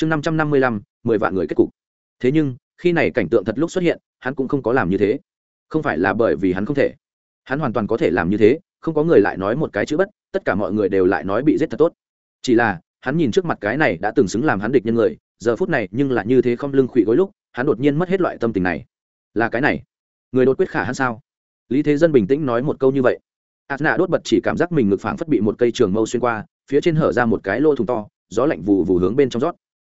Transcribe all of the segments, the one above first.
chương năm trăm năm mươi lăm, mười vạn người kết cục. Thế nhưng, khi này cảnh tượng thật lúc xuất hiện, hắn cũng không có làm như thế. Không phải là bởi vì hắn không thể. Hắn hoàn toàn có thể làm như thế, không có người lại nói một cái chữ bất, tất cả mọi người đều lại nói bị giết thật tốt. Chỉ là, hắn nhìn trước mặt cái này đã từng xứng làm hắn địch nhân người, giờ phút này nhưng là như thế không lưng khụy gối lúc, hắn đột nhiên mất hết loại tâm tình này. Là cái này. Người đột quyết khả hắn sao? Lý thế dân bình tĩnh nói một câu như vậy. Ạt nạ đốt bật chỉ cảm giác mình ngực phảng phất bị một cây trường mâu xuyên qua, phía trên hở ra một cái lỗ thùng to, gió lạnh vù vù hướng bên trong rót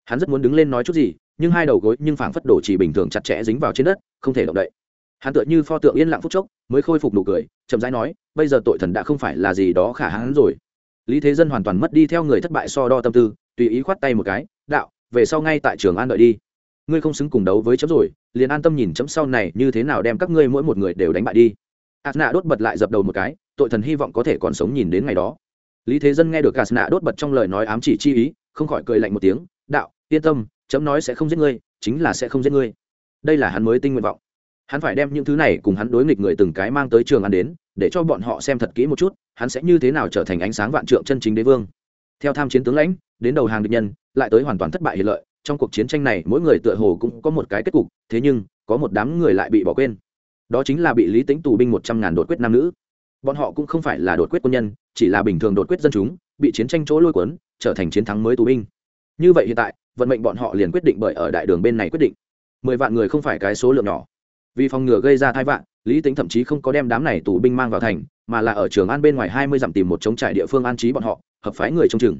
hắn rất muốn đứng lên nói chút gì, nhưng hai đầu gối nhưng phảng phất đổ chỉ bình thường chặt chẽ dính vào trên đất, không thể động đậy. Hắn tựa như pho tượng yên lặng phút chốc, mới khôi phục nụ cười, chậm rãi nói, bây giờ tội thần đã không phải là gì đó khả hắn rồi. Lý thế dân hoàn toàn mất đi theo người thất bại so đo tâm tư, tùy ý khoát tay một cái, đạo, về sau ngay tại trường an đợi đi. Ngươi không xứng cùng đấu với chấm rồi, liền an tâm nhìn chấm sau này như thế nào đem các ngươi mỗi một người đều đánh bại đi. Ạt nạ đốt bật lại dập đầu một cái, tội thần hy vọng có thể còn sống nhìn đến ngày đó. Lý thế dân nghe được ạt nạ đốt bật trong lời nói ám chỉ chi ý, không khỏi cười lạnh một tiếng yên tâm, chấm nói sẽ không giết ngươi, chính là sẽ không giết ngươi. Đây là hắn mới tinh nguyện vọng. Hắn phải đem những thứ này cùng hắn đối nghịch người từng cái mang tới trường ăn đến, để cho bọn họ xem thật kỹ một chút, hắn sẽ như thế nào trở thành ánh sáng vạn trượng chân chính đế vương. Theo tham chiến tướng lãnh, đến đầu hàng địch nhân, lại tới hoàn toàn thất bại hiện lợi, trong cuộc chiến tranh này, mỗi người tựa hồ cũng có một cái kết cục, thế nhưng, có một đám người lại bị bỏ quên. Đó chính là bị lý tính tù binh một trăm ngàn đột quyết nam nữ. Bọn họ cũng không phải là đột quyết quân nhân, chỉ là bình thường đột quyết dân chúng, bị chiến tranh chỗ lôi cuốn, trở thành chiến thắng mới tù binh. Như vậy hiện tại vận mệnh bọn họ liền quyết định bởi ở đại đường bên này quyết định. Mười vạn người không phải cái số lượng nhỏ. Vì phòng ngừa gây ra thai vạn lý tính thậm chí không có đem đám này tù binh mang vào thành, mà là ở trường an bên ngoài hai mươi dặm tìm một chống trại địa phương an trí bọn họ, hợp phái người trong trường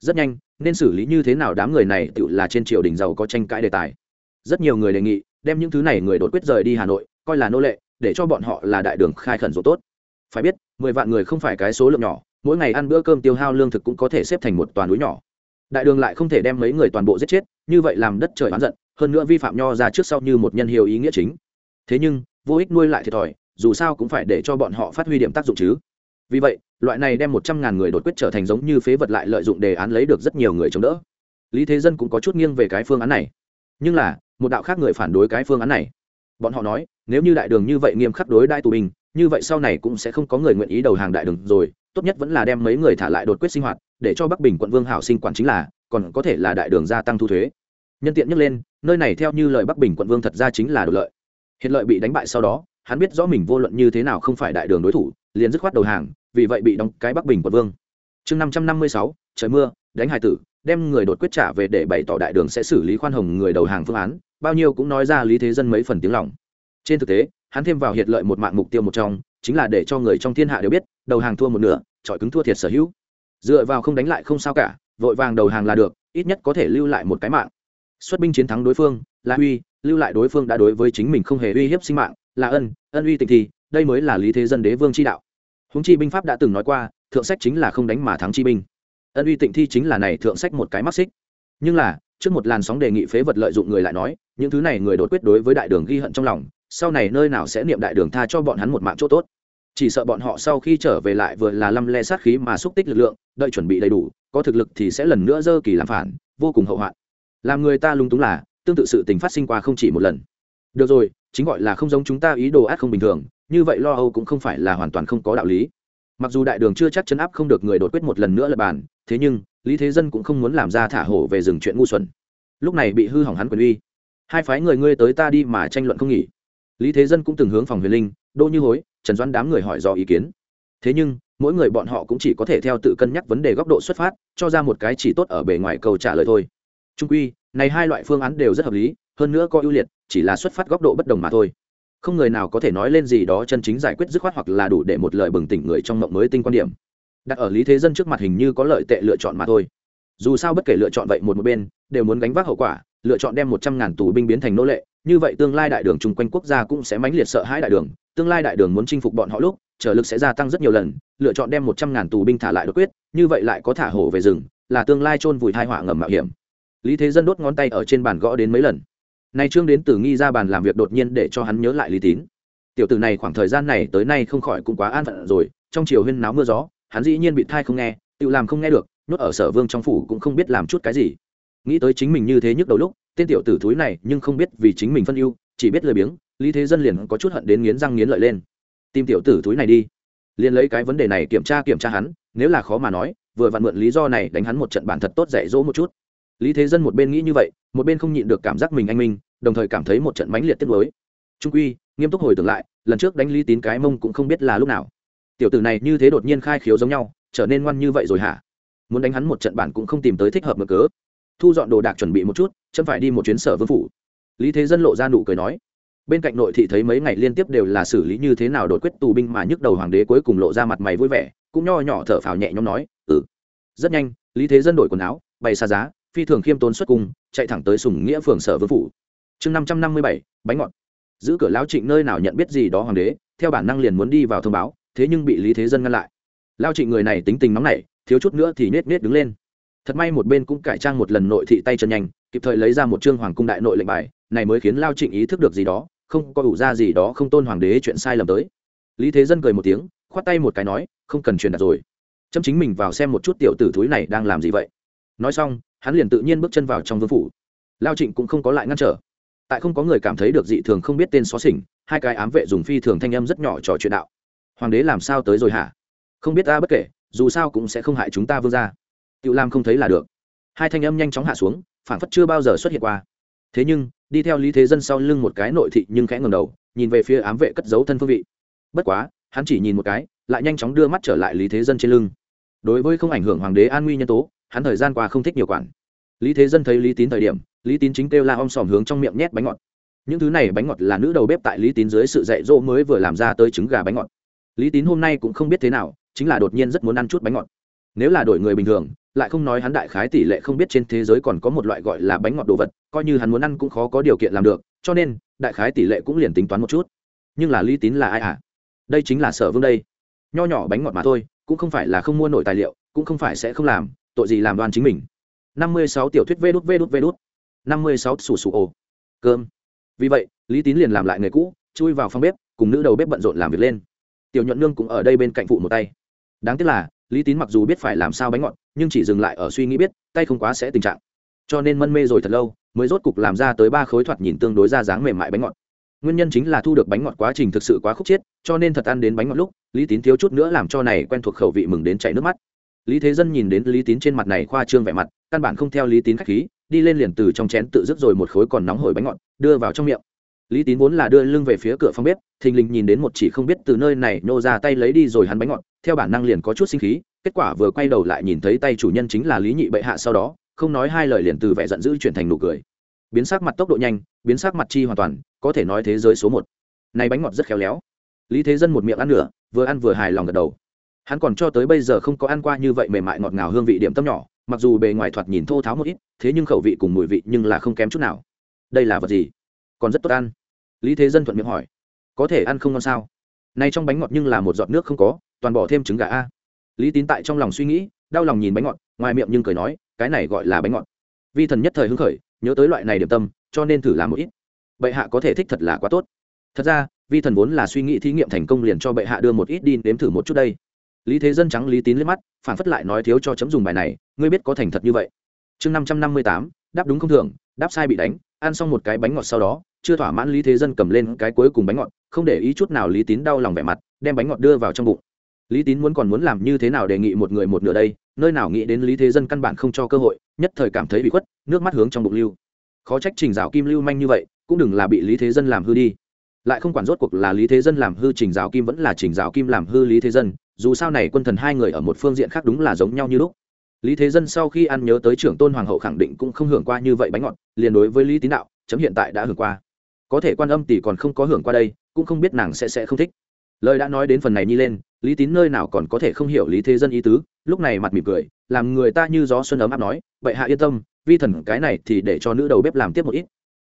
rất nhanh, nên xử lý như thế nào đám người này tự là trên triều đình giàu có tranh cãi đề tài. Rất nhiều người đề nghị, đem những thứ này người đột quyết rời đi hà nội, coi là nô lệ, để cho bọn họ là đại đường khai khẩn ruộng tốt. Phải biết, mười vạn người không phải cái số lượng nhỏ, mỗi ngày ăn bữa cơm tiêu hao lương thực cũng có thể xếp thành một toàn núi nhỏ đại đường lại không thể đem mấy người toàn bộ giết chết, như vậy làm đất trời oán giận, hơn nữa vi phạm nho ra trước sau như một nhân hiệu ý nghĩa chính. Thế nhưng, vô ích nuôi lại thiệt thòi, dù sao cũng phải để cho bọn họ phát huy điểm tác dụng chứ. Vì vậy, loại này đem một trăm ngàn người đột quyết trở thành giống như phế vật lại lợi dụng đề án lấy được rất nhiều người chống đỡ. Lý thế dân cũng có chút nghiêng về cái phương án này. Nhưng là, một đạo khác người phản đối cái phương án này. Bọn họ nói, nếu như đại đường như vậy nghiêm khắc đối đại tù binh, như vậy sau này cũng sẽ không có người nguyện ý đầu hàng đại đường rồi tốt nhất vẫn là đem mấy người thả lại đột quyết sinh hoạt, để cho bắc bình quận vương hảo sinh quản chính là, còn có thể là đại đường gia tăng thu thuế. Nhân tiện nhắc lên, nơi này theo như lời bắc bình quận vương thật ra chính là đột lợi. Hiện lợi bị đánh bại sau đó, hắn biết rõ mình vô luận như thế nào không phải đại đường đối thủ, liền dứt khoát đầu hàng, vì vậy bị đóng cái bắc bình quận vương. Chương năm trăm năm mươi sáu, trời mưa, đánh hải tử, đem người đột quyết trả về để bày tỏ đại đường sẽ xử lý khoan hồng người đầu hàng phương án, bao nhiêu cũng nói ra lý thế dân mấy phần tiếng lòng. Trên thực tế, hắn thêm vào hiệt lợi một mạng mục tiêu một trong chính là để cho người trong thiên hạ đều biết, đầu hàng thua một nửa trọi cứng thua thiệt sở hữu. Dựa vào không đánh lại không sao cả, vội vàng đầu hàng là được, ít nhất có thể lưu lại một cái mạng. Xuất binh chiến thắng đối phương, là uy, lưu lại đối phương đã đối với chính mình không hề uy hiếp sinh mạng, là ân ân uy tình thì, đây mới là lý thế dân đế vương chi đạo. Húng chi binh pháp đã từng nói qua, thượng sách chính là không đánh mà thắng chi binh. Ân uy tịnh thi chính là này thượng sách một cái mắc xích. Nhưng là, trước một làn sóng đề nghị phế vật lợi dụng người lại nói, những thứ này người đột quyết đối với đại đường ghi hận trong lòng, sau này nơi nào sẽ niệm đại đường tha cho bọn hắn một mạng chỗ tốt chỉ sợ bọn họ sau khi trở về lại vừa là lăm le sát khí mà xúc tích lực lượng, đợi chuẩn bị đầy đủ, có thực lực thì sẽ lần nữa dơ kỳ làm phản, vô cùng hậu hoạn. Làm người ta lung túng là, tương tự sự tình phát sinh qua không chỉ một lần. Được rồi, chính gọi là không giống chúng ta ý đồ ác không bình thường, như vậy lo âu cũng không phải là hoàn toàn không có đạo lý. Mặc dù đại đường chưa chắc chấn áp không được người đột quyết một lần nữa lập bàn, thế nhưng, lý thế dân cũng không muốn làm ra thả hổ về rừng chuyện ngu xuẩn. Lúc này bị hư hỏng hắn quyền uy. Hai phái người ngươi tới ta đi mà tranh luận không nghỉ. Lý thế dân cũng từng hướng phòng huyền linh, đô như hối trần doãn đám người hỏi do ý kiến. Thế nhưng, mỗi người bọn họ cũng chỉ có thể theo tự cân nhắc vấn đề góc độ xuất phát, cho ra một cái chỉ tốt ở bề ngoài câu trả lời thôi. Trung quy, này hai loại phương án đều rất hợp lý, hơn nữa có ưu liệt, chỉ là xuất phát góc độ bất đồng mà thôi. Không người nào có thể nói lên gì đó chân chính giải quyết dứt khoát hoặc là đủ để một lời bừng tỉnh người trong mộng mới tinh quan điểm. Đặt ở lý thế dân trước mặt hình như có lợi tệ lựa chọn mà thôi. Dù sao bất kể lựa chọn vậy một một bên, đều muốn gánh vác hậu quả, lựa chọn đem một trăm ngàn tù binh biến thành nô lệ như vậy tương lai đại đường chung quanh quốc gia cũng sẽ mãnh liệt sợ hãi đại đường, tương lai đại đường muốn chinh phục bọn họ lúc, trở lực sẽ gia tăng rất nhiều lần, lựa chọn đem một trăm ngàn tù binh thả lại đột quyết, như vậy lại có thả hổ về rừng, là tương lai chôn vùi thai họa ngầm mạo hiểm. Lý thế dân đốt ngón tay ở trên bàn gõ đến mấy lần. Nay trương đến từ nghi ra bàn làm việc đột nhiên để cho hắn nhớ lại lý tín. Tiểu tử này khoảng thời gian này tới nay không khỏi cũng quá an phận rồi, trong chiều huyên náo mưa gió, hắn dĩ nhiên bị thai không nghe, tự làm không nghe được, nhốt ở sở vương trong phủ cũng không biết làm chút cái gì. Nghĩ tới chính mình như thế nhức đầu lúc tên tiểu tử thúi này nhưng không biết vì chính mình phân ưu, chỉ biết lười biếng, lý thế dân liền có chút hận đến nghiến răng nghiến lợi lên. Tìm tiểu tử thúi này đi. Liền lấy cái vấn đề này kiểm tra kiểm tra hắn, nếu là khó mà nói, vừa vặn mượn lý do này đánh hắn một trận bản thật tốt dạy dỗ một chút. Lý thế dân một bên nghĩ như vậy, một bên không nhịn được cảm giác mình anh minh, đồng thời cảm thấy một trận mãnh liệt tiết mới trung quy, nghiêm túc hồi tưởng lại, lần trước đánh lý tín cái mông cũng không biết là lúc nào. Tiểu tử này như thế đột nhiên khai khiếu giống nhau, trở nên ngoan như vậy rồi hả? Muốn đánh hắn một trận bản cũng không tìm tới thích hợp mở cớ thu dọn đồ đạc chuẩn bị một chút, chấm phải đi một chuyến sở vương phủ. Lý thế dân lộ ra nụ cười nói. Bên cạnh nội thị thấy mấy ngày liên tiếp đều là xử lý như thế nào đột quyết tù binh mà nhức đầu hoàng đế cuối cùng lộ ra mặt mày vui vẻ, cũng nho nhỏ thở phào nhẹ nhõm nói ừ. Rất nhanh, lý thế dân đổi quần áo, bày xa giá, phi thường khiêm tốn xuất cung, chạy thẳng tới sùng nghĩa phường sở vương phủ. Chương năm trăm năm mươi bảy, bánh ngọt. Giữ cửa lão trịnh nơi nào nhận biết gì đó hoàng đế, theo bản năng liền muốn đi vào thông báo, thế nhưng bị lý thế dân ngăn lại. Lao trịnh người này tính tình nóng nảy, thiếu chút nữa thì nết nết đứng lên thật may một bên cũng cải trang một lần nội thị tay chân nhanh, kịp thời lấy ra một chương hoàng cung đại nội lệnh bài, này mới khiến lao trịnh ý thức được gì đó, không có ủ ra gì đó không tôn hoàng đế chuyện sai lầm tới. Lý thế dân cười một tiếng, khoát tay một cái nói, không cần truyền đạt rồi. Chấm chính mình vào xem một chút tiểu tử thúi này đang làm gì vậy. Nói xong, hắn liền tự nhiên bước chân vào trong vương phủ. Lao trịnh cũng không có lại ngăn trở. Tại không có người cảm thấy được dị thường không biết tên xó xỉnh, hai cái ám vệ dùng phi thường thanh âm rất nhỏ trò chuyện đạo. Hoàng đế làm sao tới rồi hả? Không biết ta bất kể, dù sao cũng sẽ không hại chúng ta vương ra tự làm không thấy là được. Hai thanh âm nhanh chóng hạ xuống phản phất chưa bao giờ xuất hiện qua. Thế nhưng, đi theo lý thế dân sau lưng một cái nội thị nhưng khẽ ngầm đầu, nhìn về phía ám vệ cất giấu thân phương vị. Bất quá, hắn chỉ nhìn một cái, lại nhanh chóng đưa mắt trở lại lý thế dân trên lưng. Đối với không ảnh hưởng hoàng đế an nguy nhân tố, hắn thời gian qua không thích nhiều quản. Lý thế dân thấy lý tín thời điểm, lý tín chính kêu la om sòm hướng trong miệng nhét bánh ngọt. Những thứ này bánh ngọt là nữ đầu bếp tại lý tín dưới sự dạy dỗ mới vừa làm ra tới trứng gà bánh ngọt. Lý tín hôm nay cũng không biết thế nào, chính là đột nhiên rất muốn ăn chút bánh ngọt. Nếu là đổi người bình thường lại không nói hắn đại khái tỷ lệ không biết trên thế giới còn có một loại gọi là bánh ngọt đồ vật, coi như hắn muốn ăn cũng khó có điều kiện làm được, cho nên, đại khái tỷ lệ cũng liền tính toán một chút. Nhưng là lý tín là ai à đây chính là sở vương đây. Nho nhỏ bánh ngọt mà thôi, cũng không phải là không mua nổi tài liệu, cũng không phải sẽ không làm, tội gì làm đoan chính mình. Năm mươi sáu tiểu thuyết vê đút vê đút vê đút. Năm mươi sáu sủ sủ ồ. Cơm. Vì vậy, lý tín liền làm lại nghề cũ, chui vào phòng bếp, cùng nữ đầu bếp bận rộn làm việc lên. Tiểu nhuận nương cũng ở đây bên cạnh phụ một tay. Đáng tiếc là lý tín mặc dù biết phải làm sao bánh ngọt, nhưng chỉ dừng lại ở suy nghĩ biết, tay không quá sẽ tình trạng. Cho nên mân mê rồi thật lâu, mới rốt cục làm ra tới ba khối thoạt nhìn tương đối ra dáng mềm mại bánh ngọt. Nguyên nhân chính là thu được bánh ngọt quá trình thực sự quá khúc chiết, cho nên thật ăn đến bánh ngọt lúc, lý tín thiếu chút nữa làm cho này quen thuộc khẩu vị mừng đến chảy nước mắt. Lý thế dân nhìn đến lý tín trên mặt này khoa trương vẻ mặt, căn bản không theo lý tín khách khí, đi lên liền từ trong chén tự dứt rồi một khối còn nóng hổi bánh ngọt, đưa vào trong miệng lý tín vốn là đưa lưng về phía cửa phòng bếp, thình lình nhìn đến một chỉ không biết từ nơi này nô ra tay lấy đi rồi hắn bánh ngọt, theo bản năng liền có chút sinh khí, kết quả vừa quay đầu lại nhìn thấy tay chủ nhân chính là lý nhị bệ hạ sau đó, không nói hai lời liền từ vẻ giận dữ chuyển thành nụ cười. Biến sắc mặt tốc độ nhanh, biến sắc mặt chi hoàn toàn, có thể nói thế giới số một. Này bánh ngọt rất khéo léo. Lý thế dân một miệng ăn nửa, vừa ăn vừa hài lòng gật đầu. Hắn còn cho tới bây giờ không có ăn qua như vậy mềm mại ngọt ngào hương vị điểm tâm nhỏ, mặc dù bề ngoài thoạt nhìn thô tháo một ít, thế nhưng khẩu vị cùng mùi vị nhưng là không kém chút nào. Đây là vật gì? Còn rất tốt ăn. Lý thế dân thuận miệng hỏi, có thể ăn không ngon sao? Nay trong bánh ngọt nhưng là một giọt nước không có, toàn bỏ thêm trứng gà a. Lý tín tại trong lòng suy nghĩ, đau lòng nhìn bánh ngọt, ngoài miệng nhưng cười nói, cái này gọi là bánh ngọt. Vi thần nhất thời hứng khởi, nhớ tới loại này điểm tâm, cho nên thử làm một ít. Bệ hạ có thể thích thật là quá tốt. Thật ra, vi thần vốn là suy nghĩ thí nghiệm thành công liền cho bệ hạ đưa một ít đi nếm thử một chút đây. Lý thế dân trắng lý tín liếc mắt, phản phất lại nói thiếu cho chấm dùng bài này, ngươi biết có thành thật như vậy. Chương năm trăm năm mươi tám, đáp đúng không thường đáp sai bị đánh, ăn xong một cái bánh ngọt sau đó chưa thỏa mãn lý thế dân cầm lên cái cuối cùng bánh ngọt, không để ý chút nào lý tín đau lòng vẻ mặt, đem bánh ngọt đưa vào trong bụng. Lý tín muốn còn muốn làm như thế nào đề nghị một người một nửa đây, nơi nào nghĩ đến lý thế dân căn bản không cho cơ hội, nhất thời cảm thấy bị khuất, nước mắt hướng trong bụng lưu. Khó trách trình dạo kim lưu manh như vậy, cũng đừng là bị lý thế dân làm hư đi. Lại không quản rốt cuộc là lý thế dân làm hư trình dạo kim vẫn là trình dạo kim làm hư lý thế dân, dù sao này quân thần hai người ở một phương diện khác đúng là giống nhau như lúc. Lý thế dân sau khi ăn nhớ tới trưởng tôn hoàng hậu khẳng định cũng không hưởng qua như vậy bánh ngọt, liền đối với lý tín đạo, chấm hiện tại đã hưởng qua có thể quan âm tỷ còn không có hưởng qua đây, cũng không biết nàng sẽ sẽ không thích. Lời đã nói đến phần này nhi lên, lý tín nơi nào còn có thể không hiểu lý thế dân ý tứ, lúc này mặt mỉm cười, làm người ta như gió xuân ấm áp nói vậy hạ yên tâm, vi thần cái này thì để cho nữ đầu bếp làm tiếp một ít.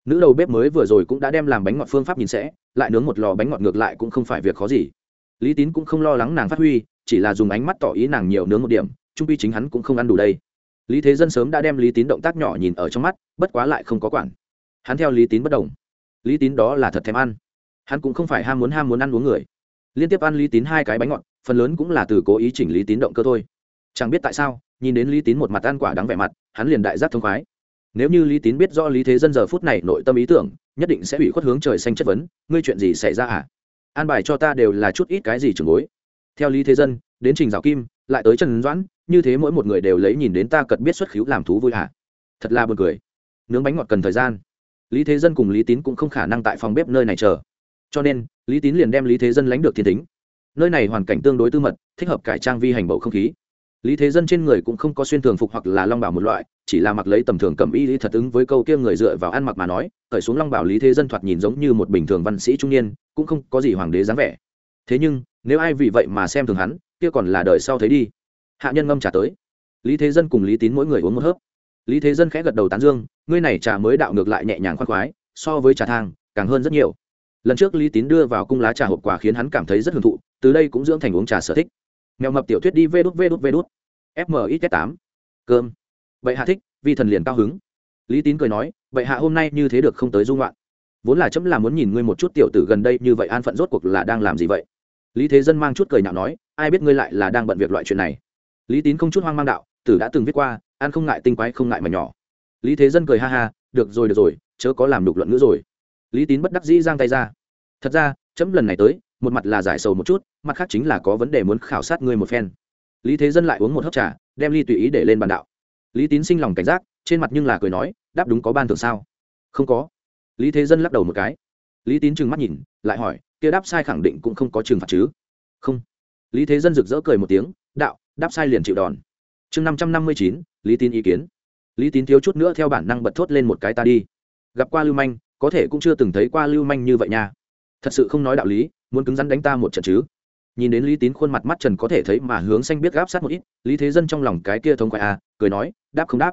Nữ đầu bếp mới vừa rồi cũng đã đem làm bánh ngọt phương pháp nhìn sẽ, lại nướng một lò bánh ngọt ngược lại cũng không phải việc khó gì. Lý tín cũng không lo lắng nàng phát huy, chỉ là dùng ánh mắt tỏ ý nàng nhiều nướng một điểm, trung pi chính hắn cũng không ăn đủ đây. Lý thế dân sớm đã đem lý tín động tác nhỏ nhìn ở trong mắt, bất quá lại không có quản. Hắn theo lý tín bất đồng lý tín đó là thật thèm ăn. Hắn cũng không phải ham muốn ham muốn ăn uống người. Liên tiếp ăn lý tín hai cái bánh ngọt, phần lớn cũng là từ cố ý chỉnh lý tín động cơ thôi. Chẳng biết tại sao, nhìn đến lý tín một mặt ăn quả đắng vẻ mặt, hắn liền đại giác thông khoái. Nếu như lý tín biết rõ lý thế dân giờ phút này nội tâm ý tưởng, nhất định sẽ bị khuất hướng trời xanh chất vấn, ngươi chuyện gì xảy ra à? An bài cho ta đều là chút ít cái gì trường bối? Theo lý thế dân, đến trình giáo kim, lại tới trần doãn, như thế mỗi một người đều lấy nhìn đến ta cật biết xuất khíu làm thú vui à? Thật là buồn cười. Nướng bánh ngọt cần thời gian lý thế dân cùng lý tín cũng không khả năng tại phòng bếp nơi này chờ. Cho nên, lý tín liền đem lý thế dân lánh được thiên tính. Nơi này hoàn cảnh tương đối tư mật, thích hợp cải trang vi hành bầu không khí. Lý thế dân trên người cũng không có xuyên thường phục hoặc là long bảo một loại, chỉ là mặc lấy tầm thường cầm y lý thật ứng với câu kia người dựa vào ăn mặc mà nói, cởi xuống long bảo lý thế dân thoạt nhìn giống như một bình thường văn sĩ trung niên, cũng không có gì hoàng đế dáng vẻ. Thế nhưng, nếu ai vì vậy mà xem thường hắn, kia còn là đời sau thấy đi. Hạ nhân ngâm trả tới. Lý thế dân cùng lý tín mỗi người uống một hớp lý thế dân khẽ gật đầu tán dương, ngươi này trà mới đạo ngược lại nhẹ nhàng khoan khoái, so với trà thang, càng hơn rất nhiều. Lần trước lý tín đưa vào cung lá trà hộp quà khiến hắn cảm thấy rất hưởng thụ, từ đây cũng dưỡng thành uống trà sở thích. Mèo mập tiểu thuyết đi vê đút vê đút vê đút. Fmx tám. Cơm. Vậy hạ thích, vi thần liền cao hứng. Lý tín cười nói vậy hạ hôm nay như thế được không tới dung loạn vốn là chấm là muốn nhìn ngươi một chút tiểu tử gần đây như vậy an phận rốt cuộc là đang làm gì vậy? Lý thế dân mang chút cười nhạo nói, ai biết ngươi lại là đang bận việc loại chuyện này? Lý tín không chút hoang mang đạo, tử đã từng viết qua an không ngại tinh quái, không ngại mà nhỏ. Lý thế dân cười ha ha, được rồi được rồi, chớ có làm đục luận nữa rồi. Lý tín bất đắc dĩ giang tay ra. Thật ra, chấm lần này tới, một mặt là giải sầu một chút, mặt khác chính là có vấn đề muốn khảo sát ngươi một phen. Lý thế dân lại uống một hớp trà, đem ly tùy ý để lên bàn đạo. Lý tín sinh lòng cảnh giác, trên mặt nhưng là cười nói, đáp đúng có ban thưởng sao? Không có. Lý thế dân lắc đầu một cái. Lý tín trừng mắt nhìn, lại hỏi, kia đáp sai khẳng định cũng không có trừng phạt chứ? Không. Lý thế dân rực rỡ cười một tiếng, đạo, đáp sai liền chịu đòn. Chương năm trăm năm mươi chín lý tín ý kiến. Lý tín thiếu chút nữa theo bản năng bật thốt lên một cái ta đi. Gặp qua lưu manh, có thể cũng chưa từng thấy qua lưu manh như vậy nha. Thật sự không nói đạo lý, muốn cứng rắn đánh ta một trận chứ. Nhìn đến lý tín khuôn mặt mắt trần có thể thấy mà hướng xanh biết gáp sát một ít, lý thế dân trong lòng cái kia thông khoai à cười nói, đáp không đáp.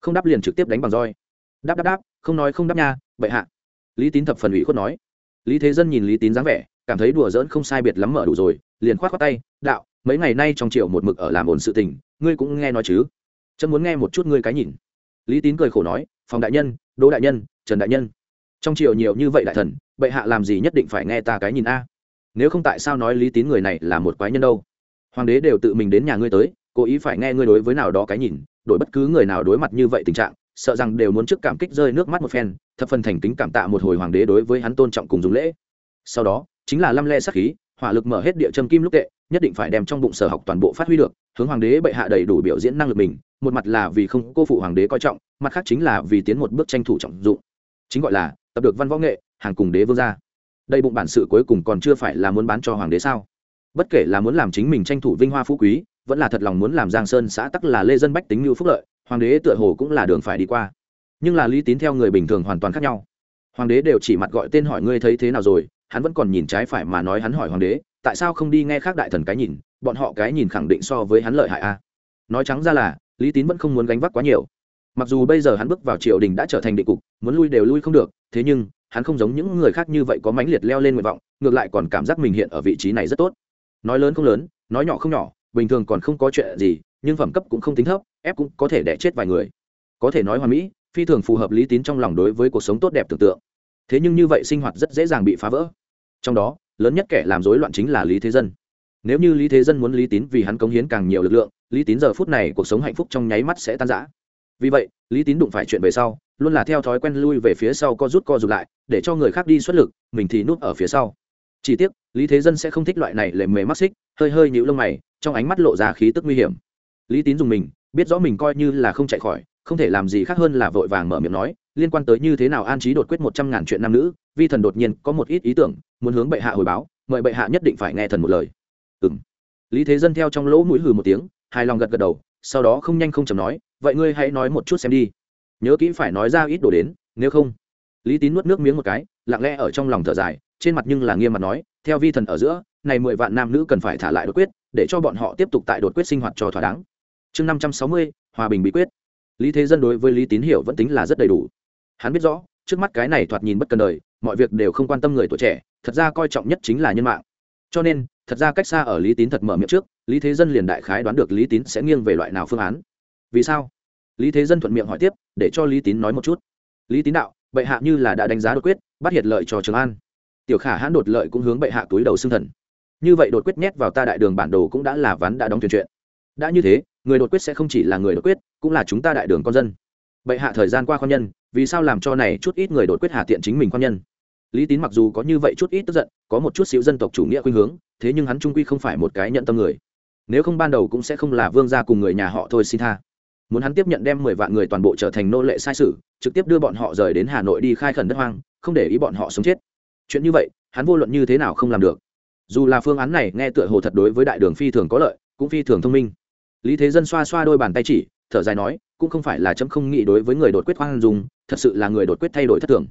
Không đáp liền trực tiếp đánh bằng roi. Đáp đáp đáp, không nói không đáp nha, bệ hạ. Lý tín thập phần ủy khuất nói. Lý thế dân nhìn lý tín dáng vẻ, cảm thấy đùa giỡn không sai biệt lắm mở đủ rồi, liền khoát khoát tay, đạo, mấy ngày nay trong triệu một mực ở làm ổn sự tình, ngươi cũng nghe nói chứ? Chấm muốn nghe một chút ngươi cái nhìn. Lý tín cười khổ nói, phòng đại nhân, đỗ đại nhân, trần đại nhân. Trong triều nhiều như vậy đại thần, bệ hạ làm gì nhất định phải nghe ta cái nhìn a? Nếu không tại sao nói lý tín người này là một quái nhân đâu? Hoàng đế đều tự mình đến nhà ngươi tới, cố ý phải nghe ngươi đối với nào đó cái nhìn, đổi bất cứ người nào đối mặt như vậy tình trạng, sợ rằng đều muốn trước cảm kích rơi nước mắt một phen, thập phần thành kính cảm tạ một hồi hoàng đế đối với hắn tôn trọng cùng dùng lễ. Sau đó, chính là lăm le sắc khí hỏa lực mở hết địa châm kim lúc tệ, nhất định phải đem trong bụng sở học toàn bộ phát huy được, hướng hoàng đế bệ hạ đầy đủ biểu diễn năng lực mình, một mặt là vì không cô phụ hoàng đế coi trọng, mặt khác chính là vì tiến một bước tranh thủ trọng dụng. Chính gọi là tập được văn võ nghệ, hàng cùng đế vương gia. Đây bụng bản sự cuối cùng còn chưa phải là muốn bán cho hoàng đế sao? Bất kể là muốn làm chính mình tranh thủ vinh hoa phú quý, vẫn là thật lòng muốn làm giang sơn xã tắc là lê dân bách tính như phúc lợi, hoàng đế tựa hồ cũng là đường phải đi qua. Nhưng là lý tín theo người bình thường hoàn toàn khác nhau. Hoàng đế đều chỉ mặt gọi tên hỏi ngươi thấy thế nào rồi hắn vẫn còn nhìn trái phải mà nói hắn hỏi hoàng đế, tại sao không đi nghe khác đại thần cái nhìn, bọn họ cái nhìn khẳng định so với hắn lợi hại a. À? Nói trắng ra là, lý tín vẫn không muốn gánh vác quá nhiều. Mặc dù bây giờ hắn bước vào triều đình đã trở thành định cục, muốn lui đều lui không được, thế nhưng, hắn không giống những người khác như vậy có mãnh liệt leo lên nguyện vọng, ngược lại còn cảm giác mình hiện ở vị trí này rất tốt. Nói lớn không lớn, nói nhỏ không nhỏ, bình thường còn không có chuyện gì, nhưng phẩm cấp cũng không tính thấp, ép cũng có thể đẻ chết vài người. Có thể nói hoàn mỹ, phi thường phù hợp lý tín trong lòng đối với cuộc sống tốt đẹp tưởng tượng. Thế nhưng như vậy sinh hoạt rất dễ dàng bị phá vỡ trong đó, lớn nhất kẻ làm rối loạn chính là lý thế dân. Nếu như lý thế dân muốn lý tín vì hắn cống hiến càng nhiều lực lượng, lý tín giờ phút này cuộc sống hạnh phúc trong nháy mắt sẽ tan rã. Vì vậy, lý tín đụng phải chuyện về sau, luôn là theo thói quen lui về phía sau co rút co rụt lại, để cho người khác đi xuất lực, mình thì núp ở phía sau. Chỉ tiếc, lý thế dân sẽ không thích loại này lệ mề mắc xích, hơi hơi nhịu lông mày, trong ánh mắt lộ ra khí tức nguy hiểm. Lý tín dùng mình, biết rõ mình coi như là không chạy khỏi, không thể làm gì khác hơn là vội vàng mở miệng nói, liên quan tới như thế nào an trí đột quyết một trăm ngàn chuyện nam nữ vi thần đột nhiên có một ít ý tưởng, muốn hướng bệ hạ hồi báo, mời bệ hạ nhất định phải nghe thần một lời. Ừng lý thế dân theo trong lỗ mũi hừ một tiếng, hài lòng gật gật đầu, sau đó không nhanh không chầm nói, vậy ngươi hãy nói một chút xem đi. Nhớ kỹ phải nói ra ít đồ đến, nếu không. Lý tín nuốt nước miếng một cái, lặng lẽ ở trong lòng thở dài, trên mặt nhưng là nghiêm mặt nói, theo vi thần ở giữa, này mười vạn nam nữ cần phải thả lại đột quyết, để cho bọn họ tiếp tục tại đột quyết sinh hoạt cho thỏa đáng. Chương năm trăm sáu mươi, hòa bình bí quyết. Lý thế dân đối với lý tín hiểu vẫn tính là rất đầy đủ. Hắn biết rõ, trước mắt cái này thoạt nhìn bất cần đời mọi việc đều không quan tâm người tuổi trẻ, thật ra coi trọng nhất chính là nhân mạng. Cho nên, thật ra cách xa ở lý tín thật mở miệng trước, lý thế dân liền đại khái đoán được lý tín sẽ nghiêng về loại nào phương án. Vì sao? Lý thế dân thuận miệng hỏi tiếp, để cho lý tín nói một chút. Lý tín đạo, bệ hạ như là đã đánh giá đột quyết, bắt hiệt lợi cho trường an. Tiểu khả hãn đột lợi cũng hướng bệ hạ túi đầu xương thần. Như vậy đột quyết nhét vào ta đại đường bản đồ cũng đã là ván đã đóng thuyền chuyện. Đã như thế, người đột quyết sẽ không chỉ là người đột quyết, cũng là chúng ta đại đường con dân. Bệ hạ thời gian qua con nhân, vì sao làm cho này chút ít người đột quyết hạ tiện chính mình con nhân? Lý tín mặc dù có như vậy chút ít tức giận có một chút xíu dân tộc chủ nghĩa khuynh hướng thế nhưng hắn trung quy không phải một cái nhận tâm người. Nếu không ban đầu cũng sẽ không là vương gia cùng người nhà họ thôi xin tha. Muốn hắn tiếp nhận đem mười vạn người toàn bộ trở thành nô lệ sai sử, trực tiếp đưa bọn họ rời đến hà nội đi khai khẩn đất hoang không để ý bọn họ sống chết. Chuyện như vậy hắn vô luận như thế nào không làm được. Dù là phương án này nghe tựa hồ thật đối với đại đường phi thường có lợi cũng phi thường thông minh. Lý thế dân xoa xoa đôi bàn tay chỉ thở dài nói cũng không phải là chấm không nghĩ đối với người đột quyết hoang dùng thật sự là người đột quyết thay đổi thất thường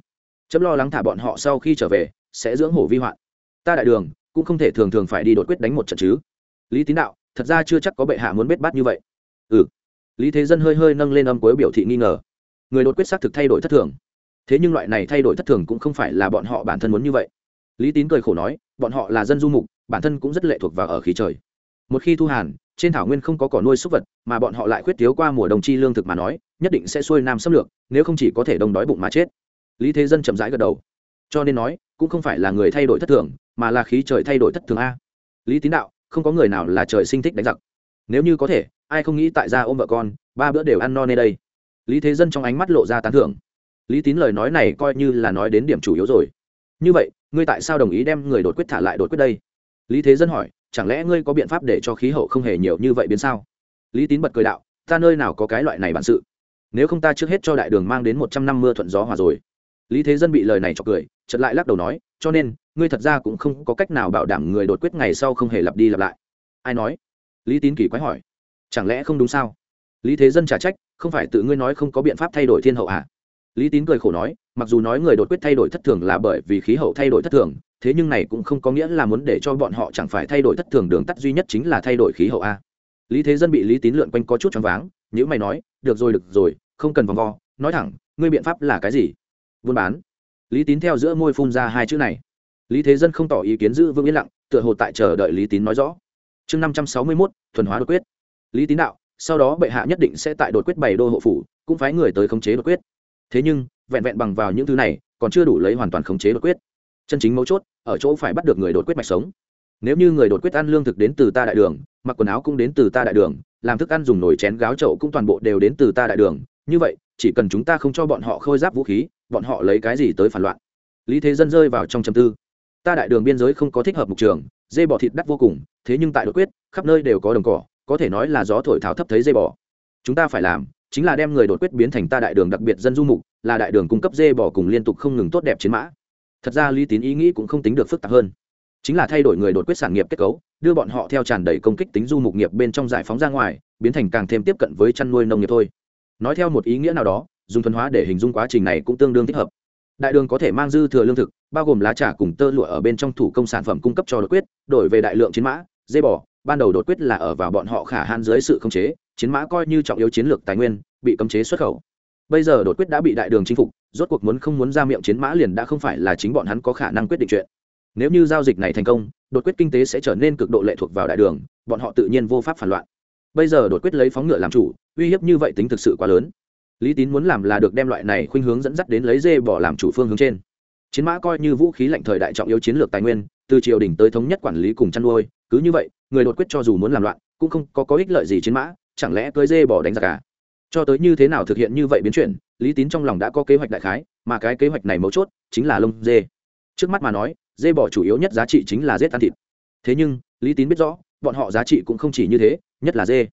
chấm lo lắng thả bọn họ sau khi trở về, sẽ dưỡng hổ vi hoạn. Ta đại đường, cũng không thể thường thường phải đi đột quyết đánh một trận chứ. Lý tín đạo, thật ra chưa chắc có bệ hạ muốn bết bát như vậy. Ừ. Lý thế dân hơi hơi nâng lên âm cuối biểu thị nghi ngờ. Người đột quyết xác thực thay đổi thất thường. Thế nhưng loại này thay đổi thất thường cũng không phải là bọn họ bản thân muốn như vậy. Lý tín cười khổ nói, bọn họ là dân du mục, bản thân cũng rất lệ thuộc vào ở khí trời. Một khi thu hàn, trên thảo nguyên không có cỏ nuôi súc vật, mà bọn họ lại khuyết thiếu qua mùa đồng chi lương thực mà nói, nhất định sẽ xuôi nam xâm lược, nếu không chỉ có thể đông đói bụng mà chết lý thế dân chậm rãi gật đầu. Cho nên nói, cũng không phải là người thay đổi thất thường, mà là khí trời thay đổi thất thường a. Lý tín đạo, không có người nào là trời sinh thích đánh giặc. Nếu như có thể, ai không nghĩ tại gia ôm vợ con, ba bữa đều ăn no nơi đây. Lý thế dân trong ánh mắt lộ ra tán thưởng. Lý tín lời nói này coi như là nói đến điểm chủ yếu rồi. Như vậy, ngươi tại sao đồng ý đem người đột quyết thả lại đột quyết đây? Lý thế dân hỏi, chẳng lẽ ngươi có biện pháp để cho khí hậu không hề nhiều như vậy biến sao? Lý tín bật cười đạo, ta nơi nào có cái loại này bản sự? Nếu không ta trước hết cho đại đường mang đến một trăm năm mưa thuận gió hòa rồi lý thế dân bị lời này cho cười chật lại lắc đầu nói, cho nên, ngươi thật ra cũng không có cách nào bảo đảm người đột quyết ngày sau không hề lặp đi lặp lại. Ai nói? Lý tín kỳ quái hỏi. Chẳng lẽ không đúng sao? Lý thế dân trả trách, không phải tự ngươi nói không có biện pháp thay đổi thiên hậu à lý tín cười khổ nói, mặc dù nói người đột quyết thay đổi thất thường là bởi vì khí hậu thay đổi thất thường, thế nhưng này cũng không có nghĩa là muốn để cho bọn họ chẳng phải thay đổi thất thường đường tắt duy nhất chính là thay đổi khí hậu a. Lý thế dân bị lý tín lượn quanh có chút choáng váng nhữ mày nói, được rồi được rồi, không cần vòng vo, nói thẳng, ngươi biện pháp là cái gì? Buôn bán. Lý tín theo giữa môi phun ra hai chữ này. Lý thế dân không tỏ ý kiến giữ vững yên lặng, tựa hồ tại chờ đợi lý tín nói rõ. Chương năm trăm sáu mươi mốt, thuần hóa đột quyết. Lý tín đạo, sau đó bệ hạ nhất định sẽ tại đột quyết bảy đô hộ phủ, cũng phái người tới khống chế đột quyết. Thế nhưng, vẹn vẹn bằng vào những thứ này, còn chưa đủ lấy hoàn toàn khống chế đột quyết. Chân chính mấu chốt, ở chỗ phải bắt được người đột quyết mạch sống. Nếu như người đột quyết ăn lương thực đến từ ta đại đường, mặc quần áo cũng đến từ ta đại đường, làm thức ăn dùng nồi chén gáo chậu cũng toàn bộ đều đến từ ta đại đường, như vậy, chỉ cần chúng ta không cho bọn họ khôi giáp vũ khí bọn họ lấy cái gì tới phản loạn? Lý thế dân rơi vào trong trầm tư. Ta đại đường biên giới không có thích hợp mục trường, dê bò thịt đắt vô cùng, thế nhưng tại đột quyết, khắp nơi đều có đồng cỏ, có thể nói là gió thổi tháo thấp thấy dê bò. Chúng ta phải làm chính là đem người đột quyết biến thành ta đại đường đặc biệt dân du mục, là đại đường cung cấp dê bò cùng liên tục không ngừng tốt đẹp chiến mã. Thật ra lý tín ý nghĩ cũng không tính được phức tạp hơn. Chính là thay đổi người đột quyết sản nghiệp kết cấu, đưa bọn họ theo tràn đầy công kích tính du mục nghiệp bên trong giải phóng ra ngoài, biến thành càng thêm tiếp cận với chăn nuôi nông nghiệp thôi. Nói theo một ý nghĩa nào đó dùng thuần hóa để hình dung quá trình này cũng tương đương thích hợp. Đại đường có thể mang dư thừa lương thực, bao gồm lá trà cùng tơ lụa ở bên trong thủ công sản phẩm cung cấp cho đột quyết, đổi về đại lượng chiến mã, dây bò. Ban đầu đột quyết là ở vào bọn họ khả han dưới sự khống chế, chiến mã coi như trọng yếu chiến lược tài nguyên, bị cấm chế xuất khẩu. Bây giờ đột quyết đã bị đại đường chinh phục, rốt cuộc muốn không muốn ra miệng chiến mã liền đã không phải là chính bọn hắn có khả năng quyết định chuyện. Nếu như giao dịch này thành công, đột quyết kinh tế sẽ trở nên cực độ lệ thuộc vào đại đường, bọn họ tự nhiên vô pháp phản loạn. Bây giờ đột quyết lấy phóng ngựa làm chủ, uy hiếp như vậy tính thực sự quá lớn lý tín muốn làm là được đem loại này khuynh hướng dẫn dắt đến lấy dê bỏ làm chủ phương hướng trên. Chiến mã coi như vũ khí lạnh thời đại trọng yếu chiến lược tài nguyên từ triều đình tới thống nhất quản lý cùng chăn nuôi cứ như vậy người đột quyết cho dù muốn làm loạn cũng không có, có ích lợi gì chiến mã chẳng lẽ cưới dê bỏ đánh giặc cả à? cho tới như thế nào thực hiện như vậy biến chuyển lý tín trong lòng đã có kế hoạch đại khái mà cái kế hoạch này mấu chốt chính là lông dê. Trước mắt mà nói dê bỏ chủ yếu nhất giá trị chính là rết ăn thịt. Thế nhưng lý tín biết rõ bọn họ giá trị cũng không chỉ như thế nhất là dê.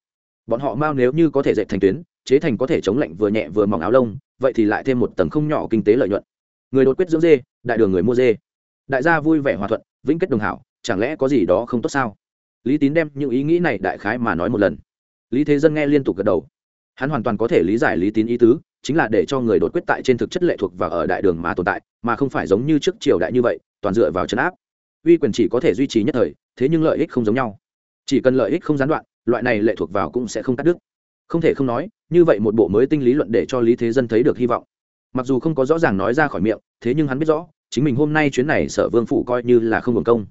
Bọn họ mau nếu như có thể dệt thành tuyến chế thành có thể chống lạnh vừa nhẹ vừa mỏng áo lông, vậy thì lại thêm một tầng không nhỏ kinh tế lợi nhuận. Người đột quyết dưỡng dê, đại đường người mua dê. Đại gia vui vẻ hòa thuận, vĩnh kết đồng hảo, chẳng lẽ có gì đó không tốt sao? Lý tín đem những ý nghĩ này đại khái mà nói một lần. Lý thế dân nghe liên tục gật đầu. Hắn hoàn toàn có thể lý giải lý tín ý tứ, chính là để cho người đột quyết tại trên thực chất lệ thuộc và ở đại đường mà tồn tại, mà không phải giống như trước triều đại như vậy, toàn dựa vào chấn áp. Uy quyền chỉ có thể duy trì nhất thời, thế nhưng lợi ích không giống nhau. Chỉ cần lợi ích không gián đoạn, loại này lệ thuộc vào cũng sẽ không cắt đứt không thể không nói, như vậy một bộ mới tinh lý luận để cho lý thế dân thấy được hy vọng. Mặc dù không có rõ ràng nói ra khỏi miệng, thế nhưng hắn biết rõ, chính mình hôm nay chuyến này sở vương phủ coi như là không hưởng công.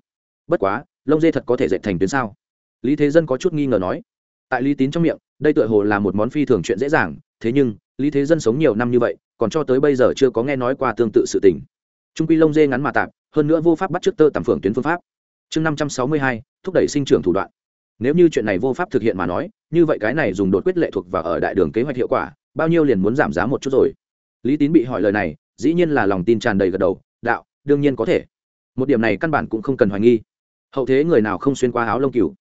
Bất quá, lông dê thật có thể dạy thành tuyến sao? Lý thế dân có chút nghi ngờ nói. Tại lý tín trong miệng, đây tựa hồ là một món phi thường chuyện dễ dàng, thế nhưng, lý thế dân sống nhiều năm như vậy, còn cho tới bây giờ chưa có nghe nói qua tương tự sự tình. Trung quy lông dê ngắn mà tạp, hơn nữa vô pháp bắt trước tơ tầm phượng tuyến phương pháp. Chương năm trăm sáu mươi hai, thúc đẩy sinh trưởng thủ đoạn nếu như chuyện này vô pháp thực hiện mà nói, như vậy cái này dùng đột quyết lệ thuộc và ở đại đường kế hoạch hiệu quả, bao nhiêu liền muốn giảm giá một chút rồi. Lý tín bị hỏi lời này, dĩ nhiên là lòng tin tràn đầy gật đầu, đạo, đương nhiên có thể. Một điểm này căn bản cũng không cần hoài nghi. Hậu thế người nào không xuyên qua áo lông cừu?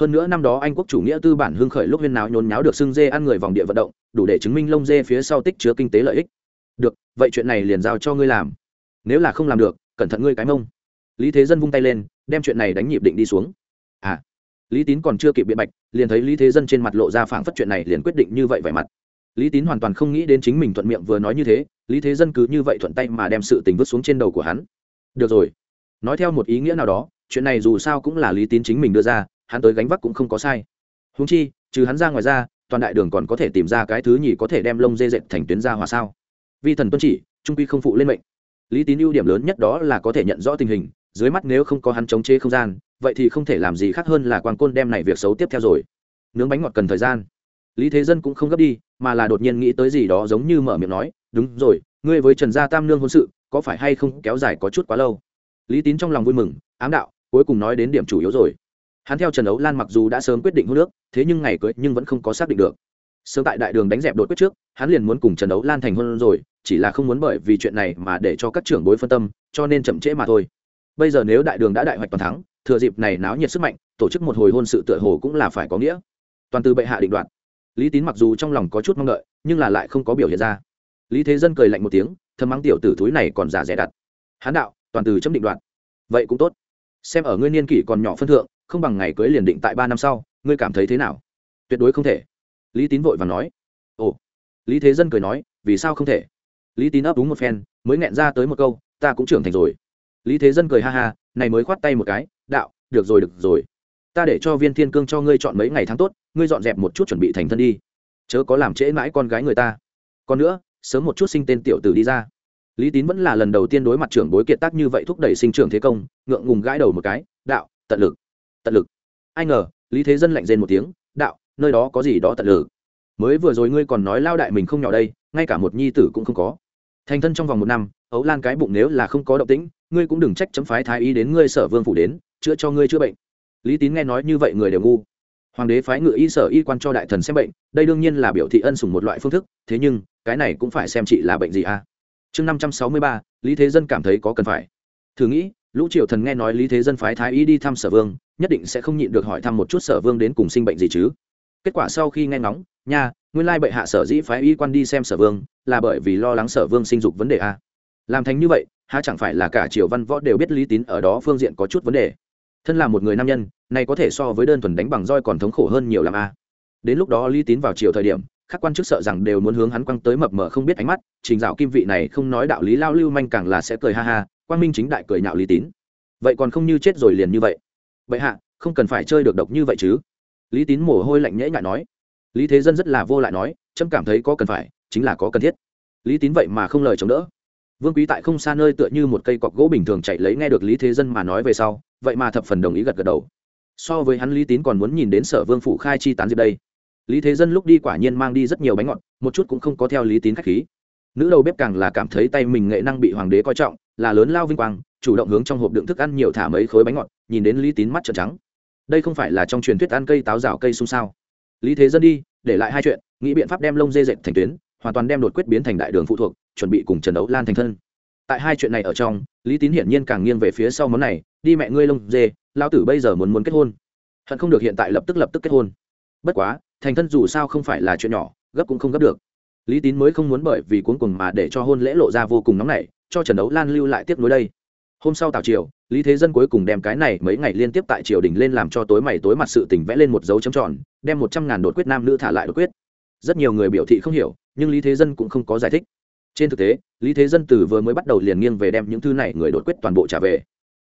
Hơn nữa năm đó anh quốc chủ nghĩa tư bản hưng khởi lúc huyên náo nhốn nháo được xưng dê ăn người vòng địa vận động, đủ để chứng minh lông dê phía sau tích chứa kinh tế lợi ích. Được, vậy chuyện này liền giao cho ngươi làm. Nếu là không làm được, cẩn thận ngươi cái mông. Lý thế dân vung tay lên, đem chuyện này đánh nhịp định đi xuống. À lý tín còn chưa kịp biện bạch, liền thấy lý thế dân trên mặt lộ ra phảng phất chuyện này liền quyết định như vậy vẻ mặt. Lý tín hoàn toàn không nghĩ đến chính mình thuận miệng vừa nói như thế, lý thế dân cứ như vậy thuận tay mà đem sự tình vứt xuống trên đầu của hắn. Được rồi. Nói theo một ý nghĩa nào đó, chuyện này dù sao cũng là lý tín chính mình đưa ra, hắn tới gánh vác cũng không có sai. Húng chi, trừ hắn ra ngoài ra, toàn đại đường còn có thể tìm ra cái thứ nhì có thể đem lông dê dệt thành tuyến ra hòa sao? Vi thần tuân chỉ, trung quy không phụ lên mệnh. Lý tín ưu điểm lớn nhất đó là có thể nhận rõ tình hình, dưới mắt nếu không có hắn chống chế không gian vậy thì không thể làm gì khác hơn là quang côn đem này việc xấu tiếp theo rồi. Nướng bánh ngọt cần thời gian. Lý thế dân cũng không gấp đi, mà là đột nhiên nghĩ tới gì đó giống như mở miệng nói, đúng rồi, ngươi với trần gia tam nương hôn sự, có phải hay không kéo dài có chút quá lâu? Lý tín trong lòng vui mừng, ám đạo, cuối cùng nói đến điểm chủ yếu rồi. Hắn theo trần ấu lan mặc dù đã sớm quyết định hôn nước thế nhưng ngày cưới nhưng vẫn không có xác định được. Sớm tại đại đường đánh dẹp đột quyết trước, hắn liền muốn cùng trần ấu lan thành hôn rồi, chỉ là không muốn bởi vì chuyện này mà để cho các trưởng bối phân tâm, cho nên chậm trễ mà thôi bây giờ nếu đại đường đã đại hoạch toàn thắng, thừa dịp này náo nhiệt sức mạnh, tổ chức một hồi hôn sự tựa hồ cũng là phải có nghĩa. Toàn từ bệ hạ định đoạt. Lý tín mặc dù trong lòng có chút mong đợi, nhưng là lại không có biểu hiện ra. Lý thế dân cười lạnh một tiếng, thầm mắng tiểu tử thúi này còn giả rẻ đặt. Hán đạo, toàn từ chấm định đoạt. Vậy cũng tốt. Xem ở ngươi niên kỷ còn nhỏ phân thượng, không bằng ngày cưới liền định tại ba năm sau, ngươi cảm thấy thế nào? Tuyệt đối không thể. Lý tín vội và nói. Ồ. Lý thế dân cười nói, vì sao không thể? Lý tín ấp đúng một phen, mới nghẹn ra tới một câu, ta cũng trưởng thành rồi lý thế dân cười ha ha, này mới khoát tay một cái, đạo, được rồi được rồi. Ta để cho viên thiên cương cho ngươi chọn mấy ngày tháng tốt, ngươi dọn dẹp một chút chuẩn bị thành thân đi. Chớ có làm trễ mãi con gái người ta. Còn nữa, sớm một chút sinh tên tiểu tử đi ra. Lý tín vẫn là lần đầu tiên đối mặt trưởng bối kiệt tác như vậy thúc đẩy sinh trưởng thế công, ngượng ngùng gãi đầu một cái, đạo, tận lực tận lực. Ai ngờ, lý thế dân lạnh rên một tiếng, đạo, nơi đó có gì đó tận lực. Mới vừa rồi ngươi còn nói lao đại mình không nhỏ đây, ngay cả một nhi tử cũng không có. Thành thân trong vòng một năm, ấu lan cái bụng nếu là không có động tĩnh ngươi cũng đừng trách chấm phái thái y đến ngươi sở vương phủ đến, chữa cho ngươi chữa bệnh. Lý tín nghe nói như vậy người đều ngu. Hoàng đế phái ngự y sở y quan cho đại thần xem bệnh, đây đương nhiên là biểu thị ân sủng một loại phương thức, thế nhưng, cái này cũng phải xem chị là bệnh gì à? Chương năm trăm sáu mươi ba, lý thế dân cảm thấy có cần phải. Thử nghĩ, lũ triều thần nghe nói lý thế dân phái thái y đi thăm sở vương, nhất định sẽ không nhịn được hỏi thăm một chút sở vương đến cùng sinh bệnh gì chứ? Kết quả sau khi nghe ngóng, nha, nguyên lai bệ hạ sở dĩ phái y quan đi xem sở vương, là bởi vì lo lắng sở vương sinh dục vấn đề a làm thành như vậy há chẳng phải là cả triều văn võ đều biết lý tín ở đó phương diện có chút vấn đề. Thân là một người nam nhân này có thể so với đơn thuần đánh bằng roi còn thống khổ hơn nhiều làm a. Đến lúc đó lý tín vào triều thời điểm, các quan chức sợ rằng đều muốn hướng hắn quăng tới mập mờ không biết ánh mắt, trình dạo kim vị này không nói đạo lý lao lưu manh càng là sẽ cười ha ha, quang minh chính đại cười nhạo lý tín. Vậy còn không như chết rồi liền như vậy. Vậy hạ, không cần phải chơi được độc như vậy chứ. Lý tín mồ hôi lạnh nhễ nhại nói. Lý thế dân rất là vô lại nói trâm cảm thấy có cần phải, chính là có cần thiết. Lý tín vậy mà không lời chống đỡ vương quý tại không xa nơi tựa như một cây cọc gỗ bình thường chạy lấy nghe được lý thế dân mà nói về sau, vậy mà thập phần đồng ý gật gật đầu. So với hắn, lý tín còn muốn nhìn đến sở vương phủ khai chi tán diệp đây. Lý thế dân lúc đi quả nhiên mang đi rất nhiều bánh ngọt, một chút cũng không có theo lý tín k h á c h khí. Nữ đầu bếp càng là cảm thấy tay mình nghệ năng bị hoàng đế coi trọng, là lớn lao vinh quang, chủ động hướng trong hộp đựng thức ăn nhiều thả mấy khối bánh ngọt, nhìn đến lý tín mắt trợn trắng. Đây không phải là trong truyền thuyết ăn cây táo rào cây xung sao? Lý thế dân đi, để lại hai chuyện, nghĩ biện pháp đem lông dê dệt thành tuyến hoàn toàn đem đột quyết biến thành đại đường phụ thuộc, chuẩn bị cùng trần đấu lan thành thân. Tại hai chuyện này ở trong, lý tín hiển nhiên càng nghiêng về phía sau món này, đi mẹ ngươi lông dê lao tử bây giờ muốn muốn kết hôn. Hận không được hiện tại lập tức lập tức kết hôn. Bất quá, thành thân dù sao không phải là chuyện nhỏ, gấp cũng không gấp được. Lý tín mới không muốn bởi vì cuốn cùng mà để cho hôn lễ lộ ra vô cùng nóng nảy, cho trần đấu lan lưu lại tiếp nối đây. Hôm sau tào triều, lý thế dân cuối cùng đem cái này mấy ngày liên tiếp tại triều đình lên làm cho tối mày tối mặt sự tình vẽ lên một dấu chấm tròn, đem một trăm ngàn đột quyết nam nữ thả lại đột quyết rất nhiều người biểu thị không hiểu, nhưng lý thế dân cũng không có giải thích. Trên thực tế, lý thế dân từ vừa mới bắt đầu liền nghiêng về đem những thư này người đột quyết toàn bộ trả về.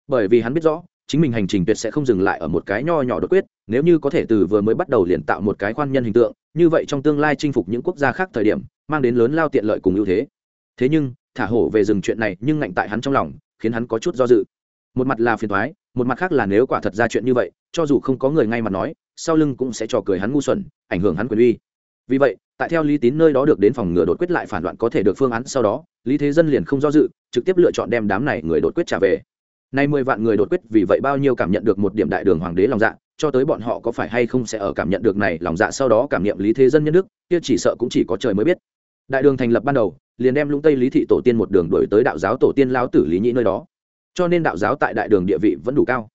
Bởi vì hắn biết rõ, chính mình hành trình tuyệt sẽ không dừng lại ở một cái nho nhỏ đột quyết, nếu như có thể từ vừa mới bắt đầu liền tạo một cái khoan nhân hình tượng, như vậy trong tương lai chinh phục những quốc gia khác thời điểm, mang đến lớn lao tiện lợi cùng ưu thế. Thế nhưng, thả hổ về dừng chuyện này nhưng ngạnh tại hắn trong lòng, khiến hắn có chút do dự. Một mặt là phiền thoái một mặt khác là nếu quả thật ra chuyện như vậy, cho dù không có người ngay mà nói, sau lưng cũng sẽ trò cười hắn ngu xuẩn, ảnh hưởng hắn quyền uy vì vậy, tại theo lý tín nơi đó được đến phòng ngừa đột quyết lại phản loạn có thể được phương án sau đó, lý thế dân liền không do dự, trực tiếp lựa chọn đem đám này người đột quyết trả về. Nay mười vạn người đột quyết vì vậy bao nhiêu cảm nhận được một điểm đại đường hoàng đế lòng dạ cho tới bọn họ có phải hay không sẽ ở cảm nhận được này lòng dạ sau đó cảm nghiệm lý thế dân nhân đức, kia chỉ sợ cũng chỉ có trời mới biết. Đại đường thành lập ban đầu, liền đem lũng tây lý thị tổ tiên một đường đổi tới đạo giáo tổ tiên lão tử lý nhĩ nơi đó. Cho nên đạo giáo tại đại đường địa vị vẫn đủ cao.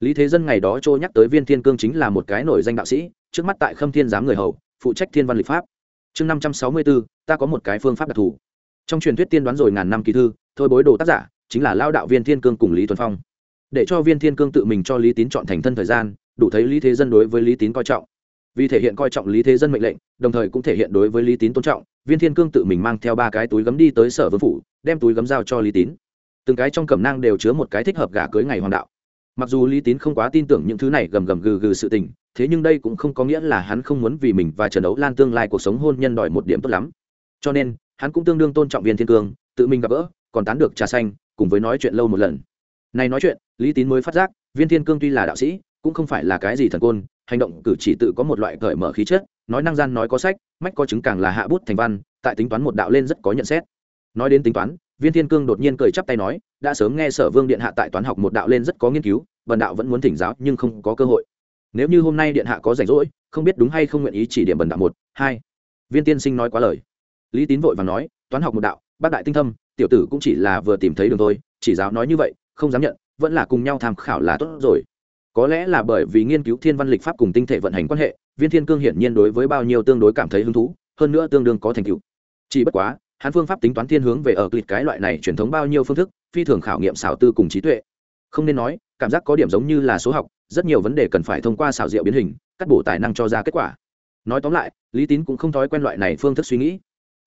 Lý thế dân ngày đó trôi nhắc tới viên thiên cương chính là một cái nổi danh đạo sĩ, trước mắt tại khâm thiên giám người hầu phụ trách thiên văn lịch pháp. Chương năm trăm sáu mươi bốn ta có một cái phương pháp đặc thù. Trong truyền thuyết tiên đoán rồi ngàn năm kỳ thư, thôi bối đồ tác giả chính là lao đạo viên thiên cương cùng lý tuấn phong. Để cho viên thiên cương tự mình cho lý tín chọn thành thân thời gian, đủ thấy lý thế dân đối với lý tín coi trọng. Vì thể hiện coi trọng lý thế dân mệnh lệnh, đồng thời cũng thể hiện đối với lý tín tôn trọng, viên thiên cương tự mình mang theo ba cái túi gấm đi tới sở vương phủ, đem túi gấm giao cho lý tín. Từng cái trong cẩm nang đều chứa một cái thích hợp gả cưới ngày hoàng đạo mặc dù lý tín không quá tin tưởng những thứ này gầm gầm gừ gừ sự tình, thế nhưng đây cũng không có nghĩa là hắn không muốn vì mình và trần đấu lan tương lai cuộc sống hôn nhân đòi một điểm tốt lắm. Cho nên, hắn cũng tương đương tôn trọng viên thiên cương, tự mình gặp gỡ, còn tán được trà xanh, cùng với nói chuyện lâu một lần. Này nói chuyện, lý tín mới phát giác, viên thiên cương tuy là đạo sĩ, cũng không phải là cái gì thần côn, hành động cử chỉ tự có một loại cởi mở khí chất, nói năng gian nói có sách, mách có chứng càng là hạ bút thành văn, tại tính toán một đạo lên rất có nhận xét. Nói đến tính toán, viên thiên cương đột nhiên cười chắp tay nói đã sớm nghe sở vương điện hạ tại toán học một đạo lên rất có nghiên cứu, vần đạo vẫn muốn thỉnh giáo nhưng không có cơ hội. Nếu như hôm nay điện hạ có rảnh rỗi, không biết đúng hay không nguyện ý chỉ điểm bần đạo một, hai. Viên tiên sinh nói quá lời. Lý tín vội và nói, toán học một đạo, bác đại tinh thâm, tiểu tử cũng chỉ là vừa tìm thấy đường thôi, chỉ giáo nói như vậy, không dám nhận, vẫn là cùng nhau tham khảo là tốt rồi. Có lẽ là bởi vì nghiên cứu thiên văn lịch pháp cùng tinh thể vận hành quan hệ, viên thiên cương hiển nhiên đối với bao nhiêu tương đối cảm thấy hứng thú, hơn nữa tương đương có thành tựu. Chỉ bất quá hắn phương pháp tính toán thiên hướng về ở clip cái loại này truyền thống bao nhiêu phương thức, phi thường khảo nghiệm xảo tư cùng trí tuệ. Không nên nói, cảm giác có điểm giống như là số học, rất nhiều vấn đề cần phải thông qua xảo diệu biến hình, cắt bổ tài năng cho ra kết quả. Nói tóm lại, lý tín cũng không thói quen loại này phương thức suy nghĩ.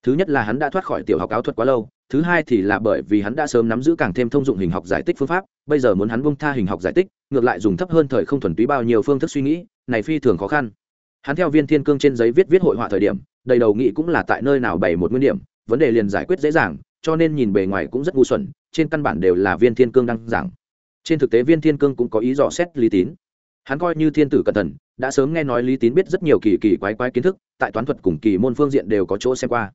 Thứ nhất là hắn đã thoát khỏi tiểu học áo thuật quá lâu, thứ hai thì là bởi vì hắn đã sớm nắm giữ càng thêm thông dụng hình học giải tích phương pháp, bây giờ muốn hắn bung tha hình học giải tích, ngược lại dùng thấp hơn thời không thuần túy bao nhiêu phương thức suy nghĩ, này phi thường khó khăn. Hắn theo viên thiên cương trên giấy viết viết hội họa thời điểm, đầy đầu nghĩ cũng là tại nơi nào bày một nguyên điểm vấn đề liền giải quyết dễ dàng, cho nên nhìn bề ngoài cũng rất ngu xuẩn, trên căn bản đều là viên thiên cương đang giảng. Trên thực tế viên thiên cương cũng có ý dò xét lý tín. Hắn coi như thiên tử cẩn thận, đã sớm nghe nói lý tín biết rất nhiều kỳ kỳ quái quái kiến thức, tại toán thuật cùng kỳ môn phương diện đều có chỗ xem qua.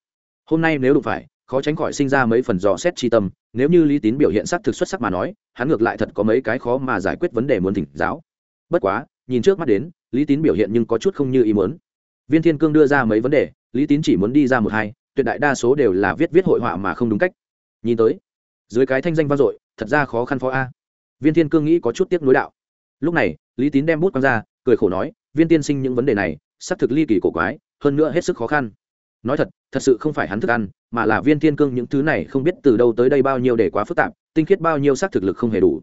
Hôm nay nếu đụng phải, khó tránh khỏi sinh ra mấy phần dò xét tri tâm, nếu như lý tín biểu hiện sắc thực xuất sắc mà nói, hắn ngược lại thật có mấy cái khó mà giải quyết vấn đề muốn thỉnh giáo. Bất quá, nhìn trước mắt đến, lý tín biểu hiện nhưng có chút không như ý muốn. Viên thiên cương đưa ra mấy vấn đề, lý tín chỉ muốn đi ra một hai tuyệt đại đa số đều là viết viết hội họa mà không đúng cách. Nhìn tới, dưới cái thanh danh vang dội, thật ra khó khăn phó a. Viên thiên cương nghĩ có chút tiếc nuối đạo. Lúc này, lý tín đem bút quăng ra, cười khổ nói, viên tiên sinh những vấn đề này, xác thực ly kỳ cổ quái, hơn nữa hết sức khó khăn. Nói thật thật sự không phải hắn thức ăn, mà là viên thiên cương những thứ này không biết từ đâu tới đây bao nhiêu để quá phức tạp, tinh khiết bao nhiêu xác thực lực không hề đủ.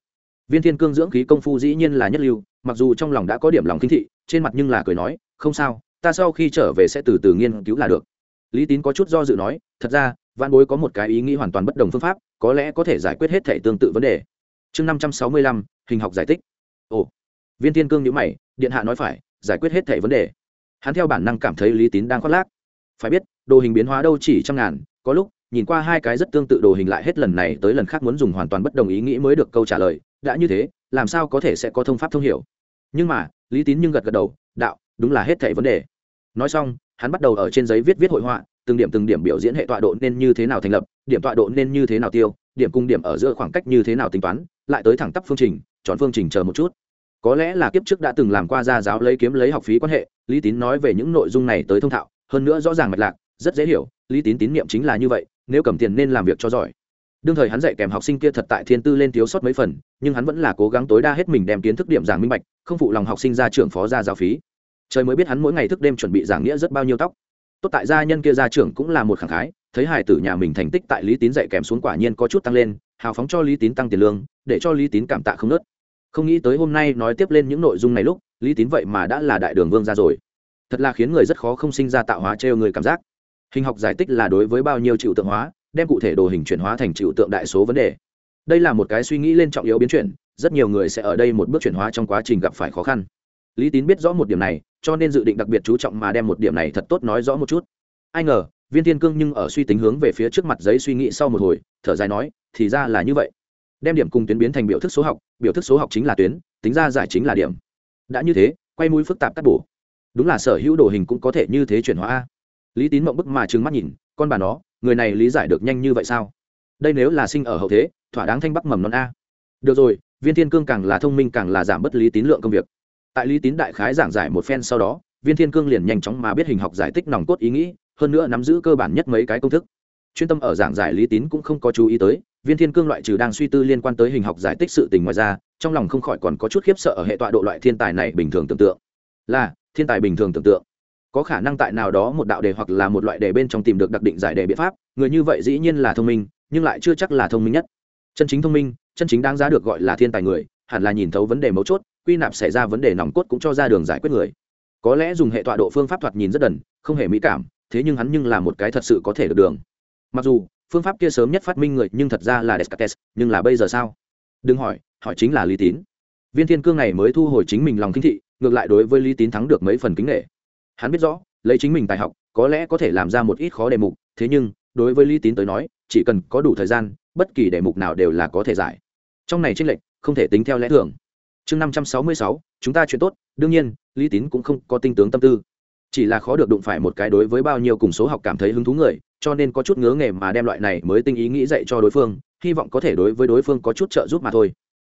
Viên thiên cương dưỡng khí công phu dĩ nhiên là nhất lưu, mặc dù trong lòng đã có điểm lòng kinh thị, trên mặt nhưng là cười nói, không sao, ta sau khi trở về sẽ từ từ nghiên cứu là được lý tín có chút do dự nói, thật ra văn bối có một cái ý nghĩ hoàn toàn bất đồng phương pháp, có lẽ có thể giải quyết hết thể tương tự vấn đề. Chương năm trăm sáu mươi lăm, hình học giải tích ồ, viên thiên cương nhữ mày, điện hạ nói phải, giải quyết hết thể vấn đề. Hắn theo bản năng cảm thấy lý tín đang khoác lác. Phải biết, đồ hình biến hóa đâu chỉ trăm ngàn, có lúc, nhìn qua hai cái rất tương tự đồ hình lại hết lần này tới lần khác muốn dùng hoàn toàn bất đồng ý nghĩ mới được câu trả lời, đã như thế, làm sao có thể sẽ có thông pháp thông hiểu? Nhưng mà, lý tín nhưng gật gật đầu, đạo, đúng là hết thảy vấn đề nói xong, hắn bắt đầu ở trên giấy viết viết hội họa, từng điểm từng điểm biểu diễn hệ tọa độ nên như thế nào thành lập, điểm tọa độ nên như thế nào tiêu, điểm cung điểm ở giữa khoảng cách như thế nào tính toán, lại tới thẳng tắp phương trình, chọn phương trình chờ một chút. Có lẽ là kiếp trước đã từng làm qua gia giáo lấy kiếm lấy học phí quan hệ, lý tín nói về những nội dung này tới thông thạo, hơn nữa rõ ràng mạch lạc, rất dễ hiểu, lý tín tín nhiệm chính là như vậy, nếu cầm tiền nên làm việc cho giỏi. Đương thời hắn dạy kèm học sinh kia thật tại thiên tư lên thiếu sót mấy phần, nhưng hắn vẫn là cố gắng tối đa hết mình đem kiến thức điểm giảng minh bạch, không phụ lòng học sinh ra trưởng phó gia giáo phí trời mới biết hắn mỗi ngày thức đêm chuẩn bị giảng nghĩa rất bao nhiêu tóc. Tốt tại gia nhân kia gia trưởng cũng là một khẳng khái, thấy hải tử nhà mình thành tích tại lý tín dạy kèm xuống quả nhiên có chút tăng lên, hào phóng cho lý tín tăng tiền lương, để cho lý tín cảm tạ không nớt. Không nghĩ tới hôm nay nói tiếp lên những nội dung này lúc, lý tín vậy mà đã là đại đường vương ra rồi. Thật là khiến người rất khó không sinh ra tạo hóa trêu người cảm giác. Hình học giải tích là đối với bao nhiêu chịu tượng hóa, đem cụ thể đồ hình chuyển hóa thành chịu tượng đại số vấn đề. Đây là một cái suy nghĩ lên trọng yếu biến chuyển, rất nhiều người sẽ ở đây một bước chuyển hóa trong quá trình gặp phải khó khăn. Lý tín biết rõ một điểm này cho nên dự định đặc biệt chú trọng mà đem một điểm này thật tốt nói rõ một chút. Ai ngờ, viên thiên cương nhưng ở suy tính hướng về phía trước mặt giấy suy nghĩ sau một hồi, thở dài nói, thì ra là như vậy. Đem điểm cùng tuyến biến thành biểu thức số học, biểu thức số học chính là tuyến, tính ra giải chính là điểm. Đã như thế, quay mũi phức tạp cắt bổ. Đúng là sở hữu đồ hình cũng có thể như thế chuyển hóa a. Lý tín mộng bức mà trừng mắt nhìn, con bà nó, người này lý giải được nhanh như vậy sao? Đây nếu là sinh ở hậu thế, thỏa đáng thanh bắc mầm non a. Được rồi, viên thiên cương càng là thông minh càng là giảm bất lý tín lượng công việc tại lý tín đại khái giảng giải một phen sau đó, viên thiên cương liền nhanh chóng mà biết hình học giải tích nòng cốt ý nghĩ, hơn nữa nắm giữ cơ bản nhất mấy cái công thức. Chuyên tâm ở giảng giải lý tín cũng không có chú ý tới, viên thiên cương loại trừ đang suy tư liên quan tới hình học giải tích sự tình ngoài ra, trong lòng không khỏi còn có chút khiếp sợ ở hệ tọa độ loại thiên tài này bình thường tưởng tượng. Là, thiên tài bình thường tưởng tượng. Có khả năng tại nào đó một đạo đề hoặc là một loại đề bên trong tìm được đặc định giải đề biện pháp, người như vậy dĩ nhiên là thông minh, nhưng lại chưa chắc là thông minh nhất. Chân chính thông minh, chân chính đáng giá được gọi là thiên tài người, hẳn là nhìn thấu vấn đề mấu chốt quy nạp xảy ra vấn đề nòng cốt cũng cho ra đường giải quyết người. Có lẽ dùng hệ tọa độ phương pháp thoạt nhìn rất đần, không hề mỹ cảm, thế nhưng hắn nhưng là một cái thật sự có thể được đường. Mặc dù, phương pháp kia sớm nhất phát minh người, nhưng thật ra là descartes, nhưng là bây giờ sao? Đừng hỏi hỏi chính là lý tín. Viên thiên cương này mới thu hồi chính mình lòng kinh thị, ngược lại đối với lý tín thắng được mấy phần kính nghệ hắn biết rõ, lấy chính mình tài học, có lẽ có thể làm ra một ít khó đề mục, thế nhưng, đối với lý tín tới nói, chỉ cần có đủ thời gian, bất kỳ đề mục nào đều là có thể giải. Trong này tranh lệch, không thể tính theo lẽ thường chương năm trăm sáu mươi sáu, chúng ta chuyện tốt, đương nhiên, lý tín cũng không có tinh tướng tâm tư. Chỉ là khó được đụng phải một cái đối với bao nhiêu cùng số học cảm thấy hứng thú người, cho nên có chút ngứa nghề mà đem loại này mới tinh ý nghĩ dạy cho đối phương, hy vọng có thể đối với đối phương có chút trợ giúp mà thôi.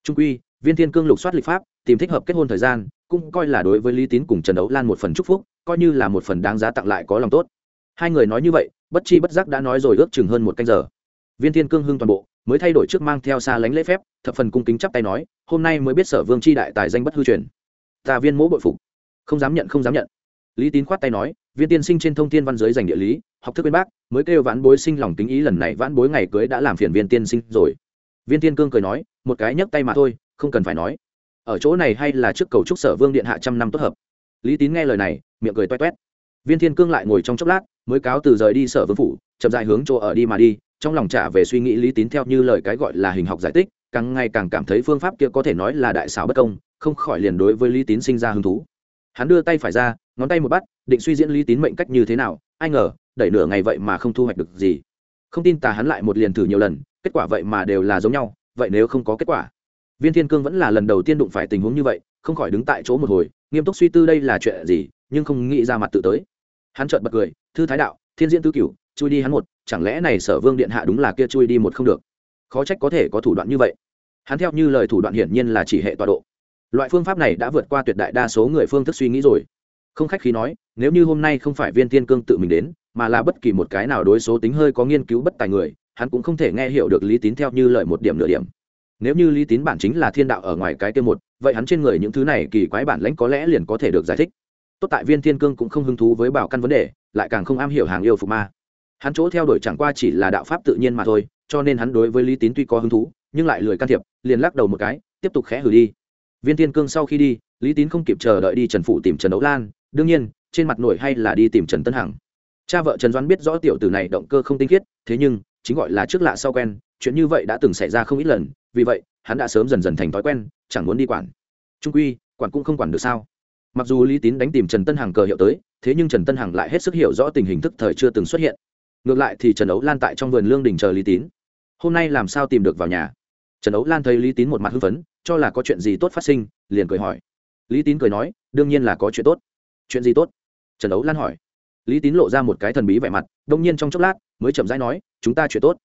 Trung quy, viên thiên cương lục soát lịch pháp, tìm thích hợp kết hôn thời gian, cũng coi là đối với lý tín cùng trần đấu lan một phần chúc phúc, coi như là một phần đáng giá tặng lại có lòng tốt. Hai người nói như vậy, bất chi bất giác đã nói rồi ước chừng hơn một canh giờ. Viên thiên cương hưng toàn bộ mới thay đổi trước mang theo xa lánh lễ phép, thập phần cung kính chắp tay nói, hôm nay mới biết sở vương c h i đại tài danh bất hư truyền. Ta viên mỗ bội phục. Không dám nhận, không dám nhận. Lý tín khoát tay nói, viên tiên sinh trên thông thiên văn giới dành địa lý, học thức bên bác, mới kêu vãn bối sinh lòng tính ý lần này vãn bối ngày cưới đã làm phiền viên tiên sinh rồi. Viên tiên cương cười nói, một cái nhấc tay mà thôi, không cần phải nói. Ở chỗ này hay là trước cầu trúc sở vương điện hạ trăm năm tốt hợp. Lý tín nghe lời này, miệng cười toét toét. Viên thiên cương lại ngồi trong chốc lát, mới cáo từ rời đi sở vương phủ, chậm dài hướng chỗ ở đi mà đi trong lòng trả về suy nghĩ lý tín theo như lời cái gọi là hình học giải tích, càng ngày càng cảm thấy phương pháp kia có thể nói là đại xảo bất công, không khỏi liền đối với lý tín sinh ra hứng thú. Hắn đưa tay phải ra, ngón tay một bắt, định suy diễn lý tín mệnh cách như thế nào, ai ngờ, đẩy nửa ngày vậy mà không thu hoạch được gì. Không tin tà hắn lại một liền thử nhiều lần, kết quả vậy mà đều là giống nhau, vậy nếu không có kết quả? Viên thiên cương vẫn là lần đầu tiên đụng phải tình huống như vậy, không khỏi đứng tại chỗ một hồi, nghiêm túc suy tư đây là chuyện gì, nhưng không nghĩ ra mặt tự tới. Hắn chợt bật cười, thư thái đạo, thiên diễn tứ cửu chui đi hắn một, chẳng lẽ này sở vương điện hạ đúng là kia chui đi một không được? Khó trách có thể có thủ đoạn như vậy. Hắn theo như lời thủ đoạn hiển nhiên là chỉ hệ tọa độ. Loại phương pháp này đã vượt qua tuyệt đại đa số người phương thức suy nghĩ rồi. Không khách khí nói, nếu như hôm nay không phải viên thiên cương tự mình đến, mà là bất kỳ một cái nào đối số tính hơi có nghiên cứu bất tài người, hắn cũng không thể nghe hiểu được lý tín theo như lời một điểm nửa điểm. Nếu như lý tín bản chính là thiên đạo ở ngoài cái tiêu một, vậy hắn trên người những thứ này kỳ quái bản lãnh có lẽ liền có thể được giải thích. Tốt tại viên thiên cương cũng không hứng thú với bảo căn vấn đề, lại càng không am hiểu hàng yêu phục ma hắn chỗ theo đuổi chẳng qua chỉ là đạo pháp tự nhiên mà thôi, cho nên hắn đối với lý tín tuy có hứng thú, nhưng lại lười can thiệp, liền lắc đầu một cái, tiếp tục khẽ hử đi. Viên thiên cương sau khi đi, lý tín không kịp chờ đợi đi trần phụ tìm trần ấu lan, đương nhiên, trên mặt nổi hay là đi tìm trần tân hằng. Cha vợ trần doãn biết rõ tiểu tử này động cơ không tinh khiết, thế nhưng, chính gọi là trước lạ sau quen, chuyện như vậy đã từng xảy ra không ít lần, vì vậy, hắn đã sớm dần dần thành thói quen, chẳng muốn đi quản. Trung quy, quản cũng không quản được sao. Mặc dù lý tín đánh tìm trần tân hằng cờ hiệu tới, thế nhưng trần tân hằng lại hết sức hiểu rõ tình hình thức thời chưa từng xuất hiện ngược lại thì trần ấu lan tại trong vườn lương đình chờ lý tín. Hôm nay làm sao tìm được vào nhà? Trần ấu lan thấy lý tín một mặt hưng phấn, cho là có chuyện gì tốt phát sinh, liền cười hỏi. Lý tín cười nói, đương nhiên là có chuyện tốt. Chuyện gì tốt? Trần ấu lan hỏi. Lý tín lộ ra một cái thần bí vẻ mặt, đông nhiên trong chốc lát, mới chậm rãi nói, chúng ta chuyện tốt.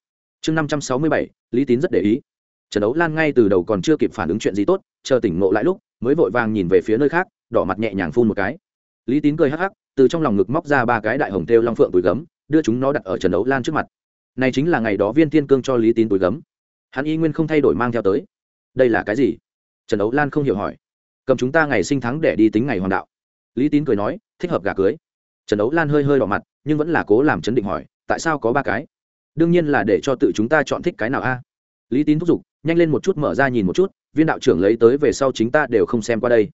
Chương năm trăm sáu mươi bảy, lý tín rất để ý. Trần ấu lan ngay từ đầu còn chưa kịp phản ứng chuyện gì tốt, chờ tỉnh ngộ lại lúc, mới vội vàng nhìn về phía nơi khác, đỏ mặt nhẹ nhàng phun một cái. Lý tín cười hắc hắc, từ trong lòng ngực móc ra ba cái đại hồng têu long phượng túi gấm đưa chúng nó đặt ở trần đấu lan trước mặt. Này chính là ngày đó viên tiên cương cho lý tín túi gấm. Hắn y nguyên không thay đổi mang theo tới. Đây là cái gì? Trần đấu lan không hiểu hỏi. Cầm chúng ta ngày sinh thắng để đi tính ngày hoàng đạo. Lý tín cười nói, thích hợp gà cưới. Trần đấu lan hơi hơi đỏ mặt, nhưng vẫn là cố làm chấn định hỏi, tại sao có ba cái? Đương nhiên là để cho tự chúng ta chọn thích cái nào a? Lý tín thúc giục, nhanh lên một chút mở ra nhìn một chút, viên đạo trưởng lấy tới về sau chính ta đều không xem qua đây.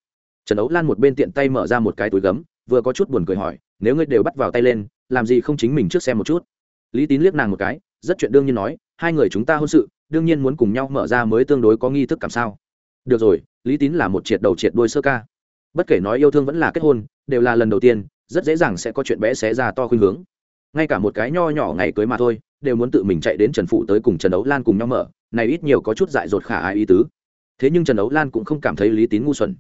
Trần đấu lan một bên tiện tay mở ra một cái túi gấm, vừa có chút buồn cười hỏi, nếu ngươi đều bắt vào tay lên làm gì không chính mình trước xem một chút. Lý tín liếc nàng một cái, rất chuyện đương nhiên nói, hai người chúng ta hôn sự, đương nhiên muốn cùng nhau mở ra mới tương đối có nghi thức cảm sao. Được rồi, lý tín là một triệt đầu triệt đôi sơ ca. Bất kể nói yêu thương vẫn là kết hôn, đều là lần đầu tiên, rất dễ dàng sẽ có chuyện bé xé ra to khuynh hướng. Ngay cả một cái nho nhỏ ngày cưới mà thôi, đều muốn tự mình chạy đến trần phụ tới cùng trần đấu lan cùng nhau mở, này ít nhiều có chút dại dột khả ai ý tứ. Thế nhưng trần đấu lan cũng không cảm thấy lý tín ngu xuẩn.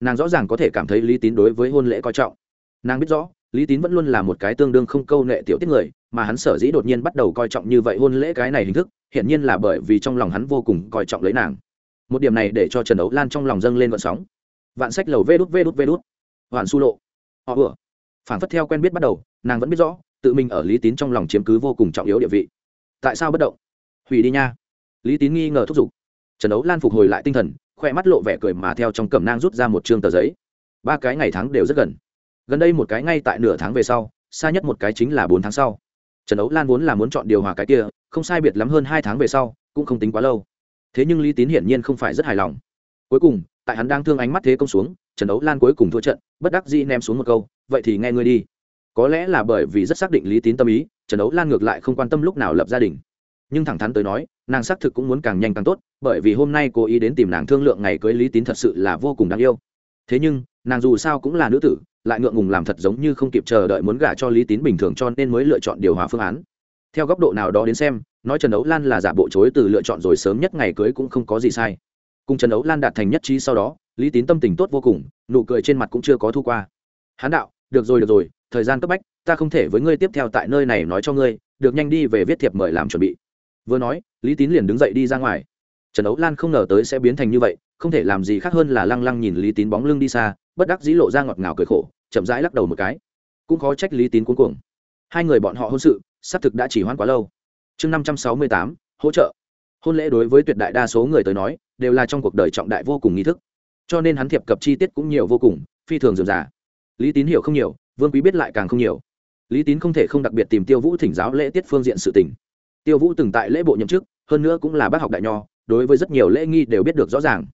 Nàng rõ ràng có thể cảm thấy lý tín đối với hôn lễ coi trọng. Nàng biết rõ lý tín vẫn luôn là một cái tương đương không câu nệ tiểu tiết người, mà hắn sở dĩ đột nhiên bắt đầu coi trọng như vậy hôn lễ cái này hình thức, hiển nhiên là bởi vì trong lòng hắn vô cùng coi trọng lấy nàng. Một điểm này để cho trần đấu lan trong lòng dâng lên vận sóng. Vạn sách lầu vê đút vê đút vê đút. Hoàn su lộ. Họ vừa. Phản phất theo quen biết bắt đầu, nàng vẫn biết rõ, tự mình ở lý tín trong lòng chiếm cứ vô cùng trọng yếu địa vị. Tại sao bất động? Hủy đi nha. Lý tín nghi ngờ thúc giục. Trần đấu lan phục hồi lại tinh thần, khoe mắt lộ vẻ cười mà theo trong cầm nang rút ra một chương tờ giấy. Ba cái ngày tháng đều rất gần gần đây một cái ngay tại nửa tháng về sau, xa nhất một cái chính là bốn tháng sau. Trần ấu lan vốn là muốn chọn điều hòa cái kia, không sai biệt lắm hơn hai tháng về sau, cũng không tính quá lâu. Thế nhưng lý tín hiển nhiên không phải rất hài lòng. Cuối cùng, tại hắn đang thương ánh mắt thế công xuống, trần ấu lan cuối cùng thua trận, bất đắc dĩ ném xuống một câu, vậy thì nghe ngươi đi. Có lẽ là bởi vì rất xác định lý tín tâm ý, trần ấu lan ngược lại không quan tâm lúc nào lập gia đình. Nhưng thẳng thắn tới nói, nàng xác thực cũng muốn càng nhanh càng tốt, bởi vì hôm nay cô ý đến tìm nàng thương lượng ngày cưới lý tín thật sự là vô cùng đáng yêu. Thế nhưng nàng dù sao cũng là nữ tử, lại ngượng ngùng làm thật giống như không kịp chờ đợi muốn gả cho lý tín bình thường cho nên mới lựa chọn điều hòa phương án. Theo góc độ nào đó đến xem, nói trần ấu lan là giả bộ chối từ lựa chọn rồi sớm nhất ngày cưới cũng không có gì sai. Cùng trần ấu lan đạt thành nhất trí sau đó, lý tín tâm tình tốt vô cùng, nụ cười trên mặt cũng chưa có thu qua. Hán đạo, được rồi được rồi, thời gian cấp bách, ta không thể với ngươi tiếp theo tại nơi này nói cho ngươi, được nhanh đi về viết thiệp mời làm chuẩn bị. Vừa nói, lý tín liền đứng dậy đi ra ngoài. Trần ấu lan không ngờ tới sẽ biến thành như vậy không thể làm gì khác hơn là lăng lăng nhìn lý tín bóng lưng đi xa, bất đắc dĩ lộ ra ngọt ngào cười khổ, chậm rãi lắc đầu một cái. Cũng khó trách lý tín cuối cùng hai người bọn họ hôn sự, xác thực đã chỉ hoãn quá lâu. Chương năm trăm sáu mươi tám, hỗ trợ. Hôn lễ đối với tuyệt đại đa số người tới nói, đều là trong cuộc đời trọng đại vô cùng nghi thức. Cho nên hắn thiệp cập chi tiết cũng nhiều vô cùng, phi thường dườm già. Lý tín hiểu không nhiều, vương quý biết lại càng không nhiều. Lý tín không thể không đặc biệt tìm tiêu vũ thỉnh giáo lễ tiết phương diện sự tình. Tiêu vũ từng tại lễ bộ nhậm chức, hơn nữa cũng là bác học đại nho, đối với rất nhiều lễ nghi đều biết được rõ ràng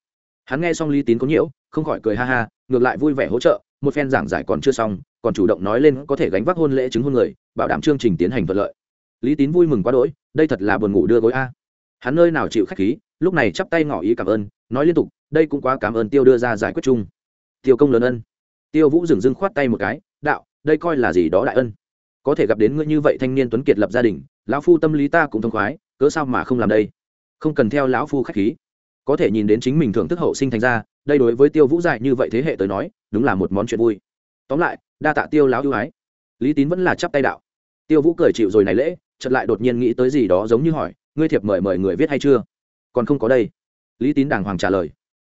hắn nghe xong lý tín có nhiễu, không khỏi cười ha ha, ngược lại vui vẻ hỗ trợ, một phen giảng giải còn chưa xong, còn chủ động nói lên có thể gánh vác hôn lễ chứng hôn người, bảo đảm chương trình tiến hành thuận lợi. Lý tín vui mừng quá đỗi, đây thật là buồn ngủ đưa gối a. Hắn nơi nào chịu khách khí, lúc này chắp tay ngỏ ý cảm ơn, nói liên tục, đây cũng quá cảm ơn tiêu đưa ra giải quyết chung. Tiêu công lớn ân. Tiêu vũ dừng dưng khoát tay một cái, đạo, đây coi là gì đó đại ân? Có thể gặp đến ngươi như vậy thanh niên tuấn kiệt lập gia đình, lão phu tâm lý ta cũng thông khoái, cớ sao mà không làm đây? Không cần theo lão phu khách khí có thể nhìn đến chính mình thưởng thức hậu sinh thành ra, đây đối với tiêu vũ dài như vậy thế hệ tới nói, đúng là một món chuyện vui. Tóm lại, đa tạ tiêu láo ưu ái. Lý tín vẫn là chắp tay đạo. Tiêu vũ cười chịu rồi này lễ, chợt lại đột nhiên nghĩ tới gì đó giống như hỏi, ngươi thiệp mời mời người viết hay chưa? Còn không có đây. Lý tín đàng hoàng trả lời.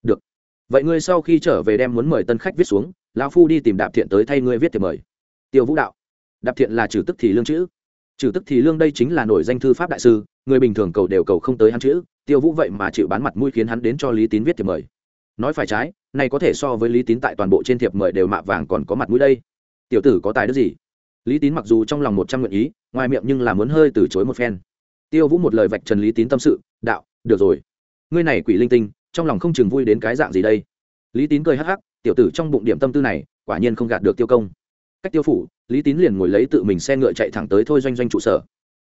Được. Vậy ngươi sau khi trở về đem muốn mời tân khách viết xuống, lão phu đi tìm đạp thiện tới thay ngươi viết thiệp mời. Tiêu vũ đạo. Đạp thiện là trừ tức thì lương chữ. Trừ tức thì lương đây chính là nổi danh thư pháp đại sư người bình thường cầu đều cầu không tới hắn chữ, tiêu vũ vậy mà chịu bán mặt mũi khiến hắn đến cho lý tín viết thiệp mời. Nói phải trái, này có thể so với lý tín tại toàn bộ trên thiệp mời đều mạ vàng còn có mặt mũi đây. Tiểu tử có tài đức gì? Lý tín mặc dù trong lòng một trăm nguyện ý, ngoài miệng nhưng là muốn hơi từ chối một phen. Tiêu vũ một lời vạch trần lý tín tâm sự, đạo, được rồi. Ngươi này quỷ linh tinh, trong lòng không chừng vui đến cái dạng gì đây? Lý tín cười hắc hắc, tiểu tử trong bụng điểm tâm tư này, quả nhiên không gạt được tiêu công. Cách tiêu phủ, lý tín liền ngồi lấy tự mình xe ngựa chạy thẳng tới thôi doanh doanh trụ sở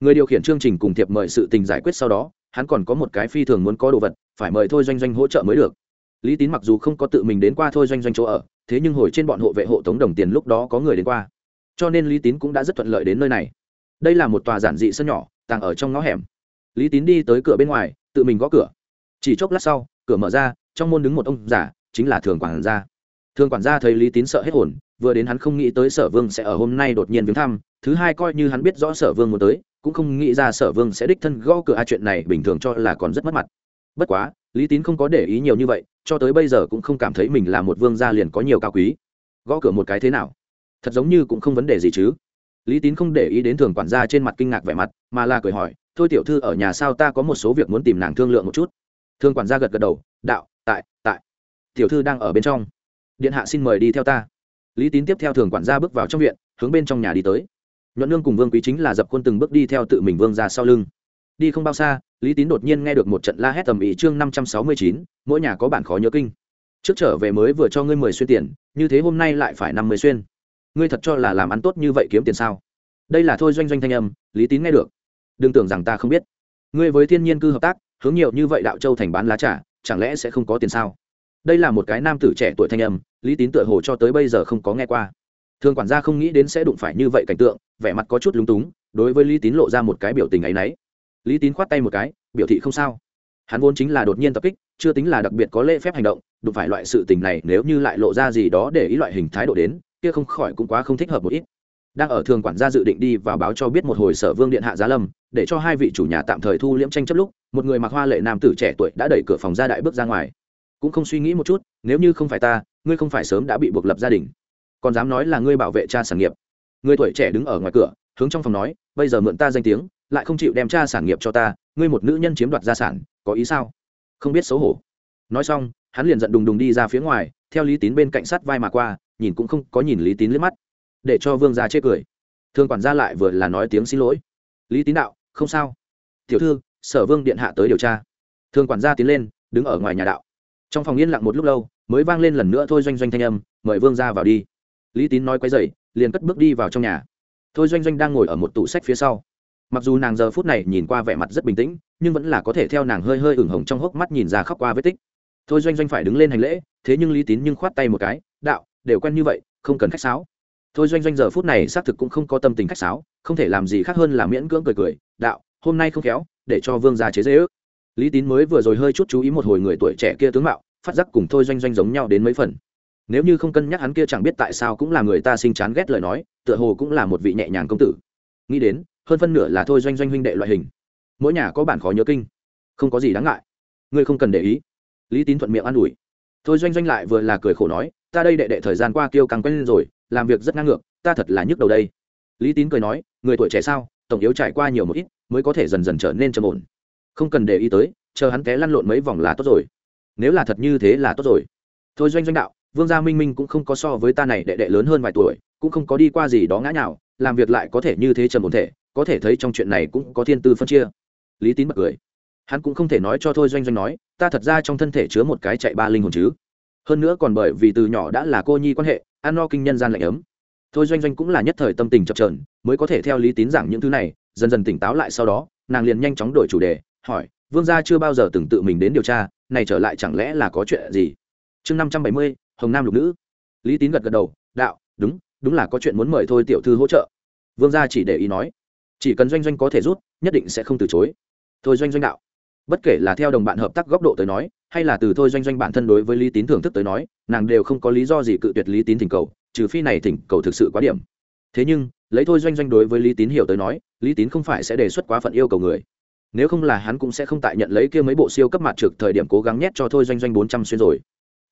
người điều khiển chương trình cùng thiệp mời sự tình giải quyết sau đó, hắn còn có một cái phi thường muốn có đồ vật, phải mời thôi doanh doanh hỗ trợ mới được. Lý tín mặc dù không có tự mình đến qua thôi doanh doanh chỗ ở, thế nhưng hồi trên bọn hộ vệ hộ tống đồng tiền lúc đó có người đến qua. Cho nên lý tín cũng đã rất thuận lợi đến nơi này. Đây là một tòa giản dị sân nhỏ, tàng ở trong ngõ hẻm. Lý tín đi tới cửa bên ngoài, tự mình gõ cửa. Chỉ chốc lát sau, cửa mở ra, trong môn đứng một ông giả chính là thường quản gia thường quản gia thấy lý tín sợ hết hồn, vừa đến hắn không nghĩ tới sở vương sẽ ở hôm nay đột nhiên viếng thăm, thứ hai coi như hắn biết rõ sở vương muốn tới, cũng không nghĩ ra sở vương sẽ đích thân gõ cửa a, chuyện này bình thường cho là còn rất mất mặt. Bất quá, lý tín không có để ý nhiều như vậy, cho tới bây giờ cũng không cảm thấy mình là một vương gia liền có nhiều cao quý. Gõ cửa một cái thế nào? Thật giống như cũng không vấn đề gì chứ. Lý tín không để ý đến thường quản gia trên mặt kinh ngạc vẻ mặt, mà là cười hỏi, thôi tiểu thư, ở nhà sao ta có một số việc muốn tìm nàng thương lượng một chút? Thương quản gia gật gật đầu, đạo, tại tại. Tiểu thư đang ở bên trong điện hạ xin mời đi theo ta. Lý tín tiếp theo thường quản gia bước vào trong viện, hướng bên trong nhà đi tới. Nhuận nương cùng vương quý chính là dập quân từng bước đi theo tự mình vương ra sau lưng. Đi không bao xa, lý tín đột nhiên nghe được một trận la hét tầm ý chương năm trăm sáu mươi chín, mỗi nhà có bản khó nhớ kinh. Trước trở về mới vừa cho ngươi mười xuyên tiền, như thế hôm nay lại phải năm mươi xuyên. Ngươi thật cho là làm ăn tốt như vậy kiếm tiền sao? Đây là thôi doanh doanh thanh âm, lý tín nghe được. Đừng tưởng rằng ta không biết. Ngươi với thiên nhiên cư hợp tác, hướng nhiều như vậy đạo châu thành bán lá trà, chẳng lẽ sẽ không có tiền sao? Đây là một cái nam tử trẻ tuổi thanh âm lý tín tựa hồ cho tới bây giờ không có nghe qua. Thường quản gia không nghĩ đến sẽ đụng phải như vậy cảnh tượng, vẻ mặt có chút lúng túng, đối với lý tín lộ ra một cái biểu tình ấ y n ấ y lý tín khoát tay một cái, biểu thị không sao. Hắn vốn chính là đột nhiên tập kích, chưa tính là đặc biệt có lễ phép hành động, đụng phải loại sự tình này nếu như lại lộ ra gì đó để ý loại hình thái độ đến, kia không khỏi cũng quá không thích hợp một ít. Đang ở thường quản gia dự định đi và báo cho biết một hồi sở vương điện hạ giá lâm, để cho hai vị chủ nhà tạm thời thu liễm tranh chấp lúc, một người mặc hoa lệ nam tử trẻ tuổi đã đẩy cửa phòng ra đại bước ra ngoài cũng không suy nghĩ một chút, nếu như không phải ta, ngươi không phải sớm đã bị buộc lập gia đình. Còn dám nói là ngươi bảo vệ cha sản nghiệp. Người tuổi trẻ đứng ở ngoài cửa, hướng trong phòng nói, bây giờ mượn ta danh tiếng, lại không chịu đem cha sản nghiệp cho ta, ngươi một nữ nhân chiếm đoạt gia sản, có ý sao? Không biết xấu hổ. Nói xong, hắn liền giận đùng đùng đi ra phía ngoài, theo lý tín bên cạnh sát vai mà qua, nhìn cũng không có nhìn lý tín liếc mắt. Để cho vương gia chê cười. Thương quản gia lại vừa là nói tiếng xin lỗi. Lý tín đạo, không sao. Tiểu thư, sở vương điện hạ tới điều tra. Thương quản gia tiến lên, đứng ở ngoài nhà đạo trong phòng yên lặng một lúc lâu, mới vang lên lần nữa thôi doanh doanh thanh âm, mời vương ra vào đi. Lý tín nói quay dậy liền cất bước đi vào trong nhà. Thôi doanh doanh đang ngồi ở một tủ sách phía sau. Mặc dù nàng giờ phút này nhìn qua vẻ mặt rất bình tĩnh, nhưng vẫn là có thể theo nàng hơi hơi ửng hồng trong hốc mắt nhìn ra khóc qua vết tích. Thôi doanh doanh phải đứng lên hành lễ, thế nhưng lý tín nhưng khoát tay một cái, đạo, đều quen như vậy, không cần khách sáo. Thôi doanh doanh giờ phút này xác thực cũng không có tâm tình khách sáo, không thể làm gì khác hơn là miễn cưỡng cười cười, đạo, hôm nay không khéo, để cho vương gia chế dễ ước lý tín mới vừa rồi hơi chút chú ý một hồi người tuổi trẻ kia tướng mạo, phát giác cùng thôi doanh doanh giống nhau đến mấy phần. Nếu như không cân nhắc hắn kia chẳng biết tại sao cũng là người ta sinh chán ghét lời nói, tựa hồ cũng là một vị nhẹ nhàng công tử. Nghĩ đến, hơn phân nửa là thôi doanh doanh huynh đệ loại hình. Mỗi nhà có bản khó nhớ kinh. Không có gì đáng ngại. Ngươi không cần để ý. Lý tín thuận miệng an ủi. Thôi doanh doanh lại vừa là cười khổ nói, ta đây đệ đệ thời gian qua kêu càng quen lên rồi, làm việc rất ngang ngược, ta thật là nhức đầu đây. Lý tín cười nói, người tuổi trẻ sao? Tổng yếu trải qua nhiều một ít, mới có thể dần dần trở nên trầm ổn không cần để ý tới, chờ hắn té lăn lộn mấy vòng là tốt rồi. Nếu là thật như thế là tốt rồi. Thôi doanh doanh đạo, vương gia minh minh cũng không có so với ta này đệ đệ lớn hơn vài tuổi, cũng không có đi qua gì đó ngã nào làm việc lại có thể như thế trầm ổn thể, có thể thấy trong chuyện này cũng có thiên tư phân chia. Lý tín bật cười. Hắn cũng không thể nói cho thôi doanh doanh nói, ta thật ra trong thân thể chứa một cái chạy ba linh hồn chứ. Hơn nữa còn bởi vì từ nhỏ đã là cô nhi quan hệ, ăn no kinh nhân gian lạnh ấm. Thôi doanh doanh cũng là nhất thời tâm tình chập trờn mới có thể theo lý tín giảng những thứ này, dần dần tỉnh táo lại sau đó, nàng liền nhanh chóng đổi chủ đề hỏi, vương gia chưa bao giờ từng tự mình đến điều tra, này trở lại chẳng lẽ là có chuyện gì? Chương năm trăm bảy mươi, hồng nam lục nữ. Lý tín gật gật đầu, đạo, đúng đúng là có chuyện muốn mời thôi tiểu thư hỗ trợ. Vương gia chỉ để ý nói, chỉ cần doanh doanh có thể rút, nhất định sẽ không từ chối. Thôi doanh doanh đạo, bất kể là theo đồng bạn hợp tác góc độ tới nói, hay là từ thôi doanh doanh bản thân đối với lý tín thưởng thức tới nói, nàng đều không có lý do gì cự tuyệt lý tín thỉnh cầu, trừ phi này thỉnh cầu thực sự quá điểm. Thế nhưng, lấy thôi doanh doanh đối với lý tín hiểu tới nói, lý tín không phải sẽ đề xuất quá phận yêu cầu người nếu không là hắn cũng sẽ không tại nhận lấy kia mấy bộ siêu cấp mặt trực thời điểm cố gắng nhét cho thôi doanh doanh bốn trăm xuyên rồi.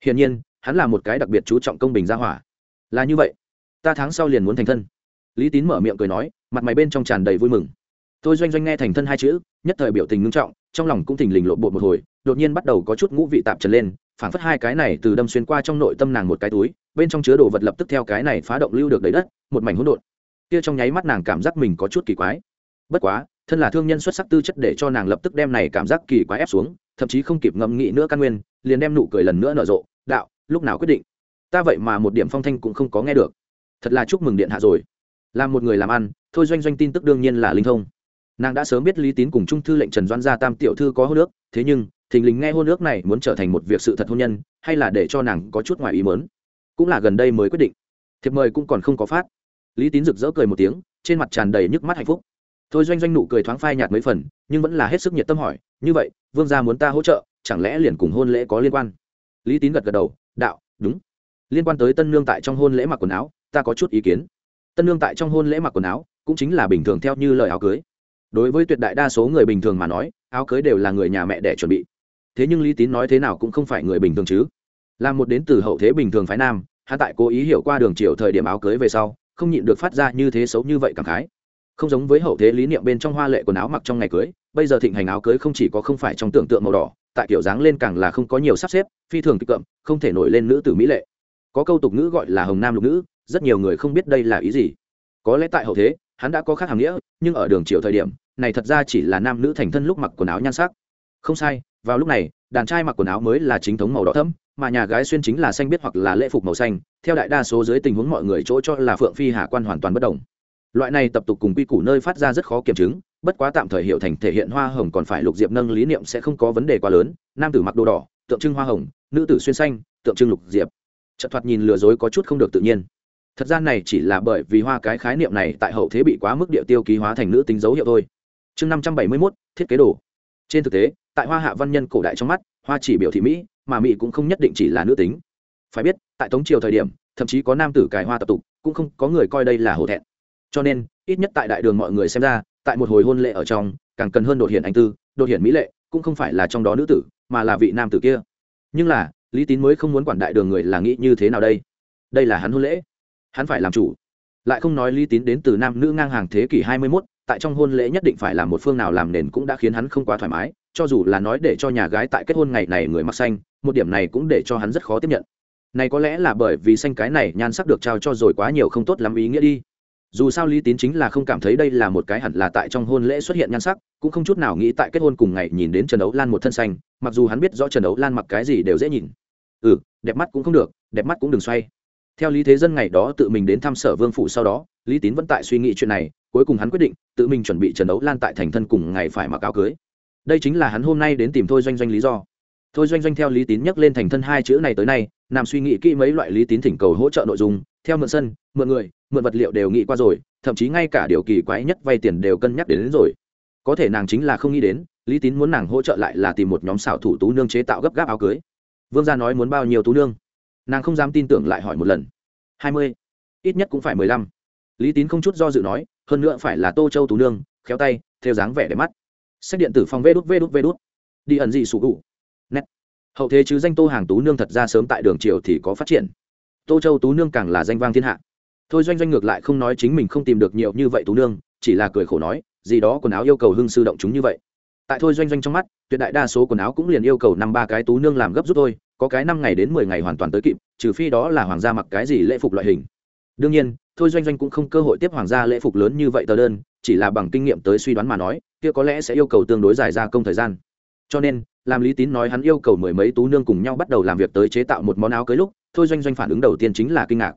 Hiển nhiên, hắn là một cái đặc biệt chú trọng công bình gia hỏa. Là như vậy, ta tháng sau liền muốn thành thân. Lý tín mở miệng cười nói, mặt mày bên trong tràn đầy vui mừng. Thôi doanh doanh nghe thành thân hai chữ, nhất thời biểu tình ngưng trọng, trong lòng cũng thình lình lộn bột một hồi, đột nhiên bắt đầu có chút ngũ vị tạp trần lên, phảng phất hai cái này từ đâm xuyên qua trong nội tâm nàng một cái túi, bên trong chứa đồ vật lập tức theo cái này phá động lưu được đầy đất, một mảnh hỗn độn. Kia trong nháy mắt nàng cảm giác mình có chút kỳ quái. Bất quá thân là thương nhân xuất sắc tư chất để cho nàng lập tức đem này cảm giác kỳ quá ép xuống, thậm chí không kịp ngẫm nghĩ nữa căn nguyên, liền đem nụ cười lần nữa nở rộ, đạo, lúc nào quyết định? Ta vậy mà một điểm phong thanh cũng không có nghe được. Thật là chúc mừng điện hạ rồi. Là một người làm ăn, thôi doanh doanh tin tức đương nhiên là linh thông. Nàng đã sớm biết lý tín cùng trung thư lệnh trần doan gia tam tiểu thư có hôn nước thế nhưng, thình lình nghe hôn nước này muốn trở thành một việc sự thật hôn nhân, hay là để cho nàng có chút ngoài ý mớn cũng là gần đây mới quyết định. Thiệp mời cũng còn không có phát. Lý tín rực rỡ cười một tiếng, trên mặt tràn đầy nhức mắt hạnh phúc thôi doanh doanh nụ cười thoáng phai nhạt mấy phần, nhưng vẫn là hết sức nhiệt tâm hỏi, như vậy, vương gia muốn ta hỗ trợ, chẳng lẽ liền cùng hôn lễ có liên quan? Lý tín gật gật đầu, đạo, đúng. Liên quan tới tân nương tại trong hôn lễ mặc quần áo, ta có chút ý kiến. Tân nương tại trong hôn lễ mặc quần áo, cũng chính là bình thường theo như lời áo cưới. Đối với tuyệt đại đa số người bình thường mà nói, áo cưới đều là người nhà mẹ để chuẩn bị. Thế nhưng lý tín nói thế nào cũng không phải người bình thường chứ. Là một đến từ hậu thế bình thường phái nam hạ tại cố ý hiểu qua đường chiều thời điểm áo cưới về sau, không nhịn được phát ra như thế xấu như vậy cảm khái không giống với hậu thế lý niệm bên trong hoa lệ quần áo mặc trong ngày cưới, bây giờ thịnh hành áo cưới không chỉ có không phải trong tưởng tượng màu đỏ, tại kiểu dáng lên càng là không có nhiều sắp xếp, phi thường kịch cậm, không thể nổi lên nữ tử mỹ lệ. Có câu tục ngữ gọi là hồng nam lục nữ, rất nhiều người không biết đây là ý gì. Có lẽ tại hậu thế, hắn đã có khác hàm nghĩa, nhưng ở đường chiều thời điểm, này thật ra chỉ là nam nữ thành thân lúc mặc quần áo nhan sắc. Không sai, vào lúc này, đàn trai mặc quần áo mới là chính thống màu đỏ thẫm, mà nhà gái xuyên chính là xanh biết hoặc là lễ phục màu xanh, theo đại đa số dưới tình huống mọi người chỗ cho là phượng phi hà quan hoàn toàn bất đồng loại này tập tục cùng quy củ nơi phát ra rất khó kiểm chứng, bất quá tạm thời hiệu thành thể hiện hoa hồng còn phải lục diệp nâng lý niệm sẽ không có vấn đề quá lớn, nam tử mặc đồ đỏ, tượng trưng hoa hồng, nữ tử xuyên xanh, tượng trưng lục diệp. Chợt thoạt nhìn lừa dối có chút không được tự nhiên. Thật ra này chỉ là bởi vì hoa cái khái niệm này tại hậu thế bị quá mức địa tiêu ký hóa thành nữ tính dấu hiệu thôi. Chương năm trăm bảy mươi mốt, thiết kế đồ. Trên thực tế, tại hoa hạ văn nhân cổ đại trong mắt, hoa chỉ biểu thị mỹ, mà mỹ cũng không nhất định chỉ là nữ tính. Phải biết, tại tống triều thời điểm, thậm chí có nam tử cài hoa tập tục, cũng không có người coi đây là hổ thẹn cho nên ít nhất tại đại đường mọi người xem ra tại một hồi hôn lễ ở trong càng cần hơn đột hiện anh tư đột hiện mỹ lệ cũng không phải là trong đó nữ tử mà là vị nam tử kia. Nhưng là lý tín mới không muốn quản đại đường người là nghĩ như thế nào đây? Đây là hắn hôn lễ. Hắn phải làm chủ. Lại không nói lý tín đến từ nam nữ ngang hàng thế kỷ hai mươi 21, tại trong hôn lễ nhất định phải làm một phương nào làm nền cũng đã khiến hắn không quá thoải mái cho dù là nói để cho nhà gái tại kết hôn ngày này người mặc xanh một điểm này cũng để cho hắn rất khó tiếp nhận. Này có lẽ là bởi vì xanh cái này nhan sắc được trao cho rồi quá nhiều không tốt lắm ý nghĩa đi dù sao lý tín chính là không cảm thấy đây là một cái hẳn là tại trong hôn lễ xuất hiện nhan sắc, cũng không chút nào nghĩ tại kết hôn cùng ngày nhìn đến trần đấu lan một thân xanh, mặc dù hắn biết rõ trần đấu lan mặc cái gì đều dễ nhìn. Ừ đẹp mắt cũng không được, đẹp mắt cũng đừng xoay. Theo lý thế dân ngày đó tự mình đến thăm sở vương phủ sau đó, lý tín vẫn tại suy nghĩ chuyện này, cuối cùng hắn quyết định tự mình chuẩn bị trần đấu lan tại thành thân cùng ngày phải mặc áo cưới. Đây chính là hắn hôm nay đến tìm thôi doanh doanh lý do. Thôi doanh doanh theo lý tín nhắc lên thành thân hai chữ này tới nay, nằm suy nghĩ kỹ mấy loại lý tín thỉnh cầu hỗ trợ nội dung theo mượn sân mượn người mượn vật liệu đều nghĩ qua rồi thậm chí ngay cả điều kỳ quái nhất vay tiền đều cân nhắc đến, đến rồi. Có thể nàng chính là không nghĩ đến lý tín muốn nàng hỗ trợ lại là tìm một nhóm xảo thủ tú nương chế tạo gấp gáp áo cưới. Vương gia nói muốn bao nhiêu tú nương? Nàng không dám tin tưởng lại hỏi một lần. Hai mươi ít nhất cũng phải mười lăm. Lý tín không chút do dự nói hơn nữa phải là tô châu tú nương khéo tay theo dáng vẻ để mắt. Sách điện tử phòng vê đút vê đút vê đút. Đi ẩn gì sụ cụ nét. Hậu thế chứ danh tô hàng tú nương thật ra sớm tại đường triều thì có phát triển tô châu tú nương càng là danh vang thiên hạ. Thôi doanh doanh ngược lại không nói chính mình không tìm được nhiều như vậy tú nương, chỉ là cười khổ nói, gì đó quần áo yêu cầu hưng sư động chúng như vậy. Tại thôi doanh doanh trong mắt, tuyệt đại đa số quần áo cũng liền yêu cầu năm ba cái tú nương làm gấp rút thôi, có cái năm ngày đến mười ngày hoàn toàn tới kịp, trừ phi đó là hoàng gia mặc cái gì lễ phục loại hình. Đương nhiên, thôi doanh doanh cũng không cơ hội tiếp hoàng gia lễ phục lớn như vậy tờ đơn, chỉ là bằng kinh nghiệm tới suy đoán mà nói, kia có lẽ sẽ yêu cầu tương đối dài ra công thời gian cho nên, làm lý tín nói hắn yêu cầu mười mấy tú nương cùng nhau bắt đầu làm việc tới chế tạo một món áo cưới lúc, thôi doanh doanh phản ứng đầu tiên chính là kinh ngạc.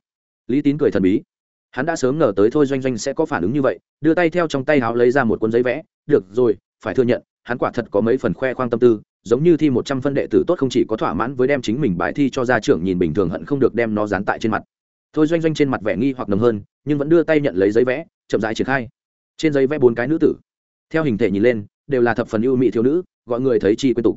Lý tín cười thần bí. Hắn đã sớm ngờ tới thôi doanh doanh sẽ có phản ứng như vậy, đưa tay theo trong tay áo lấy ra một cuốn giấy vẽ. Được rồi, phải thừa nhận, hắn quả thật có mấy phần khoe khoang tâm tư, giống như thi một trăm phân đệ tử tốt không chỉ có thỏa mãn với đem chính mình bài thi cho gia trưởng nhìn bình thường hận không được đem nó dán tại trên mặt. Thôi doanh doanh trên mặt vẻ nghi hoặc nồng hơn, nhưng vẫn đưa tay nhận lấy giấy vẽ, chậm rãi triển khai. Trên giấy vẽ bốn cái nữ tử. Theo hình thể nhìn lên, đều là thập phần ưu mỹ thiếu nữ gọi người thấy chi quên tục.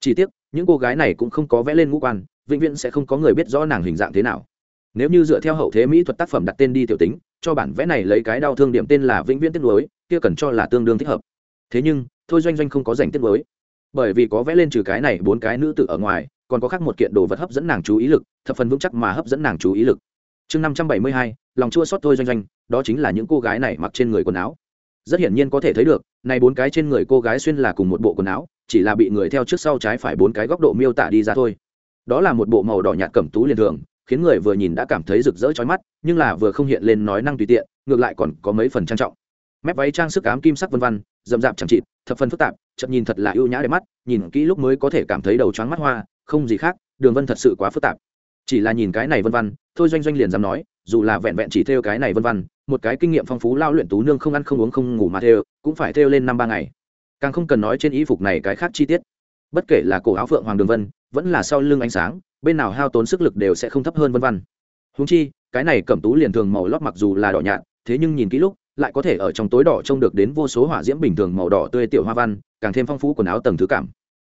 Chỉ tiếc, những cô gái này cũng không có vẽ lên ngũ quan, vĩnh viễn sẽ không có người biết rõ nàng hình dạng thế nào. Nếu như dựa theo hậu thế mỹ thuật tác phẩm đặt tên đi tiểu tính, cho bản vẽ này lấy cái đau thương điểm tên là vĩnh viễn tiết lối kia cần cho là tương đương thích hợp. Thế nhưng, thôi doanh doanh không có dành tiết lối bởi vì có vẽ lên trừ cái này bốn cái nữ tử ở ngoài, còn có khác một kiện đồ vật hấp dẫn nàng chú ý lực, thập phần vững chắc mà hấp dẫn nàng chú ý lực. Chương năm trăm bảy mươi hai, lòng chua xót thôi doanh doanh, đó chính là những cô gái này mặc trên người quần áo rất hiển nhiên có thể thấy được này bốn cái trên người cô gái xuyên là cùng một bộ quần áo, chỉ là bị người theo trước sau trái phải bốn cái góc độ miêu tả đi ra thôi. Đó là một bộ màu đỏ nhạt cẩm tú liền thường, khiến người vừa nhìn đã cảm thấy rực rỡ chói mắt, nhưng là vừa không hiện lên nói năng tùy tiện, ngược lại còn có mấy phần trang trọng. Mép váy trang sức ám kim sắc vân vân, rậm rạp chẳng chịt, thập phần phức tạp, chậm nhìn thật là ưu nhã đẹp mắt, nhìn kỹ lúc mới có thể cảm thấy đầu choáng mắt hoa, không gì khác, đường vân thật sự quá phức tạp. Chỉ là nhìn cái này vân vân, thôi doanh doanh liền dám nói, dù là vẹn vẹn chỉ theo cái này vân vân một cái kinh nghiệm phong phú lao luyện tú nương không ăn không uống không ngủ mà theo cũng phải theo lên năm ba ngày. Càng không cần nói trên y phục này cái khác chi tiết. Bất kể là cổ áo phượng hoàng đường vân, vẫn là sau lưng ánh sáng, bên nào hao tốn sức lực đều sẽ không thấp hơn vân vân. Húng chi, cái này cẩm tú liền thường màu lót mặc dù là đỏ nhạt, thế nhưng nhìn kỹ lúc, lại có thể ở trong tối đỏ trông được đến vô số hỏa diễm bình thường màu đỏ tươi tiểu hoa văn, càng thêm phong phú quần áo tầng thứ cảm.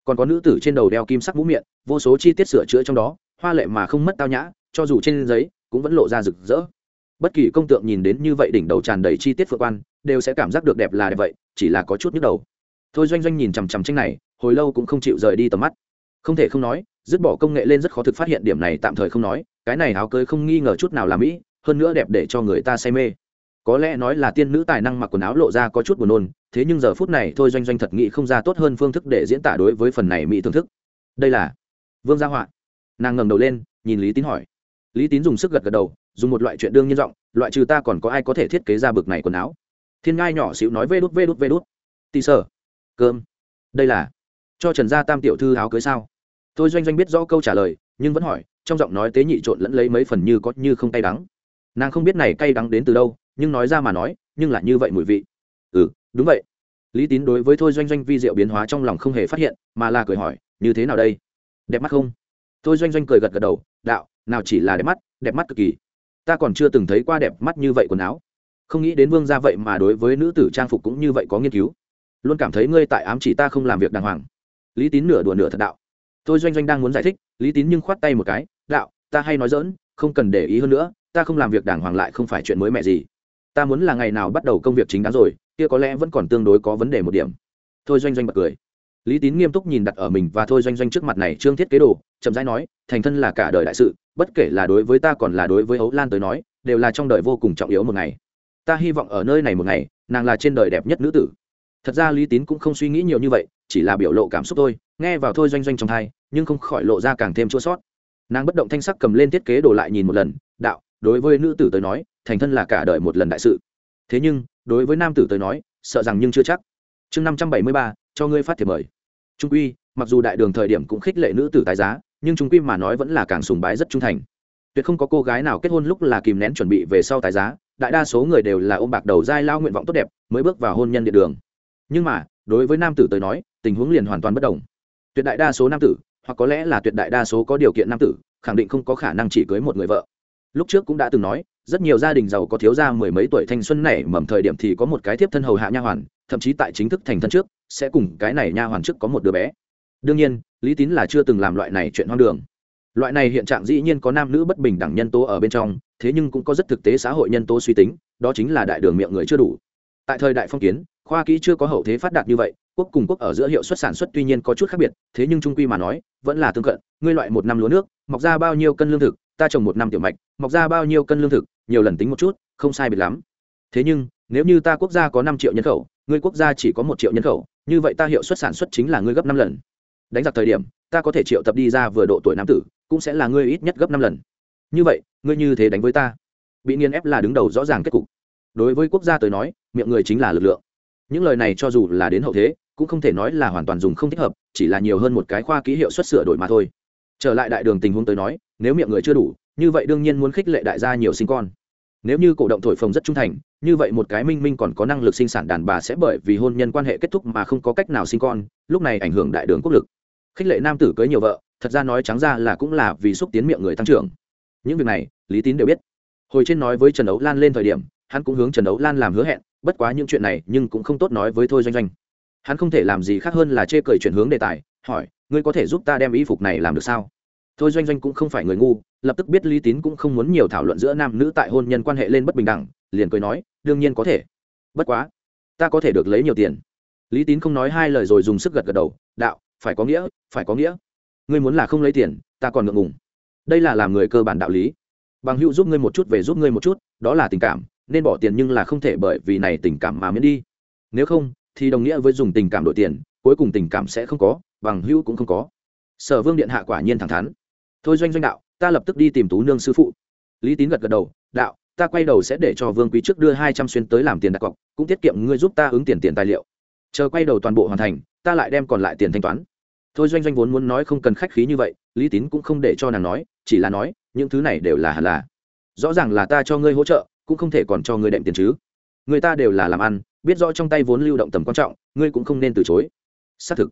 Còn có nữ tử trên đầu đeo kim sắc mũ miệng, vô số chi tiết sửa chữa trong đó, hoa lệ mà không mất tao nhã, cho dù trên giấy, cũng vẫn lộ ra rực rỡ bất kỳ công tượng nhìn đến như vậy đỉnh đầu tràn đầy chi tiết phượng quan, đều sẽ cảm giác được đẹp là đẹp vậy, chỉ là có chút nhức đầu. Thôi doanh doanh nhìn chằm chằm tranh này, hồi lâu cũng không chịu rời đi tầm mắt. Không thể không nói, dứt bỏ công nghệ lên rất khó thực phát hiện điểm này tạm thời không nói, cái này áo cưới không nghi ngờ chút nào là mỹ, hơn nữa đẹp để cho người ta say mê. Có lẽ nói là tiên nữ tài năng mặc quần áo lộ ra có chút buồn nôn, thế nhưng giờ phút này thôi doanh doanh thật nghĩ không ra tốt hơn phương thức để diễn tả đối với phần này mỹ thưởng thức. Đây là vương gia họa. Nàng ngẩng đầu lên, nhìn lý tín hỏi. Lý tín dùng sức gật gật đầu dùng một loại chuyện đương nhiên giọng, loại trừ ta còn có ai có thể thiết kế ra bực này quần áo? Thiên ngai nhỏ xíu nói vê đút vê đút vê đút. Tì sở cơm. Đây là, cho trần gia tam tiểu thư áo cưới sao? Tôi doanh doanh biết rõ câu trả lời, nhưng vẫn hỏi, trong giọng nói tế nhị trộn lẫn lấy mấy phần như có như không cay đắng. Nàng không biết này cay đắng đến từ đâu, nhưng nói ra mà nói, nhưng là như vậy mùi vị. Ừ đúng vậy. Lý tín đối với thôi doanh doanh vi diệu biến hóa trong lòng không hề phát hiện, mà là cười hỏi, như thế nào đây? Đẹp mắt không? Thôi doanh doanh cười gật gật đầu, đạo, nào chỉ là đẹp mắt đẹp mắt cực kỳ ta còn chưa từng thấy qua đẹp mắt như vậy quần áo. Không nghĩ đến vương gia vậy mà đối với nữ tử trang phục cũng như vậy có nghiên cứu. Luôn cảm thấy ngươi tại ám chỉ ta không làm việc đàng hoàng. Lý tín nửa đùa nửa thật đạo. Tôi doanh doanh đang muốn giải thích, lý tín nhưng khoát tay một cái, đạo, ta hay nói dỡn không cần để ý hơn nữa, ta không làm việc đàng hoàng lại không phải chuyện mới mẹ gì. Ta muốn là ngày nào bắt đầu công việc chính đáng rồi, kia có lẽ vẫn còn tương đối có vấn đề một điểm. Thôi doanh doanh bật cười lý tín nghiêm túc nhìn đặt ở mình và thôi doanh doanh trước mặt này trương thiết kế đồ, chậm rãi nói, thành thân là cả đời đại sự, bất kể là đối với ta còn là đối với ấu lan tới nói, đều là trong đời vô cùng trọng yếu một ngày. Ta hy vọng ở nơi này một ngày, nàng là trên đời đẹp nhất nữ tử. Thật ra lý tín cũng không suy nghĩ nhiều như vậy, chỉ là biểu lộ cảm xúc thôi, nghe vào thôi doanh doanh trong thai, nhưng không khỏi lộ ra càng thêm chua sót nàng bất động thanh sắc cầm lên thiết kế đồ lại nhìn một lần, đạo, đối với nữ tử tới nói, thành thân là cả đời một lần đại sự. Thế nhưng, đối với nam tử tới nói, sợ rằng nhưng chưa chắc. Chương năm trăm bảy mươi ba cho ngươi phát thiệp mời. Trung quy, mặc dù đại đường thời điểm cũng khích lệ nữ tử tái giá, nhưng trung quy mà nói vẫn là càng sùng bái rất trung thành. Tuyệt không có cô gái nào kết hôn lúc là kìm nén chuẩn bị về sau tái giá, đại đa số người đều là ôm bạc đầu dai lao nguyện vọng tốt đẹp, mới bước vào hôn nhân địa đường. Nhưng mà, đối với nam tử tới nói, tình huống liền hoàn toàn bất đồng. Tuyệt đại đa số nam tử, hoặc có lẽ là tuyệt đại đa số có điều kiện nam tử, khẳng định không có khả năng chỉ cưới một người vợ. Lúc trước cũng đã từng nói, rất nhiều gia đình giàu có thiếu gia mười mấy tuổi thanh xuân này mầm thời điểm thì có một cái tiếp thân hầu hạ nha hoàn, thậm chí tại chính thức thành thân trước sẽ cùng cái này nha hoàn trước có một đứa bé. Đương nhiên, lý tín là chưa từng làm loại này chuyện hoang đường. Loại này hiện trạng dĩ nhiên có nam nữ bất bình đẳng nhân tố ở bên trong, thế nhưng cũng có rất thực tế xã hội nhân tố suy tính, đó chính là đại đường miệng người chưa đủ. Tại thời đại phong kiến, khoa kỹ chưa có hậu thế phát đạt như vậy, quốc cùng quốc ở giữa hiệu suất sản xuất tuy nhiên có chút khác biệt, thế nhưng trung quy mà nói, vẫn là tương cận. Ngươi loại một năm lúa nước, mọc ra bao nhiêu cân lương thực, ta trồng một năm tiểu mạch, mọc ra bao nhiêu cân lương thực, nhiều lần tính một chút, không sai biệt lắm. Thế nhưng, nếu như ta quốc gia có năm triệu nhân khẩu, ngươi quốc gia chỉ có một triệu nhân khẩu như vậy ta hiệu suất sản xuất chính là ngươi gấp năm lần. Đánh giặc thời điểm, ta có thể triệu tập đi ra vừa độ tuổi nam tử, cũng sẽ là ngươi ít nhất gấp năm lần. Như vậy, ngươi như thế đánh với ta, bị nghiên ép là đứng đầu rõ ràng kết cục. Đối với quốc gia tới nói, miệng người chính là lực lượng. Những lời này cho dù là đến hậu thế, cũng không thể nói là hoàn toàn dùng không thích hợp, chỉ là nhiều hơn một cái khoa ký hiệu xuất sửa đổi mà thôi. Trở lại đại đường tình huống tới nói, nếu miệng người chưa đủ, như vậy đương nhiên muốn khích lệ đại gia nhiều sinh con nếu như cổ động thổi phồng rất trung thành, như vậy một cái minh minh còn có năng lực sinh sản đàn bà sẽ bởi vì hôn nhân quan hệ kết thúc mà không có cách nào sinh con, lúc này ảnh hưởng đại đường quốc lực. Khích lệ nam tử cưới nhiều vợ, thật ra nói trắng ra là cũng là vì xúc tiến miệng người tăng trưởng. Những việc này, lý tín đều biết. Hồi trên nói với trần đấu lan lên thời điểm, hắn cũng hướng trần đấu lan làm hứa hẹn, bất quá những chuyện này nhưng cũng không tốt nói với thôi doanh doanh. Hắn không thể làm gì khác hơn là chê cười chuyển hướng đề tài, hỏi, ngươi có thể giúp ta đem y phục này làm được sao? Thôi doanh doanh cũng không phải người ngu, lập tức biết lý tín cũng không muốn nhiều thảo luận giữa nam nữ tại hôn nhân quan hệ lên bất bình đẳng, liền cười nói, đương nhiên có thể. Bất quá, ta có thể được lấy nhiều tiền. Lý tín không nói hai lời rồi dùng sức gật gật đầu, đạo, phải có nghĩa, phải có nghĩa. Ngươi muốn là không lấy tiền, ta còn ngượng ngùng. Đây là làm người cơ bản đạo lý. Bằng hữu giúp ngươi một chút về giúp ngươi một chút, đó là tình cảm, nên bỏ tiền nhưng là không thể bởi vì này tình cảm mà miễn đi. Nếu không, thì đồng nghĩa với dùng tình cảm đổi tiền, cuối cùng tình cảm sẽ không có, bằng hữu cũng không có. Sở vương điện hạ quả nhiên thẳng thắn thôi doanh doanh đạo, ta lập tức đi tìm tú nương sư phụ. Lý tín gật gật đầu, đạo, ta quay đầu sẽ để cho vương quý trước đưa hai trăm xuyên tới làm tiền đặt cọc, cũng tiết kiệm ngươi giúp ta ứng tiền tiền tài liệu. Chờ quay đầu toàn bộ hoàn thành, ta lại đem còn lại tiền thanh toán. Thôi doanh doanh vốn muốn nói không cần khách khí như vậy, lý tín cũng không để cho nàng nói, chỉ là nói, những thứ này đều là hẳn là. Rõ ràng là ta cho ngươi hỗ trợ, cũng không thể còn cho ngươi đệm tiền chứ. Người ta đều là làm ăn, biết rõ trong tay vốn lưu động tầm quan trọng, ngươi cũng không nên từ chối. Xác thực.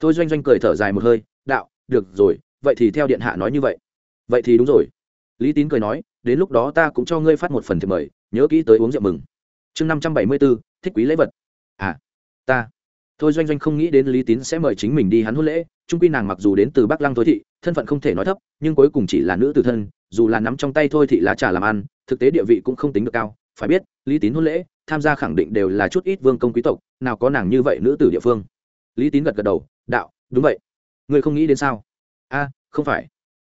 Thôi doanh doanh cười thở dài một hơi, đạo, được rồi vậy thì theo điện hạ nói như vậy. Vậy thì đúng rồi. Lý tín cười nói, đến lúc đó ta cũng cho ngươi phát một phần thiệp mời, nhớ kỹ tới uống rượu mừng. Chương năm trăm bảy mươi b ố thích quý lễ vật. À ta. Thôi doanh doanh không nghĩ đến lý tín sẽ mời chính mình đi hắn hôn lễ trung quy nàng mặc dù đến từ bắc lăng thôi thị, thân phận không thể nói thấp, nhưng cuối cùng chỉ là nữ tử thân, dù là nắm trong tay thôi thị lá trà làm ăn, thực tế địa vị cũng không tính được cao. Phải biết, lý tín hôn lễ, tham gia khẳng định đều là chút ít vương công quý tộc, nào có nàng như vậy nữ tử địa phương. Lý tín gật gật đầu, đạo, đúng vậy. Ngươi không nghĩ đến sao? A, không phải.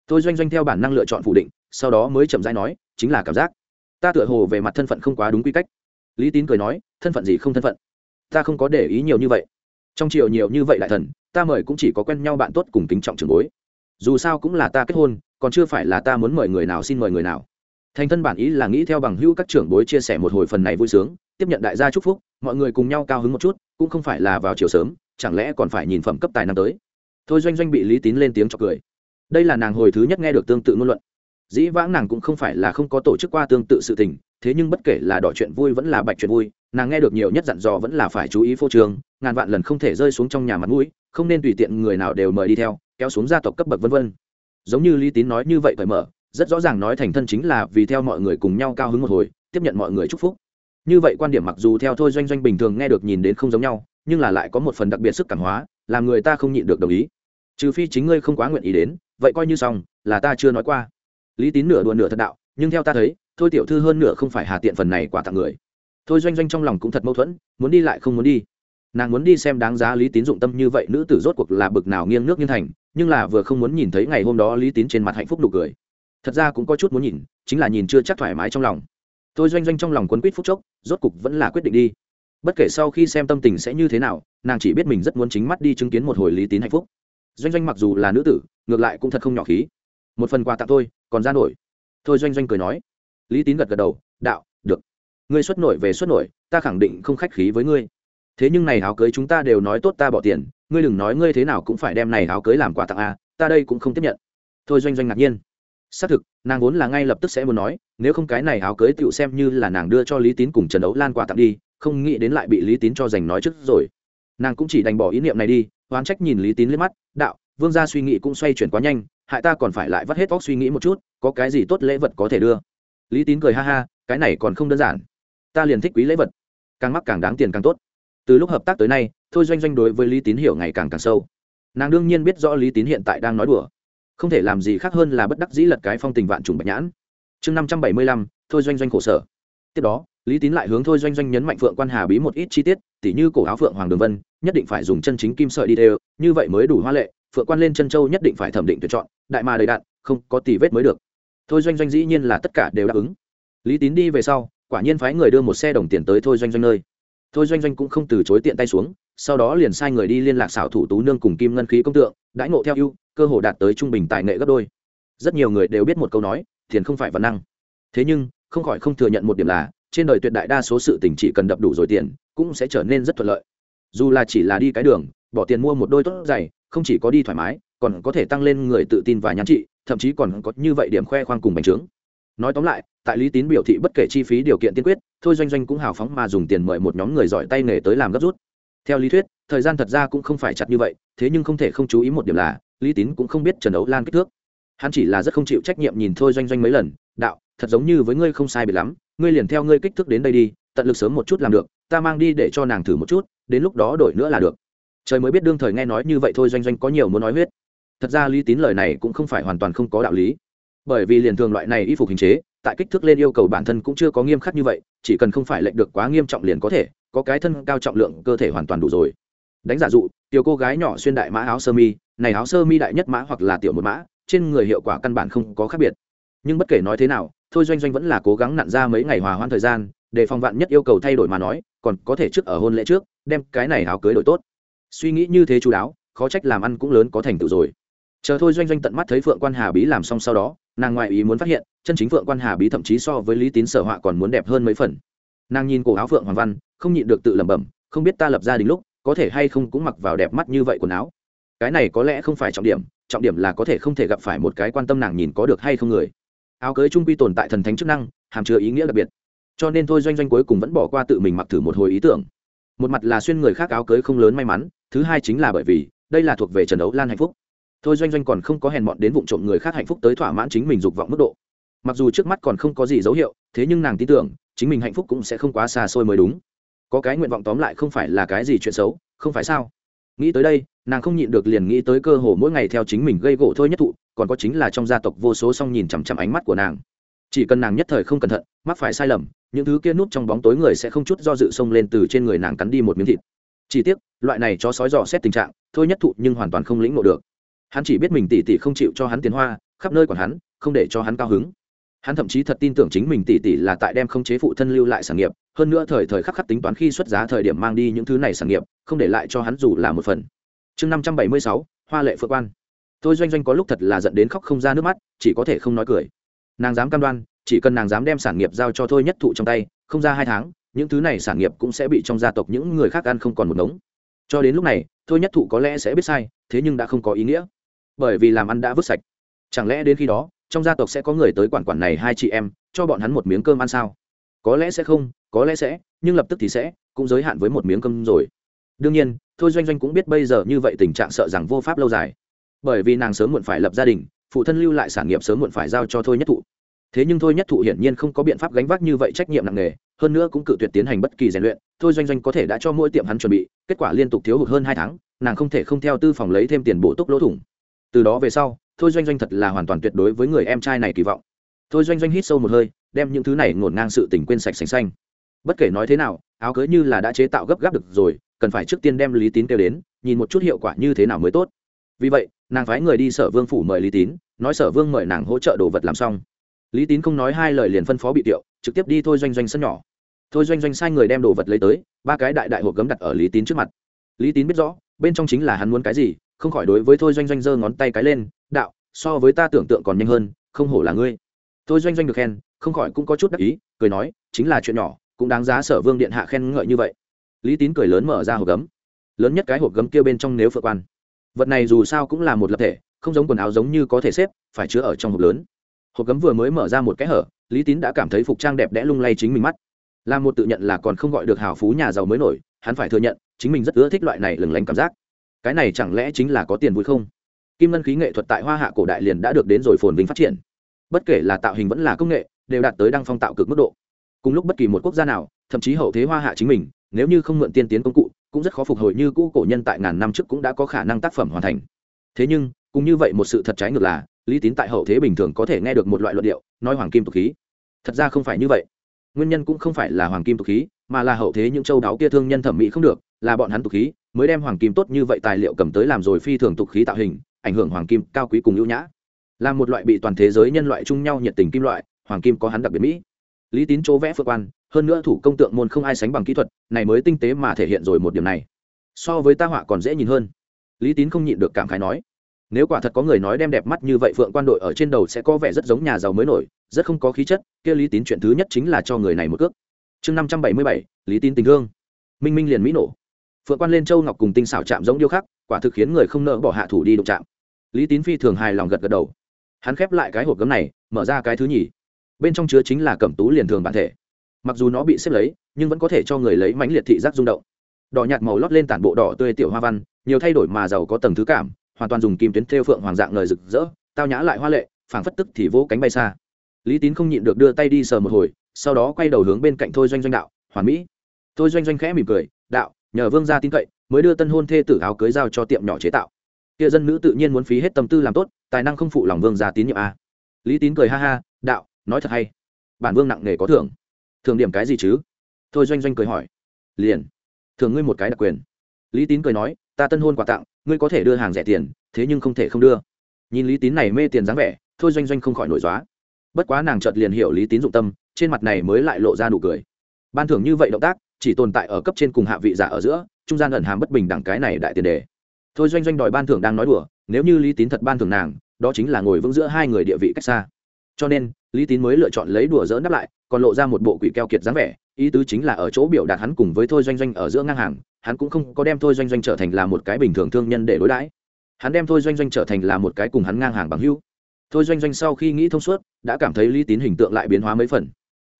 Tôi doanh doanh theo bản năng lựa chọn phủ định, sau đó mới chậm rãi nói, chính là cảm giác. Ta tựa hồ về mặt thân phận không quá đúng quy cách. Lý tín cười nói, thân phận gì không thân phận? Ta không có để ý nhiều như vậy. Trong triều nhiều như vậy lại thần, ta mời cũng chỉ có quen nhau bạn tốt cùng kính trọng trường bối. Dù sao cũng là ta kết hôn, còn chưa phải là ta muốn mời người nào xin mời người nào. Thành thân bản ý là nghĩ theo bằng hữu các trưởng bối chia sẻ một hồi phần này vui sướng, tiếp nhận đại gia chúc phúc, mọi người cùng nhau cao hứng một chút, cũng không phải là vào chiều sớm, chẳng lẽ còn phải nhìn phẩm cấp tài năng tới? Thôi doanh doanh bị lý tín lên tiếng chọc cười đây là nàng hồi thứ nhất nghe được tương tự ngôn luận dĩ vãng nàng cũng không phải là không có tổ chức qua tương tự sự tình thế nhưng bất kể là đỏ chuyện vui vẫn là bạch chuyện vui nàng nghe được nhiều nhất dặn dò vẫn là phải chú ý phô trường ngàn vạn lần không thể rơi xuống trong nhà mặt mũi không nên tùy tiện người nào đều mời đi theo kéo xuống gia tộc cấp bậc vân vân giống như lý tín nói như vậy cởi mở rất rõ ràng nói thành thân chính là vì theo mọi người cùng nhau cao hứng một hồi tiếp nhận mọi người chúc phúc như vậy quan điểm mặc dù theo thôi doanh doanh bình thường nghe được nhìn đến không giống nhau nhưng là lại có một phần đặc biệt sức cảm hóa làm người ta không nhịn được đồng ý. Trừ phi chính ngươi không quá nguyện ý đến, vậy coi như xong, là ta chưa nói qua. Lý tín nửa đùa nửa thật đạo, nhưng theo ta thấy, thôi tiểu thư hơn nửa không phải hà tiện phần này quả tặng người. Thôi doanh doanh trong lòng cũng thật mâu thuẫn, muốn đi lại không muốn đi. Nàng muốn đi xem đáng giá lý tín dụng tâm như vậy, nữ tử rốt cuộc là bực nào nghiêng nước nghiêng thành, nhưng là vừa không muốn nhìn thấy ngày hôm đó lý tín trên mặt hạnh phúc nụ cười. Thật ra cũng có chút muốn nhìn, chính là nhìn chưa chắc thoải mái trong lòng. Thôi doanh doanh trong lòng quấn quýt phúc chốc, rốt cục vẫn là quyết định đi. Bất kể sau khi xem tâm tình sẽ như thế nào nàng chỉ biết mình rất muốn chính mắt đi chứng kiến một hồi lý tín hạnh phúc. Doanh doanh mặc dù là nữ tử ngược lại cũng thật không nhỏ khí. Một phần quà tặng thôi còn ra nổi. Thôi doanh doanh cười nói. Lý tín gật gật đầu đạo được. Ngươi xuất nổi về xuất nổi ta khẳng định không khách khí với ngươi. Thế nhưng này áo cưới chúng ta đều nói tốt ta bỏ tiền ngươi đừng nói ngươi thế nào cũng phải đem này áo cưới làm quà tặng à, ta đây cũng không tiếp nhận. Thôi doanh doanh ngạc nhiên. Xác thực nàng vốn là ngay lập tức sẽ muốn nói nếu không cái này áo cưới tựu xem như là nàng đưa cho lý tín cùng trần đấu lan quà tặng đi không nghĩ đến lại bị lý tín cho giành nói trước rồi nàng cũng chỉ đành bỏ ý niệm này đi, oán trách nhìn lý tín liếc mắt, đạo, vương gia suy nghĩ cũng xoay chuyển quá nhanh, hại ta còn phải lại vắt hết óc suy nghĩ một chút, có cái gì tốt lễ vật có thể đưa? Lý tín cười ha ha, cái này còn không đơn giản. Ta liền thích quý lễ vật. Càng mắc càng đáng tiền càng tốt. Từ lúc hợp tác tới nay, thôi doanh doanh đối với lý tín hiểu ngày càng càng sâu. Nàng đương nhiên biết rõ lý tín hiện tại đang nói đùa. Không thể làm gì khác hơn là bất đắc dĩ lật cái phong tình vạn trùng bạch nhãn. Chương năm trăm bảy mươi lăm, thôi doanh doanh khổ sở. Tiếp đó lý tín lại hướng thôi doanh doanh nhấn mạnh phượng quan hà bí một ít chi tiết, tỉ như cổ áo phượng hoàng đường vân, nhất định phải dùng chân chính kim sợi đi đều như vậy mới đủ hoa lệ, phượng quan lên chân châu nhất định phải thẩm định tuyển chọn, đại mà đầy đạn, không có tì vết mới được. Thôi doanh doanh dĩ nhiên là tất cả đều đáp ứng. Lý tín đi về sau, quả nhiên phái người đưa một xe đồng tiền tới thôi doanh doanh nơi. Thôi doanh doanh cũng không từ chối tiện tay xuống, sau đó liền sai người đi liên lạc xảo thủ tú nương cùng kim ngân khí công tượng, đãi ngộ theo ưu, cơ hồ đạt tới trung bình tài nghệ gấp đôi. Rất nhiều người đều biết một câu nói, tiền không phải văn năng. Thế nhưng, không khỏi không thừa nhận một điểm là trên đời tuyệt đại đa số sự tình chỉ cần đập đủ rồi tiền, cũng sẽ trở nên rất thuận lợi. Dù là chỉ là đi cái đường, bỏ tiền mua một đôi tốt giày, không chỉ có đi thoải mái, còn có thể tăng lên người tự tin và nhắn trị, thậm chí còn có như vậy điểm khoe khoang cùng bành trướng. Nói tóm lại, tại lý tín biểu thị bất kể chi phí, điều kiện tiên quyết, thôi doanh doanh cũng hào phóng mà dùng tiền mời một nhóm người giỏi tay nghề tới làm gấp rút. Theo lý thuyết, thời gian thật ra cũng không phải chặt như vậy, thế nhưng không thể không chú ý một điểm là, lý tín cũng không biết trần ấu lan kích thước. Hắn chỉ là rất không chịu trách nhiệm nhìn thôi doanh doanh mấy lần, đạo, thật giống như với ngươi không sai biệt lắm ngươi liền theo ngươi kích thước đến đây đi, tận lực sớm một chút làm được, ta mang đi để cho nàng thử một chút, đến lúc đó đổi nữa là được. Trời mới biết đương thời nghe nói như vậy thôi, doanh doanh có nhiều muốn nói huyết. Thật ra lý tín lời này cũng không phải hoàn toàn không có đạo lý. Bởi vì liền thường loại này y phục hình chế, tại kích thước lên yêu cầu bản thân cũng chưa có nghiêm khắc như vậy, chỉ cần không phải lệnh được quá nghiêm trọng liền có thể, có cái thân cao trọng lượng, cơ thể hoàn toàn đủ rồi. Đánh giả dụ, tiểu cô gái nhỏ xuyên đại mã áo sơ mi, này áo sơ mi đại nhất mã hoặc là tiểu một mã, trên người hiệu quả căn bản không có khác biệt. Nhưng bất kể nói thế nào thôi doanh doanh vẫn là cố gắng nặn ra mấy ngày hòa hoãn thời gian, để phòng vạn nhất yêu cầu thay đổi mà nói, còn có thể trước ở hôn lễ trước, đem cái này áo cưới đổi tốt. Suy nghĩ như thế chú đáo, khó trách làm ăn cũng lớn có thành tựu rồi. Chờ thôi doanh doanh tận mắt thấy phượng quan hà bí làm xong sau đó, nàng ngoại ý muốn phát hiện, chân chính phượng quan hà bí thậm chí so với lý tín sở họa còn muốn đẹp hơn mấy phần. Nàng nhìn cổ áo phượng hoàng văn, không nhịn được tự lẩm bẩm, không biết ta lập gia đình lúc, có thể hay không cũng mặc vào đẹp mắt như vậy quần áo. Cái này có lẽ không phải trọng điểm trọng điểm là có thể không thể gặp phải một cái quan tâm nàng nhìn có được hay không người áo cưới trung quy tồn tại thần thánh chức năng, hàm chứa ý nghĩa đặc biệt. Cho nên thôi doanh doanh cuối cùng vẫn bỏ qua tự mình mặc thử một hồi ý tưởng. Một mặt là xuyên người khác áo cưới không lớn may mắn, thứ hai chính là bởi vì, đây là thuộc về trần đấu lan hạnh phúc. Thôi doanh doanh còn không có hèn mọn đến vụ trộm người khác hạnh phúc tới thỏa mãn chính mình dục vọng mức độ. Mặc dù trước mắt còn không có gì dấu hiệu, thế nhưng nàng tin tưởng, chính mình hạnh phúc cũng sẽ không quá xa xôi mới đúng. Có cái nguyện vọng tóm lại không phải là cái gì chuyện xấu, không phải sao? Nghĩ tới đây nàng không nhịn được liền nghĩ tới cơ hồ mỗi ngày theo chính mình gây gỗ thôi nhất thụ, còn có chính là trong gia tộc vô số song nhìn chằm chằm ánh mắt của nàng. Chỉ cần nàng nhất thời không cẩn thận, mắc phải sai lầm, những thứ kia nút trong bóng tối người sẽ không chút do dự xông lên từ trên người nàng cắn đi một miếng thịt. Chỉ tiếc, loại này cho sói dò xét tình trạng, thôi nhất thụ nhưng hoàn toàn không lĩnh ngộ được. Hắn chỉ biết mình tỉ tỉ không chịu cho hắn tiền hoa, khắp nơi còn hắn, không để cho hắn cao hứng. Hắn thậm chí thật tin tưởng chính mình tỉ tỉ là tại đem không chế phụ thân lưu lại sản nghiệp, hơn nữa thời thời khắc khắc tính toán khi xuất giá thời điểm mang đi những thứ này sản nghiệp, không để lại cho hắn dù là một phần chương năm trăm bảy mươi sáu, hoa lệ phượng quan. Tôi doanh doanh có lúc thật là giận đến khóc không ra nước mắt, chỉ có thể không nói cười. Nàng dám cam đoan, chỉ cần nàng dám đem sản nghiệp giao cho thôi nhất thụ trong tay, không ra hai tháng, những thứ này sản nghiệp cũng sẽ bị trong gia tộc những người khác ăn không còn một đống cho đến lúc này thôi nhất thụ có lẽ sẽ biết sai, thế nhưng đã không có ý nghĩa. Bởi vì làm ăn đã vứt sạch. Chẳng lẽ đến khi đó, trong gia tộc sẽ có người tới quản quản này hai chị em, cho bọn hắn một miếng cơm ăn sao? Có lẽ sẽ không, có lẽ sẽ, nhưng lập tức thì sẽ, cũng giới hạn với một miếng cơm rồi. Đương nhiên thôi doanh doanh cũng biết bây giờ như vậy tình trạng sợ rằng vô pháp lâu dài. Bởi vì nàng sớm muộn phải lập gia đình, phụ thân lưu lại sản nghiệp sớm muộn phải giao cho thôi nhất thụ. Thế nhưng thôi nhất thụ hiển nhiên không có biện pháp gánh vác như vậy trách nhiệm nặng nề, hơn nữa cũng cự tuyệt tiến hành bất kỳ rèn luyện. Thôi doanh doanh có thể đã cho mỗi tiệm hắn chuẩn bị, kết quả liên tục thiếu hụt hơn hai tháng, nàng không thể không theo tư phòng lấy thêm tiền bổ túc lỗ thủng. Từ đó về sau, thôi doanh doanh thật là hoàn toàn tuyệt đối với người em trai này kỳ vọng. Thôi doanh doanh hít sâu một hơi, đem những thứ này ngổn ngang sự tình quên sạch sành xanh. Bất kể nói thế nào, áo cưới như là đã chế tạo gấp gáp được rồi cần phải trước tiên đem lý tín kêu đến, nhìn một chút hiệu quả như thế nào mới tốt. Vì vậy, nàng phái người đi sở vương phủ mời lý tín, nói sở vương mời nàng hỗ trợ đồ vật làm xong. Lý tín không nói hai lời liền phân phó bị tiệu, trực tiếp đi thôi doanh doanh sân nhỏ. Thôi doanh doanh sai người đem đồ vật lấy tới, ba cái đại đại hộp gấm đặt ở lý tín trước mặt. Lý tín biết rõ, bên trong chính là hắn muốn cái gì, không khỏi đối với thôi doanh doanh giơ ngón tay cái lên, đạo, so với ta tưởng tượng còn nhanh hơn, không hổ là ngươi. Thôi doanh doanh được khen, không khỏi cũng có chút đắc ý, cười nói, chính là chuyện nhỏ, cũng đáng giá sở vương điện hạ khen ngợi như vậy lý tín cười lớn mở ra hộp gấm. Lớn nhất cái hộp gấm kia bên trong nếu phượng quan. Vật này dù sao cũng là một lập thể, không giống quần áo giống như có thể xếp, phải chứa ở trong hộp lớn. Hộp gấm vừa mới mở ra một cái hở, lý tín đã cảm thấy phục trang đẹp đẽ lung lay chính mình mắt. Là một tự nhận là còn không gọi được hào phú nhà giàu mới nổi, hắn phải thừa nhận, chính mình rất ưa thích loại này lừng lánh cảm giác. Cái này chẳng lẽ chính là có tiền vui không? Kim ngân khí nghệ thuật tại hoa hạ cổ đại liền đã được đến rồi phồn vinh phát triển. Bất kể là tạo hình vẫn là công nghệ, đều đạt tới đăng phong tạo cực mức độ. Cùng lúc bất kỳ một quốc gia nào, thậm chí hậu thế hoa hạ chính mình nếu như không mượn tiên tiến công cụ, cũng rất khó phục hồi như cũ cổ nhân tại ngàn năm trước cũng đã có khả năng tác phẩm hoàn thành. Thế nhưng cũng như vậy một sự thật trái ngược là, lý tín tại hậu thế bình thường có thể nghe được một loại luận điệu, nói hoàng kim tục khí. Thật ra không phải như vậy. Nguyên nhân cũng không phải là hoàng kim tục khí, mà là hậu thế những châu đáo kia thương nhân thẩm mỹ không được, là bọn hắn tục khí, mới đem hoàng kim tốt như vậy tài liệu cầm tới làm rồi phi thường tục khí tạo hình, ảnh hưởng hoàng kim cao quý cùng ưu nhã. Là một loại bị toàn thế giới nhân loại chung nhau nhiệt tình kim loại, hoàng kim có hắn đặc biệt mỹ. Lý tín chỗ vẽ phượng quan hơn nữa thủ công tượng môn không ai sánh bằng kỹ thuật, này mới tinh tế mà thể hiện rồi một điểm này. So với ta họa còn dễ nhìn hơn. Lý tín không nhịn được cảm khái nói. Nếu quả thật có người nói đem đẹp mắt như vậy phượng quan đội ở trên đầu sẽ có vẻ rất giống nhà giàu mới nổi, rất không có khí chất, kia lý tín chuyện thứ nhất chính là cho người này một cước. Chương năm trăm bảy mươi bảy, lý tín tình thương. Minh minh liền mỹ nổ. Phượng quan lên châu ngọc cùng tinh xảo chạm giống điêu khắc, quả thực khiến người không nỡ bỏ hạ thủ đi đụng chạm. Lý tín phi thường hài lòng gật gật đầu. Hắn khép lại cái hộp gấm này, mở ra cái thứ nhì. Bên trong chứa chính là cẩm tú liền thường bản thể mặc dù nó bị xếp lấy, nhưng vẫn có thể cho người lấy mãnh liệt thị giác rung động. Đỏ nhạt màu lót lên tản bộ đỏ tươi tiểu hoa văn, nhiều thay đổi mà giàu có tầng thứ cảm, hoàn toàn dùng kim tuyến thêu phượng hoàng dạng lời rực rỡ, tao nhã lại hoa lệ, phảng phất tức thì vỗ cánh bay xa. Lý tín không nhịn được đưa tay đi sờ một hồi, sau đó quay đầu hướng bên cạnh thôi doanh doanh đạo, hoàn mỹ. Thôi doanh doanh khẽ mỉm cười, đạo, nhờ vương gia tin cậy, mới đưa tân hôn thê tử áo cưới giao cho tiệm nhỏ chế tạo. Kia dân nữ tự nhiên muốn phí hết tâm tư làm tốt, tài năng không phụ lòng vương gia tín nhiệm a. Lý tín cười ha ha, đạo, nói thật hay, bản vương nặng nề có thưởng thường điểm cái gì chứ? Thôi doanh doanh cười hỏi. Liền. Thường ngươi một cái đặc quyền. Lý tín cười nói, ta tân hôn quà tặng, ngươi có thể đưa hàng rẻ tiền, thế nhưng không thể không đưa. Nhìn lý tín này mê tiền dáng vẻ, thôi doanh doanh không khỏi nổi dóa. Bất quá nàng chợt liền hiểu lý tín dụng tâm, trên mặt này mới lại lộ ra nụ cười. Ban thưởng như vậy động tác, chỉ tồn tại ở cấp trên cùng hạ vị giả ở giữa, trung gian ẩn hàm bất bình đẳng cái này đại tiền đề. Thôi doanh doanh đòi ban thưởng đang nói đùa, nếu như lý tín thật ban thưởng nàng, đó chính là ngồi vững giữa hai người địa vị cách xa cho nên, lý tín mới lựa chọn lấy đùa dỡ đáp lại, còn lộ ra một bộ quỷ keo kiệt dáng vẻ, ý tứ chính là ở chỗ biểu đạt hắn cùng với thôi doanh doanh ở giữa ngang hàng, hắn cũng không có đem thôi doanh doanh trở thành là một cái bình thường thương nhân để đối đãi. Hắn đem thôi doanh doanh trở thành là một cái cùng hắn ngang hàng bằng hữu. Thôi doanh doanh sau khi nghĩ thông suốt, đã cảm thấy lý tín hình tượng lại biến hóa mấy phần.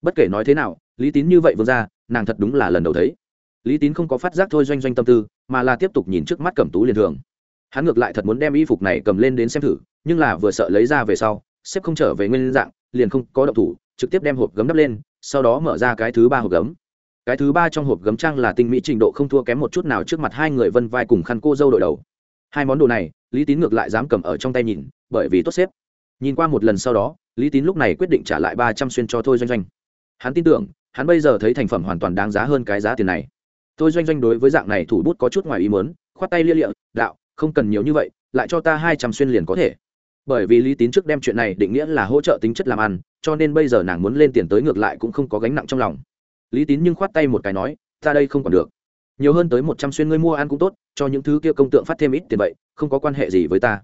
Bất kể nói thế nào, lý tín như vậy vừa ra, nàng thật đúng là lần đầu thấy. Lý tín không có phát giác thôi doanh doanh tâm tư, mà là tiếp tục nhìn trước mắt cẩm tú liền thường. Hắn ngược lại thật muốn đem y phục này cầm lên đến xem thử, nhưng là vừa sợ lấy ra về sau xếp không trở về nguyên dạng, liền không có động thủ, trực tiếp đem hộp gấm đắp lên, sau đó mở ra cái thứ ba hộp gấm. Cái thứ ba trong hộp gấm trang là tinh mỹ trình độ không thua kém một chút nào trước mặt hai người vân vai cùng khăn cô dâu đội đầu. Hai món đồ này, lý tín ngược lại dám cầm ở trong tay nhìn, bởi vì tốt xếp. Nhìn qua một lần sau đó, lý tín lúc này quyết định trả lại ba trăm xuyên cho thôi doanh doanh. Hắn tin tưởng, hắn bây giờ thấy thành phẩm hoàn toàn đáng giá hơn cái giá tiền này. Thôi doanh doanh đối với dạng này thủ bút có chút ngoài ý mớn khoát tay lia lịa, đạo, không cần nhiều như vậy, lại cho ta hai trăm xuyên liền có thể bởi vì lý tín trước đem chuyện này định nghĩa là hỗ trợ tính chất làm ăn, cho nên bây giờ nàng muốn lên tiền tới ngược lại cũng không có gánh nặng trong lòng. Lý tín nhưng khoát tay một cái nói, ta đây không còn được. Nhiều hơn tới một trăm xuyên ngươi mua ăn cũng tốt, cho những thứ kia công tượng phát thêm ít tiền vậy, không có quan hệ gì với ta.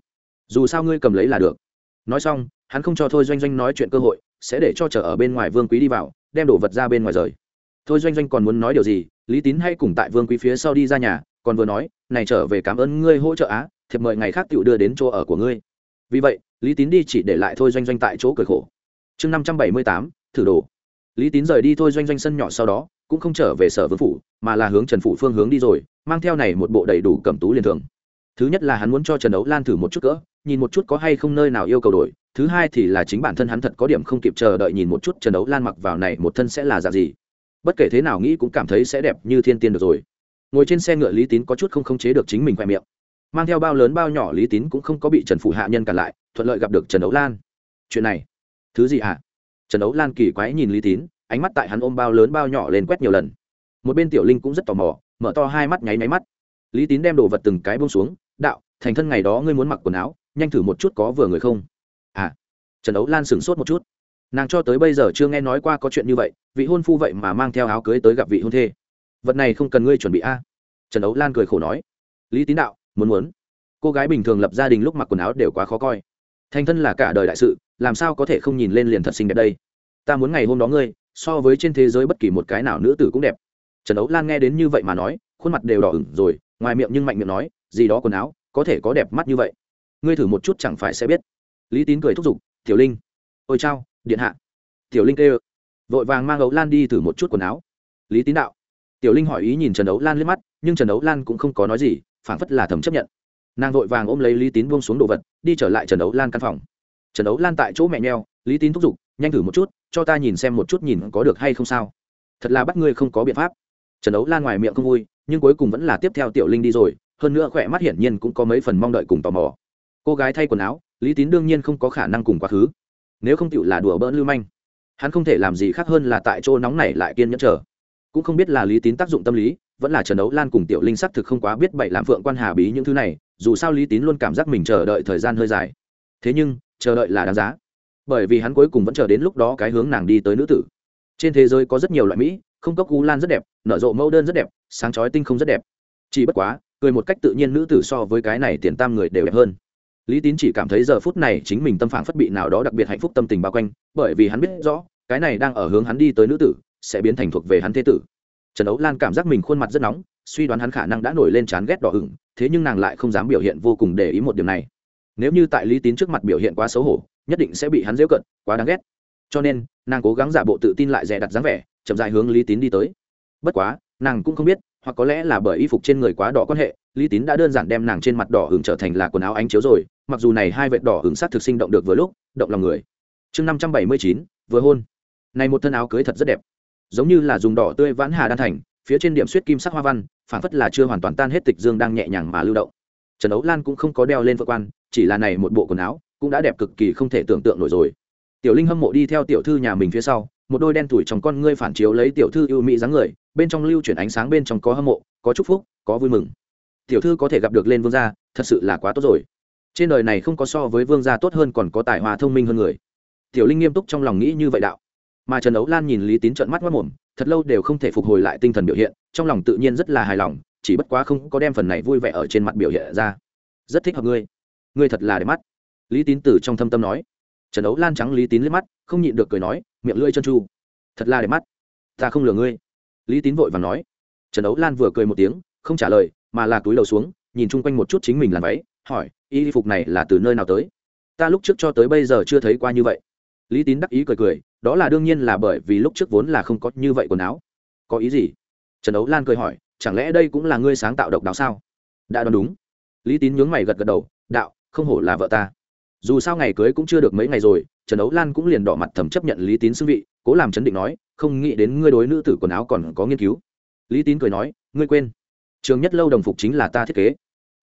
Dù sao ngươi cầm lấy là được. Nói xong, hắn không cho thôi doanh doanh nói chuyện cơ hội, sẽ để cho chờ ở bên ngoài vương quý đi vào, đem đồ vật ra bên ngoài rời. Thôi doanh doanh còn muốn nói điều gì, lý tín hay cùng tại vương quý phía sau đi ra nhà, còn vừa nói, này trở về cảm ơn ngươi hỗ trợ á, thiệp mời ngày khác tựu đưa đến chỗ ở của ngươi vì vậy, lý tín đi chỉ để lại thôi doanh doanh tại chỗ cười khổ. Chương năm trăm bảy mươi tám, thử đồ. Lý tín rời đi thôi doanh doanh sân nhỏ sau đó, cũng không trở về sở vương phủ, mà là hướng trần phủ phương hướng đi rồi, mang theo này một bộ đầy đủ cầm tú liền thường. Thứ nhất là hắn muốn cho trần đấu lan thử một chút cỡ, nhìn một chút có hay không nơi nào yêu cầu đổi. Thứ hai thì là chính bản thân hắn thật có điểm không kịp chờ đợi nhìn một chút trần đấu lan mặc vào này một thân sẽ là dạng gì. Bất kể thế nào nghĩ cũng cảm thấy sẽ đẹp như thiên tiên được rồi. Ngồi trên xe ngựa lý tín có chút không khống chế được chính mình khoe miệng mang theo bao lớn bao nhỏ lý tín cũng không có bị trần phủ hạ nhân cản lại, thuận lợi gặp được trần ấu lan. Chuyện này, thứ gì ạ? À? trần ấu lan kỳ quái nhìn lý tín, ánh mắt tại hắn ôm bao lớn bao nhỏ lên quét nhiều lần. Một bên tiểu linh cũng rất tò mò, mở to hai mắt nháy máy mắt. Lý tín đem đồ vật từng cái bông xuống, đạo, thành thân ngày đó ngươi muốn mặc quần áo, nhanh thử một chút có vừa người không? À. Trần ấu lan sửng sốt một chút. Nàng cho tới bây giờ chưa nghe nói qua có chuyện như vậy, vị hôn phu vậy mà mang theo áo cưới tới gặp vị hôn thê. Vật này không cần ngươi chuẩn bị a. Trần ấu lan cười khổ nói. Lý tín đạo muốn muốn. Cô gái bình thường lập gia đình lúc mặc quần áo đều quá khó coi. Thành thân là cả đời đại sự, làm sao có thể không nhìn lên liền thật xinh đẹp đây? Ta muốn ngày hôm đó ngươi, so với trên thế giới bất kỳ một cái nào nữ tử cũng đẹp. Trần ấu lan nghe đến như vậy mà nói, khuôn mặt đều đỏ ửng rồi, ngoài miệng nhưng mạnh miệng nói, gì đó quần áo, có thể có đẹp mắt như vậy. Ngươi thử một chút chẳng phải sẽ biết. Lý tín cười thúc giục, tiểu linh. Ôi chao, điện hạ. Tiểu linh kêu. Vội vàng mang ấu lan đi thử một chút quần áo. Lý tín đạo. Tiểu linh hỏi ý nhìn trần ấu lan liếc mắt, nhưng trần ấu lan cũng không có nói gì phảng phất là thầm chấp nhận. Nàng vội vàng ôm lấy lý tín buông xuống đồ vật, đi trở lại trần ấu lan căn phòng. Trần ấu lan tại chỗ mẹ neo lý tín thúc giục, nhanh thử một chút, cho ta nhìn xem một chút nhìn có được hay không sao. Thật là bắt ngươi không có biện pháp. Trần ấu lan ngoài miệng không vui, nhưng cuối cùng vẫn là tiếp theo tiểu linh đi rồi, hơn nữa khỏe mắt hiển nhiên cũng có mấy phần mong đợi cùng tò mò. Cô gái thay quần áo, lý tín đương nhiên không có khả năng cùng quá khứ. Nếu không tựu là đùa bỡn lưu manh. Hắn không thể làm gì khác hơn là tại chỗ nóng này lại kiên nhẫn chờ. Cũng không biết là lý tín tác dụng tâm lý vẫn là trần đấu lan cùng tiểu linh sắc thực không quá biết bậy làm phượng quan hà bí những thứ này, dù sao lý tín luôn cảm giác mình chờ đợi thời gian hơi dài. Thế nhưng, chờ đợi là đáng giá. Bởi vì hắn cuối cùng vẫn chờ đến lúc đó cái hướng nàng đi tới nữ tử. Trên thế giới có rất nhiều loại mỹ, không cốc cú lan rất đẹp, nở rộ mẫu đơn rất đẹp, sáng chói tinh không rất đẹp. Chỉ bất quá, cười một cách tự nhiên nữ tử so với cái này tiền tam người đều đẹp hơn. Lý tín chỉ cảm thấy giờ phút này chính mình tâm phản phất bị nào đó đặc biệt hạnh phúc tâm tình bao quanh, bởi vì hắn biết rõ, cái này đang ở hướng hắn đi tới nữ tử, sẽ biến thành thuộc về hắn thế tử trần ấu lan cảm giác mình khuôn mặt rất nóng, suy đoán hắn khả năng đã nổi lên chán ghét đỏ hửng thế nhưng nàng lại không dám biểu hiện vô cùng để ý một điểm này. Nếu như tại lý tín trước mặt biểu hiện quá xấu hổ, nhất định sẽ bị hắn dễu cận, quá đáng ghét. Cho nên, nàng cố gắng giả bộ tự tin lại dè đặt dáng vẻ, chậm dài hướng lý tín đi tới. Bất quá, nàng cũng không biết, hoặc có lẽ là bởi y phục trên người quá đỏ quan hệ, lý tín đã đơn giản đem nàng trên mặt đỏ hưởng trở thành là quần áo ánh chiếu rồi, mặc dù này hai vệt đỏ hưởng sát thực sinh động được vừa lúc, động lòng người. Chương năm trăm bảy mươi chín, vừa hôn. Này một thân áo cưới thật rất đẹp giống như là dùng đỏ tươi vãn hà đan thành, phía trên điểm suýt kim sắc hoa văn phản phất là chưa hoàn toàn tan hết tịch dương đang nhẹ nhàng mà lưu động. Trần ấu lan cũng không có đeo lên vợ quan, chỉ là này một bộ quần áo, cũng đã đẹp cực kỳ không thể tưởng tượng nổi rồi. Tiểu linh hâm mộ đi theo tiểu thư nhà mình phía sau, một đôi đen tuổi trong con ngươi phản chiếu lấy tiểu thư yêu mỹ dáng người, bên trong lưu chuyển ánh sáng bên trong có hâm mộ, có chúc phúc, có vui mừng. Tiểu thư có thể gặp được lên vương gia, thật sự là quá tốt rồi. Trên đời này không có so với vương gia tốt hơn còn có tài hoa thông minh hơn người. Tiểu linh nghiêm túc trong lòng nghĩ như vậy đạo mà trần ấu lan nhìn lý tín trợn mắt mất mồm thật lâu đều không thể phục hồi lại tinh thần biểu hiện, trong lòng tự nhiên rất là hài lòng, chỉ bất quá không có đem phần này vui vẻ ở trên mặt biểu hiện ra. Rất thích hợp ngươi. Ngươi thật là đẹp mắt. Lý tín từ trong thâm tâm nói. Trần ấu lan trắng lý tín liếc mắt, không nhịn được cười nói, miệng lưỡi chân chu thật là đẹp mắt. Ta không lừa ngươi. Lý tín vội và nói. Trần ấu lan vừa cười một tiếng, không trả lời, mà là túi đầu xuống, nhìn chung quanh một chút chính mình làm váy, hỏi, y phục này là từ nơi nào tới? Ta lúc trước cho tới bây giờ chưa thấy qua như vậy lý tín đắc ý cười cười, đó là đương nhiên là bởi vì lúc trước vốn là không có như vậy quần áo. Có ý gì? Trần ấu lan cười hỏi, chẳng lẽ đây cũng là ngươi sáng tạo độc đáo sao? Đã đoán đúng. Lý tín nhướng mày gật gật đầu, đạo, không hổ là vợ ta. Dù sao ngày cưới cũng chưa được mấy ngày rồi, trần ấu lan cũng liền đỏ mặt thầm chấp nhận lý tín xưng vị, cố làm chấn định nói, không nghĩ đến ngươi đối nữ tử quần áo còn có nghiên cứu. Lý tín cười nói, ngươi quên. Trường nhất lâu đồng phục chính là ta thiết kế.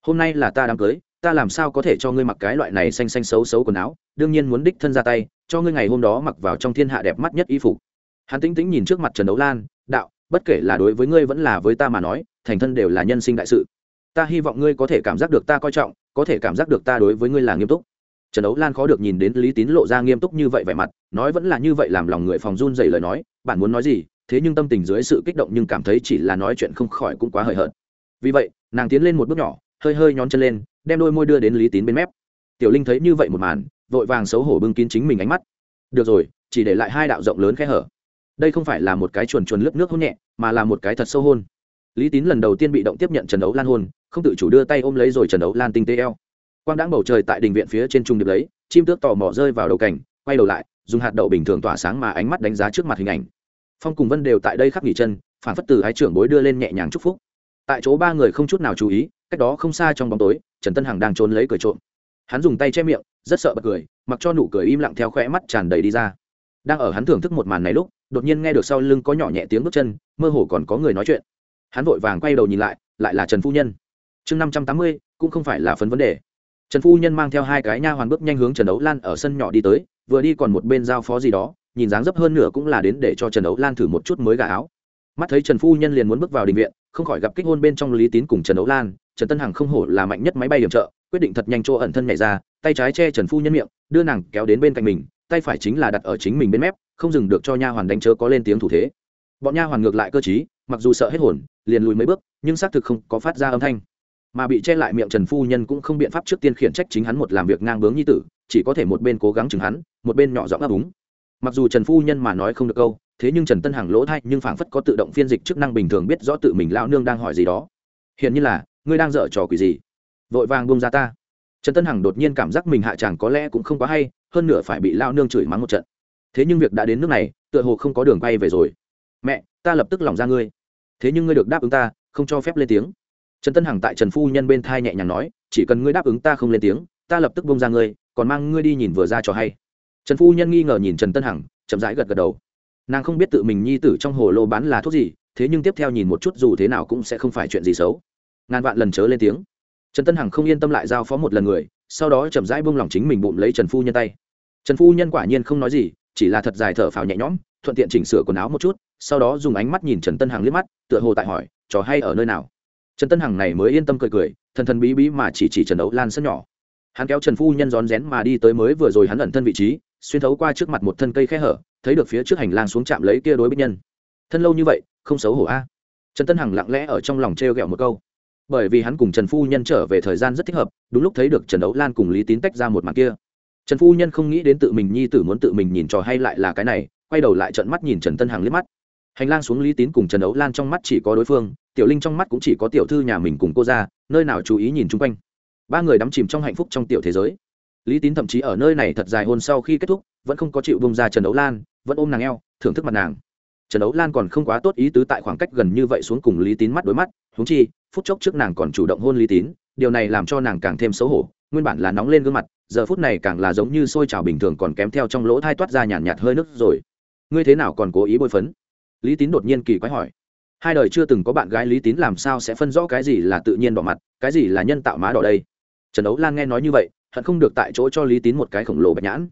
Hôm nay là ta đám cưới, ta làm sao có thể cho ngươi mặc cái loại này xanh xanh xấu xấu quần áo, đương nhiên muốn đích thân ra tay cho ngươi ngày hôm đó mặc vào trong thiên hạ đẹp mắt nhất y phục. Hắn tĩnh tĩnh nhìn trước mặt trần đấu lan, đạo, bất kể là đối với ngươi vẫn là với ta mà nói, thành thân đều là nhân sinh đại sự. Ta hy vọng ngươi có thể cảm giác được ta coi trọng, có thể cảm giác được ta đối với ngươi là nghiêm túc. Trần đấu lan khó được nhìn đến lý tín lộ ra nghiêm túc như vậy vẻ mặt, nói vẫn là như vậy làm lòng người phòng run dày lời nói, bạn muốn nói gì, thế nhưng tâm tình dưới sự kích động nhưng cảm thấy chỉ là nói chuyện không khỏi cũng quá hời hợt. Vì vậy, nàng tiến lên một bước nhỏ, hơi hơi nhón chân lên, đem đôi môi đưa đến lý tín bên mép. Tiểu linh thấy như vậy một màn, vội vàng xấu hổ bưng kín chính mình ánh mắt được rồi, chỉ để lại hai đạo rộng lớn khe hở. Đây không phải là một cái chuồn chuồn lướt nước hôn nhẹ, mà là một cái thật sâu hôn. Lý tín lần đầu tiên bị động tiếp nhận trần đấu lan hôn, không tự chủ đưa tay ôm lấy rồi trần đấu lan tinh tế eo. Quang đãng bầu trời tại đình viện phía trên trung điệp lấy, chim tước tò mò rơi vào đầu cảnh, quay đầu lại, dùng hạt đậu bình thường tỏa sáng mà ánh mắt đánh giá trước mặt hình ảnh. Phong cùng vân đều tại đây khắc nghỉ chân, phản phất từ ái trưởng bối đưa lên nhẹ nhàng chúc phúc. Tại chỗ ba người không chút nào chú ý, cách đó không xa trong bóng tối, trần tân hằng đang trốn lấy cười trộm. Hắn dùng tay che miệng rất sợ bật cười, mặc cho nụ cười im lặng theo khỏe mắt tràn đầy đi ra. Đang ở hắn thưởng thức một màn này lúc, đột nhiên nghe được sau lưng có nhỏ nhẹ tiếng bước chân, mơ hồ còn có người nói chuyện. Hắn vội vàng quay đầu nhìn lại lại là trần phu nhân. Chương năm trăm tám mươi, cũng không phải là phấn vấn đề. Trần phu nhân mang theo hai cái nha hoàn bước nhanh hướng trần đấu lan ở sân nhỏ đi tới, vừa đi còn một bên giao phó gì đó, nhìn dáng dấp hơn nửa cũng là đến để cho trần đấu lan thử một chút mới gà áo. Mắt thấy trần phu nhân liền muốn bước vào đình viện, không khỏi gặp kích hôn bên trong lý tín cùng trần đấu lan, trần tân hằng không hổ là mạnh nhất máy bay điểm trợ, quyết định thật nhanh chỗ ẩn thân nhảy ra tay trái che trần phu nhân miệng, đưa nàng kéo đến bên cạnh mình, tay phải chính là đặt ở chính mình bên mép, không dừng được cho nha hoàn đánh chớ có lên tiếng thủ thế. Bọn nha hoàn ngược lại cơ chí mặc dù sợ hết hồn, liền lùi mấy bước, nhưng xác thực không có phát ra âm thanh. Mà bị che lại miệng trần phu nhân cũng không biện pháp trước tiên khiển trách chính hắn một làm việc ngang bướng như tử, chỉ có thể một bên cố gắng chừng hắn, một bên nhỏ giọng ấp úng. Mặc dù trần phu nhân mà nói không được câu, thế nhưng trần tân hằng lỗ thay nhưng phảng phất có tự động phiên dịch chức năng bình thường biết rõ tự mình lão nương đang hỏi gì đó. Hiện như là, ngươi đang dở trò quỷ gì? Vội vàng bông ra ta trần tân hằng đột nhiên cảm giác mình hạ chàng có lẽ cũng không quá hay, hơn nửa phải bị lao nương chửi mắng một trận. Thế nhưng việc đã đến nước này, tựa hồ không có đường quay về rồi. Mẹ, ta lập tức lòng ra ngươi. Thế nhưng ngươi được đáp ứng ta, không cho phép lên tiếng. Trần tân hằng tại trần phu nhân bên thai nhẹ nhàng nói, chỉ cần ngươi đáp ứng ta không lên tiếng, ta lập tức bông ra ngươi, còn mang ngươi đi nhìn vừa ra cho hay. Trần phu nhân nghi ngờ nhìn trần tân hằng, chậm rãi gật gật đầu. Nàng không biết tự mình nhi tử trong hồ lô bán là thuốc gì, thế nhưng tiếp theo nhìn một chút dù thế nào cũng sẽ không phải chuyện gì xấu. Ngàn vạn lần chớ lên tiếng trần tân hằng không yên tâm lại giao phó một lần người, sau đó chậm rãi buông lòng chính mình bụng lấy trần phu nhân tay. Trần phu nhân quả nhiên không nói gì, chỉ là thật dài thở phào nhẹ nhõm, thuận tiện chỉnh sửa quần áo một chút, sau đó dùng ánh mắt nhìn trần tân hằng liếc mắt, tựa hồ tại hỏi, trò hay ở nơi nào? Trần tân hằng này mới yên tâm cười cười, thần thần bí bí mà chỉ chỉ trần đấu lan sân nhỏ. Hắn kéo trần phu nhân rón rén mà đi tới mới vừa rồi hắn ẩn thân vị trí, xuyên thấu qua trước mặt một thân cây khe hở, thấy được phía trước hành lang xuống chạm lấy kia đối bích nhân. Thân lâu như vậy, không xấu hổ a? Trần tân hằng lặng lẽ ở trong lòng t r e o g ẹ o một câu bởi vì hắn cùng trần phu nhân trở về thời gian rất thích hợp, đúng lúc thấy được trần đấu lan cùng lý tín tách ra một mặt kia. Trần phu nhân không nghĩ đến tự mình nhi tử muốn tự mình nhìn trò hay lại là cái này, quay đầu lại trận mắt nhìn trần tân hằng liếc mắt. Hành lang xuống lý tín cùng trần đấu lan trong mắt chỉ có đối phương, tiểu linh trong mắt cũng chỉ có tiểu thư nhà mình cùng cô ra nơi nào chú ý nhìn chung quanh. Ba người đắm chìm trong hạnh phúc trong tiểu thế giới. Lý tín thậm chí ở nơi này thật dài hôn sau khi kết thúc, vẫn không có chịu bông ra trần đấu lan, vẫn ôm nàng eo, thưởng thức mặt nàng. Trần đấu lan còn không quá tốt ý tứ tại khoảng cách gần như vậy xuống cùng lý tín mắt đối mắt húng chi phút chốc trước nàng còn chủ động hôn lý tín điều này làm cho nàng càng thêm xấu hổ nguyên bản là nóng lên gương mặt giờ phút này càng là giống như sôi trào bình thường còn kém theo trong lỗ thai toát ra nhàn nhạt, nhạt hơi nước rồi. Ngươi thế nào còn cố ý bôi phấn? Lý tín đột nhiên kỳ quái hỏi. Hai đời chưa từng có bạn gái lý tín làm sao sẽ phân rõ cái gì là tự nhiên đỏ mặt cái gì là nhân tạo má đỏ đây? Trần đấu lan nghe nói như vậy hận không được tại chỗ cho lý tín một cái khổng lồ bạch nhãn.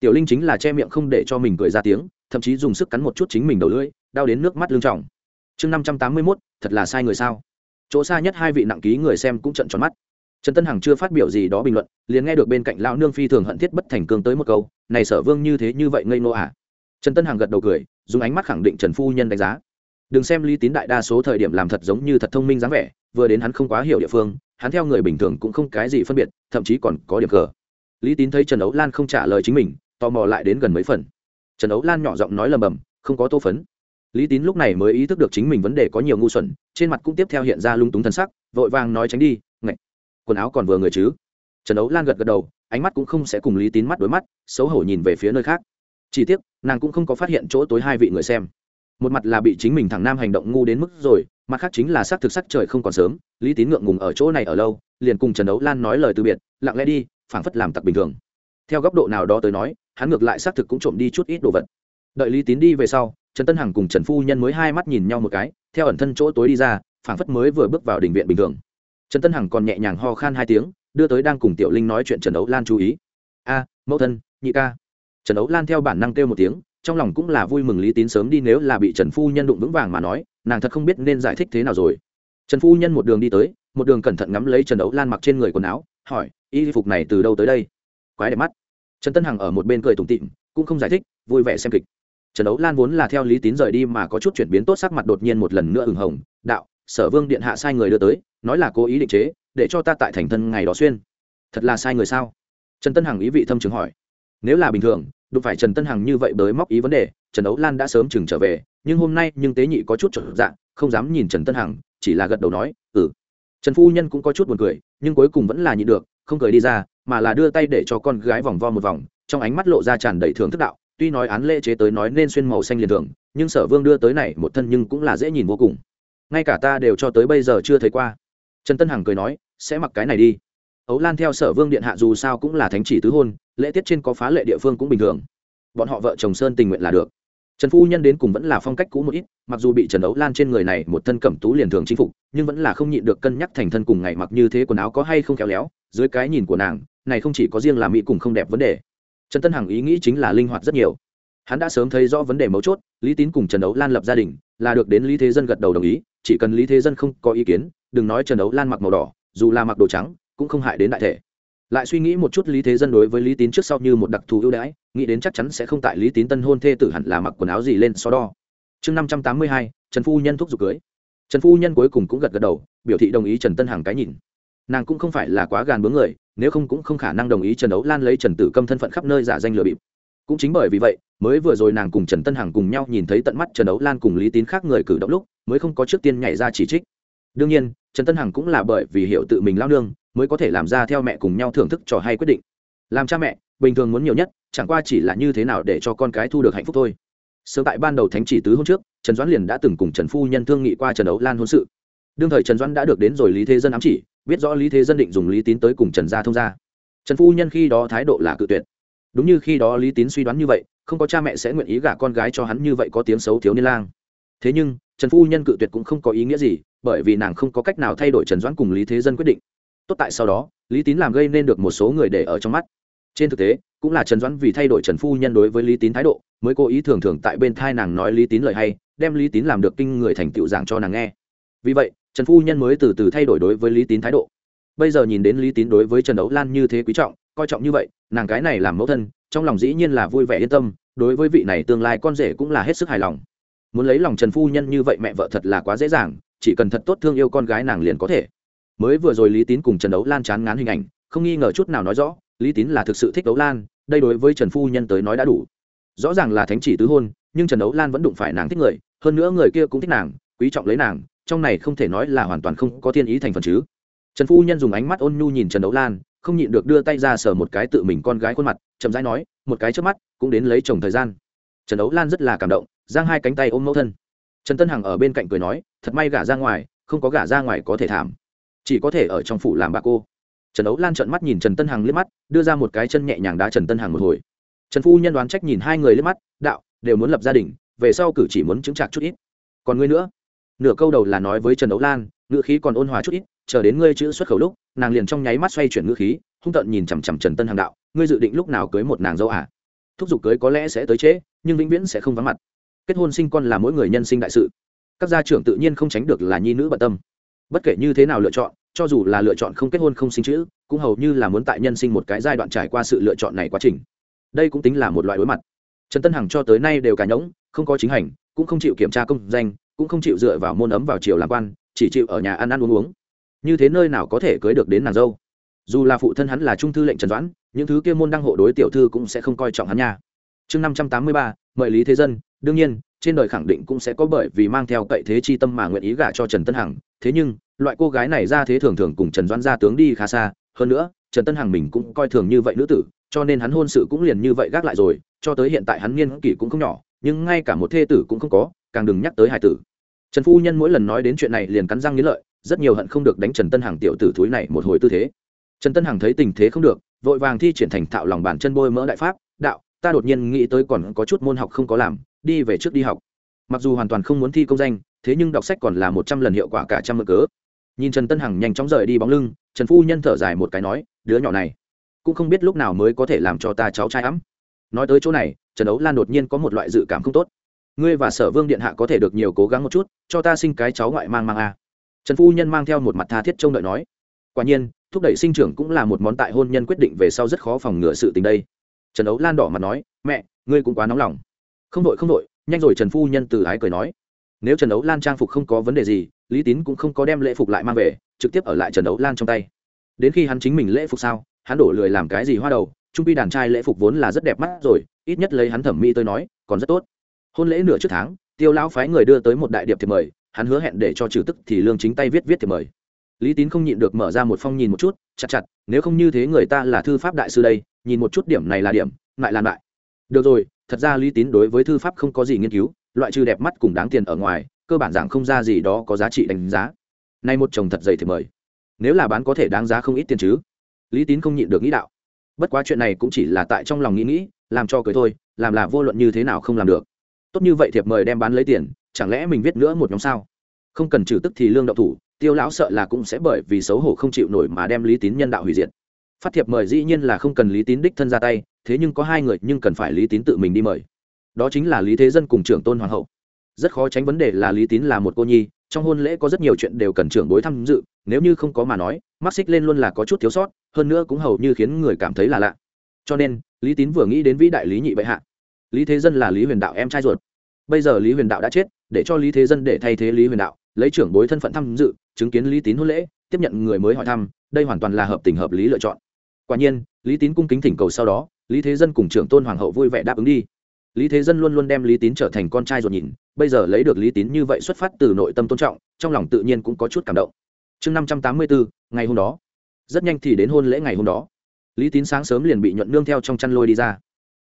Tiểu linh chính là che miệng không để cho mình cười ra tiếng thậm chí dùng sức cắn một chút chính mình đầu lưỡi đau đến nước mắt lưng trọng chương năm trăm tám mươi mốt thật là sai người sao? Chỗ xa nhất hai vị nặng ký người xem cũng trận tròn mắt. Trần tân hằng chưa phát biểu gì đó bình luận, liền nghe được bên cạnh lão nương phi thường hận thiết bất thành cương tới một câu, này sở vương như thế như vậy ngây nô à? Trần tân hằng gật đầu cười, dùng ánh mắt khẳng định trần phu nhân đánh giá. Đừng xem lý tín đại đa số thời điểm làm thật giống như thật thông minh dáng vẻ, vừa đến hắn không quá hiểu địa phương, hắn theo người bình thường cũng không cái gì phân biệt, thậm chí còn có điểm cờ. Lý tín thấy trần ấu lan không trả lời chính mình, tò mò lại đến gần mấy phần. Trần ấu lan nhỏ giọng nói lầm bầm, không có tô phấn lý tín lúc này mới ý thức được chính mình vấn đề có nhiều ngu xuẩn, trên mặt cũng tiếp theo hiện ra lung túng thân sắc, vội vàng nói tránh đi, ngạch, quần áo còn vừa người chứ? Trần ấu lan gật gật đầu, ánh mắt cũng không sẽ cùng lý tín mắt đối mắt, xấu hổ nhìn về phía nơi khác. Chỉ tiếc, nàng cũng không có phát hiện chỗ tối hai vị người xem. Một mặt là bị chính mình thằng nam hành động ngu đến mức rồi, mặt khác chính là xác thực sắc trời không còn sớm, lý tín ngượng ngùng ở chỗ này ở lâu, liền cùng trần đấu lan nói lời từ biệt, lặng lẽ đi, phảng phất làm tặc bình thường. Theo góc độ nào đó tới nói, hắn ngược lại xác thực cũng trộm đi chút ít đồ vật đợi lý tín đi về sau, trần tân hằng cùng trần phu nhân mới hai mắt nhìn nhau một cái, theo ẩn thân chỗ tối đi ra, phảng phất mới vừa bước vào đình viện bình thường. Trần tân hằng còn nhẹ nhàng ho khan hai tiếng, đưa tới đang cùng tiểu linh nói chuyện trần đấu lan chú ý. A, mẫu thân, nhị ca. Trần đấu lan theo bản năng kêu một tiếng, trong lòng cũng là vui mừng lý tín sớm đi nếu là bị trần phu nhân đụng vững vàng mà nói, nàng thật không biết nên giải thích thế nào rồi. Trần phu nhân một đường đi tới, một đường cẩn thận ngắm lấy trần đấu lan mặc trên người quần áo, hỏi, y phục này từ đâu tới đây? Quái đẹp mắt. Trần tân hằng ở một bên cười tủm tịm cũng không giải thích, vui vẻ xem kịch trần đấu lan vốn là theo lý tín rời đi mà có chút chuyển biến tốt sắc mặt đột nhiên một lần nữa ửng hồng, đạo, sở vương điện hạ sai người đưa tới, nói là cố ý định chế, để cho ta tại thành thân ngày đó xuyên. Thật là sai người sao? Trần tân hằng ý vị thâm trường hỏi. Nếu là bình thường, đụng phải trần tân hằng như vậy bới móc ý vấn đề, trần đấu lan đã sớm chừng trở về, nhưng hôm nay nhưng tế nhị có chút trở dạng, không dám nhìn trần tân hằng, chỉ là gật đầu nói ừ. Trần phu nhân cũng có chút buồn cười, nhưng cuối cùng vẫn là nhịn được, không cười đi ra, mà là đưa tay để cho con gái vòng vo một vòng, trong ánh mắt lộ ra tràn đầy thưởng thức đạo tuy nói án lễ chế tới nói nên xuyên màu xanh liền thường, nhưng sở vương đưa tới này một thân nhưng cũng là dễ nhìn vô cùng. Ngay cả ta đều cho tới bây giờ chưa thấy qua. Trần tân hằng cười nói, sẽ mặc cái này đi. Ấu lan theo sở vương điện hạ dù sao cũng là thánh chỉ tứ hôn, lễ tiết trên có phá lệ địa phương cũng bình thường. Bọn họ vợ chồng sơn tình nguyện là được. Trần phu nhân đến cùng vẫn là phong cách cũ một ít, mặc dù bị trần ấu lan trên người này một thân cẩm tú liền thường chinh phục, nhưng vẫn là không nhịn được cân nhắc thành thân cùng ngày mặc như thế quần áo có hay không khéo léo, dưới cái nhìn của nàng, này không chỉ có riêng là mỹ cùng không đẹp vấn đề trần tân hằng ý nghĩ chính là linh hoạt rất nhiều. Hắn đã sớm thấy rõ vấn đề mấu chốt, lý tín cùng trần đấu lan lập gia đình, là được đến lý thế dân gật đầu đồng ý, chỉ cần lý thế dân không có ý kiến, đừng nói trần đấu lan mặc màu đỏ, dù là mặc đồ trắng, cũng không hại đến đại thể. Lại suy nghĩ một chút lý thế dân đối với lý tín trước sau như một đặc thù ưu đãi, nghĩ đến chắc chắn sẽ không tại lý tín tân hôn thê tử hẳn là mặc quần áo gì lên so đo. Chương năm trăm tám mươi hai, trần phu nhân thúc giục cưới. Trần phu nhân cuối cùng cũng gật gật đầu, biểu thị đồng ý trần tân hằng cái nhìn nàng cũng không phải là quá gàn bướng người, nếu không cũng không khả năng đồng ý trần đấu lan lấy trần tử câm thân phận khắp nơi giả danh lừa bịp. Cũng chính bởi vì vậy, mới vừa rồi nàng cùng trần tân hằng cùng nhau nhìn thấy tận mắt trần đấu lan cùng lý tín khác người cử động lúc, mới không có trước tiên nhảy ra chỉ trích. Đương nhiên, trần tân hằng cũng là bởi vì hiểu tự mình lao nương, mới có thể làm ra theo mẹ cùng nhau thưởng thức trò hay quyết định. Làm cha mẹ, bình thường muốn nhiều nhất, chẳng qua chỉ là như thế nào để cho con cái thu được hạnh phúc thôi. Sớm tại ban đầu thánh chỉ tứ hôm trước, trần doãn liền đã từng cùng trần phu nhân thương nghị qua trần đấu lan hôn sự. Đương thời trần doãn đã được đến rồi lý thế dân ám chỉ biết rõ lý thế dân định dùng lý tín tới cùng trần gia thông gia. Trần phu nhân khi đó thái độ là cự tuyệt. Đúng như khi đó lý tín suy đoán như vậy, không có cha mẹ sẽ nguyện ý gả con gái cho hắn như vậy có tiếng xấu thiếu niên lang. Thế nhưng, trần phu nhân cự tuyệt cũng không có ý nghĩa gì, bởi vì nàng không có cách nào thay đổi trần doãn cùng lý thế dân quyết định. Tốt tại sau đó, lý tín làm gây nên được một số người để ở trong mắt. Trên thực tế, cũng là trần doãn vì thay đổi trần phu nhân đối với lý tín thái độ, mới cố ý thường thường tại bên thai nàng nói lý tín lời hay, đem lý tín làm được kinh người thành tựu giảng cho nàng nghe. Vì vậy trần phu nhân mới từ từ thay đổi đối với lý tín thái độ. Bây giờ nhìn đến lý tín đối với trần đấu lan như thế quý trọng, coi trọng như vậy, nàng cái này làm mẫu thân, trong lòng dĩ nhiên là vui vẻ yên tâm, đối với vị này tương lai con rể cũng là hết sức hài lòng. Muốn lấy lòng trần phu nhân như vậy mẹ vợ thật là quá dễ dàng, chỉ cần thật tốt thương yêu con gái nàng liền có thể. Mới vừa rồi lý tín cùng trần đấu lan chán ngán hình ảnh, không nghi ngờ chút nào nói rõ, lý tín là thực sự thích đấu lan, đây đối với trần phu nhân tới nói đã đủ. Rõ ràng là thánh chỉ tứ hôn, nhưng trần đấu lan vẫn đụng phải nàng thích người, hơn nữa người kia cũng thích nàng, quý trọng lấy nàng trong này không thể nói là hoàn toàn không có thiên ý thành phần chứ. Trần phu nhân dùng ánh mắt ôn nhu nhìn trần đấu lan, không nhịn được đưa tay ra sờ một cái tự mình con gái khuôn mặt, chậm rãi nói, một cái trước mắt, cũng đến lấy chồng thời gian. Trần đấu lan rất là cảm động, giang hai cánh tay ôm mẫu thân. Trần tân hằng ở bên cạnh cười nói, thật may gả ra ngoài, không có gả ra ngoài có thể thảm. Chỉ có thể ở trong phủ làm bà cô. Trần đấu lan trợn mắt nhìn trần tân hằng liếc mắt, đưa ra một cái chân nhẹ nhàng đá trần tân hằng một hồi. Trần phu nhân đoán trách nhìn hai người liếc mắt, đạo, đều muốn lập gia đình, về sau cử chỉ muốn chứng trạc chút ít. Còn ngươi nữa? Nửa câu đầu là nói với trần đấu lan ngữ khí còn ôn hòa chút ít chờ đến ngươi chữ xuất khẩu lúc nàng liền trong nháy mắt xoay chuyển ngữ khí hung tợn nhìn chằm chằm trần tân hằng đạo ngươi dự định lúc nào cưới một nàng dâu à? Thúc giục cưới có lẽ sẽ tới trễ nhưng vĩnh viễn sẽ không vắng mặt. Kết hôn sinh con là mỗi người nhân sinh đại sự. Các gia trưởng tự nhiên không tránh được là nhi nữ bận tâm. Bất kể như thế nào lựa chọn cho dù là lựa chọn không kết hôn không sinh chữ cũng hầu như là muốn tại nhân sinh một cái giai đoạn trải qua sự lựa chọn này quá trình. Đây cũng tính là một loại đối mặt. Trần tân hằng cho tới nay đều cả nhõng, không có chính hành cũng không chịu kiểm tra công danh cũng không chịu dựa vào môn ấm vào chiều làm quan, chỉ chịu ở nhà ăn ăn uống uống. Như thế nơi nào có thể cưới được đến nàng dâu? Dù là phụ thân hắn là trung thư lệnh trần doãn, những thứ kia môn đăng hộ đối tiểu thư cũng sẽ không coi trọng hắn nha. Chương năm trăm tám mươi ba, mời lý thế dân. Đương nhiên, trên đời khẳng định cũng sẽ có bởi vì mang theo cậy thế chi tâm mà nguyện ý gả cho trần tân hằng. Thế nhưng, loại cô gái này ra thế thường thường cùng trần doãn ra tướng đi khá xa. Hơn nữa, trần tân hằng mình cũng coi thường như vậy nữ tử, cho nên hắn hôn sự cũng liền như vậy gác lại rồi. Cho tới hiện tại hắn niên kỷ cũng không nhỏ, nhưng ngay cả một thê tử cũng không có càng đừng nhắc tới hải tử. Trần phu nhân mỗi lần nói đến chuyện này liền cắn răng nghĩ lợi, rất nhiều hận không được đánh trần tân hằng tiểu tử thúi này một hồi tư thế. Trần tân hằng thấy tình thế không được, vội vàng thi triển thành thạo lòng bàn chân bôi mỡ đại pháp, đạo, ta đột nhiên nghĩ tới còn có chút môn học không có làm, đi về trước đi học. Mặc dù hoàn toàn không muốn thi công danh, thế nhưng đọc sách còn là một trăm lần hiệu quả cả trăm mực cớ. Nhìn trần tân hằng nhanh chóng rời đi bóng lưng, trần phu nhân thở dài một cái nói, đứa nhỏ này, cũng không biết lúc nào mới có thể làm cho ta cháu trai ấm. Nói tới chỗ này, trần ấu lan đột nhiên có một loại dự cảm không tốt ngươi và sở vương điện hạ có thể được nhiều cố gắng một chút, cho ta sinh cái cháu ngoại mang mang a. Trần phu nhân mang theo một mặt tha thiết trông đợi nói. Quả nhiên, thúc đẩy sinh trưởng cũng là một món tại hôn nhân quyết định về sau rất khó phòng ngừa sự tình đây. Trần ấu lan đỏ mặt nói, mẹ, ngươi cũng quá nóng lòng. Không đội không đội nhanh rồi trần phu nhân từ ái cười nói. Nếu trần ấu lan trang phục không có vấn đề gì, lý tín cũng không có đem lễ phục lại mang về, trực tiếp ở lại trần ấu lan trong tay. Đến khi hắn chính mình lễ phục sao, hắn đổ lười làm cái gì hoa đầu, trung pi đàn trai lễ phục vốn là rất đẹp mắt rồi, ít nhất lấy hắn thẩm mỹ tôi nói, còn rất tốt hôn lễ nửa trước tháng, tiêu lão phái người đưa tới một đại điệp thiệp mời, hắn hứa hẹn để cho trừ tức thì lương chính tay viết viết thiệp mời. Lý tín không nhịn được mở ra một phong nhìn một chút, chặt chặt, nếu không như thế người ta là thư pháp đại sư đây, nhìn một chút điểm này là điểm, lại là lại. Được rồi, thật ra lý tín đối với thư pháp không có gì nghiên cứu, loại trừ đẹp mắt cùng đáng tiền ở ngoài, cơ bản dạng không ra gì đó có giá trị đánh giá. Nay một chồng thật dày thì mời. Nếu là bán có thể đáng giá không ít tiền chứ. Lý tín không nhịn được nghĩ đạo. Bất quá chuyện này cũng chỉ là tại trong lòng nghĩ nghĩ, làm cho cười thôi, làm là vô luận như thế nào không làm được tốt như vậy thiệp mời đem bán lấy tiền, chẳng lẽ mình viết nữa một nhóm sao? Không cần trừ tức thì lương đậu thủ, tiêu lão sợ là cũng sẽ bởi vì xấu hổ không chịu nổi mà đem lý tín nhân đạo hủy diệt. Phát thiệp mời dĩ nhiên là không cần lý tín đích thân ra tay, thế nhưng có hai người nhưng cần phải lý tín tự mình đi mời. Đó chính là lý thế dân cùng trưởng tôn hoàng hậu. Rất khó tránh vấn đề là lý tín là một cô nhi, trong hôn lễ có rất nhiều chuyện đều cần trưởng bối tham dự, nếu như không có mà nói mắc xích lên luôn là có chút thiếu sót, hơn nữa cũng hầu như khiến người cảm thấy là lạ. Cho nên, lý tín vừa nghĩ đến vĩ đại lý nhị bệ hạ lý thế dân là lý huyền đạo em trai ruột. Bây giờ lý huyền đạo đã chết, để cho lý thế dân để thay thế lý huyền đạo, lấy trưởng bối thân phận tham dự, chứng kiến lý tín hôn lễ, tiếp nhận người mới hỏi thăm, đây hoàn toàn là hợp tình hợp lý lựa chọn. Quả nhiên, lý tín cung kính thỉnh cầu sau đó, lý thế dân cùng trưởng tôn hoàng hậu vui vẻ đáp ứng đi. Lý thế dân luôn luôn đem lý tín trở thành con trai ruột nhìn, bây giờ lấy được lý tín như vậy xuất phát từ nội tâm tôn trọng, trong lòng tự nhiên cũng có chút cảm động. Chương năm trăm tám mươi bốn ngày hôm đó. Rất nhanh thì đến hôn lễ ngày hôm đó. Lý tín sáng sớm liền bị nhuận nương theo trong chăn lôi đi ra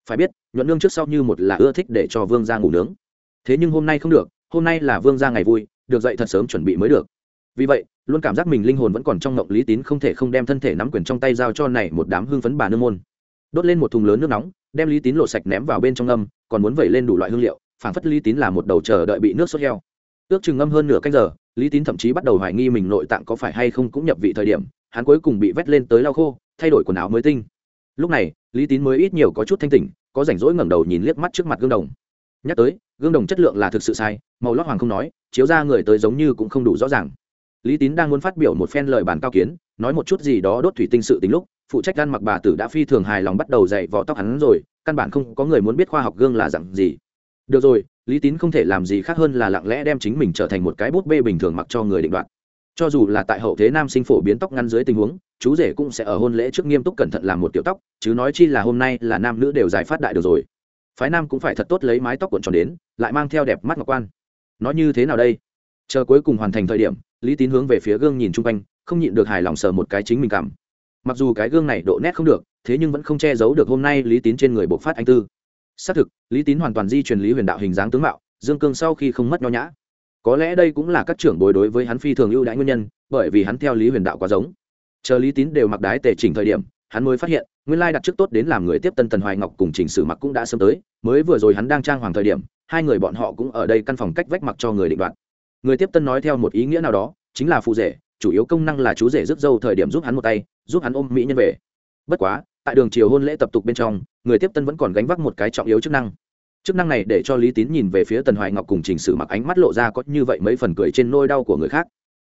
phải biết, nhuận nương trước sau như một là ưa thích để cho vương ra ngủ nướng. Thế nhưng hôm nay không được, hôm nay là vương ra ngày vui, được dậy thật sớm chuẩn bị mới được. Vì vậy, luôn cảm giác mình linh hồn vẫn còn trong ngộng lý tín không thể không đem thân thể nắm quyền trong tay giao cho này một đám hương phấn bà nương môn. Đốt lên một thùng lớn nước nóng, đem lý tín lộ sạch ném vào bên trong ngâm, còn muốn vẩy lên đủ loại hương liệu, phảng phất lý tín là một đầu chờ đợi bị nước sốt heo. Ước chừng ngâm hơn nửa canh giờ, lý tín thậm chí bắt đầu hoài nghi mình nội tạng có phải hay không cũng nhập vị thời điểm, hắn cuối cùng bị vét lên tới lau khô, thay đổi quần áo mới tinh. Lúc này lý tín mới ít nhiều có chút thanh tỉnh, có rảnh rỗi ngẩng đầu nhìn liếc mắt trước mặt gương đồng. Nhắc tới, gương đồng chất lượng là thực sự sai, màu lót hoàng không nói, chiếu ra người tới giống như cũng không đủ rõ ràng. Lý tín đang muốn phát biểu một phen lời bàn cao kiến, nói một chút gì đó đốt thủy tinh sự tính lúc, phụ trách gan mặc bà tử đã phi thường hài lòng bắt đầu dạy vỏ tóc hắn rồi, căn bản không có người muốn biết khoa học gương là dặn gì. Được rồi, lý tín không thể làm gì khác hơn là lặng lẽ đem chính mình trở thành một cái bút bê bình thường mặc cho người định đoạt cho dù là tại hậu thế nam sinh phổ biến tóc ngắn dưới tình huống, chú rể cũng sẽ ở hôn lễ trước nghiêm túc cẩn thận làm một tiểu tóc, chứ nói chi là hôm nay là nam nữ đều giải phát đại được rồi. Phái nam cũng phải thật tốt lấy mái tóc cuộn tròn đến, lại mang theo đẹp mắt ngọc quan. Nó như thế nào đây? Chờ cuối cùng hoàn thành thời điểm, lý tín hướng về phía gương nhìn chung quanh, không nhịn được hài lòng sờ một cái chính mình cảm. Mặc dù cái gương này độ nét không được, thế nhưng vẫn không che giấu được hôm nay lý tín trên người bộc phát anh tư. Xác thực, lý tín hoàn toàn di truyền lý huyền đạo hình dáng tướng mạo, dương cương sau khi không mất nho nhã có lẽ đây cũng là các trưởng bối đối với hắn phi thường ưu đãi nguyên nhân, bởi vì hắn theo lý huyền đạo quá giống. Chờ lý tín đều mặc đái tề chỉnh thời điểm, hắn mới phát hiện, nguyên lai đặt trước tốt đến làm người tiếp tân tần hoài ngọc cùng chỉnh sử mặc cũng đã sớm tới, mới vừa rồi hắn đang trang hoàng thời điểm, hai người bọn họ cũng ở đây căn phòng cách vách mặc cho người định đoạt. Người tiếp tân nói theo một ý nghĩa nào đó, chính là phụ rể, chủ yếu công năng là chú rể rước dâu thời điểm giúp hắn một tay, giúp hắn ôm mỹ nhân về. Bất quá, tại đường chiều hôn lễ tập tục bên trong, người tiếp tân vẫn còn gánh vác một cái trọng yếu chức năng chức năng này để cho lý tín nhìn về phía tần hoài ngọc cùng trình sử mặc ánh mắt lộ ra có như vậy mấy phần cười trên nôi đau của người khác.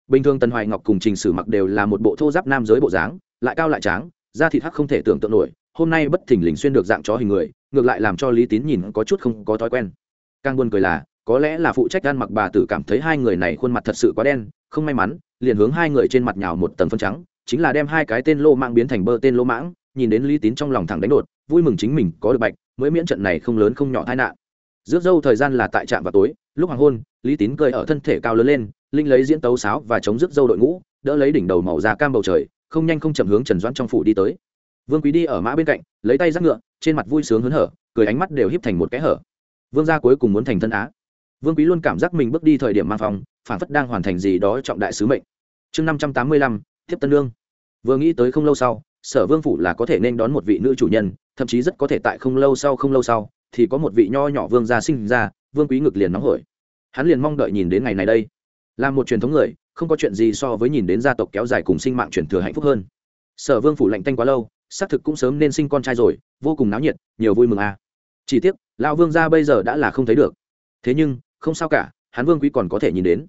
Bình thường tần hoài ngọc cùng trình sử mặc đều là một bộ thô giáp nam giới bộ dáng, lại cao lại tráng, da thịt hắc không thể tưởng tượng nổi, hôm nay bất thình lình xuyên được dạng chó hình người, ngược lại làm cho lý tín nhìn có chút không có thói quen. Càng buồn cười là, có lẽ là phụ trách gan mặc bà tử cảm thấy hai người này khuôn mặt thật sự quá đen, không may mắn, liền hướng hai người trên mặt nhào một tầng phân trắng, chính là đem hai cái tên lô mạng biến thành bơ tên lô mãng, nhìn đến lý tín trong lòng thẳng đánh đột, vui mừng chính mình có được bạch mới miễn trận này không lớn không nhỏ tai nạn. Rước dâu thời gian là tại trạm vào tối, lúc hoàng hôn, lý tín cười ở thân thể cao lớn lên, linh lấy diễn tấu sáo và chống rước dâu đội ngũ, đỡ lấy đỉnh đầu màu da cam bầu trời, không nhanh không chậm hướng trần doãn trong phủ đi tới. Vương quý đi ở mã bên cạnh, lấy tay giắt ngựa, trên mặt vui sướng hớn hở, cười ánh mắt đều híp thành một cái hở. Vương gia cuối cùng muốn thành thân á. Vương quý luôn cảm giác mình bước đi thời điểm mang phòng phản phất đang hoàn thành gì đó trọng đại sứ mệnh. Chương năm trăm tám mươi lăm, tiếp tân lương. Vừa nghĩ tới không lâu sau sở vương phủ là có thể nên đón một vị nữ chủ nhân, thậm chí rất có thể tại không lâu sau không lâu sau, thì có một vị nho nhỏ vương gia sinh ra, vương quý ngực liền nóng hổi. Hắn liền mong đợi nhìn đến ngày này đây. Là một truyền thống người, không có chuyện gì so với nhìn đến gia tộc kéo dài cùng sinh mạng truyền thừa hạnh phúc hơn. Sở vương phủ lạnh tanh quá lâu, xác thực cũng sớm nên sinh con trai rồi, vô cùng náo nhiệt, nhiều vui mừng à. chỉ tiếc, lão vương gia bây giờ đã là không thấy được. Thế nhưng, không sao cả, hắn vương quý còn có thể nhìn đến.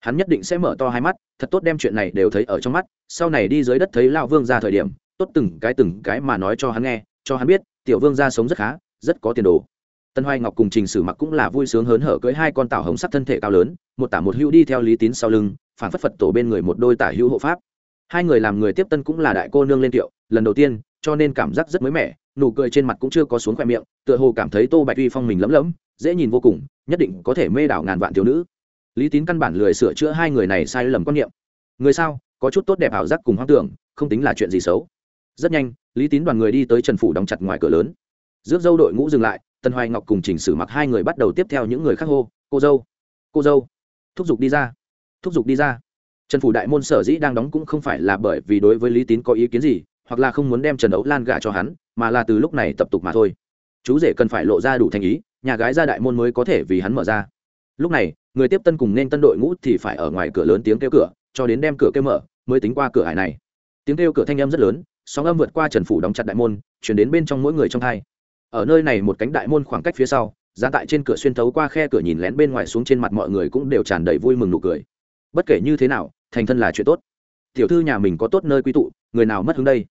Hắn nhất định sẽ mở to hai mắt, thật tốt đem chuyện này đều thấy ở trong mắt, sau này đi dưới đất thấy lao vương gia thời điểm tốt từng cái từng cái mà nói cho hắn nghe, cho hắn biết, tiểu vương ra sống rất khá, rất có tiền đồ. Tân hoài ngọc cùng trình sử mặc cũng là vui sướng hớn hở cưới hai con tảo hồng sắc thân thể cao lớn, một tả một hữu đi theo lý tín sau lưng, phản phất phật tổ bên người một đôi tả hữu hộ pháp. Hai người làm người tiếp tân cũng là đại cô nương lên tiệu, lần đầu tiên, cho nên cảm giác rất mới mẻ, nụ cười trên mặt cũng chưa có xuống khoe miệng, tựa hồ cảm thấy tô bạch uy phong mình lấm lấm dễ nhìn vô cùng, nhất định có thể mê đảo ngàn vạn thiếu nữ. Lý tín căn bản lười sửa chữa hai người này sai lầm quan niệm. Người sao, có chút tốt đẹp ảo giác cùng hoang tưởng, không tính là chuyện gì xấu rất nhanh, lý tín đoàn người đi tới trần phủ đóng chặt ngoài cửa lớn. Rước dâu đội ngũ dừng lại tân hoài ngọc cùng chỉnh sử mặc hai người bắt đầu tiếp theo những người khác hô, cô dâu cô dâu, thúc giục đi ra, thúc giục đi ra. Trần phủ đại môn sở dĩ đang đóng cũng không phải là bởi vì đối với lý tín có ý kiến gì, hoặc là không muốn đem trần ấu lan gả cho hắn, mà là từ lúc này tập tục mà thôi. Chú rể cần phải lộ ra đủ thành ý, nhà gái ra đại môn mới có thể vì hắn mở ra. Lúc này, người tiếp tân cùng nên tân đội ngũ thì phải ở ngoài cửa lớn tiếng kêu cửa, cho đến đem cửa kêu mở, mới tính qua cửa hải này. Tiếng kêu cửa thanh âm rất lớn sóng âm vượt qua trần phủ đóng chặt đại môn, chuyển đến bên trong mỗi người trong thai ở nơi này một cánh đại môn khoảng cách phía sau, giá tại trên cửa xuyên thấu qua khe cửa nhìn lén bên ngoài xuống trên mặt mọi người cũng đều tràn đầy vui mừng nụ cười. Bất kể như thế nào, thành thân là chuyện tốt. Tiểu thư nhà mình có tốt nơi quy tụ, người nào mất hướng đây?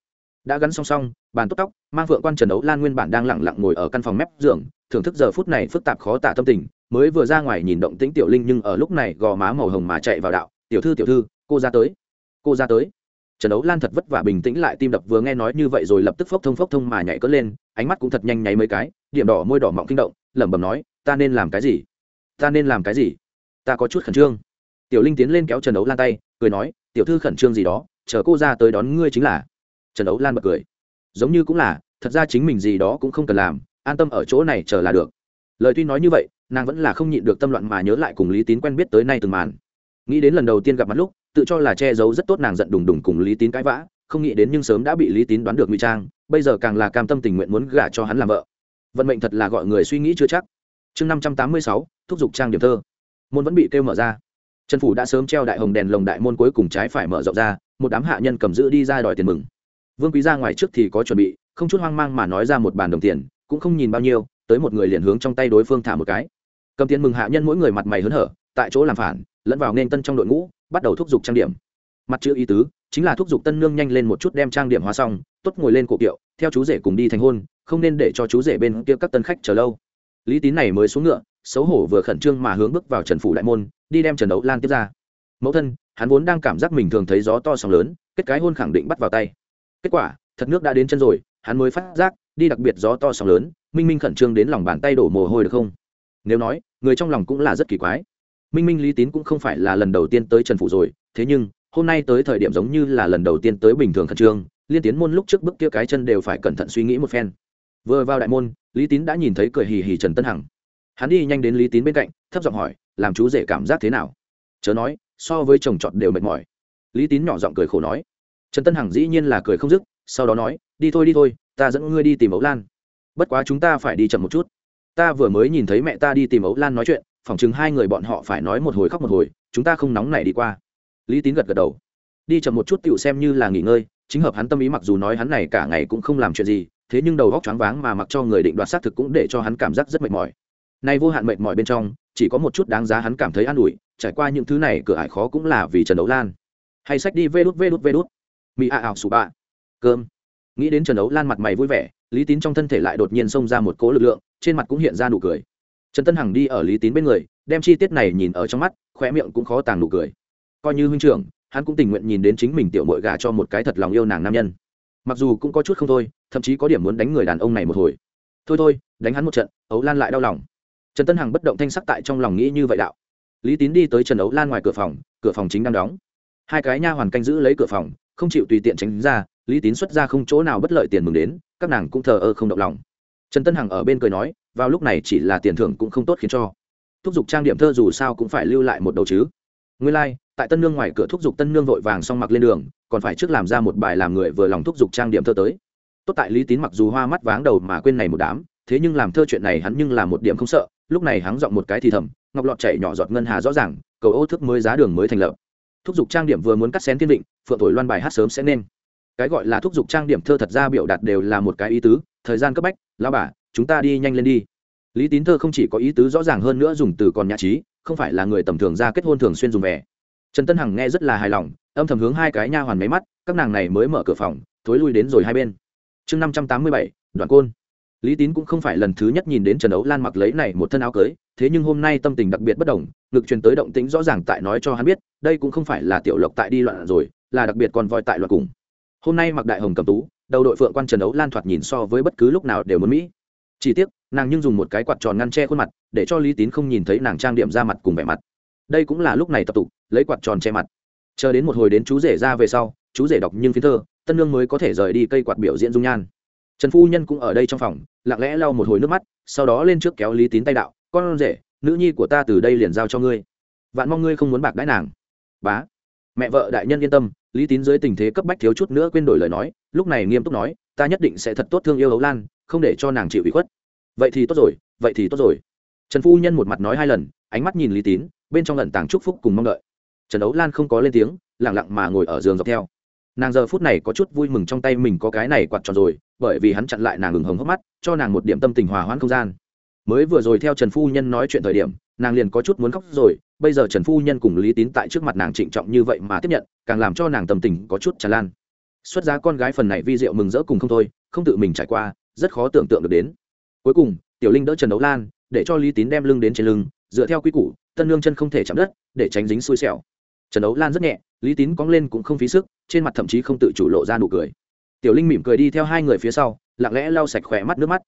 Đã gắn song song, bàn tốt tóc, mang vượng quan trần đấu lan nguyên bản đang lẳng lặng ngồi ở căn phòng mép giường, thưởng thức giờ phút này phức tạp khó tả tâm tình, mới vừa ra ngoài nhìn động tĩnh tiểu linh nhưng ở lúc này gò má màu hồng mà chạy vào đạo, tiểu thư tiểu thư, cô ra tới, cô ra tới trần đấu lan thật vất vả bình tĩnh lại tim đập vừa nghe nói như vậy rồi lập tức phốc thông phốc thông mà nhảy cất lên, ánh mắt cũng thật nhanh nháy mấy cái, điểm đỏ môi đỏ mọng kinh động, lẩm bẩm nói, ta nên làm cái gì? Ta nên làm cái gì? Ta có chút khẩn trương. Tiểu linh tiến lên kéo trần đấu lan tay, cười nói, tiểu thư khẩn trương gì đó, chờ cô ra tới đón ngươi chính là. Trần đấu lan bật cười, giống như cũng là, thật ra chính mình gì đó cũng không cần làm, an tâm ở chỗ này chờ là được. Lời tuy nói như vậy, nàng vẫn là không nhịn được tâm loạn mà nhớ lại cùng lý tín quen biết tới nay từng màn. Nghĩ đến lần đầu tiên gặp mặt lúc tự cho là che giấu rất tốt nàng giận đùng đùng cùng lý tín cãi vã, không nghĩ đến nhưng sớm đã bị lý tín đoán được ngụy trang, bây giờ càng là cam tâm tình nguyện muốn gả cho hắn làm vợ. Vận mệnh thật là gọi người suy nghĩ chưa chắc. Chương năm trăm tám mươi sáu, thúc giục trang điểm thơ. Môn vẫn bị kêu mở ra. Trần phủ đã sớm treo đại hồng đèn lồng đại môn cuối cùng trái phải mở rộng ra, một đám hạ nhân cầm giữ đi ra đòi tiền mừng. Vương quý ra ngoài trước thì có chuẩn bị, không chút hoang mang mà nói ra một bàn đồng tiền, cũng không nhìn bao nhiêu, tới một người liền hướng trong tay đối phương thả một cái. Cầm tiền mừng hạ nhân mỗi người mặt mày hớn hở tại chỗ làm phản, lẫn vào nên tân trong đội ngũ, bắt đầu thúc giục trang điểm. Mặt chữ ý tứ, chính là thúc giục tân nương nhanh lên một chút đem trang điểm hóa xong, tốt ngồi lên cổ kiệu, theo chú rể cùng đi thành hôn, không nên để cho chú rể bên kia các tân khách chờ lâu. Lý tín này mới xuống ngựa, xấu hổ vừa khẩn trương mà hướng bước vào trần phủ đại môn, đi đem trần đấu lan tiếp ra. Mẫu thân, hắn vốn đang cảm giác mình thường thấy gió to sóng lớn, kết cái hôn khẳng định bắt vào tay. Kết quả, thật nước đã đến chân rồi, hắn mới phát giác, đi đặc biệt gió to sóng lớn, minh minh khẩn trương đến lòng bàn tay đổ mồ hôi được không? Nếu nói, người trong lòng cũng là rất kỳ quái minh minh lý tín cũng không phải là lần đầu tiên tới trần phủ rồi, thế nhưng, hôm nay tới thời điểm giống như là lần đầu tiên tới bình thường khẩn trương, liên tiến môn lúc trước bước kia cái chân đều phải cẩn thận suy nghĩ một phen. Vừa vào đại môn, lý tín đã nhìn thấy cười hì hì trần tân hằng. Hắn đi nhanh đến lý tín bên cạnh, thấp giọng hỏi, làm chú rể cảm giác thế nào? Chớ nói, so với chồng chọn đều mệt mỏi. Lý tín nhỏ giọng cười khổ nói, trần tân hằng dĩ nhiên là cười không dứt, sau đó nói, đi thôi đi thôi, ta dẫn ngươi đi tìm ấu lan. Bất quá chúng ta phải đi chậm một chút. Ta vừa mới nhìn thấy mẹ ta đi tìm ấu lan nói chuyện phỏng chừng hai người bọn họ phải nói một hồi khóc một hồi, chúng ta không nóng này đi qua. Lý tín gật gật đầu. Đi chậm một chút tựu xem như là nghỉ ngơi, chính hợp hắn tâm ý mặc dù nói hắn này cả ngày cũng không làm chuyện gì, thế nhưng đầu góc choáng váng mà mặc cho người định đoạt xác thực cũng để cho hắn cảm giác rất mệt mỏi. Nay vô hạn mệt mỏi bên trong, chỉ có một chút đáng giá hắn cảm thấy an ủi, trải qua những thứ này cửa ải khó cũng là vì trần đấu lan. Hay sách đi vê đút vê đút vê đút. Mì a ảo sù bạ. Cơm. Nghĩ đến trần đấu lan mặt mày vui vẻ, lý tín trong thân thể lại đột nhiên xông ra một cố lực lượng, trên mặt cũng hiện ra nụ cười trần tân hằng đi ở lý tín bên người, đem chi tiết này nhìn ở trong mắt, khóe miệng cũng khó tàng nụ cười. Coi như huynh trưởng, hắn cũng tình nguyện nhìn đến chính mình tiểu mội gà cho một cái thật lòng yêu nàng nam nhân. Mặc dù cũng có chút không thôi, thậm chí có điểm muốn đánh người đàn ông này một hồi. Thôi thôi, đánh hắn một trận, ấu lan lại đau lòng. Trần tân hằng bất động thanh sắc tại trong lòng nghĩ như vậy đạo. Lý tín đi tới trần ấu lan ngoài cửa phòng cửa phòng chính đang đóng. Hai cái nha hoàn canh giữ lấy cửa phòng, không chịu tùy tiện tránh ra, lý tín xuất ra không chỗ nào bất lợi tiền mừng đến, các nàng cũng thờ ơ không động lòng. Trần tân hằng ở bên cười nói vào lúc này chỉ là tiền thưởng cũng không tốt khiến cho. Thúc giục trang điểm thơ dù sao cũng phải lưu lại một đầu chứ. Nguyên lai、like, tại tân nương ngoài cửa thúc giục tân nương vội vàng xong mặc lên đường còn phải trước làm ra một bài làm người vừa lòng thúc giục trang điểm thơ tới. Tốt tại lý tín mặc dù hoa mắt váng đầu mà quên này một đám thế nhưng làm thơ chuyện này hắn nhưng là một điểm không sợ lúc này hắn giọng một cái thì thầm ngọc lọt chảy nhỏ giọt ngân hà rõ ràng cầu ô thức mới giá đường mới thành lập. Thúc giục trang điểm vừa muốn cắt xén thiên định phượng thổi loan bài hát sớm sẽ nên. Cái gọi là thúc giục trang điểm thơ thật ra biểu đạt đều là một cái ý tứ thời gian cấp bách lao bà chúng ta đi nhanh lên đi. Lý tín thơ không chỉ có ý tứ rõ ràng hơn nữa dùng từ còn nhã trí, không phải là người tầm thường ra kết hôn thường xuyên dùng về trần tân hằng nghe rất là hài lòng, âm thầm hướng hai cái nha hoàn máy mắt, các nàng này mới mở cửa phòng, thối lui đến rồi hai bên. Chương năm trăm tám mươi bảy đoàn côn. Lý tín cũng không phải lần thứ nhất nhìn đến trần ấu lan mặc lấy này một thân áo cưới, thế nhưng hôm nay tâm tình đặc biệt bất đồng, ngực truyền tới động tĩnh rõ ràng tại nói cho hắn biết, đây cũng không phải là tiểu lộc tại đi loạn rồi, là đặc biệt còn voi tại loạn cùng. Hôm nay mặc đại hồng cầm tú, đầu đội phượng quan trần ấu lan thoạt nhìn so với bất cứ lúc nào đều muốn mỹ chỉ tiếc, nàng nhưng dùng một cái quạt tròn ngăn che khuôn mặt, để cho lý tín không nhìn thấy nàng trang điểm ra mặt cùng vẻ mặt. Đây cũng là lúc này tập tụ lấy quạt tròn che mặt. Chờ đến một hồi đến chú rể ra về sau, chú rể đọc nhưng phiến thơ, tân lương mới có thể rời đi cây quạt biểu diễn dung nhan. Trần phu nhân cũng ở đây trong phòng, lặng lẽ lau một hồi nước mắt, sau đó lên trước kéo lý tín tay đạo, con rể, nữ nhi của ta từ đây liền giao cho ngươi. Vạn mong ngươi không muốn bạc đãi nàng. Bá. Mẹ vợ đại nhân yên tâm, lý tín dưới tình thế cấp bách thiếu chút nữa quên đổi lời nói, lúc này nghiêm túc nói, ta nhất định sẽ thật tốt thương yêu hấu lan không để cho nàng chịu ủy khuất. Vậy thì tốt rồi, vậy thì tốt rồi. Trần phu nhân một mặt nói hai lần, ánh mắt nhìn lý tín, bên trong lần tàng chúc phúc cùng mong đợi. Trần đấu lan không có lên tiếng lẳng lặng mà ngồi ở giường dọc theo. Nàng giờ phút này có chút vui mừng trong tay mình có cái này quạt tròn rồi, bởi vì hắn chặn lại nàng ngừng hồng hốc mắt, cho nàng một điểm tâm tình hòa hoãn không gian. Mới vừa rồi theo trần phu nhân nói chuyện thời điểm, nàng liền có chút muốn khóc rồi, bây giờ trần phu nhân cùng lý tín tại trước mặt nàng trịnh trọng như vậy mà tiếp nhận, càng làm cho nàng tâm tình có chút tràn lan. Xuất giá con gái phần này vi diệu mừng rỡ cùng không thôi, không tự mình trải qua rất khó tưởng tượng được đến. Cuối cùng, tiểu linh đỡ trần đấu lan, để cho lý tín đem lưng đến trên lưng, dựa theo quy củ, tân lương chân không thể chạm đất, để tránh dính xui xẻo. Trần đấu lan rất nhẹ, lý tín cóng lên cũng không phí sức, trên mặt thậm chí không tự chủ lộ ra nụ cười. Tiểu linh mỉm cười đi theo hai người phía sau, lặng lẽ lau sạch khỏe mắt nước mắt.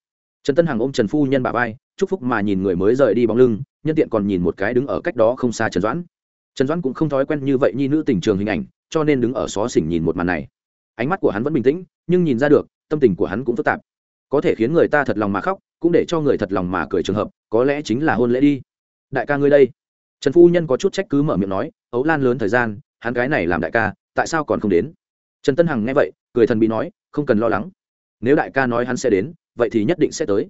Trần tân hằng ôm trần phu nhân bà vai, chúc phúc mà nhìn người mới rời đi bóng lưng, nhân tiện còn nhìn một cái đứng ở cách đó không xa trần doãn. Trần doãn cũng không thói quen như vậy như nữ tình trường hình ảnh, cho nên đứng ở xó xỉnh nhìn một màn này. Ánh mắt của hắn vẫn bình tĩnh, nhưng nhìn ra được, tâm tình của hắn cũng phức tạp có thể khiến người ta thật lòng mà khóc, cũng để cho người thật lòng mà cười trường hợp, có lẽ chính là hôn lễ đi. Đại ca ngươi đây. Trần phu nhân có chút trách cứ mở miệng nói, ấu lan lớn thời gian, hắn cái này làm đại ca, tại sao còn không đến? Trần tân hằng nghe vậy, cười thần bị nói, không cần lo lắng. Nếu đại ca nói hắn sẽ đến, vậy thì nhất định sẽ tới.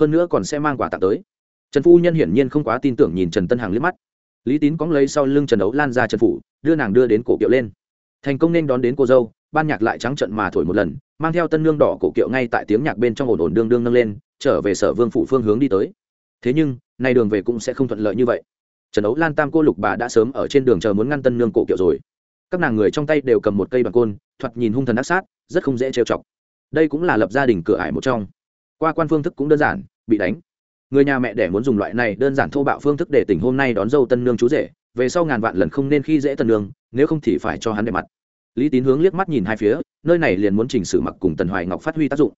Hơn nữa còn sẽ mang quà tặng tới. Trần phu nhân hiển nhiên không quá tin tưởng nhìn trần tân hằng liếc mắt. Lý tín cóng lấy sau lưng trần ấu lan ra trần phủ, đưa nàng đưa đến cổ kiệu lên. Thành công nên đón đến cô dâu ban nhạc lại trắng trận mà thổi một lần, mang theo tân nương đỏ cổ kiệu ngay tại tiếng nhạc bên trong ổn ổn đương đương nâng lên, trở về sở vương phủ phương hướng đi tới. Thế nhưng, nay đường về cũng sẽ không thuận lợi như vậy. Trần ấu lan tam cô lục bà đã sớm ở trên đường chờ muốn ngăn tân nương cổ kiệu rồi. Các nàng người trong tay đều cầm một cây bằng côn, thoạt nhìn hung thần ác sát, rất không dễ trêu chọc. Đây cũng là lập gia đình cửa ải một trong. Qua quan phương thức cũng đơn giản, bị đánh. Người nhà mẹ đẻ muốn dùng loại này đơn giản thô bạo phương thức để tỉnh hôm nay đón dâu tân nương chú rể, về sau ngàn vạn lần không nên khi dễ tân nương, nếu không thì phải cho hắn đẹp mặt lý tín hướng liếc mắt nhìn hai phía, nơi này liền muốn chỉnh sử mặc cùng tần hoài ngọc phát huy tác dụng.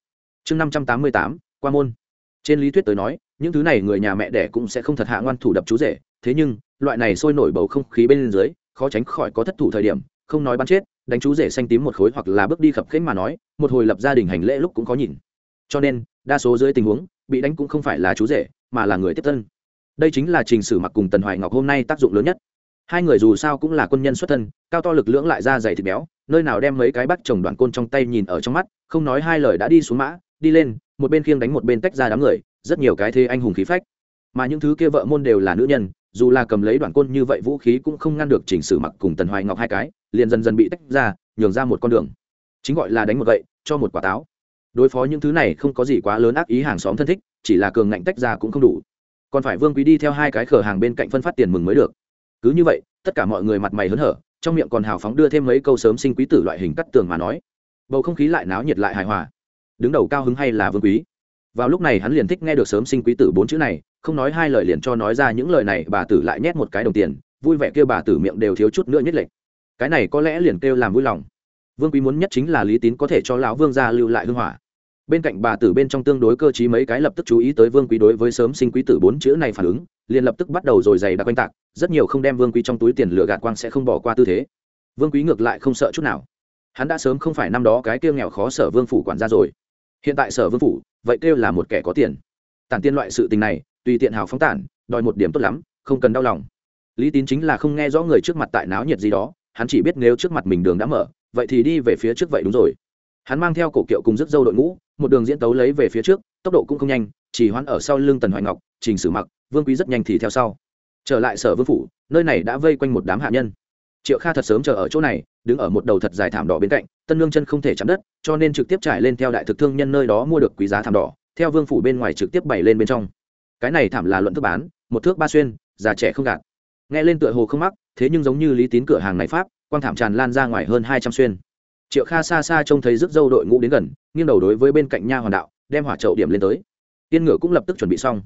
Chương năm trăm tám mươi tám, qua môn. Trên lý thuyết tới nói, những thứ này người nhà mẹ đẻ cũng sẽ không thật hạ ngoan thủ đập chú rể, thế nhưng, loại này sôi nổi bầu không khí bên dưới, khó tránh khỏi có thất thủ thời điểm, không nói bắn chết, đánh chú rể xanh tím một khối hoặc là bước đi khập khênh mà nói, một hồi lập gia đình hành lễ lúc cũng có nhìn. Cho nên, đa số dưới tình huống, bị đánh cũng không phải là chú rể, mà là người tiếp tân đây chính là trình sử mặc cùng tần hoài ngọc hôm nay tác dụng lớn nhất hai người dù sao cũng là quân nhân xuất thân, cao to lực lưỡng lại ra dày thịt béo, nơi nào đem mấy cái bắt chồng đoạn côn trong tay nhìn ở trong mắt, không nói hai lời đã đi xuống mã, đi lên, một bên khiêng đánh một bên tách ra đám người, rất nhiều cái thế anh hùng khí phách. Mà những thứ kia vợ môn đều là nữ nhân, dù là cầm lấy đoạn côn như vậy vũ khí cũng không ngăn được chỉnh sử mặc cùng tần hoài ngọc hai cái, liền dần dần bị tách ra, nhường ra một con đường. Chính gọi là đánh một gậy, cho một quả táo. Đối phó những thứ này không có gì quá lớn ác ý hàng xóm thân thích, chỉ là cường ngạnh tách ra cũng không đủ. Còn phải vương quý đi theo hai cái khở hàng bên cạnh phân phát tiền mừng mới được cứ như vậy, tất cả mọi người mặt mày hớn hở, trong miệng còn hào phóng đưa thêm mấy câu sớm sinh quý tử loại hình cắt tường mà nói. Bầu không khí lại náo nhiệt lại hài hòa. Đứng đầu cao hứng hay là vương quý? Vào lúc này hắn liền thích nghe được sớm sinh quý tử bốn chữ này, không nói hai lời liền cho nói ra những lời này, bà tử lại nhét một cái đồng tiền, vui vẻ kêu bà tử miệng đều thiếu chút nữa nhất lệch. Cái này có lẽ liền kêu làm vui lòng. Vương quý muốn nhất chính là lý tín có thể cho lão vương gia lưu lại hưng hỏa bên cạnh bà tử bên trong tương đối cơ chí mấy cái lập tức chú ý tới vương quý đối với sớm sinh quý tử bốn chữ này phản ứng, liền lập tức bắt đầu rồi dày đặc quanh tạc, rất nhiều không đem vương quý trong túi tiền lựa gạt quang sẽ không bỏ qua tư thế. Vương quý ngược lại không sợ chút nào. Hắn đã sớm không phải năm đó cái kêu nghèo khó sở vương phủ quản gia rồi. Hiện tại sở vương phủ, vậy kêu là một kẻ có tiền. Tản tiên loại sự tình này, tùy tiện hào phóng tản, đòi một điểm tốt lắm, không cần đau lòng. Lý tín chính là không nghe rõ người trước mặt tại náo nhiệt gì đó, hắn chỉ biết nếu trước mặt mình đường đã mở, vậy thì đi về phía trước vậy đúng rồi hắn mang theo cổ kiệu cùng rước dâu đội ngũ, một đường diễn tấu lấy về phía trước, tốc độ cũng không nhanh, chỉ hoãn ở sau lưng tần hoài ngọc, trình sử mặc, vương quý rất nhanh thì theo sau. Trở lại sở vương phủ, nơi này đã vây quanh một đám hạ nhân. Triệu kha thật sớm chờ ở chỗ này, đứng ở một đầu thật dài thảm đỏ bên cạnh, tân lương chân không thể chạm đất, cho nên trực tiếp trải lên theo đại thực thương nhân nơi đó mua được quý giá thảm đỏ, theo vương phủ bên ngoài trực tiếp bày lên bên trong. Cái này thảm là luận thức bán, một thước ba xuyên, già trẻ không gạt. Nghe lên tựa hồ không mắc, thế nhưng giống như lý tín cửa hàng này pháp, quang thảm tràn lan ra ngoài hơn hai trăm xuyên triệu kha xa xa trông thấy rước dâu đội ngũ đến gần, nghiêng đầu đối với bên cạnh nha hoàn đạo, đem hỏa trậu điểm lên tới. Tiên ngựa cũng lập tức chuẩn bị xong.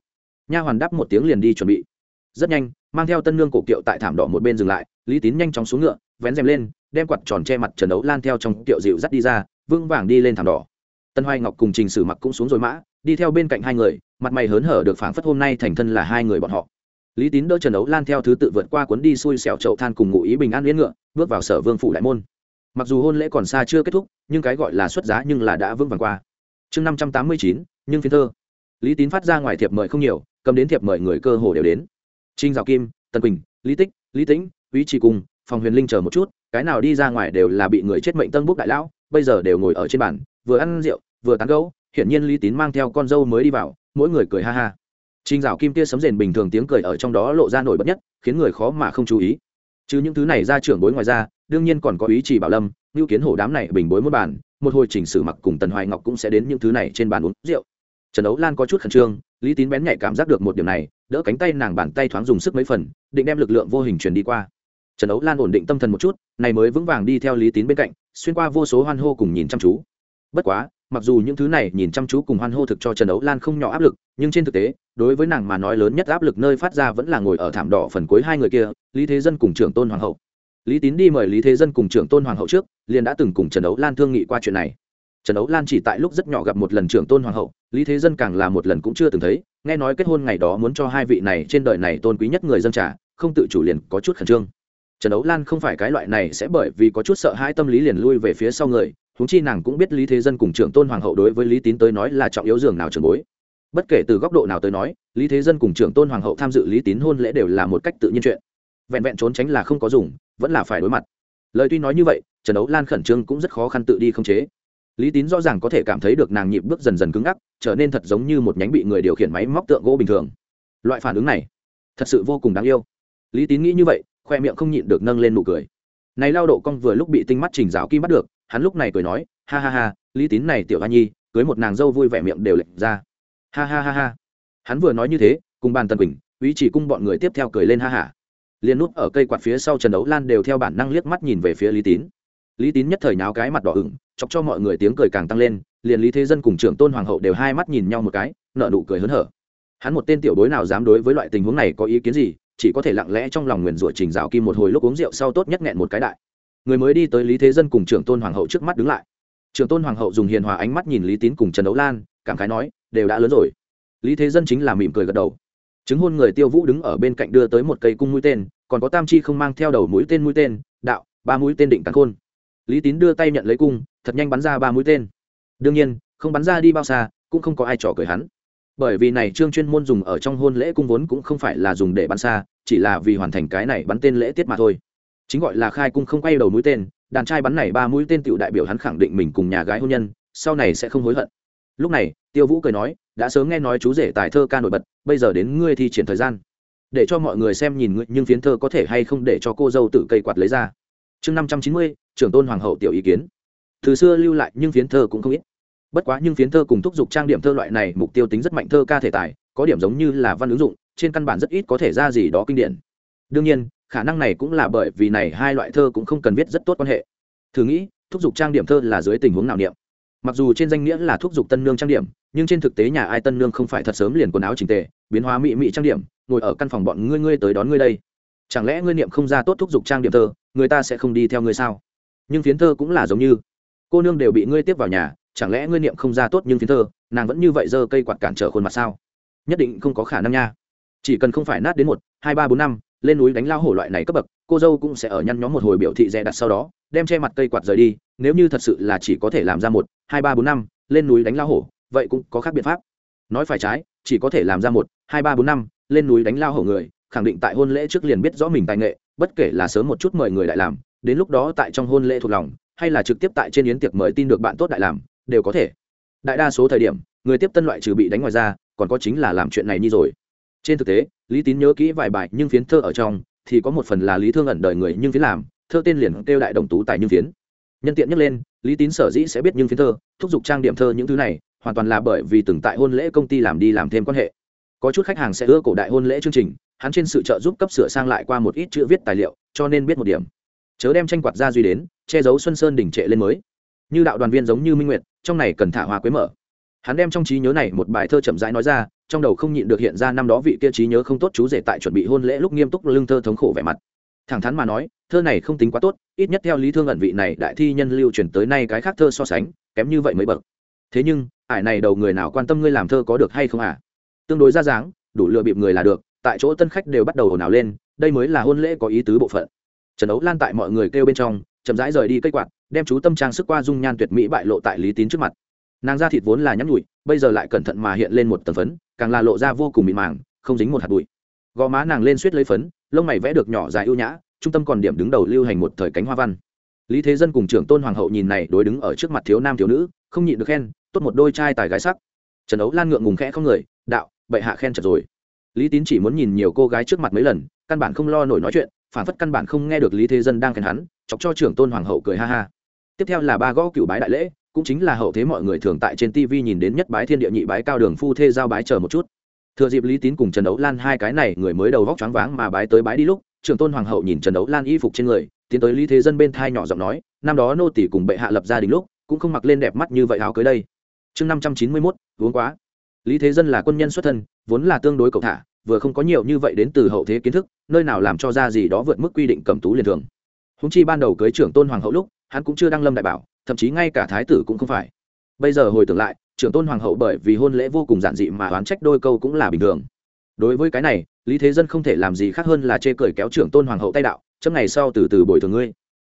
Nha hoàn đáp một tiếng liền đi chuẩn bị. Rất nhanh, mang theo tân nương cổ kiệu tại thảm đỏ một bên dừng lại, lý tín nhanh chóng xuống ngựa, vén rèm lên, đem quạt tròn che mặt trần đấu lan theo trong kiệu dịu dắt đi ra, vững vàng đi lên thảm đỏ. Tân hoài ngọc cùng trình sử mặc cũng xuống rồi mã, đi theo bên cạnh hai người, mặt mày hớn hở được phảng phất hôm nay thành thân là hai người bọn họ. Lý tín đỡ trần đấu lan theo thứ tự vượt qua cuốn đi xui xẻo chậu than cùng ngụ ý bình an liên ngựa, bước vào sở vương phủ đại môn mặc dù hôn lễ còn xa chưa kết thúc, nhưng cái gọi là xuất giá nhưng là đã vững vàng qua. Chương năm trăm tám mươi chín, nhưng phiên thơ. Lý tín phát ra ngoài thiệp mời không nhiều, cầm đến thiệp mời người cơ hồ đều đến. Trinh dạo kim tân quỳnh, lý tích, lý tĩnh quý trì cùng, phòng huyền linh chờ một chút, cái nào đi ra ngoài đều là bị người chết mệnh tân bốc đại lão, bây giờ đều ngồi ở trên bàn, vừa ăn rượu, vừa tán gấu hiển nhiên lý tín mang theo con dâu mới đi vào, mỗi người cười ha ha. Trinh dạo kim tia sấm rền bình thường tiếng cười ở trong đó lộ ra nổi bật nhất, khiến người khó mà không chú ý chứ những thứ này ra trưởng bối ngoài ra, đương nhiên còn có ý chỉ bảo lâm, ngưu kiến hổ đám này bình bối một bàn một hồi chỉnh sử mặc cùng tần hoài ngọc cũng sẽ đến những thứ này trên bàn uống rượu. Trần ấu lan có chút khẩn trương, lý tín bén nhạy cảm giác được một điểm này, đỡ cánh tay nàng bàn tay thoáng dùng sức mấy phần, định đem lực lượng vô hình truyền đi qua. Trần ấu lan ổn định tâm thần một chút, này mới vững vàng đi theo lý tín bên cạnh, xuyên qua vô số hoan hô cùng nhìn chăm chú. Bất quá mặc dù những thứ này nhìn chăm chú cùng hoan hô thực cho trần đấu lan không nhỏ áp lực, nhưng trên thực tế, đối với nàng mà nói lớn nhất áp lực nơi phát ra vẫn là ngồi ở thảm đỏ phần cuối hai người kia, lý thế dân cùng trưởng tôn hoàng hậu. Lý tín đi mời lý thế dân cùng trưởng tôn hoàng hậu trước, liền đã từng cùng trần đấu lan thương nghị qua chuyện này. Trần đấu lan chỉ tại lúc rất nhỏ gặp một lần trưởng tôn hoàng hậu, lý thế dân càng là một lần cũng chưa từng thấy, nghe nói kết hôn ngày đó muốn cho hai vị này trên đời này tôn quý nhất người dân trả không tự chủ liền có chút khẩn trương. Trần đấu lan không phải cái loại này sẽ bởi vì có chút sợ hãi tâm lý liền lui về phía sau người húng chi nàng cũng biết lý thế dân cùng trưởng tôn hoàng hậu đối với lý tín tới nói là trọng yếu dường nào trường bối. Bất kể từ góc độ nào tới nói, lý thế dân cùng trưởng tôn hoàng hậu tham dự lý tín hôn lễ đều là một cách tự nhiên chuyện. Vẹn vẹn trốn tránh là không có dùng, vẫn là phải đối mặt. Lời tuy nói như vậy, trần đấu lan khẩn trương cũng rất khó khăn tự đi không chế. Lý tín rõ ràng có thể cảm thấy được nàng nhịp bước dần dần cứng ngắc, trở nên thật giống như một nhánh bị người điều khiển máy móc tượng gỗ bình thường. Loại phản ứng này, thật sự vô cùng đáng yêu. Lý tín nghĩ như vậy, khoe miệng không nhịn được nâng lên nụ cười. Này lao độ cong vừa lúc bị tinh mắt trình giáo kim bắt được hắn lúc này cười nói, ha ha ha, lý tín này tiểu hoa nhi, cưới một nàng dâu vui vẻ miệng đều lệch ra. Ha ha ha ha. Hắn vừa nói như thế, cùng bàn tần quỳnh, ý chỉ cung bọn người tiếp theo cười lên ha hả liền nút ở cây quạt phía sau trần đấu lan đều theo bản năng liếc mắt nhìn về phía lý tín. Lý tín nhất thời nháo cái mặt đỏ ửng, chọc cho mọi người tiếng cười càng tăng lên, liền lý thế dân cùng trưởng tôn hoàng hậu đều hai mắt nhìn nhau một cái nợ nụ cười hớn hở. Hắn một tên tiểu đối nào dám đối với loại tình huống này có ý kiến gì, chỉ có thể lặng lẽ trong lòng nguyền rủa trình dạo kim một hồi lúc uống rượu sau tốt nhất nghẹn một cái đại người mới đi tới lý thế dân cùng trưởng tôn hoàng hậu trước mắt đứng lại. Trưởng tôn hoàng hậu dùng hiền hòa ánh mắt nhìn lý tín cùng trần đấu lan, cảm khái nói, đều đã lớn rồi. Lý thế dân chính là mỉm cười gật đầu. Chứng hôn người tiêu vũ đứng ở bên cạnh đưa tới một cây cung mũi tên, còn có tam chi không mang theo đầu mũi tên mũi tên, đạo, ba mũi tên định cắn khôn. Lý tín đưa tay nhận lấy cung, thật nhanh bắn ra ba mũi tên. Đương nhiên, không bắn ra đi bao xa, cũng không có ai trò cười hắn. Bởi vì này trương chuyên môn dùng ở trong hôn lễ cung vốn cũng không phải là dùng để bắn xa, chỉ là vì hoàn thành cái này bắn tên lễ tiết mà thôi chính gọi là khai cung không quay đầu mũi tên, đàn trai bắn này ba mũi tên tựu đại biểu hắn khẳng định mình cùng nhà gái hôn nhân, sau này sẽ không hối hận. Lúc này, tiêu vũ cười nói, đã sớm nghe nói chú rể tài thơ ca nổi bật, bây giờ đến ngươi thi triển thời gian. Để cho mọi người xem nhìn ngươi nhưng phiến thơ có thể hay không để cho cô dâu tự cây quạt lấy ra. Chương năm trăm chín mươi, trưởng tôn hoàng hậu tiểu ý kiến. Từ xưa lưu lại nhưng phiến thơ cũng không ít. Bất quá nhưng phiến thơ cùng thúc giục trang điểm thơ loại này mục tiêu tính rất mạnh thơ ca thể tài, có điểm giống như là văn ứng dụng, trên căn bản rất ít có thể ra gì đó kinh điển. Đương nhiên khả năng này cũng là bởi vì này hai loại thơ cũng không cần viết rất tốt quan hệ. Thử nghĩ, thúc giục trang điểm thơ là dưới tình huống nào niệm? Mặc dù trên danh nghĩa là thúc giục tân nương trang điểm, nhưng trên thực tế nhà ai tân nương không phải thật sớm liền quần áo chỉnh tề, biến hóa mị mị trang điểm, ngồi ở căn phòng bọn ngươi ngươi tới đón ngươi đây. Chẳng lẽ ngươi niệm không ra tốt thúc giục trang điểm thơ, người ta sẽ không đi theo ngươi sao? Nhưng phiến thơ cũng là giống như, cô nương đều bị ngươi tiếp vào nhà, chẳng lẽ ngươi niệm không ra tốt nhưng phiến thơ, nàng vẫn như vậy giơ cây quạt cản trở khuôn mặt sao? Nhất định không có khả năng nha. Chỉ cần không phải nát đến một, hai, ba, bốn, năm lên núi đánh lao hổ loại này cấp bậc, cô dâu cũng sẽ ở nhăn nhóm một hồi biểu thị dè đặt sau đó, đem che mặt cây quạt rời đi, nếu như thật sự là chỉ có thể làm ra một, hai, ba, bốn, năm, lên núi đánh lao hổ, vậy cũng có khác biện pháp. Nói phải trái, chỉ có thể làm ra một, hai, ba, bốn, năm, lên núi đánh lao hổ người, khẳng định tại hôn lễ trước liền biết rõ mình tài nghệ, bất kể là sớm một chút mời người đại làm, đến lúc đó tại trong hôn lễ thuộc lòng, hay là trực tiếp tại trên yến tiệc mời tin được bạn tốt đại làm, đều có thể. Đại đa số thời điểm, người tiếp tân loại trừ bị đánh ngoài ra, còn có chính là làm chuyện này như rồi trên thực tế, lý tín nhớ kỹ vài bài nhưng phiến thơ ở trong, thì có một phần là lý thương ẩn đời người nhưng phiến làm, thơ tên liền kêu đại đồng tú tài nhưng phiến. Nhân tiện nhắc lên, lý tín sở dĩ sẽ biết nhưng phiến thơ, thúc giục trang điểm thơ những thứ này, hoàn toàn là bởi vì từng tại hôn lễ công ty làm đi làm thêm quan hệ. Có chút khách hàng sẽ ưa cổ đại hôn lễ chương trình, hắn trên sự trợ giúp cấp sửa sang lại qua một ít chữ viết tài liệu, cho nên biết một điểm. Chớ đem tranh quạt ra duy đến, che giấu xuân sơn đỉnh trệ lên mới. Như đạo đoàn viên giống như minh nguyệt, trong này cần thả hoa quế mở. Hắn đem trong trí nhớ này một bài thơ chậm rãi nói ra trong đầu không nhịn được hiện ra năm đó vị kia trí nhớ không tốt chú rể tại chuẩn bị hôn lễ lúc nghiêm túc lương thơ thống khổ vẻ mặt. Thẳng thắn mà nói, thơ này không tính quá tốt, ít nhất theo lý thương ẩn vị này đại thi nhân lưu truyền tới nay cái khác thơ so sánh, kém như vậy mới bậc. Thế nhưng, ải này đầu người nào quan tâm ngươi làm thơ có được hay không à? Tương đối ra dáng, đủ lựa bịp người là được, tại chỗ tân khách đều bắt đầu ồn ào lên, đây mới là hôn lễ có ý tứ bộ phận. Trần đấu lan tại mọi người kêu bên trong, chậm rãi rời đi cây quạt, đem chú tâm trang sức qua dung nhan tuyệt mỹ bại lộ tại lý tín trước mặt nàng da thịt vốn là nhắn nhụi, bây giờ lại cẩn thận mà hiện lên một tầng phấn, càng là lộ ra vô cùng mịn màng, không dính một hạt bụi. Gò má nàng lên suýt lấy phấn, lông mày vẽ được nhỏ dài ưu nhã, trung tâm còn điểm đứng đầu lưu hành một thời cánh hoa văn. Lý thế dân cùng trưởng tôn hoàng hậu nhìn này đối đứng ở trước mặt thiếu nam thiếu nữ, không nhịn được khen, tốt một đôi trai tài gái sắc. Trần ấu lan ngượng ngùng khẽ không người, đạo, bệ hạ khen chật rồi. Lý tín chỉ muốn nhìn nhiều cô gái trước mặt mấy lần, căn bản không lo nổi nói chuyện, phản phất căn bản không nghe được lý thế dân đang khen hắn, chọc cho trưởng tôn hoàng hậu cười ha ha. Tiếp theo là ba gõ cựu bái đại lễ cũng chính là hậu thế mọi người thường tại trên tv nhìn đến nhất bái thiên địa nhị bái cao đường phu thê giao bái chờ một chút. Thừa dịp lý tín cùng trần đấu lan hai cái này người mới đầu vóc choáng váng mà bái tới bái đi lúc, trưởng tôn hoàng hậu nhìn trần đấu lan y phục trên người, tiến tới lý thế dân bên thai nhỏ giọng nói, năm đó nô tỷ cùng bệ hạ lập gia đình lúc, cũng không mặc lên đẹp mắt như vậy áo cưới đây. Chương năm trăm chín mươi mốt, uống quá. Lý thế dân là quân nhân xuất thân, vốn là tương đối cầu thả, vừa không có nhiều như vậy đến từ hậu thế kiến thức, nơi nào làm cho ra gì đó vượt mức quy định cầm tú liền thường. Húng chi ban đầu cưới trưởng tôn hoàng hậu lúc hắn cũng chưa đăng lâm đại bảo, thậm chí ngay cả thái tử cũng không phải. Bây giờ hồi tưởng lại, trưởng tôn hoàng hậu bởi vì hôn lễ vô cùng giản dị mà oán trách đôi câu cũng là bình thường. Đối với cái này, lý thế dân không thể làm gì khác hơn là chê cười kéo trưởng tôn hoàng hậu tay đạo, chấm ngày sau từ từ bồi thường ngươi.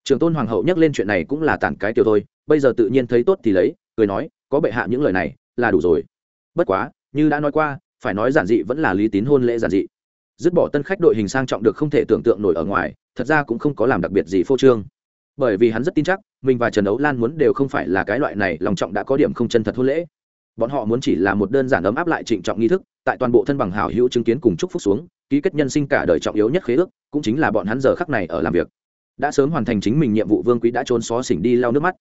Trưởng tôn hoàng hậu nhắc lên chuyện này cũng là tản cái tiểu thôi, bây giờ tự nhiên thấy tốt thì lấy, cười nói, có bệ hạ những lời này, là đủ rồi. Bất quá, như đã nói qua, phải nói giản dị vẫn là lý tín hôn lễ giản dị. Dứt bỏ tân khách đội hình sang trọng được không thể tưởng tượng nổi ở ngoài, thật ra cũng không có làm đặc biệt gì phô trương bởi vì hắn rất tin chắc, mình và trần ấu lan muốn đều không phải là cái loại này, lòng trọng đã có điểm không chân thật hôn lễ. Bọn họ muốn chỉ là một đơn giản ấm áp lại trịnh trọng nghi thức, tại toàn bộ thân bằng hảo hữu chứng kiến cùng chúc phúc xuống, ký kết nhân sinh cả đời trọng yếu nhất khế ước, cũng chính là bọn hắn giờ khắc này ở làm việc. Đã sớm hoàn thành chính mình nhiệm vụ vương quý đã trốn xó xỉnh đi lau nước mắt.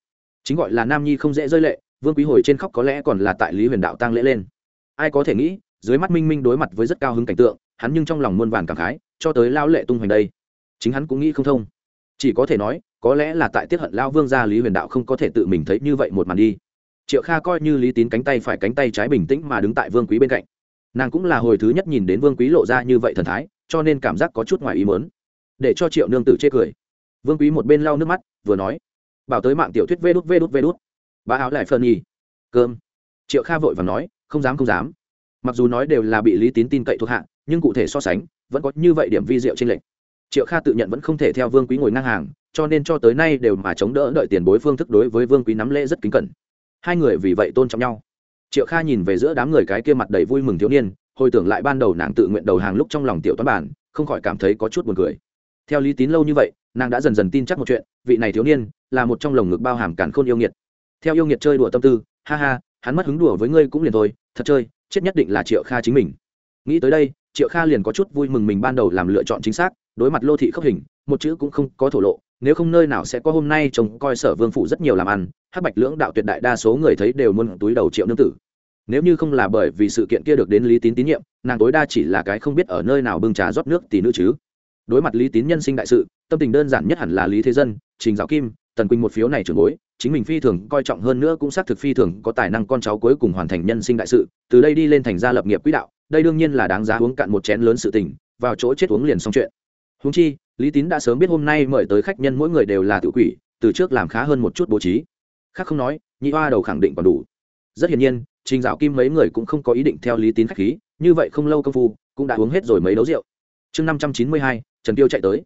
Chính gọi là nam nhi không dễ rơi lệ, vương quý hồi trên khóc có lẽ còn là tại lý huyền đạo tăng lễ lên. Ai có thể nghĩ, dưới mắt minh minh đối mặt với rất cao hứng cảnh tượng, hắn nhưng trong lòng muôn vàn cảm khái, cho tới lao lệ tung hoành đây. Chính hắn cũng nghĩ không thông. Chỉ có thể nói có lẽ là tại tiết hận lao vương gia lý huyền đạo không có thể tự mình thấy như vậy một màn đi. Triệu kha coi như lý tín cánh tay phải cánh tay trái bình tĩnh mà đứng tại vương quý bên cạnh. Nàng cũng là hồi thứ nhất nhìn đến vương quý lộ ra như vậy thần thái, cho nên cảm giác có chút ngoài ý mớn để cho triệu nương tử chê cười. Vương quý một bên lau nước mắt, vừa nói, bảo tới mạng tiểu thuyết vê đút vê đút vê đút. Bà áo lại phân nhi cơm. Triệu kha vội và nói, không dám không dám. Mặc dù nói đều là bị lý tín tin cậy thuộc hạ, nhưng cụ thể so sánh, vẫn có như vậy điểm vi diệu trên lệnh triệu kha tự nhận vẫn không thể theo vương quý ngồi ngang hàng cho nên cho tới nay đều mà chống đỡ đợi tiền bối phương thức đối với vương quý nắm lễ rất kính cẩn. Hai người vì vậy tôn trọng nhau. Triệu kha nhìn về giữa đám người cái kia mặt đầy vui mừng thiếu niên, hồi tưởng lại ban đầu nàng tự nguyện đầu hàng lúc trong lòng tiểu toán bản, không khỏi cảm thấy có chút buồn cười. Theo lý tín lâu như vậy, nàng đã dần dần tin chắc một chuyện, vị này thiếu niên là một trong lồng ngực bao hàm cản khôn yêu nghiệt. Theo yêu nghiệt chơi đùa tâm tư, ha ha, hắn mất hứng đùa với ngươi cũng liền thôi, thật chơi, chết nhất định là triệu kha chính mình. Nghĩ tới đây, triệu kha liền có chút vui mừng mình ban đầu làm lựa chọn chính xác, đối mặt lô thị khốc hình, một chữ cũng không có thổ lộ nếu không nơi nào sẽ có hôm nay chồng coi sở vương phụ rất nhiều làm ăn, hắc bạch lưỡng đạo tuyệt đại đa số người thấy đều muốn túi đầu triệu nương tử. Nếu như không là bởi vì sự kiện kia được đến lý tín tín nhiệm, nàng tối đa chỉ là cái không biết ở nơi nào bưng trà rót nước tỷ nữ chứ. Đối mặt lý tín nhân sinh đại sự, tâm tình đơn giản nhất hẳn là lý thế dân, trình giáo kim, tần quỳnh một phiếu này trưởng bối, chính mình phi thường coi trọng hơn nữa cũng xác thực phi thường có tài năng con cháu cuối cùng hoàn thành nhân sinh đại sự, từ đây đi lên thành gia lập nghiệp quỹ đạo, đây đương nhiên là đáng giá uống cạn một chén lớn sự tình, vào chỗ chết uống liền xong chuyện húng chi, lý tín đã sớm biết hôm nay mời tới khách nhân mỗi người đều là tự quỷ, từ trước làm khá hơn một chút bố trí. Khác không nói, nhị hoa đầu khẳng định còn đủ. Rất hiển nhiên, trình dạo kim mấy người cũng không có ý định theo lý tín khách khí, như vậy không lâu công phu, cũng đã uống hết rồi mấy đấu rượu. Chương năm trăm chín mươi hai, trần tiêu chạy tới.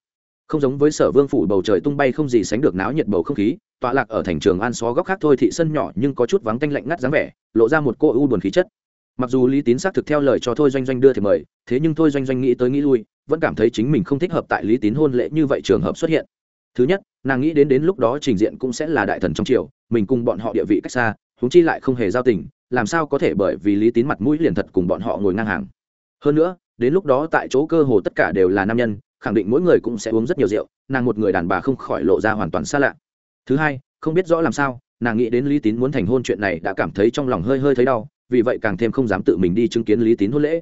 Không giống với sở vương phủ bầu trời tung bay không gì sánh được náo nhiệt bầu không khí, tọa lạc ở thành trường an xó góc khác thôi thị sân nhỏ nhưng có chút vắng tanh lạnh ngắt dáng vẻ, lộ ra một cô u buồn khí chất. Mặc dù lý tín xác thực theo lời cho thôi doanh doanh đưa thì mời, thế nhưng thôi doanh doanh nghĩ tới nghĩ lui vẫn cảm thấy chính mình không thích hợp tại lý tín hôn lễ như vậy trường hợp xuất hiện. Thứ nhất, nàng nghĩ đến đến lúc đó trình diện cũng sẽ là đại thần trong triều, mình cùng bọn họ địa vị cách xa húng chi lại không hề giao tình, làm sao có thể bởi vì lý tín mặt mũi liền thật cùng bọn họ ngồi ngang hàng. Hơn nữa, đến lúc đó tại chỗ cơ hồ tất cả đều là nam nhân, khẳng định mỗi người cũng sẽ uống rất nhiều rượu, nàng một người đàn bà không khỏi lộ ra hoàn toàn xa lạ. Thứ hai, không biết rõ làm sao, nàng nghĩ đến lý tín muốn thành hôn chuyện này đã cảm thấy trong lòng hơi hơi thấy đau, vì vậy càng thêm không dám tự mình đi chứng kiến lý tín hôn lễ.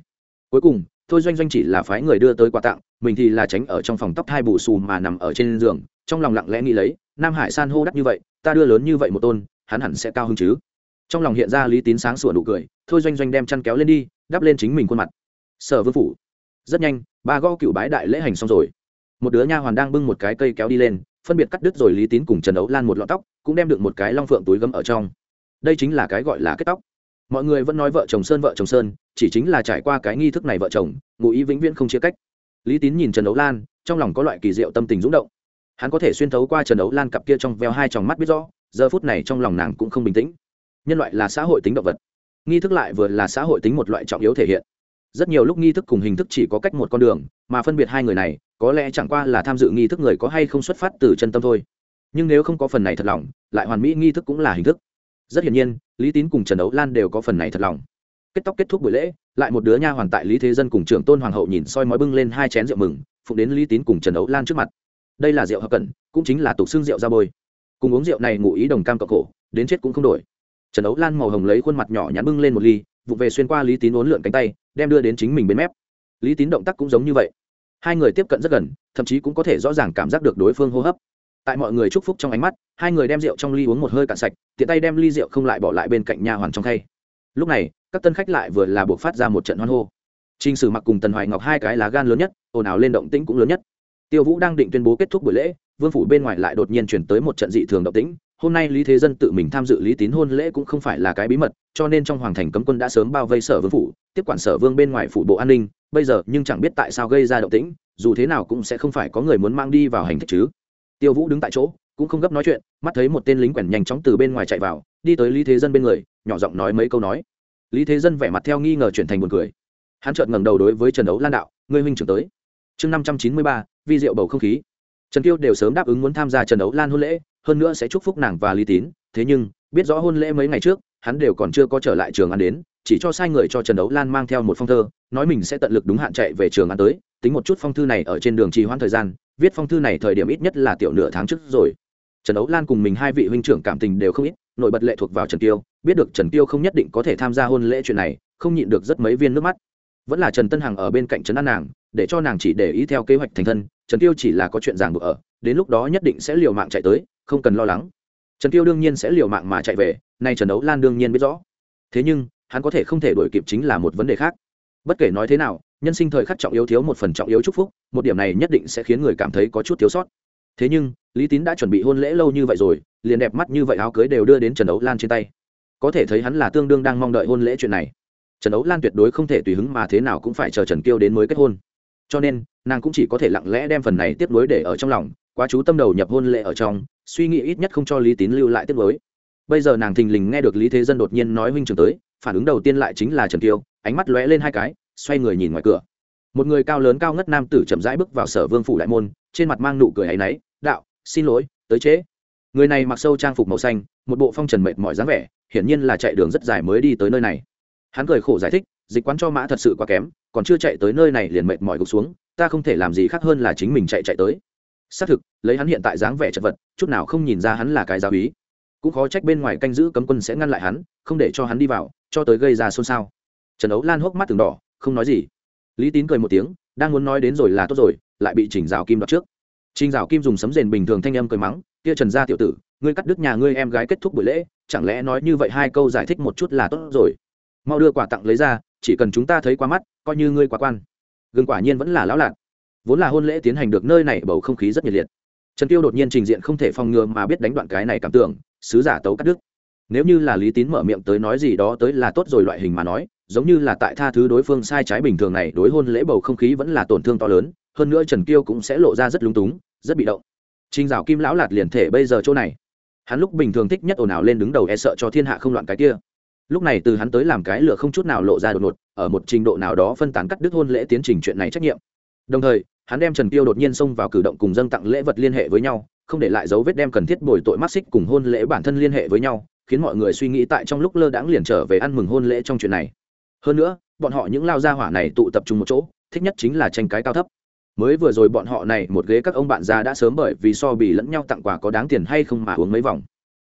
Cuối cùng thôi doanh doanh chỉ là phái người đưa tới quà tặng, mình thì là tránh ở trong phòng tóc hai bù xù mà nằm ở trên giường, trong lòng lặng lẽ nghĩ lấy, nam hải san hô đắt như vậy, ta đưa lớn như vậy một tôn, hắn hẳn sẽ cao hơn chứ. Trong lòng hiện ra lý tín sáng sủa nụ cười, thôi doanh doanh đem chăn kéo lên đi, đắp lên chính mình khuôn mặt. Sở vương phủ. Rất nhanh, ba gõ cựu bái đại lễ hành xong rồi. Một đứa nha hoàn đang bưng một cái cây kéo đi lên, phân biệt cắt đứt rồi lý tín cùng trần ấu lan một lọ tóc, cũng đem được một cái long phượng túi gấm ở trong. Đây chính là cái gọi là kết tóc mọi người vẫn nói vợ chồng sơn, vợ chồng sơn, chỉ chính là trải qua cái nghi thức này vợ chồng, ngụ ý vĩnh viễn không chia cách. Lý tín nhìn trần đấu lan, trong lòng có loại kỳ diệu tâm tình rúng động. Hắn có thể xuyên thấu qua trần đấu lan cặp kia trong veo hai tròng mắt biết rõ, giờ phút này trong lòng nàng cũng không bình tĩnh. Nhân loại là xã hội tính động vật. Nghi thức lại vừa là xã hội tính một loại trọng yếu thể hiện. Rất nhiều lúc nghi thức cùng hình thức chỉ có cách một con đường, mà phân biệt hai người này, có lẽ chẳng qua là tham dự nghi thức người có hay không xuất phát từ chân tâm thôi. Nhưng nếu không có phần này thật lòng, lại hoàn mỹ nghi thức cũng là hình thức rất hiển nhiên, lý tín cùng trần đấu lan đều có phần này thật lòng. Kết tóc kết thúc buổi lễ, lại một đứa nha hoàn tại lý thế dân cùng trưởng tôn hoàng hậu nhìn soi mói bưng lên hai chén rượu mừng, phụng đến lý tín cùng trần đấu lan trước mặt. Đây là rượu hợp cẩn, cũng chính là tục xương rượu ra bôi. Cùng uống rượu này ngụ ý đồng cam cộng khổ, đến chết cũng không đổi. Trần đấu lan màu hồng lấy khuôn mặt nhỏ nhắn bưng lên một ly, vụ về xuyên qua lý tín uốn lượn cánh tay, đem đưa đến chính mình bên mép. Lý tín động tác cũng giống như vậy. Hai người tiếp cận rất gần, thậm chí cũng có thể rõ ràng cảm giác được đối phương hô hấp tại mọi người chúc phúc trong ánh mắt, hai người đem rượu trong ly uống một hơi cạn sạch, tiện tay đem ly rượu không lại bỏ lại bên cạnh nhà hoàn trong khay. Lúc này, các tân khách lại vừa là buộc phát ra một trận hoan hô. T r ì n h sử mặc cùng tần hoài ngọc hai cái lá gan lớn nhất, ồn ào lên động tĩnh cũng lớn nhất. Tiêu vũ đang định tuyên bố kết thúc buổi lễ, vương phủ bên ngoài lại đột nhiên chuyển tới một trận dị thường động tĩnh. Hôm nay lý thế dân tự mình tham dự lý tín hôn lễ cũng không phải là cái bí mật, cho nên trong hoàng thành cấm quân đã sớm bao vây sở vương phủ, tiếp quản sở vương bên ngoài phủ bộ an ninh. Bây giờ nhưng chẳng biết tại sao gây ra động tĩnh, dù thế nào cũng sẽ không phải có người muốn mang đi vào hành thích chứ tiêu vũ đứng tại chỗ, cũng không gấp nói chuyện, mắt thấy một tên lính quèn nhanh chóng từ bên ngoài chạy vào, đi tới lý thế dân bên người, nhỏ giọng nói mấy câu nói. Lý thế dân vẻ mặt theo nghi ngờ chuyển thành buồn cười. Hắn chợt ngẩng đầu đối với trần đấu lan đạo, ngươi huynh trưởng tới. Chương năm trăm chín mươi ba, vi diệu bầu không khí. Trần kiêu đều sớm đáp ứng muốn tham gia trần đấu lan hôn lễ, hơn nữa sẽ chúc phúc nàng và lý tín. Thế nhưng, biết rõ hôn lễ mấy ngày trước, hắn đều còn chưa có trở lại trường ăn đến, chỉ cho sai người cho trần đấu lan mang theo một phong thơ, nói mình sẽ tận lực đúng hạn chạy về trường ăn tới tính một chút phong thư này ở trên đường trì hoãn thời gian, viết phong thư này thời điểm ít nhất là tiểu nửa tháng trước rồi. Trần ấu lan cùng mình hai vị huynh trưởng cảm tình đều không ít nội bật lệ thuộc vào trần tiêu, biết được trần tiêu không nhất định có thể tham gia hôn lễ chuyện này, không nhịn được rất mấy viên nước mắt. Vẫn là trần tân hằng ở bên cạnh trấn an nàng, để cho nàng chỉ để ý theo kế hoạch thành thân, trần tiêu chỉ là có chuyện ràng buộc ở, đến lúc đó nhất định sẽ liều mạng chạy tới, không cần lo lắng. Trần tiêu đương nhiên sẽ liều mạng mà chạy về, nay trần đấu lan đương nhiên biết rõ. Thế nhưng, hắn có thể không thể đuổi kịp chính là một vấn đề khác bất kể nói thế nào, nhân sinh thời khắc trọng yếu thiếu một phần trọng yếu chúc phúc, một điểm này nhất định sẽ khiến người cảm thấy có chút thiếu sót. Thế nhưng, lý tín đã chuẩn bị hôn lễ lâu như vậy rồi, liền đẹp mắt như vậy áo cưới đều đưa đến trần ấu lan trên tay. Có thể thấy hắn là tương đương đang mong đợi hôn lễ chuyện này. Trần ấu lan tuyệt đối không thể tùy hứng mà thế nào cũng phải chờ trần kiêu đến mới kết hôn. Cho nên, nàng cũng chỉ có thể lặng lẽ đem phần này tiếp nối để ở trong lòng, quá chú tâm đầu nhập hôn lễ ở trong, suy nghĩ ít nhất không cho lý tín lưu lại tiếp nối. Bây giờ nàng thình lình nghe được lý thế dân đột nhiên nói huynh trường tới phản ứng đầu tiên lại chính là trần kiêu, ánh mắt lóe lên hai cái, xoay người nhìn ngoài cửa. Một người cao lớn cao ngất nam tử chậm rãi bước vào sở vương phủ đại môn, trên mặt mang nụ cười áy náy, đạo, xin lỗi, tới trễ. Người này mặc sâu trang phục màu xanh, một bộ phong trần mệt mỏi dáng vẻ, hiển nhiên là chạy đường rất dài mới đi tới nơi này. Hắn cười khổ giải thích, dịch quán cho mã thật sự quá kém, còn chưa chạy tới nơi này liền mệt mỏi gục xuống, ta không thể làm gì khác hơn là chính mình chạy chạy tới. Xác thực, lấy hắn hiện tại dáng vẻ chật vật, chút nào không nhìn ra hắn là cái giáo ý cũng khó trách bên ngoài canh giữ cấm quân sẽ ngăn lại hắn, không để cho hắn đi vào cho tới gây ra xôn xao. Trần ấu lan hốc mắt từng đỏ, không nói gì. Lý tín cười một tiếng, đang muốn nói đến rồi là tốt rồi, lại bị chỉnh rào kim đọc trước. Trình rào kim dùng sấm rền bình thường thanh âm cười mắng, kia trần gia tiểu tử, ngươi cắt đứt nhà ngươi em gái kết thúc buổi lễ, chẳng lẽ nói như vậy hai câu giải thích một chút là tốt rồi? Mau đưa quà tặng lấy ra, chỉ cần chúng ta thấy qua mắt, coi như ngươi quá quan. Gương quả nhiên vẫn là lão lạc vốn là hôn lễ tiến hành được nơi này bầu không khí rất nhiệt liệt. Trần tiêu đột nhiên trình diện không thể phòng ngừa mà biết đánh đoạn cái này cảm tưởng, sứ giả tấu cắt đứt nếu như là lý tín mở miệng tới nói gì đó tới là tốt rồi loại hình mà nói giống như là tại tha thứ đối phương sai trái bình thường này đối hôn lễ bầu không khí vẫn là tổn thương to lớn hơn nữa trần kiêu cũng sẽ lộ ra rất lúng túng rất bị động Trình Dạo Kim lão lạt liền thể bây giờ chỗ này. Hắn lúc bình thường thích nhất ồn ào lên đứng đầu e sợ cho thiên hạ không loạn cái kia. Lúc này từ hắn tới làm cái lửa không chút nào lộ ra đột ngột, ở một trình độ nào đó phân tán cắt đứt hôn lễ tiến trình chuyện này trách nhiệm. Đồng thời, hắn đem Trần Tiêu đột nhiên xông vào cử động cùng dâng tặng lễ vật liên hệ với nhau, không để lại dấu vết đem cần thiết bồi tội mắc xích cùng hôn lễ bản thân liên hệ với nhau, khiến mọi người suy nghĩ tại trong lúc lơ đãng liền trở về ăn mừng hôn lễ trong chuyện này. Hơn nữa, bọn họ những lao gia hỏa này tụ tập trung một chỗ, thích nhất chính là tranh cái cao thấp. Mới vừa rồi bọn họ này một ghế các ông bạn già đã sớm bởi vì so bì lẫn nhau tặng quà có đáng tiền hay không mà uống mấy vòng.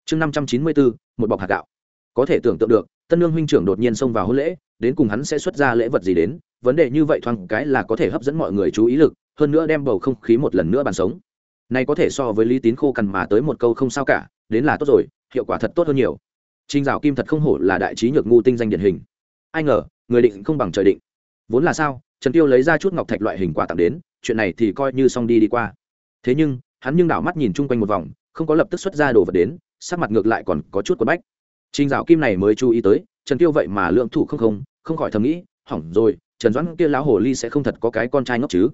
Chương năm trăm chín mươi bốn một bọc hạt gạo. Có thể tưởng tượng được tân lương huynh trưởng đột nhiên xông vào hôn lễ đến cùng hắn sẽ xuất ra lễ vật gì đến vấn đề như vậy thoáng cái là có thể hấp dẫn mọi người chú ý lực hơn nữa đem bầu không khí một lần nữa bàn sống. Này có thể so với lý tín khô cằn mà tới một câu không sao cả đến là tốt rồi hiệu quả thật tốt hơn nhiều. Trinh dạo kim thật không hổ là đại trí nhược ngu tinh danh điển hình. Ai ngờ, người định không bằng trời định. Vốn là sao, trần tiêu lấy ra chút ngọc thạch loại hình quà tặng đến, chuyện này thì coi như xong đi đi qua. Thế nhưng, hắn nhưng đảo mắt nhìn chung quanh một vòng, không có lập tức xuất ra đồ vật đến, sắc mặt ngược lại còn có chút quất bách. Trình dạo kim này mới chú ý tới, trần tiêu vậy mà lượng thủ không không không khỏi thầm nghĩ, hỏng rồi, trần doãn kia lão hồ ly sẽ không thật có cái con trai ngốc chứ.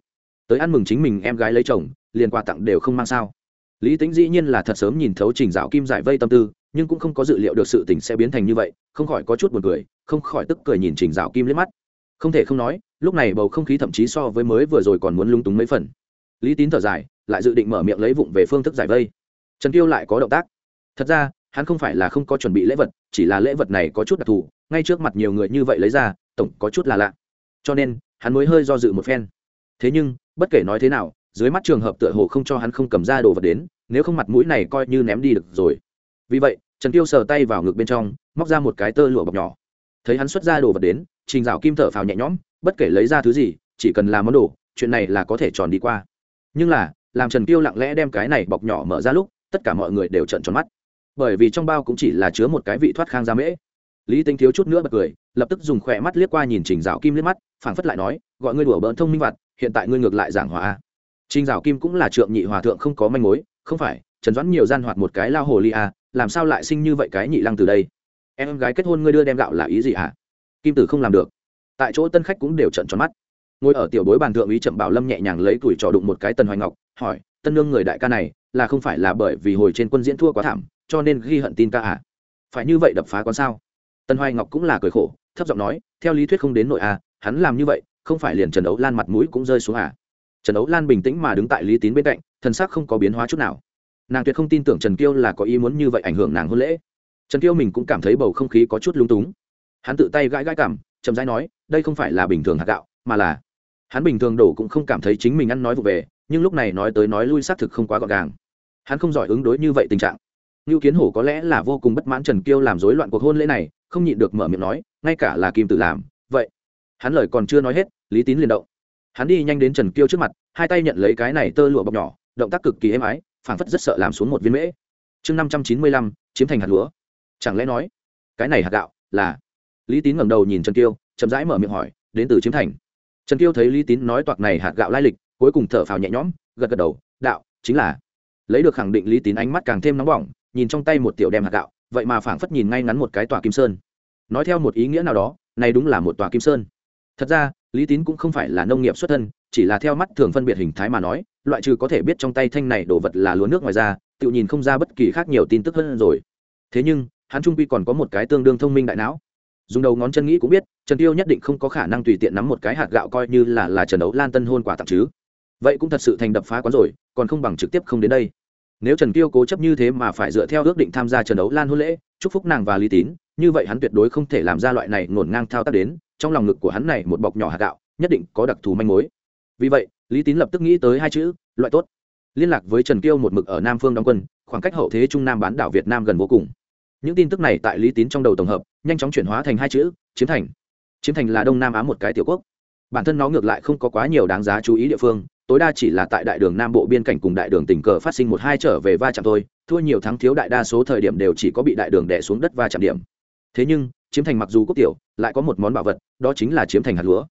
Tới ăn mừng chính mình em gái lấy chồng, liền quà tặng đều không mang sao lý tính dĩ nhiên là thật sớm nhìn thấu trình dạo kim giải vây tâm tư, nhưng cũng không có dự liệu được sự tình sẽ biến thành như vậy, không khỏi có chút buồn cười, không khỏi tức cười nhìn trình dạo kim liếc mắt. Không thể không nói, lúc này bầu không khí thậm chí so với mới vừa rồi còn muốn lung túng mấy phần. Lý tín thở dài, lại dự định mở miệng lấy vụng về phương thức giải vây. Trần tiêu lại có động tác. Thật ra, hắn không phải là không có chuẩn bị lễ vật, chỉ là lễ vật này có chút đặc thù, ngay trước mặt nhiều người như vậy lấy ra, tổng có chút là lạ. Cho nên, hắn mới hơi do dự một phen. Thế nhưng, bất kể nói thế nào dưới mắt trường hợp tựa hồ không cho hắn không cầm ra đồ vật đến, nếu không mặt mũi này coi như ném đi được rồi. Vì vậy, trần tiêu sờ tay vào ngực bên trong, móc ra một cái tơ lụa bọc nhỏ. Thấy hắn xuất ra đồ vật đến, trình dạo kim thở phào nhẹ nhõm, bất kể lấy ra thứ gì, chỉ cần làm món đồ, chuyện này là có thể tròn đi qua. Nhưng là, làm trần tiêu lặng lẽ đem cái này bọc nhỏ mở ra lúc, tất cả mọi người đều trợn tròn mắt. Bởi vì trong bao cũng chỉ là chứa một cái vị thoát khang ra mễ. Lý tinh thiếu chút nữa bật cười, lập tức dùng khỏe mắt liếc qua nhìn trình dạo kim liếc mắt, phảng phất lại nói, gọi ngươi đùa bỡn thông minh vặt, hiện tại ngươi ngược lại giảng hòa Trình Dạo Kim cũng là trượng nhị hòa thượng không có manh mối, không phải, Trần Doãn nhiều gian hoạt một cái lao hồ ly à, làm sao lại sinh như vậy cái nhị lăng từ đây? Em gái kết hôn ngươi đưa đem gạo là ý gì hả? Kim Tử không làm được. Tại chỗ tân khách cũng đều trợn tròn mắt. Ngồi ở tiểu bối bàn thượng ý chậm Bảo Lâm nhẹ nhàng lấy tuổi trò đụng một cái Tần Hoài Ngọc, hỏi, "Tân nương người đại ca này, là không phải là bởi vì hồi trên quân diễn thua quá thảm, cho nên ghi hận tin ca à? Phải như vậy đập phá con sao?" Tần Hoài Ngọc cũng là cười khổ, thấp giọng nói, "Theo lý thuyết không đến nội à, hắn làm như vậy, không phải liền Trần Đấu Lan mặt mũi cũng rơi xuống à?" Trần ấu lan bình tĩnh mà đứng tại lý tín bên cạnh, thần sắc không có biến hóa chút nào. Nàng tuyệt không tin tưởng trần kiêu là có ý muốn như vậy ảnh hưởng nàng hôn lễ. Trần kiêu mình cũng cảm thấy bầu không khí có chút lung túng. Hắn tự tay gãi gãi cảm chậm rãi nói, đây không phải là bình thường hạt gạo, mà là hắn bình thường đổ cũng không cảm thấy chính mình ăn nói vụ về, nhưng lúc này nói tới nói lui xác thực không quá gọn gàng. Hắn không giỏi ứng đối như vậy tình trạng. Ngưu kiến hổ có lẽ là vô cùng bất mãn trần kiêu làm rối loạn cuộc hôn lễ này, không nhịn được mở miệng nói, ngay cả là kim tự làm, vậy hắn lời còn chưa nói hết, lý tín liền động hắn đi nhanh đến trần kiêu trước mặt, hai tay nhận lấy cái này tơ lụa bọc nhỏ, động tác cực kỳ êm ái, phảng phất rất sợ làm xuống một viên mễ. Chương năm trăm chín mươi lăm, chiếm thành hạt lúa. Chẳng lẽ nói, cái này hạt gạo là? Lý tín ngẩng đầu nhìn trần kiêu, chậm rãi mở miệng hỏi, đến từ chiếm thành. Trần kiêu thấy lý tín nói toạc này hạt gạo lai lịch, cuối cùng thở phào nhẹ nhõm, gật gật đầu, đạo, chính là. Lấy được khẳng định lý tín ánh mắt càng thêm nóng bỏng, nhìn trong tay một tiểu đem hạt gạo, vậy mà phảng phất nhìn ngay ngắn một cái tòa kim sơn. Nói theo một ý nghĩa nào đó, này đúng là một tòa kim sơn. Thật ra lý tín cũng không phải là nông nghiệp xuất thân, chỉ là theo mắt thường phân biệt hình thái mà nói, loại trừ có thể biết trong tay thanh này đồ vật là lúa nước ngoài ra, tự nhìn không ra bất kỳ khác nhiều tin tức hơn rồi. Thế nhưng, hắn trung quy còn có một cái tương đương thông minh đại não. Dùng đầu ngón chân nghĩ cũng biết, trần tiêu nhất định không có khả năng tùy tiện nắm một cái hạt gạo coi như là là trần đấu lan tân hôn quả tặng chứ. Vậy cũng thật sự thành đập phá quán rồi, còn không bằng trực tiếp không đến đây nếu trần Kiêu cố chấp như thế mà phải dựa theo ước định tham gia trận đấu lan hôn lễ, chúc phúc nàng và lý tín, như vậy hắn tuyệt đối không thể làm ra loại này ngổn ngang thao tác đến, trong lòng ngực của hắn này một bọc nhỏ hạt gạo, nhất định có đặc thù manh mối. Vì vậy, lý tín lập tức nghĩ tới hai chữ, loại tốt. Liên lạc với trần kiêu một mực ở nam phương đóng quân, khoảng cách hậu thế trung nam bán đảo việt nam gần vô cùng. Những tin tức này tại lý tín trong đầu tổng hợp, nhanh chóng chuyển hóa thành hai chữ, chiếm thành. Chiếm thành là đông nam á một cái tiểu quốc. Bản thân nó ngược lại không có quá nhiều đáng giá chú ý địa phương tối đa chỉ là tại đại đường nam bộ biên cảnh cùng đại đường tình cờ phát sinh một hai trở về va chạm thôi, thua nhiều thắng thiếu đại đa số thời điểm đều chỉ có bị đại đường đẻ xuống đất va chạm điểm. Thế nhưng, chiếm thành mặc dù quốc tiểu, lại có một món bảo vật, đó chính là chiếm thành hạt lúa.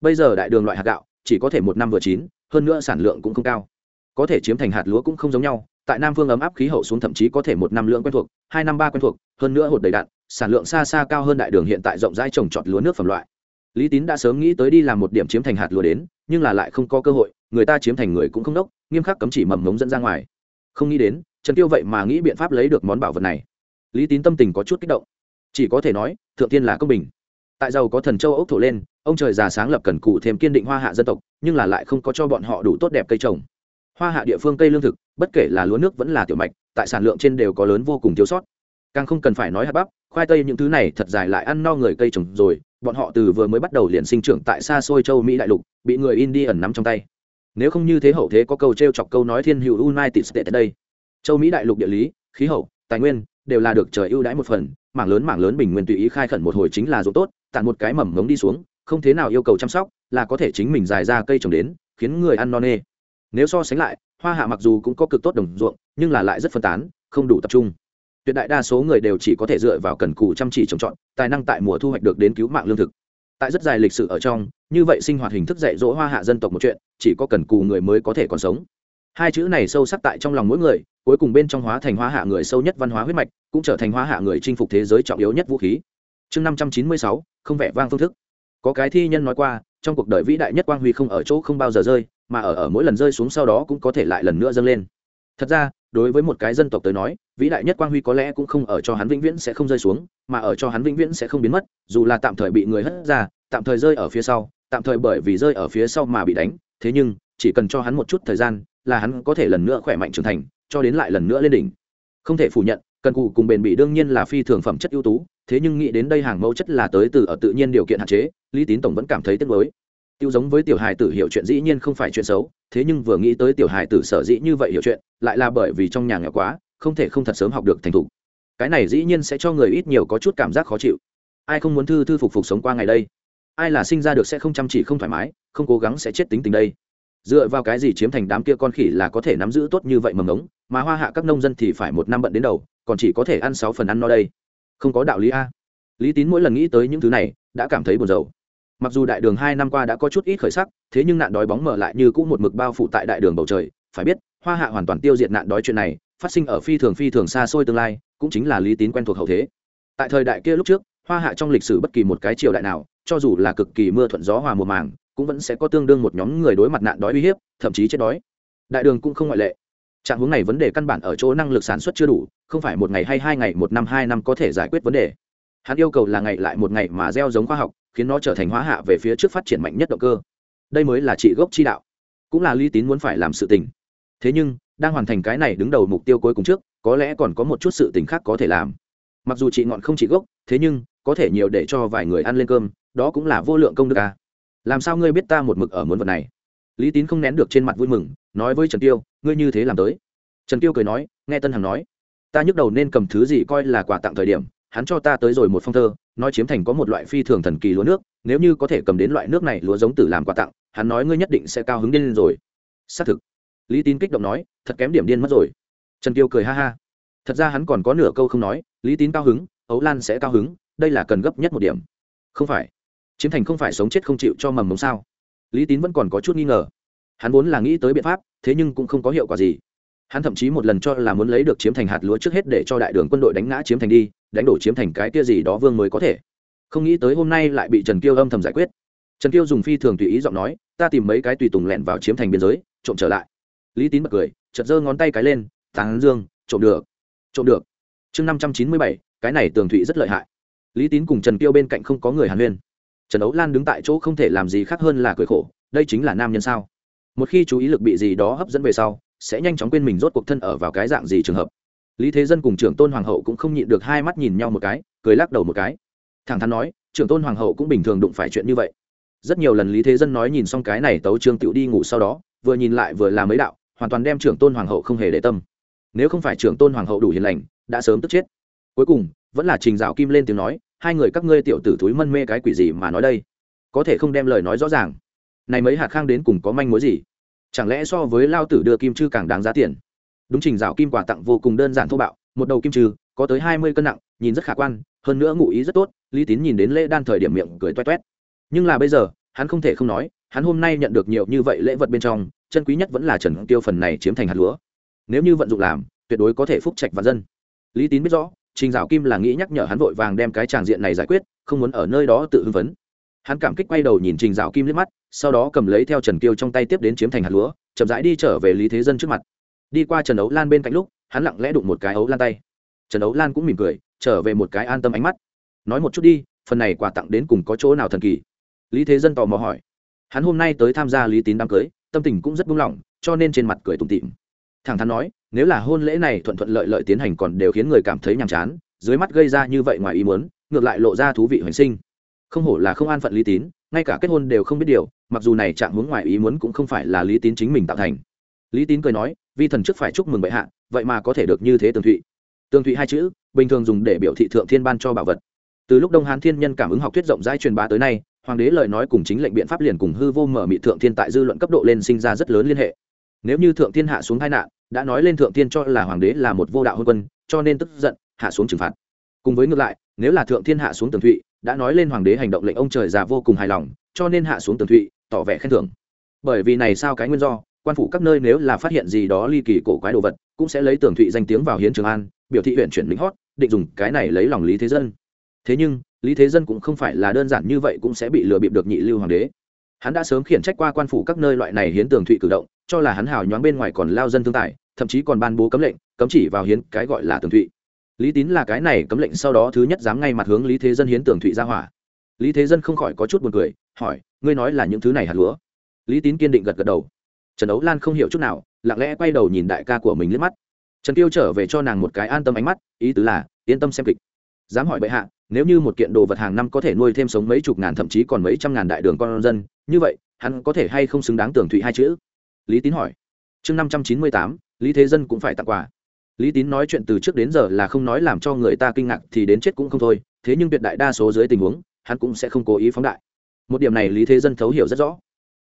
Bây giờ đại đường loại hạt gạo, chỉ có thể một năm vừa chín, hơn nữa sản lượng cũng không cao. Có thể chiếm thành hạt lúa cũng không giống nhau, tại nam phương ấm áp khí hậu xuống thậm chí có thể một năm lượng quen thuộc, hai năm ba quen thuộc, hơn nữa hột đầy đạn, sản lượng xa xa cao hơn đại đường hiện tại rộng rãi trồng trọt lúa nước phẩm loại. Lý tín đã sớm nghĩ tới đi làm một điểm chiếm thành hạt lúa đến, nhưng là lại không có cơ hội người ta chiếm thành người cũng không đốc, nghiêm khắc cấm chỉ mầm mống dẫn ra ngoài. Không nghĩ đến, trần tiêu vậy mà nghĩ biện pháp lấy được món bảo vật này. Lý tín tâm tình có chút kích động. Chỉ có thể nói, thượng tiên là công bình. Tại giàu có thần châu ốc thổ lên, ông trời già sáng lập cần cụ thêm kiên định hoa hạ dân tộc, nhưng là lại không có cho bọn họ đủ tốt đẹp cây trồng. Hoa hạ địa phương cây lương thực, bất kể là lúa nước vẫn là tiểu mạch, tại sản lượng trên đều có lớn vô cùng thiếu sót. Càng không cần phải nói hạt bắp, khoai tây những thứ này thật dài lại ăn no người cây trồng rồi, bọn họ từ vừa mới bắt đầu liền sinh trưởng tại xa xôi châu mỹ đại lục, bị người in ẩn nắm trong tay nếu không như thế hậu thế có câu t r e o chọc câu nói thiên hữu united states đây. Châu mỹ đại lục địa lý, khí hậu, tài nguyên đều là được trời ưu đãi một phần, mảng lớn mảng lớn bình nguyên tùy ý khai khẩn một hồi chính là ruộng tốt tàn một cái mầm ngống đi xuống, không thế nào yêu cầu chăm sóc, là có thể chính mình dài ra cây trồng đến, khiến người ăn no nê. Nếu so sánh lại, hoa hạ mặc dù cũng có cực tốt đồng ruộng, nhưng là lại rất phân tán, không đủ tập trung. Tuyệt đại đa số người đều chỉ có thể dựa vào cần cù chăm chỉ trồng trọt, tài năng tại mùa thu hoạch được đến cứu mạng lương thực tại rất dài lịch sử ở trong, như vậy sinh hoạt hình thức dạy dỗ hoa hạ dân tộc một chuyện, chỉ có cần cù người mới có thể còn sống. Hai chữ này sâu sắc tại trong lòng mỗi người, cuối cùng bên trong hóa thành hoa hạ người sâu nhất văn hóa huyết mạch, cũng trở thành hoa hạ người chinh phục thế giới trọng yếu nhất vũ khí. Chương năm trăm chín mươi sáu, không vẻ vang phương thức. Có cái thi nhân nói qua, trong cuộc đời vĩ đại nhất quang huy không ở chỗ không bao giờ rơi, mà ở ở mỗi lần rơi xuống sau đó cũng có thể lại lần nữa dâng lên. Thật ra đối với một cái dân tộc tới nói, vĩ đại nhất quang huy có lẽ cũng không ở cho hắn vĩnh viễn sẽ không rơi xuống, mà ở cho hắn vĩnh viễn sẽ không biến mất, dù là tạm thời bị người hất ra, tạm thời rơi ở phía sau, tạm thời bởi vì rơi ở phía sau mà bị đánh, thế nhưng, chỉ cần cho hắn một chút thời gian, là hắn có thể lần nữa khỏe mạnh trưởng thành, cho đến lại lần nữa lên đỉnh. Không thể phủ nhận, cần cụ cùng bền bỉ đương nhiên là phi thường phẩm chất ưu tú, thế nhưng nghĩ đến đây hàng mẫu chất là tới từ ở tự nhiên điều kiện hạn chế, lý tín tổng vẫn cảm thấy tiếc nuối tiêu giống với tiểu hài tử hiểu chuyện dĩ nhiên không phải chuyện xấu, thế nhưng vừa nghĩ tới tiểu hài tử sở dĩ như vậy hiểu chuyện, lại là bởi vì trong nhà nghèo quá, không thể không thật sớm học được thành thục. Cái này dĩ nhiên sẽ cho người ít nhiều có chút cảm giác khó chịu. Ai không muốn thư thư phục phục sống qua ngày đây? Ai là sinh ra được sẽ không chăm chỉ không thoải mái, không cố gắng sẽ chết tính tình đây? Dựa vào cái gì chiếm thành đám kia con khỉ là có thể nắm giữ tốt như vậy mầm ống mà hoa hạ các nông dân thì phải một năm bận đến đầu, còn chỉ có thể ăn sáu phần ăn no đây. Không có đạo lý a. Lý tín mỗi lần nghĩ tới những thứ này, đã cảm thấy buồn rầu mặc dù đại đường hai năm qua đã có chút ít khởi sắc, thế nhưng nạn đói bóng mở lại như cũng một mực bao phủ tại đại đường bầu trời. Phải biết, hoa hạ hoàn toàn tiêu diệt nạn đói chuyện này, phát sinh ở phi thường phi thường xa xôi tương lai, cũng chính là lý tín quen thuộc hậu thế. Tại thời đại kia lúc trước, hoa hạ trong lịch sử bất kỳ một cái triều đại nào, cho dù là cực kỳ mưa thuận gió hòa mùa màng, cũng vẫn sẽ có tương đương một nhóm người đối mặt nạn đói uy hiếp, thậm chí chết đói. Đại đường cũng không ngoại lệ. Trạng hướng này vấn đề căn bản ở chỗ năng lực sản xuất chưa đủ, không phải một ngày hay hai ngày, một năm, hai năm có thể giải quyết vấn đề hắn yêu cầu là ngày lại một ngày mà gieo giống khoa học, khiến nó trở thành hóa hạ về phía trước phát triển mạnh nhất động cơ. Đây mới là trị gốc chi đạo, cũng là lý tín muốn phải làm sự tình. Thế nhưng, đang hoàn thành cái này đứng đầu mục tiêu cuối cùng trước, có lẽ còn có một chút sự tình khác có thể làm. Mặc dù chị ngọn không trị gốc, thế nhưng, có thể nhiều để cho vài người ăn lên cơm, đó cũng là vô lượng công đức à. làm sao ngươi biết ta một mực ở muốn vật này? Lý tín không nén được trên mặt vui mừng, nói với trần tiêu, ngươi như thế làm tới. Trần tiêu cười nói, nghe tân hằng nói, ta nhức đầu nên cầm thứ gì coi là quà tặng thời điểm hắn cho ta tới rồi một phong thơ, nói chiếm thành có một loại phi thường thần kỳ lúa nước, nếu như có thể cầm đến loại nước này lúa giống tử làm quà tặng, hắn nói ngươi nhất định sẽ cao hứng điên lên rồi. Xác thực. Lý tín kích động nói, thật kém điểm điên mất rồi. Trần tiêu cười ha ha. Thật ra hắn còn có nửa câu không nói, lý tín cao hứng, ấu lan sẽ cao hứng, đây là cần gấp nhất một điểm. Không phải. Chiếm thành không phải sống chết không chịu cho mầm mống sao? Lý tín vẫn còn có chút nghi ngờ. Hắn vốn là nghĩ tới biện pháp, thế nhưng cũng không có hiệu quả gì. Hắn thậm chí một lần cho là muốn lấy được chiếm thành hạt lúa trước hết để cho đại đường quân đội đánh ngã chiếm thành đi đánh đổ chiếm thành cái kia gì đó vương mới có thể. Không nghĩ tới hôm nay lại bị trần kiêu âm thầm giải quyết. Trần kiêu dùng phi thường tùy ý giọng nói, ta tìm mấy cái tùy tùng lẹn vào chiếm thành biên giới, trộm trở lại. Lý tín bật cười chật giơ ngón tay cái lên, tán dương, trộm được trộm được. Chương năm trăm chín mươi bảy, cái này tường thụy rất lợi hại. Lý tín cùng trần kiêu bên cạnh không có người hàn huyên. Trần ấu lan đứng tại chỗ không thể làm gì khác hơn là cười khổ, đây chính là nam nhân sao? Một khi chú ý lực bị gì đó hấp dẫn về sau, sẽ nhanh chóng quên mình rốt cuộc thân ở vào cái dạng gì trường hợp lý thế dân cùng trưởng tôn hoàng hậu cũng không nhịn được hai mắt nhìn nhau một cái, cười lắc đầu một cái. Thẳng thắn nói, trưởng tôn hoàng hậu cũng bình thường đụng phải chuyện như vậy. Rất nhiều lần lý thế dân nói nhìn xong cái này tấu trương tựu đi ngủ sau đó, vừa nhìn lại vừa làm mấy đạo, hoàn toàn đem trưởng tôn hoàng hậu không hề để tâm. Nếu không phải trưởng tôn hoàng hậu đủ hiền lành, đã sớm tức chết. Cuối cùng, vẫn là trình dạo kim lên tiếng nói, hai người các ngươi tiểu tử thúi mân mê cái quỷ gì mà nói đây? Có thể không đem lời nói rõ ràng. Này mấy hạt khang đến cùng có manh mối gì? Chẳng lẽ so với lao tử đưa kim chư càng đáng giá tiền? Đúng trình rào kim quà tặng vô cùng đơn giản thô bạo, một đầu kim trừ, có tới hai mươi cân nặng, nhìn rất khả quan, hơn nữa ngụ ý rất tốt, lý tín nhìn đến lễ đan thời điểm miệng cười toét toét. Nhưng là bây giờ, hắn không thể không nói, hắn hôm nay nhận được nhiều như vậy lễ vật bên trong, chân quý nhất vẫn là trần tiêu phần này chiếm thành hạt lúa. Nếu như vận dụng làm, tuyệt đối có thể phúc trạch và dân. Lý tín biết rõ, trình dạo kim là nghĩ nhắc nhở hắn vội vàng đem cái tràng diện này giải quyết, không muốn ở nơi đó tự hưng vấn hắn cảm kích quay đầu nhìn trình dạo kim liếc mắt, sau đó cầm lấy theo trần tiêu trong tay tiếp đến chiếm thành hạt lúa, chậm rãi đi trở về lý thế dân trước mặt đi qua trần ấu lan bên cạnh lúc, hắn lặng lẽ đụng một cái ấu lan tay. Trần ấu lan cũng mỉm cười, trở về một cái an tâm ánh mắt. Nói một chút đi, phần này quà tặng đến cùng có chỗ nào thần kỳ? Lý thế dân tò mò hỏi. Hắn hôm nay tới tham gia lý tín đám cưới, tâm tình cũng rất buông lỏng, cho nên trên mặt cười tủm tỉm. Thẳng thắn nói, nếu là hôn lễ này thuận thuận lợi lợi tiến hành còn đều khiến người cảm thấy nhàm chán, dưới mắt gây ra như vậy ngoài ý muốn, ngược lại lộ ra thú vị hoành sinh. Không hổ là không an phận lý tín, ngay cả kết hôn đều không biết điều, mặc dù này trạng hướng ngoài ý muốn cũng không phải là lý tín chính mình tạo thành. Lý tín cười nói vi thần trước phải chúc mừng bệ hạ, vậy mà có thể được như thế tường thụy. Tường thụy hai chữ, bình thường dùng để biểu thị thượng thiên ban cho bảo vật. Từ lúc đông hán thiên nhân cảm ứng học thuyết rộng rãi truyền bá tới nay, hoàng đế lời nói cùng chính lệnh biện pháp liền cùng hư vô mở mị thượng thiên tại dư luận cấp độ lên sinh ra rất lớn liên hệ. Nếu như thượng thiên hạ xuống tai nạn, đã nói lên thượng thiên cho là hoàng đế là một vô đạo hôn quân, cho nên tức giận, hạ xuống trừng phạt. Cùng với ngược lại, nếu là thượng thiên hạ xuống tường thụy, đã nói lên hoàng đế hành động lệnh ông trời già vô cùng hài lòng, cho nên hạ xuống tường thụy, tỏ vẻ khen thưởng. Bởi vì này sao cái nguyên do? Quan phủ các nơi nếu là phát hiện gì đó ly kỳ cổ quái đồ vật, cũng sẽ lấy tường thụy danh tiếng vào hiến trường an, biểu thị huyện chuyển lính hót, định dùng cái này lấy lòng lý thế dân. Thế nhưng, lý thế dân cũng không phải là đơn giản như vậy cũng sẽ bị lừa bịp được nhị lưu hoàng đế. Hắn đã sớm khiển trách qua quan phủ các nơi loại này hiến tường thụy cử động, cho là hắn hào nhoáng bên ngoài còn lao dân thương tài, thậm chí còn ban bố cấm lệnh, cấm chỉ vào hiến cái gọi là tường thụy. Lý tín là cái này cấm lệnh sau đó thứ nhất dám ngay mặt hướng lý thế dân hiến tường thụy ra hỏa. Lý thế dân không khỏi có chút buồn cười, hỏi, ngươi nói là những thứ này hạt lúa? Lý tín kiên định gật gật đầu trần ấu lan không hiểu chút nào, lặng lẽ quay đầu nhìn đại ca của mình liếc mắt. Trần tiêu trở về cho nàng một cái an tâm ánh mắt, ý tứ là, yên tâm xem kịch. Dám hỏi bệ hạ, nếu như một kiện đồ vật hàng năm có thể nuôi thêm sống mấy chục ngàn thậm chí còn mấy trăm ngàn đại đường con dân, như vậy, hắn có thể hay không xứng đáng tường thụy hai chữ? Lý tín hỏi. Chương năm trăm chín mươi tám, lý thế dân cũng phải tặng quà. Lý tín nói chuyện từ trước đến giờ là không nói làm cho người ta kinh ngạc thì đến chết cũng không thôi, thế nhưng tuyệt đại đa số dưới tình huống, hắn cũng sẽ không cố ý phóng đại. Một điểm này lý thế dân thấu hiểu rất rõ.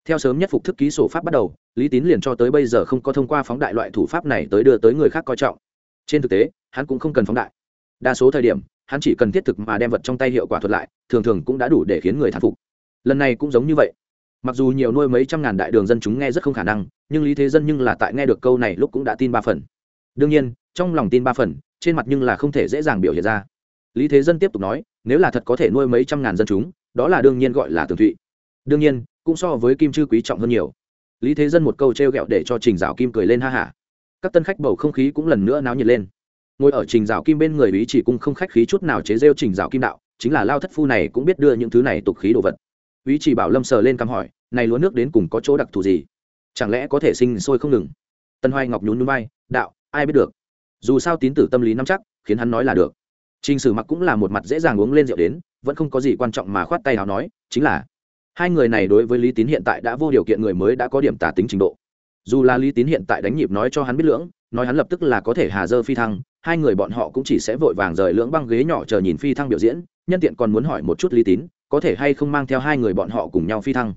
Theo sớm nhất phục thức ký sổ pháp bắt đầu lý tín liền cho tới bây giờ không có thông qua phóng đại loại thủ pháp này tới đưa tới người khác coi trọng. Trên thực tế, hắn cũng không cần phóng đại. Đa số thời điểm, hắn chỉ cần thiết thực mà đem vật trong tay hiệu quả thuật lại, thường thường cũng đã đủ để khiến người thán phục. Lần này cũng giống như vậy. Mặc dù nhiều nuôi mấy trăm ngàn đại đường dân chúng nghe rất không khả năng, nhưng lý thế dân nhưng là tại nghe được câu này lúc cũng đã tin ba phần. Đương nhiên, trong lòng tin ba phần, trên mặt nhưng là không thể dễ dàng biểu hiện ra. Lý thế dân tiếp tục nói, nếu là thật có thể nuôi mấy trăm ngàn dân chúng, đó là đương nhiên gọi là tường thụy. Đương nhiên, cũng so với kim chư quý trọng hơn nhiều lý thế dân một câu t r e o g ẹ o để cho trình dạo kim cười lên ha hả. Các tân khách bầu không khí cũng lần nữa náo nhiệt lên. Ngồi ở trình dạo kim bên người ý chỉ cung không khách khí chút nào chế rêu trình dạo kim đạo chính là lao thất phu này cũng biết đưa những thứ này tục khí đồ vật. Ý chỉ bảo lâm sờ lên cắm hỏi này lúa nước đến cùng có chỗ đặc thù gì? Chẳng lẽ có thể sinh sôi không ngừng? Tân hoài ngọc nhún núi bay đạo ai biết được. Dù sao tín tử tâm lý nắm chắc khiến hắn nói là được. Trình Sử Mặc cũng là một mặt dễ dàng uống lên rượu đến, vẫn không có gì quan trọng mà khoát tay nào nói, chính là hai người này đối với Lý Tín hiện tại đã vô điều kiện người mới đã có điểm tả tính trình độ. Dù là Lý Tín hiện tại đánh nhịp nói cho hắn biết lưỡng, nói hắn lập tức là có thể hà dơ phi thăng, hai người bọn họ cũng chỉ sẽ vội vàng rời lưỡng băng ghế nhỏ chờ nhìn phi thăng biểu diễn, nhân tiện còn muốn hỏi một chút Lý Tín, có thể hay không mang theo hai người bọn họ cùng nhau phi thăng.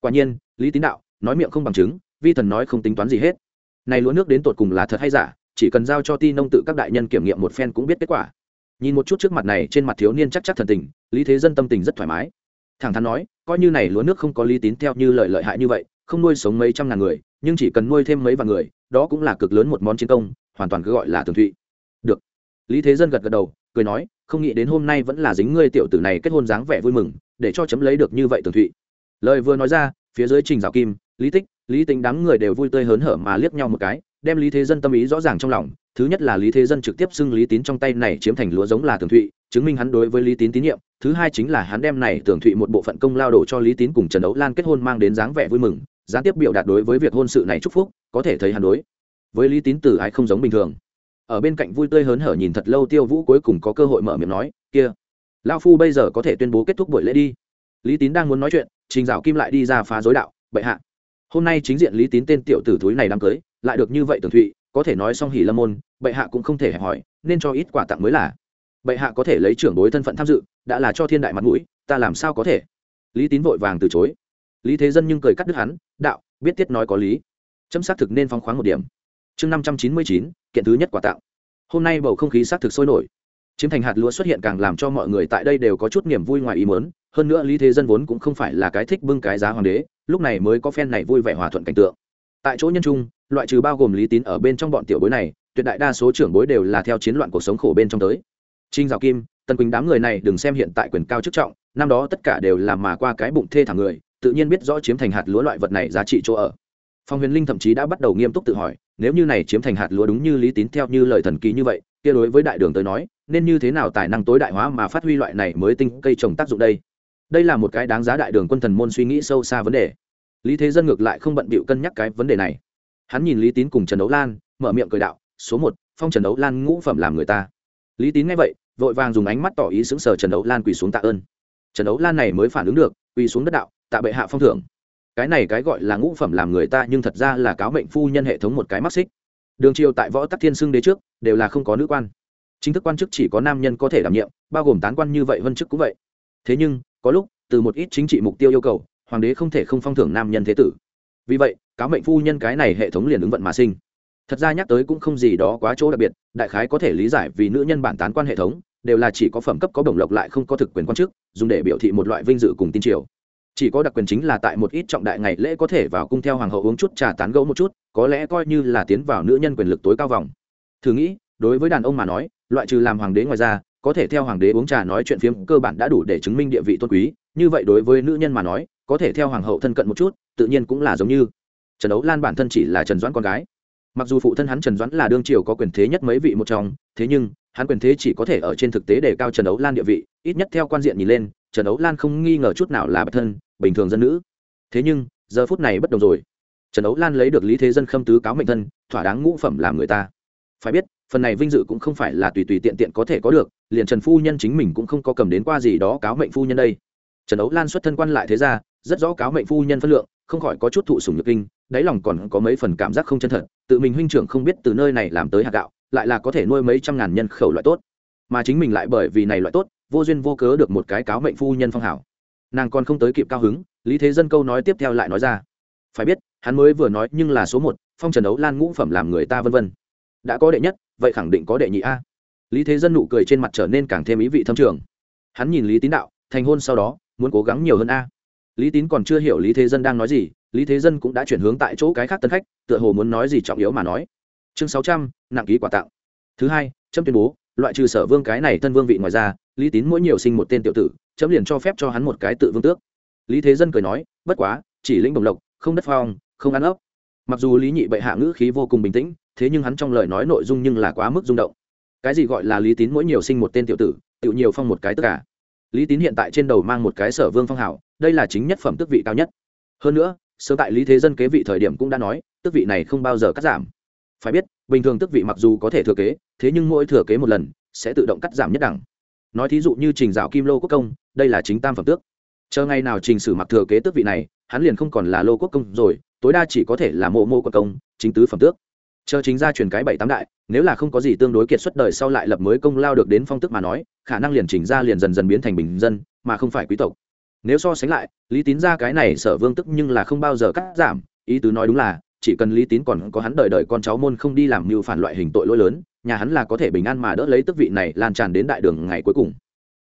Quả nhiên, Lý Tín đạo, nói miệng không bằng chứng, vi thần nói không tính toán gì hết. Này lúa nước đến tột cùng là thật hay giả, chỉ cần giao cho ti nông tự các đại nhân kiểm nghiệm một phen cũng biết kết quả nhìn một chút trước mặt này trên mặt thiếu niên chắc chắc thần tình lý thế dân tâm tình rất thoải mái thẳng thắn nói coi như này lúa nước không có lý tín theo như lợi lợi hại như vậy, không nuôi sống mấy trăm ngàn người, nhưng chỉ cần nuôi thêm mấy vạn người, đó cũng là cực lớn một món chiến công, hoàn toàn cứ gọi là tường thụy. Được. Lý thế dân gật gật đầu, cười nói, không nghĩ đến hôm nay vẫn là dính ngươi tiểu tử này kết hôn dáng vẻ vui mừng, để cho chấm lấy được như vậy tường thụy. Lời vừa nói ra, phía dưới trình rào kim, lý tích, lý tính đám người đều vui tươi hớn hở mà liếc nhau một cái, đem lý thế dân tâm ý rõ ràng trong lòng. Thứ nhất là lý thế dân trực tiếp xưng lý tín trong tay này chiếm thành lúa giống là tường thụy chứng minh hắn đối với lý tín tín nhiệm. Thứ hai chính là hắn đem này Tưởng thụy một bộ phận công lao đổ cho lý tín cùng trần đấu lan kết hôn mang đến dáng vẻ vui mừng, gián tiếp biểu đạt đối với việc hôn sự này chúc phúc, có thể thấy hắn đối với lý tín từ ái không giống bình thường. Ở bên cạnh vui tươi hớn hở nhìn thật lâu tiêu vũ cuối cùng có cơ hội mở miệng nói, kia lao phu bây giờ có thể tuyên bố kết thúc buổi lễ đi. Lý tín đang muốn nói chuyện, trình dạo kim lại đi ra phá dối đạo, bệ hạ, hôm nay chính diện lý tín tên tiểu tử thúi này đám cưới, lại được như vậy tường thụy, có thể nói xong hỉ lâm môn, bệ hạ cũng không thể hẹp hỏi, nên cho ít quà tặng mới là bệ hạ có thể lấy trưởng bối thân phận tham dự, đã là cho thiên đại mặt mũi, ta làm sao có thể? Lý tín vội vàng từ chối. Lý thế dân nhưng cười cắt đứt hắn, đạo, biết tiết nói có lý. Chấm xác thực nên phóng khoáng một điểm. Chương năm trăm chín mươi chín, kiện thứ nhất quả tặng. Hôm nay bầu không khí xác thực sôi nổi. Chiếm thành hạt lúa xuất hiện càng làm cho mọi người tại đây đều có chút niềm vui ngoài ý mớn hơn nữa lý thế dân vốn cũng không phải là cái thích bưng cái giá hoàng đế, lúc này mới có phen này vui vẻ hòa thuận cảnh tượng. Tại chỗ nhân trung, loại trừ bao gồm lý tín ở bên trong bọn tiểu bối này, tuyệt đại đa số trưởng bối đều là theo chiến loạn cuộc sống khổ bên trong tới trinh dạo kim, tần quỳnh đám người này đừng xem hiện tại quyền cao chức trọng, năm đó tất cả đều làm mà qua cái bụng thê thảm người, tự nhiên biết rõ chiếm thành hạt lúa loại vật này giá trị chỗ ở. Phong huyền linh thậm chí đã bắt đầu nghiêm túc tự hỏi, nếu như này chiếm thành hạt lúa đúng như lý tín theo như lời thần kỳ như vậy, kia đối với đại đường tới nói, nên như thế nào tài năng tối đại hóa mà phát huy loại này mới tinh cây trồng tác dụng đây? Đây là một cái đáng giá đại đường quân thần môn suy nghĩ sâu xa vấn đề. Lý thế dân ngược lại không bận bịu cân nhắc cái vấn đề này. Hắn nhìn lý tín cùng trần đấu lan, mở miệng cười đạo, số một, phong trần đấu lan ngũ phẩm làm người ta. Lý tín nghe vậy vội vàng dùng ánh mắt tỏ ý xứng sờ trần đấu lan quỳ xuống tạ ơn. Trần đấu lan này mới phản ứng được, quỳ xuống đất đạo, tạ bệ hạ phong thưởng. Cái này cái gọi là ngũ phẩm làm người ta nhưng thật ra là cáo mệnh phu nhân hệ thống một cái mắc xích. Đường triều tại võ tắc thiên xưng đế trước, đều là không có nữ quan. Chính thức quan chức chỉ có nam nhân có thể đảm nhiệm, bao gồm tán quan như vậy, vân chức cũng vậy. Thế nhưng, có lúc, từ một ít chính trị mục tiêu yêu cầu, hoàng đế không thể không phong thưởng nam nhân thế tử. Vì vậy, cáo mệnh phu nhân cái này hệ thống liền ứng vận mà sinh thật ra nhắc tới cũng không gì đó quá chỗ đặc biệt, đại khái có thể lý giải vì nữ nhân bản tán quan hệ thống, đều là chỉ có phẩm cấp có đồng lộc lại không có thực quyền quan chức, dùng để biểu thị một loại vinh dự cùng tin triều. Chỉ có đặc quyền chính là tại một ít trọng đại ngày lễ có thể vào cung theo hoàng hậu uống chút trà tán gẫu một chút, có lẽ coi như là tiến vào nữ nhân quyền lực tối cao vòng. Thử nghĩ, đối với đàn ông mà nói, loại trừ làm hoàng đế ngoài ra, có thể theo hoàng đế uống trà nói chuyện phiếm cơ bản đã đủ để chứng minh địa vị tôn quý, như vậy đối với nữ nhân mà nói, có thể theo hoàng hậu thân cận một chút, tự nhiên cũng là giống như. Trần đấu lan bản thân chỉ là trần doãn con gái mặc dù phụ thân hắn trần doãn là đương triều có quyền thế nhất mấy vị một trong, thế nhưng, hắn quyền thế chỉ có thể ở trên thực tế để cao trần ấu lan địa vị, ít nhất theo quan diện nhìn lên, trần ấu lan không nghi ngờ chút nào là bản thân, bình thường dân nữ. Thế nhưng, giờ phút này bất đồng rồi. Trần ấu lan lấy được lý thế dân khâm tứ cáo mệnh thân, thỏa đáng ngũ phẩm làm người ta. Phải biết, phần này vinh dự cũng không phải là tùy tùy tiện tiện có thể có được, liền trần phu nhân chính mình cũng không có cầm đến qua gì đó cáo mệnh phu nhân đây. Trần ấu lan xuất thân quan lại thế ra rất rõ cáo mệnh phu nhân phân lượng không khỏi có chút thụ sủng nhược kinh, đáy lòng còn có mấy phần cảm giác không chân thật, tự mình huynh trưởng không biết từ nơi này làm tới hạt gạo, lại là có thể nuôi mấy trăm ngàn nhân khẩu loại tốt. Mà chính mình lại bởi vì này loại tốt, vô duyên vô cớ được một cái cáo mệnh phu nhân phong hảo. Nàng còn không tới kịp cao hứng, lý thế dân câu nói tiếp theo lại nói ra. Phải biết, hắn mới vừa nói nhưng là số một, phong trần đấu lan ngũ phẩm làm người ta vân vân. Đã có đệ nhất, vậy khẳng định có đệ nhị a. Lý thế dân nụ cười trên mặt trở nên càng thêm ý vị thâm trường. Hắn nhìn lý tín đạo, thành hôn sau đó, muốn cố gắng nhiều hơn a lý tín còn chưa hiểu lý thế dân đang nói gì, lý thế dân cũng đã chuyển hướng tại chỗ cái khác tân khách, tựa hồ muốn nói gì trọng yếu mà nói. Chương sáu trăm, nặng ký quả tặng thứ hai trâm tuyên bố, loại trừ sở vương cái này thân vương vị ngoài ra, lý tín mỗi nhiều sinh một tên tiểu tử, chấm liền cho phép cho hắn một cái tự vương tước. Lý thế dân cười nói, bất quá, chỉ lĩnh đồng lộc, không đất phong, không ăn ốc. mặc dù lý nhị bệ hạ ngữ khí vô cùng bình tĩnh, thế nhưng hắn trong lời nói nội dung nhưng là quá mức rung động. Cái gì gọi là lý tín mỗi nhiều sinh một tên tiểu tử tự nhiều phong một cái tất cả. Lý tín hiện tại trên đầu mang một cái sở vương phong hảo đây là chính nhất phẩm tước vị cao nhất. Hơn nữa, sớm tại lý thế dân kế vị thời điểm cũng đã nói, tước vị này không bao giờ cắt giảm. Phải biết, bình thường tước vị mặc dù có thể thừa kế, thế nhưng mỗi thừa kế một lần, sẽ tự động cắt giảm nhất đẳng. Nói thí dụ như trình dạo kim lô quốc công, đây là chính tam phẩm tước. Chờ ngày nào trình sử mặc thừa kế tước vị này, hắn liền không còn là lô quốc công rồi, tối đa chỉ có thể là mộ mộ quốc công, chính tứ phẩm tước. Chờ chính ra truyền cái bảy tám đại, nếu là không có gì tương đối kiệt xuất đời sau lại lập mới công lao được đến phong tước mà nói, khả năng liền chỉnh ra liền dần dần biến thành bình dân, mà không phải quý tộc nếu so sánh lại, lý tín ra cái này sở vương tức nhưng là không bao giờ cắt giảm. Ý tứ nói đúng là, chỉ cần lý tín còn có hắn đợi đợi con cháu môn không đi làm mưu phản loại hình tội lỗi lớn, nhà hắn là có thể bình an mà đỡ lấy tức vị này lan tràn đến đại đường ngày cuối cùng.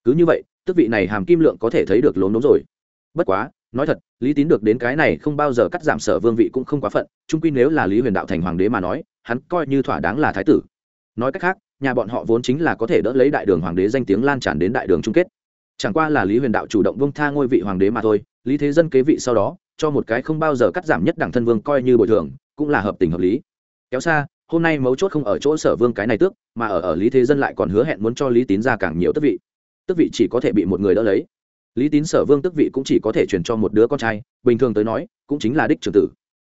Cứ như vậy tức vị này hàm kim lượng có thể thấy được lốm đốm rồi. Bất quá, nói thật, lý tín được đến cái này không bao giờ cắt giảm sở vương vị cũng không quá phận trung quy nếu là lý huyền đạo thành hoàng đế mà nói, hắn coi như thỏa đáng là thái tử. Nói cách khác, nhà bọn họ vốn chính là có thể đỡ lấy đại đường hoàng đế danh tiếng lan tràn đến đại đường chung kết chẳng qua là lý huyền đạo chủ động bông tha ngôi vị hoàng đế mà thôi, lý thế dân kế vị sau đó, cho một cái không bao giờ cắt giảm nhất đảng thân vương coi như bồi thường, cũng là hợp tình hợp lý. Kéo xa, hôm nay mấu chốt không ở chỗ sở vương cái này tước, mà ở ở lý thế dân lại còn hứa hẹn muốn cho lý tín ra càng nhiều tước vị. Tước vị chỉ có thể bị một người đỡ lấy. Lý tín sở vương tước vị cũng chỉ có thể truyền cho một đứa con trai, bình thường tới nói, cũng chính là đích trường tử.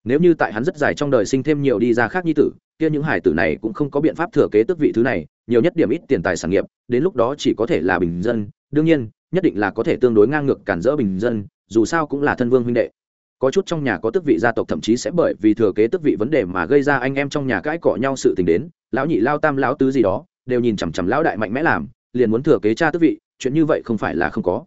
Nếu như tại hắn rất dài trong đời sinh thêm nhiều đi ra khác nhi tử, kia những hải tử này cũng không có biện pháp thừa kế tước vị thứ này, nhiều nhất điểm ít tiền tài sản nghiệp, đến lúc đó chỉ có thể là bình dân đương nhiên, nhất định là có thể tương đối ngang ngược cản rỡ bình dân, dù sao cũng là thân vương huynh đệ. Có chút trong nhà có tước vị gia tộc thậm chí sẽ bởi vì thừa kế tước vị vấn đề mà gây ra anh em trong nhà cãi cọ nhau sự tình đến, lão nhị lao tam, lão tứ gì đó, đều nhìn chằm chằm lão đại mạnh mẽ làm, liền muốn thừa kế cha tước vị, chuyện như vậy không phải là không có.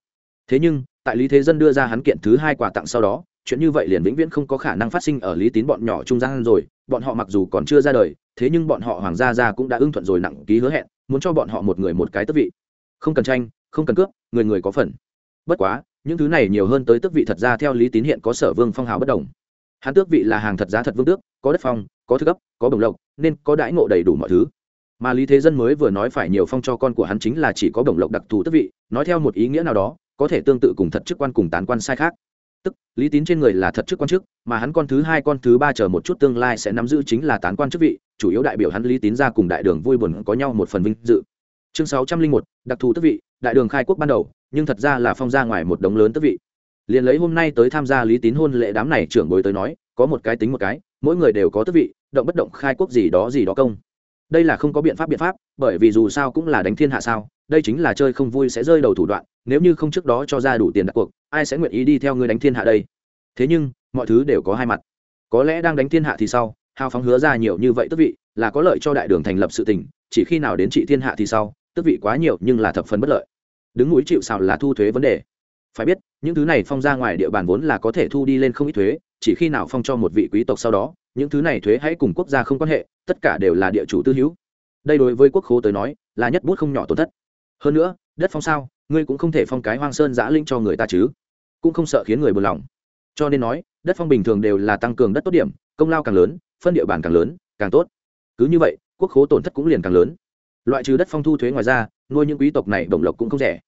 Thế nhưng, tại lý thế dân đưa ra hắn kiện thứ hai quà tặng sau đó, chuyện như vậy liền vĩnh viễn không có khả năng phát sinh ở lý tín bọn nhỏ trung gian rồi, bọn họ mặc dù còn chưa ra đời, thế nhưng bọn họ hoàng gia gia cũng đã ưng thuận rồi nặng ký hứa hẹn, muốn cho bọn họ một người một cái tước vị. Không cần tranh không cần cướp, người người có phần. Bất quá, những thứ này nhiều hơn tới tước vị thật ra theo lý tín hiện có sở vương phong hào bất đồng. Hắn tước vị là hàng thật giá thật vương tước, có đất phong, có thức cấp có bồng lộc, nên có đãi ngộ đầy đủ mọi thứ. Mà lý thế dân mới vừa nói phải nhiều phong cho con của hắn chính là chỉ có bồng lộc đặc thù tước vị, nói theo một ý nghĩa nào đó, có thể tương tự cùng thật chức quan cùng tán quan sai khác. Tức, lý tín trên người là thật chức quan chức mà hắn con thứ hai, con thứ ba chờ một chút tương lai sẽ nắm giữ chính là tán quan chức vị, chủ yếu đại biểu hắn lý tín ra cùng đại đường vui buồn có nhau một phần vinh dự. Chương sáu trăm linh một, đặc thù tức vị đại đường khai quốc ban đầu, nhưng thật ra là phong ra ngoài một đống lớn tức vị. Liền lấy hôm nay tới tham gia lý tín hôn lễ đám này trưởng bối tới nói, có một cái tính một cái, mỗi người đều có tức vị, động bất động khai quốc gì đó gì đó công. Đây là không có biện pháp biện pháp, bởi vì dù sao cũng là đánh thiên hạ sao, đây chính là chơi không vui sẽ rơi đầu thủ đoạn, nếu như không trước đó cho ra đủ tiền đặt cuộc, ai sẽ nguyện ý đi theo ngươi đánh thiên hạ đây? Thế nhưng, mọi thứ đều có hai mặt. Có lẽ đang đánh thiên hạ thì sau, hào phóng hứa ra nhiều như vậy tức vị, là có lợi cho đại đường thành lập sự tình, chỉ khi nào đến trị thiên hạ thì sau tức vị quá nhiều nhưng là thập phần bất lợi. Đứng núi chịu xào là thu thuế vấn đề. Phải biết, những thứ này phong ra ngoài địa bàn vốn là có thể thu đi lên không ít thuế, chỉ khi nào phong cho một vị quý tộc sau đó, những thứ này thuế hãy cùng quốc gia không quan hệ, tất cả đều là địa chủ tư hữu. Đây đối với quốc khố tới nói, là nhất bút không nhỏ tổn thất. Hơn nữa, đất phong sao, ngươi cũng không thể phong cái hoang sơn giã linh cho người ta chứ. Cũng không sợ khiến người buồn lòng. Cho nên nói, đất phong bình thường đều là tăng cường đất tốt điểm, công lao càng lớn, phân địa bàn càng lớn, càng tốt. Cứ như vậy, quốc khố tổn thất cũng liền càng lớn loại trừ đất phong thu thuế ngoài ra, nuôi những quý tộc này đồng lộc cũng không rẻ.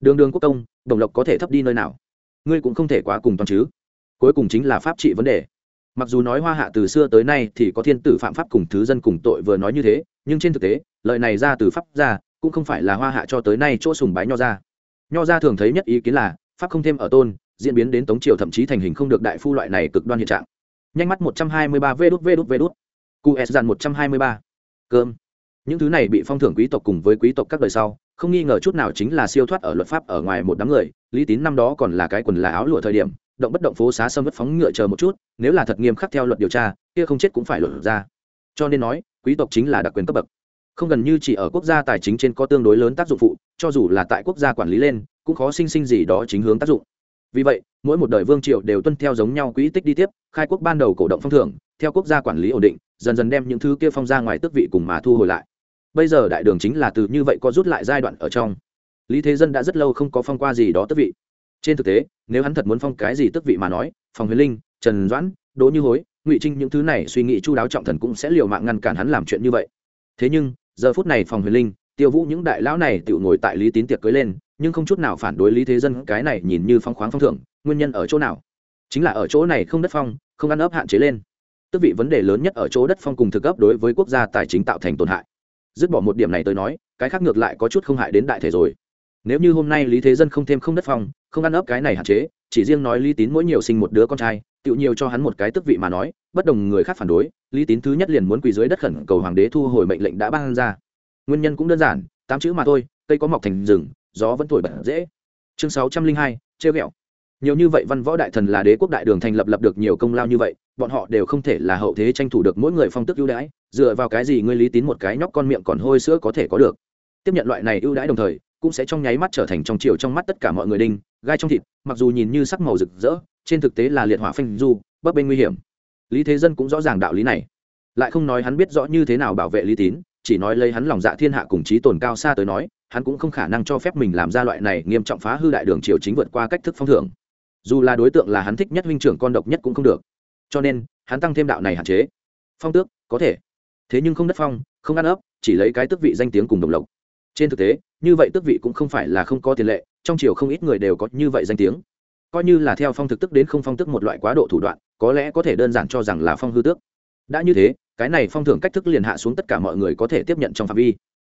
Đường đường quốc công đồng lộc có thể thấp đi nơi nào? Ngươi cũng không thể quá cùng toàn chứ. Cuối cùng chính là pháp trị vấn đề. Mặc dù nói hoa hạ từ xưa tới nay thì có thiên tử phạm pháp cùng thứ dân cùng tội vừa nói như thế, nhưng trên thực tế lợi này ra từ pháp ra, cũng không phải là hoa hạ cho tới nay chỗ sùng bái nho ra. Nho ra thường thấy nhất ý kiến là, pháp không thêm ở tôn, diễn biến đến tống triều thậm chí thành hình không được đại phu loại này cực đoan hiện trạng. Nhanh mắt một trăm hai mươi ba vê đút vê đút vê đút. Qs dàn một trăm hai mươi ba. Cơm những thứ này bị phong thưởng quý tộc cùng với quý tộc các đời sau, không nghi ngờ chút nào chính là siêu thoát ở luật pháp ở ngoài một đám người, lý tín năm đó còn là cái quần là áo lụa thời điểm, động bất động phố xá sâm vất phóng ngựa chờ một chút, nếu là thật nghiêm khắc theo luật điều tra, kia không chết cũng phải luật ra. Cho nên nói, quý tộc chính là đặc quyền cấp bậc. Không gần như chỉ ở quốc gia tài chính trên có tương đối lớn tác dụng phụ, cho dù là tại quốc gia quản lý lên, cũng khó sinh sinh gì đó chính hướng tác dụng. Vì vậy, mỗi một đời vương triều đều tuân theo giống nhau quỹ tích đi tiếp, khai quốc ban đầu cổ động phong thưởng, theo quốc gia quản lý ổn định, dần dần đem những thứ kia phong ra ngoài tước vị cùng mà thu hồi lại bây giờ đại đường chính là từ như vậy có rút lại giai đoạn ở trong. Lý thế dân đã rất lâu không có phong qua gì đó tước vị. Trên thực tế, nếu hắn thật muốn phong cái gì tức vị mà nói, phòng huyền linh, trần doãn, đỗ như hối, ngụy trinh những thứ này suy nghĩ chu đáo trọng thần cũng sẽ liều mạng ngăn cản hắn làm chuyện như vậy. Thế nhưng, giờ phút này phòng huyền linh, tiêu vũ những đại lão này tự ngồi tại lý tín tiệc cưới lên, nhưng không chút nào phản đối lý thế dân cái này nhìn như phong khoáng phong thưởng, nguyên nhân ở chỗ nào? Chính là ở chỗ này không đất phong, không ăn ấp hạn chế lên. Tức vị vấn đề lớn nhất ở chỗ đất phong cùng thực ấp đối với quốc gia tài chính tạo thành tổn hại dứt bỏ một điểm này tới nói, cái khác ngược lại có chút không hại đến đại thể rồi. Nếu như hôm nay lý thế dân không thêm không đất phong, không ăn ấp cái này hạn chế, chỉ riêng nói lý tín mỗi nhiều sinh một đứa con trai tự nhiều cho hắn một cái tức vị mà nói, bất đồng người khác phản đối, lý tín thứ nhất liền muốn quỳ dưới đất khẩn cầu hoàng đế thu hồi mệnh lệnh đã ban ra. Nguyên nhân cũng đơn giản, tám chữ mà thôi, cây có mọc thành rừng, gió vẫn thổi bật dễ. Chương sáu trăm linh hai, trêu ghẹo nhiều như vậy văn võ đại thần là đế quốc đại đường thành lập lập được nhiều công lao như vậy, bọn họ đều không thể là hậu thế tranh thủ được mỗi người phong tức ưu đãi, dựa vào cái gì ngươi lý tín một cái nhóc con miệng còn hôi sữa có thể có được. Tiếp nhận loại này ưu đãi đồng thời, cũng sẽ trong nháy mắt trở thành trong chiều trong mắt tất cả mọi người đinh, gai trong thịt, mặc dù nhìn như sắc màu rực rỡ, trên thực tế là liệt hỏa phanh du, bấp bên nguy hiểm. Lý thế dân cũng rõ ràng đạo lý này. Lại không nói hắn biết rõ như thế nào bảo vệ lý tín, chỉ nói lấy hắn lòng dạ thiên hạ cùng trí tồn cao xa tới nói, hắn cũng không khả năng cho phép mình làm ra loại này nghiêm trọng phá hư đại đường triều chính vượt qua cách thức phong thưởng dù là đối tượng là hắn thích nhất huynh trưởng con độc nhất cũng không được. Cho nên, hắn tăng thêm đạo này hạn chế. Phong tước, có thể. Thế nhưng không đất phong, không ăn ấp, chỉ lấy cái tước vị danh tiếng cùng đồng lộc. Trên thực tế, như vậy tước vị cũng không phải là không có tiền lệ, trong triều không ít người đều có như vậy danh tiếng. Coi như là theo phong thực tức đến không phong tức một loại quá độ thủ đoạn, có lẽ có thể đơn giản cho rằng là phong hư tước. Đã như thế, cái này phong thưởng cách thức liền hạ xuống tất cả mọi người có thể tiếp nhận trong phạm vi.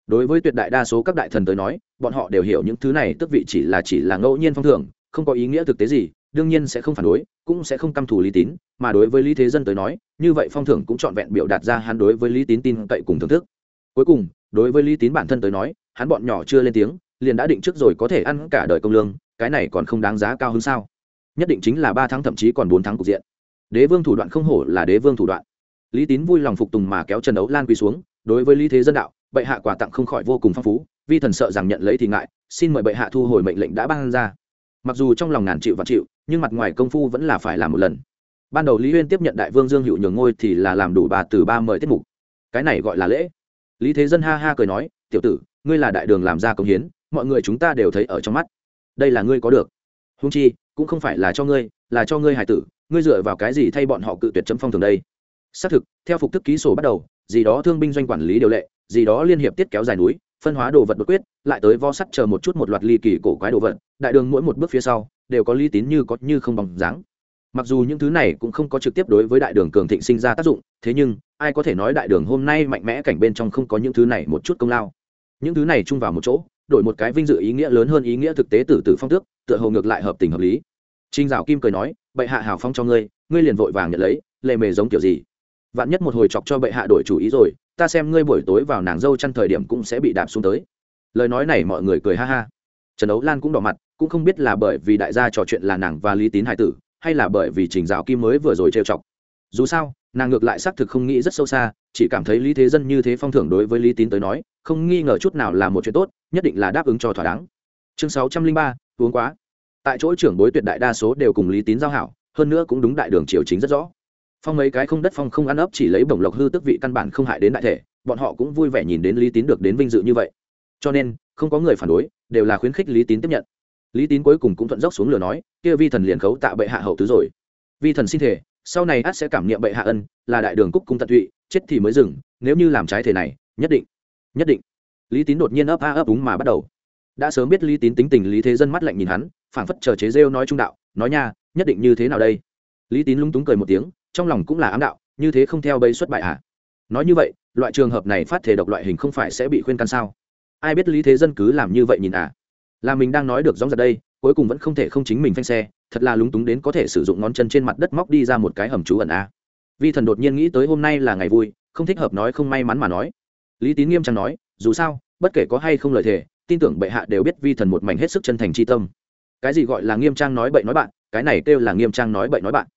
Đối với tuyệt đại đa số các đại thần tới nói, bọn họ đều hiểu những thứ này tức vị chỉ là chỉ là ngẫu nhiên phong thưởng không có ý nghĩa thực tế gì, đương nhiên sẽ không phản đối, cũng sẽ không căm thù lý tín, mà đối với lý thế dân tới nói, như vậy phong thưởng cũng trọn vẹn biểu đạt ra hắn đối với lý tín tin cậy cùng thưởng thức. Cuối cùng, đối với lý tín bản thân tới nói, hắn bọn nhỏ chưa lên tiếng, liền đã định trước rồi có thể ăn cả đời công lương, cái này còn không đáng giá cao hơn sao? Nhất định chính là ba tháng thậm chí còn bốn tháng cục diện. Đế vương thủ đoạn không hổ là đế vương thủ đoạn. Lý tín vui lòng phục tùng mà kéo trần đấu lan quỳ xuống, đối với lý thế dân đạo, bệ hạ quà tặng không khỏi vô cùng phong phú, vi thần sợ rằng nhận lấy thì ngại, xin mời bệ hạ thu hồi mệnh lệnh đã ban ra mặc dù trong lòng ngàn chịu và chịu, nhưng mặt ngoài công phu vẫn là phải làm một lần. Ban đầu lý huyên tiếp nhận đại vương dương hữu nhường ngôi thì là làm đủ bà từ ba mời tiết mục. Cái này gọi là lễ. Lý thế dân ha ha cười nói, tiểu tử, ngươi là đại đường làm ra công hiến, mọi người chúng ta đều thấy ở trong mắt. Đây là ngươi có được. Húng chi, cũng không phải là cho ngươi, là cho ngươi hải tử, ngươi dựa vào cái gì thay bọn họ cự tuyệt chấm phong thường đây? Xác thực, theo phục thức ký sổ bắt đầu, gì đó thương binh doanh quản lý điều lệ, gì đó liên hiệp tiết kéo dài núi phân hóa đồ vật đột quyết, lại tới vo sắt chờ một chút một loạt ly kỳ cổ quái đồ vật, đại đường mỗi một bước phía sau, đều có ly tín như có như không bằng dáng. Mặc dù những thứ này cũng không có trực tiếp đối với đại đường cường thịnh sinh ra tác dụng, thế nhưng, ai có thể nói đại đường hôm nay mạnh mẽ cảnh bên trong không có những thứ này một chút công lao. Những thứ này chung vào một chỗ, đổi một cái vinh dự ý nghĩa lớn hơn ý nghĩa thực tế từ từ phong tước, tựa hồ ngược lại hợp tình hợp lý. Trinh dạo kim cười nói, bệ hạ hào phong cho ngươi ngươi liền vội vàng nhận lấy, lệ mề giống kiểu gì? Vạn nhất một hồi chọc cho bệ hạ đổi chủ ý rồi ta xem ngươi buổi tối vào nàng dâu chăn thời điểm cũng sẽ bị đạp xuống tới. Lời nói này mọi người cười ha ha. Trần ấu lan cũng đỏ mặt, cũng không biết là bởi vì đại gia trò chuyện là nàng và lý tín hải tử, hay là bởi vì trình dạo kim mới vừa rồi trêu chọc. Dù sao, nàng ngược lại xác thực không nghĩ rất sâu xa, chỉ cảm thấy lý thế dân như thế phong thưởng đối với lý tín tới nói, không nghi ngờ chút nào là một chuyện tốt, nhất định là đáp ứng cho thỏa đáng. Chương sáu trăm linh ba, uống quá. Tại chỗ trưởng bối tuyệt đại đa số đều cùng lý tín giao hảo, hơn nữa cũng đúng đại đường triều chính rất rõ phong mấy cái không đất phong không ăn ấp chỉ lấy bổng lộc hư tức vị căn bản không hại đến đại thể, bọn họ cũng vui vẻ nhìn đến lý tín được đến vinh dự như vậy. Cho nên, không có người phản đối, đều là khuyến khích lý tín tiếp nhận. Lý tín cuối cùng cũng thuận dốc xuống lửa nói, kia vi thần liền khấu tạ bệ hạ hậu tứ rồi. Vi thần xin thể sau này át sẽ cảm nghiệm bệ hạ ân, là đại đường cúc cung tận tụy, chết thì mới dừng, nếu như làm trái thể này, nhất định nhất định. Lý tín đột nhiên ấp a ấp úng mà bắt đầu. Đã sớm biết lý tín tính tình, lý thế dân mắt lạnh nhìn hắn, phảng phất chờ chế rêu nói trung đạo, nói nha, nhất định như thế nào đây? Lý tín lúng túng cười một tiếng trong lòng cũng là ám đạo, như thế không theo bây xuất bại à. nói như vậy, loại trường hợp này phát thể độc loại hình không phải sẽ bị khuyên can sao? Ai biết lý thế dân cứ làm như vậy nhìn à? Là mình đang nói được rõ ràng đây, cuối cùng vẫn không thể không chính mình phanh xe, thật là lúng túng đến có thể sử dụng ngón chân trên mặt đất móc đi ra một cái hầm trú ẩn à? vi thần đột nhiên nghĩ tới hôm nay là ngày vui, không thích hợp nói không may mắn mà nói. Lý tín nghiêm trang nói, dù sao, bất kể có hay không lời thề, tin tưởng bệ hạ đều biết vi thần một mảnh hết sức chân thành c tâm. Cái gì gọi là nghiêm trang nói bậy nói bạn, cái này kêu là nghiêm trang nói bậy nói bạn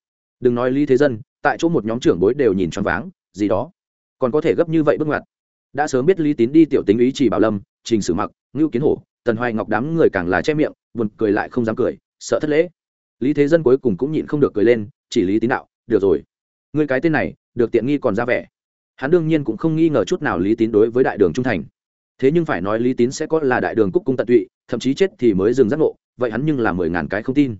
đừng nói lý thế dân, tại chỗ một nhóm trưởng bối đều nhìn choáng váng, gì đó. Còn có thể gấp như vậy bước ngoặt. Đã sớm biết lý tín đi tiểu tính ý chỉ bảo lâm, trình sử mặc, ngưu kiến hổ, tần hoài ngọc đám người càng là che miệng, buồn cười lại không dám cười, sợ thất lễ. Lý thế dân cuối cùng cũng nhịn không được cười lên, chỉ lý tín đạo, được rồi. Người cái tên này, được tiện nghi còn ra vẻ. Hắn đương nhiên cũng không nghi ngờ chút nào lý tín đối với đại đường trung thành. Thế nhưng phải nói lý tín sẽ có là đại đường cúc cung tận tụy, thậm chí chết thì mới dừng giác ngộ, vậy hắn nhưng là mười ngàn cái không tin.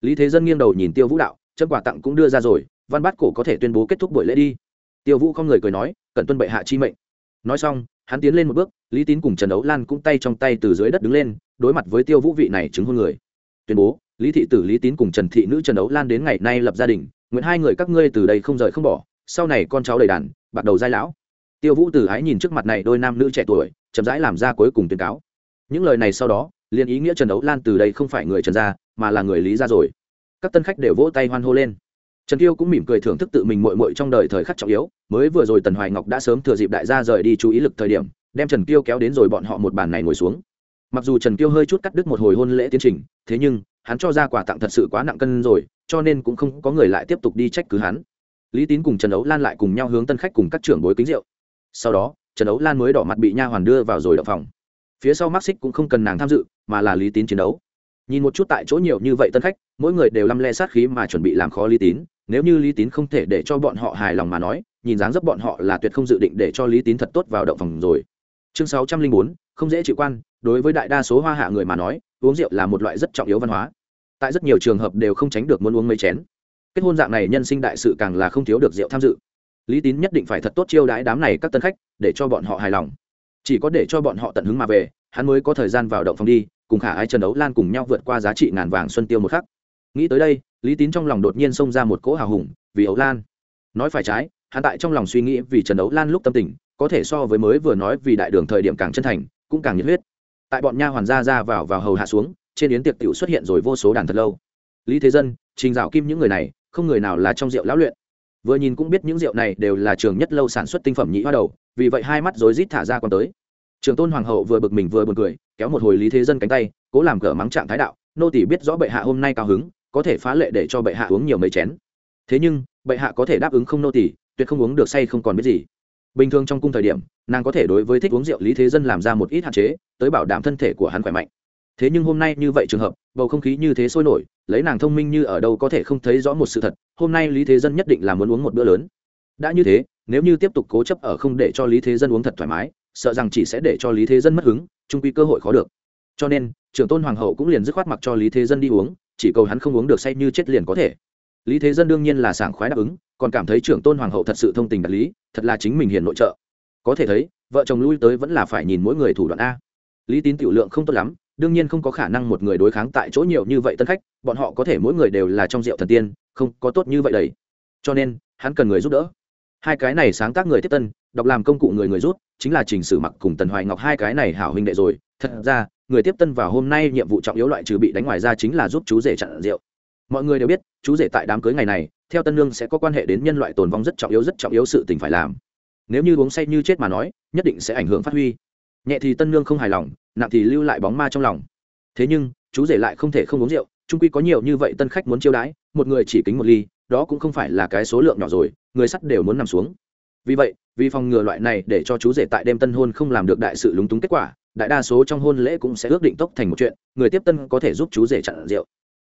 Lý thế dân nghiêng đầu nhìn tiêu vũ đạo chân quà tặng cũng đưa ra rồi, văn bát cổ có thể tuyên bố kết thúc buổi lễ đi. Tiêu vũ không người cười nói cần tuân bệ hạ chi mệnh. Nói xong, hắn tiến lên một bước, lý tín cùng trần đấu lan cũng tay trong tay từ dưới đất đứng lên, đối mặt với tiêu vũ vị này chứng hôn người. Tuyên bố, lý thị tử lý tín cùng trần thị nữ trần đấu lan đến ngày nay lập gia đình, nguyện hai người các ngươi từ đây không rời không bỏ, sau này con cháu đầy đàn, bạc đầu giai lão. Tiêu vũ từ ái nhìn trước mặt này đôi nam nữ trẻ tuổi, chậm rãi làm ra cuối cùng tuyên cáo. Những lời này sau đó, liền ý nghĩa trần đấu lan từ đây không phải người trần gia, mà là người lý gia rồi các tân khách đều vỗ tay hoan hô lên. Trần Tiêu cũng mỉm cười thưởng thức tự mình mội mội trong đời thời khắc trọng yếu, mới vừa rồi tần hoài ngọc đã sớm thừa dịp đại gia rời đi chú ý lực thời điểm, đem trần Tiêu kéo đến rồi bọn họ một bàn này ngồi xuống. Mặc dù trần Tiêu hơi chút cắt đứt một hồi hôn lễ tiến trình, thế nhưng, hắn cho ra quà tặng thật sự quá nặng cân rồi, cho nên cũng không có người lại tiếp tục đi trách cứ hắn. Lý tín cùng trần ấu lan lại cùng nhau hướng tân khách cùng các trưởng bối kính rượu. Sau đó, trần ấu lan mới đỏ mặt bị nha hoàn đưa vào rồi đậu phòng. Phía sau mắt xích cũng không cần nàng tham dự, mà là lý tín chiến đấu nhìn một chút tại chỗ nhiều như vậy tân khách, mỗi người đều lăm le sát khí mà chuẩn bị làm khó lý tín. Nếu như lý tín không thể để cho bọn họ hài lòng mà nói, nhìn dáng dấp bọn họ là tuyệt không dự định để cho lý tín thật tốt vào động phòng rồi. Chương sáu trăm linh bốn, không dễ chịu quan. Đối với đại đa số hoa hạ người mà nói, uống rượu là một loại rất trọng yếu văn hóa. Tại rất nhiều trường hợp đều không tránh được muốn uống mấy chén. Kết hôn dạng này nhân sinh đại sự càng là không thiếu được rượu tham dự. Lý tín nhất định phải thật tốt chiêu đãi đám này các tân khách, để cho bọn họ hài lòng chỉ có để cho bọn họ tận hứng mà về, hắn mới có thời gian vào động phòng đi, cùng khả ai trần đấu lan cùng nhau vượt qua giá trị ngàn vàng xuân tiêu một khắc. Nghĩ tới đây, lý tín trong lòng đột nhiên xông ra một cỗ hào hùng, vì ấu lan. Nói phải trái, hắn tại trong lòng suy nghĩ vì trần đấu lan lúc tâm tình, có thể so với mới vừa nói vì đại đường thời điểm càng chân thành, cũng càng nhiệt huyết. Tại bọn nha hoàn gia ra vào vào hầu hạ xuống, trên yến tiệc tiểu xuất hiện rồi vô số đàn thật lâu. Lý thế dân, trình dạo kim những người này, không người nào là trong rượu lão luyện. Vừa nhìn cũng biết những rượu này đều là trường nhất lâu sản xuất tinh phẩm nhị hoa đầu vì vậy hai mắt rối rít thả ra còn tới. Trường tôn hoàng hậu vừa bực mình vừa buồn cười, kéo một hồi lý thế dân cánh tay, cố làm cờ mắng trạng thái đạo, nô tỷ biết rõ bệ hạ hôm nay cao hứng, có thể phá lệ để cho bệ hạ uống nhiều mấy chén. Thế nhưng, bệ hạ có thể đáp ứng không nô tỷ tuyệt không uống được say không còn biết gì. Bình thường trong cung thời điểm, nàng có thể đối với thích uống rượu lý thế dân làm ra một ít hạn chế, tới bảo đảm thân thể của hắn khỏe mạnh. Thế nhưng hôm nay như vậy trường hợp, bầu không khí như thế sôi nổi, lấy nàng thông minh như ở đâu có thể không thấy rõ một sự thật, hôm nay lý thế dân nhất định là muốn uống một bữa lớn đã như thế, nếu như tiếp tục cố chấp ở không để cho lý thế dân uống thật thoải mái, sợ rằng chỉ sẽ để cho lý thế dân mất hứng trung quy cơ hội khó được. Cho nên, trưởng tôn hoàng hậu cũng liền dứt khoát mặc cho lý thế dân đi uống, chỉ cầu hắn không uống được say như chết liền có thể. Lý thế dân đương nhiên là sảng khoái đáp ứng, còn cảm thấy trưởng tôn hoàng hậu thật sự thông tình đạt lý, thật là chính mình hiền nội trợ. Có thể thấy, vợ chồng lui tới vẫn là phải nhìn mỗi người thủ đoạn a. Lý tín tiểu lượng không tốt lắm, đương nhiên không có khả năng một người đối kháng tại chỗ nhiều như vậy tân khách, bọn họ có thể mỗi người đều là trong rượu thần tiên, không có tốt như vậy đấy cho nên, hắn cần người giúp đỡ hai cái này sáng tác người tiếp tân, đọc làm công cụ người người rút, chính là trình sử mặc cùng tần hoài ngọc hai cái này hảo huynh đệ rồi. Thật ra, người tiếp tân vào hôm nay nhiệm vụ trọng yếu loại trừ bị đánh ngoài ra chính là giúp chú rể chặn rượu. Mọi người đều biết, chú rể tại đám cưới ngày này, theo tân lương sẽ có quan hệ đến nhân loại tồn vong rất trọng yếu, rất trọng yếu sự tình phải làm. Nếu như uống say như chết mà nói, nhất định sẽ ảnh hưởng phát huy. Nhẹ thì tân lương không hài lòng, nặng thì lưu lại bóng ma trong lòng. Thế nhưng, chú rể lại không thể không uống rượu trung quy có nhiều như vậy tân khách muốn chiêu đãi, một người chỉ kính một ly đó cũng không phải là cái số lượng nhỏ rồi, người sắt đều muốn nằm xuống. Vì vậy, vì phòng ngừa loại này để cho chú rể tại đêm tân hôn không làm được đại sự lúng túng kết quả, đại đa số trong hôn lễ cũng sẽ ước định tốc thành một chuyện, người tiếp tân có thể giúp chú rể chặn rượu.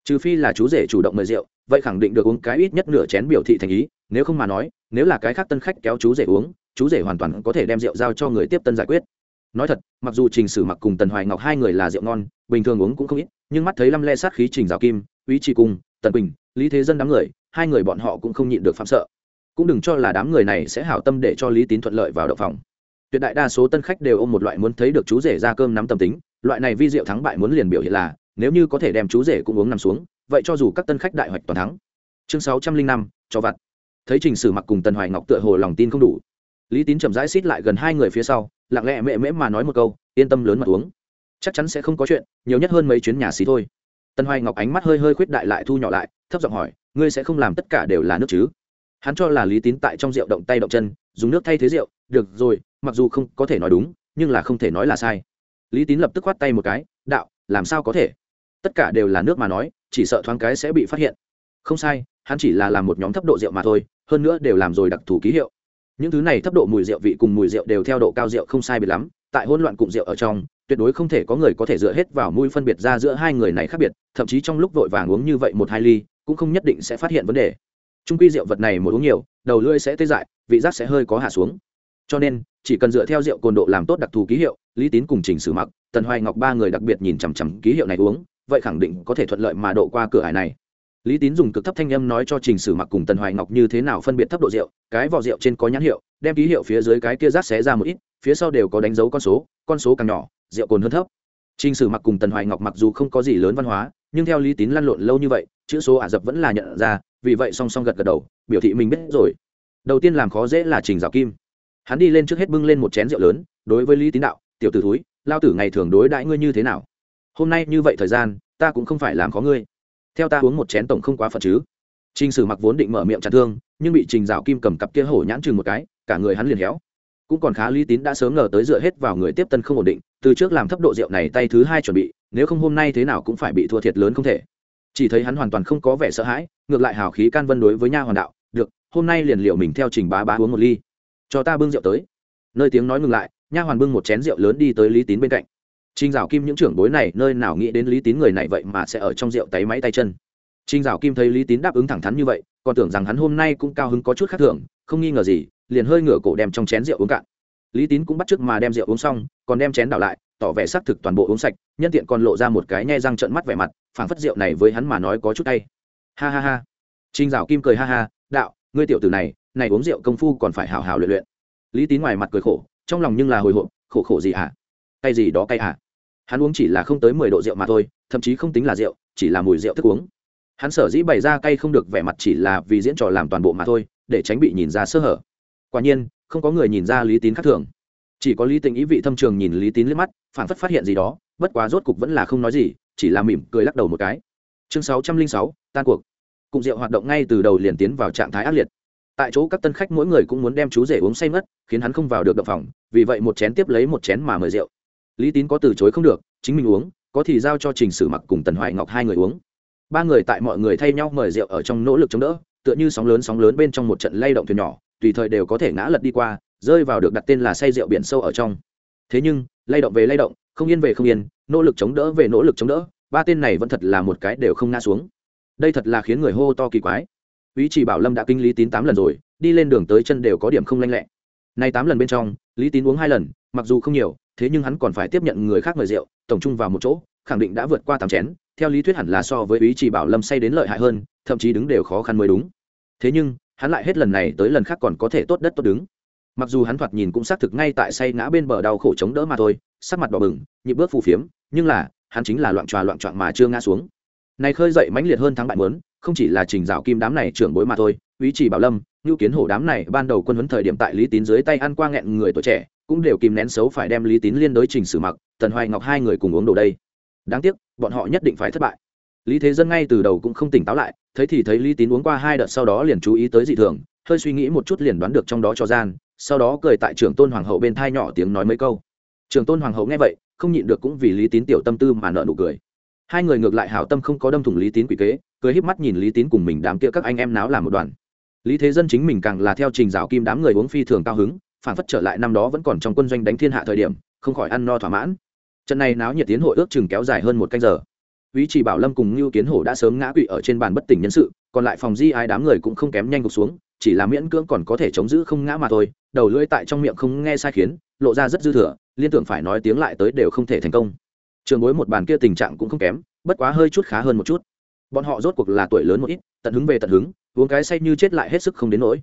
Trừ phi là chú rể chủ động mời rượu, vậy khẳng định được uống cái ít nhất nửa chén biểu thị thành ý, nếu không mà nói, nếu là cái khác tân khách kéo chú rể uống, chú rể hoàn toàn có thể đem rượu giao cho người tiếp tân giải quyết. Nói thật, mặc dù trình sử mặc cùng tần hoài ngọc hai người là rượu ngon, bình thường uống cũng không ít, nhưng mắt thấy lăm le sát khí trình rào kim, uy trì cung, tần bình lý thế dân đám người hai người bọn họ cũng không nhịn được phạm sợ. Cũng đừng cho là đám người này sẽ hảo tâm để cho lý tín thuận lợi vào động phòng. Tuyệt đại đa số tân khách đều ôm một loại muốn thấy được chú rể ra cơm nắm tâm tính, loại này vi diệu thắng bại muốn liền biểu hiện là, nếu như có thể đem chú rể cũng uống nằm xuống, vậy cho dù các tân khách đại hoạch toàn thắng. Chương sáu trăm linh năm, cho vặt. Thấy trình sử mặc cùng tần hoài ngọc tựa hồ lòng tin không đủ. Lý tín chậm rãi xít lại gần hai người phía sau, lặng lẽ mẹ mễ mà nói một câu, yên tâm lớn mà uống. Chắc chắn sẽ không có chuyện, nhiều nhất hơn mấy chuyến nhà xí thôi. Tần hoài ngọc ánh mắt hơi hơi khuyết đại lại thu nhỏ lại, thấp giọng hỏi ngươi sẽ không làm tất cả đều là nước chứ? Hắn cho là lý tín tại trong rượu động tay động chân, dùng nước thay thế rượu, được rồi, mặc dù không có thể nói đúng, nhưng là không thể nói là sai. Lý tín lập tức khoát tay một cái, đạo, làm sao có thể? Tất cả đều là nước mà nói, chỉ sợ thoáng cái sẽ bị phát hiện. Không sai, hắn chỉ là làm một nhóm thấp độ rượu mà thôi, hơn nữa đều làm rồi đặc thù ký hiệu. Những thứ này thấp độ mùi rượu vị cùng mùi rượu đều theo độ cao rượu không sai biệt lắm, tại hỗn loạn cụm rượu ở trong, tuyệt đối không thể có người có thể dựa hết vào mùi phân biệt ra giữa hai người này khác biệt, thậm chí trong lúc vội vàng uống như vậy một hai ly cũng không nhất định sẽ phát hiện vấn đề. Trung quy rượu vật này một uống nhiều, đầu lưỡi sẽ tê dại, vị giác sẽ hơi có hạ xuống. Cho nên, chỉ cần dựa theo rượu cồn độ làm tốt đặc thù ký hiệu, lý tín cùng trình sử mặc, tần hoài ngọc ba người đặc biệt nhìn chằm chằm ký hiệu này uống, vậy khẳng định có thể thuận lợi mà độ qua cửa hải này. Lý tín dùng cực thấp thanh âm nói cho trình sử mặc cùng tần hoài ngọc như thế nào phân biệt thấp độ rượu, cái vỏ rượu trên có nhãn hiệu, đem ký hiệu phía dưới cái kia rác xé ra một ít, phía sau đều có đánh dấu con số con số càng nhỏ, rượu cồn hơn thấp. Trình sử mặc cùng tần hoài ngọc mặc dù không có gì lớn văn hóa nhưng theo lý tín lăn lộn lâu như vậy, chữ số ả rập vẫn là nhận ra, vì vậy song song gật gật đầu, biểu thị mình biết rồi. Đầu tiên làm khó dễ là trình rào kim. Hắn đi lên trước hết bưng lên một chén rượu lớn, đối với lý tín đạo, tiểu t ử thúi, lao tử ngày thường đối đãi ngươi như thế nào? Hôm nay như vậy thời gian, ta cũng không phải làm khó ngươi. Theo ta uống một chén tổng không quá phật chứ. Trình sử mặc vốn định mở miệng chặt thương, nhưng bị trình rào kim cầm cặp kia hổ nhãn chừng một cái, cả người hắn liền héo cũng còn khá lý tín đã sớm ngờ tới dựa hết vào người tiếp tân không ổn định từ trước làm thấp độ rượu này tay thứ hai chuẩn bị nếu không hôm nay thế nào cũng phải bị thua thiệt lớn không thể. Chỉ thấy hắn hoàn toàn không có vẻ sợ hãi ngược lại hào khí can vân đối với nha hoàn đạo được hôm nay liền liệu mình theo trình bá bá uống một ly. Cho ta bưng rượu tới. Nơi tiếng nói ngừng lại nha hoàn bưng một chén rượu lớn đi tới lý tín bên cạnh. Trình Dạo Kim những trưởng bối này nơi nào nghĩ đến Lý Tín người này vậy mà sẽ ở trong rượu tay máy tay chân. Trình Dạo Kim thấy Lý Tín đáp ứng thẳng thắn như vậy, còn tưởng rằng hắn hôm nay cũng cao hứng có chút khác thường, không nghi ngờ gì, liền hơi ngửa cổ đem trong chén rượu uống cạn. Lý Tín cũng bắt chước mà đem rượu uống xong, còn đem chén đảo lại, tỏ vẻ xác thực toàn bộ uống sạch, nhân tiện còn lộ ra một cái nhe răng trợn mắt vẻ mặt, phảng phất rượu này với hắn mà nói có chút hay. Ha ha ha. Trình Dạo Kim cười ha ha, đạo, ngươi tiểu tử này, này uống rượu công phu còn phải hảo hảo luyện luyện. Lý Tín ngoài mặt cười khổ, trong lòng nhưng là hồi hộp, khổ khổ gì hả? Cay gì đó cay hả? hắn uống chỉ là không tới mười độ rượu mà thôi thậm chí không tính là rượu chỉ là mùi rượu thức uống hắn sở dĩ bày ra cay không được vẻ mặt chỉ là vì diễn trò làm toàn bộ mà thôi để tránh bị nhìn ra sơ hở quả nhiên, không có người nhìn ra lý tín khác thường. Chỉ có lý tình ý vị thâm trường nhìn lý tín liếc mắt phản phất phát hiện gì đó, bất quá rốt cục vẫn là không nói gì, chỉ là mỉm cười lắc đầu một cái. Chương sáu trăm linh sáu, tan cuộc. Cụng rượu hoạt động ngay từ đầu liền tiến vào trạng thái ác liệt. Tại chỗ các tân khách mỗi người cũng muốn đem chú rể uống say mất khiến hắn không vào được động phòng, vì vậy một chén tiếp lấy một chén mà mời rượu. Lý tín có từ chối không được, chính mình uống, có thì giao cho trình sử mặc cùng tần hoài ngọc hai người uống. Ba người tại mọi người thay nhau mời rượu ở trong nỗ lực chống đỡ, tựa như sóng lớn sóng lớn bên trong một trận lay động thuyền nhỏ tùy thời đều có thể ngã lật đi qua, rơi vào được đặt tên là say rượu biển sâu ở trong. Thế nhưng, lay động về lay động, không yên về không yên, nỗ lực chống đỡ về nỗ lực chống đỡ, ba tên này vẫn thật là một cái đều không ngã xuống. Đây thật là khiến người hô to kỳ quái. Ý chỉ bảo lâm đã kinh lý tín tám lần rồi, đi lên đường tới chân đều có điểm không lanh lẹ. Nay tám lần bên trong, lý tín uống hai lần, mặc dù không nhiều, thế nhưng hắn còn phải tiếp nhận người khác mời rượu, tổng chung vào một chỗ, khẳng định đã vượt qua tám chén, theo lý thuyết hẳn là so với ý chỉ bảo lâm say đến lợi hại hơn, thậm chí đứng đều khó khăn mới đúng. Thế nhưng hắn lại hết lần này tới lần khác còn có thể tốt đất tốt đứng. Mặc dù hắn thoạt nhìn cũng xác thực ngay tại say ngã bên bờ đau khổ chống đỡ mà thôi, sắc mặt đỏ bừng, nhịp bước phù phiếm, nhưng là, hắn chính là loạn tròa loạn trọn mà chưa ngã xuống. Này khơi dậy mãnh liệt hơn thắng bại mớn không chỉ là trình dạo kim đám này trưởng bối mà thôi ý chỉ bảo lâm, ngưu kiến hổ đám này ban đầu quân huấn thời điểm tại lý tín dưới tay ăn qua nghẹn người tuổi trẻ, cũng đều kìm nén xấu phải đem lý tín liên đối trình xử mặc, tần hoài ngọc hai người cùng uống đồ đây. Đáng tiếc, bọn họ nhất định phải thất bại lý thế dân ngay từ đầu cũng không tỉnh táo lại, thấy thì thấy lý tín uống qua hai đợt sau đó liền chú ý tới dị thường, hơi suy nghĩ một chút liền đoán được trong đó cho gian, sau đó cười tại trưởng tôn hoàng hậu bên thai nhỏ tiếng nói mấy câu. Trưởng tôn hoàng hậu nghe vậy, không nhịn được cũng vì lý tín tiểu tâm tư mà nợ nụ cười. Hai người ngược lại hảo tâm không có đâm thủng lý tín quỷ kế, cười híp mắt nhìn lý tín cùng mình đám kia các anh em náo làm một đoàn. Lý thế dân chính mình càng là theo trình rào kim đám người uống phi thường cao hứng, phản phất trở lại năm đó vẫn còn trong quân doanh đánh thiên hạ thời điểm, không khỏi ăn no thỏa mãn. Trận này náo nhiệt tiến hội ước chừng kéo dài hơn một canh giờ. Vĩ Chỉ Bảo Lâm cùng Nưu Kiến Hổ đã sớm ngã quỵ ở trên bàn bất tỉnh nhân sự, còn lại phòng di ai đám người cũng không kém nhanh gục xuống, chỉ là miễn cưỡng còn có thể chống giữ không ngã mà thôi, đầu lưỡi tại trong miệng không nghe sai khiến, lộ ra rất dư thừa, liên tưởng phải nói tiếng lại tới đều không thể thành công. Trường bối một bàn kia tình trạng cũng không kém, bất quá hơi chút khá hơn một chút. Bọn họ rốt cuộc là tuổi lớn một ít, tận hứng về tận hứng, uống cái say như chết lại hết sức không đến nỗi.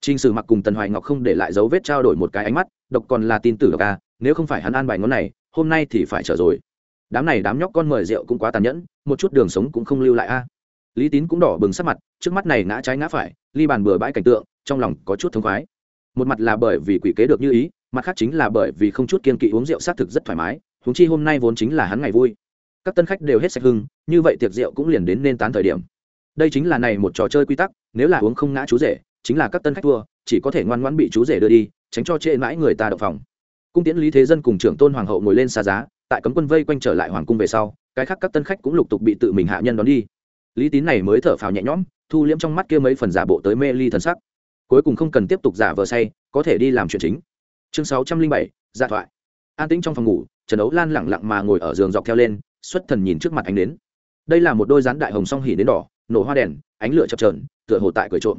Trình Sử Mặc cùng Tần Hoài Ngọc không để lại dấu vết trao đổi một cái ánh mắt, độc còn là tin tử độc a, nếu không phải hắn an bài ngón này, hôm nay thì phải trở rồi. Đám này đám nhóc con mời rượu cũng quá tàn nhẫn, một chút đường sống cũng không lưu lại a. Lý Tín cũng đỏ bừng sắc mặt, trước mắt này ngã trái ngã phải, ly bàn bừa bãi cảnh tượng, trong lòng có chút thống khoái. Một mặt là bởi vì quỷ kế được như ý, mặt khác chính là bởi vì không chút kiên kỵ uống rượu xác thực rất thoải mái, huống chi hôm nay vốn chính là hắn ngày vui. Các tân khách đều hết sạch hưng, như vậy tiệc rượu cũng liền đến nên tán thời điểm. Đây chính là này một trò chơi quy tắc, nếu là uống không ngã chú rể, chính là các tân khách thua, chỉ có thể ngoan ngoãn bị chú rể đưa đi tránh cho trễ mãi người ta đậu phòng cung tiễn lý thế dân cùng trưởng tôn hoàng hậu ngồi lên xa giá tại cấm quân vây quanh trở lại hoàng cung về sau, cái khác các tân khách cũng lục tục bị tự mình hạ nhân đón đi. Lý tín này mới thở phào nhẹ nhõm, thu liễm trong mắt kia mấy phần giả bộ tới mê ly thần sắc. Cuối cùng không cần tiếp tục giả vờ say, có thể đi làm chuyện chính. Chương sáu trăm linh bảy dạ thoại. An tĩnh trong phòng ngủ, trần ấu lan lẳng lặng mà ngồi ở giường dọc theo lên, xuất thần nhìn trước mặt ánh đến đây là một đôi rán đại hồng song hỉ đến đỏ, nổ hoa đèn, ánh lửa chập trờn tựa hồ tại cười trộm.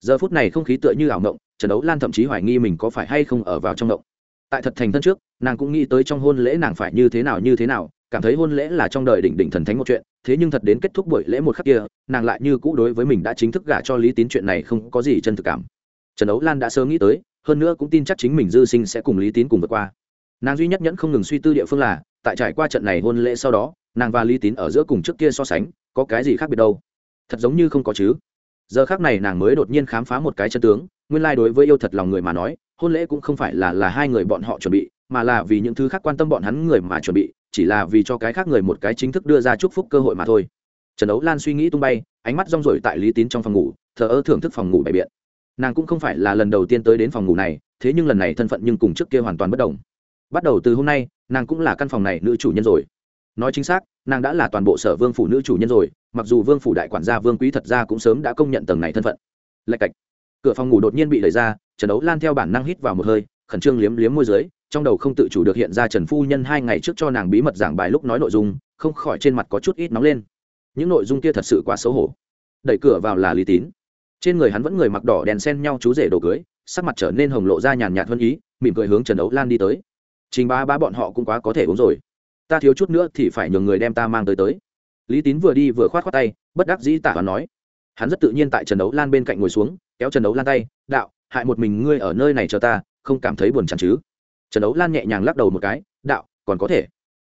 Giờ phút này không khí tựa như ảo ngộng, trần ấu lan thậm chí hoài nghi mình có phải hay không ở vào trong động tại thật thành thân trước, nàng cũng nghĩ tới trong hôn lễ nàng phải như thế nào như thế nào, cảm thấy hôn lễ là trong đời đỉnh đỉnh thần thánh một chuyện, thế nhưng thật đến kết thúc buổi lễ một khắc kia, nàng lại như cũ đối với mình đã chính thức gả cho lý tín chuyện này không có gì chân thực cảm. Trần ấu lan đã sớm nghĩ tới, hơn nữa cũng tin chắc chính mình dư sinh sẽ cùng lý tín cùng vượt qua. Nàng duy nhất nhẫn không ngừng suy tư địa phương là, tại trải qua trận này hôn lễ sau đó, nàng và lý tín ở giữa cùng trước kia so sánh, có cái gì khác biệt đâu? Thật giống như không có chứ. Giờ khác này nàng mới đột nhiên khám phá một cái chân tướng, nguyên lai、like、đối với yêu thật lòng người mà nói hôn lễ cũng không phải là là hai người bọn họ chuẩn bị, mà là vì những thứ khác quan tâm bọn hắn người mà chuẩn bị, chỉ là vì cho cái khác người một cái chính thức đưa ra chúc phúc cơ hội mà thôi. Trần ấu lan suy nghĩ tung bay, ánh mắt rong rổi tại lý tín trong phòng ngủ, thờ ơ thưởng thức phòng ngủ bày biện. Nàng cũng không phải là lần đầu tiên tới đến phòng ngủ này, thế nhưng lần này thân phận nhưng cùng trước kia hoàn toàn bất đồng. Bắt đầu từ hôm nay, nàng cũng là căn phòng này nữ chủ nhân rồi. Nói chính xác, nàng đã là toàn bộ sở vương phủ nữ chủ nhân rồi, mặc dù vương phủ đại quản gia vương quý thật ra cũng sớm đã công nhận tầng này thân phận. Lạch cạch cửa phòng ngủ đột nhiên bị đẩy ra, trần đấu lan theo bản năng hít vào một hơi, khẩn trương liếm liếm môi dưới, trong đầu không tự chủ được hiện ra trần phu nhân hai ngày trước cho nàng bí mật giảng bài lúc nói nội dung, không khỏi trên mặt có chút ít nóng lên. Những nội dung kia thật sự quá xấu hổ. Đẩy cửa vào là lý tín. Trên người hắn vẫn người mặc đỏ đèn sen nhau chú rể đồ cưới, sắc mặt trở nên hồng lộ ra nhàn nhạt hơn ý, mỉm cười hướng trần đấu lan đi tới. Trình ba ba bọn họ cũng quá có thể uống rồi. Ta thiếu chút nữa thì phải nhường người đem ta mang tới tới. Lý tín vừa đi vừa khoát khoát tay, bất đắc dĩ tả và nói. Hắn rất tự nhiên tại trần đấu lan bên cạnh ngồi xuống kéo trần đấu lan tay, đạo, hại một mình ngươi ở nơi này cho ta, không cảm thấy buồn chán chứ? Trần đấu lan nhẹ nhàng lắc đầu một cái, đạo, còn có thể.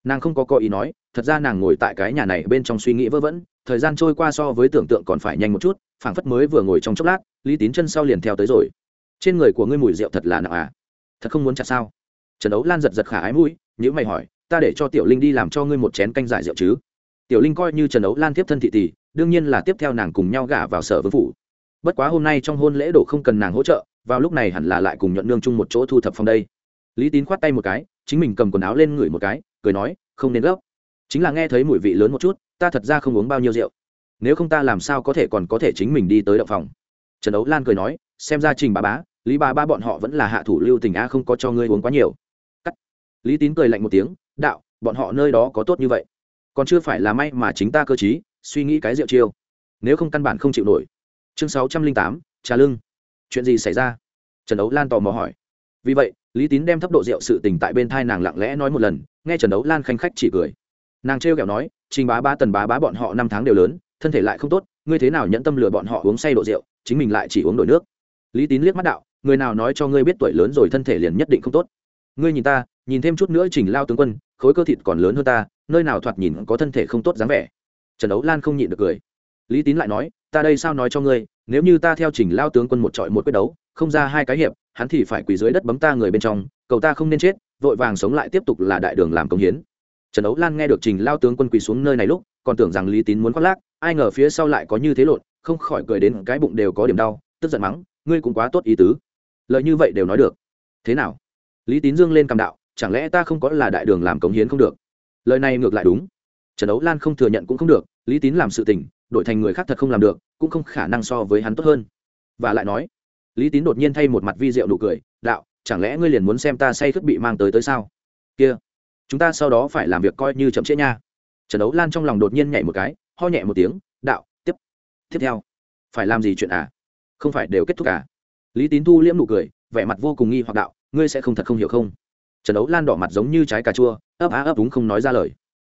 Nàng không có có ý nói, thật ra nàng ngồi tại cái nhà này bên trong suy nghĩ vớ vẩn, thời gian trôi qua so với tưởng tượng còn phải nhanh một chút, phảng phất mới vừa ngồi trong chốc lát, lý tín chân sau liền theo tới rồi. Trên người của ngươi mùi rượu thật là nặng à? Thật không muốn chặt sao? Trần đấu lan giật giật khả ái mũi nhữ mày hỏi, ta để cho tiểu linh đi làm cho ngươi một chén canh giải rượu chứ? Tiểu linh coi như trần đấu lan tiếp thân thị tỷ, đương nhiên là tiếp theo nàng cùng nhau gả vào sở vương phủ bất quá hôm nay trong hôn lễ đổ không cần nàng hỗ trợ, vào lúc này hẳn là lại cùng nhuận nương chung một chỗ thu thập phòng đây. Lý tín khoát tay một cái, chính mình cầm quần áo lên ngửi một cái, cười nói, không nên gấp. Chính là nghe thấy mùi vị lớn một chút, ta thật ra không uống bao nhiêu rượu. Nếu không ta làm sao có thể còn có thể chính mình đi tới động phòng? Trần ấu lan cười nói, xem ra trình bà bá, lý bà ba bọn họ vẫn là hạ thủ lưu tình a không có cho ngươi uống quá nhiều. Cắt. Lý tín cười lạnh một tiếng, đạo, bọn họ nơi đó có tốt như vậy. Còn chưa phải là may mà chính ta cơ chí suy nghĩ cái rượu chiêu. Nếu không căn bản không chịu nổi chương sáu trăm linh tám, trà lưng. Chuyện gì xảy ra? Trần Đấu lan tò mò hỏi. Vì vậy, lý tín đem thấp độ rượu sự tình tại bên thai nàng lặng lẽ nói một lần, nghe trần Đấu lan khanh khách chỉ cười. Nàng trêu kẹo nói, trình bá ba tần bá bá bọn họ năm tháng đều lớn, thân thể lại không tốt, ngươi thế nào nhẫn tâm lừa bọn họ uống say độ rượu, chính mình lại chỉ uống đổi nước. Lý tín liếc mắt đạo, người nào nói cho ngươi biết tuổi lớn rồi thân thể liền nhất định không tốt? Ngươi nhìn ta, nhìn thêm chút nữa trình lao tướng quân, khối cơ thịt còn lớn hơn ta, nơi nào thoạt nhìn có thân thể không tốt dáng vẻ? Trần Đấu lan không nhịn được cười. Lý tín lại nói ta đây sao nói cho ngươi, nếu như ta theo trình lao tướng quân một trọi một quyết đấu, không ra hai cái hiệp, hắn thì phải quỳ dưới đất bấm ta người bên trong, cầu ta không nên chết, vội vàng sống lại tiếp tục là đại đường làm công hiến. Trần ấu lan nghe được trình lao tướng quân quỳ xuống nơi này lúc, còn tưởng rằng lý tín muốn khoác lác, ai ngờ phía sau lại có như thế lộn, không khỏi cười đến cái bụng đều có điểm đau, tức giận mắng, ngươi cũng quá tốt ý tứ. Lợi như vậy đều nói được. Thế nào? Lý tín dương lên cầm đạo, chẳng lẽ ta không có là đại đường làm cống hiến không được? Lời này ngược lại đúng. Trần ấu lan không thừa nhận cũng không được, lý tín làm sự tình đổi thành người khác thật không làm được, cũng không khả năng so với hắn tốt hơn. Và lại nói, lý tín đột nhiên thay một mặt vi diệu nụ cười, đạo, chẳng lẽ ngươi liền muốn xem ta say khướt bị mang tới tới sao? Kia, chúng ta sau đó phải làm việc coi như chậm trễ nha. Trần Đấu lan trong lòng đột nhiên nhảy một cái, ho nhẹ một tiếng, đạo, tiếp tiếp theo, phải làm gì chuyện à? Không phải đều kết thúc à? Lý tín thu liễm nụ cười, vẻ mặt vô cùng nghi hoặc đạo, ngươi sẽ không thật không hiểu không? Trần Đấu lan đỏ mặt giống như trái cà chua, ấp á ấp đúng không nói ra lời.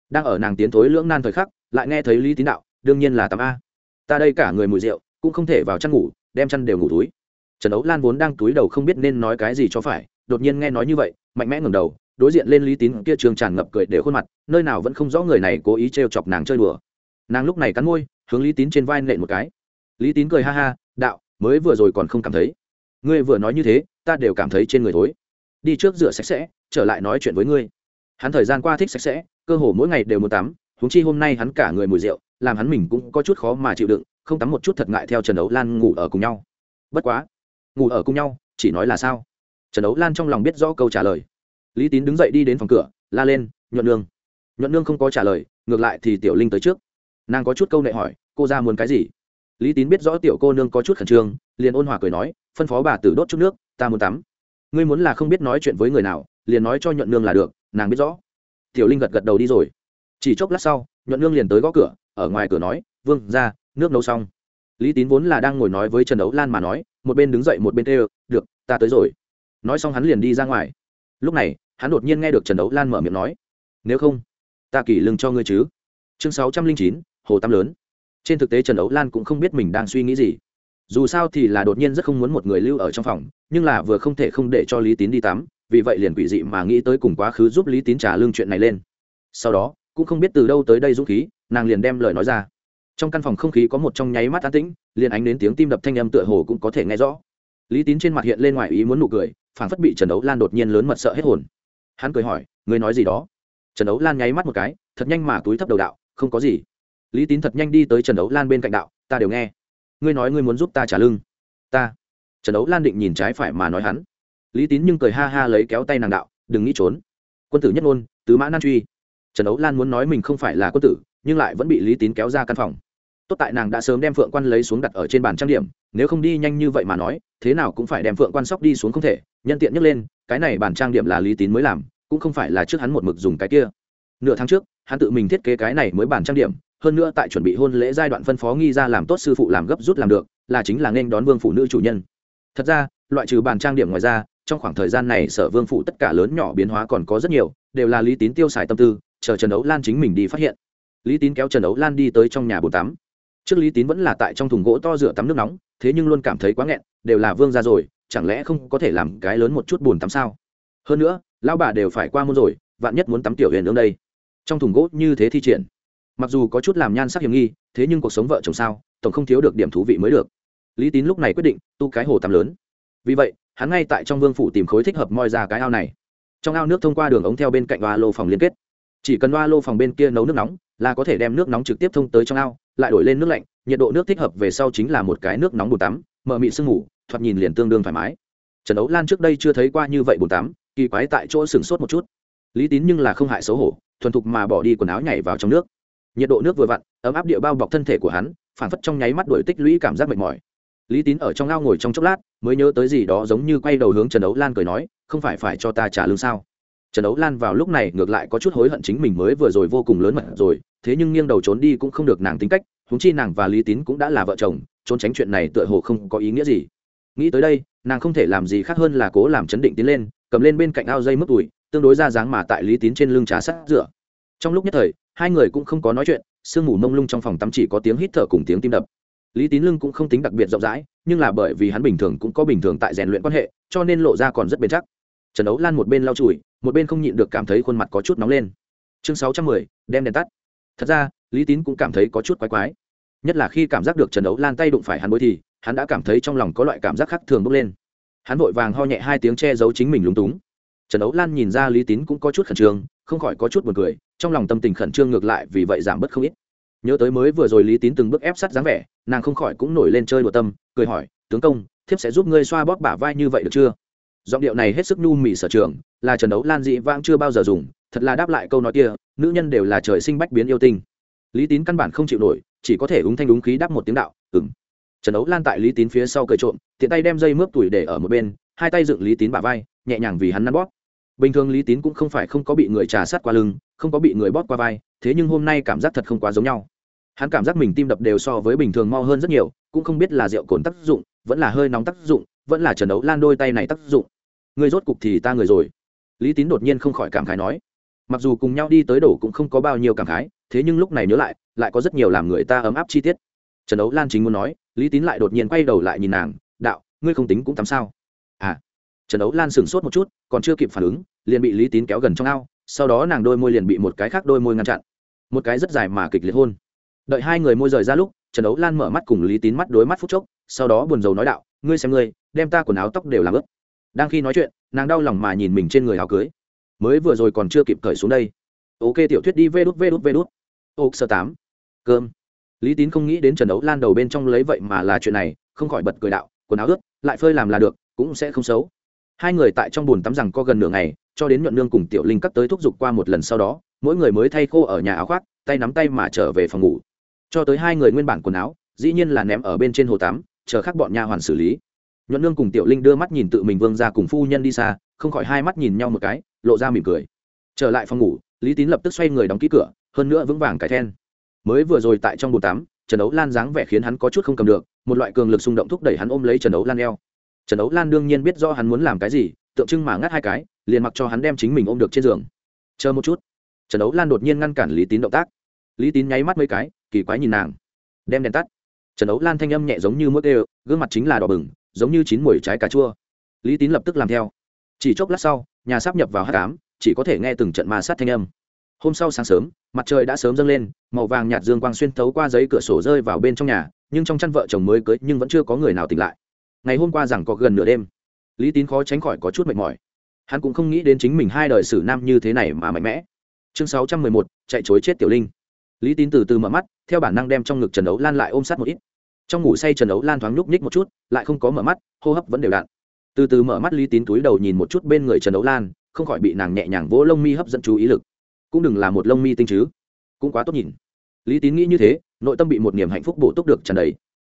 Đang ở nàng tiến thối lưỡng nan thời khắc, lại nghe thấy lý tín đạo đương nhiên là tắm a. Ta đây cả người mùi rượu, cũng không thể vào chăn ngủ, đem chăn đều ngủ túi. Trần ấu lan vốn đang túi đầu không biết nên nói cái gì cho phải, đột nhiên nghe nói như vậy, mạnh mẽ ngẩng đầu, đối diện lên lý tín kia trường tràn ngập cười để khuôn mặt, nơi nào vẫn không rõ người này cố ý trêu chọc nàng chơi đùa. Nàng lúc này cắn môi, hướng lý tín trên vai nện một cái. Lý tín cười ha ha, đạo, mới vừa rồi còn không cảm thấy. Ngươi vừa nói như thế, ta đều cảm thấy trên người thối. Đi trước rửa sạch sẽ, trở lại nói chuyện với ngươi. Hắn thời gian qua thích sạch sẽ, cơ hồ mỗi ngày đều muốn tắm húng chi hôm nay hắn cả người mùi rượu làm hắn mình cũng có chút khó mà chịu đựng, không tắm một chút thật ngại theo trần ấu lan ngủ ở cùng nhau. Bất quá, ngủ ở cùng nhau, chỉ nói là sao? Trần ấu lan trong lòng biết rõ câu trả lời. Lý tín đứng dậy đi đến phòng cửa, la lên, nhuận nương. Nhuận nương không có trả lời, ngược lại thì tiểu linh tới trước. Nàng có chút câu nệ hỏi, cô ra muốn cái gì? Lý tín biết rõ tiểu cô nương có chút khẩn trương, liền ôn hòa cười nói, phân phó bà tử đốt chút nước, ta muốn tắm. Ngươi muốn là không biết nói chuyện với người nào, liền nói cho nhuận nương là được, nàng biết rõ. Tiểu linh gật gật đầu đi rồi. Chỉ chốc lát sau, nhuận nương liền tới gõ cửa ở ngoài cửa nói, vương ra nước nấu xong. Lý tín vốn là đang ngồi nói với trần đấu lan mà nói, một bên đứng dậy một bên kêu, được, ta tới rồi. Nói xong hắn liền đi ra ngoài. Lúc này, hắn đột nhiên nghe được trần đấu lan mở miệng nói, nếu không, ta kỷ lưng cho ngươi chứ. Chương sáu trăm linh chín, hồ tam lớn. Trên thực tế trần đấu lan cũng không biết mình đang suy nghĩ gì. Dù sao thì là đột nhiên rất không muốn một người lưu ở trong phòng, nhưng là vừa không thể không để cho lý tín đi tắm, vì vậy liền quỷ dị mà nghĩ tới cùng quá khứ giúp lý tín trả lương chuyện này lên. Sau đó cũng không biết từ đâu tới đây dũng khí, nàng liền đem lời nói ra. Trong căn phòng không khí có một trong nháy mắt an tĩnh, liền ánh đến tiếng tim đập thanh âm tựa hồ cũng có thể nghe rõ. Lý tín trên mặt hiện lên ngoài ý muốn nụ cười, phảng phất bị trần đấu lan đột nhiên lớn mật sợ hết hồn. Hắn cười hỏi người nói gì đó? Trần đấu lan nháy mắt một cái, thật nhanh mà túi thấp đầu đạo, không có gì. Lý tín thật nhanh đi tới trần đấu lan bên cạnh đạo, ta đều nghe. Ngươi nói ngươi muốn giúp ta trả lưng. Ta. Trần đấu lan định nhìn trái phải mà nói hắn. Lý tín nhưng cười ha ha lấy kéo tay nàng đạo, đừng nghĩ trốn. Quân tử nhất ngôn, tứ mã nan truy trần ấu lan muốn nói mình không phải là quân tử, nhưng lại vẫn bị lý tín kéo ra căn phòng. Tốt tại nàng đã sớm đem phượng quan lấy xuống đặt ở trên bàn trang điểm, nếu không đi nhanh như vậy mà nói, thế nào cũng phải đem phượng quan sóc đi xuống không thể. Nhân tiện nhấc lên, cái này bàn trang điểm là lý tín mới làm, cũng không phải là trước hắn một mực dùng cái kia. Nửa tháng trước, hắn tự mình thiết kế cái này mới bàn trang điểm, hơn nữa tại chuẩn bị hôn lễ giai đoạn phân phó nghi ra làm tốt sư phụ làm gấp rút làm được, là chính là nên đón vương phụ nữ chủ nhân. Thật ra, loại trừ bàn trang điểm ngoài ra, trong khoảng thời gian này sở vương phụ tất cả lớn nhỏ biến hóa còn có rất nhiều, đều là lý tín tiêu xài tâm tư chờ trần đấu lan chính mình đi phát hiện. Lý tín kéo trần đấu lan đi tới trong nhà bồn tắm. Trước lý tín vẫn là tại trong thùng gỗ to rửa tắm nước nóng, thế nhưng luôn cảm thấy quá nghẹn, đều là vương ra rồi, chẳng lẽ không có thể làm cái lớn một chút bồn tắm sao? Hơn nữa, lão bà đều phải qua môn rồi, vạn nhất muốn tắm tiểu huyền ương đây. Trong thùng gỗ như thế thi triển. Mặc dù có chút làm nhan sắc hiểm nghi, thế nhưng cuộc sống vợ chồng sao, tổng không thiếu được điểm thú vị mới được. Lý tín lúc này quyết định, tu cái hồ tắm lớn. Vì vậy, hắn ngay tại trong vương phủ tìm khối thích hợp moi ra cái ao này. Trong ao nước thông qua đường ống theo bên cạnh ba lô phòng liên kết chỉ cần loa lô phòng bên kia nấu nước nóng, là có thể đem nước nóng trực tiếp thông tới trong ao, lại đổi lên nước lạnh, nhiệt độ nước thích hợp về sau chính là một cái nước nóng bồn tắm, mờ mị sương ngủ thoạt nhìn liền tương đương thoải mái. Trần ấu lan trước đây chưa thấy qua như vậy bồn tắm, kỳ quái tại chỗ sửng sốt một chút. Lý tín nhưng là không hại xấu hổ, thuần thục mà bỏ đi quần áo nhảy vào trong nước. Nhiệt độ nước vừa vặn, ấm áp địa bao bọc thân thể của hắn, phản phất trong nháy mắt đổi tích lũy cảm giác mệt mỏi. Lý tín ở trong ao ngồi trong chốc lát, mới nhớ tới gì đó giống như quay đầu hướng trần ấu lan cười nói, không phải phải cho ta trả lương sao? Trần Đấu lan vào lúc này ngược lại có chút hối hận chính mình mới vừa rồi vô cùng lớn mật rồi thế nhưng nghiêng đầu trốn đi cũng không được nàng tính cách húng chi nàng và lý tín cũng đã là vợ chồng trốn tránh chuyện này tựa hồ không có ý nghĩa gì. Nghĩ tới đây nàng không thể làm gì khác hơn là cố làm chấn định tiến lên cầm lên bên cạnh ao dây mướp ủi, tương đối ra dáng mà tại lý tín trên lưng trà sát rửa. Trong lúc nhất thời hai người cũng không có nói chuyện sương mù mông lung trong phòng tắm chỉ có tiếng hít thở cùng tiếng tim đập. Lý tín lưng cũng không tính đặc biệt rộng rãi nhưng là bởi vì hắn bình thường cũng có bình thường tại rèn luyện quan hệ cho nên lộ ra còn rất bền chắc trần ấu lan một bên lau chùi, một bên không nhịn được cảm thấy khuôn mặt có chút nóng lên. Chương sáu trăm mười, đem đèn tắt. Thật ra, lý tín cũng cảm thấy có chút quái quái. Nhất là khi cảm giác được trần ấu lan tay đụng phải hắn bối thì, hắn đã cảm thấy trong lòng có loại cảm giác khác thường bốc lên. Hắn vội vàng ho nhẹ hai tiếng che giấu chính mình lúng túng. Trần ấu lan nhìn ra lý tín cũng có chút khẩn trương, không khỏi có chút b u ồ n cười, trong lòng tâm tình khẩn trương ngược lại vì vậy giảm bớt không ít. Nhớ tới mới vừa rồi lý tín từng bước ép sát dáng vẻ, nàng không khỏi cũng nổi lên chơi đùa tâm, cười hỏi, tướng công, thiếp sẽ giúp ngươi xoa bóp bả vai như vậy được chưa? Giọng điệu này hết sức nhu mì sở trường, là trần đấu lan dị vãng chưa bao giờ dùng, thật là đáp lại câu nói kia, nữ nhân đều là trời sinh bách biến yêu tinh. Lý tín căn bản không chịu nổi, chỉ có thể úng thanh đúng khí đáp một tiếng đạo ừng trần đấu lan tại lý tín phía sau cười trộm, tiện tay đem dây mướp tuổi để ở một bên, hai tay dựng lý tín bả vai, nhẹ nhàng vì hắn nắn bóp. Bình thường lý tín cũng không phải không có bị người trà sát qua lưng, không có bị người bóp qua vai, thế nhưng hôm nay cảm giác thật không quá giống nhau. Hắn cảm giác mình tim đập đều so với bình thường mau hơn rất nhiều, cũng không biết là rượu cồn tác dụng, vẫn là hơi nóng tác dụng, vẫn là trần đấu lan đôi tay này tác dụng người rốt cục thì ta người rồi. Lý tín đột nhiên không khỏi cảm khái nói. Mặc dù cùng nhau đi tới đổ cũng không có bao nhiêu cảm khái, thế nhưng lúc này nhớ lại lại có rất nhiều làm người ta ấm áp chi tiết. Trần đấu lan chính muốn nói, lý tín lại đột nhiên quay đầu lại nhìn nàng, đạo, ngươi không tính cũng tắm sao? À. Trần đấu lan sửng sốt một chút, còn chưa kịp phản ứng, liền bị lý tín kéo gần trong ao, sau đó nàng đôi môi liền bị một cái khác đôi môi ngăn chặn. Một cái rất dài mà kịch liệt hôn. Đợi hai người môi rời ra lúc, trần đấu lan mở mắt cùng lý tín mắt đối mắt phút chốc, sau đó buồn rầu nói đạo, ngươi xem ngươi, đem ta quần áo tóc đều làm ướt đang khi nói chuyện, nàng đau lòng mà nhìn mình trên người áo cưới. Mới vừa rồi còn chưa kịp cởi xuống đây. Ok, tiểu thuyết đi vê đút vê đút vê đút. OK sơ tám. Cơm. Lý tín không nghĩ đến trần đấu lan đầu bên trong lấy vậy mà là chuyện này, không khỏi bật cười đạo, quần áo ướt, lại phơi làm là được, cũng sẽ không xấu. Hai người tại trong bùn tắm rằng có gần nửa ngày, cho đến nhuận nương cùng tiểu linh cắt tới thúc giục qua một lần sau đó, mỗi người mới thay khô ở nhà áo khoác, tay nắm tay mà trở về phòng ngủ. Cho tới hai người nguyên bản quần áo, dĩ nhiên là ném ở bên trên hồ tắm, chờ khác bọn nha hoàn xử lý nhuận nương cùng tiểu linh đưa mắt nhìn tự mình vương ra cùng phu nhân đi xa, không khỏi hai mắt nhìn nhau một cái, lộ ra mỉm cười. Trở lại phòng ngủ, lý tín lập tức xoay người đóng ký cửa, hơn nữa vững vàng cải then. Mới vừa rồi tại trong bồn tắm, trần ấu lan dáng vẻ khiến hắn có chút không cầm được, một loại cường lực xung động thúc đẩy hắn ôm lấy trần ấu lan eo. Trần ấu lan đương nhiên biết do hắn muốn làm cái gì, tượng trưng mà ngắt hai cái, liền mặc cho hắn đem chính mình ôm được trên giường. Chờ một chút. Trần ấu lan đột nhiên ngăn cản lý tín động tác. Lý tín nháy mắt mấy cái, kỳ quái nhìn nàng. Đem đèn tắt. Trần ấu lan thanh âm nhẹ giống như mũi đều gương mặt chính là đỏ bừng giống như chín mùi trái cà chua. Lý tín lập tức làm theo. Chỉ chốc lát sau, nhà sắp nhập vào h tám chỉ có thể nghe từng trận ma sát thanh âm. Hôm sau sáng sớm, mặt trời đã sớm dâng lên, màu vàng nhạt dương quang xuyên thấu qua giấy cửa sổ rơi vào bên trong nhà, nhưng trong chăn vợ chồng mới cưới nhưng vẫn chưa có người nào tỉnh lại. Ngày hôm qua rằng có gần nửa đêm, lý tín khó tránh khỏi có chút mệt mỏi. Hắn cũng không nghĩ đến chính mình hai đời xử nam như thế này mà mạnh mẽ. Chương sáu trăm mười một, chạy chối chết tiểu linh. Lý tín từ từ mở mắt, theo bản năng đem trong ngực trần ấu lan lại ôm sát một ít trong ngủ say trần ấu lan thoáng nhúc nhích một chút, lại không có mở mắt, hô hấp vẫn đều đặn. Từ từ mở mắt lý tín túi đầu nhìn một chút bên người trần ấu lan, không khỏi bị nàng nhẹ nhàng vỗ lông mi hấp dẫn chú ý lực. Cũng đừng là một lông mi tinh chứ. Cũng quá tốt nhìn. Lý tín nghĩ như thế, nội tâm bị một niềm hạnh phúc bổ túc được trần đấy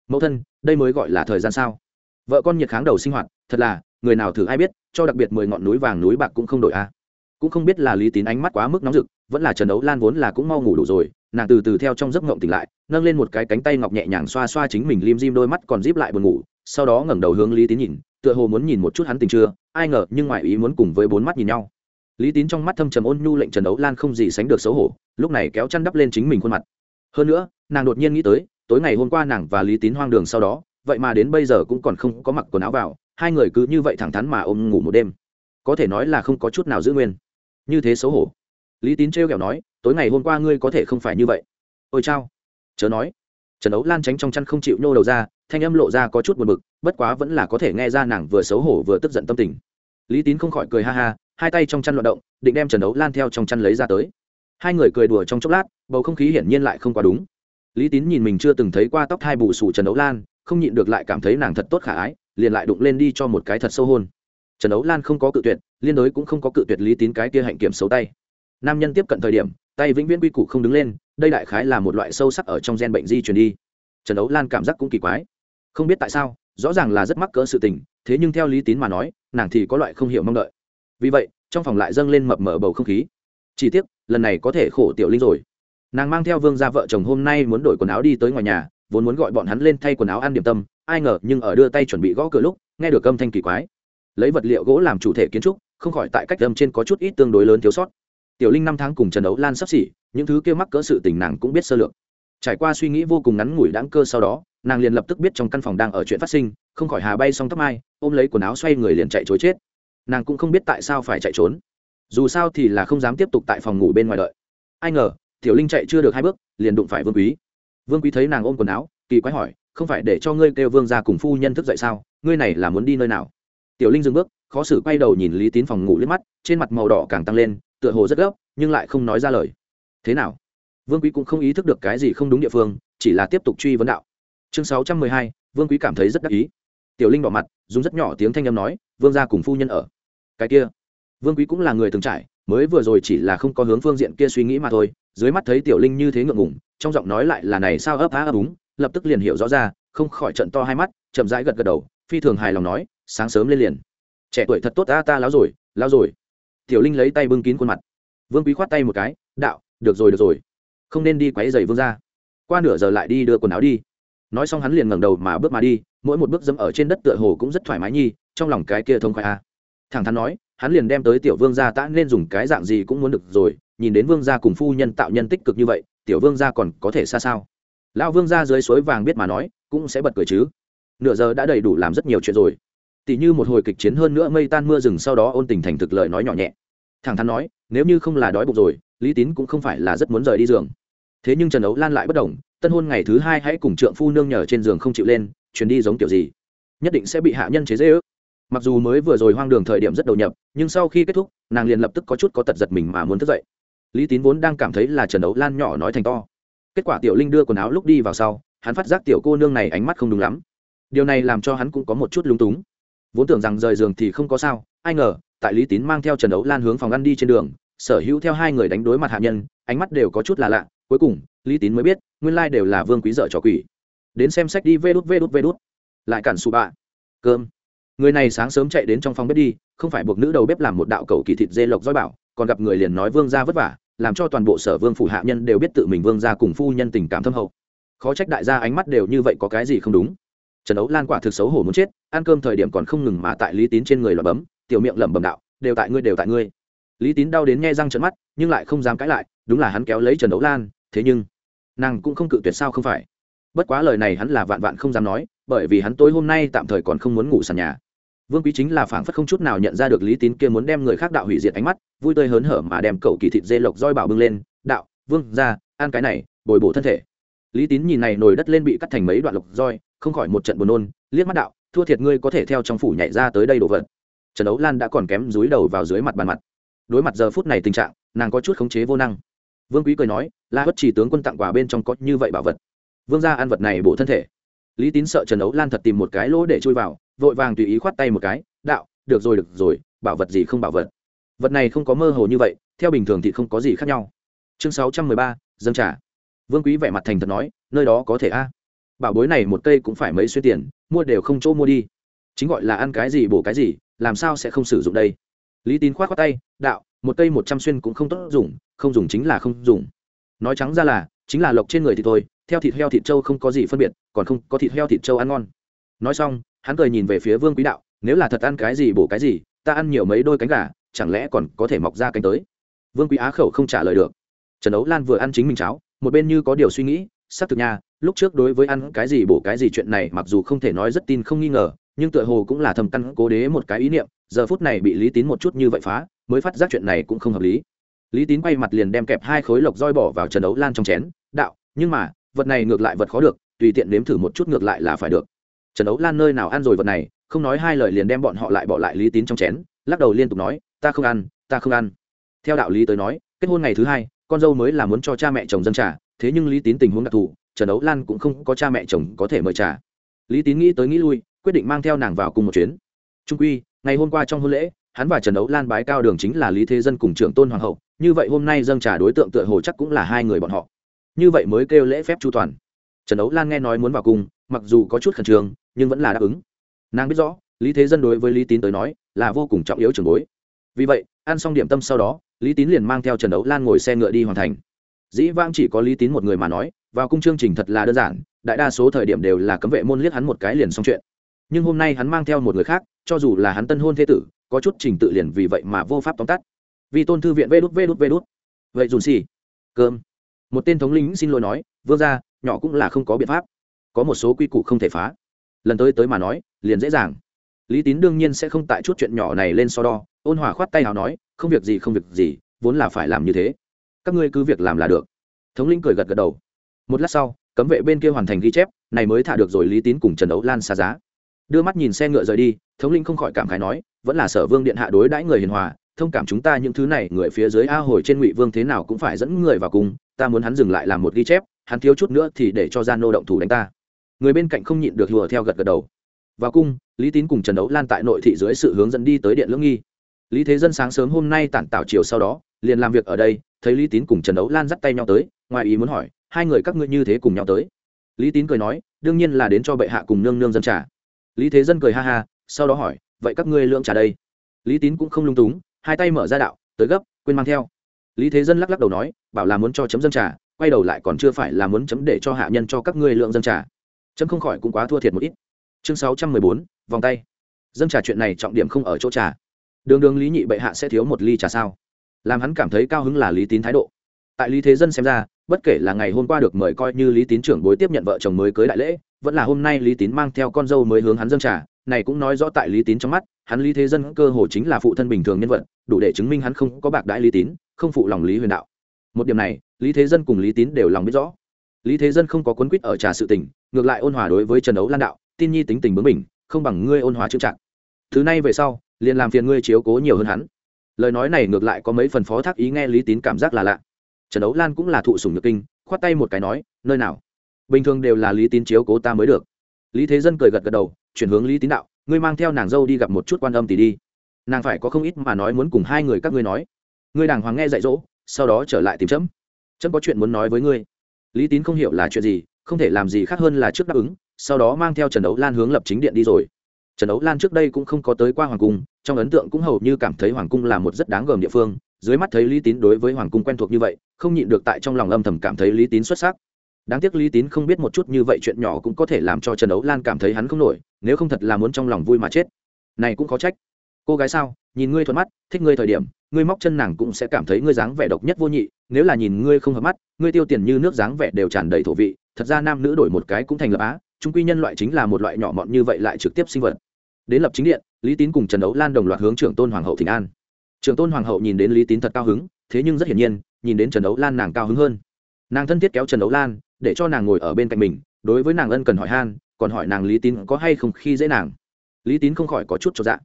mẫu thân, đây mới gọi là thời gian sao? Vợ con nhiệt kháng đầu sinh hoạt, thật là, người nào thử ai biết, cho đặc biệt mười ngọn núi vàng núi bạc cũng không đổi a cũng không biết là lý tín ánh mắt quá mức nóng rực, vẫn là trần ấu lan vốn là cũng mau ngủ đủ rồi nàng từ từ theo trong giấc ngộng tỉnh lại, nâng lên một cái cánh tay ngọc nhẹ nhàng xoa xoa chính mình lim dim đôi mắt còn díp lại buồn ngủ, sau đó ngẩng đầu hướng lý tín nhìn, tựa hồ muốn nhìn một chút hắn tình chưa, ai ngờ nhưng ngoại ý muốn cùng với bốn mắt nhìn nhau. Lý tín trong mắt thâm trầm ôn nhu lệnh trần ấu lan không gì sánh được xấu hổ, lúc này kéo chăn đắp lên chính mình khuôn mặt. Hơn nữa, nàng đột nhiên nghĩ tới, tối ngày hôm qua nàng và lý tín hoang đường sau đó, vậy mà đến bây giờ cũng còn không có mặc quần áo vào, hai người cứ như vậy thẳng thắn mà ôm ngủ một đêm. Có thể nói là không có chút nào giữ nguyên. Như thế xấu hổ. Lý tín trêu kẹo nói tối ngày hôm qua ngươi có thể không phải như vậy. Ôi chao. Chớ nói. Trần ấu lan tránh trong chăn không chịu nhô đầu ra, thanh âm lộ ra có chút buồn bực, bất quá vẫn là có thể nghe ra nàng vừa xấu hổ vừa tức giận tâm tình. Lý tín không khỏi cười ha ha, hai tay trong chăn loạt động, định đem trần ấu lan theo trong chăn lấy ra tới. Hai người cười đùa trong chốc lát, bầu không khí hiển nhiên lại không quá đúng. Lý tín nhìn mình chưa từng thấy qua tóc hai bù sù trần ấu lan, không nhịn được lại cảm thấy nàng thật tốt khả ái, liền lại đụng lên đi cho một cái thật sâu hôn. Trần ấu lan không có cự tuyệt, liên đối cũng không có cự tuyệt lý tín cái kia hạnh kiểm xấu tay. Nam nhân tiếp cận thời điểm tay vĩnh viễn quy củ không đứng lên, đây đại khái là một loại sâu sắc ở trong gen bệnh di truyền đi. Trần ấu lan cảm giác cũng kỳ quái. Không biết tại sao, rõ ràng là rất mắc cỡ sự tình, thế nhưng theo lý tín mà nói, nàng thì có loại không hiểu mong đợi. Vì vậy, trong phòng lại dâng lên mập mờ bầu không khí. Chỉ tiếc, lần này có thể khổ tiểu linh rồi. Nàng mang theo vương gia vợ chồng hôm nay muốn đổi quần áo đi tới ngoài nhà, vốn muốn gọi bọn hắn lên thay quần áo ăn điểm tâm, ai ngờ nhưng ở đưa tay chuẩn bị gõ cửa lúc, nghe được âm thanh kỳ quái. Lấy vật liệu gỗ làm chủ thể kiến trúc, không khỏi tại cách âm trên có chút ít tương đối lớn thiếu sót tiểu linh năm tháng cùng trần đấu lan sắp xỉ, những thứ kia mắc cỡ sự tình nàng cũng biết sơ lược. Trải qua suy nghĩ vô cùng ngắn ngủi đáng cơ sau đó, nàng liền lập tức biết trong căn phòng đang ở chuyện phát sinh, không khỏi hà bay xong tóc mai, ôm lấy quần áo xoay người liền chạy chối chết. Nàng cũng không biết tại sao phải chạy trốn. Dù sao thì là không dám tiếp tục tại phòng ngủ bên ngoài đợi. Ai ngờ, tiểu linh chạy chưa được hai bước, liền đụng phải vương quý. Vương quý thấy nàng ôm quần áo, kỳ quái hỏi, không phải để cho ngươi kêu vương ra cùng phu nhân thức dậy sao? Ngươi này là muốn đi nơi nào? Tiểu linh dừng bước, khó xử quay đầu nhìn lý tín phòng ngủ liếc mắt, trên mặt màu đỏ càng tăng lên tựa hồ rất gấp, nhưng lại không nói ra lời. Thế nào? Vương quý cũng không ý thức được cái gì không đúng địa phương, chỉ là tiếp tục truy vấn đạo. Chương sáu trăm mười hai, vương quý cảm thấy rất đắc ý. Tiểu linh bỏ mặt, dùng rất nhỏ tiếng thanh âm nói, vương gia cùng phu nhân ở. Cái kia. Vương quý cũng là người từng trải, mới vừa rồi chỉ là không có hướng phương diện kia suy nghĩ mà thôi, dưới mắt thấy tiểu linh như thế ngượng ngùng, trong giọng nói lại là này sao ấp á ấp úng, lập tức liền hiểu rõ ra, không khỏi trận to hai mắt, chậm rãi gật gật đầu, phi thường hài lòng nói, sáng sớm lên liền. Trẻ tuổi thật tốt ta ta láo rồi láo rồi tiểu linh lấy tay bưng kín khuôn mặt. Vương quý khoát tay một cái, đạo, được rồi được rồi. Không nên đi quấy dày vương ra qua nửa giờ lại đi đưa quần áo đi. Nói xong hắn liền ngẩng đầu mà bước mà đi, mỗi một bước dẫm ở trên đất tựa hồ cũng rất thoải mái nhi, trong lòng cái kia thông khoái a. Thẳng thắn nói, hắn liền đem tới tiểu vương gia tã nên dùng cái dạng gì cũng muốn được rồi, nhìn đến vương gia cùng phu nhân tạo nhân tích cực như vậy, tiểu vương gia còn có thể xa sao? Lão vương gia dưới suối vàng biết mà nói, cũng sẽ bật cười chứ. Nửa giờ đã đầy đủ làm rất nhiều chuyện rồi tỉ như một hồi kịch chiến hơn nữa mây tan mưa rừng sau đó ôn tình thành thực lời nói nhỏ nhẹ. Thẳng thắn nói, nếu như không là đói bụng rồi, lý tín cũng không phải là rất muốn rời đi giường. Thế nhưng trần ấu lan lại bất đồng tân hôn ngày thứ hai hãy cùng trượng phu nương nhờ trên giường không chịu lên chuyến đi giống kiểu gì? Nhất định sẽ bị hạ nhân chế dễ ước mặc dù mới vừa rồi hoang đường thời điểm rất đầu nhập, nhưng sau khi kết thúc, nàng liền lập tức có chút có tật giật mình mà muốn thức dậy. Lý tín vốn đang cảm thấy là trần ấu lan nhỏ nói thành to. Kết quả tiểu linh đưa quần áo lúc đi vào sau, hắn phát giác tiểu cô nương này ánh mắt không đúng lắm. Điều này làm cho hắn cũng có một chút lúng túng vốn tưởng rằng rời giường thì không có sao, ai ngờ, tại lý tín mang theo trần đấu lan hướng phòng ăn đi trên đường, sở hữu theo hai người đánh đối mặt hạ nhân, ánh mắt đều có chút là lạ, cuối cùng, lý tín mới biết, nguyên lai đều là vương quý dợ trò quỷ. Đến xem sách đi, vê đút vê đút vê đút. Lại cản xù bạ. Cơm. Người này sáng sớm chạy đến trong phòng bếp đi, không phải buộc nữ đầu bếp làm một đạo cầu kỳ thịt dê lộc dõi bảo, còn gặp người liền nói vương gia vất vả, làm cho toàn bộ sở vương phủ hạ nhân đều biết tự mình vương gia cùng phu nhân tình cảm thâm hậu. Khó trách đại gia ánh mắt đều như vậy có cái gì không đúng trần ấu lan quả thực xấu hổ muốn chết, ăn cơm thời điểm còn không ngừng mà tại lý tín trên người lẩm bấm tiểu miệng lẩm bẩm đạo, đều tại ngươi, đều tại ngươi. Lý tín đau đến nghe răng trận mắt, nhưng lại không dám cãi lại, đúng là hắn kéo lấy trần ấu lan, thế nhưng nàng cũng không cự tuyệt sao không phải. Bất quá lời này hắn là vạn vạn không dám nói, bởi vì hắn tối hôm nay tạm thời còn không muốn ngủ sàn nhà. Vương quý chính là phảng phất không chút nào nhận ra được lý tín kia muốn đem người khác đạo hủy diệt ánh mắt, vui tươi hớn hở mà đem cậu kỳ thịt dê lộc roi bảo bưng lên, đạo, vương, ra, ăn cái này, bồi bổ thân thể. Lý tín nhìn này nồi đất lên bị cắt thành mấy đoạn lộc roi không khỏi một trận buồn nôn, liếc mắt đạo, thua thiệt ngươi có thể theo trong phủ nhảy ra tới đây đồ vật. Trần đấu lan đã còn kém dúi đầu vào dưới mặt bàn mặt. Đối mặt giờ phút này tình trạng, nàng có chút khống chế vô năng. Vương quý cười nói, la bất chỉ tướng quân tặng quà bên trong có như vậy bảo vật. Vương gia ăn vật này bổ thân thể. Lý tín sợ trần đấu lan thật tìm một cái lỗ để chui vào, vội vàng tùy ý khoát tay một cái, đạo, được rồi được rồi, bảo vật gì không bảo vật? Vật này không có mơ hồ như vậy, theo bình thường thì không có gì khác nhau. Chương sáu trăm mười ba, dâng trả vương quý vẻ mặt thành thật nói, nơi đó có thể a? Bảo bối này một cây cũng phải mấy xuyên tiền, mua đều không chỗ mua đi. Chính gọi là ăn cái gì bổ cái gì, làm sao sẽ không sử dụng đây? Lý tín khoát khoát tay, đạo, một cây một trăm xuyên cũng không tốt dùng, không dùng chính là không dùng. Nói trắng ra là, chính là lộc trên người thì thôi, theo thịt heo thịt trâu không có gì phân biệt, còn không có thịt heo thịt trâu ăn ngon. Nói xong, hắn cười nhìn về phía vương quý đạo, nếu là thật ăn cái gì bổ cái gì, ta ăn nhiều mấy đôi cánh gà, chẳng lẽ còn có thể mọc ra cánh tới? Vương quý á khẩu không trả lời được. Trần ấu lan vừa ăn chính mình cháo, một bên như có điều suy nghĩ xác thực nha, lúc trước đối với ăn cái gì bổ cái gì chuyện này mặc dù không thể nói rất tin không nghi ngờ, nhưng tựa hồ cũng là thầm căn cố đế một cái ý niệm, giờ phút này bị lý tín một chút như vậy phá, mới phát giác chuyện này cũng không hợp lý. Lý tín quay mặt liền đem kẹp hai khối lộc roi bỏ vào trần đấu lan trong chén, đạo, nhưng mà, vật này ngược lại vật khó được, tùy tiện nếm thử một chút ngược lại là phải được. Trần đấu lan nơi nào ăn rồi vật này, không nói hai lời liền đem bọn họ lại bỏ lại lý tín trong chén, lắc đầu liên tục nói, ta không ăn, ta không ăn. Theo đạo lý tới nói, kết hôn ngày thứ hai, con dâu mới là muốn cho cha mẹ chồng dân trả thế nhưng lý tín tình huống đặc thù, trần ấu lan cũng không có cha mẹ chồng có thể mời trả lý tín nghĩ tới nghĩ lui, quyết định mang theo nàng vào cùng một chuyến. Trung quy, ngày hôm qua trong hôn lễ, hắn và trần ấu lan bái cao đường chính là lý thế dân cùng trưởng tôn hoàng hậu, như vậy hôm nay dâng trả đối tượng tựa hồ chắc cũng là hai người bọn họ. Như vậy mới kêu lễ phép chu toàn. Trần ấu lan nghe nói muốn vào cung mặc dù có chút khẩn trương, nhưng vẫn là đáp ứng. Nàng biết rõ, lý thế dân đối với lý tín tới nói, là vô cùng trọng yếu trường bối. Vì vậy, ăn xong điểm tâm sau đó, lý tín liền mang theo trần ấu lan ngồi xe ngựa đi hoàn thành dĩ vãng chỉ có lý tín một người mà nói, vào cung chương trình thật là đơn giản, đại đa số thời điểm đều là cấm vệ môn liếc hắn một cái liền xong chuyện. Nhưng hôm nay hắn mang theo một người khác, cho dù là hắn tân hôn thế tử, có chút trình tự liền vì vậy mà vô pháp tóm tắt. Vì tôn thư viện vê đút vê đút vê đút. Vậy dùn xì. Cơm. Một tên thống lĩnh xin lỗi nói, vương ra nhỏ cũng là không có biện pháp. Có một số quy củ không thể phá. Lần tới tới mà nói, liền dễ dàng. Lý tín đương nhiên sẽ không tại chút chuyện nhỏ này lên so đo, ôn hòa khoát tay nào nói, không việc gì, không việc gì, vốn là phải làm như thế các ngươi cứ việc làm là được. Thống lĩnh cười gật gật đầu. Một lát sau, cấm vệ bên kia hoàn thành ghi chép, này mới thả được rồi lý tín cùng trần đấu lan xa giá. Đưa mắt nhìn xe ngựa rời đi, thống linh không khỏi cảm khái nói, vẫn là sở vương điện hạ đối đãi người hiền hòa, thông cảm chúng ta những thứ này, người phía dưới a hồi trên ngụy vương thế nào cũng phải dẫn người vào cùng, ta muốn hắn dừng lại làm một ghi chép, hắn thiếu chút nữa thì để cho gian nô động thủ đánh ta. Người bên cạnh không nhịn được hùa theo gật gật đầu. Vào cung, lý tín cùng trần đấu lan tại nội thị dưới sự hướng dẫn đi tới điện lưỡng nghi. Lý thế dân sáng sớm hôm nay tản tảo chiều sau đó, liền làm việc ở đây thấy lý tín cùng trần đấu lan dắt tay nhau tới, ngoài ý muốn hỏi, hai người các ngươi như thế cùng nhau tới? Lý tín cười nói, đương nhiên là đến cho bệ hạ cùng nương nương dân trả lý thế dân cười ha ha, sau đó hỏi, vậy các ngươi lượng trả đây? Lý tín cũng không lung túng, hai tay mở ra đạo, tới gấp, quên mang theo. Lý thế dân lắc lắc đầu nói, bảo là muốn cho chấm dân trả quay đầu lại còn chưa phải là muốn chấm để cho hạ nhân cho các ngươi lượng dân trả chấm không khỏi cũng quá thua thiệt một ít. Chương sáu trăm mười bốn, vòng tay. Dân trả chuyện này trọng điểm không ở chỗ trà. Đường đường lý nhị bệ hạ sẽ thiếu một ly trà sao? Làm hắn cảm thấy cao hứng là lý tín thái độ. Tại lý thế dân xem ra, bất kể là ngày hôm qua được mời coi như lý tín trưởng bối tiếp nhận vợ chồng mới cưới đại lễ, vẫn là hôm nay lý tín mang theo con dâu mới hướng hắn dâng trả này cũng nói rõ tại lý tín trong mắt, hắn lý thế dân cơ hồ chính là phụ thân bình thường nhân vật, đủ để chứng minh hắn không có bạc đãi lý tín, không phụ lòng lý huyền đạo. Một điểm này, lý thế dân cùng lý tín đều lòng biết rõ. Lý thế dân không có cuốn quýt ở trà sự tình, ngược lại ôn hòa đối với trần đấu lan đạo, tin nhi tính tình bướng mình không bằng ngươi ôn hòa trưng trạng thứ này về sau, liền làm phiền ngươi chiếu cố nhiều hơn hắn lời nói này ngược lại có mấy phần phó thác ý nghe lý tín cảm giác là lạ. Trần đấu lan cũng là thụ sùng nhược kinh, khoát tay một cái nói, nơi nào? Bình thường đều là lý tín chiếu cố ta mới được. Lý thế dân cười gật gật đầu, chuyển hướng lý tín đạo, ngươi mang theo nàng dâu đi gặp một chút quan âm tỷ đi. Nàng phải có không ít mà nói muốn cùng hai người các ngươi nói. Ngươi đàng hoàng nghe dạy dỗ, sau đó trở lại tìm chấm chấm có chuyện muốn nói với ngươi. Lý tín không hiểu là chuyện gì, không thể làm gì khác hơn là trước đáp ứng, sau đó mang theo trần đấu lan hướng lập chính điện đi rồi. Trần đấu lan trước đây cũng không có tới qua hoàng cung trong ấn tượng cũng hầu như cảm thấy hoàng cung là một rất đáng gờm địa phương, dưới mắt thấy lý tín đối với hoàng cung quen thuộc như vậy, không nhịn được tại trong lòng âm thầm cảm thấy lý tín xuất sắc. Đáng tiếc lý tín không biết một chút như vậy chuyện nhỏ cũng có thể làm cho trần ấu lan cảm thấy hắn không nổi, nếu không thật là muốn trong lòng vui mà chết. Này cũng có trách. Cô gái sao, nhìn ngươi thuận mắt, thích ngươi thời điểm, ngươi móc chân nàng cũng sẽ cảm thấy ngươi dáng vẻ độc nhất vô nhị, nếu là nhìn ngươi không hợp mắt, ngươi tiêu tiền như nước dáng vẻ đều tràn đầy thổ vị, thật ra nam nữ đổi một cái cũng thành lập á chúng quy nhân loại chính là một loại nhỏ mọn như vậy lại trực tiếp sinh vật đến lập chính điện, lý tín cùng trần đấu lan đồng loạt hướng trưởng tôn hoàng hậu thịnh an. Trưởng tôn hoàng hậu nhìn đến lý tín thật cao hứng, thế nhưng rất hiển nhiên, nhìn đến trần đấu lan nàng cao hứng hơn. Nàng thân thiết kéo trần đấu lan, để cho nàng ngồi ở bên cạnh mình, đối với nàng ân cần hỏi han, còn hỏi nàng lý tín có hay không khi dễ nàng. Lý tín không khỏi có chút cho dạ.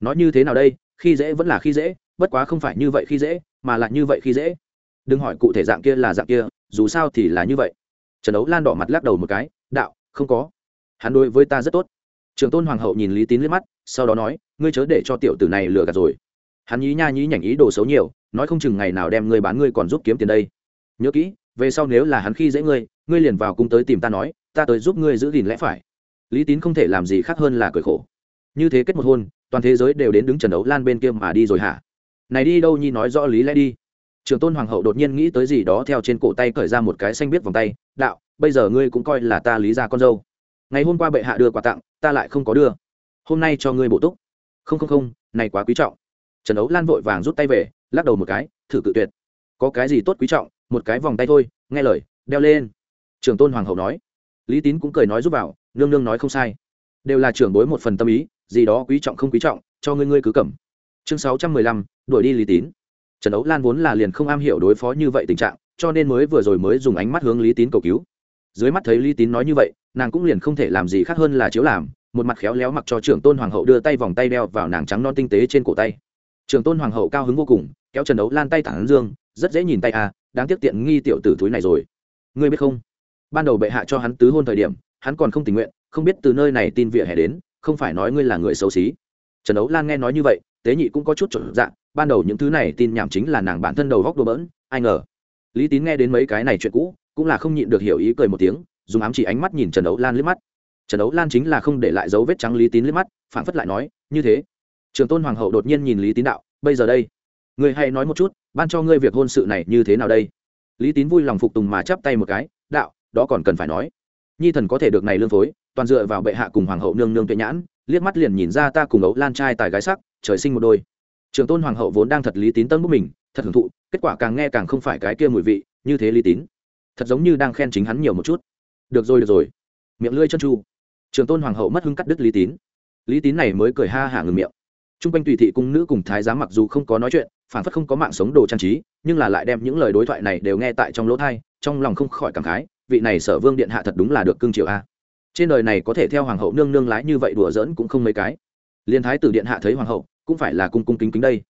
Nói như thế nào đây, khi dễ vẫn là khi dễ, bất quá không phải như vậy khi dễ, mà là như vậy khi dễ. Đừng hỏi cụ thể dạng kia là dạng kia, dù sao thì là như vậy. Trần đấu lan đỏ mặt lắc đầu một cái, đạo, không có. Hắn đối với ta rất tốt trường tôn hoàng hậu nhìn lý tín liếc mắt, sau đó nói, ngươi chớ để cho tiểu tử này lừa gạt rồi. Hắn nhí nha nhí nhảnh ý đồ xấu nhiều, nói không chừng ngày nào đem ngươi bán ngươi còn giúp kiếm tiền đây. Nhớ kỹ, về sau nếu là hắn khi dễ ngươi ngươi liền vào cung tới tìm ta nói, ta tới giúp ngươi giữ gìn lẽ phải. Lý tín không thể làm gì khác hơn là cười khổ. Như thế kết một hôn, toàn thế giới đều đến đứng trần đấu lan bên kia mà đi rồi hả? Này đi đâu nhi, nói rõ lý lẽ đi. Trường tôn hoàng hậu đột nhiên nghĩ tới gì đó theo trên cổ tay cởi ra một cái xanh biết vòng tay, đạo, bây giờ ngươi cũng coi là ta lý ra con dâu ngày hôm qua bệ hạ đưa quà tặng, ta lại không có đưa. Hôm nay cho ngươi bổ túc. Không không không, này quá quý trọng. Trần ấu lan vội vàng rút tay về, lắc đầu một cái, thử cự tuyệt. Có cái gì tốt quý trọng, một cái vòng tay thôi, nghe lời, đeo lên. Trường tôn hoàng hậu nói. Lý tín cũng cười nói giúp vào, nương nương nói không sai. Đều là trưởng bối một phần tâm ý, gì đó quý trọng không quý trọng, cho ngươi ngươi cứ cầm. Chương sáu trăm mười lăm, đuổi đi lý tín. Trần ấu lan vốn là liền không am hiểu đối phó như vậy tình trạng, cho nên mới vừa rồi mới dùng ánh mắt hướng lý tín cầu cứu. Dưới mắt thấy lý tín nói như vậy nàng cũng liền không thể làm gì khác hơn là chiếu làm, một mặt khéo léo mặc cho trưởng tôn hoàng hậu đưa tay vòng tay đeo vào nàng trắng non tinh tế trên cổ tay. Trưởng tôn hoàng hậu cao hứng vô cùng, kéo trần đấu lan tay thẳng dương, rất dễ nhìn tay à đáng tiếc tiện nghi tiểu tử thúi này rồi. Ngươi biết không? Ban đầu bệ hạ cho hắn tứ hôn thời điểm, hắn còn không tình nguyện, không biết từ nơi này tin vỉa hè đến, không phải nói ngươi là người xấu xí. Trần đấu lan nghe nói như vậy, tế nhị cũng có chút trộn dạng, ban đầu những thứ này tin nhảm chính là nàng bản thân đầu góc đồ bỡn, ai ngờ. Lý tín nghe đến mấy cái này chuyện cũ, cũng là không nhịn được hiểu ý cười một tiếng dùng ám chỉ ánh mắt nhìn trần Đấu lan liếc mắt. Trần Đấu lan chính là không để lại dấu vết trắng lý tín liếc mắt phản phất lại nói, như thế. Trường tôn hoàng hậu đột nhiên nhìn lý tín đạo, bây giờ đây, người hãy nói một chút, ban cho ngươi việc hôn sự này như thế nào đây? Lý tín vui lòng phục tùng mà chắp tay một cái, đạo, đó còn cần phải nói. Nhi thần có thể được này lương phối, toàn dựa vào bệ hạ cùng hoàng hậu nương nương tuệ nhãn, liếc mắt liền nhìn ra ta cùng ấu lan trai tài gái sắc, trời sinh một đôi. Trường tôn hoàng hậu vốn đang thật lý tín tân bức mình, thật hưởng thụ, kết quả càng nghe càng không phải cái kia mùi vị, như thế lý tín. Thật giống như đang khen chính hắn nhiều một chút được rồi được rồi. Miệng lưỡi chân chu. Trường tôn hoàng hậu mất hưng cắt đứt lý tín. Lý tín này mới cười ha hả ngừng miệng. T r u n g quanh tùy thị cung nữ cùng thái giám mặc dù không có nói chuyện phản phất không có mạng sống đồ trang trí, nhưng là lại đem những lời đối thoại này đều nghe tại trong lỗ thai trong lòng không khỏi cảm khái, vị này sở vương điện hạ thật đúng là được cương triều a. Trên đời này có thể theo hoàng hậu nương nương lái như vậy đùa giỡn cũng không mấy cái. Liên thái tử điện hạ thấy hoàng hậu, cũng phải là cung cung kính kính đây.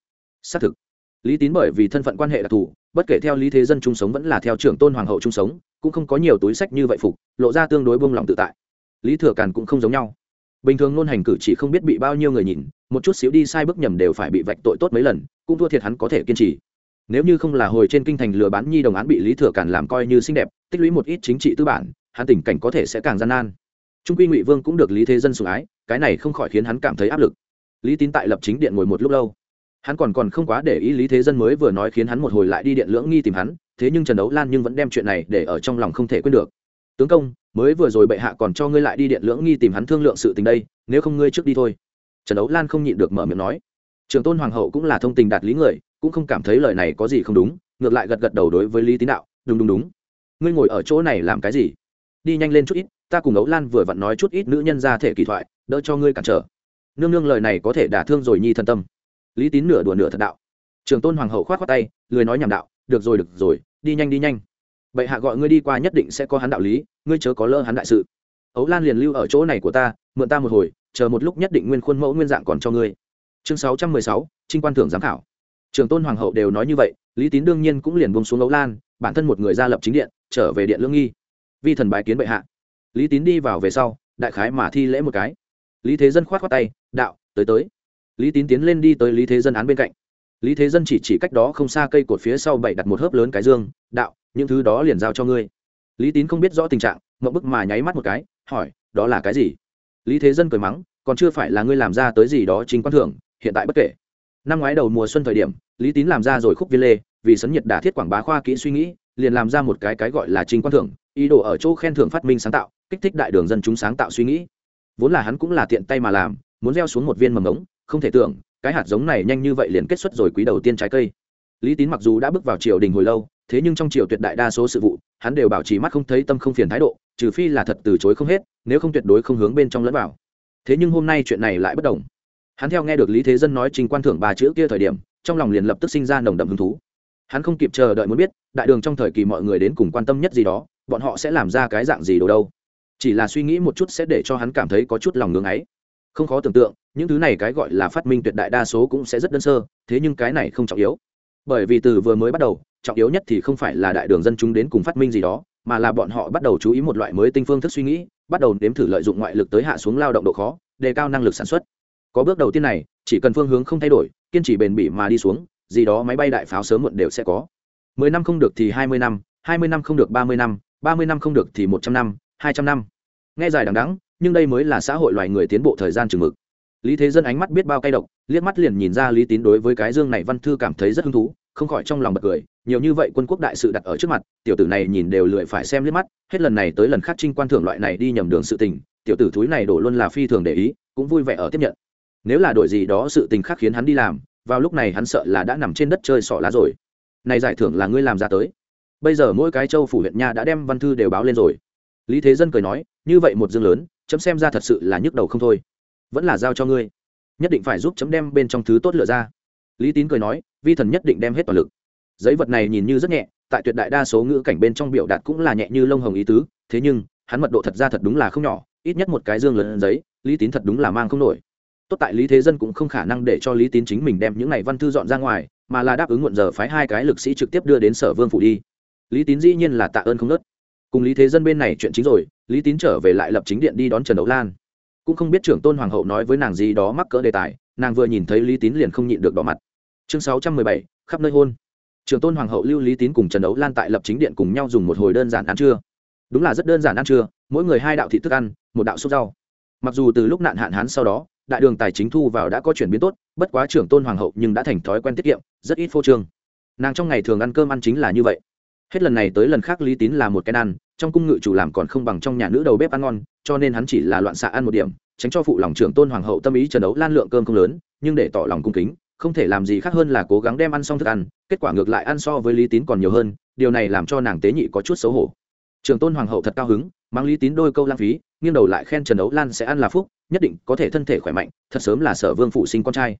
Xác thực. Lý tín bởi vì thân phận quan hệ đặc thù, bất kể theo lý thế dân chung sống vẫn là theo trưởng tôn hoàng hậu chung sống cũng không có nhiều túi sách như vậy phục, lộ ra tương đối buông lỏng tự tại. Lý thừa càn cũng không giống nhau. Bình thường ngôn hành cử chỉ không biết bị bao nhiêu người nhìn, một chút xíu đi sai bước nhầm đều phải bị vạch tội tốt mấy lần, cũng thua thiệt hắn có thể kiên trì. Nếu như không là hồi trên kinh thành lừa bán nhi đồng án bị lý thừa càn làm coi như xinh đẹp, tích lũy một ít chính trị tư bản, hắn tình cảnh có thể sẽ càng gian nan. Trung quy ngụy vương cũng được lý thế dân sủng ái, cái này không khỏi khiến hắn cảm thấy áp lực. Lý tín tại lập chính điện ngồi một lúc lâu hắn còn còn không quá để ý lý thế dân mới vừa nói khiến hắn một hồi lại đi điện lưỡng nghi tìm hắn, thế nhưng trần đấu lan nhưng vẫn đem chuyện này để ở trong lòng không thể quên được. Tướng công, mới vừa rồi bệ hạ còn cho ngươi lại đi điện lưỡng nghi tìm hắn thương lượng sự tình đây, nếu không ngươi trước đi thôi. Trần đấu lan không nhịn được mở miệng nói. Trường tôn hoàng hậu cũng là thông tình đạt lý người, cũng không cảm thấy lời này có gì không đúng, ngược lại gật gật đầu đối với lý tín đạo. Đúng đúng đúng. Ngươi ngồi ở chỗ này làm cái gì? Đi nhanh lên chút ít, ta cùng ấu lan vừa vặn nói chút ít nữ nhân ra thể kỳ thoại, đỡ cho ngươi cản trở. Nương nương lời này có thể đả thương rồi nhi thân tâm lý tín nửa đùa nửa thật đạo. Trường tôn hoàng hậu khoát khoát tay, lười nói nhảm đạo, được rồi được rồi, đi nhanh đi nhanh. Bệ hạ gọi ngươi đi qua nhất định sẽ có hắn đạo lý, ngươi chớ có lơ hắn đại sự. Ấu lan liền lưu ở chỗ này của ta, mượn ta một hồi, chờ một lúc nhất định nguyên khuôn mẫu nguyên dạng còn cho ngươi. Chương sáu trăm mười sáu, trinh quan thưởng giám khảo. Trường tôn hoàng hậu đều nói như vậy, lý tín đương nhiên cũng liền bông xuống ấu lan, bản thân một người ra lập chính điện, trở về điện lương nghi. Vi thần bái kiến bệ hạ. Lý tín đi vào về sau, đại khái mà thi lễ một cái. Lý thế dân khoát khoát tay, đạo, tới tới lý tín tiến lên đi tới lý thế dân án bên cạnh. Lý thế dân chỉ chỉ cách đó không xa cây cột phía sau bảy đặt một hớp lớn cái dương, đạo, những thứ đó liền giao cho ngươi. Lý tín không biết rõ tình trạng mậu bức mà nháy mắt một cái, hỏi, đó là cái gì? Lý thế dân cười mắng, còn chưa phải là ngươi làm ra tới gì đó chính quan thưởng, hiện tại bất kể. Năm ngoái đầu mùa xuân thời điểm, lý tín làm ra rồi khúc viên lê, vì sấn nhiệt đả thiết quảng bá khoa kỹ suy nghĩ, liền làm ra một cái cái gọi là trình quan thưởng, ý đồ ở chỗ khen thưởng phát minh sáng tạo, kích thích đại đường dân chúng sáng tạo suy nghĩ. Vốn là hắn cũng là tiện tay mà làm, muốn gieo xuống một viên mầm ống không thể tưởng, cái hạt giống này nhanh như vậy liền kết xuất rồi quý đầu tiên trái cây. Lý tín mặc dù đã bước vào triều đình hồi lâu, thế nhưng trong triều tuyệt đại đa số sự vụ, hắn đều bảo trì mắt không thấy tâm không phiền thái độ, trừ phi là thật từ chối không hết, nếu không tuyệt đối không hướng bên trong lẫn vào. Thế nhưng hôm nay chuyện này lại bất đồng. Hắn theo nghe được lý thế dân nói trình quan thưởng ba chữ kia thời điểm, trong lòng liền lập tức sinh ra nồng đậm hứng thú. Hắn không kịp chờ đợi muốn biết, đại đường trong thời kỳ mọi người đến cùng quan tâm nhất gì đó, bọn họ sẽ làm ra cái dạng gì đồ đâu. Chỉ là suy nghĩ một chút sẽ để cho hắn cảm thấy có chút lòng ngưng ấy. Không khó tưởng tượng những thứ này cái gọi là phát minh tuyệt đại đa số cũng sẽ rất đơn sơ, thế nhưng cái này không trọng yếu. Bởi vì từ vừa mới bắt đầu, trọng yếu nhất thì không phải là đại đường dân chúng đến cùng phát minh gì đó, mà là bọn họ bắt đầu chú ý một loại mới tinh phương thức suy nghĩ, bắt đầu nếm thử lợi dụng ngoại lực tới hạ xuống lao động độ khó, đề cao năng lực sản xuất. Có bước đầu tiên này, chỉ cần phương hướng không thay đổi, kiên trì bền bỉ mà đi xuống, gì đó máy bay đại pháo sớm muộn đều sẽ có. Mười năm không được thì hai mươi năm, hai mươi năm không được ba mươi năm, ba mươi năm không được thì một trăm năm, hai trăm năm. Nghe dài đằng đắng nhưng đây mới là xã hội loài người tiến bộ thời gian chừng mực lý thế dân ánh mắt biết bao cay độc, liếc mắt liền nhìn ra lý tín đối với cái dương này văn thư cảm thấy rất hứng thú, không khỏi trong lòng bật cười, nhiều như vậy quân quốc đại sự đặt ở trước mặt, tiểu tử này nhìn đều lười phải xem liếc mắt, hết lần này tới lần khác trinh quan thưởng loại này đi nhầm đường sự tình, tiểu tử thúi này đổ luôn là phi thường để ý, cũng vui vẻ ở tiếp nhận. Nếu là đổi gì đó sự tình khác khiến hắn đi làm, vào lúc này hắn sợ là đã nằm trên đất chơi sọ lá rồi. Này giải thưởng là ngươi làm ra tới. Bây giờ mỗi cái châu phủ huyện nha đã đem văn thư đều báo lên rồi. Lý thế dân cười nói, như vậy một dương lớn, chấm xem ra thật sự là nhức đầu không thôi vẫn là giao cho ngươi. Nhất định phải giúp chấm đem bên trong thứ tốt lựa ra. Lý tín cười nói, vi thần nhất định đem hết toàn lực. Giấy vật này nhìn như rất nhẹ, tại tuyệt đại đa số ngữ cảnh bên trong biểu đạt cũng là nhẹ như lông hồng ý tứ, thế nhưng, hắn mật độ thật ra thật đúng là không nhỏ, ít nhất một cái dương lớn giấy, lý tín thật đúng là mang không nổi. Tốt tại lý thế dân cũng không khả năng để cho lý tín chính mình đem những này văn thư dọn ra ngoài, mà là đáp ứng muộn giờ phái hai cái lực sĩ trực tiếp đưa đến sở vương phủ đi. Lý tín dĩ nhiên là tạ ơn không nớt. Cùng lý thế dân bên này chuyện chính rồi, lý tín trở về lại lập chính điện đi đón trần đấu lan cũng không biết trưởng tôn hoàng hậu nói với nàng gì đó mắc cỡ đề tài, nàng vừa nhìn thấy lý tín liền không nhịn được đỏ mặt. Chương sáu trăm mười bảy, khắp nơi hôn. Trưởng tôn hoàng hậu lưu lý tín cùng trần đấu lan tại lập chính điện cùng nhau dùng một hồi đơn giản ăn trưa. Đúng là rất đơn giản ăn trưa, mỗi người hai đạo thị thức ăn, một đạo sốt rau. Mặc dù từ lúc nạn hạn hán sau đó, đại đường tài chính thu vào đã có chuyển biến tốt, bất quá trưởng tôn hoàng hậu nhưng đã thành thói quen tiết kiệm, rất ít phô trương. Nàng trong ngày thường ăn cơm ăn chính là như vậy. Hết lần này tới lần khác lý tín là một cái ăn trong cung ngự chủ làm còn không bằng trong nhà nữ đầu bếp ăn ngon, cho nên hắn chỉ là loạn xạ ăn một điểm, tránh cho phụ lòng trưởng tôn hoàng hậu tâm ý trần đấu lan lượng cơm không lớn, nhưng để tỏ lòng cung kính, không thể làm gì khác hơn là cố gắng đem ăn xong thức ăn, kết quả ngược lại ăn so với lý tín còn nhiều hơn, điều này làm cho nàng tế nhị có chút xấu hổ. Trưởng tôn hoàng hậu thật cao hứng, mang lý tín đôi câu lãng phí, nghiêng đầu lại khen trần đấu lan sẽ ăn là phúc, nhất định có thể thân thể khỏe mạnh, thật sớm là sở vương phụ sinh con trai.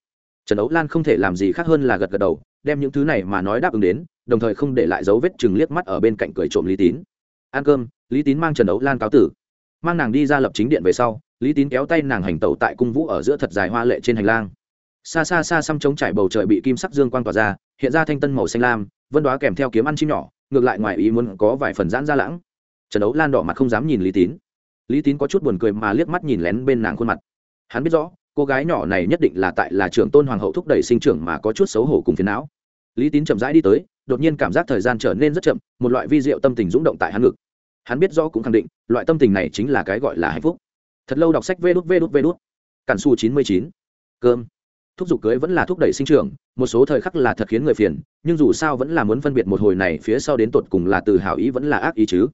Trần đấu lan không thể làm gì khác hơn là gật gật đầu, đem những thứ này mà nói đáp ứng đến, đồng thời không để lại dấu vết chừng liếc mắt ở bên cạnh cười trộm lý tín ăn cơm, lý tín mang trần đấu lan cáo tử. Mang nàng đi ra lập chính điện về sau, lý tín kéo tay nàng hành tẩu tại cung vũ ở giữa thật dài hoa lệ trên hành lang. Xa xa xa xăm trống trải bầu trời bị kim sắc dương quang tỏa ra, hiện ra thanh tân màu xanh lam, vân đoá kèm theo kiếm ăn chim nhỏ, ngược lại ngoài ý muốn có vài phần giãn ra lãng. Trần đấu lan đỏ mặt không dám nhìn lý tín. Lý tín có chút buồn cười mà liếc mắt nhìn lén bên nàng khuôn mặt. Hắn biết rõ, cô gái nhỏ này nhất định là tại là trưởng tôn hoàng hậu thúc đẩy sinh trưởng mà có chút xấu hổ cùng phiền não lý tín chậm rãi đi tới, đột nhiên cảm giác thời gian trở nên rất chậm, một loại vi diệu tâm tình rúng động tại hắn ngực. Hắn biết rõ cũng khẳng định, loại tâm tình này chính là cái gọi là hạnh phúc. Thật lâu đọc sách vê đút vê đút vê đút. Cản su chín mươi chín. Cơm. Thúc giục cưới vẫn là thúc đẩy sinh trưởng, một số thời khắc là thật khiến người phiền, nhưng dù sao vẫn là muốn phân biệt một hồi này phía sau đến tột cùng là từ hảo ý vẫn là ác ý chứ.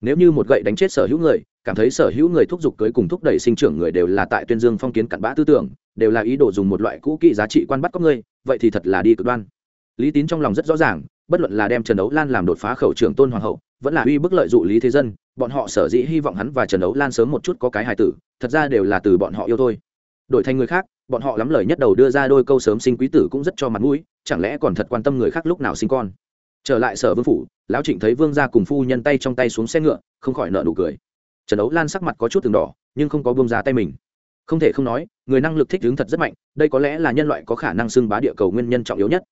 Nếu như một gậy đánh chết sở hữu người, cảm thấy sở hữu người thúc giục cưới cùng thúc đẩy sinh trưởng người đều là tại tuyên dương phong kiến cặn bã tư tưởng, đều là ý đồ dùng một loại cũ kỹ giá trị quan bắt cóc ngươi, vậy thì thật là đi cực đoan lý tín trong lòng rất rõ ràng, bất luận là đem trần đấu lan làm đột phá khẩu trưởng tôn hoàng hậu, vẫn là uy bức lợi dụ lý thế dân, bọn họ sở dĩ hy vọng hắn và trần đấu lan sớm một chút có cái hài tử, thật ra đều là từ bọn họ yêu thôi. Đổi thành người khác, bọn họ lắm lời nhất đầu đưa ra đôi câu sớm sinh quý tử cũng rất cho mặt mũi, chẳng lẽ còn thật quan tâm người khác lúc nào sinh con? Trở lại sở vương phủ, lão trịnh thấy vương gia cùng phu nhân tay trong tay xuống xe ngựa, không khỏi nợ nụ cười. Trần đấu lan sắc mặt có chút từng đỏ, nhưng không có bông ra tay mình. Không thể không nói, người năng lực thích ứng thật rất mạnh, đây có lẽ là nhân loại có khả năng xưng bá địa cầu nguyên nhân trọng yếu nhất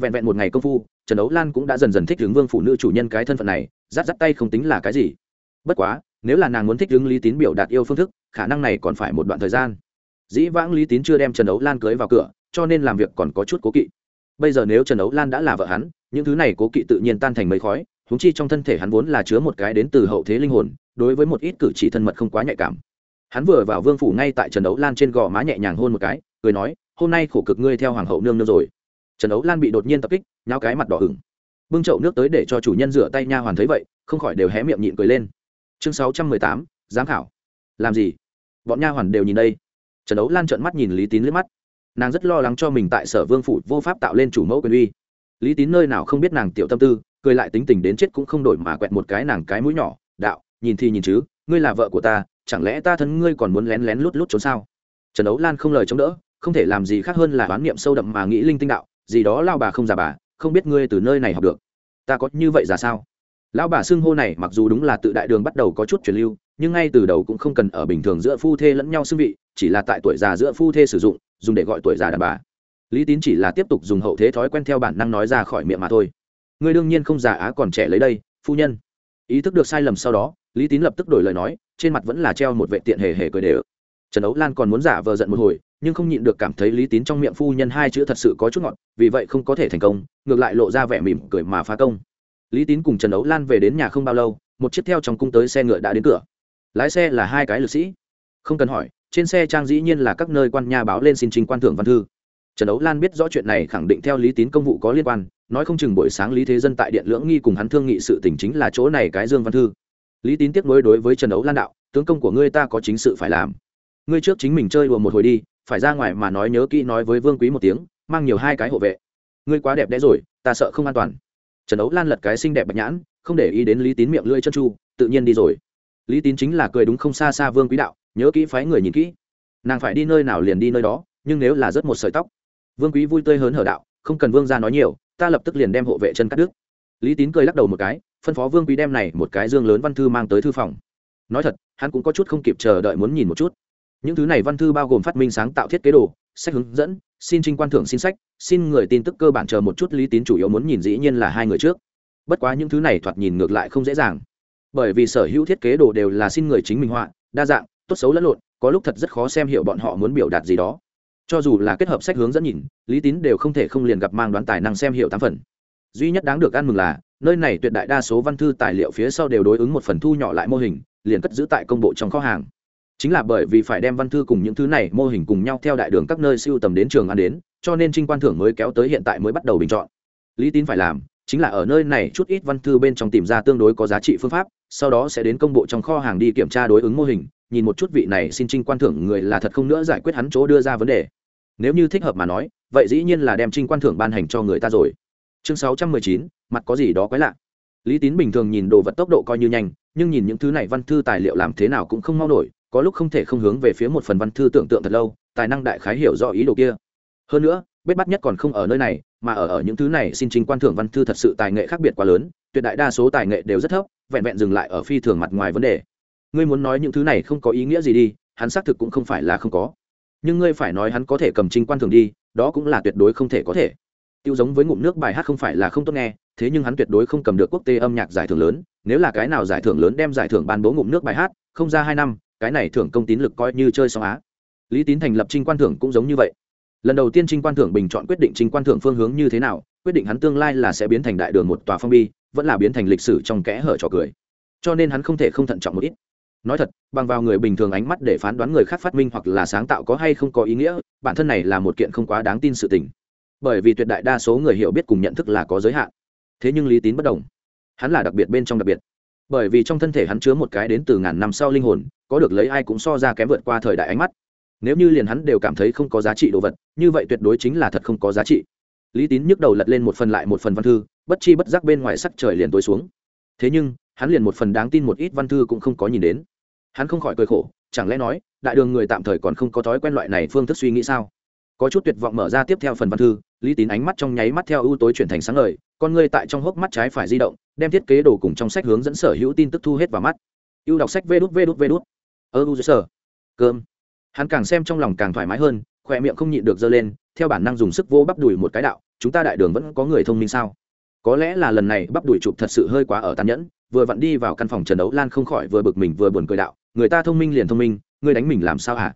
vẹn vẹn một ngày công phu, trần đấu lan cũng đã dần dần thích ứng vương phụ nữ chủ nhân cái thân phận này, rát rát tay không tính là cái gì. Bất quá, nếu là nàng muốn thích ứng lý tín biểu đạt yêu phương thức, khả năng này còn phải một đoạn thời gian. Dĩ vãng lý tín chưa đem trần đấu lan cưới vào cửa, cho nên làm việc còn có chút cố kỵ. Bây giờ nếu trần đấu lan đã là vợ hắn, những thứ này cố kỵ tự nhiên tan thành mấy khói húng chi trong thân thể hắn vốn là chứa một cái đến từ hậu thế linh hồn, đối với một ít cử chỉ thân mật không quá nhạy cảm. Hắn vừa vào vương phủ ngay tại trần đấu lan trên gò má nhẹ nhàng hôn một cái, cười nói, hôm nay khổ cực ngươi theo hoàng hậu nương nương rồi trần đấu lan bị đột nhiên tập kích nháo cái mặt đỏ hửng, bưng chậu nước tới để cho chủ nhân rửa tay nha hoàn thấy vậy không khỏi đều hé miệng nhịn cười lên. Chương sáu trăm mười tám giám khảo. Làm gì? Bọn nha hoàn đều nhìn đây. Trần đấu lan trợn mắt nhìn lý tín liếc mắt. Nàng rất lo lắng cho mình tại sở vương phủ vô pháp tạo lên chủ mẫu quyền uy. Lý tín nơi nào không biết nàng tiểu tâm tư cười lại tính tình đến chết cũng không đổi mà quẹt một cái nàng cái mũi nhỏ đạo nhìn thì nhìn chứ ngươi là vợ của ta chẳng lẽ ta thân ngươi còn muốn lén lén lút lút trốn sao? Trần đấu lan không lời chống đỡ không thể làm gì khác hơn là đoán niệm sâu đậm mà nghĩ linh tinh đạo gì đó lao bà không già bà, không biết ngươi từ nơi này học được. Ta có như vậy ra sao? Lão bà xưng hô này mặc dù đúng là tự đại đường bắt đầu có chút truyền lưu, nhưng ngay từ đầu cũng không cần ở bình thường giữa phu thê lẫn nhau xưng vị, chỉ là tại tuổi già giữa phu thê sử dụng, dùng để gọi tuổi già đàn bà. Lý tín chỉ là tiếp tục dùng hậu thế thói quen theo bản năng nói ra khỏi miệng mà thôi. Ngươi đương nhiên không già á còn trẻ lấy đây, phu nhân. Ý thức được sai lầm sau đó, lý tín lập tức đổi lời nói, trên mặt vẫn là treo một vệ tiện hề hề cười đều. Trần ấu lan còn muốn giả vờ giận một hồi nhưng không nhịn được cảm thấy lý tín trong miệng phu nhân hai chữ thật sự có chút ngọt, vì vậy không có thể thành công, ngược lại lộ ra vẻ mỉm cười mà phá công. Lý tín cùng trần ấu lan về đến nhà không bao lâu, một chiếc theo trong cung tới xe ngựa đã đến cửa. Lái xe là hai cái lực sĩ. Không cần hỏi, trên xe trang dĩ nhiên là các nơi quan nhà báo lên xin trình quan thưởng văn thư. Trần ấu lan biết rõ chuyện này khẳng định theo lý tín công vụ có liên quan, nói không chừng buổi sáng lý thế dân tại điện lưỡng nghi cùng hắn thương nghị sự tình chính là chỗ này cái dương văn thư. Lý tín tiếp nối đối với trần ấu lan đạo, tướng công của ngươi ta có chính sự phải làm. Ngươi trước chính mình chơi đùa một hồi đi phải ra ngoài mà nói nhớ kỹ nói với vương quý một tiếng, mang nhiều hai cái hộ vệ. Ngươi quá đẹp đẽ rồi, ta sợ không an toàn. Trần ấu lan lật cái xinh đẹp bạch nhãn, không để ý đến lý tín miệng lưỡi chân chu, tự nhiên đi rồi. Lý tín chính là cười đúng không xa xa vương quý đạo, nhớ kỹ phái người nhìn kỹ. Nàng phải đi nơi nào liền đi nơi đó, nhưng nếu là rất một sợi tóc. Vương quý vui tươi hớn hở đạo, không cần vương ra nói nhiều, ta lập tức liền đem hộ vệ chân cắt đứt. Lý tín cười lắc đầu một cái, phân phó vương quý đem này một cái dương lớn văn thư mang tới thư phòng. Nói thật, hắn cũng có chút không kịp chờ đợi muốn nhìn một chút những thứ này văn thư bao gồm phát minh sáng tạo thiết kế đồ, sách hướng dẫn, xin trinh quan thưởng xin sách, xin người tin tức cơ bản chờ một chút lý tín chủ yếu muốn nhìn dĩ nhiên là hai người trước. Bất quá những thứ này thoạt nhìn ngược lại không dễ dàng. Bởi vì sở hữu thiết kế đồ đều là xin người chính minh họa, đa dạng, tốt xấu lẫn lộn, có lúc thật rất khó xem hiểu bọn họ muốn biểu đạt gì đó. Cho dù là kết hợp sách hướng dẫn nhìn, lý tín đều không thể không liền gặp mang đoán tài năng xem hiểu tám phần. Duy nhất đáng được ăn mừng là, nơi này tuyệt đại đa số văn thư tài liệu phía sau đều đối ứng một phần thu nhỏ lại mô hình, liền cất giữ tại công bộ trong kho hàng chính là bởi vì phải đem văn thư cùng những thứ này mô hình cùng nhau theo đại đường các nơi siêu tầm đến trường ăn đến, cho nên trinh quan thưởng mới kéo tới hiện tại mới bắt đầu bình chọn. Lý tín phải làm, chính là ở nơi này chút ít văn thư bên trong tìm ra tương đối có giá trị phương pháp, sau đó sẽ đến công bộ trong kho hàng đi kiểm tra đối ứng mô hình, nhìn một chút vị này xin trinh quan thưởng người là thật không nữa giải quyết hắn chỗ đưa ra vấn đề. Nếu như thích hợp mà nói, vậy dĩ nhiên là đem trinh quan thưởng ban hành cho người ta rồi. Chương sáu trăm mười chín, mặt có gì đó quái lạ. Lý tín bình thường nhìn đồ vật tốc độ coi như nhanh, nhưng nhìn những thứ này văn thư tài liệu làm thế nào cũng không mau nổi có lúc không thể không hướng về phía một phần văn thư tưởng tượng thật lâu, tài năng đại khái hiểu rõ ý đồ kia. Hơn nữa, bết bắt nhất còn không ở nơi này, mà ở ở những thứ này xin trình quan thưởng văn thư thật sự tài nghệ khác biệt quá lớn, tuyệt đại đa số tài nghệ đều rất thấp, vẹn vẹn dừng lại ở phi thường mặt ngoài vấn đề. Ngươi muốn nói những thứ này không có ý nghĩa gì đi, hắn xác thực cũng không phải là không có. Nhưng ngươi phải nói hắn có thể cầm trình quan thưởng đi, đó cũng là tuyệt đối không thể có thể. Tiêu giống với ngụm nước bài hát không phải là không tốt nghe, thế nhưng hắn tuyệt đối không cầm được quốc tế âm nhạc giải thưởng lớn, nếu là cái nào giải thưởng lớn đem giải thưởng ban bố ngụm nước bài hát, không ra hai năm cái này thưởng công tín lực coi như chơi xong á. Lý tín thành lập trinh quan thưởng cũng giống như vậy. Lần đầu tiên trinh quan thưởng bình chọn quyết định trinh quan thưởng phương hướng như thế nào, quyết định hắn tương lai là sẽ biến thành đại đường một tòa phong bi, vẫn là biến thành lịch sử trong kẽ hở trò cười. Cho nên hắn không thể không thận trọng một ít. Nói thật, bằng vào người bình thường ánh mắt để phán đoán người khác phát minh hoặc là sáng tạo có hay không có ý nghĩa, bản thân này là một kiện không quá đáng tin sự tình. Bởi vì tuyệt đại đa số người hiểu biết cùng nhận thức là có giới hạn. Thế nhưng lý tín bất đồng. Hắn là đặc biệt bên trong đặc biệt bởi vì trong thân thể hắn chứa một cái đến từ ngàn năm sau linh hồn, có được lấy ai cũng so ra kém vượt qua thời đại ánh mắt. Nếu như liền hắn đều cảm thấy không có giá trị đồ vật, như vậy tuyệt đối chính là thật không có giá trị. Lý tín nhức đầu lật lên một phần lại một phần văn thư, bất chi bất giác bên ngoài sắc trời liền tối xuống. Thế nhưng, hắn liền một phần đáng tin một ít văn thư cũng không có nhìn đến. Hắn không khỏi cười khổ, chẳng lẽ nói, đại đường người tạm thời còn không có thói quen loại này phương thức suy nghĩ sao? Có chút tuyệt vọng mở ra tiếp theo phần văn thư lý tín ánh mắt trong nháy mắt theo ưu tối chuyển thành sáng ngời, con người tại trong hốc mắt trái phải di động, đem thiết kế đồ cùng trong sách hướng dẫn sở hữu tin tức thu hết vào mắt. Ưu đọc sách vê đút vê đút vê đút. Ơ u sở. Cơm. Hắn càng xem trong lòng càng thoải mái hơn khoe miệng không nhịn được dơ lên, theo bản năng dùng sức vô bắp đùi một cái đạo, chúng ta đại đường vẫn có người thông minh sao? Có lẽ là lần này bắp đùi chụp thật sự hơi quá ở tàn nhẫn, vừa vặn đi vào căn phòng trần đấu lan không khỏi vừa bực mình vừa buồn cười đạo, người ta thông minh liền thông minh ngươi đánh mình làm sao hả?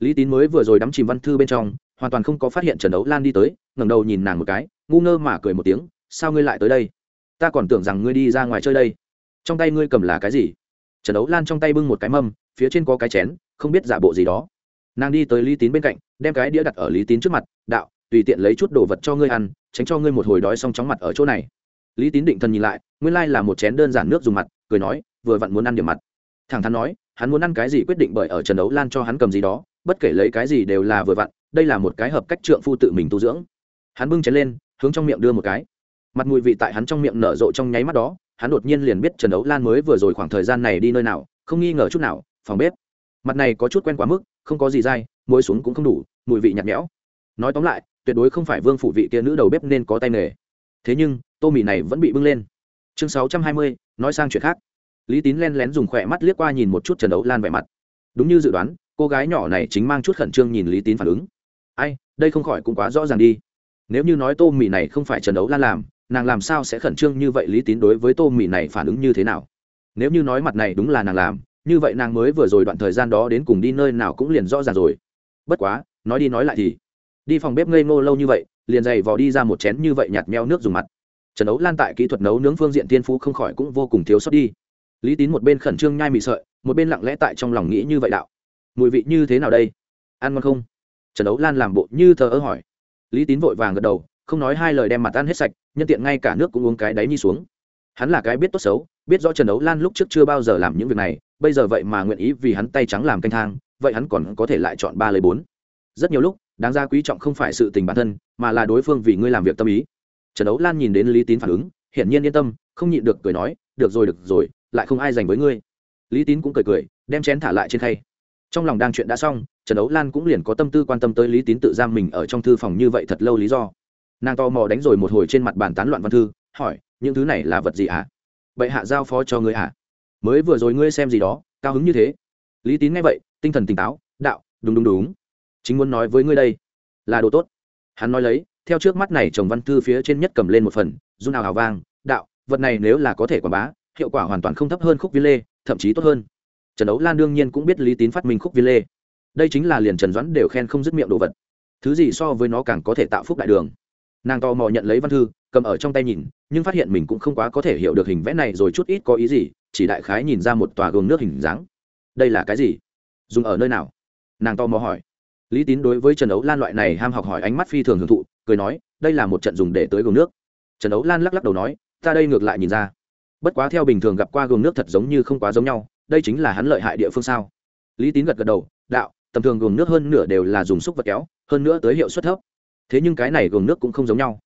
Lý tín mới vừa rồi đắm chìm văn thư bên trong hoàn toàn không có phát hiện trần đấu lan đi tới, ngẩng đầu nhìn nàng một cái, ngu ngơ mà cười một tiếng, sao ngươi lại tới đây? Ta còn tưởng rằng ngươi đi ra ngoài chơi đây. Trong tay ngươi cầm là cái gì? Trần đấu lan trong tay bưng một cái mâm, phía trên có cái chén, không biết giả bộ gì đó. Nàng đi tới lý tín bên cạnh, đem cái đĩa đặt ở lý tín trước mặt, đạo, tùy tiện lấy chút đồ vật cho ngươi ăn, tránh cho ngươi một hồi đói xong chóng mặt ở chỗ này. Lý tín định thần nhìn lại, nguyên lai là một chén đơn giản nước dùng mặt, cười nói, vừa vặn muốn ăn điểm mặt. Thẳng thắn nói, hắn muốn ăn cái gì quyết định bởi ở trần đấu lan cho hắn cầm gì đó bất kể lấy cái gì đều là vừa vặn, đây là một cái hợp cách trượng phu tự mình tu dưỡng. Hắn bưng chén lên, hướng trong miệng đưa một cái. Mặt mùi vị tại hắn trong miệng nở rộ trong nháy mắt đó, hắn đột nhiên liền biết trần đấu lan mới vừa rồi khoảng thời gian này đi nơi nào, không nghi ngờ chút nào, phòng bếp. Mặt này có chút quen quá mức, không có gì dai, muối xuống cũng không đủ, mùi vị nhạt nhẽo. Nói tóm lại, tuyệt đối không phải vương phủ vị kia nữ đầu bếp nên có tay nghề. Thế nhưng, tô mì này vẫn bị bưng lên. Chương sáu trăm hai mươi, nói sang chuyện khác. Lý tín len lén dùng khỏe mắt liếc qua nhìn một chút trần đấu lan vẻ mặt. Đúng như dự đoán cô gái nhỏ này chính mang chút khẩn trương nhìn lý tín phản ứng. Ai, đây không khỏi cũng quá rõ ràng đi. Nếu như nói tô mì này không phải trần đấu lan làm, nàng làm sao sẽ khẩn trương như vậy lý tín đối với tô mì này phản ứng như thế nào? Nếu như nói mặt này đúng là nàng làm, như vậy nàng mới vừa rồi đoạn thời gian đó đến cùng đi nơi nào cũng liền rõ ràng rồi. Bất quá, nói đi nói lại thì, đi phòng bếp ngây ngô lâu như vậy, liền dày vò đi ra một chén như vậy nhạt meo nước dùng mặt. Trần đấu lan tại kỹ thuật nấu nướng phương diện tiên phú không khỏi cũng vô cùng thiếu sót đi. Lý tín một bên khẩn trương nhai mị sợi, một bên lặng lẽ tại trong lòng nghĩ như vậy đạo mùi vị như thế nào đây? Ăn ngon không? Trần ấu lan làm bộ như thờ ơ hỏi. Lý tín vội vàng gật đầu, không nói hai lời đem mặt ăn hết sạch, nhân tiện ngay cả nước cũng uống cái đáy nhi xuống. Hắn là cái biết tốt xấu, biết rõ trần ấu lan lúc trước chưa bao giờ làm những việc này, bây giờ vậy mà nguyện ý vì hắn tay trắng làm canh thang, vậy hắn còn có thể lại chọn ba lấy bốn. Rất nhiều lúc, đáng ra quý trọng không phải sự tình bản thân, mà là đối phương vì ngươi làm việc tâm ý. Trần ấu lan nhìn đến lý tín phản ứng, hiển nhiên yên tâm, không nhịn được cười nói, được rồi được rồi, lại không ai dành với ngươi. Lý tín cũng cười cười, đem chén thả lại trên khay trong lòng đang chuyện đã xong, trần ấu lan cũng liền có tâm tư quan tâm tới lý tín tự giam mình ở trong thư phòng như vậy thật lâu lý do. Nàng to mò đánh rồi một hồi trên mặt bàn tán loạn văn thư, hỏi, những thứ này là vật gì ạ? À? vậy hạ giao phó cho ngươi ạ. À? mới vừa rồi ngươi xem gì đó, cao hứng như thế. Lý tín nghe vậy, tinh thần tỉnh táo, đạo, đúng đúng đúng. Chính muốn nói với ngươi đây là đồ tốt. Hắn nói lấy, theo trước mắt này chồng văn thư phía trên nhất cầm lên một phần, run nào hào vang, đạo, vật này nếu là có thể quảng bá, hiệu quả hoàn toàn không thấp hơn khúc viên lê, thậm chí tốt hơn trần ấu lan đương nhiên cũng biết lý tín phát minh khúc viên lê. Đây chính là liền trần doãn đều khen không dứt miệng đồ vật. Thứ gì so với nó càng có thể tạo phúc đại đường. Nàng to mò nhận lấy văn thư, cầm ở trong tay nhìn, nhưng phát hiện mình cũng không quá có thể hiểu được hình vẽ này rồi chút ít có ý gì, chỉ đại khái nhìn ra một tòa gương nước hình dáng. Đây là cái gì? Dùng ở nơi nào? Nàng to mò hỏi. Lý tín đối với trần ấu lan loại này ham học hỏi ánh mắt phi thường hưởng thụ, cười nói, đây là một trận dùng để tới gương nước. Trần ấu lan lắc lắc đầu nói, ta đây ngược lại nhìn ra. Bất quá theo bình thường gặp qua gương nước thật giống như không quá giống nhau đây chính là hắn lợi hại địa phương sao? Lý tín gật gật đầu, đạo, tầm thường gồm nước hơn nửa đều là dùng xúc vật kéo, hơn nữa tới hiệu suất thấp. Thế nhưng cái này gồm nước cũng không giống nhau.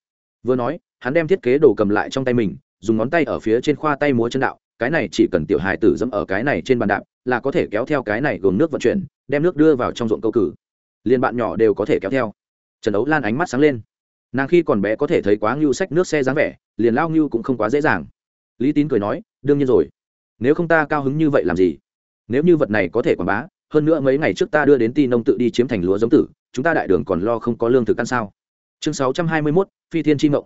Vừa nói, hắn đem thiết kế đồ cầm lại trong tay mình, dùng ngón tay ở phía trên khoa tay múa chân đạo, cái này chỉ cần tiểu hài tử dẫm ở cái này trên bàn đạp, là có thể kéo theo cái này gồm nước vận chuyển, đem nước đưa vào trong ruộng câu cử. Liền bạn nhỏ đều có thể kéo theo. Trần ấu lan ánh mắt sáng lên. Nàng khi còn bé có thể thấy quá ngưu sách nước xe dáng vẻ, liền lao ngưu cũng không quá dễ dàng. Lý tín cười nói, đương nhiên rồi nếu không ta cao hứng như vậy làm gì? Nếu như vật này có thể quảng bá, hơn nữa mấy ngày trước ta đưa đến ti nông tự đi chiếm thành lúa giống tử, chúng ta đại đường còn lo không có lương thực ăn sao? Chương sáu trăm hai mươi mốt, phi thiên tri mộng.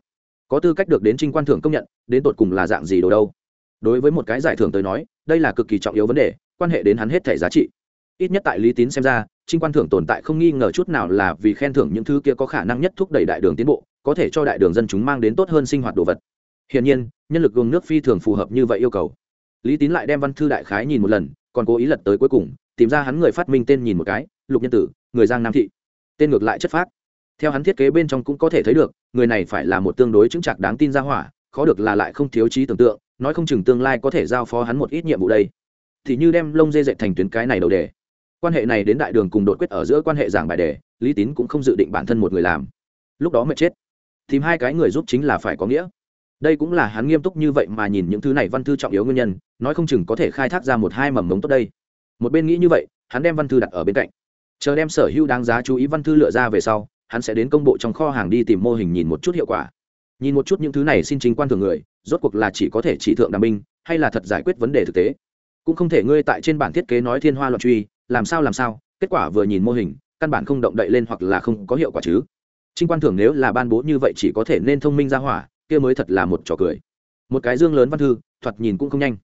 Có tư cách được đến trinh quan thưởng công nhận, đến tột cùng là dạng gì đồ đâu? Đối với một cái giải thưởng tới nói, đây là cực kỳ trọng yếu vấn đề, quan hệ đến hắn hết thể giá trị. Ít nhất tại lý tín xem ra, trinh quan thưởng tồn tại không nghi ngờ chút nào là vì khen thưởng những thứ kia có khả năng nhất thúc đẩy đại đường tiến bộ, có thể cho đại đường dân chúng mang đến tốt hơn sinh hoạt đồ vật. Hiển nhiên, nhân lực gồm nước phi thường phù hợp như vậy yêu cầu lý tín lại đem văn thư đại khái nhìn một lần, còn cố ý lật tới cuối cùng, tìm ra hắn người phát minh tên nhìn một cái, lục nhân tử, người giang nam thị. Tên ngược lại chất phác. Theo hắn thiết kế bên trong cũng có thể thấy được, người này phải là một tương đối chứng chặt đáng tin ra hỏa, khó được là lại không thiếu trí tưởng tượng, nói không chừng tương lai có thể giao phó hắn một ít nhiệm vụ đây. Thì như đem lông dê dệt thành tuyến cái này đầu đề. Quan hệ này đến đại đường cùng đột quyết ở giữa quan hệ giảng bài đề, lý tín cũng không dự định bản thân một người làm. Lúc đó mệt chết. Tìm hai cái người giúp chính là phải có nghĩa đây cũng là hắn nghiêm túc như vậy mà nhìn những thứ này văn thư trọng yếu nguyên nhân, nói không chừng có thể khai thác ra một hai mầm mống tốt đây. Một bên nghĩ như vậy, hắn đem văn thư đặt ở bên cạnh. Chờ đem sở hữu đáng giá chú ý văn thư lựa ra về sau, hắn sẽ đến công bộ trong kho hàng đi tìm mô hình nhìn một chút hiệu quả. Nhìn một chút những thứ này xin chính quan thường người, rốt cuộc là chỉ có thể chỉ thượng đàm binh, hay là thật giải quyết vấn đề thực tế. Cũng không thể ngươi tại trên bản thiết kế nói thiên hoa loạn truy, làm sao làm sao, kết quả vừa nhìn mô hình, căn bản không động đậy lên hoặc là không có hiệu quả chứ. Trinh quan thưởng nếu là ban bố như vậy chỉ có thể nên thông minh ra hỏa kia mới thật là một trò cười. Một cái dương lớn văn thư, thoạt nhìn cũng không nhanh.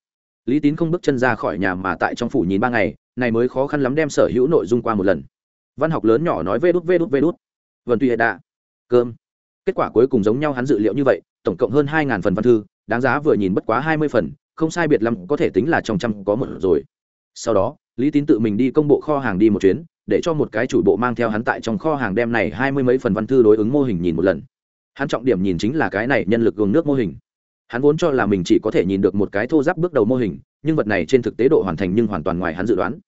Lý tín không bước chân ra khỏi nhà mà tại trong phủ nhìn ba ngày, này mới khó khăn lắm đem sở hữu nội dung qua một lần. Văn học lớn nhỏ nói vê đút vê đút vê đút. Vần tuy hệ đạ. Cơm. Kết quả cuối cùng giống nhau hắn dự liệu như vậy, tổng cộng hơn hai phần văn thư, đáng giá vừa nhìn bất quá hai mươi phần, không sai biệt lắm có thể tính là trong trăm có một rồi. Sau đó, lý tín tự mình đi công bộ kho hàng đi một chuyến, để cho một cái chủ bộ mang theo hắn tại trong kho hàng đem này hai mươi mấy phần văn thư đối ứng mô hình nhìn một lần hắn trọng điểm nhìn chính là cái này nhân lực gồm nước mô hình. Hắn vốn cho là mình chỉ có thể nhìn được một cái thô giáp bước đầu mô hình, nhưng vật này trên thực tế độ hoàn thành nhưng hoàn toàn ngoài hắn dự đoán.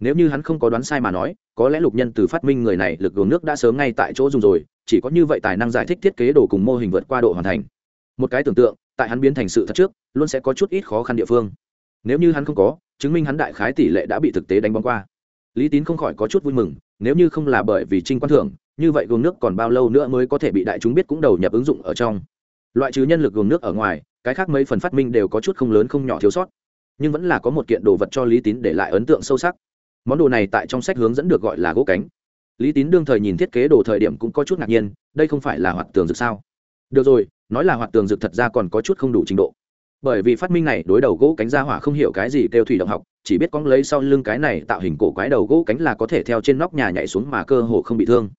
Nếu như hắn không có đoán sai mà nói, có lẽ lục nhân từ phát minh người này lực đồ nước đã sớm ngay tại chỗ dùng rồi, chỉ có như vậy tài năng giải thích thiết kế đồ cùng mô hình vượt qua độ hoàn thành. Một cái tưởng tượng, tại hắn biến thành sự thật trước, luôn sẽ có chút ít khó khăn địa phương. Nếu như hắn không có, chứng minh hắn đại khái tỷ lệ đã bị thực tế đánh bóng qua. Lý tín không khỏi có chút vui mừng, nếu như không là bởi vì trinh quan thưởng như vậy gồm nước còn bao lâu nữa mới có thể bị đại chúng biết cũng đầu nhập ứng dụng ở trong. Loại trừ nhân lực gồm nước ở ngoài, cái khác mấy phần phát minh đều có chút không lớn không nhỏ thiếu sót. Nhưng vẫn là có một kiện đồ vật cho lý tín để lại ấn tượng sâu sắc. Món đồ này tại trong sách hướng dẫn được gọi là gỗ cánh. Lý tín đương thời nhìn thiết kế đồ thời điểm cũng có chút ngạc nhiên, đây không phải là hoạt tường dược sao? Được rồi, nói là hoạt tường dược thật ra còn có chút không đủ trình độ. Bởi vì phát minh này đối đầu gỗ cánh ra hỏa không hiểu cái gì kêu thủy động học, chỉ biết cóng lấy sau lưng cái này tạo hình cổ quái đầu gỗ cánh là có thể theo trên nóc nhà nhảy xuống mà cơ hồ không bị thương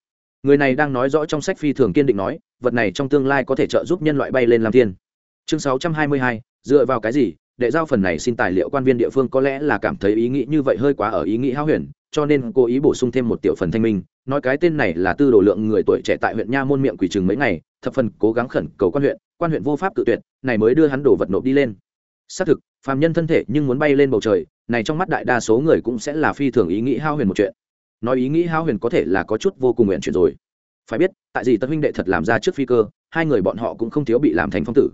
người này đang nói rõ trong sách phi thường kiên định nói vật này trong tương lai có thể trợ giúp nhân loại bay lên làm thiên. Chương 622, dựa vào cái gì để giao phần này xin tài liệu quan viên địa phương có lẽ là cảm thấy ý nghĩ như vậy hơi quá ở ý nghĩ hao huyền cho nên cố ý bổ sung thêm một tiểu phần thanh minh nói cái tên này là tư đồ lượng người tuổi trẻ tại huyện nha môn miệng quỷ chừng mấy ngày thập phần cố gắng khẩn cầu quan huyện quan huyện vô pháp tự tuyệt này mới đưa hắn đổ vật nộp đi lên. Xác thực phàm nhân thân thể nhưng muốn bay lên bầu trời này trong mắt đại đa số người cũng sẽ là phi thường ý nghĩ hao huyền một chuyện nói ý nghĩ hao huyền có thể là có chút vô cùng nguyện chuyển rồi. Phải biết, tại gì tân huynh đệ thật làm ra trước phi cơ, hai người bọn họ cũng không thiếu bị làm thành phong tử.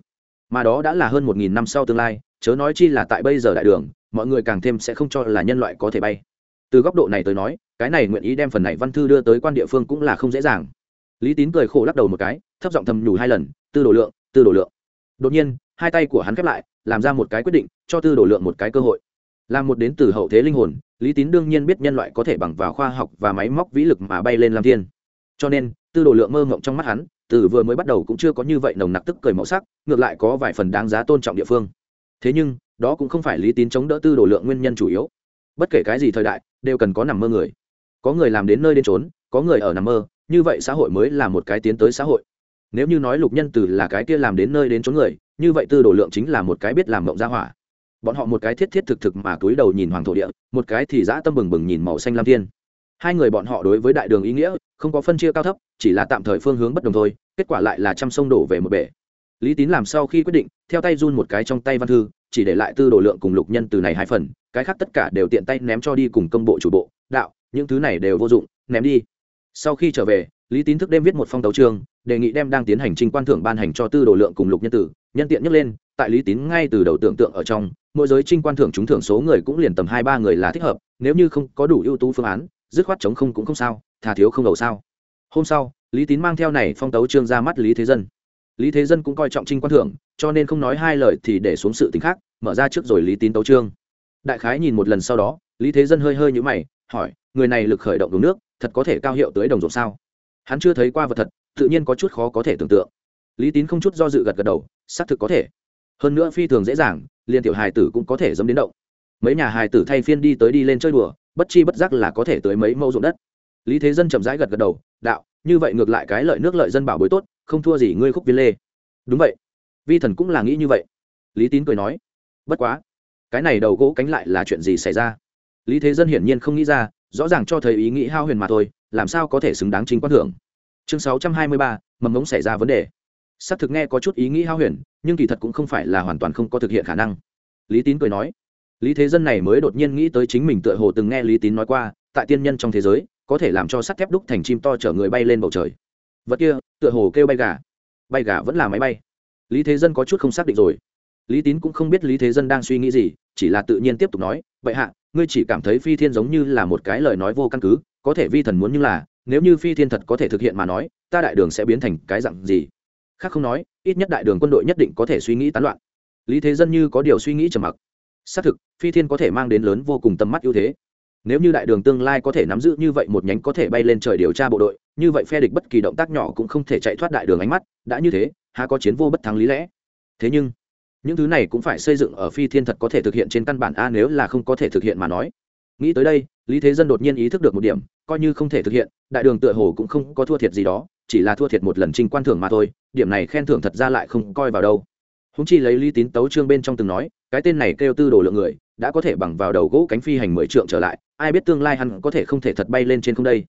Mà đó đã là hơn một nghìn năm sau tương lai, chớ nói chi là tại bây giờ đại đường, mọi người càng thêm sẽ không cho là nhân loại có thể bay. Từ góc độ này tới nói, cái này nguyện ý đem phần này văn thư đưa tới quan địa phương cũng là không dễ dàng. Lý tín cười khổ lắc đầu một cái, thấp giọng thầm nhủ hai lần, tư đồ lượng, tư đồ lượng. Đột nhiên, hai tay của hắn khép lại, làm ra một cái quyết định, cho tư đồ lượng một cái cơ hội. Làm một đến từ hậu thế linh hồn lý tín đương nhiên biết nhân loại có thể bằng vào khoa học và máy móc vĩ lực mà bay lên làm thiên. Cho nên, tư đồ lượng mơ ngộng trong mắt hắn, từ vừa mới bắt đầu cũng chưa có như vậy nồng nặc tức cười màu sắc, ngược lại có vài phần đáng giá tôn trọng địa phương. Thế nhưng, đó cũng không phải lý tín chống đỡ tư đồ lượng nguyên nhân chủ yếu. Bất kể cái gì thời đại, đều cần có nằm mơ người. Có người làm đến nơi đến trốn có người ở nằm mơ, như vậy xã hội mới là một cái tiến tới xã hội. Nếu như nói lục nhân từ là cái kia làm đến nơi đến trốn người, như vậy tư đồ lượng chính là một cái biết làm mộng ra hỏa bọn họ một cái thiết thiết thực thực mà túi đầu nhìn hoàng thổ địa, một cái thì dã tâm bừng bừng nhìn màu xanh lam thiên. Hai người bọn họ đối với đại đường ý nghĩa, không có phân chia cao thấp, chỉ là tạm thời phương hướng bất đồng thôi, kết quả lại là trăm sông đổ về một bể. Lý tín làm sau khi quyết định, theo tay run một cái trong tay văn thư, chỉ để lại tư đồ lượng cùng lục nhân từ này hai phần, cái khác tất cả đều tiện tay ném cho đi cùng công bộ chủ bộ, đạo, những thứ này đều vô dụng, ném đi. Sau khi trở về, lý tín thức đêm viết một phong tấu trương đề nghị đem đang tiến hành trình quan thưởng ban hành cho tư đồ lượng cùng lục nhân tử, nhân tiện nhắc lên tại lý tín ngay từ đầu tưởng tượng ở trong, mỗi giới trinh quan thưởng trúng thưởng số người cũng liền tầm hai ba người là thích hợp, nếu như không có đủ ưu tú phương án, dứt khoát chống không cũng không sao, thà thiếu không đầu sao. Hôm sau, lý tín mang theo này phong tấu trương ra mắt lý thế dân. Lý thế dân cũng coi trọng trinh quan thưởng, cho nên không nói hai lời thì để xuống sự t khác, mở ra trước rồi lý tín tấu trương. Đại khái nhìn một lần sau đó, lý thế dân hơi hơi nhũ mày, hỏi, người này lực khởi động đúng nước, thật có thể cao hiệu tới đồng ruộng sao? Hắn chưa thấy qua vật thật, tự nhiên có chút khó có thể tưởng tượng. Lý tín không chút do dự gật gật đầu, xác thực có thể hơn nữa phi thường dễ dàng, liền tiểu hài tử cũng có thể dẫm đến động. Mấy nhà hài tử thay phiên đi tới đi lên chơi đùa, bất chi bất giác là có thể tới mấy mẫu ruộng đất. Lý thế dân chậm rãi gật gật đầu, đạo, như vậy ngược lại cái lợi nước lợi dân bảo bối tốt, không thua gì ngươi khúc viên lê. Đúng vậy. Vi thần cũng là nghĩ như vậy. Lý tín cười nói, bất quá, cái này đầu gỗ cánh lại là chuyện gì xảy ra? Lý thế dân hiển nhiên không nghĩ ra, rõ ràng cho thấy ý nghĩ hao huyền mà thôi, làm sao có thể xứng đáng chính quan thưởng. Chương sáu trăm hai mươi ba, mầm ngống xảy ra vấn đề xác thực nghe có chút ý nghĩ hao huyền, nhưng kỳ thật cũng không phải là hoàn toàn không có thực hiện khả năng. Lý tín cười nói, lý thế dân này mới đột nhiên nghĩ tới chính mình tựa hồ từng nghe lý tín nói qua, tại tiên nhân trong thế giới, có thể làm cho sắt thép đúc thành chim to chở người bay lên bầu trời. Vật kia, tựa hồ kêu bay gà. Bay gà vẫn là máy bay. Lý thế dân có chút không xác định rồi. Lý tín cũng không biết lý thế dân đang suy nghĩ gì, chỉ là tự nhiên tiếp tục nói vậy hạ, ngươi chỉ cảm thấy phi thiên giống như là một cái lời nói vô căn cứ, có thể vi thần muốn như là, nếu như phi thiên thật có thể thực hiện mà nói, ta đại đường sẽ biến thành cái dặn gì? Khác không nói, ít nhất đại đường quân đội nhất định có thể suy nghĩ tán loạn. Lý thế dân như có điều suy nghĩ trầm mặc. Xác thực, phi thiên có thể mang đến lớn vô cùng tầm mắt ưu thế. Nếu như đại đường tương lai có thể nắm giữ như vậy một nhánh có thể bay lên trời điều tra bộ đội, như vậy phe địch bất kỳ động tác nhỏ cũng không thể chạy thoát đại đường ánh mắt, đã như thế, há có chiến vô bất thắng lý lẽ? Thế nhưng, những thứ này cũng phải xây dựng ở phi thiên thật có thể thực hiện trên căn bản a nếu là không có thể thực hiện mà nói. Nghĩ tới đây, lý thế dân đột nhiên ý thức được một điểm, coi như không thể thực hiện, đại đường tựa hồ cũng không có thua thiệt gì đó chỉ là thua thiệt một lần trinh quan thưởng mà thôi, điểm này khen thưởng thật ra lại không coi vào đâu. Húng chi lấy lý tín tấu trương bên trong từng nói, cái tên này kêu tư đồ lượng người, đã có thể bằng vào đầu gỗ cánh phi hành mười trượng trở lại, ai biết tương lai hắn có thể không thể thật bay lên trên không đây.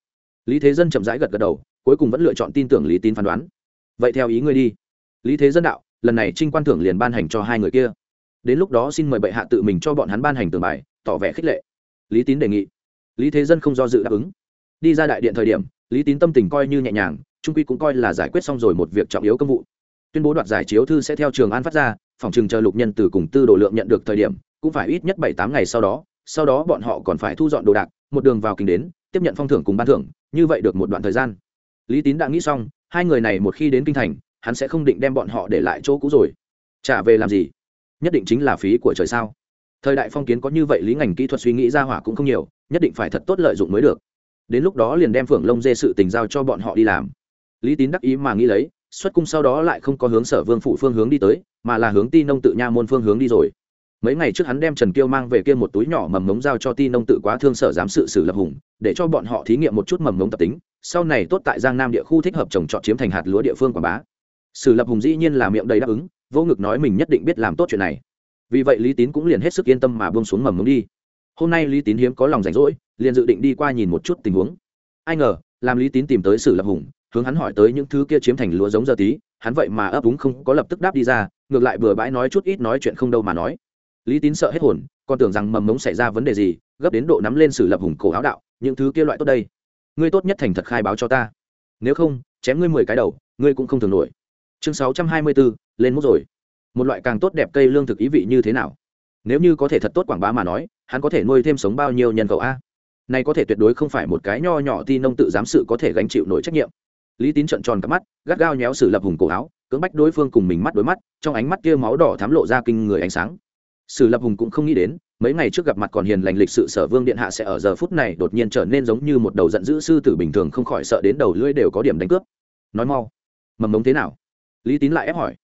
Lý thế dân chậm rãi gật gật đầu, cuối cùng vẫn lựa chọn tin tưởng lý tín phán đoán. Vậy theo ý ngươi đi. Lý thế dân đạo, lần này trinh quan thưởng liền ban hành cho hai người kia. Đến lúc đó xin mời bệ hạ tự mình cho bọn hắn ban hành tường bài, tỏ vẻ khích lệ. Lý tín đề nghị. Lý thế dân không do dự đáp ứng. Đi ra đại điện thời điểm, lý tín tâm tình coi như nhẹ nhàng trung quy cũng coi là giải quyết xong rồi một việc trọng yếu công vụ. Tuyên bố đoạt giải chiếu thư sẽ theo trường an phát ra, phòng trường chờ lục nhân từ cùng tư đồ lượng nhận được thời điểm, cũng phải ít nhất bảy tám ngày sau đó sau đó bọn họ còn phải thu dọn đồ đạc, một đường vào kinh đến, tiếp nhận phong thưởng cùng ban thưởng, như vậy được một đoạn thời gian. Lý tín đã nghĩ xong, hai người này một khi đến kinh thành, hắn sẽ không định đem bọn họ để lại chỗ cũ rồi. Trả về làm gì? Nhất định chính là phí của trời sao? Thời đại phong kiến có như vậy lý ngành kỹ thuật suy nghĩ ra hỏa cũng không nhiều, nhất định phải thật tốt lợi dụng mới được. Đến lúc đó liền đem phượng lông dê sự tình giao cho bọn họ đi làm lý tín đắc ý mà nghĩ lấy, xuất cung sau đó lại không có hướng sở vương phụ phương hướng đi tới, mà là hướng ti nông tự nha môn phương hướng đi rồi. Mấy ngày trước hắn đem trần kiêu mang về kia một túi nhỏ mầm ngống giao cho ti nông tự quá thương sở giám sự sử lập hùng, để cho bọn họ thí nghiệm một chút mầm ngống tập tính, sau này tốt tại giang nam địa khu thích hợp trồng trọt chiếm thành hạt lúa địa phương quảng bá. Sử lập hùng dĩ nhiên là miệng đầy đáp ứng, vô ngực nói mình nhất định biết làm tốt chuyện này. Vì vậy lý tín cũng liền hết sức yên tâm mà bông xuống mầm ngống đi. Hôm nay lý tín hiếm có lòng rảnh rỗi, liền dự định đi qua nhìn một chút tình huống. Ai ngờ, làm lý tín tìm tới sử lập hùng hướng hắn hỏi tới những thứ kia chiếm thành lúa giống giờ tí, hắn vậy mà ấp úng không có lập tức đáp đi ra, ngược lại bừa bãi nói chút ít nói chuyện không đâu mà nói. Lý tín sợ hết hồn, còn tưởng rằng mầm mống xảy ra vấn đề gì, gấp đến độ nắm lên sử lập hùng cổ áo đạo, những thứ kia loại tốt đây. Ngươi tốt nhất thành thật khai báo cho ta. Nếu không, chém ngươi mười cái đầu, ngươi cũng không thường nổi. Chương sáu trăm hai mươi bốn lên mút rồi. Một loại càng tốt đẹp cây lương thực ý vị như thế nào? Nếu như có thể thật tốt quảng bá mà nói, hắn có thể nuôi thêm sống bao nhiêu nhân khẩu a? Này có thể tuyệt đối không phải một cái nho nhỏ ti nông tự giám sự có thể gánh chịu nổi trách nhiệm lý tín trợn tròn cặp mắt, gắt gao nhéo sử lập hùng cổ áo, cưỡng bách đối phương cùng mình mắt đối mắt, trong ánh mắt kia máu đỏ thám lộ ra kinh người ánh sáng. Sử lập hùng cũng không nghĩ đến, mấy ngày trước gặp mặt còn hiền lành lịch sự sở vương điện hạ sẽ ở giờ phút này đột nhiên trở nên giống như một đầu giận dữ sư tử bình thường không khỏi sợ đến đầu lưỡi đều có điểm đánh cướp. Nói mau, mầm mống thế nào? Lý tín lại ép hỏi.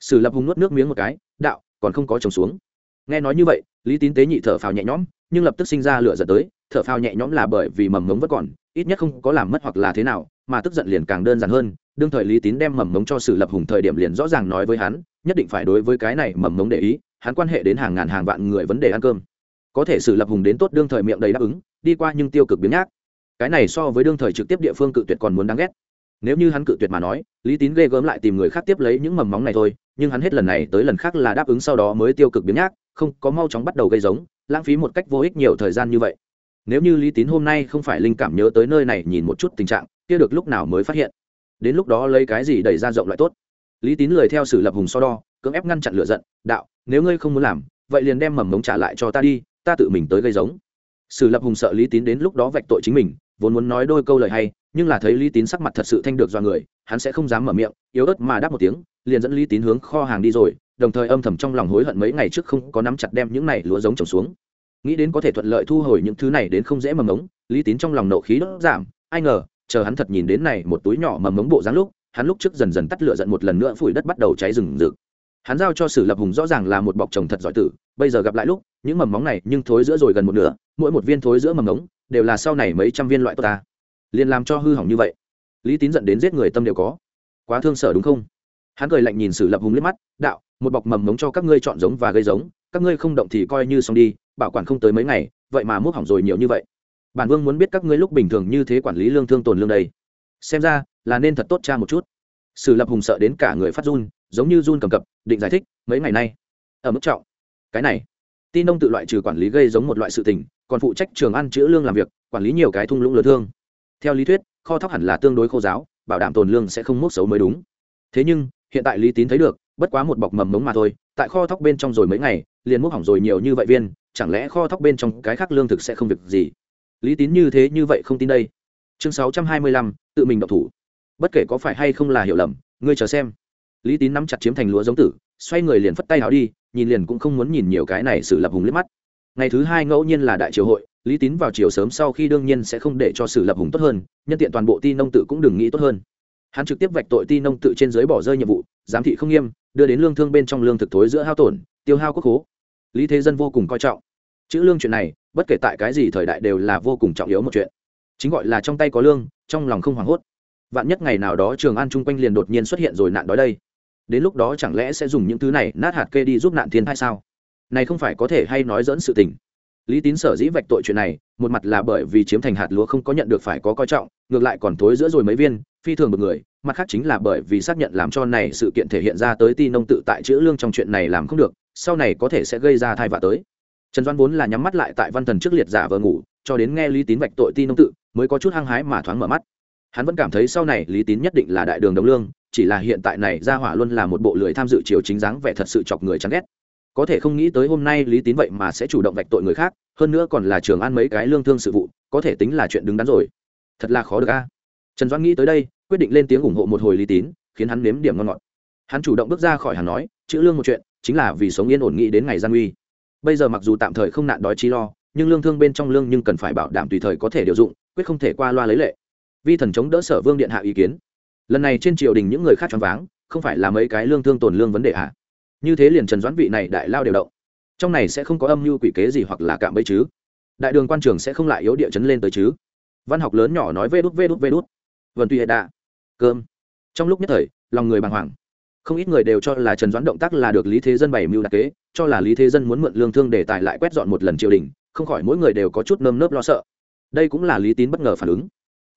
Sử lập hùng nuốt nước miếng một cái, đạo, còn không có trồng xuống. Nghe nói như vậy, lý tín tế nhị thở phào nhẹ nhõm, nhưng lập tức sinh ra lửa giận tới, thở phào nhẹ nhõm là bởi vì mầm mống vẫn còn, ít nhất không có làm mất hoặc là thế nào mà tức giận liền càng đơn giản hơn, đương thời lý tín đem mầm mống cho sử lập hùng thời điểm liền rõ ràng nói với hắn, nhất định phải đối với cái này mầm mống để ý, hắn quan hệ đến hàng ngàn hàng vạn người vấn đề ăn cơm. Có thể sử lập hùng đến tốt đương thời miệng đầy đáp ứng, đi qua nhưng tiêu cực biến nhác. Cái này so với đương thời trực tiếp địa phương cự tuyệt còn muốn đáng ghét. Nếu như hắn cự tuyệt mà nói, lý tín ghê gớm lại tìm người khác tiếp lấy những mầm móng này thôi, nhưng hắn hết lần này tới lần khác là đáp ứng sau đó mới tiêu cực biến nhác, không có mau chóng bắt đầu gây giống, lãng phí một cách vô ích nhiều thời gian như vậy nếu như lý tín hôm nay không phải linh cảm nhớ tới nơi này nhìn một chút tình trạng, kia được lúc nào mới phát hiện? Đến lúc đó lấy cái gì đẩy ra rộng loại tốt? Lý tín lời theo sử lập hùng so đo, cưỡng ép ngăn chặn lựa giận, đạo, nếu ngươi không muốn làm, vậy liền đem mầm mống trả lại cho ta đi, ta tự mình tới gây giống. Sử lập hùng sợ lý tín đến lúc đó vạch tội chính mình, vốn muốn nói đôi câu lời hay, nhưng là thấy lý tín sắc mặt thật sự thanh được do người, hắn sẽ không dám mở miệng, yếu ớt mà đáp một tiếng, liền dẫn lý tín hướng kho hàng đi rồi, đồng thời âm thầm trong lòng hối hận mấy ngày trước không có nắm chặt đem những này lúa giống trồng xuống nghĩ đến có thể thuận lợi thu hồi những thứ này đến không dễ mầm mống, lý tín trong lòng nộ khí đốt giảm. Ai ngờ, chờ hắn thật nhìn đến này một túi nhỏ mầm mống bộ dáng lúc, hắn lúc trước dần dần tắt lửa giận một lần nữa phủi đất bắt đầu cháy rừng rực. Hắn giao cho sử lập hùng rõ ràng là một bọc trồng thật giỏi tử, bây giờ gặp lại lúc, những mầm móng này nhưng thối giữa rồi gần một nửa, mỗi một viên thối giữa mầm mống đều là sau này mấy trăm viên loại tốt ta. Liền làm cho hư hỏng như vậy. Lý tín dẫn đến giết người tâm đều có. Quá thương sở đúng không? Hắn cười lạnh nhìn sử lập hùng liếc mắt, đạo, một bọc mầm mống cho các ngươi chọn giống và gây giống, các ngươi không động thì coi như xong đi bảo quản không tới mấy ngày, vậy mà múc hỏng rồi nhiều như vậy. Bản vương muốn biết các ngươi lúc bình thường như thế quản lý lương thương tồn lương đây. Xem ra, là nên thật tốt cha một chút. Sử lập hùng sợ đến cả người phát run, giống như run cầm cập, định giải thích, mấy ngày nay, ở mức trọng. Cái này, tin ông tự loại trừ quản lý gây giống một loại sự tình, còn phụ trách trường ăn chữ lương làm việc, quản lý nhiều cái thung lũng lớn thương. Theo lý thuyết, kho thóc hẳn là tương đối khô giáo, bảo đảm tồn lương sẽ không mốt xấu mới đúng. Thế nhưng, hiện tại lý tín thấy được, bất quá một bọc mầm mống mà thôi, tại kho thóc bên trong rồi mấy ngày, liền múc hỏng rồi nhiều như vậy viên chẳng lẽ kho thóc bên trong cái khác lương thực sẽ không việc gì? Lý tín như thế như vậy không tin đây. Chương sáu trăm hai mươi lăm, tự mình độc thủ. Bất kể có phải hay không là hiểu lầm, ngươi chờ xem. Lý tín nắm chặt chiếm thành lúa giống tử, xoay người liền phất tay áo đi, nhìn liền cũng không muốn nhìn nhiều cái này sử lập hùng liếc mắt. Ngày thứ hai ngẫu nhiên là đại triều hội, lý tín vào chiều sớm sau khi đương nhiên sẽ không để cho sử lập hùng tốt hơn, nhân tiện toàn bộ ti nông tự cũng đừng nghĩ tốt hơn. Hắn trực tiếp vạch tội ti nông tự trên dưới bỏ rơi nhiệm vụ, giám thị không nghiêm, đưa đến lương thương bên trong lương thực thối giữa hao tổn, tiêu hao quốc hố lý thế dân vô cùng coi trọng. Chữ lương chuyện này, bất kể tại cái gì thời đại đều là vô cùng trọng yếu một chuyện. Chính gọi là trong tay có lương, trong lòng không hoảng hốt. Vạn nhất ngày nào đó trường an chung quanh liền đột nhiên xuất hiện rồi nạn đói đây. Đến lúc đó chẳng lẽ sẽ dùng những thứ này nát hạt kê đi giúp nạn thiên hay sao? Này không phải có thể hay nói dẫn sự tình. Lý tín sở dĩ vạch tội chuyện này, một mặt là bởi vì chiếm thành hạt lúa không có nhận được phải có coi trọng, ngược lại còn thối giữa rồi mấy viên, phi thường một người, mặt khác chính là bởi vì xác nhận làm cho này sự kiện thể hiện ra tới ti nông tự tại chữ lương trong chuyện này làm không được sau này có thể sẽ gây ra thai vạ tới. Trần doan vốn là nhắm mắt lại tại văn thần trước liệt giả vờ ngủ, cho đến nghe lý tín vạch tội ti nông tự, mới có chút hăng hái mà thoáng mở mắt. Hắn vẫn cảm thấy sau này lý tín nhất định là đại đường đồng lương, chỉ là hiện tại này ra hỏa luôn là một bộ lười tham dự chiều chính dáng vẻ thật sự chọc người chán ghét. Có thể không nghĩ tới hôm nay lý tín vậy mà sẽ chủ động vạch tội người khác, hơn nữa còn là trường an mấy cái lương thương sự vụ, có thể tính là chuyện đứng đắn rồi. Thật là khó được a. Trần doãn nghĩ tới đây, quyết định lên tiếng ủng hộ một hồi lý tín, khiến hắn nếm điểm ngon ngọt. Hắn chủ động bước ra khỏi hắn nói, chữ lương một chuyện chính là vì sống yên ổn nghĩ đến ngày gian nguy. Bây giờ mặc dù tạm thời không nạn đói chi lo, nhưng lương thương bên trong lương nhưng cần phải bảo đảm tùy thời có thể điều dụng, quyết không thể qua loa lấy lệ. Vi thần chống đỡ sở vương điện hạ ý kiến. Lần này trên triều đình những người khác choáng váng, không phải là mấy cái lương thương tồn lương vấn đề à? như thế liền trần doãn vị này đại lao đều động. Trong này sẽ không có âm mưu quỷ kế gì hoặc là cạm bẫy chứ? Đại đường quan trường sẽ không lại yếu địa chấn lên tới chứ? Văn học lớn nhỏ nói vê đút vê đút vê đút. Vần tuy hệ đạ. Cơm. Trong lúc nhất thời, lòng người bàng hoàng không ít người đều cho là trần doãn động tác là được lý thế dân bày mưu đặc kế, cho là lý thế dân muốn mượn lương thương để tài lại quét dọn một lần triều đình, không khỏi mỗi người đều có chút nơm nớp lo sợ. Đây cũng là lý tín bất ngờ phản ứng.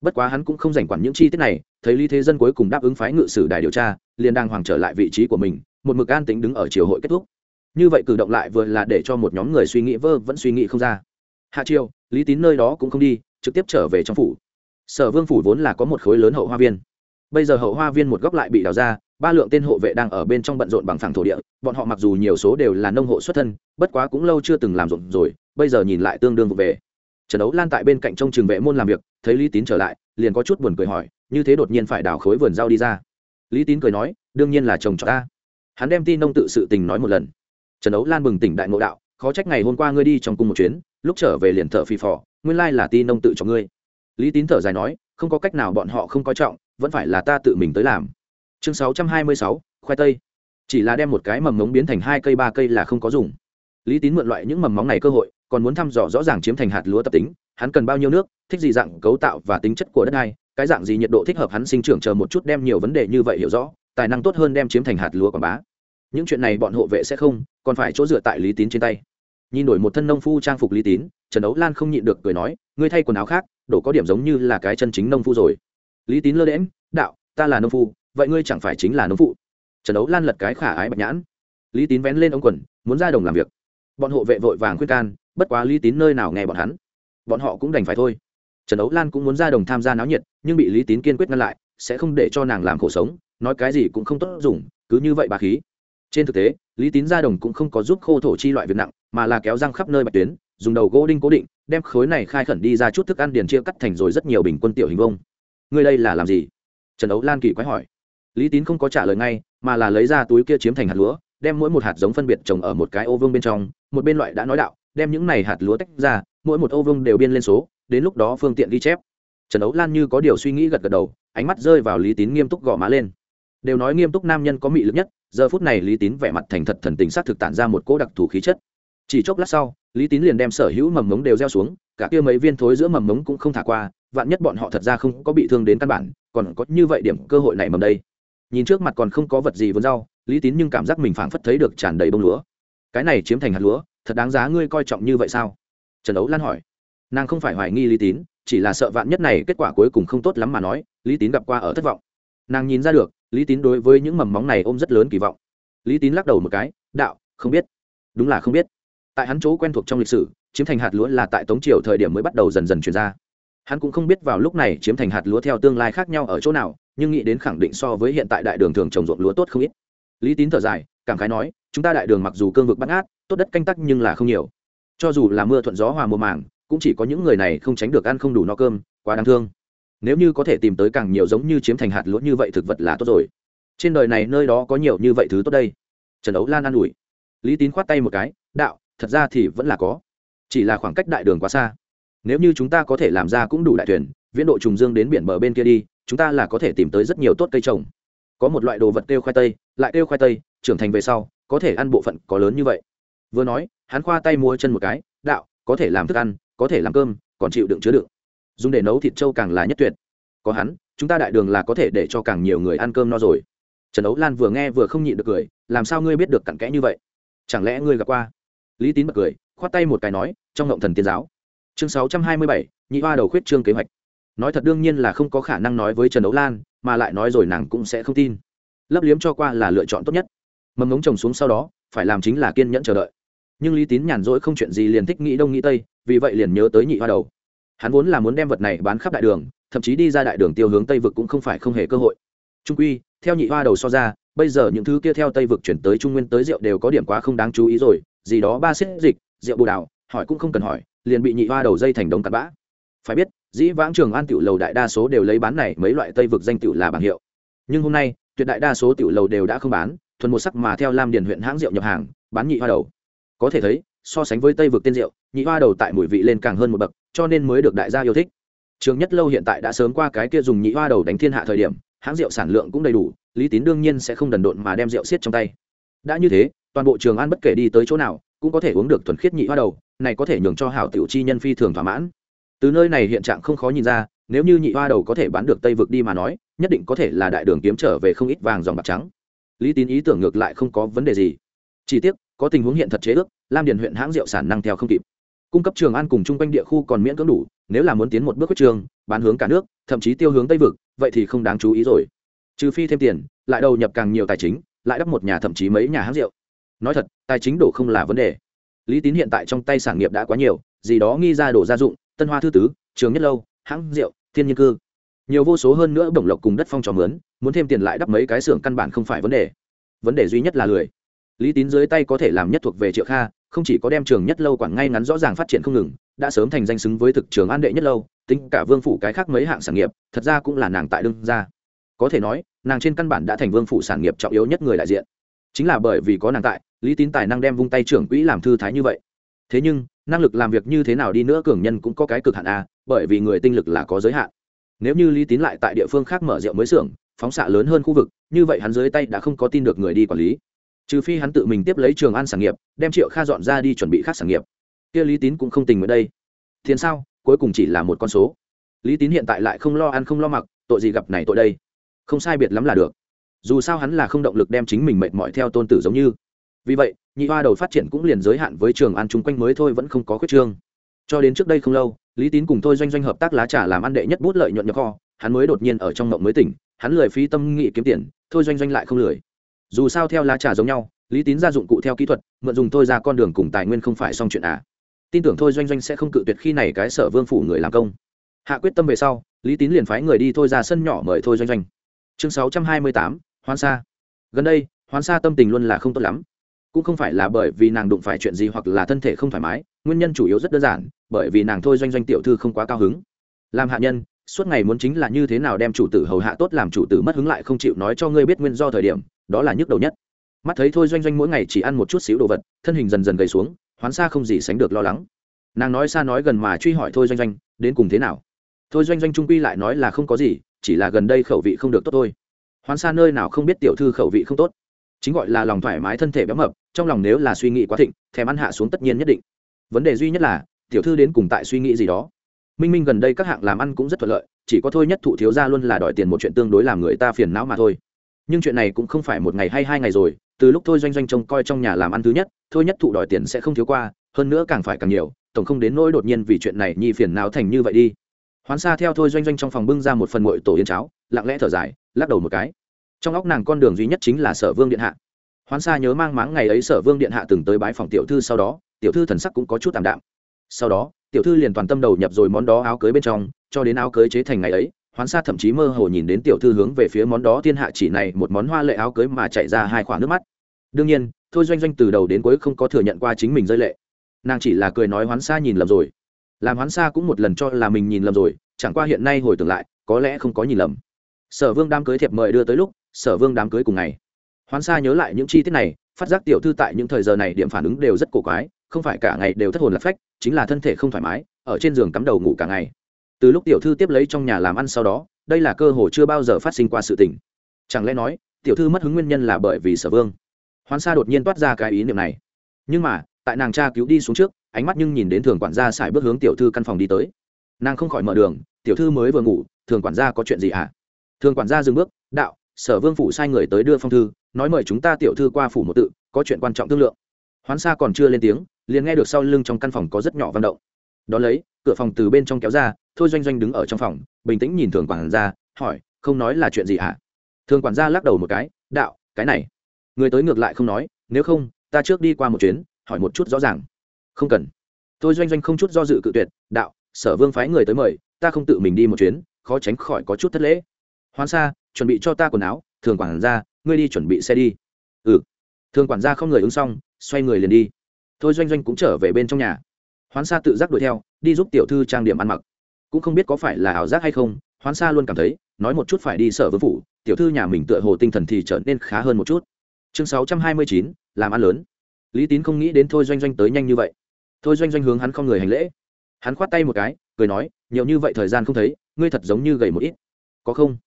Bất quá hắn cũng không dành quản những chi tiết này, thấy lý thế dân cuối cùng đáp ứng phái ngự sử đài điều tra, liền đang hoàng trở lại vị trí của mình, một mực an tính đứng ở triều hội kết thúc. Như vậy cử động lại vừa là để cho một nhóm người suy nghĩ vơ vẫn suy nghĩ không ra. Hạ triều, lý tín nơi đó cũng không đi, trực tiếp trở về trong phủ. Sở vương phủ vốn là có một khối lớn hậu hoa viên. Bây giờ hậu hoa viên một góc lại bị đào ra ba lượng tên hộ vệ đang ở bên trong bận rộn bằng phẳng thổ địa, bọn họ mặc dù nhiều số đều là nông hộ xuất thân, bất quá cũng lâu chưa từng làm rộn rồi, bây giờ nhìn lại tương đương vụ về. Trần đấu lan tại bên cạnh trong trường vệ môn làm việc, thấy lý tín trở lại, liền có chút buồn cười hỏi, như thế đột nhiên phải đào khối vườn rau đi ra. Lý tín cười nói, đương nhiên là chồng cho ta. Hắn đem tin nông tự sự tình nói một lần. Trần đấu lan bừng tỉnh đại ngộ đạo, khó trách ngày hôm qua ngươi đi trong cung một chuyến, lúc trở về liền thợ phì phò, nguyên lai là tin nông tự cho ngươi. Lý tín thở dài nói, không có cách nào bọn họ không coi trọng, vẫn phải là ta tự mình tới làm chương sáu trăm hai mươi sáu, khoai tây. Chỉ là đem một cái mầm mống biến thành hai cây, ba cây là không có dùng. Lý tín mượn loại những mầm móng này cơ hội, còn muốn thăm dò rõ ràng chiếm thành hạt lúa tập tính, hắn cần bao nhiêu nước, thích gì dạng cấu tạo và tính chất của đất này cái dạng gì nhiệt độ thích hợp hắn sinh trưởng chờ một chút đem nhiều vấn đề như vậy hiểu rõ, tài năng tốt hơn đem chiếm thành hạt lúa quảng bá. Những chuyện này bọn hộ vệ sẽ không, còn phải chỗ dựa tại lý tín trên tay. Nhìn đổi một thân nông phu trang phục lý tín, trần đấu lan không nhịn được cười nói, ngươi thay quần áo khác đổ có điểm giống như là cái chân chính nông phu rồi. Lý tín lơ đễm đạo, ta là nông phu vậy ngươi chẳng phải chính là nông phụ? Trần đấu lan lật cái khả ái bạch nhãn. Lý tín vén lên ống quần, muốn ra đồng làm việc. Bọn hộ vệ vội vàng khuyên can, bất quá lý tín nơi nào nghe bọn hắn. Bọn họ cũng đành phải thôi. Trần đấu lan cũng muốn ra đồng tham gia náo nhiệt, nhưng bị lý tín kiên quyết ngăn lại, sẽ không để cho nàng làm khổ sống, nói cái gì cũng không tốt dùng, cứ như vậy bà khí. Trên thực tế, lý tín ra đồng cũng không có giúp khô thổ chi loại việc nặng, mà là kéo răng khắp nơi bạch tuyến, dùng đầu gỗ đinh cố định, đem khối này khai khẩn đi ra chút thức ăn điền chia cắt thành rồi rất nhiều bình quân tiểu hình vông ngươi đây là làm gì? Trần đấu lan kỳ quái hỏi lý tín không có trả lời ngay, mà là lấy ra túi kia chiếm thành hạt lúa, đem mỗi một hạt giống phân biệt trồng ở một cái ô vương bên trong, một bên loại đã nói đạo, đem những này hạt lúa tách ra, mỗi một ô vương đều biên lên số, đến lúc đó phương tiện ghi chép. Trần ấu lan như có điều suy nghĩ gật gật đầu, ánh mắt rơi vào lý tín nghiêm túc gõ má lên. Đều nói nghiêm túc nam nhân có mị lực nhất, giờ phút này lý tín vẻ mặt thành thật thần tình s á t thực tản ra một cỗ đặc thù khí chất. Chỉ chốc lát sau, lý tín liền đem sở hữu mầm mống đều gieo xuống, cả kia mấy viên thối giữa mầm mống cũng không thả qua, vạn nhất bọn họ thật ra không có bị thương đến căn bản, còn có như vậy điểm cơ hội này mầm đây nhìn trước mặt còn không có vật gì vốn rau, lý tín nhưng cảm giác mình phảng phất thấy được tràn đầy bông lúa. Cái này chiếm thành hạt lúa, thật đáng giá ngươi coi trọng như vậy sao? Trần ấu lan hỏi. Nàng không phải hoài nghi lý tín, chỉ là sợ vạn nhất này kết quả cuối cùng không tốt lắm mà nói, lý tín gặp qua ở thất vọng. Nàng nhìn ra được, lý tín đối với những mầm móng này ôm rất lớn kỳ vọng. Lý tín lắc đầu một cái, đạo, không biết. Đúng là không biết. Tại hắn chỗ quen thuộc trong lịch sử, chiếm thành hạt lúa là tại tống triều thời điểm mới bắt đầu dần dần chuyển ra. Hắn cũng không biết vào lúc này chiếm thành hạt lúa theo tương lai khác nhau ở chỗ nào nhưng nghĩ đến khẳng định so với hiện tại đại đường thường trồng ruộng lúa tốt không ít. Lý tín thở dài, cảm khái nói, chúng ta đại đường mặc dù cương vực bắt ngát, tốt đất canh tắc nhưng là không nhiều. Cho dù là mưa thuận gió hòa mùa màng, cũng chỉ có những người này không tránh được ăn không đủ no cơm, quá đáng thương. Nếu như có thể tìm tới càng nhiều giống như chiếm thành hạt lúa như vậy thực vật là tốt rồi. Trên đời này nơi đó có nhiều như vậy thứ tốt đây. Trần ấu lan an ủi. Lý tín khoát tay một cái, đạo, thật ra thì vẫn là có. Chỉ là khoảng cách đại đường quá xa. Nếu như chúng ta có thể làm ra cũng đủ đại thuyền viễn độ trùng dương đến biển bờ bên kia đi, chúng ta là có thể tìm tới rất nhiều tốt cây trồng. Có một loại đồ vật kêu khoai tây, lại kêu khoai tây, trưởng thành về sau, có thể ăn bộ phận có lớn như vậy. Vừa nói, hắn khoa tay mua chân một cái, đạo, có thể làm thức ăn, có thể làm cơm, còn chịu đựng chứa đựng. Dùng để nấu thịt trâu càng là nhất tuyệt. Có hắn, chúng ta đại đường là có thể để cho càng nhiều người ăn cơm no rồi. Trần ấu lan vừa nghe vừa không nhịn được cười, làm sao ngươi biết được cặn kẽ như vậy? Chẳng lẽ ngươi gặp qua? Lý tín bật cười, khoát tay một cái nói, trong ngộng thần tiên giáo. Chương sáu trăm hai mươi bảy, nhị hoa đầu khuyết trương kế hoạch nói thật đương nhiên là không có khả năng nói với trần đấu lan, mà lại nói rồi nàng cũng sẽ không tin. Lấp liếm cho qua là lựa chọn tốt nhất. Mầm ngống trồng xuống sau đó, phải làm chính là kiên nhẫn chờ đợi. Nhưng lý tín nhàn rỗi không chuyện gì liền thích nghĩ đông nghĩ tây, vì vậy liền nhớ tới nhị hoa đầu. Hắn vốn là muốn đem vật này bán khắp đại đường, thậm chí đi ra đại đường tiêu hướng tây vực cũng không phải không hề cơ hội. Trung quy, theo nhị hoa đầu so ra, bây giờ những thứ kia theo tây vực chuyển tới trung nguyên tới rượu đều có điểm quá không đáng chú ý rồi, gì đó ba xích dịch, rượu bồ đào, hỏi cũng không cần hỏi, liền bị nhị hoa đầu dây thành đống cặn bã. Phải biết dĩ vãng trường an tiểu lầu đại đa số đều lấy bán này, mấy loại tây vực danh tiểu là bảng hiệu. Nhưng hôm nay, tuyệt đại đa số tiểu lầu đều đã không bán, thuần một sắc mà theo lam điền huyện hãng rượu nhập hàng, bán nhị hoa đầu. Có thể thấy, so sánh với tây vực tiên rượu, nhị hoa đầu tại mùi vị lên càng hơn một bậc, cho nên mới được đại gia yêu thích. Trường nhất lâu hiện tại đã sớm qua cái kia dùng nhị hoa đầu đánh thiên hạ thời điểm, hãng rượu sản lượng cũng đầy đủ, lý tín đương nhiên sẽ không đần độn mà đem rượu xiết trong tay. Đã như thế, toàn bộ trường an bất kể đi tới chỗ nào, cũng có thể uống được thuần khiết nhị hoa đầu, này có thể nhường cho hảo tiểu chi nhân phi thường thỏa mãn từ nơi này hiện trạng không khó nhìn ra, nếu như nhị hoa đầu có thể bán được tây vực đi mà nói, nhất định có thể là đại đường kiếm trở về không ít vàng dòng bạc trắng. Lý tín ý tưởng ngược lại không có vấn đề gì. Chỉ tiếc, có tình huống hiện thật chế ước, lam điền huyện hãng rượu sản năng theo không kịp. Cung cấp trường an cùng chung quanh địa khu còn miễn cưỡng đủ, nếu là muốn tiến một bước quyết trường, bán hướng cả nước, thậm chí tiêu hướng tây vực, vậy thì không đáng chú ý rồi. Trừ phi thêm tiền, lại đầu nhập càng nhiều tài chính, lại đắp một nhà thậm chí mấy nhà hãng rượu. Nói thật, tài chính đổ không là vấn đề. Lý tín hiện tại trong tay sản nghiệp đã quá nhiều, gì đó nghi ra đổ gia dụng tân hoa thư tứ trường nhất lâu hãng rượu thiên nhiên cư. Nhiều vô số hơn nữa bổng lộc cùng đất phong trò mướn muốn thêm tiền lại đắp mấy cái xưởng căn bản không phải vấn đề. Vấn đề duy nhất là lười. Lý tín dưới tay có thể làm nhất thuộc về triệu kha không chỉ có đem trường nhất lâu quản ngay ngắn rõ ràng phát triển không ngừng đã sớm thành danh xứng với thực trường an đệ nhất lâu tính cả vương phủ cái khác mấy hạng sản nghiệp thật ra cũng là nàng tại đương gia, có thể nói nàng trên căn bản đã thành vương phủ sản nghiệp trọng yếu nhất người đại diện. Chính là bởi vì có nàng tại lý tín tài năng đem vung tay trưởng quỹ làm thư thái như vậy. Thế nhưng năng lực làm việc như thế nào đi nữa cường nhân cũng có cái cực hạn a, bởi vì người tinh lực là có giới hạn. Nếu như lý tín lại tại địa phương khác mở rượu mới xưởng, phóng xạ lớn hơn khu vực, như vậy hắn dưới tay đã không có tin được người đi quản lý. Trừ phi hắn tự mình tiếp lấy trường an sản nghiệp, đem triệu kha dọn ra đi chuẩn bị khác sản nghiệp. Kia lý tín cũng không tình nguyện đây. Thiên sao? Cuối cùng chỉ là một con số. Lý tín hiện tại lại không lo ăn không lo mặc, tội gì gặp này tội đây? Không sai biệt lắm là được. Dù sao hắn là không động lực đem chính mình mệt mỏi theo tôn tử giống như. Vì vậy nhị hoa đầu phát triển cũng liền giới hạn với trường an chung quanh mới thôi vẫn không có khuyết trương. Cho đến trước đây không lâu, lý tín cùng thôi doanh doanh hợp tác lá trà làm ăn đệ nhất bút lợi nhuận nhập kho, hắn mới đột nhiên ở trong ngộng mới tỉnh, hắn lười phí tâm nghị kiếm tiền, thôi doanh doanh lại không lười. Dù sao theo lá trà giống nhau, lý tín ra dụng cụ theo kỹ thuật, mượn dùng thôi ra con đường cùng tài nguyên không phải xong chuyện à. Tin tưởng thôi doanh doanh sẽ không cự tuyệt khi này cái sở vương phủ người làm công. Hạ quyết tâm về sau, lý tín liền phái người đi thôi ra sân nhỏ mời thôi doanh doanh. Chương sáu trăm hai mươi tám, hoan sa. Gần đây, hoan sa tâm tình luôn là không tốt lắm cũng không phải là bởi vì nàng đụng phải chuyện gì hoặc là thân thể không thoải mái, nguyên nhân chủ yếu rất đơn giản, bởi vì nàng thôi doanh doanh tiểu thư không quá cao hứng. Làm hạ nhân, suốt ngày muốn chính là như thế nào đem chủ tử hầu hạ tốt làm chủ tử mất hứng lại không chịu nói cho ngươi biết nguyên do thời điểm, đó là nhức đầu nhất. Mắt thấy thôi doanh doanh mỗi ngày chỉ ăn một chút xíu đồ vật, thân hình dần dần gầy xuống, hoán xa không gì sánh được lo lắng. Nàng nói xa nói gần mà truy hỏi thôi doanh doanh, đến cùng thế nào? Thôi doanh doanh trung quy lại nói là không có gì, chỉ là gần đây khẩu vị không được tốt thôi. Hoán xa nơi nào không biết tiểu thư khẩu vị không tốt. Chính gọi là lòng thoải mái thân thể béo mập trong lòng nếu là suy nghĩ quá thịnh, thèm ăn hạ xuống tất nhiên nhất định. Vấn đề duy nhất là, tiểu thư đến cùng tại suy nghĩ gì đó. Minh minh gần đây các hạng làm ăn cũng rất thuận lợi, chỉ có thôi nhất thụ thiếu ra luôn là đòi tiền một chuyện tương đối làm người ta phiền não mà thôi. Nhưng chuyện này cũng không phải một ngày hay hai ngày rồi, từ lúc thôi doanh doanh trông coi trong nhà làm ăn thứ nhất, thôi nhất thụ đòi tiền sẽ không thiếu qua, hơn nữa càng phải càng nhiều, tổng không đến nỗi đột nhiên vì chuyện này nhi phiền não thành như vậy đi. Hoán xa theo thôi doanh doanh trong phòng bưng ra một phần ngội tổ yên cháo, lặng lẽ thở dài, lắc đầu một cái. Trong óc nàng con đường duy nhất chính là sở vương điện hạ hoán xa nhớ mang máng ngày ấy sở vương điện hạ từng tới bái phòng tiểu thư sau đó, tiểu thư thần sắc cũng có chút tạm đạm. Sau đó, tiểu thư liền toàn tâm đầu nhập rồi món đó áo cưới bên trong, cho đến áo cưới chế thành ngày ấy, hoán xa thậm chí mơ hồ nhìn đến tiểu thư hướng về phía món đó thiên hạ chỉ này một món hoa lệ áo cưới mà chạy ra hai khoảng nước mắt. Đương nhiên, thôi doanh doanh từ đầu đến cuối không có thừa nhận qua chính mình rơi lệ. Nàng chỉ là cười nói hoán xa nhìn lầm rồi. Làm hoán xa cũng một lần cho là mình nhìn lầm rồi, chẳng qua hiện nay hồi tưởng lại, có lẽ không có nhìn lầm. Sở vương đám cưới thiệp mời đưa tới lúc, sở vương đám cưới cùng ngày hoán Sa nhớ lại những chi tiết này, phát giác tiểu thư tại những thời giờ này điểm phản ứng đều rất cổ quái, không phải cả ngày đều thất hồn lạc phách, chính là thân thể không thoải mái, ở trên giường cắm đầu ngủ cả ngày. Từ lúc tiểu thư tiếp lấy trong nhà làm ăn sau đó, đây là cơ hội chưa bao giờ phát sinh qua sự tình. Chẳng lẽ nói, tiểu thư mất hứng nguyên nhân là bởi vì sở vương? Hoán sa đột nhiên toát ra cái ý niệm này. Nhưng mà, tại nàng cha cứu đi xuống trước, ánh mắt nhưng nhìn đến thường quản gia xài bước hướng tiểu thư căn phòng đi tới. Nàng không khỏi mở đường, tiểu thư mới vừa ngủ, thường quản gia có chuyện gì ạ à? thường quản gia dừng bước, đạo sở vương phủ sai người tới đưa phong thư, nói mời chúng ta tiểu thư qua phủ một tự, có chuyện quan trọng thương lượng. Hoán sa còn chưa lên tiếng, liền nghe được sau lưng trong căn phòng có rất nhỏ văn động. Đón lấy, cửa phòng từ bên trong kéo ra, thôi doanh doanh đứng ở trong phòng, bình tĩnh nhìn thường quản gia, hỏi, không nói là chuyện gì hả? Thường quản gia lắc đầu một cái, đạo, cái này. Người tới ngược lại không nói, nếu không, ta trước đi qua một chuyến, hỏi một chút rõ ràng. Không cần. Tôi doanh doanh không chút do dự cự tuyệt, đạo, sở vương phái người tới mời, ta không tự mình đi một chuyến, khó tránh khỏi có chút thất lễ. Hoan Sa chuẩn bị cho ta quần áo, thường quản gia, ngươi đi chuẩn bị xe đi. Ừ. Thường quản gia không người ứng xong, xoay người liền đi. Thôi doanh doanh cũng trở về bên trong nhà. Hoán Sa tự giác đuổi theo, đi giúp tiểu thư trang điểm ăn mặc. Cũng không biết có phải là ảo giác hay không, hoán Sa luôn cảm thấy, nói một chút phải đi sở vương phủ, tiểu thư nhà mình tựa hồ tinh thần thì trở nên khá hơn một chút. Chương sáu trăm hai mươi chín, làm ăn lớn. Lý tín không nghĩ đến thôi doanh doanh tới nhanh như vậy. Thôi doanh doanh hướng hắn không người hành lễ. Hắn khoát tay một cái, cười nói, nhiều như vậy thời gian không thấy, ngươi thật giống như gầy một ít. Có không?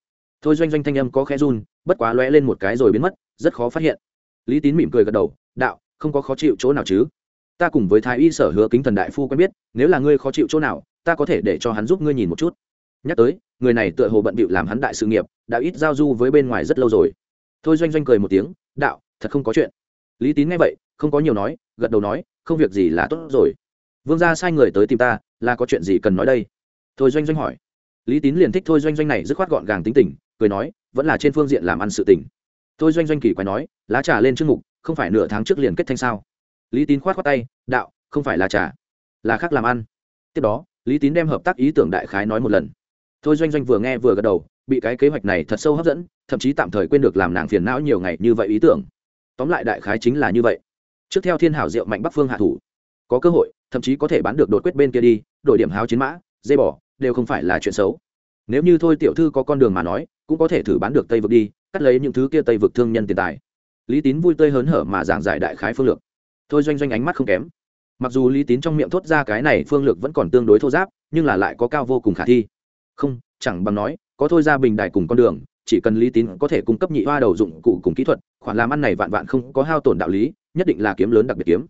Thôi doanh doanh thanh âm có khẽ run, bất quá lóe lên một cái rồi biến mất, rất khó phát hiện. Lý tín mỉm cười gật đầu, đạo, không có khó chịu chỗ nào chứ? Ta cùng với thái y sở hứa kính thần đại phu quen biết, nếu là ngươi khó chịu chỗ nào, ta có thể để cho hắn giúp ngươi nhìn một chút. Nhắc tới, người này tựa hồ bận bịu làm hắn đại sự nghiệp, đã ít giao du với bên ngoài rất lâu rồi. Thôi doanh doanh cười một tiếng, đạo, thật không có chuyện. Lý tín nghe vậy, không có nhiều nói, gật đầu nói, không việc gì là tốt rồi. Vương gia sai người tới tìm ta, là có chuyện gì cần nói đây? Thôi doanh doanh hỏi. Lý tín liền thích thôi doanh doanh này dứt khoát gọn gàng tính tình cười nói, vẫn là trên phương diện làm ăn sự tình. Thôi doanh doanh kỳ quái nói, lá trà lên trước mục, không phải nửa tháng trước liền kết thanh sao? Lý tín khoát khoát tay, đạo, không phải là trà, là khác làm ăn. Tiếp đó, lý tín đem hợp tác ý tưởng đại khái nói một lần. Thôi doanh doanh vừa nghe vừa gật đầu, bị cái kế hoạch này thật sâu hấp dẫn, thậm chí tạm thời quên được làm nàng phiền não nhiều ngày như vậy ý tưởng. Tóm lại đại khái chính là như vậy. Trước theo thiên hảo diệu mạnh bắc phương hạ thủ, có cơ hội, thậm chí có thể bán được đột quyết bên kia đi, đổi điểm háo chiến mã dây bỏ đều không phải là chuyện xấu. Nếu như thôi tiểu thư có con đường mà nói cũng có thể thử bán được tây vực đi, cắt lấy những thứ kia tây vực thương nhân tiền tài. Lý tín vui tươi hớn hở mà giảng giải đại khái phương lược. Thôi doanh doanh ánh mắt không kém. Mặc dù lý tín trong miệng thốt ra cái này phương lược vẫn còn tương đối thô giáp, nhưng là lại có cao vô cùng khả thi. Không, chẳng bằng nói, có thôi ra bình đài cùng con đường, chỉ cần lý tín có thể cung cấp nhị hoa đầu dụng cụ cùng kỹ thuật, khoản làm ăn này vạn vạn không có hao tổn đạo lý, nhất định là kiếm lớn đặc biệt kiếm.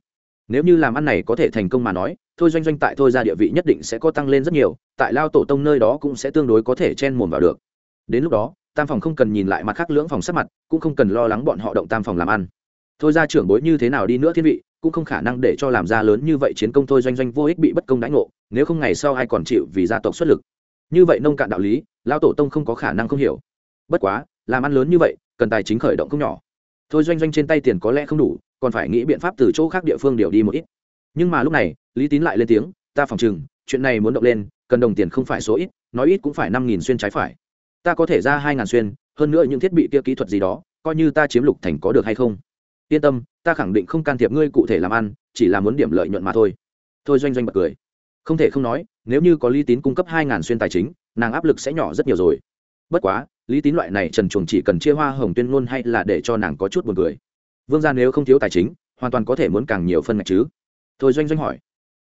Nếu như làm ăn này có thể thành công mà nói, thôi doanh doanh tại thôi ra địa vị nhất định sẽ có tăng lên rất nhiều, tại lao tổ tông nơi đó cũng sẽ tương đối có thể chen mồm vào được đến lúc đó, tam phòng không cần nhìn lại mặt khác lưỡng phòng sát mặt, cũng không cần lo lắng bọn họ động tam phòng làm ăn. Thôi ra trưởng bối như thế nào đi nữa thiên vị, cũng không khả năng để cho làm ra lớn như vậy chiến công thôi doanh doanh vô ích bị bất công đãi ngộ, nếu không ngày sau ai còn chịu vì gia tộc xuất lực. Như vậy nông cạn đạo lý lao tổ tông không có khả năng không hiểu. Bất quá, làm ăn lớn như vậy, cần tài chính khởi động không nhỏ. Thôi doanh doanh trên tay tiền có lẽ không đủ, còn phải nghĩ biện pháp từ chỗ khác địa phương điều đi một ít. Nhưng mà lúc này, lý tín lại lên tiếng, ta phòng chừng chuyện này muốn động lên, cần đồng tiền không phải số ít, nói ít cũng phải năm nghìn xuyên trái phải ta có thể ra hai ngàn xuyên, hơn nữa những thiết bị kia kỹ thuật gì đó, coi như ta chiếm lục thành có được hay không? Yên tâm, ta khẳng định không can thiệp ngươi cụ thể làm ăn, chỉ là muốn điểm lợi nhuận mà thôi. Thôi doanh doanh bật cười. Không thể không nói, nếu như có lý tín cung cấp hai ngàn xuyên tài chính, nàng áp lực sẽ nhỏ rất nhiều rồi. Bất quá, lý tín loại này trần chuồng chỉ cần chia hoa hồng tuyên ngôn hay là để cho nàng có chút buồn cười. Vương gia nếu không thiếu tài chính, hoàn toàn có thể muốn càng nhiều phân ngạch chứ. Thôi doanh doanh hỏi.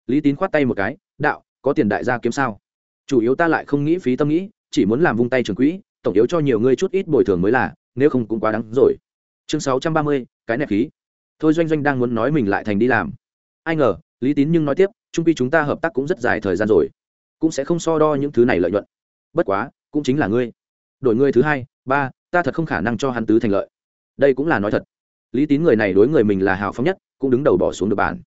Lý tín khoát tay một cái, đạo, có tiền đại gia kiếm sao? Chủ yếu ta lại không nghĩ phí tâm nghĩ chỉ muốn làm vung tay trường quỹ, tổng yếu cho nhiều ngươi chút ít bồi thường mới là, nếu không cũng quá đáng rồi. Chương sáu trăm ba mươi, cái nẹp khí. Thôi doanh doanh đang muốn nói mình lại thành đi làm. Ai ngờ, lý tín nhưng nói tiếp trung pi chúng ta hợp tác cũng rất dài thời gian rồi. Cũng sẽ không so đo những thứ này lợi nhuận. Bất quá, cũng chính là ngươi. Đổi ngươi thứ hai, ba, ta thật không khả năng cho hắn tứ thành lợi. Đây cũng là nói thật. Lý tín người này đối người mình là hào phóng nhất, cũng đứng đầu bỏ xuống được bản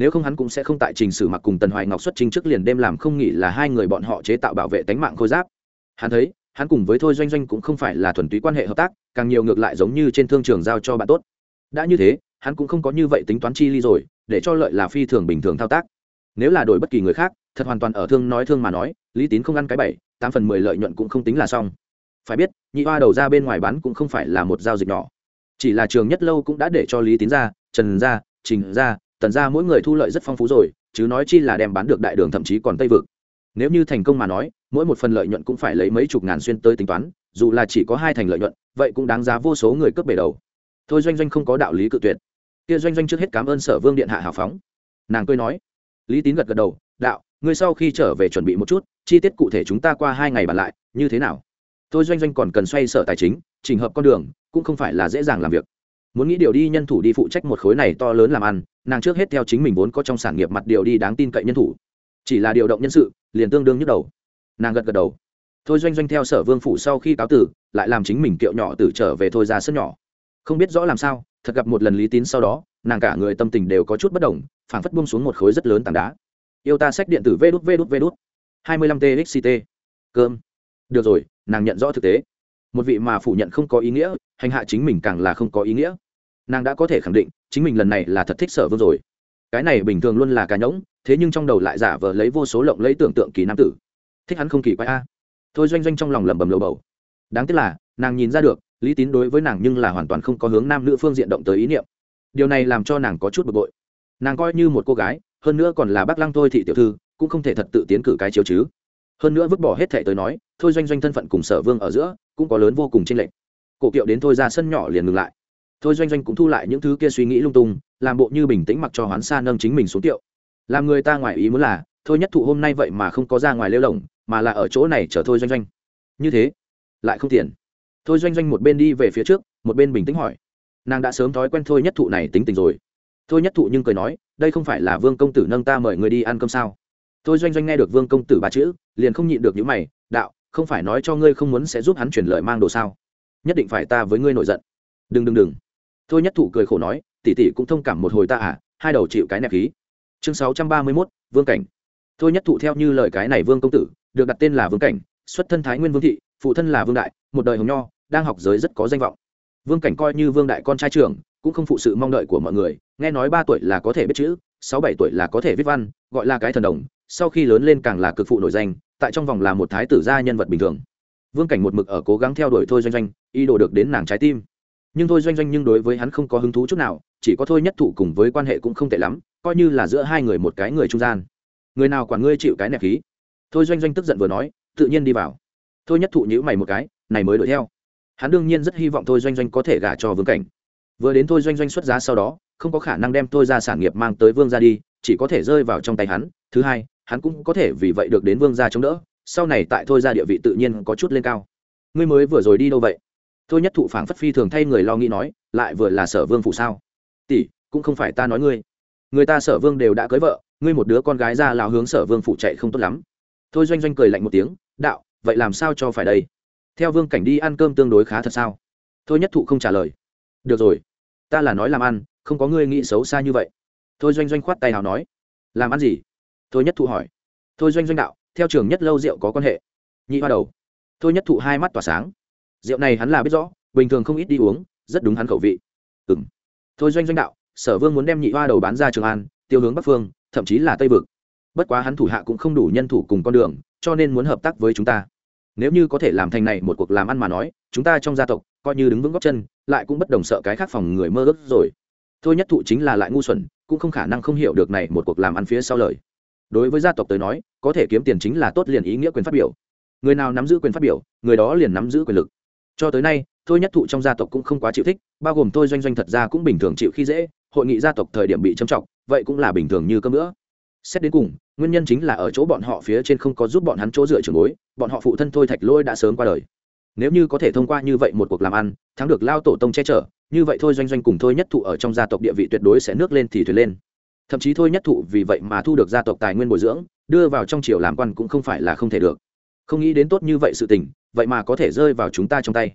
nếu không hắn cũng sẽ không tại trình sử mặc cùng tần hoài ngọc xuất trình trước liền đêm làm không nghĩ là hai người bọn họ chế tạo bảo vệ tánh mạng khôi giáp hắn thấy, hắn cùng với thôi doanh doanh cũng không phải là thuần túy quan hệ hợp tác, càng nhiều ngược lại giống như trên thương trường giao cho bạn tốt. Đã như thế, hắn cũng không có như vậy tính toán chi ly rồi, để cho lợi là phi thường bình thường thao tác. Nếu là đổi bất kỳ người khác, thật hoàn toàn ở thương nói thương mà nói, lý tín không ăn cái bảy, tám phần mười lợi nhuận cũng không tính là xong. Phải biết, nhị hoa đầu ra bên ngoài bán cũng không phải là một giao dịch nhỏ. Chỉ là trường nhất lâu cũng đã để cho lý tín ra, trần ra trình ra tần ra mỗi người thu lợi rất phong phú rồi, chứ nói chi là đem bán được đại đường thậm chí còn tây vực. Nếu như thành công mà nói mỗi một phần lợi nhuận cũng phải lấy mấy chục ngàn xuyên tới tính toán, dù là chỉ có hai thành lợi nhuận, vậy cũng đáng giá vô số người cướp bể đầu. Thôi doanh doanh không có đạo lý cự tuyệt. Kia doanh doanh trước hết cảm ơn sở vương điện hạ hào phóng. Nàng cười nói, lý tín gật gật đầu, đạo, ngươi sau khi trở về chuẩn bị một chút, chi tiết cụ thể chúng ta qua hai ngày bàn lại, như thế nào? Thôi doanh doanh còn cần xoay sở tài chính trình hợp con đường, cũng không phải là dễ dàng làm việc. Muốn nghĩ điều đi nhân thủ đi phụ trách một khối này to lớn làm ăn, nàng trước hết theo chính mình vốn có trong sản nghiệp mặt điều đi đáng tin cậy nhân thủ. Chỉ là điều động nhân sự, liền tương đương nhức đầu nàng gật gật đầu. Thôi doanh doanh theo sở vương phủ sau khi cáo tử, lại làm chính mình kiệu nhỏ tử trở về thôi ra sân nhỏ. Không biết rõ làm sao, thật gặp một lần lý tín sau đó, nàng cả người tâm tình đều có chút bất đồng, phảng phất buông xuống một khối rất lớn tảng đá. Yêu ta sách điện tử vê đút vê đút vê đút. hai mươi lăm txt cơm. Được rồi, nàng nhận rõ thực tế. Một vị mà phủ nhận không có ý nghĩa, hành hạ chính mình càng là không có ý nghĩa. Nàng đã có thể khẳng định, chính mình lần này là thật thích sở vương rồi. Cái này bình thường luôn là cá nhỗng thế nhưng trong đầu lại giả vờ lấy vô số lộng lấy tưởng tượng kỳ nam tử thích hắn không kỳ quái a. Thôi doanh doanh trong lòng lẩm bẩm lầu bầu. Đáng tiếc là, nàng nhìn ra được, lý tín đối với nàng nhưng là hoàn toàn không có hướng nam nữ phương diện động tới ý niệm. Điều này làm cho nàng có chút bực bội. Nàng coi như một cô gái, hơn nữa còn là bác lăng thôi thị tiểu thư, cũng không thể thật tự tiến cử cái chiếu chứ. Hơn nữa vứt bỏ hết thệ tới nói, thôi doanh doanh thân phận cùng sở vương ở giữa, cũng có lớn vô cùng tranh lệch. Cổ kiệu đến thôi ra sân nhỏ liền ngừng lại. Thôi doanh doanh cũng thu lại những thứ kia suy nghĩ lung tung, làm bộ như bình tĩnh mặc cho hoán xa nâng chính mình xuống kiệu. Làm người ta ngoài ý muốn là, thôi nhất thụ hôm nay vậy mà không có ra ngoài lêu lồng mà là ở chỗ này chở thôi doanh doanh. Như thế, lại không tiền thôi doanh doanh một bên đi về phía trước, một bên bình tĩnh hỏi. Nàng đã sớm thói quen thôi nhất thụ này tính tình rồi. Thôi nhất thụ nhưng cười nói, đây không phải là vương công tử nâng ta mời người đi ăn cơm sao? Thôi doanh doanh nghe được vương công tử ba chữ, liền không nhịn được những mày, đạo, không phải nói cho ngươi không muốn sẽ giúp hắn chuyển lời mang đồ sao? Nhất định phải ta với ngươi nổi giận. Đừng đừng đừng. Thôi nhất thụ cười khổ nói, tỷ tỷ cũng thông cảm một hồi ta à hai đầu chịu cái nẹp khí. Chương sáu trăm ba mươi mốt, vương cảnh. Thôi nhất thụ theo như lời cái này vương công tử được đặt tên là vương cảnh, xuất thân thái nguyên vương thị, phụ thân là vương đại, một đời hồng nho, đang học giới rất có danh vọng. Vương cảnh coi như vương đại con trai trưởng, cũng không phụ sự mong đợi của mọi người, nghe nói ba tuổi là có thể biết chữ, sáu bảy tuổi là có thể viết văn, gọi là cái thần đồng, sau khi lớn lên càng là cực phụ nổi danh, tại trong vòng là một thái tử gia nhân vật bình thường. Vương cảnh một mực ở cố gắng theo đuổi thôi doanh doanh, ý đồ được đến nàng trái tim. Nhưng thôi doanh doanh nhưng đối với hắn không có hứng thú chút nào, chỉ có thôi nhất thụ cùng với quan hệ cũng không tệ lắm, coi như là giữa hai người một cái người trung gian. Người nào quản ngươi chịu cái nẹp khí? Thôi doanh doanh tức giận vừa nói, tự nhiên đi vào. Thôi nhất thụ nhữ mày một cái, này mới đuổi theo. Hắn đương nhiên rất hy vọng thôi doanh doanh có thể gả cho vương cảnh. Vừa đến thôi doanh doanh xuất giá sau đó, không có khả năng đem thôi ra sản nghiệp mang tới vương ra đi, chỉ có thể rơi vào trong tay hắn. Thứ hai, hắn cũng có thể vì vậy được đến vương gia chống đỡ. Sau này tại thôi ra địa vị tự nhiên có chút lên cao. Ngươi mới vừa rồi đi đâu vậy? Thôi nhất thụ phảng phất phi thường thay người lo nghĩ nói, lại vừa là sở vương phụ sao? Tỷ, cũng không phải ta nói ngươi. Người ta sở vương đều đã cưới vợ, ngươi một đứa con gái ra lao hướng sở vương phụ chạy không tốt lắm thôi doanh doanh cười lạnh một tiếng, đạo, vậy làm sao cho phải đây? Theo vương cảnh đi ăn cơm tương đối khá thật sao? Thôi nhất thụ không trả lời. Được rồi, ta là nói làm ăn, không có ngươi nghĩ xấu xa như vậy. Thôi doanh doanh khoát tay nào nói. Làm ăn gì? Thôi nhất thụ hỏi. Thôi doanh doanh đạo, theo trường nhất lâu rượu có quan hệ? Nhị hoa đầu. Thôi nhất thụ hai mắt tỏa sáng. Rượu này hắn là biết rõ, bình thường không ít đi uống, rất đúng hắn khẩu vị. Ừ m thôi doanh doanh đạo, sở vương muốn đem nhị hoa đầu bán ra trường an, tiêu hướng bắc phương, thậm chí là tây vực bất quá hắn thủ hạ cũng không đủ nhân thủ cùng con đường, cho nên muốn hợp tác với chúng ta. Nếu như có thể làm thành này một cuộc làm ăn mà nói, chúng ta trong gia tộc, coi như đứng vững góc chân, lại cũng bất đồng sợ cái khác phòng người mơ ước rồi. Thôi nhất thụ chính là lại ngu xuẩn, cũng không khả năng không hiểu được này một cuộc làm ăn phía sau lời. Đối với gia tộc tới nói, có thể kiếm tiền chính là tốt liền ý nghĩa quyền phát biểu. Người nào nắm giữ quyền phát biểu, người đó liền nắm giữ quyền lực. Cho tới nay, thôi nhất thụ trong gia tộc cũng không quá chịu thích, bao gồm tôi doanh doanh thật ra cũng bình thường chịu khi dễ, hội nghị gia tộc thời điểm bị trầm trọng, vậy cũng là bình thường như cơm nữa xét đến cùng, nguyên nhân chính là ở chỗ bọn họ phía trên không có giúp bọn hắn chỗ dựa trường bối, bọn họ phụ thân thôi thạch lôi đã sớm qua đời. Nếu như có thể thông qua như vậy một cuộc làm ăn, thắng được lao tổ tông che chở, như vậy thôi doanh doanh cùng thôi nhất thụ ở trong gia tộc địa vị tuyệt đối sẽ nước lên thì thuyền lên. Thậm chí thôi nhất thụ vì vậy mà thu được gia tộc tài nguyên bồi dưỡng, đưa vào trong triều làm quan cũng không phải là không thể được. Không nghĩ đến tốt như vậy sự tình, vậy mà có thể rơi vào chúng ta trong tay.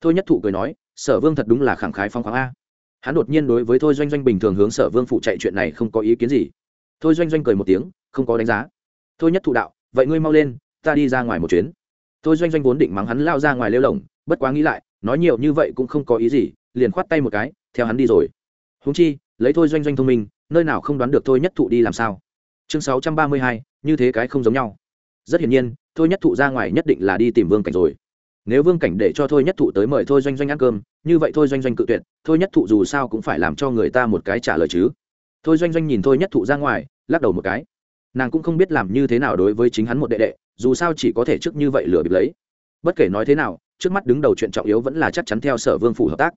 Thôi nhất thụ cười nói, sở vương thật đúng là khẳng khái phong khoáng a. Hắn đột nhiên đối với thôi doanh doanh bình thường hướng sở vương phụ chạy chuyện này không có ý kiến gì thôi doanh doanh cười một tiếng, không có đánh giá. Thôi nhất thụ đạo, vậy ngươi mau lên, ta đi ra ngoài một chuyến. Thôi doanh doanh vốn định mắng hắn lao ra ngoài lêu lồng bất quá nghĩ lại, nói nhiều như vậy cũng không có ý gì, liền khoát tay một cái, theo hắn đi rồi. Húng chi, lấy thôi doanh doanh thông minh, nơi nào không đoán được thôi nhất thụ đi làm sao? Chương sáu trăm ba mươi hai, như thế cái không giống nhau. Rất hiển nhiên, thôi nhất thụ ra ngoài nhất định là đi tìm vương cảnh rồi. Nếu vương cảnh để cho thôi nhất thụ tới mời thôi doanh doanh ăn cơm, như vậy thôi doanh doanh cự tuyệt, thôi nhất thụ dù sao cũng phải làm cho người ta một cái trả lời chứ thôi doanh doanh nhìn thôi nhất thụ ra ngoài, lắc đầu một cái. Nàng cũng không biết làm như thế nào đối với chính hắn một đệ đệ, dù sao chỉ có thể trước như vậy lừa bịp lấy. Bất kể nói thế nào, trước mắt đứng đầu chuyện trọng yếu vẫn là chắc chắn theo sở vương phủ hợp tác.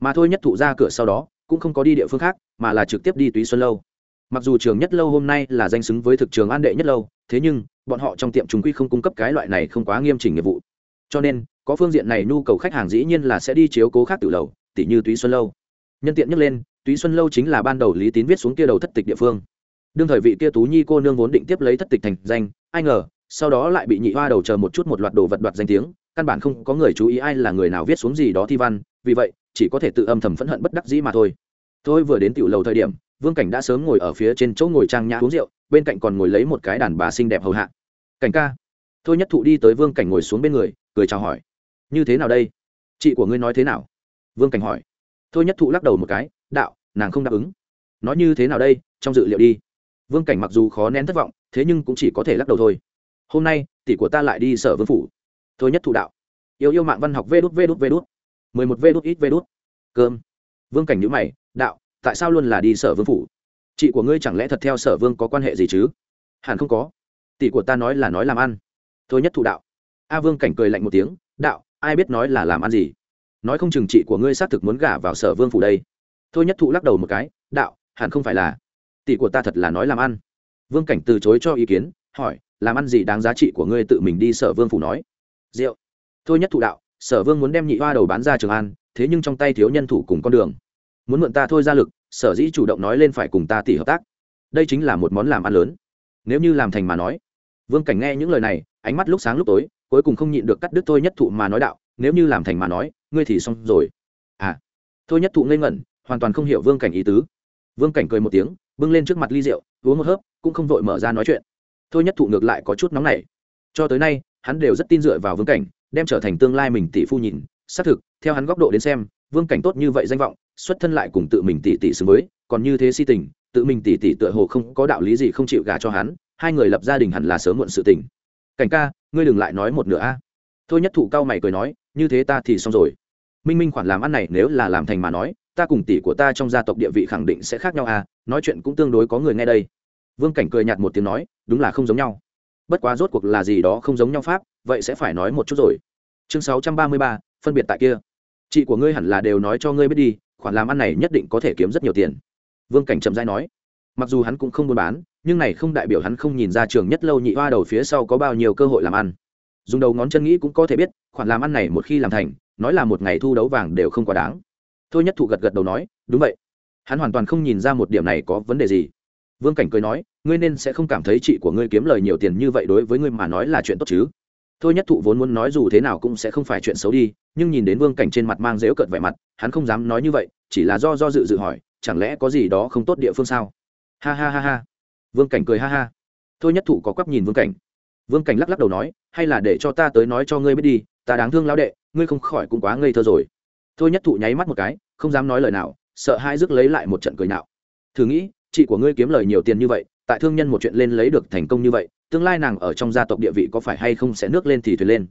Mà thôi nhất thụ ra cửa sau đó, cũng không có đi địa phương khác, mà là trực tiếp đi túy xuân lâu. Mặc dù trường nhất lâu hôm nay là danh xứng với thực trường an đệ nhất lâu, thế nhưng, bọn họ trong tiệm chúng quy không cung cấp cái loại này không quá nghiêm chỉnh nghiệp vụ. Cho nên, có phương diện này nhu cầu khách hàng dĩ nhiên là sẽ đi chiếu cố khác từ lầu tỷ như túy xuân lâu. Nhân tiện nhắc lên túy xuân lâu chính là ban đầu lý tín viết xuống kia đầu thất tịch địa phương. Đương thời vị kia tú nhi cô nương vốn định tiếp lấy thất tịch thành danh, ai ngờ, sau đó lại bị nhị hoa đầu chờ một chút một loạt đồ vật đoạt danh tiếng, căn bản không có người chú ý ai là người nào viết xuống gì đó thi văn, vì vậy, chỉ có thể tự âm thầm phẫn hận bất đắc dĩ mà thôi. Tôi vừa đến tiểu lầu thời điểm, vương cảnh đã sớm ngồi ở phía trên chỗ ngồi trang nhã uống rượu, bên cạnh còn ngồi lấy một cái đàn bà xinh đẹp hầu hạ. Cảnh ca. Thôi nhất thụ đi tới vương cảnh ngồi xuống bên người, cười chào hỏi. Như thế nào đây? Chị của ngươi nói thế nào? Vương cảnh hỏi. Thôi nhất thụ lắc đầu một cái đạo, nàng không đáp ứng. Nói như thế nào đây? Trong dự liệu đi. Vương cảnh mặc dù khó nén thất vọng, thế nhưng cũng chỉ có thể lắc đầu thôi. Hôm nay, tỷ của ta lại đi sở vương phủ. Thôi nhất thụ đạo. Yêu yêu mạng văn học vê đút vê đút vê đút. Mười một vê đút ít vê đút. Cơm. Vương cảnh nhữ mày, đạo, tại sao luôn là đi sở vương phủ? Chị của ngươi chẳng lẽ thật theo sở vương có quan hệ gì chứ? Hẳn không có. Tỷ của ta nói là nói làm ăn. Thôi nhất thụ đạo. A vương cảnh cười lạnh một tiếng, đạo, ai biết nói là làm ăn gì? Nói không chừng chị của ngươi xác thực muốn gả vào sở vương phủ đây thôi nhất thụ lắc đầu một cái, đạo, hẳn không phải là. Tỷ của ta thật là nói làm ăn. Vương cảnh từ chối cho ý kiến, hỏi, làm ăn gì đáng giá trị của ngươi tự mình đi sở vương phủ nói? Rượu. Thôi nhất thụ đạo, sở vương muốn đem nhị hoa đầu bán ra trường an, thế nhưng trong tay thiếu nhân thủ cùng con đường. Muốn mượn ta thôi ra lực, sở dĩ chủ động nói lên phải cùng ta tỷ hợp tác. Đây chính là một món làm ăn lớn. Nếu như làm thành mà nói. Vương cảnh nghe những lời này, ánh mắt lúc sáng lúc tối, cuối cùng không nhịn được cắt đứt thôi nhất thụ mà nói đạo, nếu như làm thành mà nói, ngươi thì xong rồi. À. Thôi nhất thụ ngây ngẩn hoàn toàn không hiểu vương cảnh ý tứ. Vương cảnh cười một tiếng, bưng lên trước mặt ly rượu, uống một hớp, cũng không vội mở ra nói chuyện. Thôi nhất thụ ngược lại có chút nóng nảy. Cho tới nay, hắn đều rất tin dựa vào vương cảnh, đem trở thành tương lai mình tỷ phu nhìn. Xác thực, theo hắn góc độ đến xem, vương cảnh tốt như vậy danh vọng, xuất thân lại cùng tự mình tỷ tỷ xứng với, còn như thế si tình, tự mình tỷ tỷ tựa hồ không có đạo lý gì không chịu gả cho hắn, hai người lập gia đình hẳn là sớm muộn sự tình. Cảnh ca, ngươi đừng lại nói một nửa a. Thôi nhất thụ cao mày cười nói, như thế ta thì xong rồi. Minh minh khoản làm ăn này nếu là làm thành mà nói ta cùng tỷ của ta trong gia tộc địa vị khẳng định sẽ khác nhau à nói chuyện cũng tương đối có người nghe đây. Vương cảnh cười nhạt một tiếng nói, đúng là không giống nhau. Bất quá rốt cuộc là gì đó không giống nhau pháp, vậy sẽ phải nói một chút rồi. Chương sáu trăm ba mươi ba, phân biệt tại kia. Chị của ngươi hẳn là đều nói cho ngươi biết đi, khoản làm ăn này nhất định có thể kiếm rất nhiều tiền. Vương cảnh chậm dai nói. Mặc dù hắn cũng không buôn bán, nhưng này không đại biểu hắn không nhìn ra trường nhất lâu nhị hoa đầu phía sau có bao nhiêu cơ hội làm ăn. Dùng đầu ngón chân nghĩ cũng có thể biết, khoản làm ăn này một khi làm thành, nói là một ngày thu đấu vàng đều không quá đáng thôi nhất thụ gật gật đầu nói, đúng vậy. Hắn hoàn toàn không nhìn ra một điểm này có vấn đề gì. Vương cảnh cười nói, ngươi nên sẽ không cảm thấy chị của ngươi kiếm lời nhiều tiền như vậy đối với ngươi mà nói là chuyện tốt chứ. Thôi nhất thụ vốn muốn nói dù thế nào cũng sẽ không phải chuyện xấu đi, nhưng nhìn đến vương cảnh trên mặt mang dễu cợt vẻ mặt, hắn không dám nói như vậy, chỉ là do do dự dự hỏi, chẳng lẽ có gì đó không tốt địa phương sao? Ha ha ha ha. Vương cảnh cười ha ha. Thôi nhất thụ có quắp nhìn vương cảnh. Vương cảnh lắc lắc đầu nói, hay là để cho ta tới nói cho ngươi biết đi, ta đáng thương lão đệ, ngươi không khỏi cũng quá ngây thơ rồi thôi nhất thụ nháy mắt một cái, không dám nói lời nào, sợ hai rước lấy lại một trận cười nạo thử nghĩ, chị của ngươi kiếm lời nhiều tiền như vậy, tại thương nhân một chuyện lên lấy được thành công như vậy, tương lai nàng ở trong gia tộc địa vị có phải hay không sẽ nước lên thì thuyền lên?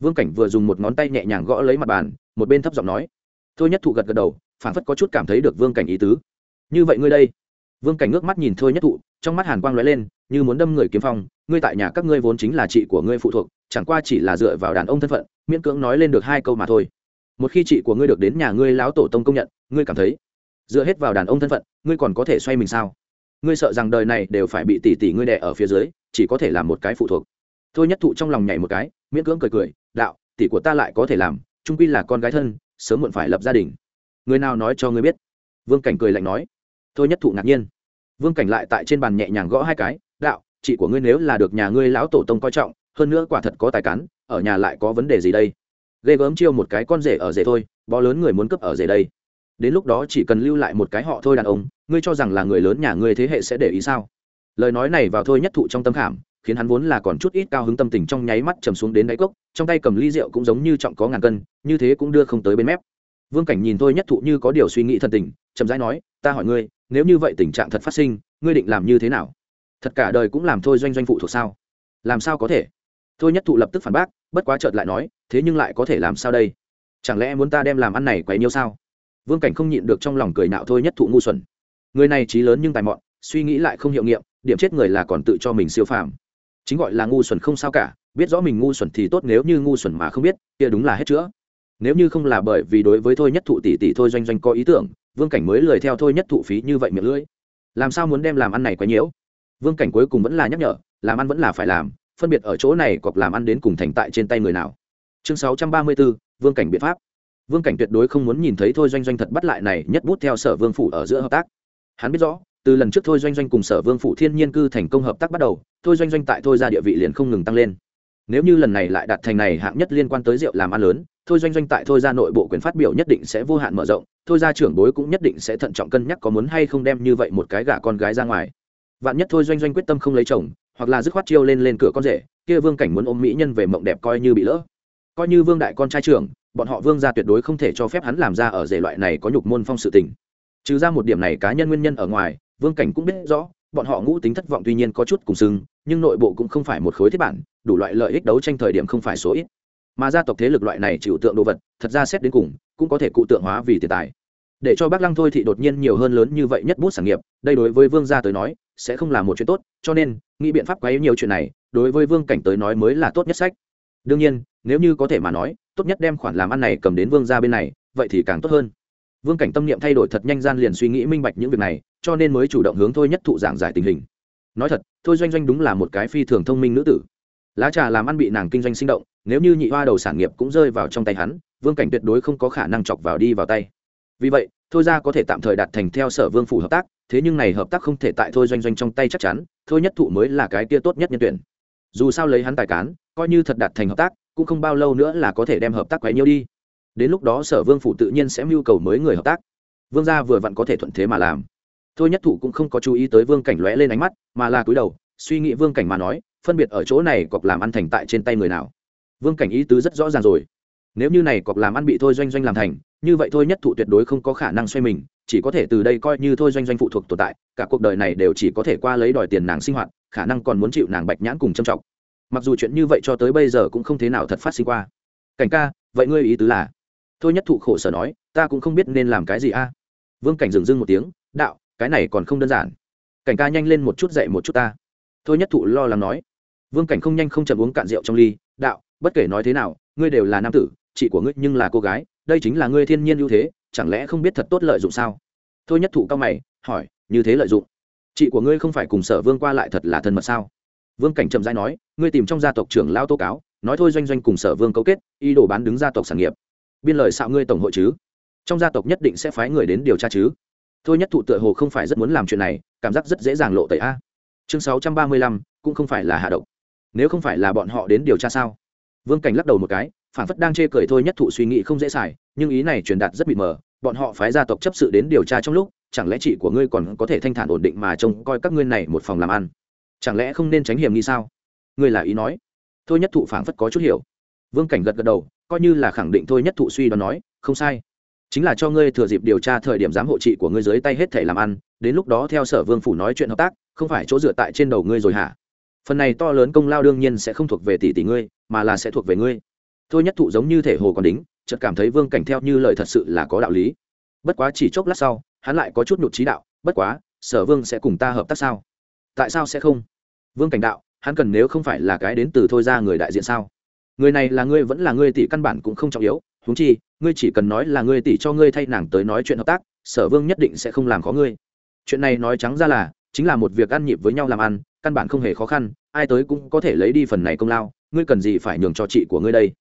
Vương cảnh vừa dùng một ngón tay nhẹ nhàng gõ lấy mặt bàn, một bên thấp giọng nói. Thôi nhất thụ gật gật đầu phản phất có chút cảm thấy được vương cảnh ý tứ. Như vậy ngươi đây. Vương cảnh ngước mắt nhìn thôi nhất thụ, trong mắt hàn quang lóe lên, như muốn đâm người kiếm phong, ngươi tại nhà các ngươi vốn chính là chị của ngươi phụ thuộc, chẳng qua chỉ là dựa vào đàn ông thân phận, miễn cưỡng nói lên được hai câu mà thôi một khi chị của ngươi được đến nhà ngươi lão tổ tông công nhận, ngươi cảm thấy dựa hết vào đàn ông thân phận, ngươi còn có thể xoay mình sao? Ngươi sợ rằng đời này đều phải bị tỷ tỷ ngươi đẻ ở phía dưới, chỉ có thể làm một cái phụ thuộc. Thôi nhất thụ trong lòng nhảy một cái, miễn cưỡng cười cười, đạo, tỷ của ta lại có thể làm trung quy là con gái thân, sớm muộn phải lập gia đình. Người nào nói cho ngươi biết? Vương cảnh cười lạnh nói. Thôi nhất thụ ngạc nhiên. Vương cảnh lại tại trên bàn nhẹ nhàng gõ hai cái, đạo, chị của ngươi nếu là được nhà ngươi lão tổ tông coi trọng, hơn nữa quả thật có tài cán, ở nhà lại có vấn đề gì đây? Ghê gớm chiêu một cái con rể ở rể thôi, bó lớn người muốn cấp ở rể đây. Đến lúc đó chỉ cần lưu lại một cái họ thôi đàn ông, ngươi cho rằng là người lớn nhà ngươi thế hệ sẽ để ý sao? Lời nói này vào thôi nhất thụ trong tâm khảm, khiến hắn vốn là còn chút ít cao hứng tâm tình trong nháy mắt trầm xuống đến đáy cốc, trong tay cầm ly rượu cũng giống như trọng có ngàn cân, như thế cũng đưa không tới bên mép. Vương cảnh nhìn thôi nhất thụ như có điều suy nghĩ thân tình, chậm rãi nói, ta hỏi ngươi, nếu như vậy tình trạng thật phát sinh, ngươi định làm như thế nào? Thật cả đời cũng làm thôi doanh doanh phụ thuộc sao? Làm sao có thể? Thôi nhất thụ lập tức phản bác bất quá chợt lại nói, thế nhưng lại có thể làm sao đây? Chẳng lẽ muốn ta đem làm ăn này quấy nhiêu sao? Vương cảnh không nhịn được trong lòng cười nạo thôi nhất thụ ngu xuẩn. Người này trí lớn nhưng tài mọn, suy nghĩ lại không hiệu nghiệm, điểm chết người là còn tự cho mình siêu phàm. Chính gọi là ngu xuẩn không sao cả, biết rõ mình ngu xuẩn thì tốt, nếu như ngu xuẩn mà không biết, kia đúng là hết chữa. Nếu như không là bởi vì đối với thôi nhất thụ tỷ tỷ thôi doanh doanh có ý tưởng, vương cảnh mới lười theo thôi nhất thụ phí như vậy miệng lưỡi. Làm sao muốn đem làm ăn này quá nhiễu? Vương cảnh cuối cùng vẫn là nhắc nhở, làm ăn vẫn là phải làm phân biệt ở chỗ này cọc làm ăn đến cùng thành tại trên tay người nào. Chương sáu trăm ba mươi bốn, vương cảnh biện pháp. Vương cảnh tuyệt đối không muốn nhìn thấy thôi doanh doanh thật bắt lại này nhất bút theo sở vương phủ ở giữa hợp tác. Hắn biết rõ, từ lần trước thôi doanh doanh cùng sở vương phủ thiên nhiên cư thành công hợp tác bắt đầu, thôi doanh doanh tại thôi ra địa vị liền không ngừng tăng lên. Nếu như lần này lại đạt thành này hạng nhất liên quan tới rượu làm ăn lớn, thôi doanh doanh tại thôi ra nội bộ quyền phát biểu nhất định sẽ vô hạn mở rộng, thôi ra trưởng bối cũng nhất định sẽ thận trọng cân nhắc có muốn hay không đem như vậy một cái gả con gái ra ngoài. Vạn nhất thôi doanh doanh quyết tâm không lấy chồng hoặc là dứt khoát chiêu lên lên cửa con rể, kia vương cảnh muốn ôm mỹ nhân về mộng đẹp coi như bị lỡ. Coi như vương đại con trai trưởng, bọn họ vương gia tuyệt đối không thể cho phép hắn làm ra ở rể loại này có nhục môn phong sự tình. Trừ ra một điểm này cá nhân nguyên nhân ở ngoài, vương cảnh cũng biết rõ, bọn họ ngũ tính thất vọng tuy nhiên có chút cùng sưng, nhưng nội bộ cũng không phải một khối thiết bản, đủ loại lợi ích đấu tranh thời điểm không phải số ít. Mà gia tộc thế lực loại này chịu tượng đồ vật, thật ra xét đến cùng, cũng có thể cụ tượng hóa vì tiền tài. Để cho bác lăng thôi thì đột nhiên nhiều hơn lớn như vậy nhất bút sản nghiệp, đây đối với vương gia tới nói, sẽ không là một chuyện tốt, cho nên nghĩ biện pháp quấy nhiều chuyện này, đối với vương cảnh tới nói mới là tốt nhất sách. Đương nhiên, nếu như có thể mà nói, tốt nhất đem khoản làm ăn này cầm đến vương gia bên này, vậy thì càng tốt hơn. Vương cảnh tâm niệm thay đổi thật nhanh gian liền suy nghĩ minh bạch những việc này, cho nên mới chủ động hướng thôi nhất thụ giảng giải tình hình. Nói thật, thôi doanh doanh đúng là một cái phi thường thông minh nữ tử. Lá trà làm ăn bị nàng kinh doanh sinh động, nếu như nhị hoa đầu sản nghiệp cũng rơi vào trong tay hắn, vương cảnh tuyệt đối không có khả năng chọc vào đi vào tay. Vì vậy, thôi ra có thể tạm thời đạt thành theo sở vương phủ hợp tác thế nhưng này hợp tác không thể tại thôi doanh doanh trong tay chắc chắn, thôi nhất thụ mới là cái kia tốt nhất nhân tuyển. Dù sao lấy hắn tài cán, coi như thật đạt thành hợp tác, cũng không bao lâu nữa là có thể đem hợp tác quấy nhiêu đi. Đến lúc đó sở vương phủ tự nhiên sẽ mưu cầu mới người hợp tác. Vương gia vừa vặn có thể thuận thế mà làm. Thôi nhất thụ cũng không có chú ý tới vương cảnh lóe lên ánh mắt, mà là cúi đầu, suy nghĩ vương cảnh mà nói, phân biệt ở chỗ này cọc làm ăn thành tại trên tay người nào. Vương cảnh ý tứ rất rõ ràng rồi. Nếu như này cọc làm ăn bị thôi doanh doanh làm thành, như vậy thôi nhất thụ tuyệt đối không có khả năng xoay mình chỉ có thể từ đây coi như thôi doanh doanh phụ thuộc tồn tại, cả cuộc đời này đều chỉ có thể qua lấy đòi tiền nàng sinh hoạt, khả năng còn muốn chịu nàng bạch nhãn cùng châm trọng. Mặc dù chuyện như vậy cho tới bây giờ cũng không thế nào thật phát sinh qua. Cảnh ca, vậy ngươi ý tứ là? Thôi nhất thụ khổ sở nói, ta cũng không biết nên làm cái gì a. Vương cảnh dừng dưng một tiếng, đạo, cái này còn không đơn giản. Cảnh ca nhanh lên một chút dậy một chút ta. Thôi nhất thụ lo lắng nói. Vương cảnh không nhanh không chậm uống cạn rượu trong ly, đạo, bất kể nói thế nào, ngươi đều là nam tử, chị của ngươi nhưng là cô gái, đây chính là ngươi thiên nhiên ưu thế chẳng lẽ không biết thật tốt lợi dụng sao? Thôi nhất thụ cao mày, hỏi, như thế lợi dụng? Chị của ngươi không phải cùng sở vương qua lại thật là thân mật sao? Vương cảnh trầm dai nói, ngươi tìm trong gia tộc trưởng lao tố cáo, nói thôi doanh doanh cùng sở vương cấu kết, ý đồ bán đứng gia tộc sản nghiệp. Biên lời xạo ngươi tổng hội chứ? Trong gia tộc nhất định sẽ phái người đến điều tra chứ? Thôi nhất thụ tựa hồ không phải rất muốn làm chuyện này, cảm giác rất dễ dàng lộ tẩy a. Chương sáu trăm ba mươi lăm, cũng không phải là hạ độc. Nếu không phải là bọn họ đến điều tra sao? Vương cảnh lắc đầu một cái phản phất đang chê cười thôi nhất thụ suy nghĩ không dễ xài, nhưng ý này truyền đạt rất bị mờ, bọn họ phái gia tộc chấp sự đến điều tra trong lúc, chẳng lẽ chị của ngươi còn có thể thanh thản ổn định mà trông coi các ngươi này một phòng làm ăn? Chẳng lẽ không nên tránh hiểm nghi sao? Ngươi là ý nói. Thôi nhất thụ phản phất có chút hiểu. Vương cảnh gật gật đầu, coi như là khẳng định thôi nhất thụ suy đoán nói, không sai. Chính là cho ngươi thừa dịp điều tra thời điểm giám hộ trị của ngươi dưới tay hết thể làm ăn, đến lúc đó theo sở vương phủ nói chuyện hợp tác, không phải chỗ dựa tại trên đầu ngươi rồi hả? Phần này to lớn công lao đương nhiên sẽ không thuộc về tỷ tỷ ngươi, mà là sẽ thuộc về ngươi thôi nhất thụ giống như thể hồ còn đính, chợt cảm thấy vương cảnh theo như lời thật sự là có đạo lý. Bất quá chỉ chốc lát sau, hắn lại có chút nhụt trí đạo, bất quá, sở vương sẽ cùng ta hợp tác sao? Tại sao sẽ không? Vương cảnh đạo, hắn cần nếu không phải là cái đến từ thôi ra người đại diện sao? Người này là ngươi vẫn là ngươi tỷ căn bản cũng không trọng yếu, huống chi, ngươi chỉ cần nói là ngươi tỷ cho ngươi thay nàng tới nói chuyện hợp tác, sở vương nhất định sẽ không làm khó ngươi. Chuyện này nói trắng ra là, chính là một việc ăn nhịp với nhau làm ăn, căn bản không hề khó khăn, ai tới cũng có thể lấy đi phần này công lao, ngươi cần gì phải nhường cho chị của ngươi đây?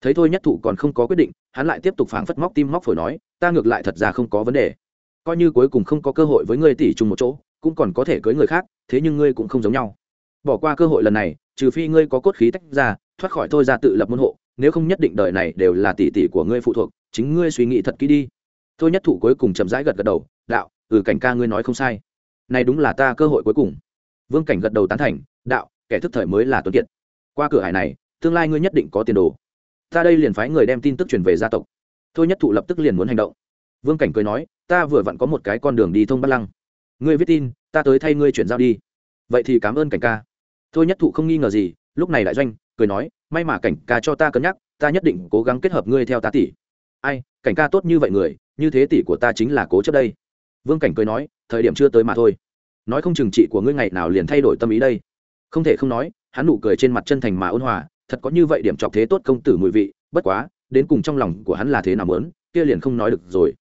Thấy thôi nhất thụ còn không có quyết định, hắn lại tiếp tục phảng phất móc tim móc phổi nói, ta ngược lại thật ra không có vấn đề. Coi như cuối cùng không có cơ hội với ngươi tỷ chung một chỗ, cũng còn có thể cưới người khác, thế nhưng ngươi cũng không giống nhau. Bỏ qua cơ hội lần này, trừ phi ngươi có cốt khí tách ra, thoát khỏi thôi ra tự lập môn hộ, nếu không nhất định đời này đều là tỷ tỷ của ngươi phụ thuộc, chính ngươi suy nghĩ thật kỹ đi. Thôi nhất thụ cuối cùng chậm rãi gật gật đầu, đạo ừ cảnh ca ngươi nói không sai. Này đúng là ta cơ hội cuối cùng. Vương cảnh gật đầu tán thành, đạo, kẻ thức thời mới là tuấn kiệt. Qua cửa hải này, tương lai ngươi nhất định có tiền đồ ta đây liền phái người đem tin tức truyền về gia tộc. Thôi nhất thụ lập tức liền muốn hành động. Vương cảnh cười nói, ta vừa vặn có một cái con đường đi thông bắt lăng. Ngươi viết tin, ta tới thay ngươi chuyển giao đi. Vậy thì cảm ơn cảnh ca. Thôi nhất thụ không nghi ngờ gì, lúc này đại doanh, cười nói, may mà cảnh ca cho ta cân nhắc, ta nhất định cố gắng kết hợp ngươi theo ta tỷ. Ai, cảnh ca tốt như vậy người, như thế tỷ của ta chính là cố chấp đây. Vương cảnh cười nói, thời điểm chưa tới mà thôi. Nói không chừng chị của ngươi ngày nào liền thay đổi tâm ý đây. Không thể không nói, hắn nụ cười trên mặt chân thành mà ôn hòa thật có như vậy điểm chọc thế tốt công tử mùi vị, bất quá, đến cùng trong lòng của hắn là thế nào mớn kia liền không nói được rồi.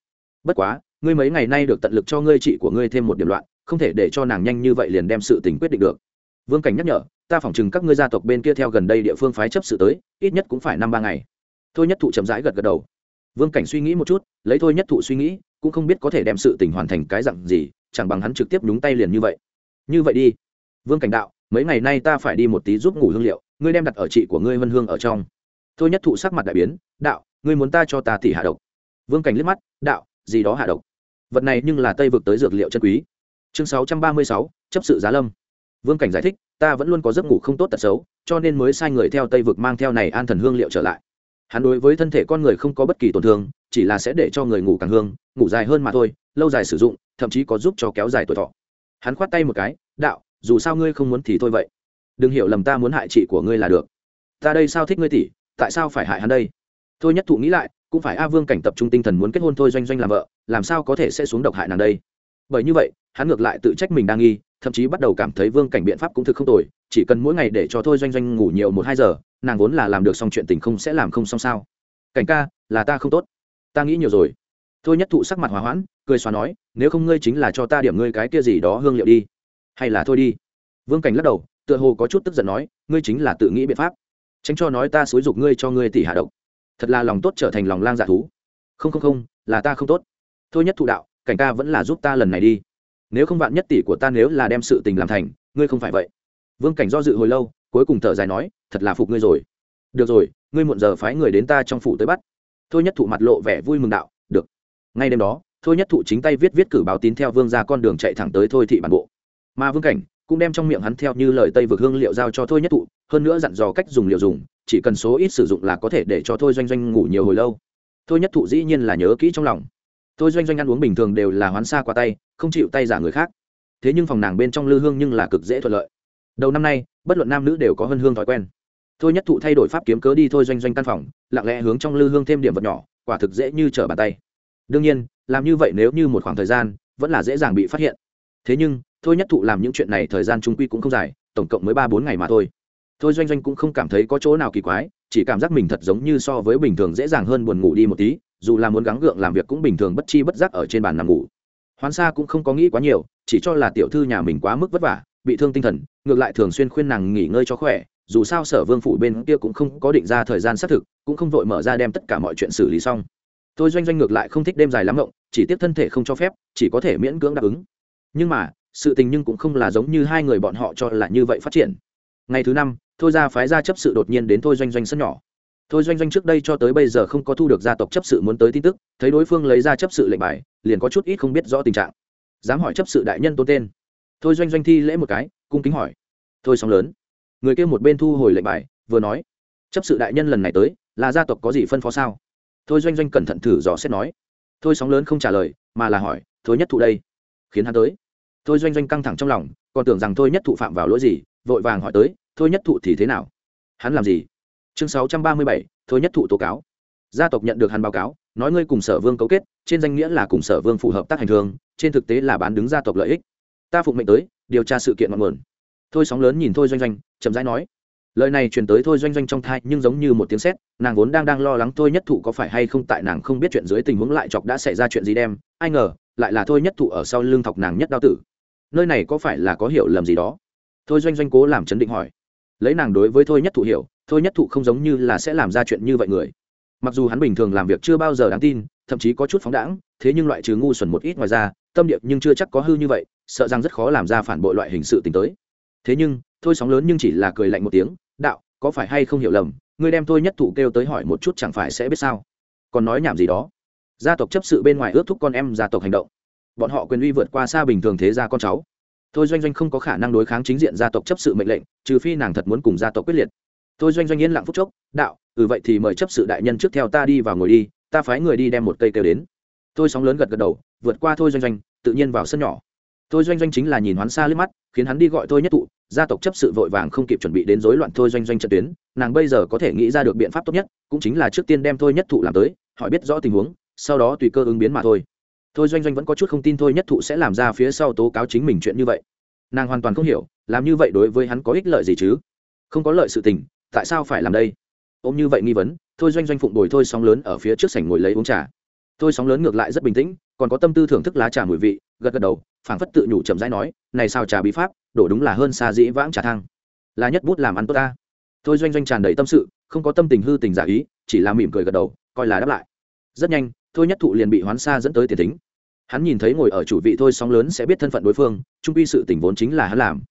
Bất quá, ngươi mấy ngày nay được tận lực cho ngươi chị của ngươi thêm một điểm loạn, không thể để cho nàng nhanh như vậy liền đem sự tình quyết định được. Vương cảnh nhắc nhở, ta phỏng chừng các ngươi gia tộc bên kia theo gần đây địa phương phái chấp sự tới, ít nhất cũng phải năm ba ngày. Thôi nhất thụ chậm rãi gật gật đầu. Vương cảnh suy nghĩ một chút, lấy thôi nhất thụ suy nghĩ, cũng không biết có thể đem sự tình hoàn thành cái dặn gì, chẳng bằng hắn trực tiếp nhúng tay liền như vậy. Như vậy đi. Vương cảnh đạo, mấy ngày nay ta phải đi một tí giúp ngủ hương liệu ngươi đem đặt ở chị của ngươi vân hương ở trong. Thôi nhất thụ sắc mặt đại biến, đạo, ngươi muốn ta cho ta tỉ hạ độc? Vương cảnh liếc mắt, đạo, gì đó hạ độc? Vật này nhưng là tây vực tới dược liệu chân quý. Chương sáu trăm ba mươi sáu, chấp sự giá lâm. Vương cảnh giải thích, ta vẫn luôn có giấc ngủ không tốt tật xấu, cho nên mới sai người theo tây vực mang theo này an thần hương liệu trở lại. Hắn đối với thân thể con người không có bất kỳ tổn thương, chỉ là sẽ để cho người ngủ càng hương, ngủ dài hơn mà thôi, lâu dài sử dụng, thậm chí có giúp cho kéo dài tuổi thọ. Hắn khoát tay một cái, đạo, dù sao ngươi không muốn thì thôi vậy đừng hiểu lầm ta muốn hại chị của ngươi là được. Ta đây sao thích ngươi tỷ, tại sao phải hại hắn đây? Thôi nhất thụ nghĩ lại, cũng phải a vương cảnh tập trung tinh thần muốn kết hôn thôi, doanh doanh làm vợ, làm sao có thể sẽ xuống độc hại nàng đây? Bởi như vậy, hắn ngược lại tự trách mình đang nghi, thậm chí bắt đầu cảm thấy vương cảnh biện pháp cũng thực không tồi, chỉ cần mỗi ngày để cho thôi, doanh doanh ngủ nhiều một hai giờ, nàng vốn là làm được xong chuyện tình không sẽ làm không xong sao. Cảnh ca, là ta không tốt. Ta nghĩ nhiều rồi. Thôi nhất thụ sắc mặt hòa hoãn, cười xóa nói, nếu không ngươi chính là cho ta điểm ngươi cái kia gì đó hương liệu đi. Hay là thôi đi. Vương cảnh lắc đầu tựa hồ có chút tức giận nói, ngươi chính là tự nghĩ biện pháp. Tránh cho nói ta xúi dục ngươi cho ngươi tỷ hạ độc. Thật là lòng tốt trở thành lòng lang dạ thú. Không không không, là ta không tốt. Thôi nhất thụ đạo, cảnh ca vẫn là giúp ta lần này đi. Nếu không vạn nhất tỷ của ta nếu là đem sự tình làm thành, ngươi không phải vậy. Vương cảnh do dự hồi lâu, cuối cùng thở dài nói, thật là phục ngươi rồi. Được rồi, ngươi muộn giờ phái người đến ta trong phủ tới bắt. Thôi nhất thụ mặt lộ vẻ vui mừng đạo, được. Ngay đêm đó, thôi nhất thụ chính tay viết viết cử báo tín theo vương ra con đường chạy thẳng tới thôi thị bản bộ. Mà vương cảnh cũng đem trong miệng hắn theo như lời tây vực hương liệu giao cho thôi nhất thụ, hơn nữa dặn dò cách dùng liệu dùng, chỉ cần số ít sử dụng là có thể để cho thôi doanh doanh ngủ nhiều hồi lâu. Thôi nhất thụ dĩ nhiên là nhớ kỹ trong lòng. Thôi doanh doanh ăn uống bình thường đều là hoán xa qua tay, không chịu tay giả người khác. Thế nhưng phòng nàng bên trong lư hương nhưng là cực dễ thuận lợi. Đầu năm nay, bất luận nam nữ đều có hơn hương thói quen. Thôi nhất thụ thay đổi pháp kiếm cớ đi thôi doanh doanh căn phòng, lặng lẽ hướng trong lư hương thêm điểm vật nhỏ, quả thực dễ như trở bàn tay. Đương nhiên, làm như vậy nếu như một khoảng thời gian, vẫn là dễ dàng bị phát hiện. Thế nhưng thôi nhất thụ làm những chuyện này thời gian trung quy cũng không dài, tổng cộng mới ba bốn ngày mà thôi. Thôi doanh doanh cũng không cảm thấy có chỗ nào kỳ quái, chỉ cảm giác mình thật giống như so với bình thường dễ dàng hơn buồn ngủ đi một tí, dù là muốn gắng gượng làm việc cũng bình thường bất chi bất giác ở trên bàn nằm ngủ. Hoán xa cũng không có nghĩ quá nhiều, chỉ cho là tiểu thư nhà mình quá mức vất vả, bị thương tinh thần, ngược lại thường xuyên khuyên nàng nghỉ ngơi cho khỏe, dù sao sở vương phủ bên kia cũng không có định ra thời gian xác thực, cũng không vội mở ra đem tất cả mọi chuyện xử lý xong. Tôi doanh doanh ngược lại không thích đêm dài lắm rộng chỉ tiếp thân thể không cho phép, chỉ có thể miễn cưỡng đáp ứng. Nhưng mà sự tình nhưng cũng không là giống như hai người bọn họ cho là như vậy phát triển. Ngày thứ năm, thôi ra phái ra chấp sự đột nhiên đến thôi doanh doanh sân nhỏ. Thôi doanh doanh trước đây cho tới bây giờ không có thu được gia tộc chấp sự muốn tới tin tức, thấy đối phương lấy ra chấp sự lệnh bài, liền có chút ít không biết rõ tình trạng. Dám hỏi chấp sự đại nhân tôn tên. Thôi doanh doanh thi lễ một cái, cung kính hỏi. Thôi sóng lớn. Người kia một bên thu hồi lệnh bài, vừa nói. Chấp sự đại nhân lần này tới, là gia tộc có gì phân phó sao? Thôi doanh doanh cẩn thận thử dò xét nói. Thôi sóng lớn không trả lời, mà là hỏi, thôi nhất thụ đây? Khiến hắn tới thôi doanh doanh căng thẳng trong lòng, còn tưởng rằng thôi nhất thụ phạm vào lỗi gì, vội vàng hỏi tới, thôi nhất thụ thì thế nào? Hắn làm gì? Chương sáu trăm ba mươi bảy, thôi nhất thụ tố cáo. Gia tộc nhận được hắn báo cáo, nói ngươi cùng sở vương cấu kết, trên danh nghĩa là cùng sở vương phù hợp tác hành thương trên thực tế là bán đứng gia tộc lợi ích. Ta phụng mệnh tới, điều tra sự kiện ngọn nguồn. Thôi sóng lớn nhìn thôi doanh doanh, chậm rãi nói, lời này truyền tới thôi doanh doanh trong thai, nhưng giống như một tiếng sét, nàng vốn đang đang lo lắng thôi nhất thụ có phải hay không tại nàng không biết chuyện dưới tình huống lại chọc đã xảy ra chuyện gì đem. Ai ngờ lại là thôi nhất thụ ở sau lưng thọc nàng nhất đao tử. Nơi này có phải là có hiểu lầm gì đó? Thôi doanh doanh cố làm chấn định hỏi. Lấy nàng đối với thôi nhất thụ hiểu, thôi nhất thụ không giống như là sẽ làm ra chuyện như vậy người. Mặc dù hắn bình thường làm việc chưa bao giờ đáng tin, thậm chí có chút phóng đãng, thế nhưng loại trừ ngu xuẩn một ít ngoài ra, tâm điệp nhưng chưa chắc có hư như vậy, sợ rằng rất khó làm ra phản bội loại hình sự t tới. Thế nhưng, thôi sóng lớn nhưng chỉ là cười lạnh một tiếng, đạo, có phải hay không hiểu lầm, ngươi đem thôi nhất thụ kêu tới hỏi một chút chẳng phải sẽ biết sao? Còn nói nhảm gì đó? Gia tộc chấp sự bên ngoài ước thúc con em gia tộc hành động. Bọn họ quyền uy vượt qua xa bình thường thế gia con cháu. Thôi doanh doanh không có khả năng đối kháng chính diện gia tộc chấp sự mệnh lệnh, trừ phi nàng thật muốn cùng gia tộc quyết liệt. Thôi doanh doanh yên lặng phúc chốc, đạo ừ vậy thì mời chấp sự đại nhân trước theo ta đi vào ngồi đi, ta phái người đi đem một cây kêu đến. Thôi sóng lớn gật gật đầu, vượt qua thôi doanh doanh, tự nhiên vào sân nhỏ. Thôi doanh doanh chính là nhìn hoán xa liếc mắt, khiến hắn đi gọi thôi nhất Tụ. gia tộc chấp sự vội vàng không kịp chuẩn bị đến rối loạn thôi doanh doanh trận tuyến, nàng bây giờ có thể nghĩ ra được biện pháp tốt nhất, cũng chính là trước tiên đem thôi nhất thụ làm tới, hỏi biết rõ tình huống sau đó tùy cơ ứng biến mà thôi. Thôi doanh doanh vẫn có chút không tin thôi, nhất thụ sẽ làm ra phía sau tố cáo chính mình chuyện như vậy. Nàng hoàn toàn không hiểu, làm như vậy đối với hắn có ích lợi gì chứ? Không có lợi sự tình, tại sao phải làm đây? Ôm như vậy nghi vấn, thôi doanh doanh phụng bồi thôi sóng lớn ở phía trước sảnh ngồi lấy uống trà. Thôi sóng lớn ngược lại rất bình tĩnh, còn có tâm tư thưởng thức lá trà mùi vị, gật gật đầu, phảng phất tự nhủ chậm rãi nói, này sao trà bí pháp, đổ đúng là hơn xa dĩ vãng trà thang. Là nhất bút làm ăn tốt ta. Thôi doanh doanh tràn đầy tâm sự, không có tâm tình hư tình giả ý, chỉ là mỉm cười gật đầu, coi là đáp lại. Rất nhanh thôi nhất thụ liền bị hoán xa dẫn tới tiền tính hắn nhìn thấy ngồi ở chủ vị thôi sóng lớn sẽ biết thân phận đối phương, trung quy sự tình vốn chính là hắn làm.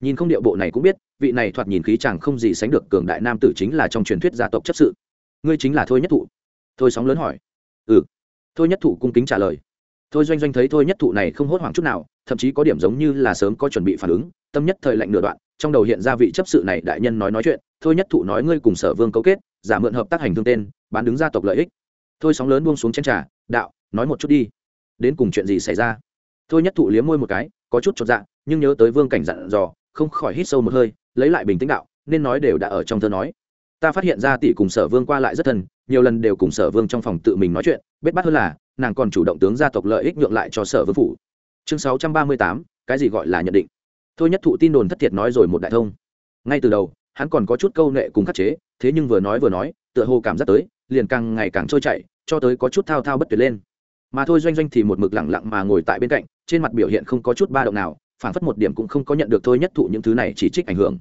Nhìn không điệu bộ này cũng biết, vị này thoạt nhìn khí chàng không gì sánh được cường đại nam tử chính là trong truyền thuyết gia tộc chấp sự. Ngươi chính là thôi nhất thụ? Thôi sóng lớn hỏi. Ừ. Thôi nhất thụ cung kính trả lời. Thôi doanh doanh thấy thôi nhất thụ này không hốt hoảng chút nào, thậm chí có điểm giống như là sớm có chuẩn bị phản ứng, tâm nhất thời lạnh nửa đoạn, trong đầu hiện ra vị chấp sự này đại nhân nói nói chuyện, thôi nhất thụ nói ngươi cùng sở vương cấu kết, giả mượn hợp tác hành thương tên, bán đứng gia tộc lợi ích thôi sóng lớn buông xuống chén trà, đạo, nói một chút đi. Đến cùng chuyện gì xảy ra? Thôi nhất thụ liếm môi một cái, có chút chột dạ nhưng nhớ tới vương cảnh dặn dò, không khỏi hít sâu một hơi, lấy lại bình tĩnh đạo, nên nói đều đã ở trong thơ nói. Ta phát hiện ra tỷ cùng sở vương qua lại rất thân, nhiều lần đều cùng sở vương trong phòng tự mình nói chuyện bết bắt hơn là, nàng còn chủ động tướng gia tộc lợi ích nhượng lại cho sở vương phủ. Chương sáu trăm ba mươi tám, cái gì gọi là nhận định? Thôi nhất thụ tin đồn thất thiệt nói rồi một đại thông. Ngay từ đầu, hắn còn có chút câu nệ cùng khắc chế, thế nhưng vừa nói vừa nói, tựa hồ cảm giác tới liền càng ngày càng trôi chảy, cho tới có chút thao thao bất tuyệt lên. Mà thôi doanh doanh thì một mực lẳng lặng mà ngồi tại bên cạnh, trên mặt biểu hiện không có chút ba động nào phản phất một điểm cũng không có nhận được thôi nhất thụ những thứ này chỉ trích ảnh hưởng.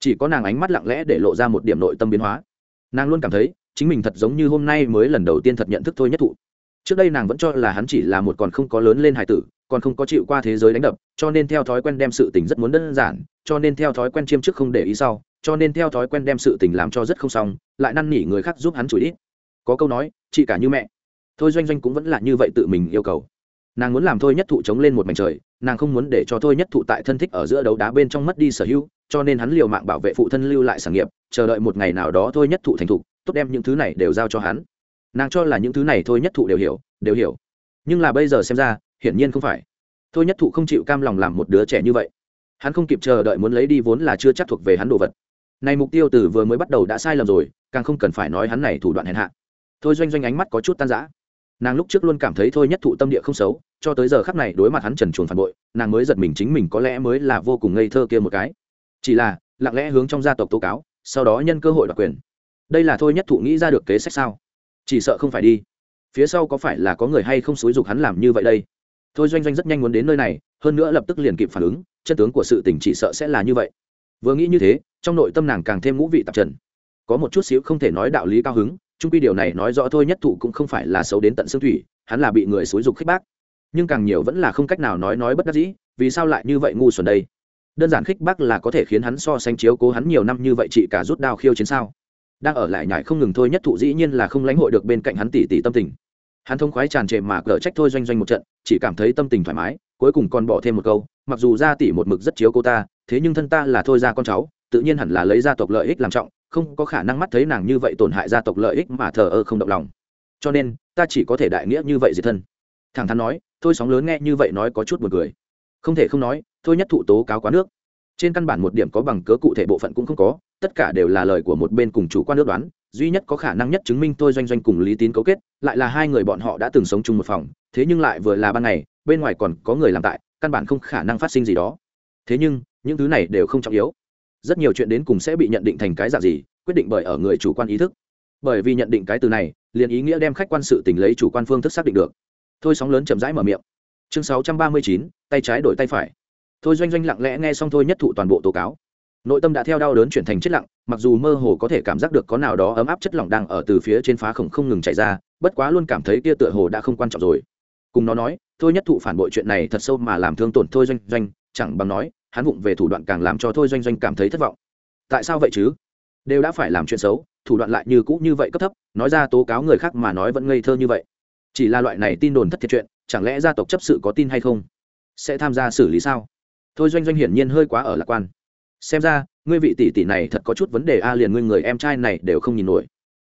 Chỉ có nàng ánh mắt lặng lẽ để lộ ra một điểm nội tâm biến hóa. Nàng luôn cảm thấy, chính mình thật giống như hôm nay mới lần đầu tiên thật nhận thức thôi nhất thụ. Trước đây nàng vẫn cho là hắn chỉ là một còn không có lớn lên hài tử, còn không có chịu qua thế giới đánh đập, cho nên theo thói quen đem sự tình rất muốn đơn giản, cho nên theo thói quen chiêm trước không để ý sau cho nên theo thói quen đem sự tình làm cho rất không xong, lại năn nỉ người khác giúp hắn chửi ít. Có câu nói, chị cả như mẹ. Thôi doanh doanh cũng vẫn là như vậy tự mình yêu cầu. Nàng muốn làm thôi nhất thụ chống lên một mảnh trời, nàng không muốn để cho thôi nhất thụ tại thân thích ở giữa đấu đá bên trong mất đi sở hữu, cho nên hắn liều mạng bảo vệ phụ thân lưu lại sản nghiệp, chờ đợi một ngày nào đó thôi nhất thụ thành thục, tốt đem những thứ này đều giao cho hắn. Nàng cho là những thứ này thôi nhất thụ đều hiểu đều hiểu. Nhưng là bây giờ xem ra, hiển nhiên không phải. Thôi nhất thụ không chịu cam lòng làm một đứa trẻ như vậy. Hắn không kịp chờ đợi muốn lấy đi vốn là chưa chắc thuộc về hắn đồ vật này mục tiêu từ vừa mới bắt đầu đã sai lầm rồi, càng không cần phải nói hắn này thủ đoạn hèn hạ. Thôi doanh doanh ánh mắt có chút tan rã. Nàng lúc trước luôn cảm thấy thôi nhất thụ tâm địa không xấu, cho tới giờ khắc này đối mặt hắn trần chuồn phản bội, nàng mới giật mình chính mình có lẽ mới là vô cùng ngây thơ kia một cái. Chỉ là, lặng lẽ hướng trong gia tộc tố cáo, sau đó nhân cơ hội đoạt quyền. Đây là thôi nhất thụ nghĩ ra được kế sách sao? Chỉ sợ không phải đi. Phía sau có phải là có người hay không xúi dục hắn làm như vậy đây? Thôi doanh doanh rất nhanh muốn đến nơi này, hơn nữa lập tức liền kịp phản ứng, chân tướng của sự tình chỉ sợ sẽ là như vậy. Vừa nghĩ như thế trong nội tâm nàng càng thêm ngũ vị tạp trần. Có một chút xíu không thể nói đạo lý cao hứng trung quy điều này nói rõ thôi nhất thụ cũng không phải là xấu đến tận xương thủy, hắn là bị người xúi dục khích bác. Nhưng càng nhiều vẫn là không cách nào nói nói bất đắc dĩ, vì sao lại như vậy ngu xuẩn đây? Đơn giản khích bác là có thể khiến hắn so sánh chiếu cố hắn nhiều năm như vậy chị cả rút đao khiêu chiến sao? Đang ở lại nhải không ngừng thôi nhất thụ dĩ nhiên là không lãnh hội được bên cạnh hắn tỷ tỷ tâm tình. Hắn thông khoái tràn trề mà cờ trách thôi doanh doanh một trận, chỉ cảm thấy tâm tình thoải mái, cuối cùng còn bỏ thêm một câu, mặc dù gia tỷ một mực rất chiếu cô ta, thế nhưng thân ta là thôi ra con cháu tự nhiên hẳn là lấy gia tộc lợi ích làm trọng, không có khả năng mắt thấy nàng như vậy tổn hại gia tộc lợi ích mà thờ ơ không động lòng. Cho nên, ta chỉ có thể đại nghĩa như vậy diệt thân. Thẳng thắn nói, thôi sóng lớn nghe như vậy nói có chút buồn cười. Không thể không nói, thôi nhất thụ tố cáo quá nước. Trên căn bản một điểm có bằng cớ cụ thể bộ phận cũng không có, tất cả đều là lời của một bên cùng chủ quan nước đoán, duy nhất có khả năng nhất chứng minh tôi doanh doanh cùng lý tín cấu kết, lại là hai người bọn họ đã từng sống chung một phòng, thế nhưng lại vừa là ban ngày, bên ngoài còn có người làm tại, căn bản không khả năng phát sinh gì đó. Thế nhưng, những thứ này đều không trọng yếu rất nhiều chuyện đến cùng sẽ bị nhận định thành cái dạng gì, quyết định bởi ở người chủ quan ý thức. Bởi vì nhận định cái từ này, liền ý nghĩa đem khách quan sự tình lấy chủ quan phương thức xác định được. Thôi sóng lớn chậm rãi mở miệng. Chương sáu trăm ba mươi chín, tay trái đổi tay phải. Thôi doanh doanh lặng lẽ nghe xong thôi nhất thụ toàn bộ tố cáo. Nội tâm đã theo đau đớn chuyển thành chết lặng, mặc dù mơ hồ có thể cảm giác được có nào đó ấm áp chất lỏng đang ở từ phía trên phá khổng không ngừng chảy ra, bất quá luôn cảm thấy kia tựa hồ đã không quan trọng rồi. Cùng nó nói, thôi nhất thụ phản bội chuyện này thật sâu mà làm thương tổn thôi doanh doanh, chẳng bằng nói hắn vụng về thủ đoạn càng làm cho thôi doanh doanh cảm thấy thất vọng. Tại sao vậy chứ? Đều đã phải làm chuyện xấu, thủ đoạn lại như cũ như vậy cấp thấp, nói ra tố cáo người khác mà nói vẫn ngây thơ như vậy. Chỉ là loại này tin đồn thất thiệt chuyện, chẳng lẽ gia tộc chấp sự có tin hay không? Sẽ tham gia xử lý sao? Thôi doanh doanh hiển nhiên hơi quá ở lạc quan. Xem ra, ngươi vị tỷ tỷ này thật có chút vấn đề a, liền ngươi người em trai này đều không nhìn nổi.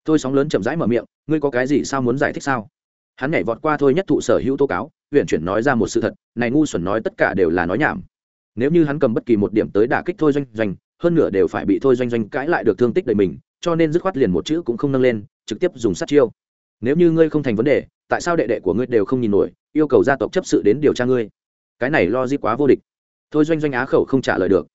Thôi sóng lớn chậm rãi mở miệng, ngươi có cái gì sao muốn giải thích sao? Hắn nhảy vọt qua thôi nhất thụ sở hữu tố cáo huyện chuyển nói ra một sự thật, này ngu xuẩn nói tất cả đều là nói nhảm nếu như hắn cầm bất kỳ một điểm tới đả kích thôi doanh doanh, hơn nửa đều phải bị thôi doanh doanh cãi lại được thương tích đầy mình, cho nên dứt khoát liền một chữ cũng không nâng lên, trực tiếp dùng sát chiêu. Nếu như ngươi không thành vấn đề, tại sao đệ đệ của ngươi đều không nhìn nổi, yêu cầu gia tộc chấp sự đến điều tra ngươi? Cái này lo di quá vô địch. Thôi doanh doanh á khẩu không trả lời được.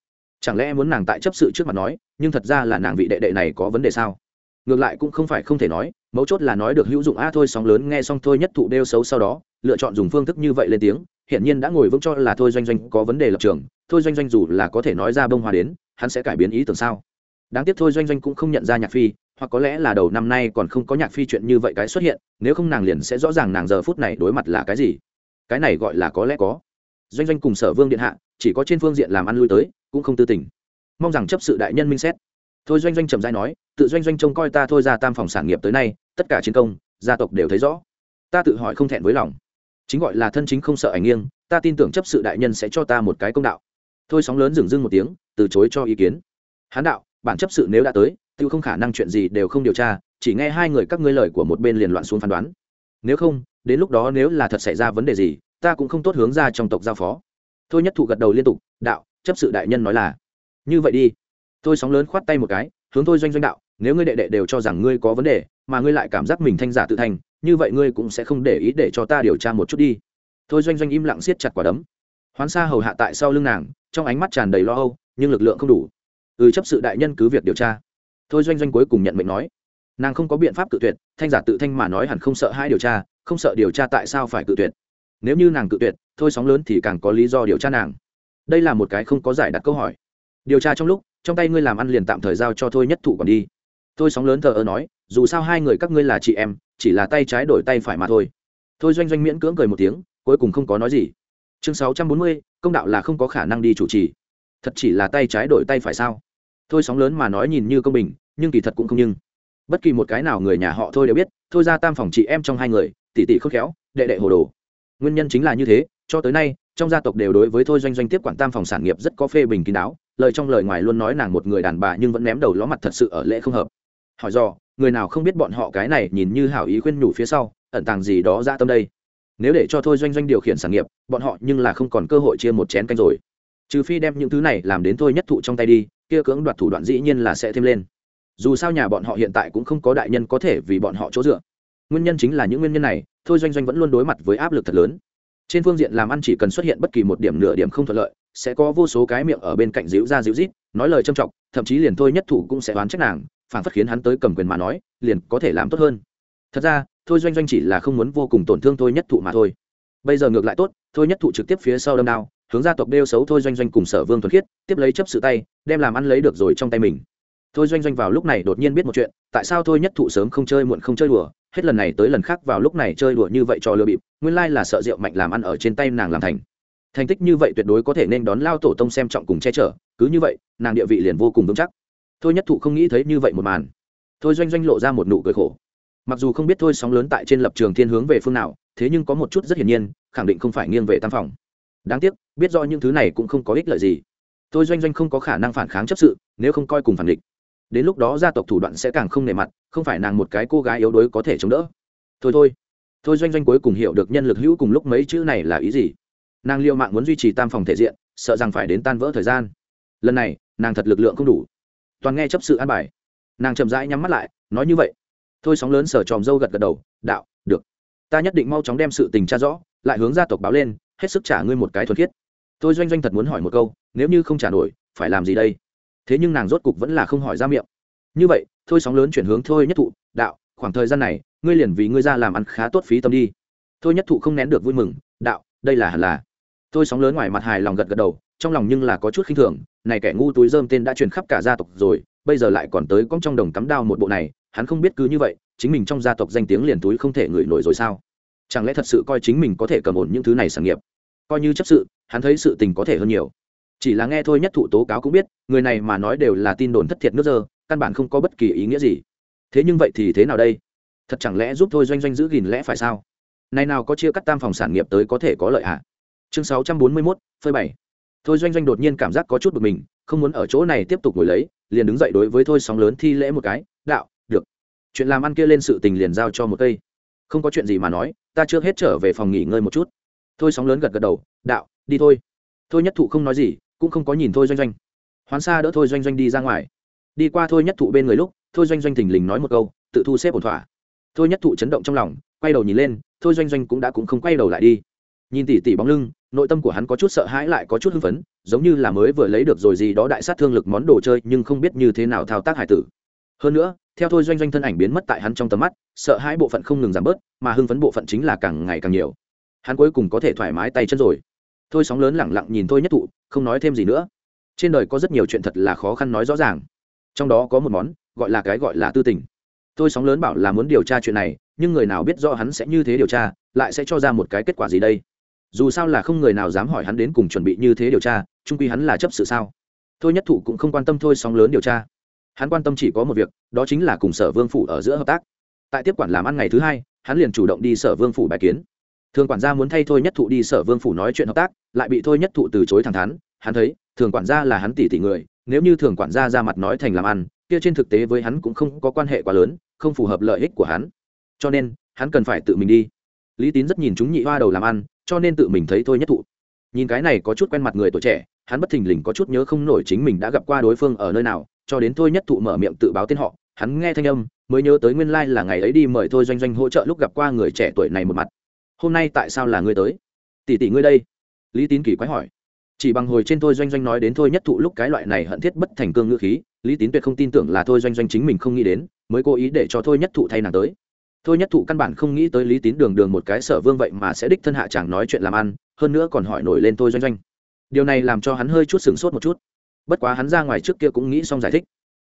Chẳng lẽ muốn nàng tại chấp sự trước mặt nói, nhưng thật ra là nàng vị đệ đệ này có vấn đề sao? Ngược lại cũng không phải không thể nói, mấu chốt là nói được hữu dụng a thôi, sóng lớn nghe xong thôi nhất thụ đeo xấu sau đó, lựa chọn dùng phương thức như vậy lên tiếng hiển nhiên đã ngồi vững cho là thôi doanh doanh có vấn đề lập trường, thôi doanh doanh dù là có thể nói ra bông hoa đến, hắn sẽ cải biến ý tưởng sao? Đáng tiếc thôi doanh doanh cũng không nhận ra nhạc phi, hoặc có lẽ là đầu năm nay còn không có nhạc phi chuyện như vậy cái xuất hiện, nếu không nàng liền sẽ rõ ràng nàng giờ phút này đối mặt là cái gì. Cái này gọi là có lẽ có. Doanh doanh cùng sở vương điện hạ, chỉ có trên phương diện làm ăn lui tới, cũng không tư tình. Mong rằng chấp sự đại nhân minh xét. Thôi doanh doanh trầm dai nói, tự doanh doanh trông coi ta thôi ra tam phòng sản nghiệp tới nay, tất cả chiến công, gia tộc đều thấy rõ. Ta tự hỏi không thẹn với lòng chính gọi là thân chính không sợ ảnh nghiêng, ta tin tưởng chấp sự đại nhân sẽ cho ta một cái công đạo. Thôi sóng lớn dừng dưng một tiếng, từ chối cho ý kiến. Hán đạo, bản chấp sự nếu đã tới tự không khả năng chuyện gì đều không điều tra, chỉ nghe hai người các ngươi lời của một bên liền loạn xuống phán đoán. Nếu không, đến lúc đó nếu là thật xảy ra vấn đề gì, ta cũng không tốt hướng ra trong tộc giao phó. Thôi nhất thụ gật đầu liên tục, đạo, chấp sự đại nhân nói là, như vậy đi. Tôi sóng lớn khoát tay một cái, hướng thôi doanh doanh đạo, nếu ngươi đệ đệ đều cho rằng ngươi có vấn đề, mà ngươi lại cảm giác mình thanh giả tự thành như vậy ngươi cũng sẽ không để ý để cho ta điều tra một chút đi. Thôi doanh doanh im lặng siết chặt quả đấm. Hoán xa hầu hạ tại sau lưng nàng, trong ánh mắt tràn đầy lo âu, nhưng lực lượng không đủ. Ừ chấp sự đại nhân cứ việc điều tra. Thôi doanh doanh cuối cùng nhận mệnh nói. Nàng không có biện pháp cự tuyệt, thanh giả tự thanh mà nói hẳn không sợ hai điều tra, không sợ điều tra tại sao phải cự tuyệt. Nếu như nàng cự tuyệt, thôi sóng lớn thì càng có lý do điều tra nàng. Đây là một cái không có giải đặt câu hỏi. Điều tra trong lúc, trong tay ngươi làm ăn liền tạm thời giao cho thôi nhất thụ còn đi thôi sóng lớn thờ ơ nói, dù sao hai người các ngươi là chị em, chỉ là tay trái đổi tay phải mà thôi. Thôi doanh doanh miễn cưỡng cười một tiếng, cuối cùng không có nói gì. Chương sáu trăm bốn mươi, công đạo là không có khả năng đi chủ trì. Thật chỉ là tay trái đổi tay phải sao? Thôi sóng lớn mà nói nhìn như công bình, nhưng kỳ thật cũng không nhưng. Bất kỳ một cái nào người nhà họ thôi đều biết, thôi ra tam phòng chị em trong hai người tỷ tỷ khôn khéo, đệ đệ hồ đồ. Nguyên nhân chính là như thế, cho tới nay, trong gia tộc đều đối với thôi doanh doanh tiếp quản tam phòng sản nghiệp rất có phê bình kín đáo, lời trong lời ngoài luôn nói nàng một người đàn bà nhưng vẫn ném đầu ló mặt thật sự ở lễ không hợp hỏi dò, người nào không biết bọn họ cái này nhìn như hảo ý khuyên nhủ phía sau ẩn tàng gì đó ra tâm đây. Nếu để cho thôi doanh doanh điều khiển sản nghiệp bọn họ nhưng là không còn cơ hội chia một chén canh rồi. Trừ phi đem những thứ này làm đến thôi nhất thụ trong tay đi kia cưỡng đoạt thủ đoạn dĩ nhiên là sẽ thêm lên. Dù sao nhà bọn họ hiện tại cũng không có đại nhân có thể vì bọn họ chỗ dựa. Nguyên nhân chính là những nguyên nhân này thôi doanh doanh vẫn luôn đối mặt với áp lực thật lớn. Trên phương diện làm ăn chỉ cần xuất hiện bất kỳ một điểm nửa điểm không thuận lợi sẽ có vô số cái miệng ở bên cạnh díu ra díu rít nói lời trâm trọng thậm chí liền thôi nhất thủ cũng sẽ đoán trách nàng, phản phất khiến hắn tới cầm quyền mà nói, liền có thể làm tốt hơn. Thật ra, thôi doanh doanh chỉ là không muốn vô cùng tổn thương thôi nhất thụ mà thôi. Bây giờ ngược lại tốt, thôi nhất thụ trực tiếp phía sau đâm đao, hướng gia tộc đeo xấu thôi doanh doanh cùng sở vương thuần khiết, tiếp lấy chấp sự tay, đem làm ăn lấy được rồi trong tay mình. Thôi doanh doanh vào lúc này đột nhiên biết một chuyện, tại sao thôi nhất thụ sớm không chơi muộn không chơi đùa, hết lần này tới lần khác vào lúc này chơi đùa như vậy cho lừa bịp, nguyên lai là sợ rượu mạnh làm ăn ở trên tay nàng làm thành thành tích như vậy tuyệt đối có thể nên đón lao tổ tông xem trọng cùng che chở, cứ như vậy, nàng địa vị liền vô cùng vững chắc. Thôi nhất thụ không nghĩ thấy như vậy một màn. Thôi doanh doanh lộ ra một nụ cười khổ. Mặc dù không biết thôi sóng lớn tại trên lập trường thiên hướng về phương nào, thế nhưng có một chút rất hiển nhiên, khẳng định không phải nghiêng về tam phòng. Đáng tiếc, biết do những thứ này cũng không có ích lợi gì. Thôi doanh doanh không có khả năng phản kháng chấp sự, nếu không coi cùng phản địch. Đến lúc đó gia tộc thủ đoạn sẽ càng không nề mặt, không phải nàng một cái cô gái yếu đuối có thể chống đỡ. Thôi thôi. Thôi doanh doanh cuối cùng hiểu được nhân lực hữu cùng lúc mấy chữ này là ý gì nàng liệu mạng muốn duy trì tam phòng thể diện, sợ rằng phải đến tan vỡ thời gian. Lần này, nàng thật lực lượng không đủ. Toàn nghe chấp sự an bài. Nàng chậm rãi nhắm mắt lại, nói như vậy. Thôi sóng lớn sở tròm dâu gật gật đầu, đạo, được. Ta nhất định mau chóng đem sự tình tra rõ, lại hướng gia tộc báo lên, hết sức trả ngươi một cái thuật khiết. Tôi doanh doanh thật muốn hỏi một câu, nếu như không trả nổi, phải làm gì đây? Thế nhưng nàng rốt cục vẫn là không hỏi ra miệng. Như vậy, thôi sóng lớn chuyển hướng thôi nhất thụ, đạo, khoảng thời gian này, ngươi liền vì ngươi ra làm ăn khá tốt phí tâm đi. Thôi nhất thụ không nén được vui mừng, đạo, đây là hẳn là thôi sóng lớn ngoài mặt hài lòng gật gật đầu, trong lòng nhưng là có chút khinh thường, này kẻ ngu túi dơm tên đã truyền khắp cả gia tộc rồi, bây giờ lại còn tới cong trong đồng cắm đao một bộ này, hắn không biết cứ như vậy, chính mình trong gia tộc danh tiếng liền túi không thể ngửi nổi rồi sao? Chẳng lẽ thật sự coi chính mình có thể cầm ổn những thứ này sản nghiệp? Coi như chấp sự, hắn thấy sự tình có thể hơn nhiều. Chỉ là nghe thôi nhất thụ tố cáo cũng biết, người này mà nói đều là tin đồn thất thiệt nước dơ, căn bản không có bất kỳ ý nghĩa gì. Thế nhưng vậy thì thế nào đây? Thật chẳng lẽ giúp thôi doanh doanh giữ gìn lẽ phải sao? Này nào có chia cắt tam phòng sản nghiệp tới có thể có lợi ạ à? Chương sáu trăm bốn mươi mốt, phơi bảy thôi doanh doanh đột nhiên cảm giác có chút bực mình, không muốn ở chỗ này tiếp tục ngồi lấy, liền đứng dậy đối với thôi sóng lớn thi lễ một cái, đạo, được. Chuyện làm ăn kia lên sự tình liền giao cho một cây. Không có chuyện gì mà nói, ta trước hết trở về phòng nghỉ ngơi một chút. Thôi sóng lớn gật gật đầu, đạo, đi thôi. Thôi nhất thụ không nói gì, cũng không có nhìn thôi doanh doanh. Hoán xa đỡ thôi doanh doanh đi ra ngoài. Đi qua thôi nhất thụ bên người lúc, thôi doanh doanh thình lình nói một câu, tự thu xếp ổn thỏa. Thôi nhất thụ chấn động trong lòng, quay đầu nhìn lên, thôi doanh doanh cũng đã cũng không quay đầu lại đi. Nhìn tỉ tỉ bóng lưng nội tâm của hắn có chút sợ hãi lại có chút hưng phấn, giống như là mới vừa lấy được rồi gì đó đại sát thương lực món đồ chơi, nhưng không biết như thế nào thao tác hải tử. Hơn nữa, theo thôi doanh doanh thân ảnh biến mất tại hắn trong tầm mắt, sợ hãi bộ phận không ngừng giảm bớt, mà hưng phấn bộ phận chính là càng ngày càng nhiều. Hắn cuối cùng có thể thoải mái tay chân rồi. Thôi sóng lớn lẳng lặng nhìn thôi nhất thụ không nói thêm gì nữa. Trên đời có rất nhiều chuyện thật là khó khăn nói rõ ràng. Trong đó có một món, gọi là cái gọi là tư tình. Thôi sóng lớn bảo là muốn điều tra chuyện này, nhưng người nào biết rõ hắn sẽ như thế điều tra, lại sẽ cho ra một cái kết quả gì đây? Dù sao là không người nào dám hỏi hắn đến cùng chuẩn bị như thế điều tra, trung quy hắn là chấp sự sao? Thôi nhất thụ cũng không quan tâm thôi, sóng lớn điều tra. Hắn quan tâm chỉ có một việc, đó chính là cùng sở vương phủ ở giữa hợp tác. Tại tiếp quản làm ăn ngày thứ hai, hắn liền chủ động đi sở vương phủ bài kiến. Thường quản gia muốn thay thôi nhất thụ đi sở vương phủ nói chuyện hợp tác, lại bị thôi nhất thụ từ chối thẳng thắn. Hắn thấy, thường quản gia là hắn tỷ tỷ người, nếu như thường quản gia ra mặt nói thành làm ăn, kia trên thực tế với hắn cũng không có quan hệ quá lớn, không phù hợp lợi ích của hắn. Cho nên, hắn cần phải tự mình đi lý tín rất nhìn chúng nhị hoa đầu làm ăn, cho nên tự mình thấy thôi nhất thụ. Nhìn cái này có chút quen mặt người tuổi trẻ, hắn bất thình lình có chút nhớ không nổi chính mình đã gặp qua đối phương ở nơi nào, cho đến thôi nhất thụ mở miệng tự báo tên họ, hắn nghe thanh âm, mới nhớ tới nguyên lai là ngày ấy đi mời thôi doanh doanh hỗ trợ lúc gặp qua người trẻ tuổi này một mặt. Hôm nay tại sao là ngươi tới? Tỷ tỷ ngươi đây? Lý tín kỳ quái hỏi. Chỉ bằng hồi trên thôi doanh doanh nói đến thôi nhất thụ lúc cái loại này hận thiết bất thành cương ngữ khí, lý tín tuyệt không tin tưởng là thôi doanh doanh chính mình không nghĩ đến, mới cố ý để cho thôi nhất thụ thay nàng tới thôi nhất thụ căn bản không nghĩ tới lý tín đường đường một cái sở vương vậy mà sẽ đích thân hạ chàng nói chuyện làm ăn, hơn nữa còn hỏi nổi lên tôi doanh doanh. Điều này làm cho hắn hơi chút sửng sốt một chút. Bất quá hắn ra ngoài trước kia cũng nghĩ xong giải thích.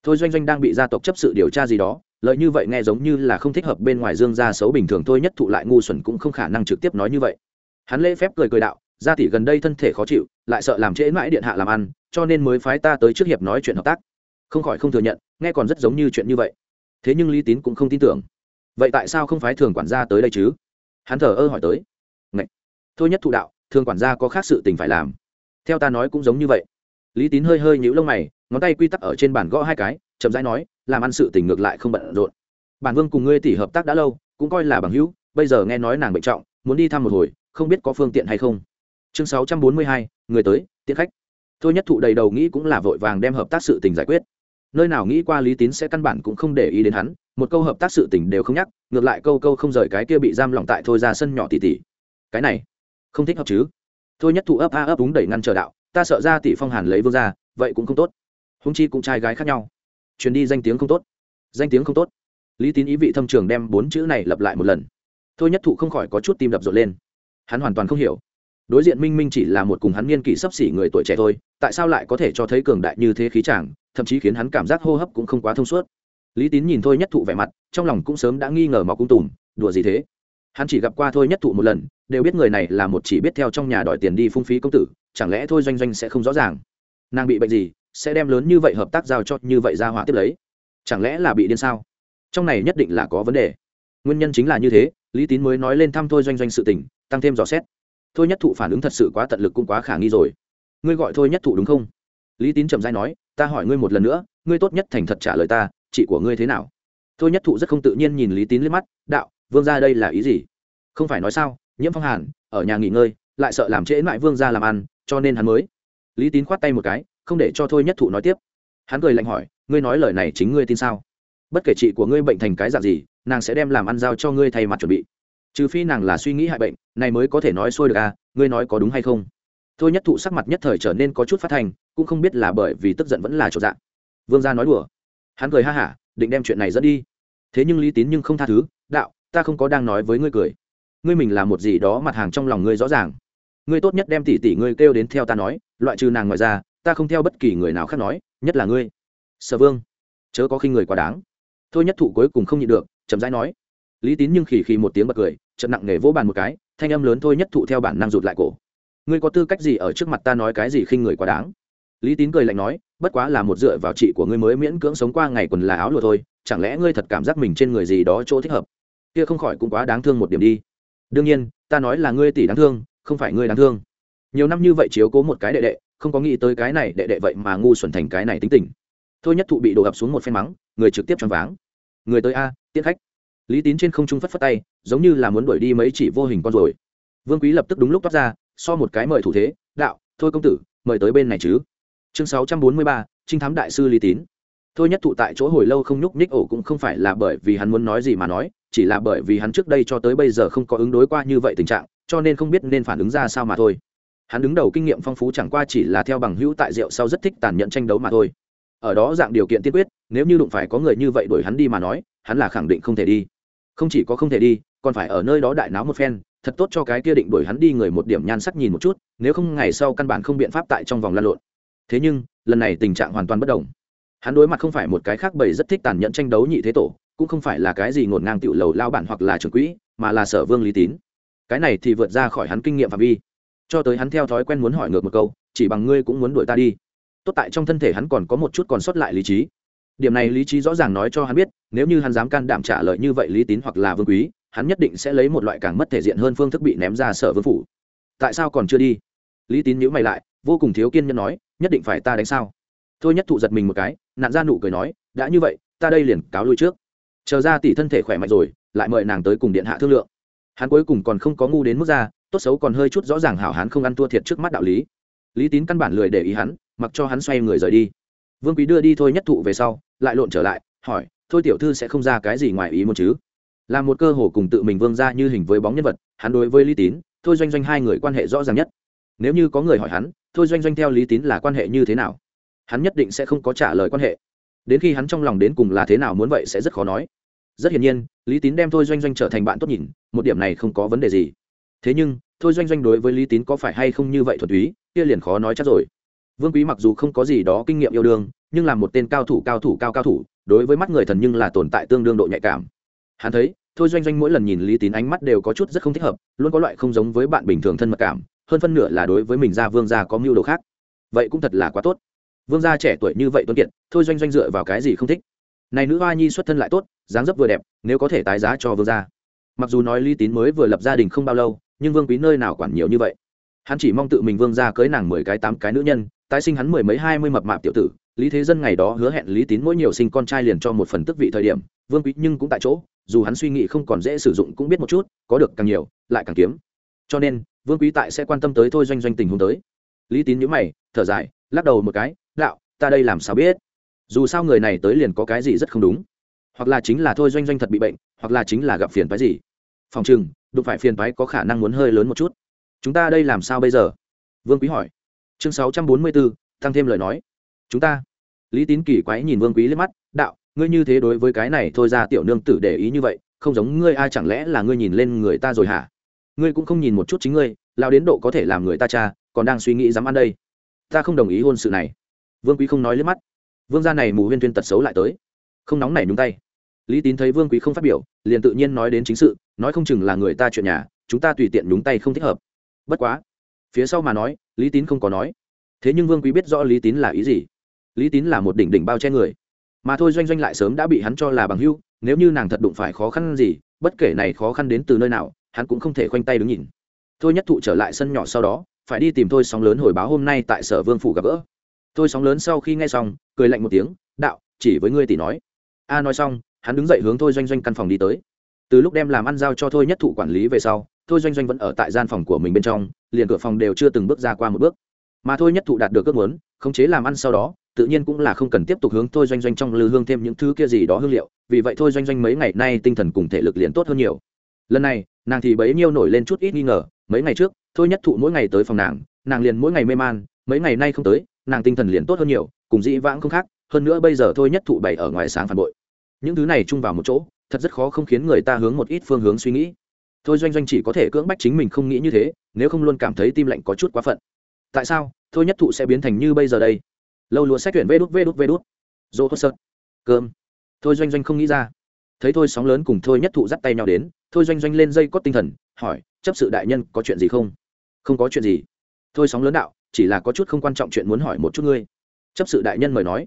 Thôi doanh doanh đang bị gia tộc chấp sự điều tra gì đó lợi như vậy nghe giống như là không thích hợp bên ngoài dương gia xấu bình thường thôi nhất thụ lại ngu xuẩn cũng không khả năng trực tiếp nói như vậy. Hắn lễ phép cười cười đạo, gia tỷ gần đây thân thể khó chịu, lại sợ làm trễ mãi điện hạ làm ăn, cho nên mới phái ta tới trước hiệp nói chuyện hợp tác. Không khỏi không thừa nhận, nghe còn rất giống như chuyện như vậy. Thế nhưng lý tín cũng không tin tưởng vậy tại sao không phái thường quản gia tới đây chứ? Hắn thờ ơ hỏi tới. Ngậy! thôi nhất thụ đạo, thường quản gia có khác sự tình phải làm. Theo ta nói cũng giống như vậy. Lý tín hơi hơi nhíu lông mày, ngón tay quy tắc ở trên bàn gõ hai cái, chậm rãi nói, làm ăn sự tình ngược lại không bận rộn. Bản vương cùng ngươi tỷ hợp tác đã lâu, cũng coi là bằng hữu, bây giờ nghe nói nàng bệnh trọng, muốn đi thăm một hồi, không biết có phương tiện hay không. Chương sáu trăm bốn mươi hai, người tới, tiễn khách. Thôi nhất thụ đầy đầu nghĩ cũng là vội vàng đem hợp tác sự tình giải quyết nơi nào nghĩ qua lý tín sẽ căn bản cũng không để ý đến hắn, một câu hợp tác sự tình đều không nhắc, ngược lại câu câu không rời cái kia bị giam lỏng tại thôi ra sân nhỏ tỉ tỉ. Cái này, không thích hợp chứ? Thôi nhất thụ ấp a ấp úng đẩy ngăn chờ đạo, ta sợ ra tỷ phong hàn lấy vương ra, vậy cũng không tốt. Húng chi cũng trai gái khác nhau. Chuyến đi danh tiếng không tốt. Danh tiếng không tốt. Lý tín ý vị thâm trường đem bốn chữ này lặp lại một lần. Thôi nhất thụ không khỏi có chút tim đập rộn lên. Hắn hoàn toàn không hiểu. Đối diện minh minh chỉ là một cùng hắn niên kỷ sấp xỉ người tuổi trẻ thôi, tại sao lại có thể cho thấy cường đại như thế khí chàng thậm chí khiến hắn cảm giác hô hấp cũng không quá thông suốt. Lý tín nhìn thôi nhất thụ vẻ mặt, trong lòng cũng sớm đã nghi ngờ mọc cung tùm đùa gì thế? Hắn chỉ gặp qua thôi nhất thụ một lần, đều biết người này là một chỉ biết theo trong nhà đòi tiền đi phung phí công tử, chẳng lẽ thôi doanh doanh sẽ không rõ ràng? Nàng bị bệnh gì, sẽ đem lớn như vậy hợp tác giao cho như vậy ra hỏa tiếp lấy? Chẳng lẽ là bị điên sao? Trong này nhất định là có vấn đề. Nguyên nhân chính là như thế, lý tín mới nói lên thăm thôi doanh doanh sự tình, tăng thêm dò xét. Thôi nhất thụ phản ứng thật sự quá tận lực cũng quá khả nghi rồi. Ngươi gọi thôi nhất thụ đúng không? Lý tín chậm dai nói ta hỏi ngươi một lần nữa, ngươi tốt nhất thành thật trả lời ta, chị của ngươi thế nào? Thôi nhất thụ rất không tự nhiên nhìn lý tín lên mắt, đạo, vương ra đây là ý gì? Không phải nói sao, nhiễm phong hàn, ở nhà nghỉ ngơi, lại sợ làm trễ mãi vương ra làm ăn, cho nên hắn mới. Lý tín khoát tay một cái, không để cho thôi nhất thụ nói tiếp. Hắn cười lạnh hỏi, ngươi nói lời này chính ngươi tin sao? Bất kể chị của ngươi bệnh thành cái dạng gì, nàng sẽ đem làm ăn giao cho ngươi thay mặt chuẩn bị. Trừ phi nàng là suy nghĩ hại bệnh, này mới có thể nói xuôi được à ngươi nói có đúng hay không? Thôi nhất thụ sắc mặt nhất thời trở nên có chút phát thành cũng không biết là bởi vì tức giận vẫn là chỗ dạng vương gia nói đùa. Hắn cười ha hả, định đem chuyện này dẫn đi. Thế nhưng lý tín nhưng không tha thứ, đạo, ta không có đang nói với ngươi cười. Ngươi mình là một gì đó mặt hàng trong lòng ngươi rõ ràng. Ngươi tốt nhất đem tỷ tỷ ngươi kêu đến theo ta nói, loại trừ nàng ngoài ra, ta không theo bất kỳ người nào khác nói, nhất là ngươi. Sở vương, chớ có khi người quá đáng. Thôi nhất thụ cuối cùng không nhịn được, chậm rãi nói. Lý tín nhưng khỉ khỉ một tiếng bật cười chậm nặng nề vỗ bàn một cái, thanh âm lớn thôi nhất thụ theo bản năng rụt lại cổ ngươi có tư cách gì ở trước mặt ta nói cái gì khinh người quá đáng? Lý tín cười lạnh nói, bất quá là một dựa vào chị của ngươi mới miễn cưỡng sống qua ngày quần là áo lụa thôi, chẳng lẽ ngươi thật cảm giác mình trên người gì đó chỗ thích hợp? Kia không khỏi cũng quá đáng thương một điểm đi. Đương nhiên, ta nói là ngươi tỷ đáng thương, không phải ngươi đáng thương. Nhiều năm như vậy chiếu cố một cái đệ đệ, không có nghĩ tới cái này đệ đệ vậy mà ngu xuẩn thành cái này tính tình. Thôi nhất thụ bị đổ ập xuống một phen mắng, người trực tiếp choáng váng. Người tới a tiết khách. Lý tín trên không trung phất phất tay, giống như là muốn đuổi đi mấy chỉ vô hình con rồi vương quý lập tức đúng lúc toát ra so một cái mời thủ thế, đạo, thôi công tử, mời tới bên này chứ. Chương sáu trăm bốn mươi ba, trinh thám đại sư lý tín. Thôi nhất thụ tại chỗ hồi lâu không nhúc nhích ổ cũng không phải là bởi vì hắn muốn nói gì mà nói, chỉ là bởi vì hắn trước đây cho tới bây giờ không có ứng đối qua như vậy tình trạng, cho nên không biết nên phản ứng ra sao mà thôi. Hắn đứng đầu kinh nghiệm phong phú chẳng qua chỉ là theo bằng hữu tại rượu sau rất thích tàn nhẫn tranh đấu mà thôi. Ở đó dạng điều kiện tiên quyết, nếu như đụng phải có người như vậy đuổi hắn đi mà nói, hắn là khẳng định không thể đi. Không chỉ có không thể đi, còn phải ở nơi đó đại náo một phen thật tốt cho cái kia định đuổi hắn đi người một điểm nhan sắc nhìn một chút, nếu không ngày sau căn bản không biện pháp tại trong vòng lan lộn. Thế nhưng, lần này tình trạng hoàn toàn bất đồng. Hắn đối mặt không phải một cái khác bầy rất thích tàn nhẫn tranh đấu nhị thế tổ, cũng không phải là cái gì ngổn ngang tiểu lầu lao bản hoặc là trưởng quỹ, mà là sở vương lý tín. Cái này thì vượt ra khỏi hắn kinh nghiệm phạm vi. Cho tới hắn theo thói quen muốn hỏi ngược một câu, chỉ bằng ngươi cũng muốn đuổi ta đi. Tốt tại trong thân thể hắn còn có một chút còn sót lại lý trí. Điểm này lý trí rõ ràng nói cho hắn biết, nếu như hắn dám can đảm trả lời như vậy lý tín hoặc là vương quý hắn nhất định sẽ lấy một loại càng mất thể diện hơn phương thức bị ném ra sở vương phủ. Tại sao còn chưa đi? Lý tín nhữ mày lại, vô cùng thiếu kiên nhẫn nói, nhất định phải ta đánh sao? Thôi nhất thụ giật mình một cái nạn ra nụ cười nói, đã như vậy, ta đây liền cáo lui trước. Chờ ra tỷ thân thể khỏe mạnh rồi, lại mời nàng tới cùng điện hạ thương lượng. Hắn cuối cùng còn không có ngu đến mức ra, tốt xấu còn hơi chút rõ ràng hảo hắn không ăn thua thiệt trước mắt đạo lý. Lý tín căn bản lười để ý hắn, mặc cho hắn xoay người rời đi. Vương quý đưa đi thôi nhất thụ về sau, lại lộn trở lại, hỏi, thôi tiểu thư sẽ không ra cái gì ngoài ý muốn chứ? Là một cơ hồ cùng tự mình vương ra như hình với bóng nhân vật, hắn đối với lý tín, thôi doanh doanh hai người quan hệ rõ ràng nhất. Nếu như có người hỏi hắn, thôi doanh doanh theo lý tín là quan hệ như thế nào, hắn nhất định sẽ không có trả lời quan hệ. Đến khi hắn trong lòng đến cùng là thế nào muốn vậy sẽ rất khó nói. Rất hiển nhiên, lý tín đem thôi doanh doanh trở thành bạn tốt nhìn, một điểm này không có vấn đề gì. Thế nhưng, thôi doanh doanh đối với lý tín có phải hay không như vậy thuật túy, kia liền khó nói chắc rồi. Vương quý mặc dù không có gì đó kinh nghiệm yêu đương, nhưng là một tên cao thủ cao thủ cao cao thủ, đối với mắt người thần nhưng là tồn tại tương đương độ nhạy cảm hắn thấy, thôi doanh doanh mỗi lần nhìn lý tín ánh mắt đều có chút rất không thích hợp, luôn có loại không giống với bạn bình thường thân mật cảm, hơn phân nửa là đối với mình ra vương gia có mưu đồ khác. Vậy cũng thật là quá tốt. Vương gia trẻ tuổi như vậy tuân kiệt, thôi doanh doanh dựa vào cái gì không thích? Này nữ hoa nhi xuất thân lại tốt, dáng dấp vừa đẹp, nếu có thể tái giá cho vương gia. Mặc dù nói lý tín mới vừa lập gia đình không bao lâu, nhưng vương quý nơi nào quản nhiều như vậy. Hắn chỉ mong tự mình vương gia cưới nàng mười cái tám cái nữ nhân, tái sinh hắn mười mấy hai mươi mập mạp tiểu tử lý thế dân ngày đó hứa hẹn lý tín mỗi nhiều sinh con trai liền cho một phần tức vị thời điểm, vương quý nhưng cũng tại chỗ, dù hắn suy nghĩ không còn dễ sử dụng cũng biết một chút, có được càng nhiều, lại càng kiếm. Cho nên, vương quý tại sẽ quan tâm tới thôi doanh doanh tình huống tới. Lý tín nhữ mày, thở dài, lắc đầu một cái, đạo, ta đây làm sao biết? Dù sao người này tới liền có cái gì rất không đúng. Hoặc là chính là thôi doanh doanh thật bị bệnh, hoặc là chính là gặp phiền phái gì. Phòng chừng đụng phải phiền phái có khả năng muốn hơi lớn một chút. Chúng ta đây làm sao bây giờ? Vương quý hỏi. Chương sáu trăm bốn mươi bốn, tăng thêm lời nói chúng ta. Lý tín kỳ quái nhìn vương quý lên mắt, đạo, ngươi như thế đối với cái này thôi ra tiểu nương tử để ý như vậy, không giống ngươi ai chẳng lẽ là ngươi nhìn lên người ta rồi hả? Ngươi cũng không nhìn một chút chính ngươi, lao đến độ có thể làm người ta cha, còn đang suy nghĩ dám ăn đây. Ta không đồng ý hôn sự này. Vương quý không nói lên mắt. Vương gia này mù huyên tuyên tật xấu lại tới. Không nóng nảy nhúng tay. Lý tín thấy vương quý không phát biểu, liền tự nhiên nói đến chính sự, nói không chừng là người ta chuyện nhà, chúng ta tùy tiện nhúng tay không thích hợp. Bất quá, phía sau mà nói, lý tín không có nói. Thế nhưng vương quý biết rõ lý tín là ý gì lý tín là một đỉnh đỉnh bao che người. Mà thôi doanh doanh lại sớm đã bị hắn cho là bằng hưu nếu như nàng thật đụng phải khó khăn gì, bất kể này khó khăn đến từ nơi nào, hắn cũng không thể khoanh tay đứng nhìn. Thôi nhất thụ trở lại sân nhỏ sau đó, phải đi tìm thôi sóng lớn hồi báo hôm nay tại sở vương phủ gặp gỡ. Thôi sóng lớn sau khi nghe xong, cười lạnh một tiếng, đạo, chỉ với ngươi tỷ nói. A nói xong, hắn đứng dậy hướng thôi doanh doanh căn phòng đi tới. Từ lúc đem làm ăn giao cho thôi nhất thụ quản lý về sau, thôi doanh doanh vẫn ở tại gian phòng của mình bên trong, liền cửa phòng đều chưa từng bước ra qua một bước. Mà thôi nhất thụ đạt được ước muốn, khống chế làm ăn sau đó tự nhiên cũng là không cần tiếp tục hướng thôi doanh doanh trong lư hương thêm những thứ kia gì đó hương liệu, vì vậy thôi doanh doanh mấy ngày nay tinh thần cùng thể lực liền tốt hơn nhiều. Lần này, nàng thì bấy nhiêu nổi lên chút ít nghi ngờ, mấy ngày trước, thôi nhất thụ mỗi ngày tới phòng nàng nàng liền mỗi ngày mê man, mấy ngày nay không tới, nàng tinh thần liền tốt hơn nhiều, cùng dĩ vãng không khác, hơn nữa bây giờ thôi nhất thụ bày ở ngoài sáng phản bội. Những thứ này chung vào một chỗ, thật rất khó không khiến người ta hướng một ít phương hướng suy nghĩ. Thôi doanh doanh chỉ có thể cưỡng bách chính mình không nghĩ như thế, nếu không luôn cảm thấy tim lạnh có chút quá phận. Tại sao, thôi nhất thụ sẽ biến thành như bây giờ đây? Lâu lúa xét tuyển vê đút vê đút vê đút. Dô thốt sợt cơm. Thôi doanh doanh không nghĩ ra. Thấy thôi sóng lớn cùng thôi nhất thụ dắt tay nhau đến, thôi doanh doanh lên dây cót tinh thần, hỏi, chấp sự đại nhân có chuyện gì không? Không có chuyện gì. Thôi sóng lớn đạo, chỉ là có chút không quan trọng chuyện muốn hỏi một chút ngươi. Chấp sự đại nhân mời nói.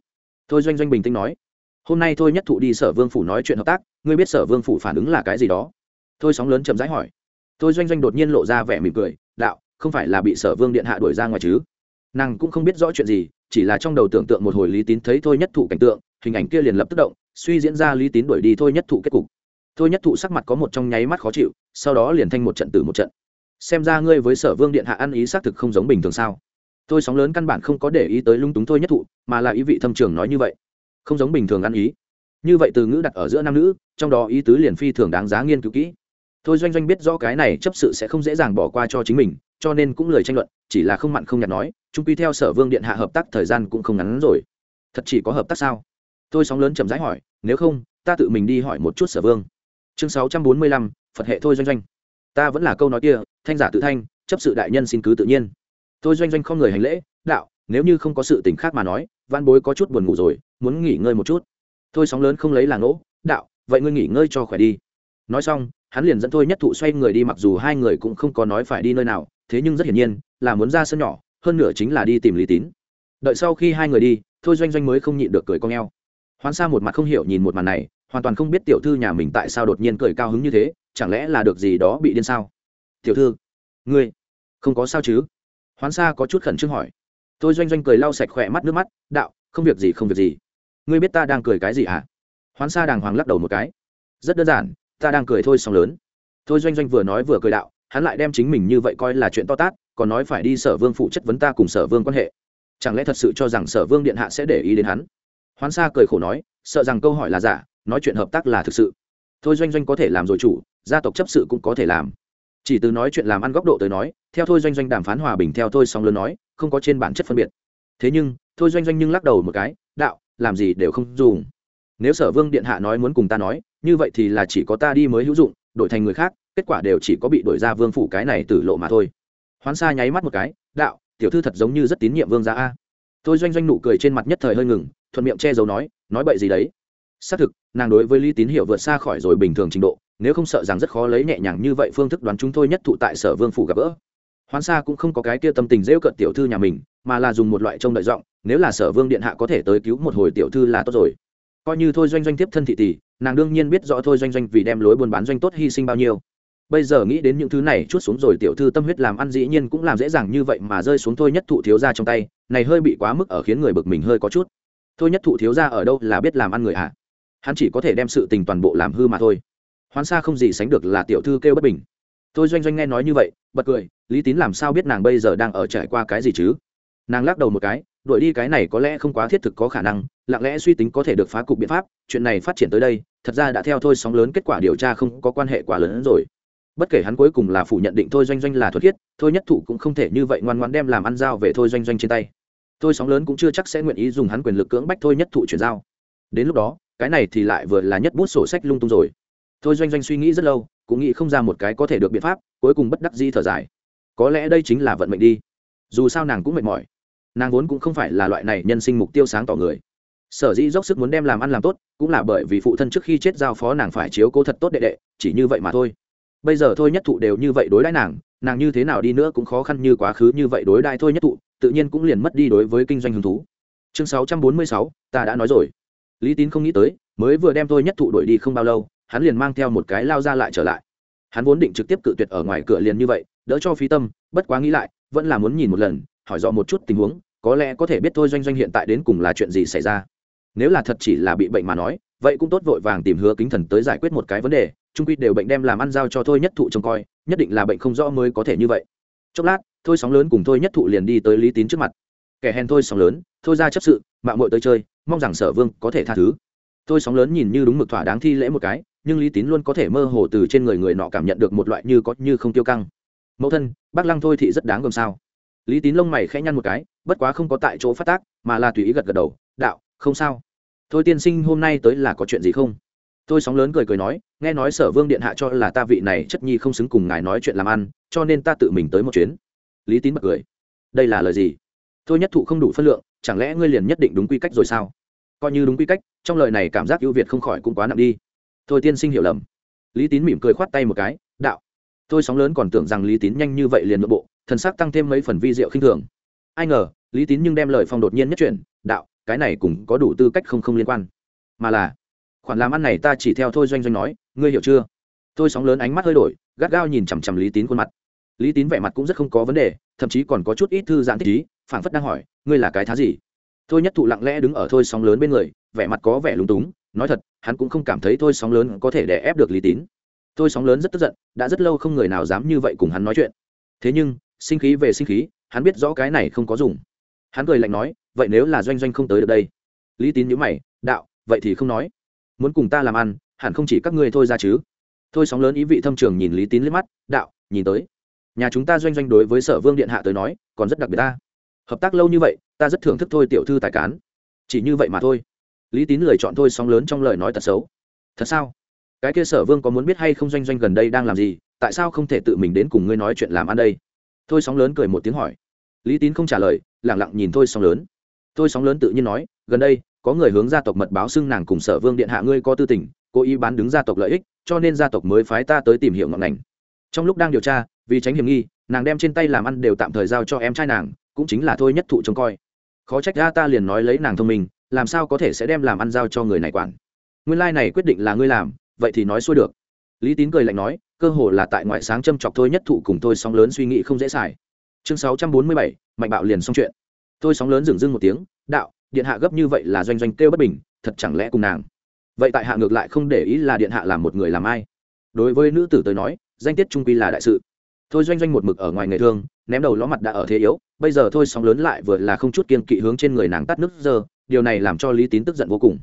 Thôi doanh doanh bình tĩnh nói, hôm nay thôi nhất thụ đi sở vương phủ nói chuyện hợp tác, ngươi biết sở vương phủ phản ứng là cái gì đó? Thôi sóng lớn chậm rãi hỏi. Thôi doanh doanh đột nhiên lộ ra vẻ mỉm cười, đạo, không phải là bị sở vương điện hạ đuổi ra ngoài chứ? Nàng cũng không biết rõ chuyện gì chỉ là trong đầu tưởng tượng một hồi lý tín thấy thôi nhất thụ cảnh tượng, hình ảnh kia liền lập tức động, suy diễn ra lý tín đuổi đi thôi nhất thụ kết cục. Thôi nhất thụ sắc mặt có một trong nháy mắt khó chịu, sau đó liền thanh một trận từ một trận. Xem ra ngươi với sở vương điện hạ ăn ý xác thực không giống bình thường sao? Thôi sóng lớn căn bản không có để ý tới lung túng thôi nhất thụ, mà là ý vị thâm trường nói như vậy. Không giống bình thường ăn ý. Như vậy từ ngữ đặt ở giữa nam nữ, trong đó ý tứ liền phi thường đáng giá nghiên cứu kỹ. Thôi doanh doanh biết rõ cái này chấp sự sẽ không dễ dàng bỏ qua cho chính mình, cho nên cũng lời tranh luận, chỉ là không mặn không nhạt nói trung quy theo sở vương điện hạ hợp tác thời gian cũng không ngắn rồi. Thật chỉ có hợp tác sao? Tôi sóng lớn chậm rãi hỏi, nếu không, ta tự mình đi hỏi một chút sở vương. Chương sáu trăm bốn mươi lăm, phật hệ thôi doanh doanh. Ta vẫn là câu nói kia, thanh giả tự thanh, chấp sự đại nhân xin cứ tự nhiên. Tôi doanh doanh không người hành lễ, đạo, nếu như không có sự tình khác mà nói, văn bối có chút buồn ngủ rồi, muốn nghỉ ngơi một chút. Thôi sóng lớn không lấy là ngỗ, đạo, vậy ngươi nghỉ ngơi cho khỏe đi. Nói xong, hắn liền dẫn thôi nhất thụ xoay người đi mặc dù hai người cũng không có nói phải đi nơi nào, thế nhưng rất hiển nhiên, là muốn ra sân nhỏ hơn nửa chính là đi tìm lý tín. Đợi sau khi hai người đi, thôi doanh doanh mới không nhịn được cười con eo. Hoán sa một mặt không hiểu nhìn một màn này, hoàn toàn không biết tiểu thư nhà mình tại sao đột nhiên cười cao hứng như thế, chẳng lẽ là được gì đó bị điên sao? Tiểu thư, ngươi không có sao chứ? Hoán sa có chút khẩn trương hỏi. Tôi doanh doanh cười lau sạch khỏe mắt nước mắt, đạo, không việc gì, không việc gì. Ngươi biết ta đang cười cái gì hả? Hoán sa đàng hoàng lắc đầu một cái. Rất đơn giản, ta đang cười thôi song lớn. Thôi doanh doanh vừa nói vừa cười đạo, hắn lại đem chính mình như vậy coi là chuyện to tát còn nói phải đi sở vương phụ chất vấn ta cùng sở vương quan hệ. Chẳng lẽ thật sự cho rằng sở vương điện hạ sẽ để ý đến hắn? Hoán Sa cười khổ nói, sợ rằng câu hỏi là giả, nói chuyện hợp tác là thực sự. Thôi doanh doanh có thể làm rồi chủ, gia tộc chấp sự cũng có thể làm. Chỉ từ nói chuyện làm ăn góc độ tới nói, theo thôi doanh doanh đàm phán hòa bình theo thôi song lớn nói, không có trên bản chất phân biệt. Thế nhưng, thôi doanh doanh nhưng lắc đầu một cái, đạo, làm gì đều không dùng. Nếu sở vương điện hạ nói muốn cùng ta nói, như vậy thì là chỉ có ta đi mới hữu dụng, đổi thành người khác, kết quả đều chỉ có bị đổi ra vương phủ cái này tử lộ mà thôi hoán xa nháy mắt một cái, đạo, tiểu thư thật giống như rất tín nhiệm vương gia a. Tôi doanh doanh nụ cười trên mặt nhất thời hơi ngừng, thuận miệng che giấu nói nói bậy gì đấy? Xác thực, nàng đối với lý tín hiệu vượt xa khỏi rồi bình thường trình độ, nếu không sợ rằng rất khó lấy nhẹ nhàng như vậy phương thức đoán chúng tôi nhất thụ tại sở vương phủ gặp gỡ. Hoán xa cũng không có cái kia tâm tình rêu cận tiểu thư nhà mình, mà là dùng một loại trông đợi giọng, nếu là sở vương điện hạ có thể tới cứu một hồi tiểu thư là tốt rồi. Coi như thôi doanh doanh tiếp thân thị tỷ, nàng đương nhiên biết rõ thôi doanh doanh vì đem lối buôn bán doanh tốt hy sinh bao nhiêu bây giờ nghĩ đến những thứ này chút xuống rồi tiểu thư tâm huyết làm ăn dĩ nhiên cũng làm dễ dàng như vậy mà rơi xuống thôi nhất thụ thiếu ra trong tay, này hơi bị quá mức ở khiến người bực mình hơi có chút. Thôi nhất thụ thiếu ra ở đâu là biết làm ăn người ạ à? hắn chỉ có thể đem sự tình toàn bộ làm hư mà thôi. Hoán xa không gì sánh được là tiểu thư kêu bất bình. Tôi doanh doanh nghe nói như vậy, bật cười, lý tín làm sao biết nàng bây giờ đang ở trải qua cái gì chứ? Nàng lắc đầu một cái, đuổi đi cái này có lẽ không quá thiết thực có khả năng, lặng lẽ suy tính có thể được phá cục biện pháp, chuyện này phát triển tới đây, thật ra đã theo thôi sóng lớn kết quả điều tra không có quan hệ quá lớn hơn rồi bất kể hắn cuối cùng là phủ nhận định thôi doanh doanh là thuật thiết thôi nhất thụ cũng không thể như vậy ngoan ngoan đem làm ăn giao về thôi doanh doanh trên tay. Thôi sóng lớn cũng chưa chắc sẽ nguyện ý dùng hắn quyền lực cưỡng bách thôi nhất thụ chuyển giao. Đến lúc đó, cái này thì lại vừa là nhất bút sổ sách lung tung rồi. Thôi doanh doanh suy nghĩ rất lâu, cũng nghĩ không ra một cái có thể được biện pháp, cuối cùng bất đắc di thở dài. Có lẽ đây chính là vận mệnh đi. Dù sao nàng cũng mệt mỏi. Nàng vốn cũng không phải là loại này nhân sinh mục tiêu sáng tỏ người. Sở dĩ dốc sức muốn đem làm ăn làm tốt, cũng là bởi vì phụ thân trước khi chết giao phó nàng phải chiếu cố thật tốt đệ đệ, chỉ như vậy mà thôi bây giờ thôi nhất thụ đều như vậy đối đãi nàng nàng như thế nào đi nữa cũng khó khăn như quá khứ như vậy đối đãi thôi nhất thụ, tự nhiên cũng liền mất đi đối với kinh doanh hứng thú. Chương sáu trăm bốn mươi sáu, ta đã nói rồi. Lý tín không nghĩ tới, mới vừa đem thôi nhất thụ đuổi đi không bao lâu, hắn liền mang theo một cái lao ra lại trở lại. Hắn vốn định trực tiếp cự tuyệt ở ngoài cửa liền như vậy, đỡ cho phí tâm, bất quá nghĩ lại, vẫn là muốn nhìn một lần, hỏi rõ một chút tình huống, có lẽ có thể biết thôi doanh doanh hiện tại đến cùng là chuyện gì xảy ra. Nếu là thật chỉ là bị bệnh mà nói, vậy cũng tốt vội vàng tìm hứa kính thần tới giải quyết một cái vấn đề trung quy đều bệnh đem làm ăn giao cho thôi nhất thụ trông coi, nhất định là bệnh không rõ mới có thể như vậy. Chốc lát, thôi sóng lớn cùng thôi nhất thụ liền đi tới lý tín trước mặt. Kẻ hèn thôi sóng lớn, thôi ra chấp sự mạng mội tới chơi, mong rằng sở vương có thể tha thứ. Thôi sóng lớn nhìn như đúng mực thỏa đáng thi lễ một cái, nhưng lý tín luôn có thể mơ hồ từ trên người người nọ cảm nhận được một loại như có như không tiêu căng. Mẫu thân, bác lăng thôi thị rất đáng gồm sao? Lý tín lông mày khẽ nhăn một cái, bất quá không có tại chỗ phát tác, mà là tùy ý gật gật đầu, đạo, không sao. Thôi tiên sinh hôm nay tới là có chuyện gì không? Tôi sóng lớn cười cười nói, nghe nói sở vương điện hạ cho là ta vị này chất nhi không xứng cùng ngài nói chuyện làm ăn, cho nên ta tự mình tới một chuyến. Lý tín bật cười. Đây là lời gì? Thôi nhất thụ không đủ phân lượng, chẳng lẽ ngươi liền nhất định đúng quy cách rồi sao? Coi như đúng quy cách, trong lời này cảm giác ưu việt không khỏi cũng quá nặng đi. Thôi tiên sinh hiểu lầm. Lý tín mỉm cười khoát tay một cái, đạo. Tôi sóng lớn còn tưởng rằng lý tín nhanh như vậy liền nội bộ, thần sắc tăng thêm mấy phần vi diệu khinh thường. Ai ngờ, lý tín nhưng đem lời phong đột nhiên nhất chuyển, đạo, cái này cũng có đủ tư cách không không liên quan. Mà là khoản làm ăn này ta chỉ theo thôi doanh doanh nói, ngươi hiểu chưa? Tôi sóng lớn ánh mắt hơi đổi, gắt gao nhìn chằm chằm lý tín khuôn mặt. Lý tín vẻ mặt cũng rất không có vấn đề, thậm chí còn có chút ít thư giãn thích ý, phảng phất đang hỏi, ngươi là cái thá gì? Thôi nhất thụ lặng lẽ đứng ở thôi sóng lớn bên người, vẻ mặt có vẻ lúng túng, nói thật, hắn cũng không cảm thấy thôi sóng lớn có thể đè ép được lý tín. Thôi sóng lớn rất tức giận, đã rất lâu không người nào dám như vậy cùng hắn nói chuyện. Thế nhưng, sinh khí về sinh khí, hắn biết rõ cái này không có dùng. Hắn cười lạnh nói, vậy nếu là doanh doanh không tới được đây? Lý tín nhữ mày, đạo, vậy thì không nói muốn cùng ta làm ăn, hẳn không chỉ các ngươi thôi ra chứ? Thôi sóng lớn ý vị thâm trường nhìn lý tín liếc mắt, đạo, nhìn tới. Nhà chúng ta doanh doanh đối với sở vương điện hạ tới nói, còn rất đặc biệt ta. Hợp tác lâu như vậy, ta rất thưởng thức thôi tiểu thư tài cán. Chỉ như vậy mà thôi. Lý tín lời chọn thôi sóng lớn trong lời nói thật xấu. Thật sao? Cái kia sở vương có muốn biết hay không doanh doanh gần đây đang làm gì? Tại sao không thể tự mình đến cùng ngươi nói chuyện làm ăn đây? Thôi sóng lớn cười một tiếng hỏi. Lý tín không trả lời lẳng lặng nhìn thôi sóng lớn. Thôi sóng lớn tự nhiên nói, gần đây có người hướng gia tộc mật báo xưng nàng cùng sở vương điện hạ ngươi có tư tình, cố ý bán đứng gia tộc lợi ích, cho nên gia tộc mới phái ta tới tìm hiểu ngọn ngành. Trong lúc đang điều tra, vì tránh hiểm nghi, nàng đem trên tay làm ăn đều tạm thời giao cho em trai nàng, cũng chính là thôi nhất thụ trông coi. Khó trách ra ta liền nói lấy nàng thông minh, làm sao có thể sẽ đem làm ăn giao cho người này quản. Nguyên lai、like、này quyết định là ngươi làm, vậy thì nói xuôi được. Lý tín cười lạnh nói, cơ hồ là tại ngoại sáng châm chọc thôi nhất thụ cùng tôi sóng lớn suy nghĩ không dễ xài. Chương sáu trăm bốn mươi bảy, mạnh bạo liền xong chuyện. Tôi sóng lớn dừng dưng một tiếng, đạo điện hạ gấp như vậy là doanh doanh kêu bất bình, thật chẳng lẽ cùng nàng? Vậy tại hạ ngược lại không để ý là điện hạ làm một người làm ai? Đối với nữ tử tới nói, danh tiết trung quy là đại sự. Thôi doanh doanh một mực ở ngoài nghề thương, ném đầu ló mặt đã ở thế yếu, bây giờ thôi sóng lớn lại vừa là không chút kiên kỵ hướng trên người nàng tắt nước giờ điều này làm cho lý tín tức giận vô cùng.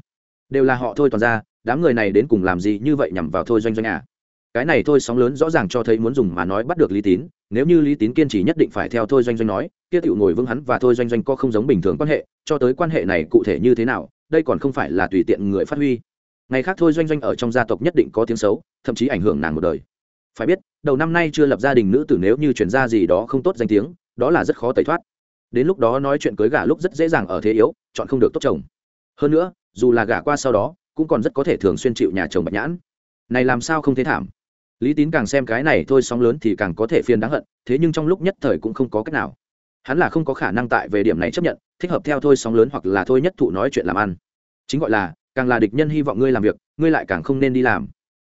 Đều là họ thôi toàn ra, đám người này đến cùng làm gì như vậy nhằm vào thôi doanh doanh à? Cái này thôi sóng lớn rõ ràng cho thấy muốn dùng mà nói bắt được lý tín, nếu như lý tín kiên trì nhất định phải theo thôi doanh doanh nói, kia tựu ngồi vững hắn và thôi doanh doanh có không giống bình thường quan hệ, cho tới quan hệ này cụ thể như thế nào, đây còn không phải là tùy tiện người phát huy. Ngày khác thôi doanh doanh ở trong gia tộc nhất định có tiếng xấu, thậm chí ảnh hưởng nàng một đời. Phải biết, đầu năm nay chưa lập gia đình nữ tử nếu như chuyển ra gì đó không tốt danh tiếng, đó là rất khó tẩy thoát. Đến lúc đó nói chuyện cưới gả lúc rất dễ dàng ở thế yếu, chọn không được tốt chồng. Hơn nữa, dù là gả qua sau đó, cũng còn rất có thể thường xuyên chịu nhà chồng bạch nhãn. Này làm sao không thế thảm? Lý tín càng xem cái này thôi sóng lớn thì càng có thể phiền đáng hận, thế nhưng trong lúc nhất thời cũng không có cách nào. Hắn là không có khả năng tại về điểm này chấp nhận, thích hợp theo thôi sóng lớn hoặc là thôi nhất thụ nói chuyện làm ăn. Chính gọi là, càng là địch nhân hy vọng ngươi làm việc, ngươi lại càng không nên đi làm.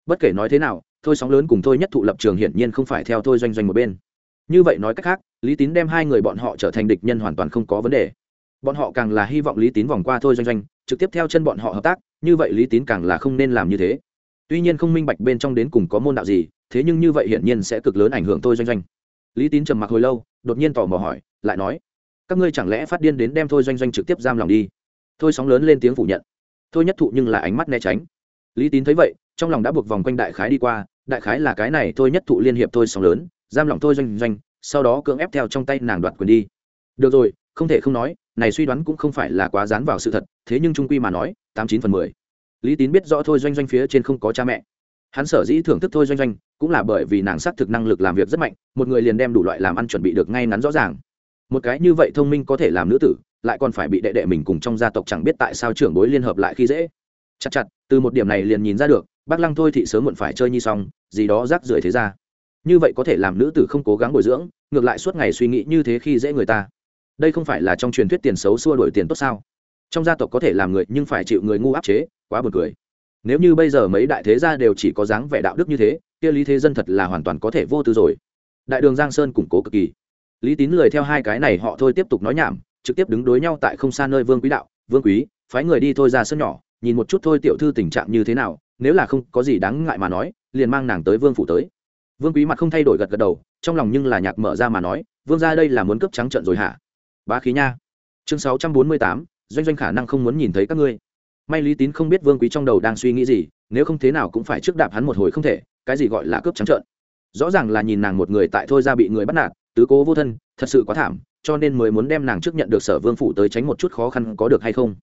Bất kể nói thế nào, thôi sóng lớn cùng thôi nhất thụ lập trường hiển nhiên không phải theo thôi doanh doanh một bên. Như vậy nói cách khác, lý tín đem hai người bọn họ trở thành địch nhân hoàn toàn không có vấn đề. Bọn họ càng là hy vọng lý tín vòng qua thôi doanh doanh, trực tiếp theo chân bọn họ hợp tác, như vậy lý tín càng là không nên làm như thế tuy nhiên không minh bạch bên trong đến cùng có môn đạo gì, thế nhưng như vậy hiển nhiên sẽ cực lớn ảnh hưởng thôi doanh doanh. Lý tín trầm mặc hồi lâu, đột nhiên tò mò hỏi, lại nói, các ngươi chẳng lẽ phát điên đến đem thôi doanh doanh trực tiếp giam lòng đi? Thôi sóng lớn lên tiếng phủ nhận. Thôi nhất thụ nhưng là ánh mắt né tránh. Lý tín thấy vậy, trong lòng đã buộc vòng quanh đại khái đi qua, đại khái là cái này thôi nhất thụ liên hiệp thôi sóng lớn, giam lòng thôi doanh doanh, sau đó cưỡng ép theo trong tay nàng đoạt quyền đi. Được rồi, không thể không nói, này suy đoán cũng không phải là quá dán vào sự thật, thế nhưng trung quy mà nói, tám chín phần mười lý tín biết rõ thôi doanh doanh phía trên không có cha mẹ. Hắn sở dĩ thưởng thức thôi doanh doanh cũng là bởi vì nàng xác thực năng lực làm việc rất mạnh, một người liền đem đủ loại làm ăn chuẩn bị được ngay ngắn rõ ràng. Một cái như vậy thông minh có thể làm nữ tử, lại còn phải bị đệ đệ mình cùng trong gia tộc chẳng biết tại sao trưởng bối liên hợp lại khi dễ. Chặt chặt, từ một điểm này liền nhìn ra được, bác lăng thôi thì sớm muộn phải chơi nhi xong, gì đó rác rưởi thế ra. Như vậy có thể làm nữ tử không cố gắng bồi dưỡng, ngược lại suốt ngày suy nghĩ như thế khi dễ người ta. Đây không phải là trong truyền thuyết tiền xấu xua đổi tiền tốt sao? Trong gia tộc có thể làm người nhưng phải chịu người ngu áp chế quá buồn cười. Nếu như bây giờ mấy đại thế gia đều chỉ có dáng vẻ đạo đức như thế, kia lý thế dân thật là hoàn toàn có thể vô tư rồi. Đại đường giang sơn củng cố cực kỳ. Lý tín lười theo hai cái này họ thôi tiếp tục nói nhảm, trực tiếp đứng đối nhau tại không xa nơi vương quý đạo, vương quý, phái người đi thôi ra sân nhỏ, nhìn một chút thôi tiểu thư tình trạng như thế nào, nếu là không có gì đáng ngại mà nói, liền mang nàng tới vương phủ tới. Vương quý mặt không thay đổi gật gật đầu, trong lòng nhưng là nhạc mở ra mà nói, vương ra đây là muốn cướp trắng trận rồi hả? Bá khí nha. Chương sáu trăm bốn mươi tám, doanh doanh khả năng không muốn nhìn thấy các ngươi may lý tín không biết vương quý trong đầu đang suy nghĩ gì, nếu không thế nào cũng phải trước đạp hắn một hồi không thể, cái gì gọi là cướp trắng trợn. Rõ ràng là nhìn nàng một người tại thôi ra bị người bắt nạt, tứ cố vô thân, thật sự quá thảm, cho nên mới muốn đem nàng trước nhận được sở vương phủ tới tránh một chút khó khăn có được hay không.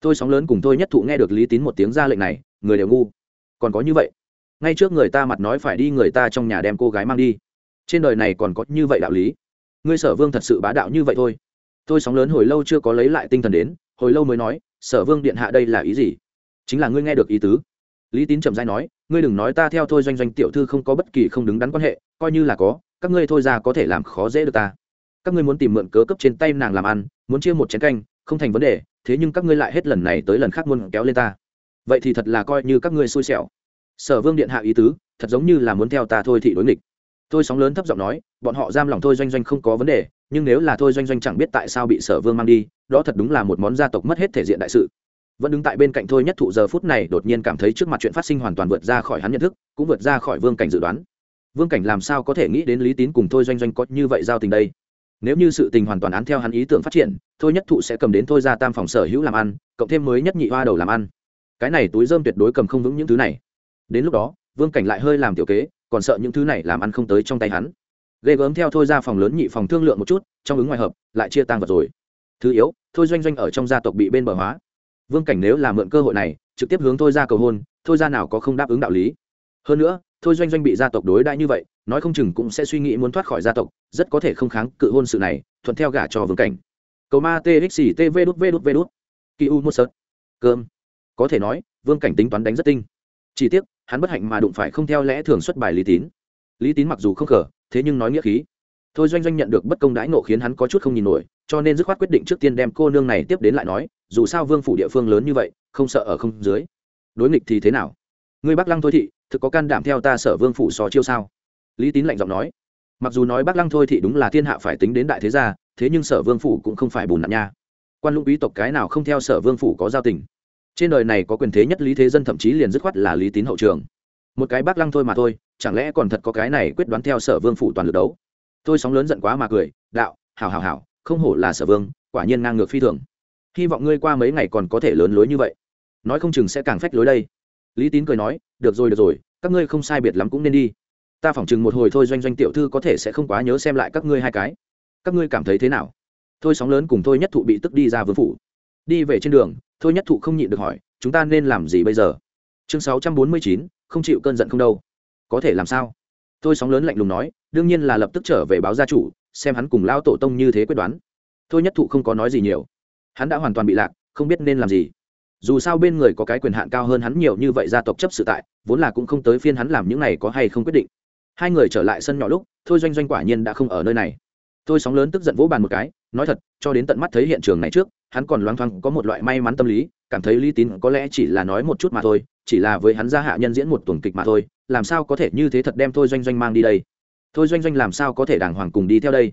Tôi sóng lớn cùng tôi nhất thụ nghe được lý tín một tiếng ra lệnh này, người đều ngu. Còn có như vậy. Ngay trước người ta mặt nói phải đi người ta trong nhà đem cô gái mang đi. Trên đời này còn có như vậy đạo lý. Ngươi sở vương thật sự bá đạo như vậy thôi. Tôi sóng lớn hồi lâu chưa có lấy lại tinh thần đến, hồi lâu mới nói sở vương điện hạ đây là ý gì? Chính là ngươi nghe được ý tứ. Lý tín trầm dai nói, ngươi đừng nói ta theo thôi doanh doanh tiểu thư không có bất kỳ không đứng đắn quan hệ, coi như là có, các ngươi thôi ra có thể làm khó dễ được ta. Các ngươi muốn tìm mượn cớ cấp trên tay nàng làm ăn, muốn chia một chén canh, không thành vấn đề, thế nhưng các ngươi lại hết lần này tới lần khác muốn kéo lên ta. Vậy thì thật là coi như các ngươi xui xẻo. Sở vương điện hạ ý tứ, thật giống như là muốn theo ta thôi thị đối nghịch. Tôi sóng lớn thấp giọng nói, bọn họ giam lòng thôi doanh doanh không có vấn đề nhưng nếu là thôi doanh doanh chẳng biết tại sao bị sở vương mang đi, đó thật đúng là một món gia tộc mất hết thể diện đại sự. Vẫn đứng tại bên cạnh thôi nhất thụ giờ phút này đột nhiên cảm thấy trước mặt chuyện phát sinh hoàn toàn vượt ra khỏi hắn nhận thức, cũng vượt ra khỏi vương cảnh dự đoán. Vương cảnh làm sao có thể nghĩ đến lý tín cùng thôi doanh doanh có như vậy giao tình đây? Nếu như sự tình hoàn toàn án theo hắn ý tưởng phát triển, thôi nhất thụ sẽ cầm đến thôi ra tam phòng sở hữu làm ăn, cộng thêm mới nhất nhị hoa đầu làm ăn. Cái này túi dơm tuyệt đối cầm không vững những thứ này. Đến lúc đó, vương cảnh lại hơi làm tiểu kế, còn sợ những thứ này làm ăn không tới trong tay hắn ghê gớm theo thôi ra phòng lớn nhị phòng thương lượng một chút, trong ứng ngoài hợp, lại chia tăng vật rồi. Thứ yếu, thôi doanh doanh ở trong gia tộc bị bên bờ hóa. Vương cảnh nếu là mượn cơ hội này, trực tiếp hướng thôi ra cầu hôn, thôi ra nào có không đáp ứng đạo lý. Hơn nữa, thôi doanh doanh bị gia tộc đối đãi như vậy, nói không chừng cũng sẽ suy nghĩ muốn thoát khỏi gia tộc, rất có thể không kháng cự hôn sự này, thuận theo gả cho vương cảnh. Cầu ma txt đút v đút v đút. Kỳ u một sợt cơm. Có thể nói, vương cảnh tính toán đánh rất tinh. Chỉ tiếc, hắn bất hạnh mà đụng phải không theo lẽ thường xuất bài lý tín. Lý tín mặc dù không khở thế nhưng nói nghĩa khí. Thôi doanh doanh nhận được bất công đãi nộ khiến hắn có chút không nhìn nổi, cho nên dứt khoát quyết định trước tiên đem cô nương này tiếp đến lại nói, dù sao vương phủ địa phương lớn như vậy, không sợ ở không dưới. Đối nghịch thì thế nào? Người bắc lăng thôi thị, thực có can đảm theo ta sở vương phủ so chiêu sao? Lý tín lạnh giọng nói. Mặc dù nói bắc lăng thôi thị đúng là thiên hạ phải tính đến đại thế gia, thế nhưng sở vương phủ cũng không phải bùn nặng nha. Quan lũng quý tộc cái nào không theo sở vương phủ có giao tình? Trên đời này có quyền thế nhất lý thế dân thậm chí liền dứt khoát là lý tín hậu trường một cái bác lăng thôi mà thôi chẳng lẽ còn thật có cái này quyết đoán theo sở vương phủ toàn lực đấu? Tôi sóng lớn giận quá mà cười đạo hào hào hào không hổ là sở vương quả nhiên ngang ngược phi thường. Hy vọng ngươi qua mấy ngày còn có thể lớn lối như vậy. Nói không chừng sẽ càng phách lối đây. Lý tín cười nói được rồi được rồi các ngươi không sai biệt lắm cũng nên đi. Ta phỏng chừng một hồi thôi doanh doanh tiểu thư có thể sẽ không quá nhớ xem lại các ngươi hai cái. Các ngươi cảm thấy thế nào? Thôi sóng lớn cùng thôi nhất thụ bị tức đi ra vương phủ. Đi về trên đường thôi nhất thụ không nhịn được hỏi chúng ta nên làm gì bây giờ? Chương 649, không chịu cơn giận không đâu. Có thể làm sao? Tôi sóng lớn lạnh lùng nói, đương nhiên là lập tức trở về báo gia chủ, xem hắn cùng lao tổ tông như thế quyết đoán. Thôi nhất thụ không có nói gì nhiều. Hắn đã hoàn toàn bị lạc, không biết nên làm gì. Dù sao bên người có cái quyền hạn cao hơn hắn nhiều như vậy gia tộc chấp sự tại, vốn là cũng không tới phiên hắn làm những này có hay không quyết định. Hai người trở lại sân nhỏ lúc, thôi doanh doanh quả nhiên đã không ở nơi này. Thôi sóng lớn tức giận vỗ bàn một cái, nói thật, cho đến tận mắt thấy hiện trường này trước, hắn còn loang thoang có một loại may mắn tâm lý, cảm thấy lý tín có lẽ chỉ là nói một chút mà thôi chỉ là với hắn gia hạ nhân diễn một tuần kịch mà thôi, làm sao có thể như thế thật đem thôi doanh doanh mang đi đây? Thôi doanh doanh làm sao có thể đàng hoàng cùng đi theo đây?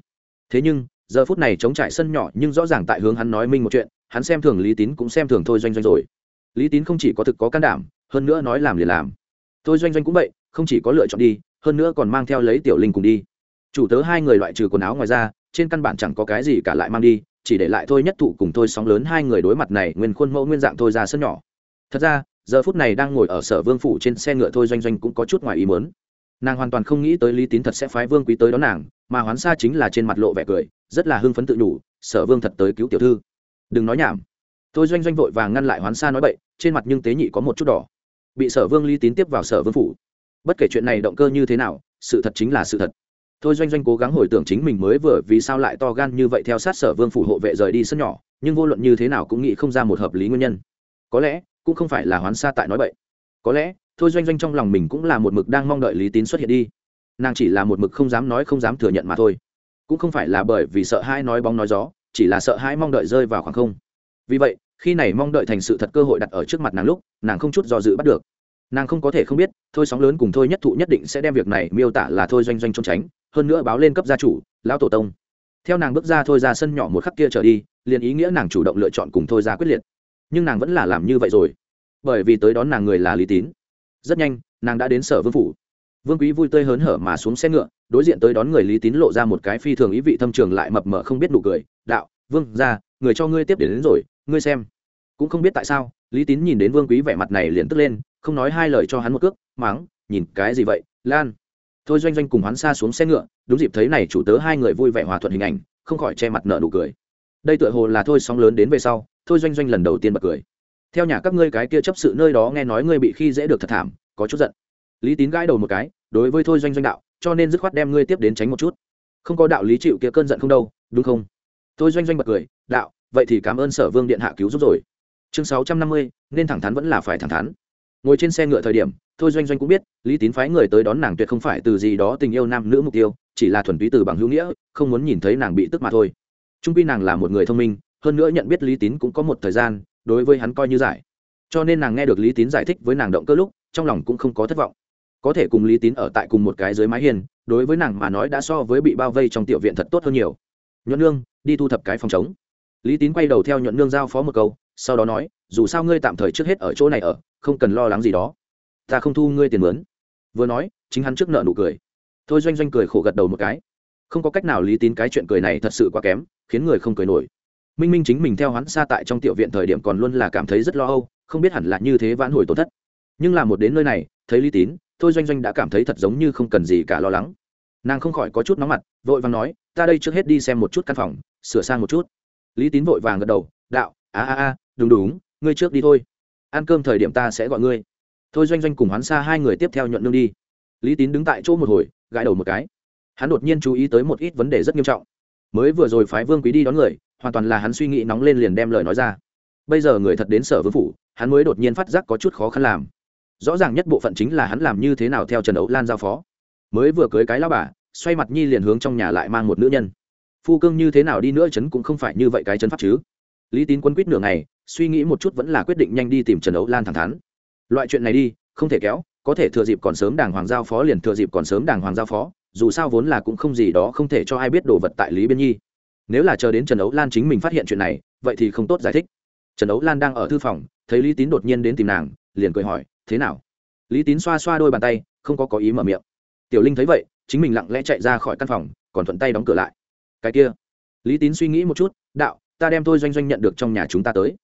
Thế nhưng, giờ phút này chống trải sân nhỏ nhưng rõ ràng tại hướng hắn nói minh một chuyện, hắn xem thường lý tín cũng xem thường thôi doanh doanh rồi. Lý tín không chỉ có thực có can đảm, hơn nữa nói làm liền làm. Thôi doanh doanh cũng vậy, không chỉ có lựa chọn đi, hơn nữa còn mang theo lấy tiểu linh cùng đi. Chủ tớ hai người loại trừ quần áo ngoài ra, trên căn bản chẳng có cái gì cả lại mang đi, chỉ để lại thôi nhất thụ cùng thôi sóng lớn hai người đối mặt này nguyên khuôn mẫu nguyên dạng thôi ra sân nhỏ. Thật ra giờ phút này đang ngồi ở sở vương phủ trên xe ngựa thôi doanh doanh cũng có chút ngoài ý mớn nàng hoàn toàn không nghĩ tới lý tín thật sẽ phái vương quý tới đón nàng, mà hoán xa chính là trên mặt lộ vẻ cười, rất là hưng phấn tự nhủ, sở vương thật tới cứu tiểu thư. Đừng nói nhảm. Tôi doanh doanh vội vàng ngăn lại hoán xa nói bậy, trên mặt nhưng tế nhị có một chút đỏ. Bị sở vương lý tín tiếp vào sở vương phủ. Bất kể chuyện này động cơ như thế nào, sự thật chính là sự thật. Thôi doanh doanh cố gắng hồi tưởng chính mình mới vừa vì sao lại to gan như vậy theo sát sở vương phủ hộ vệ rời đi sân nhỏ, nhưng vô luận như thế nào cũng nghĩ không ra một hợp lý nguyên nhân. Có lẽ cũng không phải là hoán xa tại nói bậy. Có lẽ, thôi doanh doanh trong lòng mình cũng là một mực đang mong đợi lý tín xuất hiện đi. Nàng chỉ là một mực không dám nói không dám thừa nhận mà thôi. Cũng không phải là bởi vì sợ hai nói bóng nói gió, chỉ là sợ hai mong đợi rơi vào khoảng không. Vì vậy, khi này mong đợi thành sự thật cơ hội đặt ở trước mặt nàng lúc, nàng không chút do dự bắt được. Nàng không có thể không biết, thôi sóng lớn cùng thôi nhất thụ nhất định sẽ đem việc này miêu tả là thôi doanh doanh trốn tránh, hơn nữa báo lên cấp gia chủ, lão tổ tông. Theo nàng bước ra thôi ra sân nhỏ một khắc kia trở đi, liền ý nghĩa nàng chủ động lựa chọn cùng thôi ra quyết liệt nhưng nàng vẫn là làm như vậy rồi. Bởi vì tới đón nàng người là lý tín. Rất nhanh nàng đã đến sở vương phủ. Vương quý vui tươi hớn hở mà xuống xe ngựa đối diện tới đón người lý tín lộ ra một cái phi thường ý vị thâm trường lại mập mờ không biết nụ cười đạo vương ra người cho ngươi tiếp đến, đến rồi ngươi xem. Cũng không biết tại sao lý tín nhìn đến vương quý vẻ mặt này liền tức lên không nói hai lời cho hắn một cước mắng nhìn cái gì vậy lan? Thôi doanh doanh cùng hắn xa xuống xe ngựa đúng dịp thấy này chủ tớ hai người vui vẻ hòa thuận hình ảnh không khỏi che mặt nợ nụ cười. Đây tựa hồ là thôi sóng lớn đến về sau thôi doanh doanh lần đầu tiên bật cười. Theo nhà các ngươi cái kia chấp sự nơi đó nghe nói ngươi bị khi dễ được thật thảm, có chút giận. Lý tín gãi đầu một cái, đối với thôi doanh doanh đạo, cho nên dứt khoát đem ngươi tiếp đến tránh một chút. Không có đạo lý chịu kia cơn giận không đâu, đúng không? Thôi doanh doanh bật cười, đạo, vậy thì cảm ơn sở vương điện hạ cứu giúp rồi. Chương sáu trăm năm mươi, nên thẳng thắn vẫn là phải thẳng thắn. Ngồi trên xe ngựa thời điểm, thôi doanh doanh cũng biết, lý tín phái người tới đón nàng tuyệt không phải từ gì đó tình yêu nam nữ mục tiêu, chỉ là thuần túy từ bằng hữu nghĩa, không muốn nhìn thấy nàng bị tức mà thôi. Trung quy nàng là một người thông minh hơn nữa nhận biết lý tín cũng có một thời gian, đối với hắn coi như giải. Cho nên nàng nghe được lý tín giải thích với nàng động cơ lúc, trong lòng cũng không có thất vọng. Có thể cùng lý tín ở tại cùng một cái dưới mái hiền đối với nàng mà nói đã so với bị bao vây trong tiểu viện thật tốt hơn nhiều. Nhuận nương, đi thu thập cái phòng chống lý tín quay đầu theo nhuận nương giao phó một câu, sau đó nói, dù sao ngươi tạm thời trước hết ở chỗ này ở, không cần lo lắng gì đó. Ta không thu ngươi tiền mướn. Vừa nói, chính hắn trước nợ nụ cười. Thôi doanh doanh cười khổ gật đầu một cái. Không có cách nào lý tín cái chuyện cười này thật sự quá kém, khiến người không cười nổi minh minh chính mình theo hắn xa tại trong tiểu viện thời điểm còn luôn là cảm thấy rất lo âu, không biết hẳn là như thế vãn hồi tổn thất. Nhưng là một đến nơi này, thấy lý tín, thôi doanh doanh đã cảm thấy thật giống như không cần gì cả lo lắng. Nàng không khỏi có chút nóng mặt, vội vàng nói, ta đây trước hết đi xem một chút căn phòng, sửa sang một chút. Lý tín vội vàng gật đầu, đạo, a a a, đúng đúng, ngươi trước đi thôi. Ăn cơm thời điểm ta sẽ gọi ngươi. Thôi doanh doanh cùng hắn xa hai người tiếp theo nhuận nương đi. Lý tín đứng tại chỗ một hồi, gãi đầu một cái. Hắn đột nhiên chú ý tới một ít vấn đề rất nghiêm trọng. Mới vừa rồi phái vương quý đi đón người hoàn toàn là hắn suy nghĩ nóng lên liền đem lời nói ra. Bây giờ người thật đến sở vương phủ, hắn mới đột nhiên phát giác có chút khó khăn làm. Rõ ràng nhất bộ phận chính là hắn làm như thế nào theo trần ấu lan giao phó. Mới vừa cưới cái lao bà, xoay mặt nhi liền hướng trong nhà lại mang một nữ nhân. Phu cương như thế nào đi nữa chấn cũng không phải như vậy cái chấn pháp chứ. Lý tín quân quýt nửa ngày, suy nghĩ một chút vẫn là quyết định nhanh đi tìm trần ấu lan thẳng thắn. Loại chuyện này đi, không thể kéo, có thể thừa dịp còn sớm đàng hoàng giao phó liền thừa dịp còn sớm đàng hoàng giao phó, dù sao vốn là cũng không gì đó không thể cho ai biết đồ vật tại lý biên nhi nếu là chờ đến trần ấu lan chính mình phát hiện chuyện này, vậy thì không tốt giải thích. Trần ấu lan đang ở thư phòng, thấy lý tín đột nhiên đến tìm nàng, liền cười hỏi, thế nào? Lý tín xoa xoa đôi bàn tay, không có có ý mở miệng. Tiểu linh thấy vậy, chính mình lặng lẽ chạy ra khỏi căn phòng, còn thuận tay đóng cửa lại. Cái kia. Lý tín suy nghĩ một chút, đạo, ta đem thôi doanh doanh nhận được trong nhà chúng ta tới.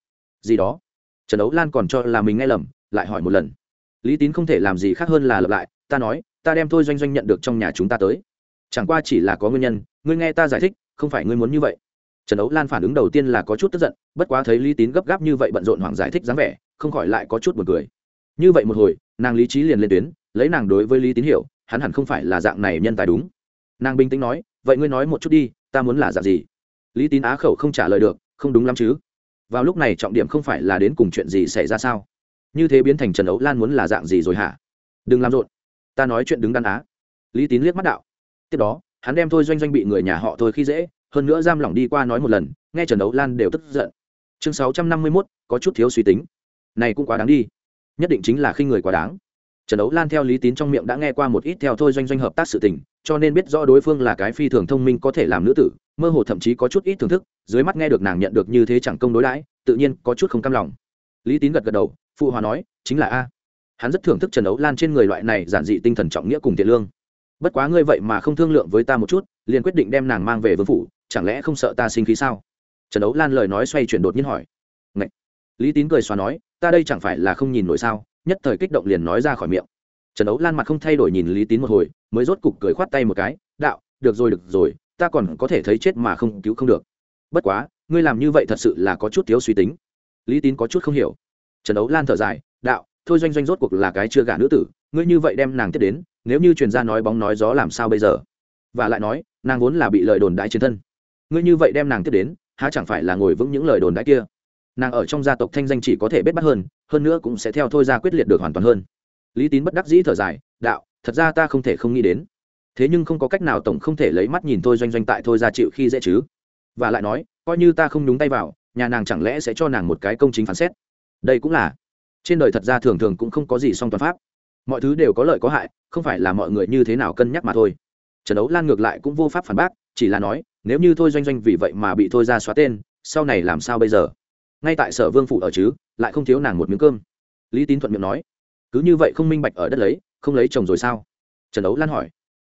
Gì đó? Trần ấu lan còn cho là mình nghe lầm, lại hỏi một lần. Lý tín không thể làm gì khác hơn là lặp lại, ta nói, ta đem thôi doanh doanh nhận được trong nhà chúng ta tới. Chẳng qua chỉ là có nguyên nhân, ngươi nghe ta giải thích không phải ngươi muốn như vậy. Trần ấu lan phản ứng đầu tiên là có chút tức giận, bất quá thấy lý tín gấp gáp như vậy bận rộn hoảng giải thích dáng vẻ, không khỏi lại có chút b u ồ n cười. Như vậy một hồi, nàng lý trí liền lên tuyến, lấy nàng đối với lý tín hiểu, hắn hẳn không phải là dạng này nhân tài đúng. Nàng bình tĩnh nói, vậy ngươi nói một chút đi, ta muốn là dạng gì? Lý tín á khẩu không trả lời được, không đúng lắm chứ. Vào lúc này trọng điểm không phải là đến cùng chuyện gì xảy ra sao? Như thế biến thành trần ấu lan muốn là dạng gì rồi hả? Đừng làm rộn. Ta nói chuyện đứng đắn á. Lý tín liếc mắt đạo. Tiếp đó hắn đem thôi doanh doanh bị người nhà họ thôi khi dễ, hơn nữa giam lỏng đi qua nói một lần, nghe trần đấu lan đều tức giận. Chương sáu trăm năm mươi mốt, có chút thiếu suy tính. Này cũng quá đáng đi. Nhất định chính là khi người quá đáng. Trần đấu lan theo lý tín trong miệng đã nghe qua một ít theo thôi doanh doanh hợp tác sự tình, cho nên biết rõ đối phương là cái phi thường thông minh có thể làm nữ tử, mơ hồ thậm chí có chút ít thưởng thức, dưới mắt nghe được nàng nhận được như thế chẳng công đối đãi, tự nhiên có chút không cam lòng. Lý tín gật gật đầu, phụ hòa nói, chính là a. Hắn rất thưởng thức trần đấu lan trên người loại này giản dị tinh thần trọng nghĩa cùng thiện lương bất quá ngươi vậy mà không thương lượng với ta một chút, liền quyết định đem nàng mang về vương phủ, chẳng lẽ không sợ ta sinh khí sao? Trần đấu lan lời nói xoay chuyển đột nhiên hỏi. Ngậy! lý tín cười xóa nói, ta đây chẳng phải là không nhìn nổi sao? Nhất thời kích động liền nói ra khỏi miệng. Trần đấu lan mặt không thay đổi nhìn lý tín một hồi, mới rốt cục cười khoát tay một cái, đạo, được rồi được rồi, ta còn có thể thấy chết mà không cứu không được. Bất quá, ngươi làm như vậy thật sự là có chút thiếu suy tính. Lý tín có chút không hiểu. Trần đấu lan thở dài, đạo, thôi doanh doanh rốt cuộc là cái chưa gả nữ tử, ngươi như vậy đem nàng tiếp đến nếu như truyền gia nói bóng nói gió làm sao bây giờ? Và lại nói, nàng vốn là bị lời đồn đại chiến thân. Ngươi như vậy đem nàng tiếp đến, há chẳng phải là ngồi vững những lời đồn đại kia? Nàng ở trong gia tộc thanh danh chỉ có thể bết bắt hơn hơn nữa cũng sẽ theo thôi ra quyết liệt được hoàn toàn hơn. Lý tín bất đắc dĩ thở dài, đạo, thật ra ta không thể không nghĩ đến. Thế nhưng không có cách nào tổng không thể lấy mắt nhìn thôi doanh doanh tại thôi ra chịu khi dễ chứ. Và lại nói, coi như ta không nhúng tay vào, nhà nàng chẳng lẽ sẽ cho nàng một cái công chính phán xét? Đây cũng là, trên đời thật ra thường thường cũng không có gì song toàn pháp mọi thứ đều có lợi có hại, không phải là mọi người như thế nào cân nhắc mà thôi. Trần đấu lan ngược lại cũng vô pháp phản bác, chỉ là nói, nếu như thôi doanh doanh vì vậy mà bị thôi ra xóa tên, sau này làm sao bây giờ? Ngay tại sở vương phủ ở chứ, lại không thiếu nàng một miếng cơm. Lý tín thuận miệng nói, cứ như vậy không minh bạch ở đất lấy, không lấy chồng rồi sao? Trần đấu lan hỏi.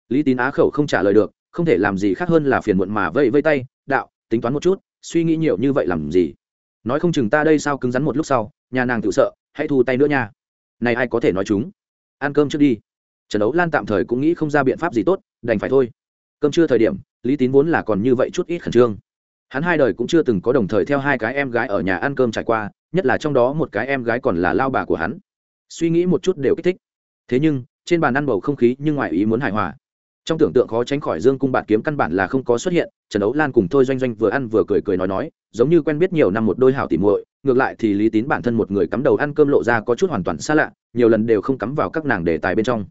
Lý tín á khẩu không trả lời được, không thể làm gì khác hơn là phiền muộn mà vây vây tay, đạo, tính toán một chút, suy nghĩ nhiều như vậy làm gì? Nói không chừng ta đây sao cứng rắn một lúc sau, nhà nàng tự sợ, hãy thu tay nữa nha. Này ai có thể nói chúng? Ăn cơm trước đi. Trần đấu lan tạm thời cũng nghĩ không ra biện pháp gì tốt, đành phải thôi. Cơm chưa thời điểm, lý tín vốn là còn như vậy chút ít khẩn trương. Hắn hai đời cũng chưa từng có đồng thời theo hai cái em gái ở nhà ăn cơm trải qua, nhất là trong đó một cái em gái còn là lao bà của hắn. Suy nghĩ một chút đều kích thích. Thế nhưng, trên bàn ăn bầu không khí nhưng ngoại ý muốn hài hòa. Trong tưởng tượng khó tránh khỏi dương cung bạt kiếm căn bản là không có xuất hiện, trần đấu lan cùng thôi doanh doanh vừa ăn vừa cười cười nói nói, giống như quen biết nhiều năm một đôi hảo tỉ muội ngược lại thì lý tín bản thân một người cắm đầu ăn cơm lộ ra có chút hoàn toàn xa lạ, nhiều lần đều không cắm vào các nàng đề tài bên trong.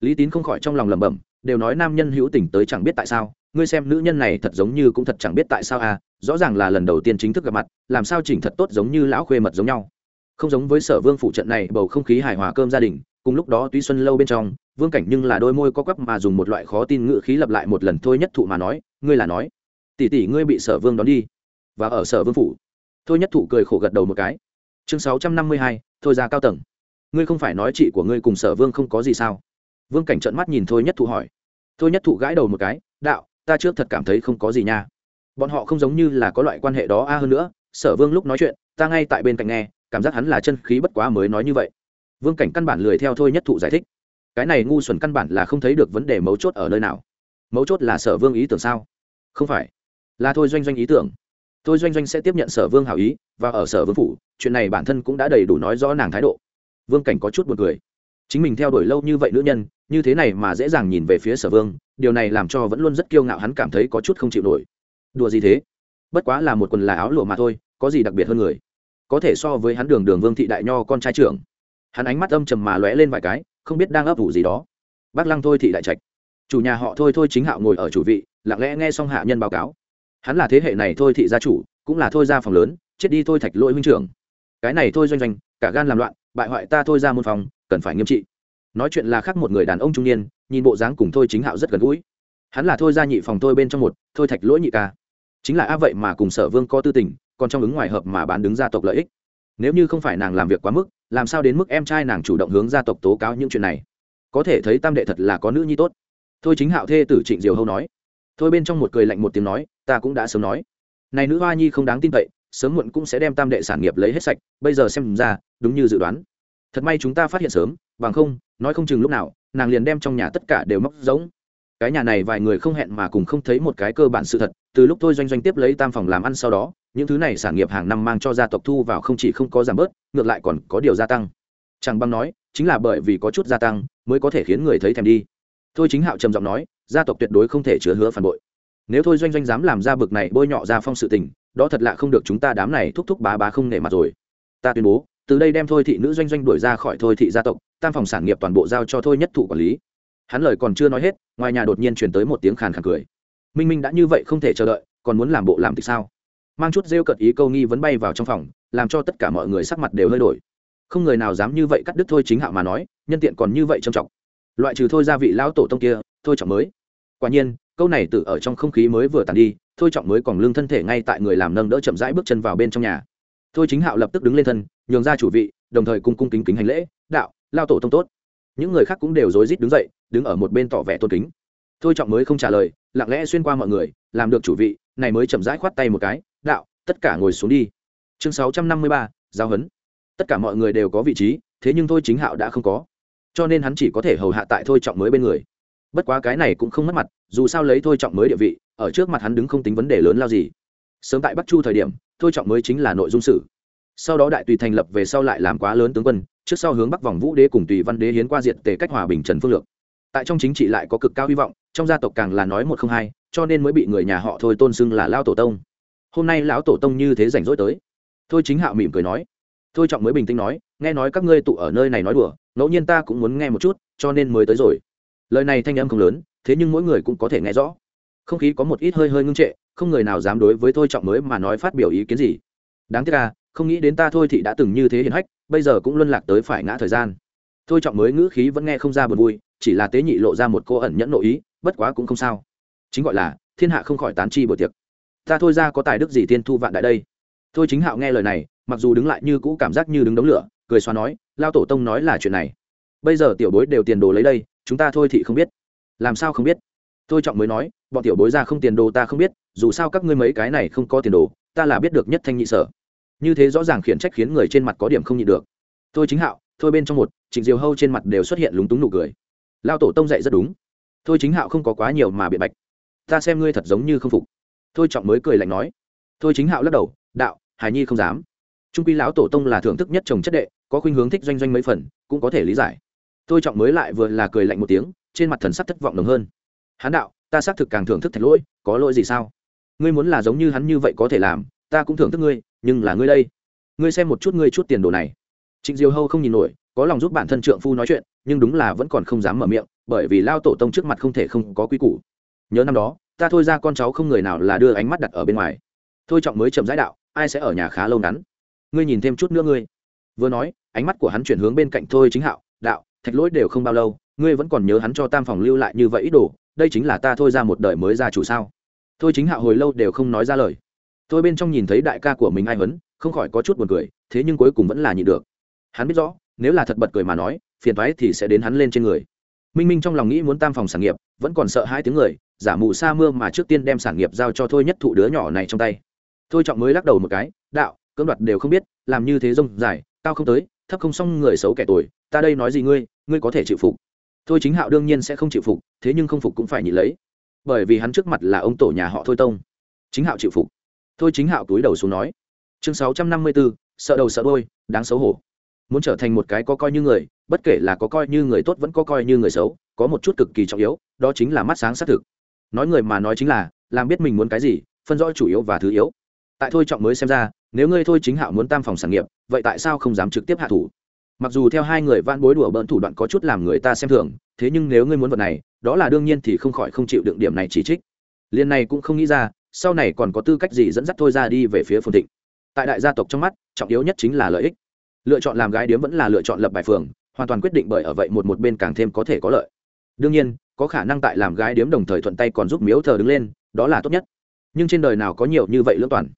Lý tín không khỏi trong lòng lẩm bẩm, đều nói nam nhân hữu tình tới chẳng biết tại sao, ngươi xem nữ nhân này thật giống như cũng thật chẳng biết tại sao à rõ ràng là lần đầu tiên chính thức gặp mặt, làm sao chỉnh thật tốt giống như lão khuê mật giống nhau. Không giống với sở vương phụ trận này, bầu không khí hài hòa cơm gia đình, cùng lúc đó tuy xuân lâu bên trong, vương cảnh nhưng là đôi môi có quắp mà dùng một loại khó tin ngữ khí lặp lại một lần thôi nhất thụ mà nói, ngươi là nói, tỷ tỷ ngươi bị sở vương đón đi, và ở sở vương phủ thôi nhất thụ cười khổ gật đầu một cái. Chương sáu trăm năm mươi hai, thôi ra cao tầng. Ngươi không phải nói chị của ngươi cùng sở vương không có gì sao? Vương cảnh trợn mắt nhìn thôi nhất thụ hỏi. Thôi nhất thụ gãi đầu một cái, đạo, ta trước thật cảm thấy không có gì nha. Bọn họ không giống như là có loại quan hệ đó a hơn nữa, sở vương lúc nói chuyện, ta ngay tại bên cạnh nghe, cảm giác hắn là chân khí bất quá mới nói như vậy. Vương cảnh căn bản lười theo thôi nhất thụ giải thích. Cái này ngu xuẩn căn bản là không thấy được vấn đề mấu chốt ở nơi nào. Mấu chốt là sở vương ý tưởng sao? Không phải. Là thôi doanh doanh ý tưởng thôi doanh doanh sẽ tiếp nhận sở vương hảo ý, và ở sở vương phủ, chuyện này bản thân cũng đã đầy đủ nói rõ nàng thái độ. Vương cảnh có chút b u ồ n cười. Chính mình theo đuổi lâu như vậy nữ nhân, như thế này mà dễ dàng nhìn về phía sở vương, điều này làm cho vẫn luôn rất kiêu ngạo hắn cảm thấy có chút không chịu nổi. Đùa gì thế? Bất quá là một quần là áo lụa mà thôi, có gì đặc biệt hơn người? Có thể so với hắn đường đường vương thị đại nho con trai trưởng. Hắn ánh mắt âm trầm mà lóe lên vài cái, không biết đang ấp ủ gì đó. Bác lăng thôi thị đại trạch. Chủ nhà họ thôi thôi chính hạo ngồi ở chủ vị, lặng lẽ nghe xong hạ nhân báo cáo hắn là thế hệ này thôi thị gia chủ, cũng là thôi gia phòng lớn, chết đi thôi thạch lỗi huynh trưởng. Cái này thôi doanh doanh, cả gan làm loạn, bại hoại ta thôi ra môn phòng, cần phải nghiêm trị. Nói chuyện là khác một người đàn ông trung niên, nhìn bộ dáng cùng thôi chính hạo rất gần gũi. Hắn là thôi ra nhị phòng thôi bên trong một, thôi thạch lỗi nhị ca. Chính là a vậy mà cùng sở vương có tư tình, còn trong ứng ngoài hợp mà bán đứng gia tộc lợi ích. Nếu như không phải nàng làm việc quá mức, làm sao đến mức em trai nàng chủ động hướng gia tộc tố cáo những chuyện này? Có thể thấy tam đệ thật là có nữ nhi tốt. Thôi chính hạo thê tử trịnh diều hâu nói thôi bên trong một cười lạnh một tiếng nói, ta cũng đã sớm nói. Này nữ hoa nhi không đáng tin cậy, sớm muộn cũng sẽ đem tam đệ sản nghiệp lấy hết sạch, bây giờ xem ra, đúng như dự đoán. Thật may chúng ta phát hiện sớm, bằng không, nói không chừng lúc nào, nàng liền đem trong nhà tất cả đều móc giống cái nhà này vài người không hẹn mà cùng không thấy một cái cơ bản sự thật, từ lúc thôi doanh doanh tiếp lấy tam phòng làm ăn sau đó, những thứ này sản nghiệp hàng năm mang cho gia tộc thu vào không chỉ không có giảm bớt, ngược lại còn có điều gia tăng. Chẳng băng nói, chính là bởi vì có chút gia tăng, mới có thể khiến người thấy thèm đi. Thôi chính hạo trầm giọng nói gia tộc tuyệt đối không thể chứa hứa phản bội. Nếu thôi doanh doanh dám làm ra bực này bôi nhọ ra phong sự tình, đó thật lạ không được chúng ta đám này thúc thúc bá bá không nể mặt rồi. Ta tuyên bố, từ đây đem thôi thị nữ doanh doanh đuổi ra khỏi thôi thị gia tộc, tam phòng sản nghiệp toàn bộ giao cho thôi nhất thủ quản lý. Hắn lời còn chưa nói hết, ngoài nhà đột nhiên truyền tới một tiếng khàn khàn cười. Minh minh đã như vậy không thể chờ đợi, còn muốn làm bộ làm thì sao? Mang chút rêu cợt ý câu nghi vấn bay vào trong phòng, làm cho tất cả mọi người sắc mặt đều hơi đổi. Không người nào dám như vậy cắt đứt thôi chính hạo mà nói, nhân tiện còn như vậy trầm trọng. Loại trừ thôi gia vị lão tổ tông kia, thôi trọng mới quả nhiên, câu này tự ở trong không khí mới vừa tàn đi, thôi trọng mới còn lương thân thể ngay tại người làm nâng đỡ chậm rãi bước chân vào bên trong nhà. Thôi chính hạo lập tức đứng lên thân, nhường ra chủ vị, đồng thời cung cung kính kính hành lễ, đạo, lao tổ tông tốt. Những người khác cũng đều rối rít đứng dậy, đứng ở một bên tỏ vẻ tôn kính. Thôi trọng mới không trả lời, lặng lẽ xuyên qua mọi người, làm được chủ vị, này mới chậm rãi khoát tay một cái, đạo, tất cả ngồi xuống đi. Chương sáu trăm năm mươi ba, giao hấn. Tất cả mọi người đều có vị trí, thế nhưng thôi chính hạo đã không có. Cho nên hắn chỉ có thể hầu hạ tại thôi trọng mới bên người bất quá cái này cũng không mất mặt, dù sao lấy thôi trọng mới địa vị, ở trước mặt hắn đứng không tính vấn đề lớn lao gì. Sớm tại bắc chu thời điểm, thôi trọng mới chính là nội dung sử. Sau đó đại tùy thành lập về sau lại làm quá lớn tướng quân, trước sau hướng bắc vòng vũ đế cùng tùy văn đế hiến qua diện tề cách hòa bình trần phương lược. Tại trong chính trị lại có cực cao hy vọng, trong gia tộc càng là nói một không hai, cho nên mới bị người nhà họ thôi tôn xưng là lao tổ tông. Hôm nay lão tổ tông như thế rảnh rỗi tới. Thôi chính hạo mỉm cười nói. Thôi trọng mới bình tĩnh nói, nghe nói các ngươi tụ ở nơi này nói đùa, ngẫu nhiên ta cũng muốn nghe một chút, cho nên mới tới rồi lời này thanh âm không lớn, thế nhưng mỗi người cũng có thể nghe rõ. Không khí có một ít hơi hơi ngưng trệ, không người nào dám đối với thôi trọng mới mà nói phát biểu ý kiến gì. Đáng tiếc là không nghĩ đến ta thôi thì đã từng như thế hiền hách, bây giờ cũng luân lạc tới phải ngã thời gian. Thôi trọng mới ngữ khí vẫn nghe không ra buồn vui, chỉ là tế nhị lộ ra một cô ẩn nhẫn nội ý, bất quá cũng không sao. Chính gọi là, thiên hạ không khỏi tán chi buổi tiệc. Ta thôi ra có tài đức gì tiên thu vạn đại đây? Thôi chính hạo nghe lời này, mặc dù đứng lại như cũ cảm giác như đứng đống lửa, cười xoa nói, lao tổ tông nói là chuyện này. Bây giờ tiểu bối đều tiền đồ lấy đây chúng ta thôi thì không biết. Làm sao không biết? Tôi trọng mới nói, bọn tiểu bối ra không tiền đồ ta không biết, dù sao các ngươi mấy cái này không có tiền đồ, ta là biết được nhất thanh nhị sở. Như thế rõ ràng khiển trách khiến người trên mặt có điểm không nhịn được. Tôi chính hạo, thôi bên trong một, trịnh diều hâu trên mặt đều xuất hiện lúng túng nụ cười. Lao tổ tông dạy rất đúng. Thôi chính hạo không có quá nhiều mà biện bạch. Ta xem ngươi thật giống như không phục. Thôi trọng mới cười lạnh nói. Thôi chính hạo lắc đầu, đạo, hài nhi không dám. Trung quy lão tổ tông là thưởng thức nhất chồng chất đệ, có khuynh hướng thích doanh doanh mấy phần, cũng có thể lý giải thôi trọng mới lại vừa là cười lạnh một tiếng, trên mặt thần sắc thất vọng đồng hơn. Hán đạo, ta xác thực càng thưởng thức thạch lỗi, có lỗi gì sao? Ngươi muốn là giống như hắn như vậy có thể làm, ta cũng thưởng thức ngươi, nhưng là ngươi đây. Ngươi xem một chút ngươi chút tiền đồ này. Trịnh diêu hâu không nhìn nổi, có lòng giúp bản thân trượng phu nói chuyện, nhưng đúng là vẫn còn không dám mở miệng, bởi vì lao tổ tông trước mặt không thể không có quy củ. Nhớ năm đó, ta thôi ra con cháu không người nào là đưa ánh mắt đặt ở bên ngoài. Thôi trọng mới chậm rãi đạo, ai sẽ ở nhà khá lâu ngắn? Ngươi nhìn thêm chút nữa ngươi. Vừa nói, ánh mắt của hắn chuyển hướng bên cạnh thôi chính hạo, đạo thạch lỗi đều không bao lâu, ngươi vẫn còn nhớ hắn cho tam phòng lưu lại như vậy ít đồ, đây chính là ta thôi ra một đời mới ra chủ sao? Thôi chính hạo hồi lâu đều không nói ra lời. Tôi bên trong nhìn thấy đại ca của mình ai huấn, không khỏi có chút buồn cười, thế nhưng cuối cùng vẫn là nhịn được. Hắn biết rõ, nếu là thật bật cười mà nói, phiền thoái thì sẽ đến hắn lên trên người. Minh minh trong lòng nghĩ muốn tam phòng sản nghiệp, vẫn còn sợ hai tiếng người, giả mù sa mưa mà trước tiên đem sản nghiệp giao cho thôi nhất thụ đứa nhỏ này trong tay. Thôi trọng mới lắc đầu một cái, đạo, cưỡng đoạt đều không biết, làm như thế rông dài, cao không tới thấp không xong người xấu kẻ tuổi ta đây nói gì ngươi ngươi có thể chịu phục. Thôi chính hạo đương nhiên sẽ không chịu phục, thế nhưng không phục cũng phải nhị lấy. Bởi vì hắn trước mặt là ông tổ nhà họ thôi tông. Chính hạo chịu phục. Thôi chính hạo túi đầu xuống nói. Chương sáu trăm năm mươi bốn sợ đầu sợ đôi đáng xấu hổ. Muốn trở thành một cái có coi như người, bất kể là có coi như người tốt vẫn có coi như người xấu, có một chút cực kỳ trọng yếu, đó chính là mắt sáng xác thực. Nói người mà nói chính là, làm biết mình muốn cái gì, phân rõ chủ yếu và thứ yếu. Tại thôi trọng mới xem ra nếu ngươi thôi chính hạo muốn tam phòng sản nghiệp, vậy tại sao không dám trực tiếp hạ thủ? Mặc dù theo hai người van bối đùa bỡn thủ đoạn có chút làm người ta xem thường, thế nhưng nếu ngươi muốn vật này, đó là đương nhiên thì không khỏi không chịu đựng điểm này chỉ trích. Liên này cũng không nghĩ ra, sau này còn có tư cách gì dẫn dắt thôi ra đi về phía phồn thịnh. Tại đại gia tộc trong mắt, trọng yếu nhất chính là lợi ích. Lựa chọn làm gái điếm vẫn là lựa chọn lập bài phường, hoàn toàn quyết định bởi ở vậy một một bên càng thêm có thể có lợi. Đương nhiên, có khả năng tại làm gái điếm đồng thời thuận tay còn giúp miếu thờ đứng lên, đó là tốt nhất. Nhưng trên đời nào có nhiều như vậy lưỡng toàn?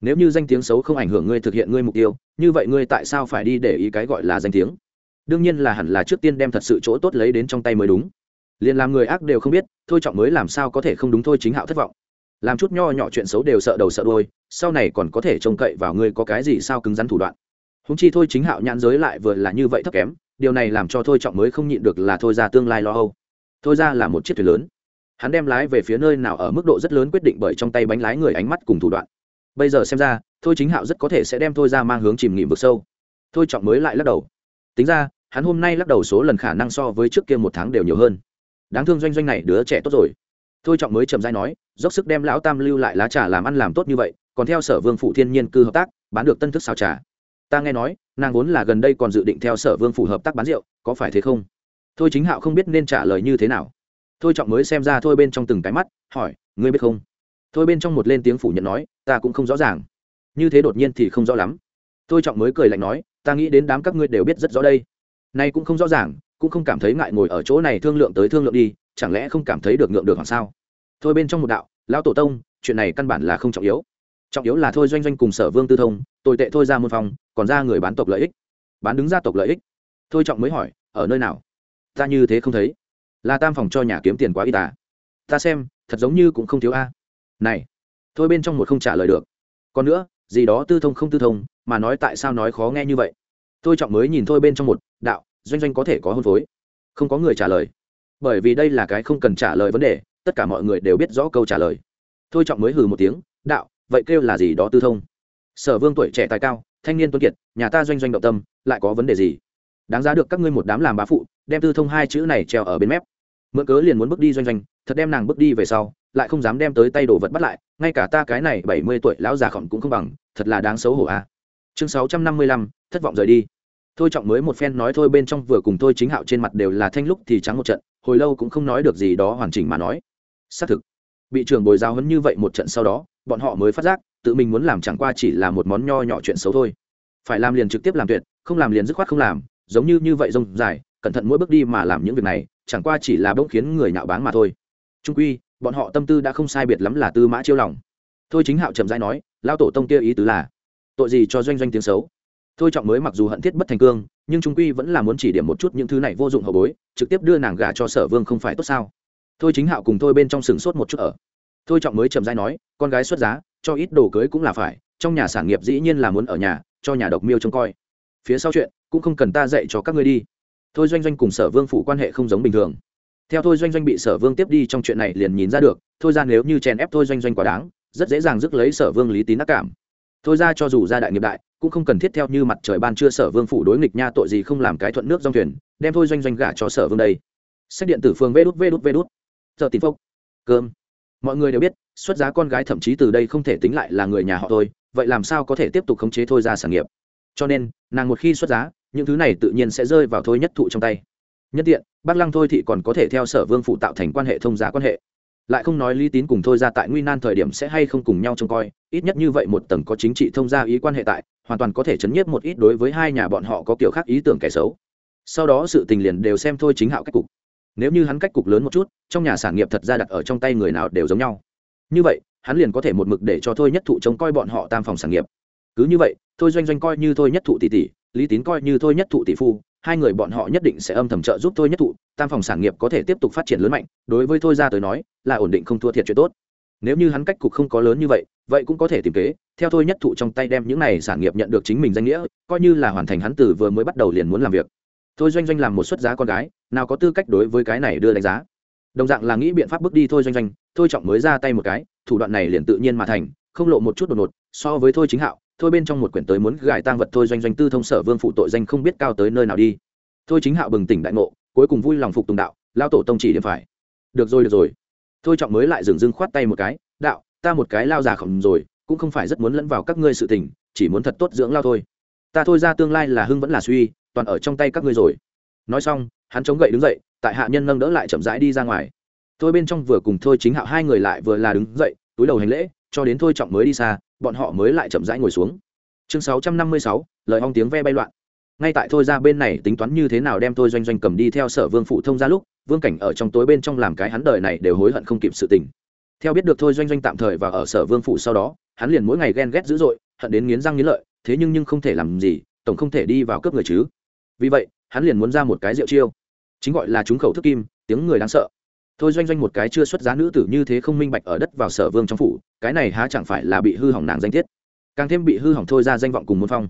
Nếu như danh tiếng xấu không ảnh hưởng ngươi thực hiện ngươi mục tiêu, như vậy ngươi tại sao phải đi để ý cái gọi là danh tiếng? Đương nhiên là hẳn là trước tiên đem thật sự chỗ tốt lấy đến trong tay mới đúng. Liền làm người ác đều không biết, thôi trọng mới làm sao có thể không đúng thôi chính hạo thất vọng. Làm chút nho nhỏ chuyện xấu đều sợ đầu sợ đôi sau này còn có thể trông cậy vào ngươi có cái gì sao cứng rắn thủ đoạn. Húng chi thôi chính hạo nhãn giới lại vừa là như vậy thấp kém, điều này làm cho thôi trọng mới không nhịn được là thôi ra tương lai lo âu. Thôi ra là một chiếc thuyền lớn. Hắn đem lái về phía nơi nào ở mức độ rất lớn quyết định bởi trong tay bánh lái người ánh mắt cùng thủ đoạn bây giờ xem ra, thôi chính hạo rất có thể sẽ đem thôi ra mang hướng chìm nghỉm vực sâu. Thôi trọng mới lại lắc đầu. Tính ra, hắn hôm nay lắc đầu số lần khả năng so với trước kia một tháng đều nhiều hơn. Đáng thương doanh doanh này, đứa trẻ tốt rồi. Thôi trọng mới chậm dai nói, dốc sức đem lão tam lưu lại lá trà làm ăn làm tốt như vậy, còn theo sở vương phụ thiên nhiên cư hợp tác, bán được tân thức xào trà. Ta nghe nói, nàng vốn là gần đây còn dự định theo sở vương phủ hợp tác bán rượu, có phải thế không? Thôi chính hạo không biết nên trả lời như thế nào. Thôi trọng mới xem ra thôi bên trong từng cái mắt, hỏi, ngươi biết không? Thôi bên trong một lên tiếng phủ nhận nói, ta cũng không rõ ràng. Như thế đột nhiên thì không rõ lắm. Tôi trọng mới cười lạnh nói, ta nghĩ đến đám các ngươi đều biết rất rõ đây. Nay cũng không rõ ràng, cũng không cảm thấy ngại ngồi ở chỗ này thương lượng tới thương lượng đi, chẳng lẽ không cảm thấy được ngượng được hoặc sao? Thôi bên trong một đạo, lão tổ tông, chuyện này căn bản là không trọng yếu. Trọng yếu là thôi doanh doanh cùng sở vương tư thông, tồi tệ thôi ra môn phòng, còn ra người bán tộc lợi ích. Bán đứng gia tộc lợi ích. Thôi trọng mới hỏi, ở nơi nào? Ta như thế không thấy. Là tam phòng cho nhà kiếm tiền quá y tả ta xem, thật giống như cũng không thiếu a này, thôi bên trong một không trả lời được. Còn nữa, gì đó tư thông không tư thông, mà nói tại sao nói khó nghe như vậy? Tôi trọng mới nhìn thôi bên trong một, đạo, doanh doanh có thể có hôn phối. Không có người trả lời. Bởi vì đây là cái không cần trả lời vấn đề, tất cả mọi người đều biết rõ câu trả lời. Thôi trọng mới hừ một tiếng, đạo, vậy kêu là gì đó tư thông? Sở vương tuổi trẻ tài cao, thanh niên tuấn kiệt, nhà ta doanh doanh động tâm, lại có vấn đề gì? Đáng giá được các ngươi một đám làm bá phụ, đem tư thông hai chữ này treo ở bên mép. Mượn cớ liền muốn bước đi doanh doanh, thật đem nàng bước đi về sau lại không dám đem tới tay đồ vật bắt lại, ngay cả ta cái này bảy mươi tuổi lão già khổng cũng không bằng, thật là đáng xấu hổ a à. chương sáu trăm năm mươi lăm, thất vọng rời đi. Thôi trọng mới một phen nói thôi bên trong vừa cùng thôi chính hạo trên mặt đều là thanh lúc thì trắng một trận, hồi lâu cũng không nói được gì đó hoàn chỉnh mà nói. Xác thực, bị trưởng bồi giáo hấn như vậy một trận sau đó, bọn họ mới phát giác, tự mình muốn làm chẳng qua chỉ là một món nho nhỏ chuyện xấu thôi. Phải làm liền trực tiếp làm tuyệt, không làm liền dứt khoát không làm, giống như như vậy rông dài, cẩn thận mỗi bước đi mà làm những việc này, chẳng qua chỉ là bỗng khiến người nhạo báng mà thôi. Trung quy bọn họ tâm tư đã không sai biệt lắm là tư mã chiêu lòng. Thôi chính hạo trầm dai nói lao tổ tông kia ý tứ là, tội gì cho doanh doanh tiếng xấu? Thôi trọng mới mặc dù hận thiết bất thành cương, nhưng trung quy vẫn là muốn chỉ điểm một chút những thứ này vô dụng hậu bối, trực tiếp đưa nàng gà cho sở vương không phải tốt sao? Thôi chính hạo cùng thôi bên trong sừng sốt một chút ở. Thôi trọng mới trầm dai nói, con gái xuất giá, cho ít đồ cưới cũng là phải, trong nhà sản nghiệp dĩ nhiên là muốn ở nhà, cho nhà độc miêu trông coi. Phía sau chuyện, cũng không cần ta dạy cho các ngươi đi. Thôi doanh doanh cùng sở vương phủ quan hệ không giống bình thường theo thôi doanh doanh bị sở vương tiếp đi trong chuyện này liền nhìn ra được, thôi ra nếu như chèn ép thôi doanh doanh quá đáng, rất dễ dàng dứt lấy sở vương lý tín ác cảm. Thôi ra cho dù ra đại nghiệp đại, cũng không cần thiết theo như mặt trời ban chưa sở vương phủ đối nghịch nha tội gì không làm cái thuận nước dòng thuyền, đem thôi doanh doanh gả cho sở vương đây. Sách điện tử phương vê đút vê đút vê đút. Giờ tín phốc cơm. Mọi người đều biết, xuất giá con gái thậm chí từ đây không thể tính lại là người nhà họ thôi, vậy làm sao có thể tiếp tục khống chế thôi ra sản nghiệp? Cho nên, nàng một khi xuất giá, những thứ này tự nhiên sẽ rơi vào thôi nhất thụ trong tay nhất tiện bác lăng thôi thị còn có thể theo sở vương phụ tạo thành quan hệ thông giá quan hệ. Lại không nói lý tín cùng thôi ra tại nguy nan thời điểm sẽ hay không cùng nhau trông coi, ít nhất như vậy một tầng có chính trị thông gia ý quan hệ tại, hoàn toàn có thể chấn nhiếp một ít đối với hai nhà bọn họ có kiểu khác ý tưởng kẻ xấu. Sau đó sự tình liền đều xem thôi chính hạo cách cục. Nếu như hắn cách cục lớn một chút, trong nhà sản nghiệp thật ra đặt ở trong tay người nào đều giống nhau. Như vậy, hắn liền có thể một mực để cho thôi nhất thụ trông coi bọn họ tam phòng sản nghiệp. Cứ như vậy, thôi doanh doanh coi như thôi nhất thụ tỷ tỷ, lý tín coi như thôi nhất thụ tỷ phu hai người bọn họ nhất định sẽ âm thầm trợ giúp thôi nhất thụ, tam phòng sản nghiệp có thể tiếp tục phát triển lớn mạnh, đối với thôi ra tới nói, là ổn định không thua thiệt chuyện tốt. Nếu như hắn cách cục không có lớn như vậy vậy cũng có thể tìm kế, theo thôi nhất thụ trong tay đem những này sản nghiệp nhận được chính mình danh nghĩa, coi như là hoàn thành hắn từ vừa mới bắt đầu liền muốn làm việc. Thôi doanh doanh làm một xuất giá con gái, nào có tư cách đối với cái này đưa đánh giá. Đồng dạng là nghĩ biện pháp bước đi thôi doanh doanh, thôi trọng mới ra tay một cái, thủ đoạn này liền tự nhiên mà thành, không lộ một chút đột ngột, so với thôi chính hạo thôi bên trong một quyển tới muốn gài tang vật thôi doanh doanh tư thông sở vương phụ tội danh không biết cao tới nơi nào đi. Thôi chính hạo bừng tỉnh đại ngộ, cuối cùng vui lòng phục tùng đạo lao tổ tông chỉ điểm phải. Được rồi được rồi. Thôi trọng mới lại dừng dưng khoát tay một cái, đạo, ta một cái lao già khổng rồi, cũng không phải rất muốn lẫn vào các ngươi sự tình, chỉ muốn thật tốt dưỡng lao thôi. Ta thôi ra tương lai là hưng vẫn là suy, toàn ở trong tay các ngươi rồi. Nói xong, hắn chống gậy đứng dậy, tại hạ nhân nâng đỡ lại chậm rãi đi ra ngoài. Thôi bên trong vừa cùng thôi chính hạo hai người lại vừa là đứng dậy, túi đầu hành lễ cho đến thôi trọng mới đi xa, bọn họ mới lại chậm rãi ngồi xuống. Chương sáu trăm năm mươi sáu, lời hong tiếng ve bay loạn. Ngay tại thôi ra bên này, tính toán như thế nào đem thôi doanh doanh cầm đi theo sở vương phụ thông ra lúc, vương cảnh ở trong tối bên trong làm cái hắn đời này đều hối hận không kịp sự tình. Theo biết được thôi doanh doanh tạm thời và ở sở vương phụ sau đó, hắn liền mỗi ngày ghen ghét dữ dội, hận đến nghiến răng nghiến lợi, thế nhưng nhưng không thể làm gì, tổng không thể đi vào cướp người chứ. Vì vậy, hắn liền muốn ra một cái rượu chiêu. Chính gọi là trúng khẩu thức kim, tiếng người đáng sợ thôi doanh doanh một cái chưa xuất giá nữ tử như thế không minh bạch ở đất vào sở vương trong phủ, cái này há chẳng phải là bị hư hỏng nàng danh thiết càng thêm bị hư hỏng thôi ra danh vọng cùng môn phong.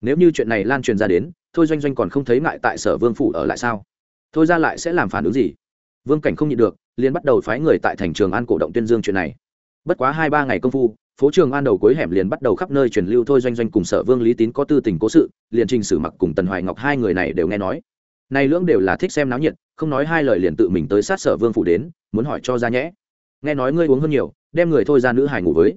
Nếu như chuyện này lan truyền ra đến, thôi doanh doanh còn không thấy ngại tại sở vương phủ ở lại sao? Thôi ra lại sẽ làm phản ứng gì? Vương cảnh không nhịn được, liền bắt đầu phái người tại thành trường an cổ động tuyên dương chuyện này. Bất quá hai ba ngày công phu, phố trường an đầu cuối hẻm liền bắt đầu khắp nơi truyền lưu thôi doanh doanh cùng sở vương lý tín có tư tình cố sự, liền trình sử mặc cùng tần hoài ngọc hai người này đều nghe nói này lưỡng đều là thích xem náo nhiệt, không nói hai lời liền tự mình tới sát sở vương phủ đến, muốn hỏi cho ra nhẽ. Nghe nói ngươi uống hơn nhiều, đem người thôi ra nữ hải ngủ với.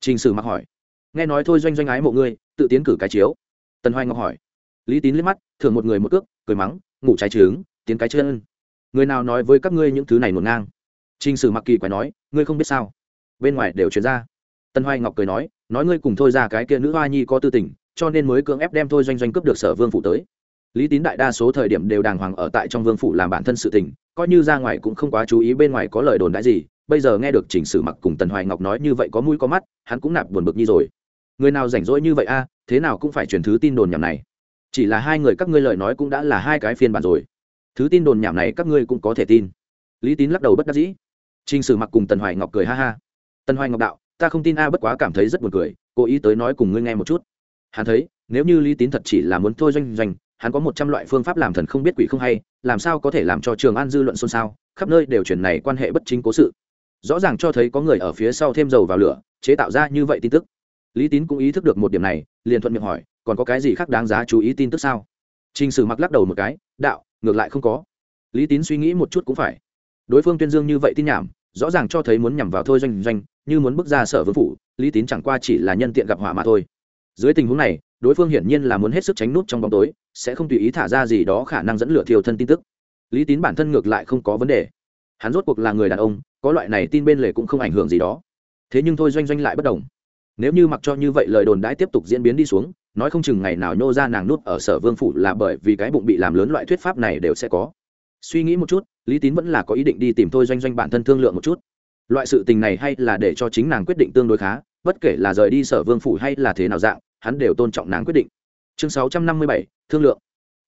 Trình sử mặc hỏi. Nghe nói thôi doanh doanh ái mộ ngươi, tự tiến cử cái chiếu. Tần hoài ngọc hỏi. Lý tín liếc mắt thường một người một cước, cười mắng, ngủ trái trứng, tiến cái chân. Người nào nói với các ngươi những thứ này ngổn ngang? Trình sử mặc kỳ quái nói, ngươi không biết sao? Bên ngoài đều chuyển ra. Tân hoài ngọc cười nói nói ngươi cùng thôi ra cái kia nữ hoa nhi có tư tình, cho nên mới cưỡng ép đem thôi doanh doanh cướp được sở vương phủ tới lý tín đại đa số thời điểm đều đàng hoàng ở tại trong vương phủ làm bản thân sự tình coi như ra ngoài cũng không quá chú ý bên ngoài có lời đồn đãi gì bây giờ nghe được chỉnh sử mặc cùng tần hoài ngọc nói như vậy có mũi có mắt hắn cũng nạp buồn bực như rồi. Người nào rảnh rỗi như vậy a thế nào cũng phải truyền thứ tin đồn nhảm này. Chỉ là hai người các ngươi lời nói cũng đã là hai cái phiên bản rồi. Thứ tin đồn nhảm này các ngươi cũng có thể tin. Lý tín lắc đầu bất đắc dĩ. Trình Sử Mặc cùng Tần Hoài Ngọc cười ha ha. Tần Hoài Ngọc đạo, ta không tin a bất quá cảm thấy rất buồn cười, cố ý tới nói cùng ngươi nghe một chút. Hắn thấy, nếu như Lý Tín thật chỉ là muốn thôi doanh doanh, hắn có một trăm loại phương pháp làm thần không biết quỷ không hay, làm sao có thể làm cho Trường An dư luận xôn xao, khắp nơi đều truyền này quan hệ bất chính cố sự. Rõ ràng cho thấy có người ở phía sau thêm dầu vào lửa, chế tạo ra như vậy tin tức. Lý Tín cũng ý thức được một điểm này, liền thuận miệng hỏi, còn có cái gì khác đáng giá chú ý tin tức sao? Trình Sử Mặc lắc đầu một cái, đạo, ngược lại không có. Lý Tín suy nghĩ một chút cũng phải đối phương tuyên dương như vậy tin nhảm rõ ràng cho thấy muốn nhằm vào thôi doanh doanh như muốn bước ra sở vương phủ lý tín chẳng qua chỉ là nhân tiện gặp họa mà thôi dưới tình huống này đối phương hiển nhiên là muốn hết sức tránh nút trong bóng tối, sẽ không tùy ý thả ra gì đó khả năng dẫn lửa thiêu thân tin tức. Lý tín bản thân ngược lại không có vấn đề. Hắn rốt cuộc là người đàn ông, có loại này tin bên lề cũng không ảnh hưởng gì đó. Thế nhưng thôi doanh doanh lại bất đồng nếu như mặc cho như vậy lời đồn đãi tiếp tục diễn biến đi xuống, nói không chừng ngày nào nhô ra nàng nút ở sở vương phủ là bởi vì cái bụng bị làm lớn loại thuyết pháp này đều sẽ có. Suy nghĩ một chút, lý tín vẫn là có ý định đi tìm thôi doanh doanh bản thân thương lượng một chút. Loại sự tình này hay là để cho chính nàng quyết định tương đối khá, bất kể là rời đi sở vương phủ hay là thế nào dạng hắn đều tôn trọng nàng quyết định. Chương sáu trăm năm mươi bảy, thương lượng.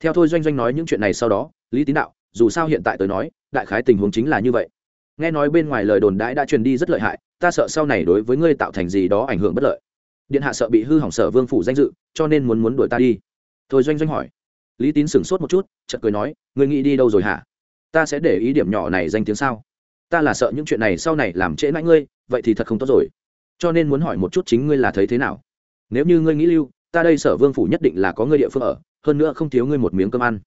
Theo thôi doanh doanh nói những chuyện này sau đó, lý tín đạo, dù sao hiện tại tới nói, đại khái tình huống chính là như vậy. Nghe nói bên ngoài lời đồn đãi đã truyền đi rất lợi hại, ta sợ sau này đối với ngươi tạo thành gì đó ảnh hưởng bất lợi. Điện hạ sợ bị hư hỏng sở vương phủ danh dự, cho nên muốn muốn đuổi ta đi. Thôi doanh doanh hỏi. Lý tín sửng sốt một chút, chợt cười nói, ngươi nghĩ đi đâu rồi hả? Ta sẽ để ý điểm nhỏ này danh tiếng sao? Ta là sợ những chuyện này sau này làm trễ mãi ngươi, vậy thì thật không tốt rồi. Cho nên muốn hỏi một chút chính ngươi là thấy thế nào? Nếu như ngươi nghĩ lưu, ta đây sở vương phủ nhất định là có ngươi địa phương ở, hơn nữa không thiếu ngươi một miếng cơm ăn.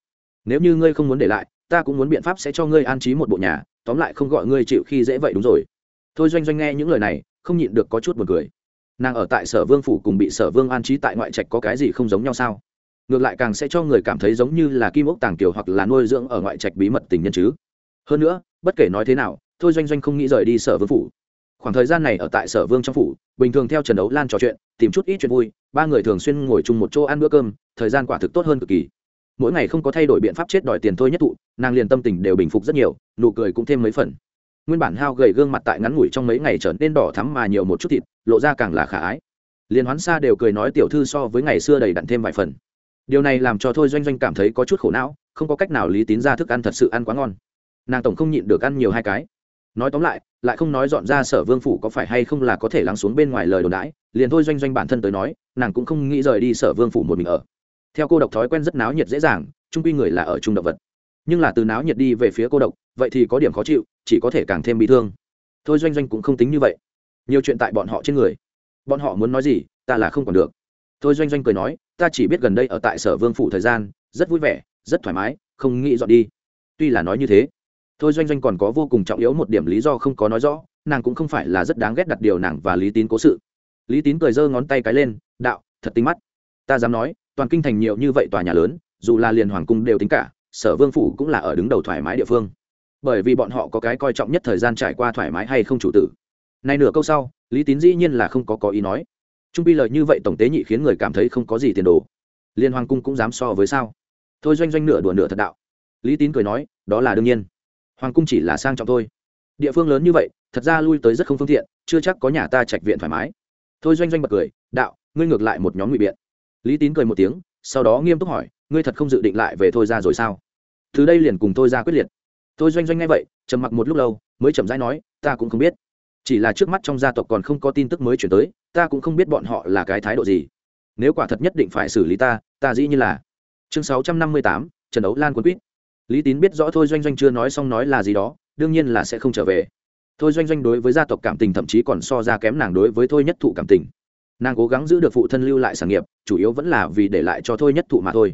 Nếu như ngươi không muốn để lại, ta cũng muốn biện pháp sẽ cho ngươi an trí một bộ nhà, tóm lại không gọi ngươi chịu khi dễ vậy đúng rồi. Thôi doanh doanh nghe những lời này, không nhịn được có chút b u ồ n cười. Nàng ở tại sở vương phủ cùng bị sở vương an trí tại ngoại trạch có cái gì không giống nhau sao? Ngược lại càng sẽ cho người cảm thấy giống như là kim ốc tàng kiều hoặc là nuôi dưỡng ở ngoại trạch bí mật tình nhân chứ. Hơn nữa, bất kể nói thế nào, thôi doanh doanh không nghĩ rời đi sở vương phủ khoảng thời gian này ở tại sở vương trong phủ, bình thường theo trần đấu lan trò chuyện, tìm chút ít chuyện vui, ba người thường xuyên ngồi chung một chỗ ăn bữa cơm, thời gian quả thực tốt hơn cực kỳ. Mỗi ngày không có thay đổi biện pháp chết đòi tiền thôi nhất thụ nàng liền tâm tình đều bình phục rất nhiều, nụ cười cũng thêm mấy phần. Nguyên bản hao gầy gương mặt tại ngắn ngủi trong mấy ngày trở nên đỏ thắm mà nhiều một chút thịt, lộ ra càng là khả ái. Liền hoán xa đều cười nói tiểu thư so với ngày xưa đầy đặn thêm vài phần. Điều này làm cho thôi doanh doanh cảm thấy có chút khổ não, không có cách nào lý tín ra thức ăn thật sự ăn quá ngon. Nàng tổng không nhịn được ăn nhiều hai cái. Nói tóm lại lại không nói dọn ra sở vương phủ có phải hay không là có thể lắng xuống bên ngoài lời đồn đãi, liền thôi doanh doanh bản thân tới nói, nàng cũng không nghĩ rời đi sở vương phủ một mình ở. Theo cô độc thói quen rất náo nhiệt dễ dàng trung quy người là ở trung động vật. Nhưng là từ náo nhiệt đi về phía cô độc, vậy thì có điểm khó chịu, chỉ có thể càng thêm bị thương. Thôi doanh doanh cũng không tính như vậy. Nhiều chuyện tại bọn họ trên người. Bọn họ muốn nói gì, ta là không còn được. Thôi doanh doanh cười nói, ta chỉ biết gần đây ở tại sở vương phủ thời gian, rất vui vẻ, rất thoải mái, không nghĩ dọn đi. Tuy là nói như thế thôi doanh doanh còn có vô cùng trọng yếu một điểm lý do không có nói rõ, nàng cũng không phải là rất đáng ghét đặt điều nàng và lý tín cố sự. Lý tín cười giơ ngón tay cái lên, đạo, thật tính mắt. Ta dám nói, toàn kinh thành nhiều như vậy tòa nhà lớn, dù là liền hoàng cung đều tính cả, sở vương phủ cũng là ở đứng đầu thoải mái địa phương. Bởi vì bọn họ có cái coi trọng nhất thời gian trải qua thoải mái hay không chủ tử. Nay nửa câu sau, lý tín dĩ nhiên là không có có ý nói. Trung bi lời như vậy tổng tế nhị khiến người cảm thấy không có gì tiền đồ. Liên hoàng cung cũng dám so với sao? Thôi doanh doanh nửa đùa nửa thật đạo. Lý tín cười nói, đó là đương nhiên hoàng cung chỉ là sang trọng thôi. Địa phương lớn như vậy, thật ra lui tới rất không phương tiện, chưa chắc có nhà ta trạch viện thoải mái. Thôi doanh doanh bật cười, đạo, ngươi ngược lại một nhóm ngụy biện. Lý tín cười một tiếng, sau đó nghiêm túc hỏi, ngươi thật không dự định lại về thôi ra rồi sao? Từ đây liền cùng tôi ra quyết liệt. Thôi doanh doanh nghe vậy, trầm mặc một lúc lâu, mới chậm rãi nói, ta cũng không biết. Chỉ là trước mắt trong gia tộc còn không có tin tức mới chuyển tới, ta cũng không biết bọn họ là cái thái độ gì. Nếu quả thật nhất định phải xử lý ta ta dĩ như là. Chương sáu trăm năm mươi tám, trần đấu lan quân quýt lý tín biết rõ thôi doanh doanh chưa nói xong nói là gì đó đương nhiên là sẽ không trở về. Thôi doanh doanh đối với gia tộc cảm tình thậm chí còn so ra kém nàng đối với thôi nhất thụ cảm tình. Nàng cố gắng giữ được phụ thân lưu lại sản nghiệp chủ yếu vẫn là vì để lại cho thôi nhất thụ mà thôi.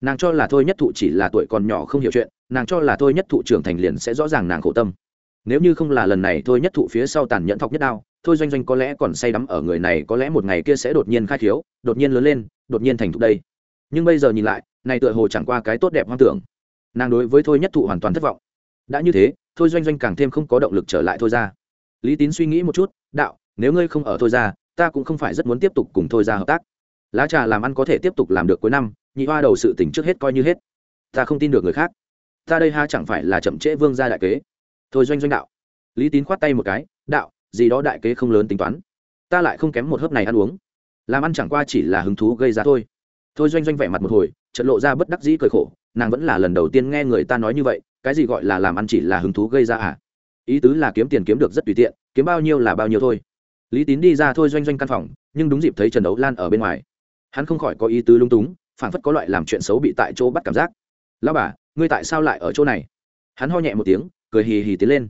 Nàng cho là thôi nhất thụ chỉ là tuổi còn nhỏ không hiểu chuyện nàng cho là thôi nhất thụ trưởng thành liền sẽ rõ ràng nàng khổ tâm. Nếu như không là lần này thôi nhất thụ phía sau tàn nhẫn thọc nhất đao thôi doanh doanh có lẽ còn say đắm ở người này có lẽ một ngày kia sẽ đột nhiên khai thiếu, đột nhiên lớn lên đột nhiên thành thục đây. Nhưng bây giờ nhìn lại này tựa hồ chẳng qua cái tốt đẹp hoang tưởng nàng đối với thôi nhất thụ hoàn toàn thất vọng. Đã như thế, thôi doanh doanh càng thêm không có động lực trở lại thôi ra. Lý tín suy nghĩ một chút, đạo, nếu ngươi không ở thôi ra, ta cũng không phải rất muốn tiếp tục cùng thôi ra hợp tác. Lá trà làm ăn có thể tiếp tục làm được cuối năm, nhị hoa đầu sự tỉnh trước hết coi như hết. Ta không tin được người khác. Ta đây ha chẳng phải là chậm trễ vương gia đại kế. Thôi doanh doanh đạo. Lý tín khoát tay một cái, đạo, gì đó đại kế không lớn tính toán. Ta lại không kém một hớp này ăn uống. Làm ăn chẳng qua chỉ là hứng thú gây ra thôi. Thôi doanh doanh vẻ mặt một hồi trận lộ ra bất đắc dĩ cười khổ nàng vẫn là lần đầu tiên nghe người ta nói như vậy, cái gì gọi là làm ăn chỉ là hứng thú gây ra à? Ý tứ là kiếm tiền kiếm được rất tùy tiện, kiếm bao nhiêu là bao nhiêu thôi. Lý tín đi ra thôi doanh doanh căn phòng, nhưng đúng dịp thấy trần đấu lan ở bên ngoài. Hắn không khỏi có ý tứ lung túng phản phất có loại làm chuyện xấu bị tại chỗ bắt cảm giác. Lao bà, ngươi tại sao lại ở chỗ này? Hắn ho nhẹ một tiếng, cười hì hì tiến lên.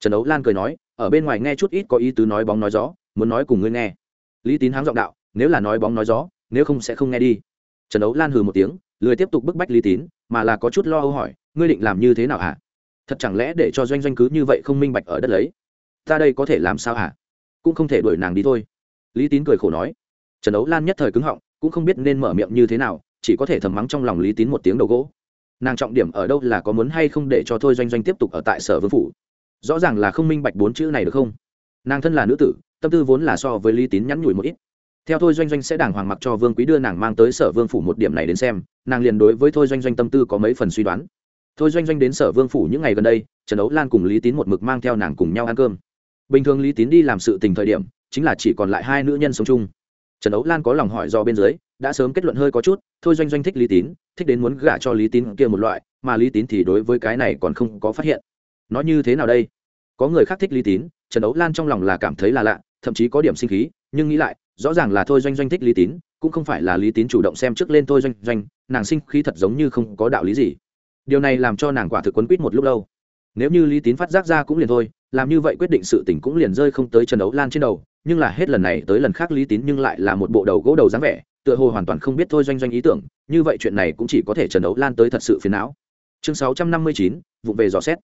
Trần đấu lan cười nói, ở bên ngoài nghe chút ít có ý tứ nói bóng nói gió, muốn nói cùng ngươi nghe. Lý tín háng giọng đạo, nếu là nói bóng nói gió, nếu không sẽ không nghe đi. Trần đấu lan hừ một tiếng lười tiếp tục bức bách lý tín, mà là có chút lo âu hỏi, ngươi định làm như thế nào hả? Thật chẳng lẽ để cho doanh doanh cứ như vậy không minh bạch ở đất lấy? Ta đây có thể làm sao hả? Cũng không thể đuổi nàng đi thôi. Lý tín cười khổ nói. Trần đấu lan nhất thời cứng họng, cũng không biết nên mở miệng như thế nào, chỉ có thể thầm mắng trong lòng lý tín một tiếng đầu gỗ. Nàng trọng điểm ở đâu là có muốn hay không để cho thôi doanh doanh tiếp tục ở tại sở vương phủ? Rõ ràng là không minh bạch bốn chữ này được không? Nàng thân là nữ tử, tâm tư vốn là so với lý tín nhắn nhủi một ít theo thôi doanh doanh sẽ đàng hoàng mặc cho vương quý đưa nàng mang tới sở vương phủ một điểm này đến xem, nàng liền đối với thôi doanh doanh tâm tư có mấy phần suy đoán. Thôi doanh doanh đến sở vương phủ những ngày gần đây, trần ấu lan cùng lý tín một mực mang theo nàng cùng nhau ăn cơm. Bình thường lý tín đi làm sự tình thời điểm, chính là chỉ còn lại hai nữ nhân sống chung. Trần ấu lan có lòng hỏi do bên dưới, đã sớm kết luận hơi có chút, thôi doanh doanh thích lý tín, thích đến muốn gả cho lý tín kia một loại, mà lý tín thì đối với cái này còn không có phát hiện. Nói như thế nào đây? Có người khác thích lý tín, trần ấu lan trong lòng là cảm thấy là lạ, thậm chí có điểm sinh khí, nhưng nghĩ lại rõ ràng là thôi doanh doanh thích lý tín, cũng không phải là lý tín chủ động xem trước lên thôi doanh doanh, nàng sinh khí thật giống như không có đạo lý gì. Điều này làm cho nàng quả thực quấn quýt một lúc lâu. Nếu như lý tín phát giác ra cũng liền thôi, làm như vậy quyết định sự tình cũng liền rơi không tới trần đấu lan trên đầu, nhưng là hết lần này tới lần khác lý tín nhưng lại là một bộ đầu gỗ đầu dáng vẻ, tựa hồ hoàn toàn không biết thôi doanh doanh ý tưởng, như vậy chuyện này cũng chỉ có thể trần đấu lan tới thật sự phiền não. Chương sáu trăm năm mươi chín, vụ về dò xét.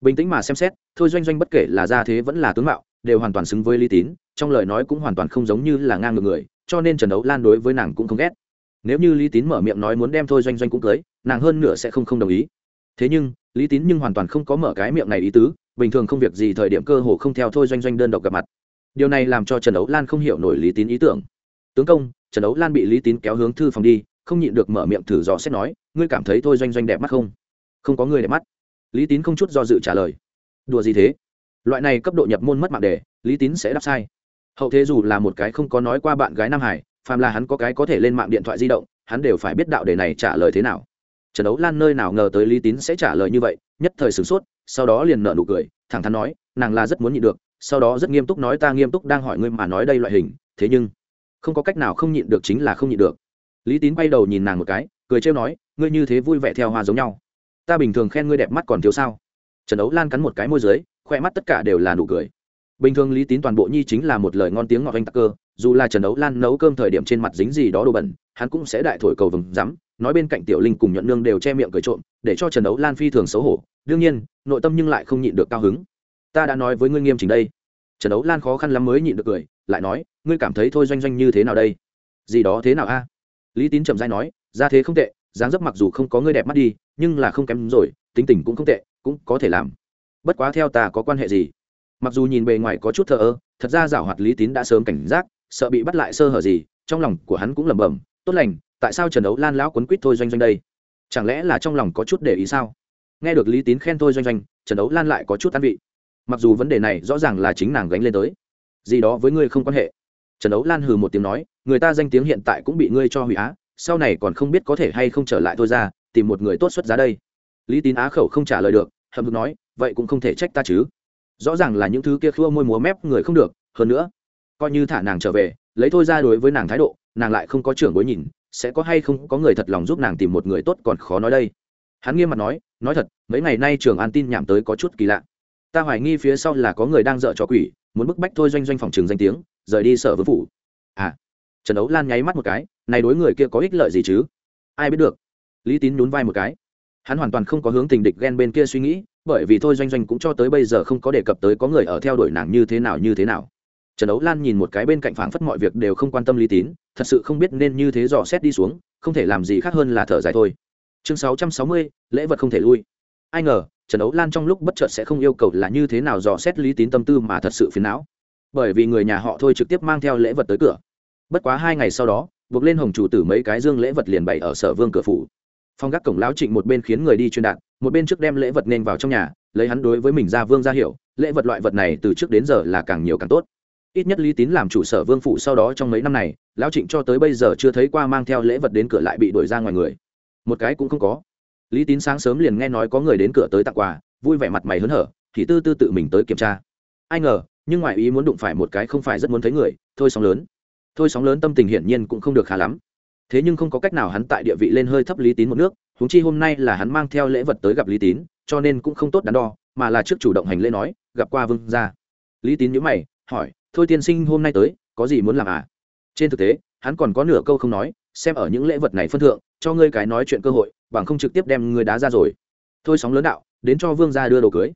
Bình tĩnh mà xem xét, thôi doanh doanh bất kể là gia thế vẫn là tướng mạo đều hoàn toàn xứng với lý tín, trong lời nói cũng hoàn toàn không giống như là ngang ngược người, cho nên trần đấu lan đối với nàng cũng không ghét. Nếu như lý tín mở miệng nói muốn đem thôi doanh doanh cũng cưới, nàng hơn nửa sẽ không không đồng ý. Thế nhưng, lý tín nhưng hoàn toàn không có mở cái miệng này ý tứ, bình thường không việc gì thời điểm cơ hồ không theo thôi doanh doanh đơn độc gặp mặt. Điều này làm cho trần đấu lan không hiểu nổi lý tín ý tưởng. Tướng công, trần đấu lan bị lý tín kéo hướng thư phòng đi, không nhịn được mở miệng thử dò xét nói, ngươi cảm thấy thôi doanh doanh đẹp mắt không? Không có người đẹp mắt. Lý tín không chút do dự trả lời. Đùa gì thế? Loại này cấp độ nhập môn mất mạng đề lý tín sẽ đáp sai. Hậu thế dù là một cái không có nói qua bạn gái nam hải, phàm là hắn có cái có thể lên mạng điện thoại di động, hắn đều phải biết đạo đề này trả lời thế nào. Trần đấu lan nơi nào ngờ tới lý tín sẽ trả lời như vậy, nhất thời sửng sốt, sau đó liền nợ nụ cười, thẳng thắn nói, nàng là rất muốn nhịn được, sau đó rất nghiêm túc nói ta nghiêm túc đang hỏi ngươi mà nói đây loại hình, thế nhưng không có cách nào không nhịn được chính là không nhịn được. Lý tín bay đầu nhìn nàng một cái, cười trêu nói, ngươi như thế vui vẻ theo hoa giống nhau. Ta bình thường khen ngươi đẹp mắt còn thiếu sao? Trần đấu lan cắn một cái môi dưới khoe mắt tất cả đều là nụ cười. Bình thường lý tín toàn bộ nhi chính là một lời ngon tiếng ngọt anh tắc cơ, dù là trần đấu lan nấu cơm thời điểm trên mặt dính gì đó đồ bẩn, hắn cũng sẽ đại thổi cầu vừng rắm, nói bên cạnh tiểu linh cùng nhuận nương đều che miệng cười trộm, để cho trần đấu lan phi thường xấu hổ. Đương nhiên, nội tâm nhưng lại không nhịn được cao hứng. Ta đã nói với ngươi nghiêm chỉnh đây. Trần đấu lan khó khăn lắm mới nhịn được cười, lại nói, ngươi cảm thấy thôi doanh doanh như thế nào đây? Gì đó thế nào a? Lý tín trầm dai nói, ra thế không tệ, dáng dấp mặc dù không có ngươi đẹp mắt đi, nhưng là không kém rồi, tính tình cũng không tệ, cũng có thể làm bất quá theo ta có quan hệ gì? Mặc dù nhìn bề ngoài có chút thờ ơ, thật ra giảo hoạt lý tín đã sớm cảnh giác, sợ bị bắt lại sơ hở gì, trong lòng của hắn cũng lẩm bẩm, tốt lành, tại sao trần đấu lan lão quấn quýt thôi doanh doanh đây? Chẳng lẽ là trong lòng có chút để ý sao? Nghe được lý tín khen thôi doanh doanh, trần đấu lan lại có chút tan vị. Mặc dù vấn đề này rõ ràng là chính nàng gánh lên tới, gì đó với ngươi không quan hệ. Trần Đấu lan hừ một tiếng nói, người ta danh tiếng hiện tại cũng bị ngươi cho hủy á, sau này còn không biết có thể hay không trở lại thôi ra, tìm một người tốt xuất giá đây. Lý tín á khẩu không trả lời được hầm hực nói vậy cũng không thể trách ta chứ. Rõ ràng là những thứ kia khua môi múa mép người không được, hơn nữa, coi như thả nàng trở về, lấy thôi ra đối với nàng thái độ, nàng lại không có trưởng bối nhìn, sẽ có hay không có người thật lòng giúp nàng tìm một người tốt còn khó nói đây. Hắn nghiêm mặt nói nói thật, mấy ngày nay trường an tin nhảm tới có chút kỳ lạ. Ta hoài nghi phía sau là có người đang dợ cho quỷ, muốn bức bách thôi doanh doanh phòng trường danh tiếng, rời đi sở vương phủ. À trần ấu lan nháy mắt một cái, này đối người kia có ích lợi gì chứ? Ai biết được. Lý tín nhún vai một cái. Hắn hoàn toàn không có hướng tình địch ghen bên kia suy nghĩ bởi vì thôi doanh doanh cũng cho tới bây giờ không có đề cập tới có người ở theo đuổi nàng như thế nào như thế nào. Trần ấu lan nhìn một cái bên cạnh phảng phất mọi việc đều không quan tâm lý tín, thật sự không biết nên như thế dò xét đi xuống, không thể làm gì khác hơn là thở dài thôi. Chương sáu trăm sáu mươi, lễ vật không thể lui. Ai ngờ, trần ấu lan trong lúc bất chợt sẽ không yêu cầu là như thế nào dò xét lý tín tâm tư mà thật sự phiền não. Bởi vì người nhà họ thôi trực tiếp mang theo lễ vật tới cửa. Bất quá hai ngày sau đó, buộc lên hồng chủ tử mấy cái dương lễ vật liền bày ở sở vương cửa phủ phong gác cổng lão trịnh một bên khiến người đi truyền đạt, một bên trước đem lễ vật nên vào trong nhà, lấy hắn đối với mình ra vương ra hiểu, lễ vật loại vật này từ trước đến giờ là càng nhiều càng tốt. Ít nhất lý tín làm chủ sở vương phụ sau đó trong mấy năm này, lão trịnh cho tới bây giờ chưa thấy qua mang theo lễ vật đến cửa lại bị đuổi ra ngoài người. Một cái cũng không có. Lý tín sáng sớm liền nghe nói có người đến cửa tới tặng quà, vui vẻ mặt mày hớn hở, thì tư tư tự mình tới kiểm tra. Ai ngờ, nhưng ngoại ý muốn đụng phải một cái không phải rất muốn thấy người, thôi sóng lớn. Thôi sóng lớn tâm tình hiển nhiên cũng không được khá lắm thế nhưng không có cách nào hắn tại địa vị lên hơi thấp lý tín một nước, huống chi hôm nay là hắn mang theo lễ vật tới gặp lý tín, cho nên cũng không tốt đắn đo, mà là trước chủ động hành lễ nói, gặp qua vương gia. Lý tín nhữ mày, hỏi, thôi tiên sinh, hôm nay tới, có gì muốn làm à? Trên thực tế, hắn còn có nửa câu không nói, xem ở những lễ vật này phân thượng, cho ngươi cái nói chuyện cơ hội, bằng không trực tiếp đem ngươi đá ra rồi. Thôi sóng lớn đạo, đến cho vương gia đưa đồ cưới.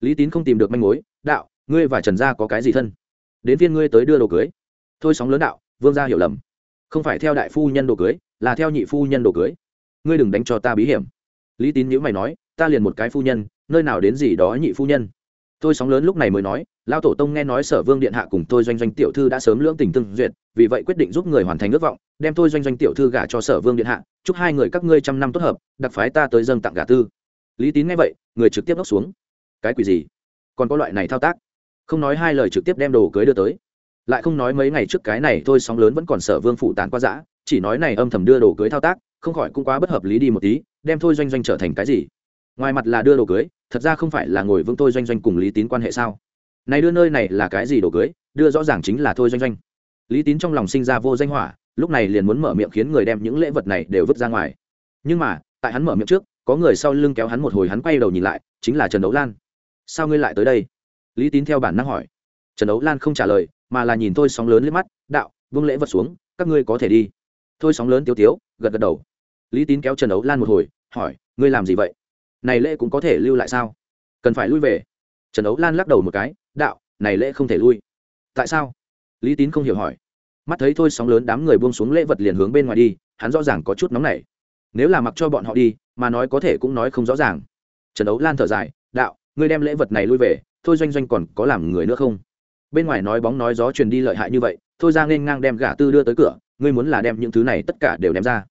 Lý tín không tìm được manh mối, đạo, ngươi và trần gia có cái gì thân? Đến viên ngươi tới đưa đồ cưới. Thôi sóng lớn đạo, vương gia hiểu lầm không phải theo đại phu nhân đồ cưới, là theo nhị phu nhân đồ cưới. Ngươi đừng đánh cho ta bí hiểm. Lý tín nhữ mày nói, ta liền một cái phu nhân, nơi nào đến gì đó nhị phu nhân. Tôi sóng lớn lúc này mới nói lao tổ tông nghe nói sở vương điện hạ cùng tôi doanh doanh tiểu thư đã sớm lưỡng tình tương duyệt, vì vậy quyết định giúp người hoàn thành ước vọng, đem tôi doanh doanh tiểu thư gả cho sở vương điện hạ, chúc hai người các ngươi trăm năm tốt hợp, đặc phái ta tới dâng tặng gả tư. Lý tín nghe vậy, người trực tiếp ngóc xuống. Cái quỷ gì? Còn có loại này thao tác? Không nói hai lời trực tiếp đem đồ cưới đưa tới lại không nói mấy ngày trước cái này thôi sóng lớn vẫn còn sở vương phụ tán qua dã, chỉ nói này âm thầm đưa đồ cưới thao tác, không khỏi cũng quá bất hợp lý đi một tí, đem thôi doanh doanh trở thành cái gì? Ngoài mặt là đưa đồ cưới, thật ra không phải là ngồi vương thôi doanh doanh cùng lý tín quan hệ sao? Này đưa nơi này là cái gì đồ cưới, đưa rõ ràng chính là thôi doanh doanh. Lý tín trong lòng sinh ra vô danh hỏa, lúc này liền muốn mở miệng khiến người đem những lễ vật này đều vứt ra ngoài. Nhưng mà, tại hắn mở miệng trước, có người sau lưng kéo hắn một hồi hắn quay đầu nhìn lại, chính là trần đấu lan. Sao ngươi lại tới đây? Lý tín theo bản năng hỏi. Trần đấu lan không trả lời mà là nhìn thôi sóng lớn lên mắt, đạo, vương lễ vật xuống, các ngươi có thể đi. Thôi sóng lớn tiếu tiếu, gật gật đầu. Lý tín kéo trần ấu lan một hồi, hỏi, ngươi làm gì vậy? Này lễ cũng có thể lưu lại sao? Cần phải lui về? Trần ấu lan lắc đầu một cái, đạo, này lễ không thể lui. Tại sao? Lý tín không hiểu hỏi. Mắt thấy thôi sóng lớn đám người buông xuống lễ vật liền hướng bên ngoài đi, hắn rõ ràng có chút nóng nảy. Nếu là mặc cho bọn họ đi, mà nói có thể cũng nói không rõ ràng. Trần ấu lan thở dài, đạo, ngươi đem lễ vật này lui về, thôi doanh doanh còn có làm người nữa không? Bên ngoài nói bóng nói gió truyền đi lợi hại như vậy, thôi ra nên ngang đem gà tư đưa tới cửa, ngươi muốn là đem những thứ này tất cả đều đem ra.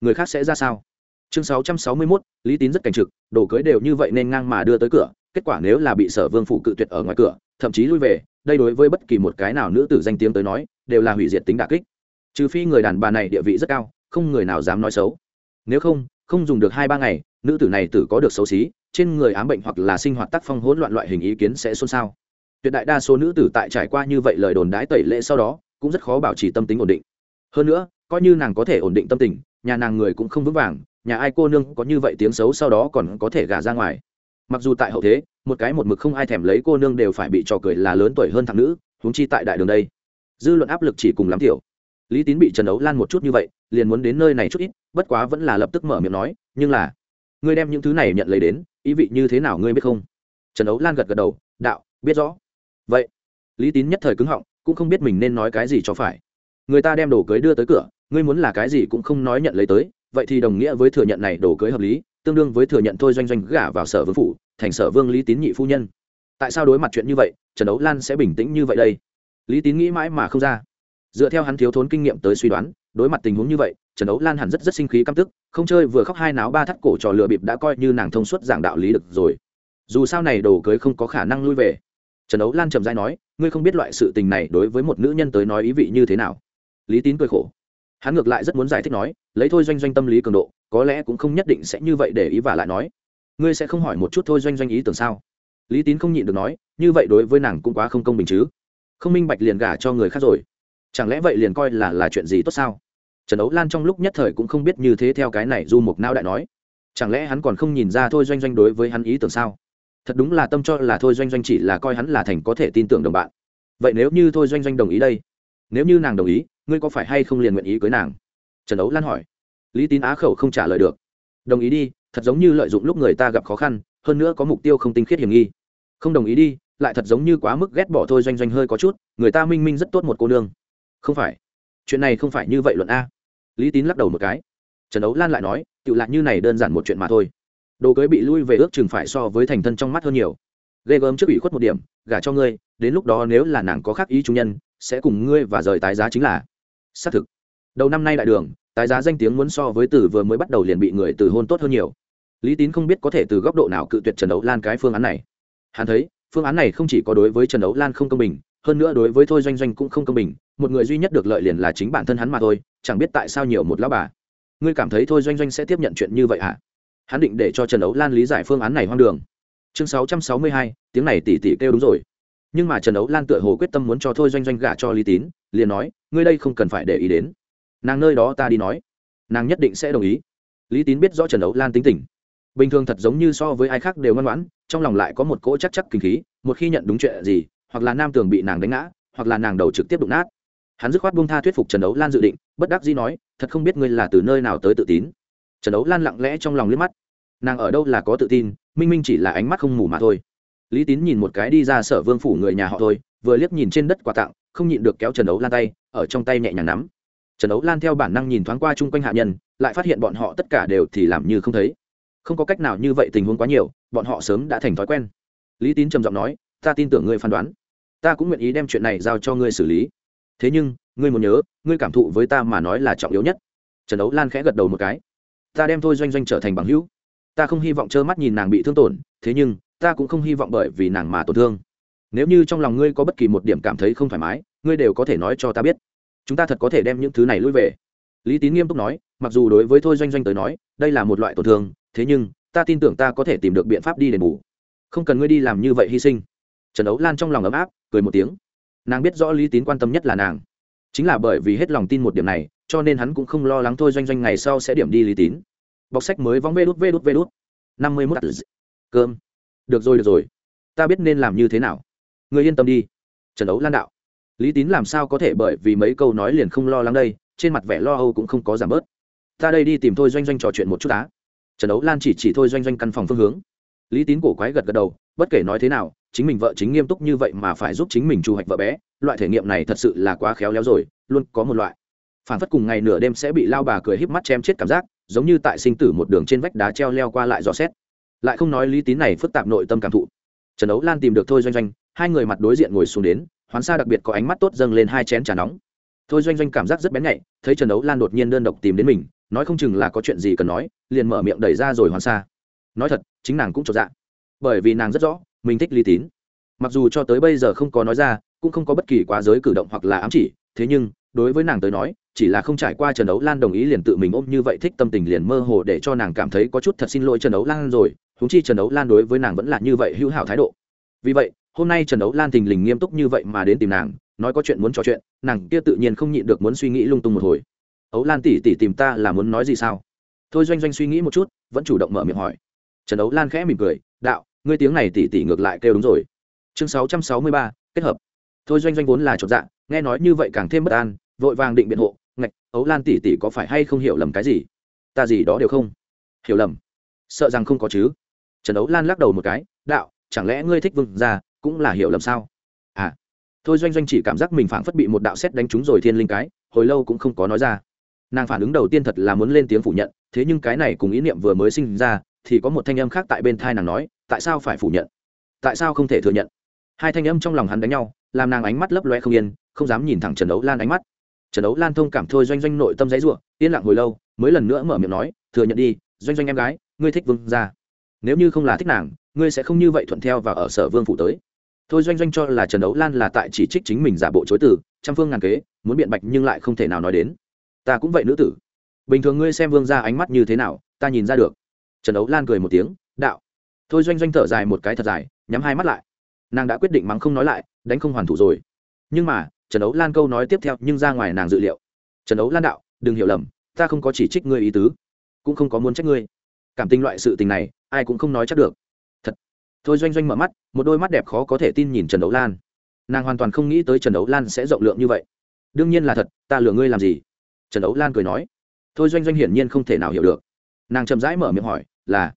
Người khác sẽ ra sao? Chương sáu trăm sáu mươi mốt, lý tín rất cảnh trực, đồ cưới đều như vậy nên ngang mà đưa tới cửa, kết quả nếu là bị sở vương phủ cự tuyệt ở ngoài cửa, thậm chí lui về, đây đối với bất kỳ một cái nào nữ tử danh tiếng tới nói, đều là hủy diệt tính đà kích. Trừ phi người đàn bà này địa vị rất cao, không người nào dám nói xấu. Nếu không không dùng được hai ba ngày, nữ tử này tử có được xấu xí, trên người ám bệnh hoặc là sinh hoạt tác phong hỗn loạn loại hình ý kiến sẽ xôn xao tuyệt đại đa số nữ tử tại trải qua như vậy lời đồn đãi tẩy lễ sau đó, cũng rất khó bảo trì tâm tính ổn định. Hơn nữa, coi như nàng có thể ổn định tâm tình, nhà nàng người cũng không vững vàng, nhà ai cô nương có như vậy tiếng xấu sau đó còn có thể gả ra ngoài. Mặc dù tại hậu thế, một cái một mực không ai thèm lấy cô nương đều phải bị trò cười là lớn tuổi hơn thằng nữ, huống chi tại đại đường đây. Dư luận áp lực chỉ cùng lắm tiểu. Lý tín bị trần đấu lan một chút như vậy, liền muốn đến nơi này chút ít, bất quá vẫn là lập tức mở miệng nói, nhưng là, ngươi đem những thứ này nhận lấy đến, ý vị như thế nào ngươi biết không? Trần đấu lan gật gật đầu, đạo, biết rõ vậy, lý tín nhất thời cứng họng, cũng không biết mình nên nói cái gì cho phải. Người ta đem đồ cưới đưa tới cửa, ngươi muốn là cái gì cũng không nói nhận lấy tới, vậy thì đồng nghĩa với thừa nhận này đồ cưới hợp lý, tương đương với thừa nhận thôi doanh doanh gả vào sở vương phủ, thành sở vương lý tín nhị phu nhân. Tại sao đối mặt chuyện như vậy, trần đấu lan sẽ bình tĩnh như vậy đây? Lý tín nghĩ mãi mà không ra. Dựa theo hắn thiếu thốn kinh nghiệm tới suy đoán, đối mặt tình huống như vậy, trần đấu lan hẳn rất rất sinh khí căm tức, không chơi vừa khóc hai náo ba thắt cổ trò lừa bịp đã coi như nàng thông suốt giảng đạo lý được rồi. Dù sao này đồ cưới không có khả năng lui về trần ấu lan trầm dai nói, ngươi không biết loại sự tình này đối với một nữ nhân tới nói ý vị như thế nào? Lý tín cười khổ. Hắn ngược lại rất muốn giải thích nói, lấy thôi doanh doanh tâm lý cường độ, có lẽ cũng không nhất định sẽ như vậy để ý và lại nói. Ngươi sẽ không hỏi một chút thôi doanh doanh ý tưởng sao? Lý tín không nhịn được nói, như vậy đối với nàng cũng quá không công bình chứ. Không minh bạch liền gả cho người khác rồi. Chẳng lẽ vậy liền coi là là chuyện gì tốt sao? Trần ấu lan trong lúc nhất thời cũng không biết như thế theo cái này du mục não đại nói. Chẳng lẽ hắn còn không nhìn ra thôi doanh doanh đối với hắn ý tưởng sao? Thật đúng là tâm cho là thôi doanh doanh chỉ là coi hắn là thành có thể tin tưởng đồng bạn. Vậy nếu như thôi doanh doanh đồng ý đây? Nếu như nàng đồng ý, ngươi có phải hay không liền nguyện ý cưới nàng? Trần đấu lan hỏi. Lý tín á khẩu không trả lời được. Đồng ý đi, thật giống như lợi dụng lúc người ta gặp khó khăn, hơn nữa có mục tiêu không tinh khiết hiểm nghi. Không đồng ý đi, lại thật giống như quá mức ghét bỏ thôi doanh doanh hơi có chút, người ta minh minh rất tốt một cô nương. Không phải. Chuyện này không phải như vậy luận a. Lý tín lắc đầu một cái. Trần đấu lan lại nói tự lại như này đơn giản một chuyện mà thôi đồ cưới bị lui về ước chừng phải so với thành thân trong mắt hơn nhiều. Ghê gớm trước ủy khuất một điểm, gả cho ngươi, đến lúc đó nếu là nàng có khác ý chủ nhân, sẽ cùng ngươi và rời tái giá chính là. Xác thực. Đầu năm nay đại đường, tái giá danh tiếng muốn so với từ vừa mới bắt đầu liền bị người từ hôn tốt hơn nhiều. Lý tín không biết có thể từ góc độ nào cự tuyệt trần đấu lan cái phương án này. Hắn thấy, phương án này không chỉ có đối với trần đấu lan không công bình, hơn nữa đối với thôi doanh doanh cũng không công bình, một người duy nhất được lợi liền là chính bản thân hắn mà thôi, chẳng biết tại sao nhiều một lão bà. Ngươi cảm thấy thôi doanh doanh sẽ tiếp nhận chuyện như vậy hả? Hắn định để cho trần đấu lan lý giải phương án này hoang đường. Chương sáu trăm sáu mươi hai, tiếng này tỉ tỉ kêu đúng rồi. Nhưng mà trần đấu lan tựa hồ quyết tâm muốn cho thôi doanh doanh gả cho lý tín, liền nói, ngươi đây không cần phải để ý đến. Nàng nơi đó ta đi nói. Nàng nhất định sẽ đồng ý. Lý tín biết rõ trần đấu lan tính tình. Bình thường thật giống như so với ai khác đều ngoan ngoãn, trong lòng lại có một cỗ chắc chắc kinh khí, một khi nhận đúng chuyện gì, hoặc là nam tường bị nàng đánh ngã, hoặc là nàng đầu trực tiếp đụng nát. Hắn dứt khoát buông tha thuyết phục trần đấu lan dự định, bất đắc dĩ nói, thật không biết ngươi là từ nơi nào tới tự tín trần đấu lan lặng lẽ trong lòng liếc mắt. Nàng ở đâu là có tự tin, minh minh chỉ là ánh mắt không mù mà thôi. Lý tín nhìn một cái đi ra sở vương phủ người nhà họ thôi, vừa liếc nhìn trên đất quà tặng, không nhịn được kéo trần đấu lan tay, ở trong tay nhẹ nhàng nắm. Trần đấu lan theo bản năng nhìn thoáng qua chung quanh hạ nhân, lại phát hiện bọn họ tất cả đều thì làm như không thấy. Không có cách nào như vậy tình huống quá nhiều, bọn họ sớm đã thành thói quen. Lý tín trầm giọng nói, ta tin tưởng ngươi phán đoán. Ta cũng nguyện ý đem chuyện này giao cho ngươi xử lý. Thế nhưng, ngươi muốn nhớ, ngươi cảm thụ với ta mà nói là trọng yếu nhất. Trần đấu lan khẽ gật đầu một cái ta đem thôi doanh doanh trở thành bằng hữu. Ta không hy vọng trơ mắt nhìn nàng bị thương tổn, thế nhưng, ta cũng không hy vọng bởi vì nàng mà tổn thương. Nếu như trong lòng ngươi có bất kỳ một điểm cảm thấy không thoải mái, ngươi đều có thể nói cho ta biết. Chúng ta thật có thể đem những thứ này lui về. Lý tín nghiêm túc nói, mặc dù đối với thôi doanh doanh tới nói, đây là một loại tổn thương, thế nhưng, ta tin tưởng ta có thể tìm được biện pháp đi đền bù. Không cần ngươi đi làm như vậy hy sinh. Trần đấu lan trong lòng ấm áp, cười một tiếng. Nàng biết rõ lý tín quan tâm nhất là nàng. Chính là bởi vì hết lòng tin một điểm này cho nên hắn cũng không lo lắng thôi doanh doanh ngày sau sẽ điểm đi lý tín. Bọc sách mới vóng vê đút vê đút vê đút. năm mươi mốt cơm. Được rồi được rồi. Ta biết nên làm như thế nào. Người yên tâm đi. Trần đấu lan đạo. Lý tín làm sao có thể bởi vì mấy câu nói liền không lo lắng đây, trên mặt vẻ lo âu cũng không có giảm bớt. Ta đây đi tìm thôi doanh doanh trò chuyện một chút á. Trần đấu lan chỉ chỉ thôi doanh doanh căn phòng phương hướng. Lý tín cổ quái gật gật đầu, bất kể nói thế nào, chính mình vợ chính nghiêm túc như vậy mà phải giúp chính mình chu hoạch vợ bé, loại thể nghiệm này thật sự là quá khéo léo rồi, luôn có một loại phản phất cùng ngày nửa đêm sẽ bị lao bà cười híp mắt chém chết cảm giác, giống như tại sinh tử một đường trên vách đá treo leo qua lại dò xét. Lại không nói lý tín này phức tạp nội tâm cảm thụ. Trần đấu lan tìm được thôi doanh doanh, hai người mặt đối diện ngồi xuống đến, hoán xa đặc biệt có ánh mắt tốt dâng lên hai chén trà nóng. Thôi doanh doanh cảm giác rất bén nhạy, thấy trần đấu lan đột nhiên đơn độc tìm đến mình, nói không chừng là có chuyện gì cần nói, liền mở miệng đẩy ra rồi hoán xa nói thật, chính nàng cũng chột dạ. Bởi vì nàng rất rõ, mình thích lý tín. Mặc dù cho tới bây giờ không có nói ra, cũng không có bất kỳ quá giới cử động hoặc là ám chỉ, thế nhưng, đối với nàng tới nói chỉ là không trải qua trần đấu lan đồng ý liền tự mình ôm như vậy thích tâm tình liền mơ hồ để cho nàng cảm thấy có chút thật xin lỗi trần đấu lan rồi húng chi trần đấu lan đối với nàng vẫn là như vậy hữu hảo thái độ. Vì vậy, hôm nay trần đấu lan thình lình nghiêm túc như vậy mà đến tìm nàng, nói có chuyện muốn trò chuyện, nàng kia tự nhiên không nhịn được muốn suy nghĩ lung tung một hồi. Ấu lan tỉ tỉ tìm ta là muốn nói gì sao? Thôi doanh doanh suy nghĩ một chút, vẫn chủ động mở miệng hỏi. Trần đấu lan khẽ mỉm cười, đạo, ngươi tiếng này tỉ tỉ ngược lại kêu đúng rồi. Chương sáu trăm sáu mươi ba, kết hợp. Thôi doanh doanh vốn là chột dạ nghe nói như vậy càng thêm bất an, vội vàng định biện hộ ngạch, ấu lan tỉ tỉ có phải hay không hiểu lầm cái gì? Ta gì đó đều không hiểu lầm. Sợ rằng không có chứ. Trần ấu lan lắc đầu một cái, đạo, chẳng lẽ ngươi thích vương ra cũng là hiểu lầm sao? À. Thôi doanh doanh chỉ cảm giác mình phảng phất bị một đạo xét đánh trúng rồi thiên linh cái, hồi lâu cũng không có nói ra. Nàng phản ứng đầu tiên thật là muốn lên tiếng phủ nhận, thế nhưng cái này cùng ý niệm vừa mới sinh ra, thì có một thanh âm khác tại bên thai nàng nói, tại sao phải phủ nhận? Tại sao không thể thừa nhận? Hai thanh âm trong lòng hắn đánh nhau, làm nàng ánh mắt lấp loe không yên, không dám nhìn thẳng trần đấu lan ánh mắt trần đấu lan thông cảm thôi doanh doanh nội tâm giấy ruộng yên lặng hồi lâu, mới lần nữa mở miệng nói, thừa nhận đi, doanh doanh em gái, ngươi thích vương ra nếu như không là thích nàng, ngươi sẽ không như vậy thuận theo và ở sở vương phủ tới. Thôi doanh doanh cho là trần đấu lan là tại chỉ trích chính mình giả bộ chối từ, trăm phương ngàn kế, muốn biện bạch nhưng lại không thể nào nói đến. Ta cũng vậy nữ tử. Bình thường ngươi xem vương ra ánh mắt như thế nào, ta nhìn ra được. Trần đấu lan cười một tiếng, đạo. Thôi doanh doanh thở dài một cái thật dài, nhắm hai mắt lại. Nàng đã quyết định mắng không nói lại, đánh không hoàn thủ rồi. Nhưng mà trần ấu lan câu nói tiếp theo nhưng ra ngoài nàng dự liệu. Trần ấu lan đạo, đừng hiểu lầm, ta không có chỉ trích ngươi ý tứ, cũng không có muốn trách ngươi. Cảm tình loại sự tình này, ai cũng không nói chắc được. Thật. Thôi doanh doanh mở mắt, một đôi mắt đẹp khó có thể tin nhìn trần ấu lan. Nàng hoàn toàn không nghĩ tới trần ấu lan sẽ rộng lượng như vậy. Đương nhiên là thật, ta lừa ngươi làm gì? Trần ấu lan cười nói. Thôi doanh doanh hiển nhiên không thể nào hiểu được. Nàng chậm rãi mở miệng hỏi, là,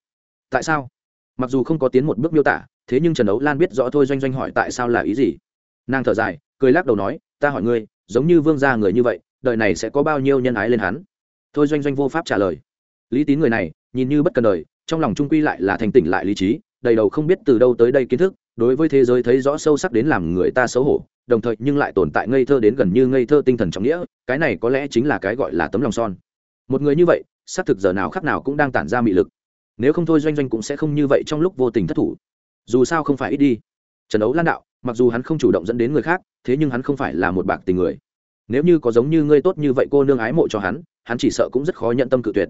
tại sao? Mặc dù không có tiến một bước miêu tả, thế nhưng trần ấu lan biết rõ thôi doanh doanh hỏi tại sao là ý gì. Nàng thở dài cười lắc đầu nói, ta hỏi ngươi, giống như vương gia người như vậy, đời này sẽ có bao nhiêu nhân ái lên hắn? Thôi doanh doanh vô pháp trả lời. Lý tín người này, nhìn như bất cần đời, trong lòng trung quy lại là thành tỉnh lại lý trí, đầy đầu không biết từ đâu tới đây kiến thức, đối với thế giới thấy rõ sâu sắc đến làm người ta xấu hổ, đồng thời nhưng lại tồn tại ngây thơ đến gần như ngây thơ tinh thần trọng nghĩa, cái này có lẽ chính là cái gọi là tấm lòng son. Một người như vậy, xác thực giờ nào khác nào cũng đang tản ra mị lực. Nếu không thôi doanh doanh cũng sẽ không như vậy trong lúc vô tình thất thủ. Dù sao không phải ít đi. Trần đấu lan đạo mặc dù hắn không chủ động dẫn đến người khác, thế nhưng hắn không phải là một bạc tình người. Nếu như có giống như ngươi tốt như vậy cô nương ái mộ cho hắn hắn chỉ sợ cũng rất khó nhận tâm cự tuyệt.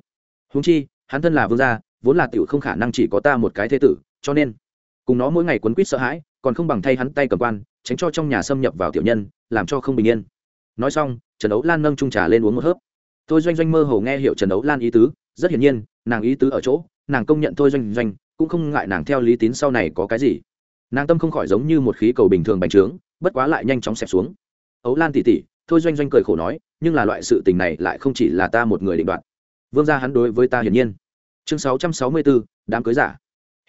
Húng chi, hắn thân là vương gia, vốn là tiểu không khả năng chỉ có ta một cái thế tử, cho nên, cùng nó mỗi ngày quấn quýt sợ hãi, còn không bằng thay hắn tay cầm quan, tránh cho trong nhà xâm nhập vào tiểu nhân, làm cho không bình yên. Nói xong, trần đấu lan nâng trung trà lên uống một hớp. Tôi doanh doanh mơ hồ nghe hiệu trần đấu lan ý tứ, rất hiển nhiên, nàng ý tứ ở chỗ, nàng công nhận thôi doanh doanh, cũng không ngại nàng theo lý tín sau này có cái gì nàng tâm không khỏi giống như một khí cầu bình thường bành trướng, bất quá lại nhanh chóng xẹp xuống. Ấu lan tỉ tỉ, thôi doanh doanh cười khổ nói, nhưng là loại sự tình này lại không chỉ là ta một người định đoạt. Vương gia hắn đối với ta hiển nhiên. Chương sáu trăm sáu mươi bốn, đám cưới giả.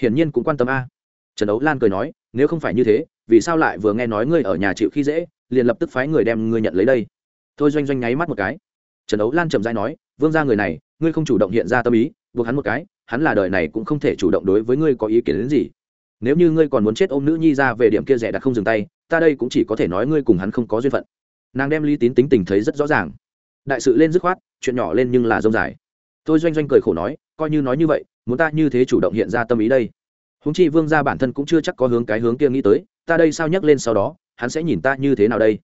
Hiển nhiên cũng quan tâm a. Trần ấu lan cười nói, nếu không phải như thế, vì sao lại vừa nghe nói ngươi ở nhà chịu khi dễ, liền lập tức phái người đem ngươi nhận lấy đây? Thôi doanh doanh nháy mắt một cái. Trần ấu lan trầm dai nói, vương gia người này, ngươi không chủ động hiện ra tâm ý, buộc hắn một cái, hắn là đời này cũng không thể chủ động đối với ngươi có ý kiến đến gì nếu như ngươi còn muốn chết ôm nữ nhi ra về điểm kia rẻ đặt không dừng tay, ta đây cũng chỉ có thể nói ngươi cùng hắn không có duyên phận. Nàng đem lý tín tính tình thấy rất rõ ràng. Đại sự lên dứt khoát, chuyện nhỏ lên nhưng là dông dài. Tôi doanh doanh cười khổ nói, coi như nói như vậy, muốn ta như thế chủ động hiện ra tâm ý đây. Húng chi vương gia bản thân cũng chưa chắc có hướng cái hướng kia nghĩ tới, ta đây sao nhắc lên sau đó, hắn sẽ nhìn ta như thế nào đây?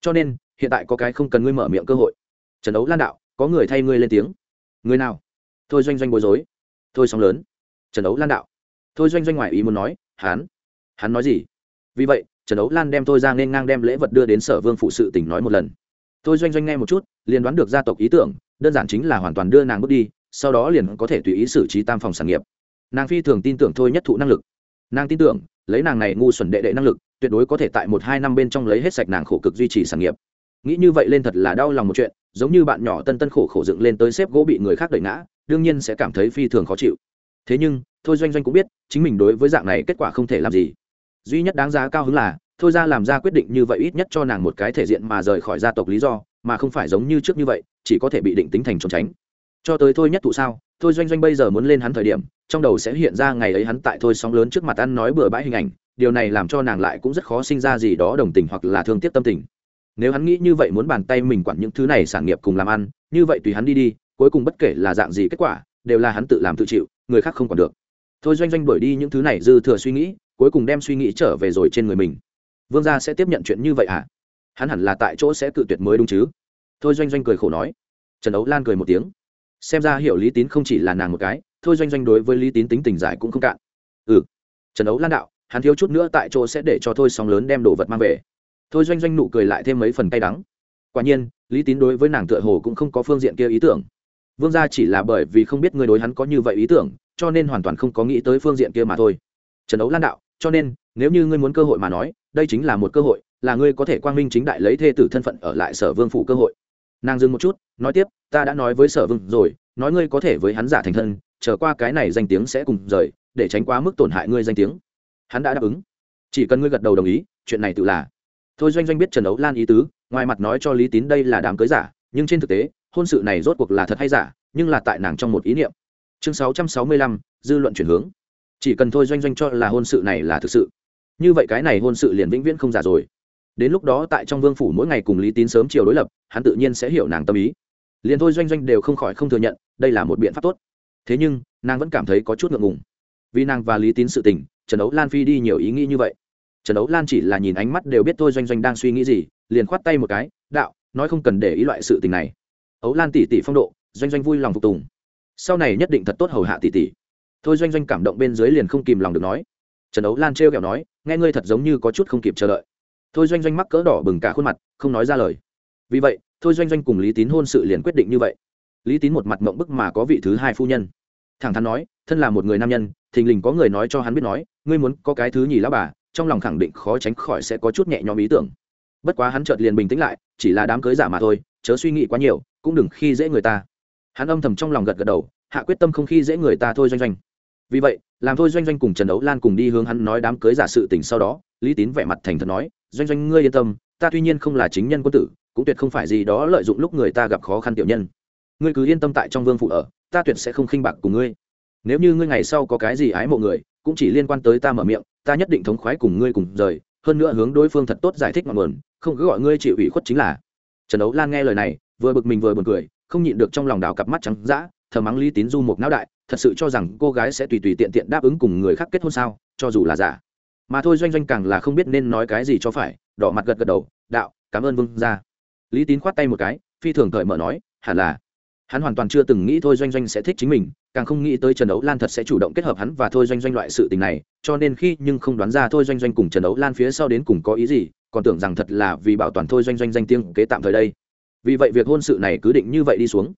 Cho nên, hiện tại có cái không cần ngươi mở miệng cơ hội. Trần đấu lan đạo, có người thay ngươi lên tiếng. Người nào? Thôi doanh doanh bối rối. Thôi sóng lớn. Trần đấu lan đạo thôi doanh doanh ngoài ý muốn nói hắn hắn nói gì? Vì vậy, trần ấu lan đem thôi ra nên ngang đem lễ vật đưa đến sở vương phụ sự tỉnh nói một lần. Thôi doanh doanh nghe một chút, liền đoán được gia tộc ý tưởng, đơn giản chính là hoàn toàn đưa nàng bước đi, sau đó liền có thể tùy ý xử trí tam phòng sản nghiệp. Nàng phi thường tin tưởng thôi nhất thụ năng lực. Nàng tin tưởng, lấy nàng này ngu xuẩn đệ đệ năng lực, tuyệt đối có thể tại một hai năm bên trong lấy hết sạch nàng khổ cực duy trì sản nghiệp. Nghĩ như vậy lên thật là đau lòng một chuyện, giống như bạn nhỏ tân tân khổ khổ dựng lên tới xếp gỗ bị người khác đẩy ngã, đương nhiên sẽ cảm thấy phi thường khó chịu. Thế nhưng thôi doanh doanh cũng biết, chính mình đối với dạng này kết quả không thể làm gì. Duy nhất đáng giá cao hứng là, thôi ra làm ra quyết định như vậy ít nhất cho nàng một cái thể diện mà rời khỏi gia tộc lý do, mà không phải giống như trước như vậy, chỉ có thể bị định tính thành trốn tránh. Cho tới thôi nhất thụ sao, thôi doanh doanh bây giờ muốn lên hắn thời điểm, trong đầu sẽ hiện ra ngày ấy hắn tại thôi sóng lớn trước mặt ăn nói bừa bãi hình ảnh, điều này làm cho nàng lại cũng rất khó sinh ra gì đó đồng tình hoặc là thương tiếc tâm tình. Nếu hắn nghĩ như vậy muốn bàn tay mình quản những thứ này sản nghiệp cùng làm ăn, như vậy tùy hắn đi đi, cuối cùng bất kể là dạng gì kết quả, đều là hắn tự làm tự chịu, người khác không còn được thôi doanh doanh đuổi đi những thứ này dư thừa suy nghĩ, cuối cùng đem suy nghĩ trở về rồi trên người mình. Vương gia sẽ tiếp nhận chuyện như vậy à hắn hẳn là tại chỗ sẽ cự tuyệt mới đúng chứ? Thôi doanh doanh cười khổ nói. Trần ấu lan cười một tiếng. Xem ra hiểu lý tín không chỉ là nàng một cái, thôi doanh doanh đối với lý tín tính tình giải cũng không cạn. Ừ. Trần ấu lan đạo, hắn thiếu chút nữa tại chỗ sẽ để cho thôi sóng lớn đem đồ vật mang về. Thôi doanh doanh nụ cười lại thêm mấy phần cay đắng. Quả nhiên, lý tín đối với nàng tựa hồ cũng không có phương diện kia ý tưởng. Vương gia chỉ là bởi vì không biết người đối hắn có như vậy ý tưởng cho nên hoàn toàn không có nghĩ tới phương diện kia mà thôi. Trần ấu lan đạo, cho nên, nếu như ngươi muốn cơ hội mà nói, đây chính là một cơ hội, là ngươi có thể quang minh chính đại lấy thê tử thân phận ở lại sở vương phủ cơ hội. Nàng dừng một chút, nói tiếp, ta đã nói với sở vương rồi, nói ngươi có thể với hắn giả thành thân trở qua cái này danh tiếng sẽ cùng rời, để tránh quá mức tổn hại ngươi danh tiếng. Hắn đã đáp ứng. Chỉ cần ngươi gật đầu đồng ý, chuyện này tự là. Thôi doanh doanh biết trần ấu lan ý tứ, ngoài mặt nói cho lý tín đây là đám cưới giả, nhưng trên thực tế, hôn sự này rốt cuộc là thật hay giả, nhưng là tại nàng trong một ý niệm chương sáu trăm sáu mươi lăm, dư luận chuyển hướng. Chỉ cần thôi doanh doanh cho là hôn sự này là thực sự. Như vậy cái này hôn sự liền vĩnh viễn không giả rồi. Đến lúc đó tại trong vương phủ mỗi ngày cùng lý tín sớm chiều đối lập, hắn tự nhiên sẽ hiểu nàng tâm ý. Liền thôi doanh doanh đều không khỏi không thừa nhận, đây là một biện pháp tốt. Thế nhưng, nàng vẫn cảm thấy có chút ngượng ngùng. Vì nàng và lý tín sự tình, trần ấu lan phi đi nhiều ý nghĩ như vậy. Trần đấu lan chỉ là nhìn ánh mắt đều biết thôi doanh doanh đang suy nghĩ gì, liền khoát tay một cái, đạo, nói không cần để ý loại sự tình này. Ấu lan tỷ tỷ phong độ, doanh doanh vui lòng phục tùng sau này nhất định thật tốt hầu hạ tỷ tỷ. Thôi doanh doanh cảm động bên dưới liền không kìm lòng được nói. Trần ấu lan trêu kẹo nói, nghe ngươi thật giống như có chút không kịp chờ đợi. Thôi doanh doanh mắc cỡ đỏ bừng cả khuôn mặt, không nói ra lời. Vì vậy, thôi doanh doanh cùng lý tín hôn sự liền quyết định như vậy. Lý tín một mặt mộng bức mà có vị thứ hai phu nhân. Thẳng thắn nói, thân là một người nam nhân, thình lình có người nói cho hắn biết nói, ngươi muốn có cái thứ nhì lão bà, trong lòng khẳng định khó tránh khỏi sẽ có chút nhẹ nhõm ý tưởng. Bất quá hắn chợt liền bình tĩnh lại, chỉ là đám cưới giả mà thôi, chớ suy nghĩ quá nhiều, cũng đừng khi dễ người ta hắn âm thầm trong lòng gật gật đầu, hạ quyết tâm không khi dễ người ta thôi doanh doanh. Vì vậy, làm thôi doanh doanh cùng trần đấu lan cùng đi hướng hắn nói đám cưới giả sự tình sau đó, lý tín vẻ mặt thành thật nói, doanh doanh, ngươi yên tâm, ta tuy nhiên không là chính nhân quân tử, cũng tuyệt không phải gì đó lợi dụng lúc người ta gặp khó khăn tiểu nhân. Ngươi cứ yên tâm tại trong vương phủ ở, ta tuyệt sẽ không khinh bạc cùng ngươi. Nếu như ngươi ngày sau có cái gì ái mộ người, cũng chỉ liên quan tới ta mở miệng, ta nhất định thống khoái cùng ngươi cùng rời, hơn nữa hướng đối phương thật tốt giải thích ngọn nguồn, không cứ gọi ngươi chịu ủy khuất chính là. Trần đấu lan nghe lời này, vừa bực mình vừa buồn cười không nhịn được trong lòng đào cặp mắt trắng dã, thờ mắng lý tín du một não đại, thật sự cho rằng cô gái sẽ tùy tùy tiện tiện đáp ứng cùng người khác kết hôn sao, cho dù là giả. Mà thôi doanh doanh càng là không biết nên nói cái gì cho phải, đỏ mặt gật gật đầu, đạo, cảm ơn vương gia. Lý tín khoát tay một cái, phi thường cởi mở nói, hẳn là. Hắn hoàn toàn chưa từng nghĩ thôi doanh doanh sẽ thích chính mình, càng không nghĩ tới trần đấu lan thật sẽ chủ động kết hợp hắn và thôi doanh doanh loại sự tình này, cho nên khi nhưng không đoán ra thôi doanh doanh cùng trần đấu lan phía sau đến cùng có ý gì, còn tưởng rằng thật là vì bảo toàn thôi doanh doanh danh tiếng kế tạm thời đây vì vậy việc hôn sự này cứ định như vậy đi xuống.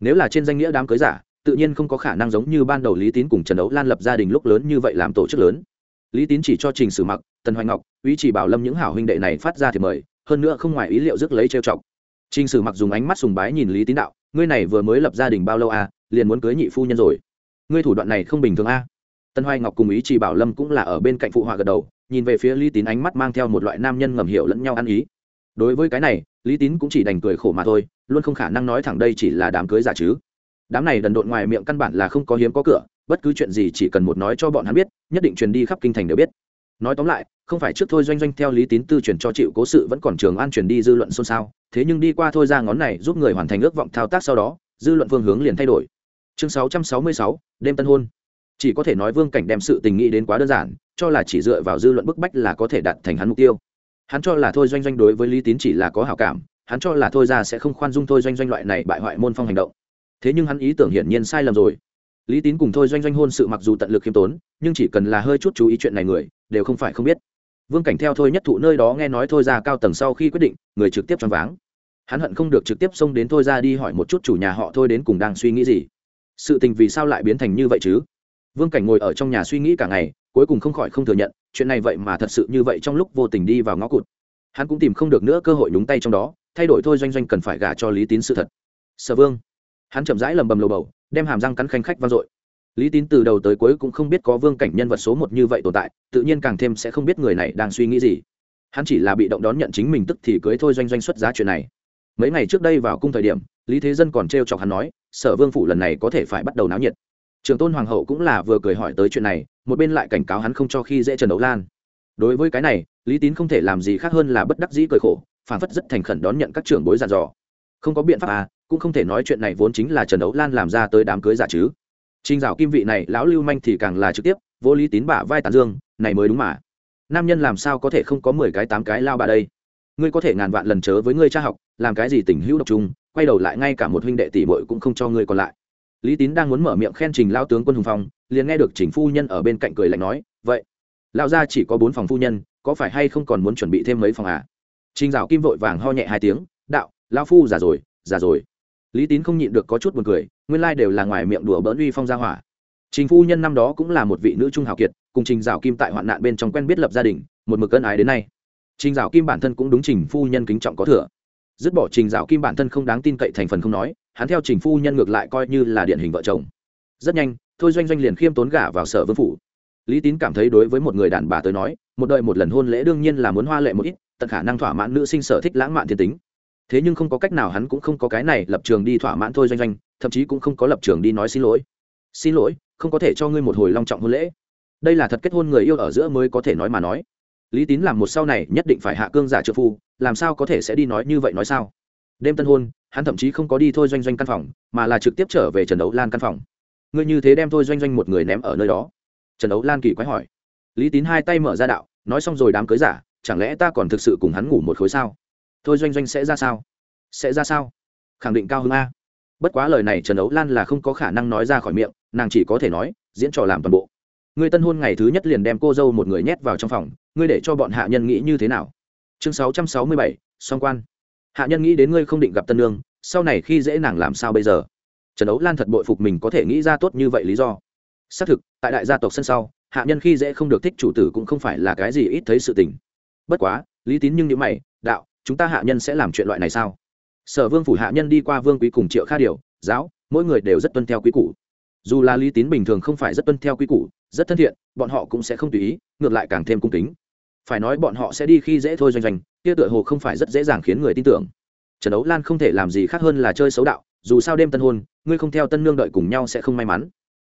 Nếu là trên danh nghĩa đám cưới giả, tự nhiên không có khả năng giống như ban đầu lý tín cùng trần đấu lan lập gia đình lúc lớn như vậy làm tổ chức lớn. Lý tín chỉ cho trình sử mặc, tần hoài ngọc ý chỉ bảo lâm những hảo huynh đệ này phát ra thì mời, hơn nữa không ngoài ý liệu rước lấy trêu chọc. Trình sử mặc dùng ánh mắt sùng bái nhìn lý tín đạo, ngươi này vừa mới lập gia đình bao lâu à liền muốn cưới nhị phu nhân rồi. Ngươi thủ đoạn này không bình thường a à? tân hoài ngọc cùng ý chỉ bảo lâm cũng là ở bên cạnh phụ họa gật đầu, nhìn về phía lý tín ánh mắt mang theo một loại nam nhân ngầm hiểu lẫn nhau ăn ý đối với cái này lý tín cũng chỉ đành cười khổ mà thôi luôn không khả năng nói thẳng đây chỉ là đám cưới giả chứ. Đám này đần độn ngoài miệng căn bản là không có hiếm có cửa bất cứ chuyện gì chỉ cần một nói cho bọn hắn biết nhất định truyền đi khắp kinh thành đều biết. Nói tóm lại không phải trước thôi doanh doanh theo lý tín tư truyền cho chịu cố sự vẫn còn trường an truyền đi dư luận xôn xao thế nhưng đi qua thôi ra ngón này giúp người hoàn thành ước vọng thao tác sau đó dư luận phương hướng liền thay đổi. Chương 666, đêm tân hôn. Chỉ có thể nói vương cảnh đem sự tình nghĩ đến quá đơn giản cho là chỉ dựa vào dư luận bức bách là có thể đạt thành hắn mục tiêu hắn cho là thôi doanh doanh đối với lý tín chỉ là có hảo cảm, hắn cho là thôi ra sẽ không khoan dung thôi doanh doanh loại này bại hoại môn phong hành động. Thế nhưng hắn ý tưởng hiển nhiên sai lầm rồi. Lý tín cùng thôi doanh doanh hôn sự mặc dù tận lực khiêm tốn, nhưng chỉ cần là hơi chút chú ý chuyện này người, đều không phải không biết. Vương cảnh theo thôi nhất thụ nơi đó nghe nói thôi ra cao tầng sau khi quyết định, người trực tiếp choáng váng. Hắn hận không được trực tiếp xông đến thôi ra đi hỏi một chút chủ nhà họ thôi đến cùng đang suy nghĩ gì. Sự tình vì sao lại biến thành như vậy chứ? Vương cảnh ngồi ở trong nhà suy nghĩ cả ngày, cuối cùng không khỏi không thừa nhận chuyện này vậy mà thật sự như vậy trong lúc vô tình đi vào ngõ cụt. Hắn cũng tìm không được nữa cơ hội nhúng tay trong đó, thay đổi thôi doanh doanh cần phải gả cho lý tín sự thật. Sở vương. Hắn chậm rãi lầm bầm lầu bầu, đem hàm răng cắn khanh khách vang dội. Lý tín từ đầu tới cuối cũng không biết có vương cảnh nhân vật số một như vậy tồn tại, tự nhiên càng thêm sẽ không biết người này đang suy nghĩ gì. Hắn chỉ là bị động đón nhận chính mình tức thì cưới thôi doanh doanh xuất giá chuyện này. Mấy ngày trước đây vào cung thời điểm, lý thế dân còn t chọc hắn nói, sở vương phủ lần này có thể phải bắt đầu náo nhiệt. Trường tôn hoàng hậu cũng là vừa cười hỏi tới chuyện này một bên lại cảnh cáo hắn không cho khi dễ trần đấu lan. Đối với cái này, lý tín không thể làm gì khác hơn là bất đắc dĩ cười khổ phản phất rất thành khẩn đón nhận các trưởng bối giàn dò. Không có biện pháp à cũng không thể nói chuyện này vốn chính là trần đấu lan làm ra tới đám cưới giả chứ. Trinh dạo kim vị này, lão lưu manh thì càng là trực tiếp, vô lý tín bả vai tàn dương, này mới đúng mà. Nam nhân làm sao có thể không có mười cái, tám cái lao bà đây? Ngươi có thể ngàn vạn lần chớ với ngươi cha học, làm cái gì tình hữu độc trung quay đầu lại ngay cả một huynh đệ tỷ bội cũng không cho ngươi còn lại. Lý tín đang muốn mở miệng khen trình lao tướng quân hùng phong liền nghe được chỉnh phu nhân ở bên cạnh cười lạnh nói, vậy, lão gia chỉ có bốn phòng phu nhân, có phải hay không còn muốn chuẩn bị thêm mấy phòng à? Trình dạo kim vội vàng ho nhẹ hai tiếng, đạo, lão phu già rồi già rồi. Lý tín không nhịn được có chút buồn cười, nguyên lai đều là ngoài miệng đùa bỡn uy phong gia hỏa. Trình phu nhân năm đó cũng là một vị nữ trung hào kiệt, cùng trình dạo kim tại hoạn nạn bên trong quen biết lập gia đình, một mực cân ái đến nay. Trình dạo kim bản thân cũng đúng trình phu nhân kính trọng có thừa. Dứt bỏ trình dạo kim bản thân không đáng tin cậy thành phần không nói, hắn theo trình phu nhân ngược lại coi như là điển hình vợ chồng. Rất nhanh thôi doanh doanh liền khiêm tốn gả vào sở vương phủ. Lý tín cảm thấy đối với một người đàn bà tới nói, một đời một lần hôn lễ đương nhiên là muốn hoa lệ một ít, tận khả năng thỏa mãn nữ sinh sở thích lãng mạn thiên tính. Thế nhưng không có cách nào hắn cũng không có cái này lập trường đi thỏa mãn thôi doanh doanh, thậm chí cũng không có lập trường đi nói xin lỗi. Xin lỗi, không có thể cho ngươi một hồi long trọng hôn lễ. Đây là thật kết hôn người yêu ở giữa mới có thể nói mà nói. Lý tín làm một sau này nhất định phải hạ cương giả trợ phu, làm sao có thể sẽ đi nói như vậy nói sao? Đêm tân hôn, hắn thậm chí không có đi thôi doanh doanh căn phòng, mà là trực tiếp trở về trần đấu lan căn phòng ngươi như thế đem thôi doanh doanh một người ném ở nơi đó. Trần đấu lan kỳ quái hỏi. Lý tín hai tay mở ra đạo, nói xong rồi đám cưới giả, chẳng lẽ ta còn thực sự cùng hắn ngủ một khối sao? Thôi doanh doanh sẽ ra sao? Sẽ ra sao? Khẳng định cao hơn a. Bất quá lời này trần ấu lan là không có khả năng nói ra khỏi miệng, nàng chỉ có thể nói, diễn trò làm toàn bộ. Ngươi tân hôn ngày thứ nhất liền đem cô dâu một người nhét vào trong phòng, ngươi để cho bọn hạ nhân nghĩ như thế nào? Chương sáu trăm sáu mươi bảy, song quan. Hạ nhân nghĩ đến ngươi không định gặp tân lương sau này khi dễ nàng làm sao bây giờ? Trần ấu lan thật bội phục mình có thể nghĩ ra tốt như vậy lý do. Xác thực, tại đại gia tộc sân sau, hạ nhân khi dễ không được thích chủ tử cũng không phải là cái gì ít thấy sự tình. Bất quá, lý tín nhưng nếu mày, đạo, chúng ta hạ nhân sẽ làm chuyện loại này sao? Sở vương phủ hạ nhân đi qua vương quý cùng triệu kha điều, giáo, mỗi người đều rất tuân theo quý củ. Dù là lý tín bình thường không phải rất tuân theo quý củ, rất thân thiện, bọn họ cũng sẽ không tùy ý, ngược lại càng thêm cung kính. Phải nói bọn họ sẽ đi khi dễ thôi doanh doanh, kia tựa hồ không phải rất dễ dàng khiến người tin tưởng. Trần đấu lan không thể làm gì khác hơn là chơi xấu đạo dù sao đêm tân hôn, ngươi không theo tân nương đợi cùng nhau sẽ không may mắn.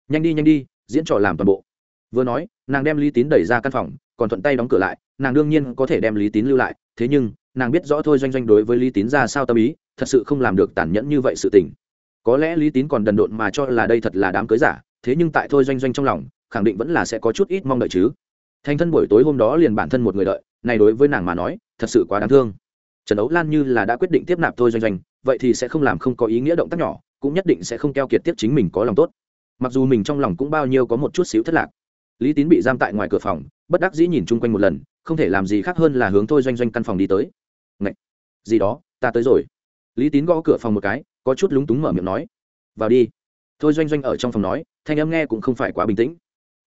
Nhanh đi nhanh đi, diễn trò làm toàn bộ. Vừa nói, nàng đem lý tín đẩy ra căn phòng, còn thuận tay đóng cửa lại, nàng đương nhiên có thể đem lý tín lưu lại, thế nhưng, nàng biết rõ thôi doanh doanh đối với lý tín ra sao tâm ý, thật sự không làm được tàn nhẫn như vậy sự tình. Có lẽ lý tín còn đần độn mà cho là đây thật là đám cưới giả, thế nhưng tại thôi doanh doanh trong lòng, khẳng định vẫn là sẽ có chút ít mong đợi chứ. Thành thân buổi tối hôm đó liền bản thân một người đợi, này đối với nàng mà nói, thật sự quá đáng thương. Trần ấu lan như là đã quyết định tiếp nạp thôi doanh doanh vậy thì sẽ không làm không có ý nghĩa động tác nhỏ, cũng nhất định sẽ không keo kiệt tiếp chính mình có lòng tốt. Mặc dù mình trong lòng cũng bao nhiêu có một chút xíu thất lạc. Lý tín bị giam tại ngoài cửa phòng, bất đắc dĩ nhìn chung quanh một lần, không thể làm gì khác hơn là hướng thôi doanh doanh căn phòng đi tới. Ngậy! gì đó, ta tới rồi. Lý tín gõ cửa phòng một cái, có chút lúng túng mở miệng nói. Vào đi. Thôi doanh doanh ở trong phòng nói, thanh âm nghe cũng không phải quá bình tĩnh.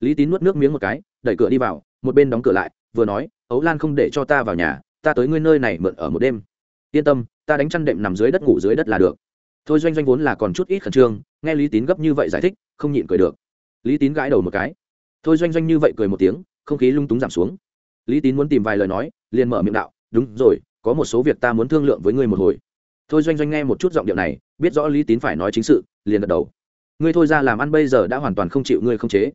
Lý tín nuốt nước miếng một cái, đẩy cửa đi vào, một bên đóng cửa lại, vừa nói, ấu lan không để cho ta vào nhà, ta tới ngươi nơi này mượn ở một đêm. Yên tâm ta đánh chăn đệm nằm dưới đất ngủ dưới đất là được. Thôi doanh doanh vốn là còn chút ít khẩn trương nghe lý tín gấp như vậy giải thích không nhịn cười được. Lý tín gãi đầu một cái. Thôi doanh doanh như vậy cười một tiếng không khí lung túng giảm xuống. Lý tín muốn tìm vài lời nói liền mở miệng đạo đúng rồi có một số việc ta muốn thương lượng với ngươi một hồi. Thôi doanh doanh nghe một chút giọng điệu này biết rõ lý tín phải nói chính sự liền gật đầu. Ngươi thôi ra làm ăn bây giờ đã hoàn toàn không chịu ngươi không chế.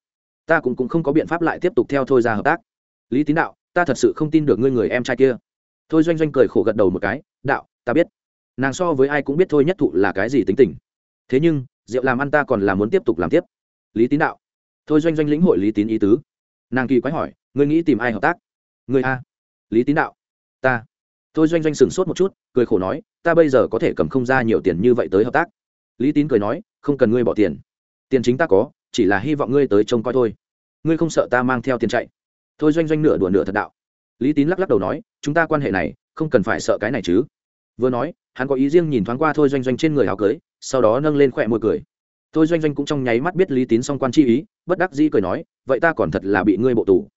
Ta cũng, cũng không có biện pháp lại tiếp tục theo thôi ra hợp tác. Lý tín đạo ta thật sự không tin được ngươi người em trai kia. Thôi doanh doanh cười khổ gật đầu một cái đạo ta biết. Nàng so với ai cũng biết thôi nhất thụ là cái gì tính tình. Thế nhưng, rượu làm ăn ta còn là muốn tiếp tục làm tiếp. Lý tín đạo. Thôi doanh doanh lĩnh hội lý tín ý tứ. Nàng kỳ quái hỏi, ngươi nghĩ tìm ai hợp tác? Người a. Lý tín đạo. Ta. Thôi doanh doanh sửng sốt một chút, cười khổ nói, ta bây giờ có thể cầm không ra nhiều tiền như vậy tới hợp tác. Lý tín cười nói, không cần ngươi bỏ tiền. Tiền chính ta có, chỉ là hy vọng ngươi tới trông coi thôi. Ngươi không sợ ta mang theo tiền chạy? Thôi doanh doanh nửa đùa nửa thật đạo. Lý tín lắc lắc đầu nói, chúng ta quan hệ này, không cần phải sợ cái này chứ vừa nói, hắn có ý riêng nhìn thoáng qua thôi doanh doanh trên người áo cưới, sau đó nâng lên khỏe môi cười. Thôi doanh doanh cũng trong nháy mắt biết lý tín song quan chi ý, bất đắc dĩ cười nói, vậy ta còn thật là bị ngươi bộ tù.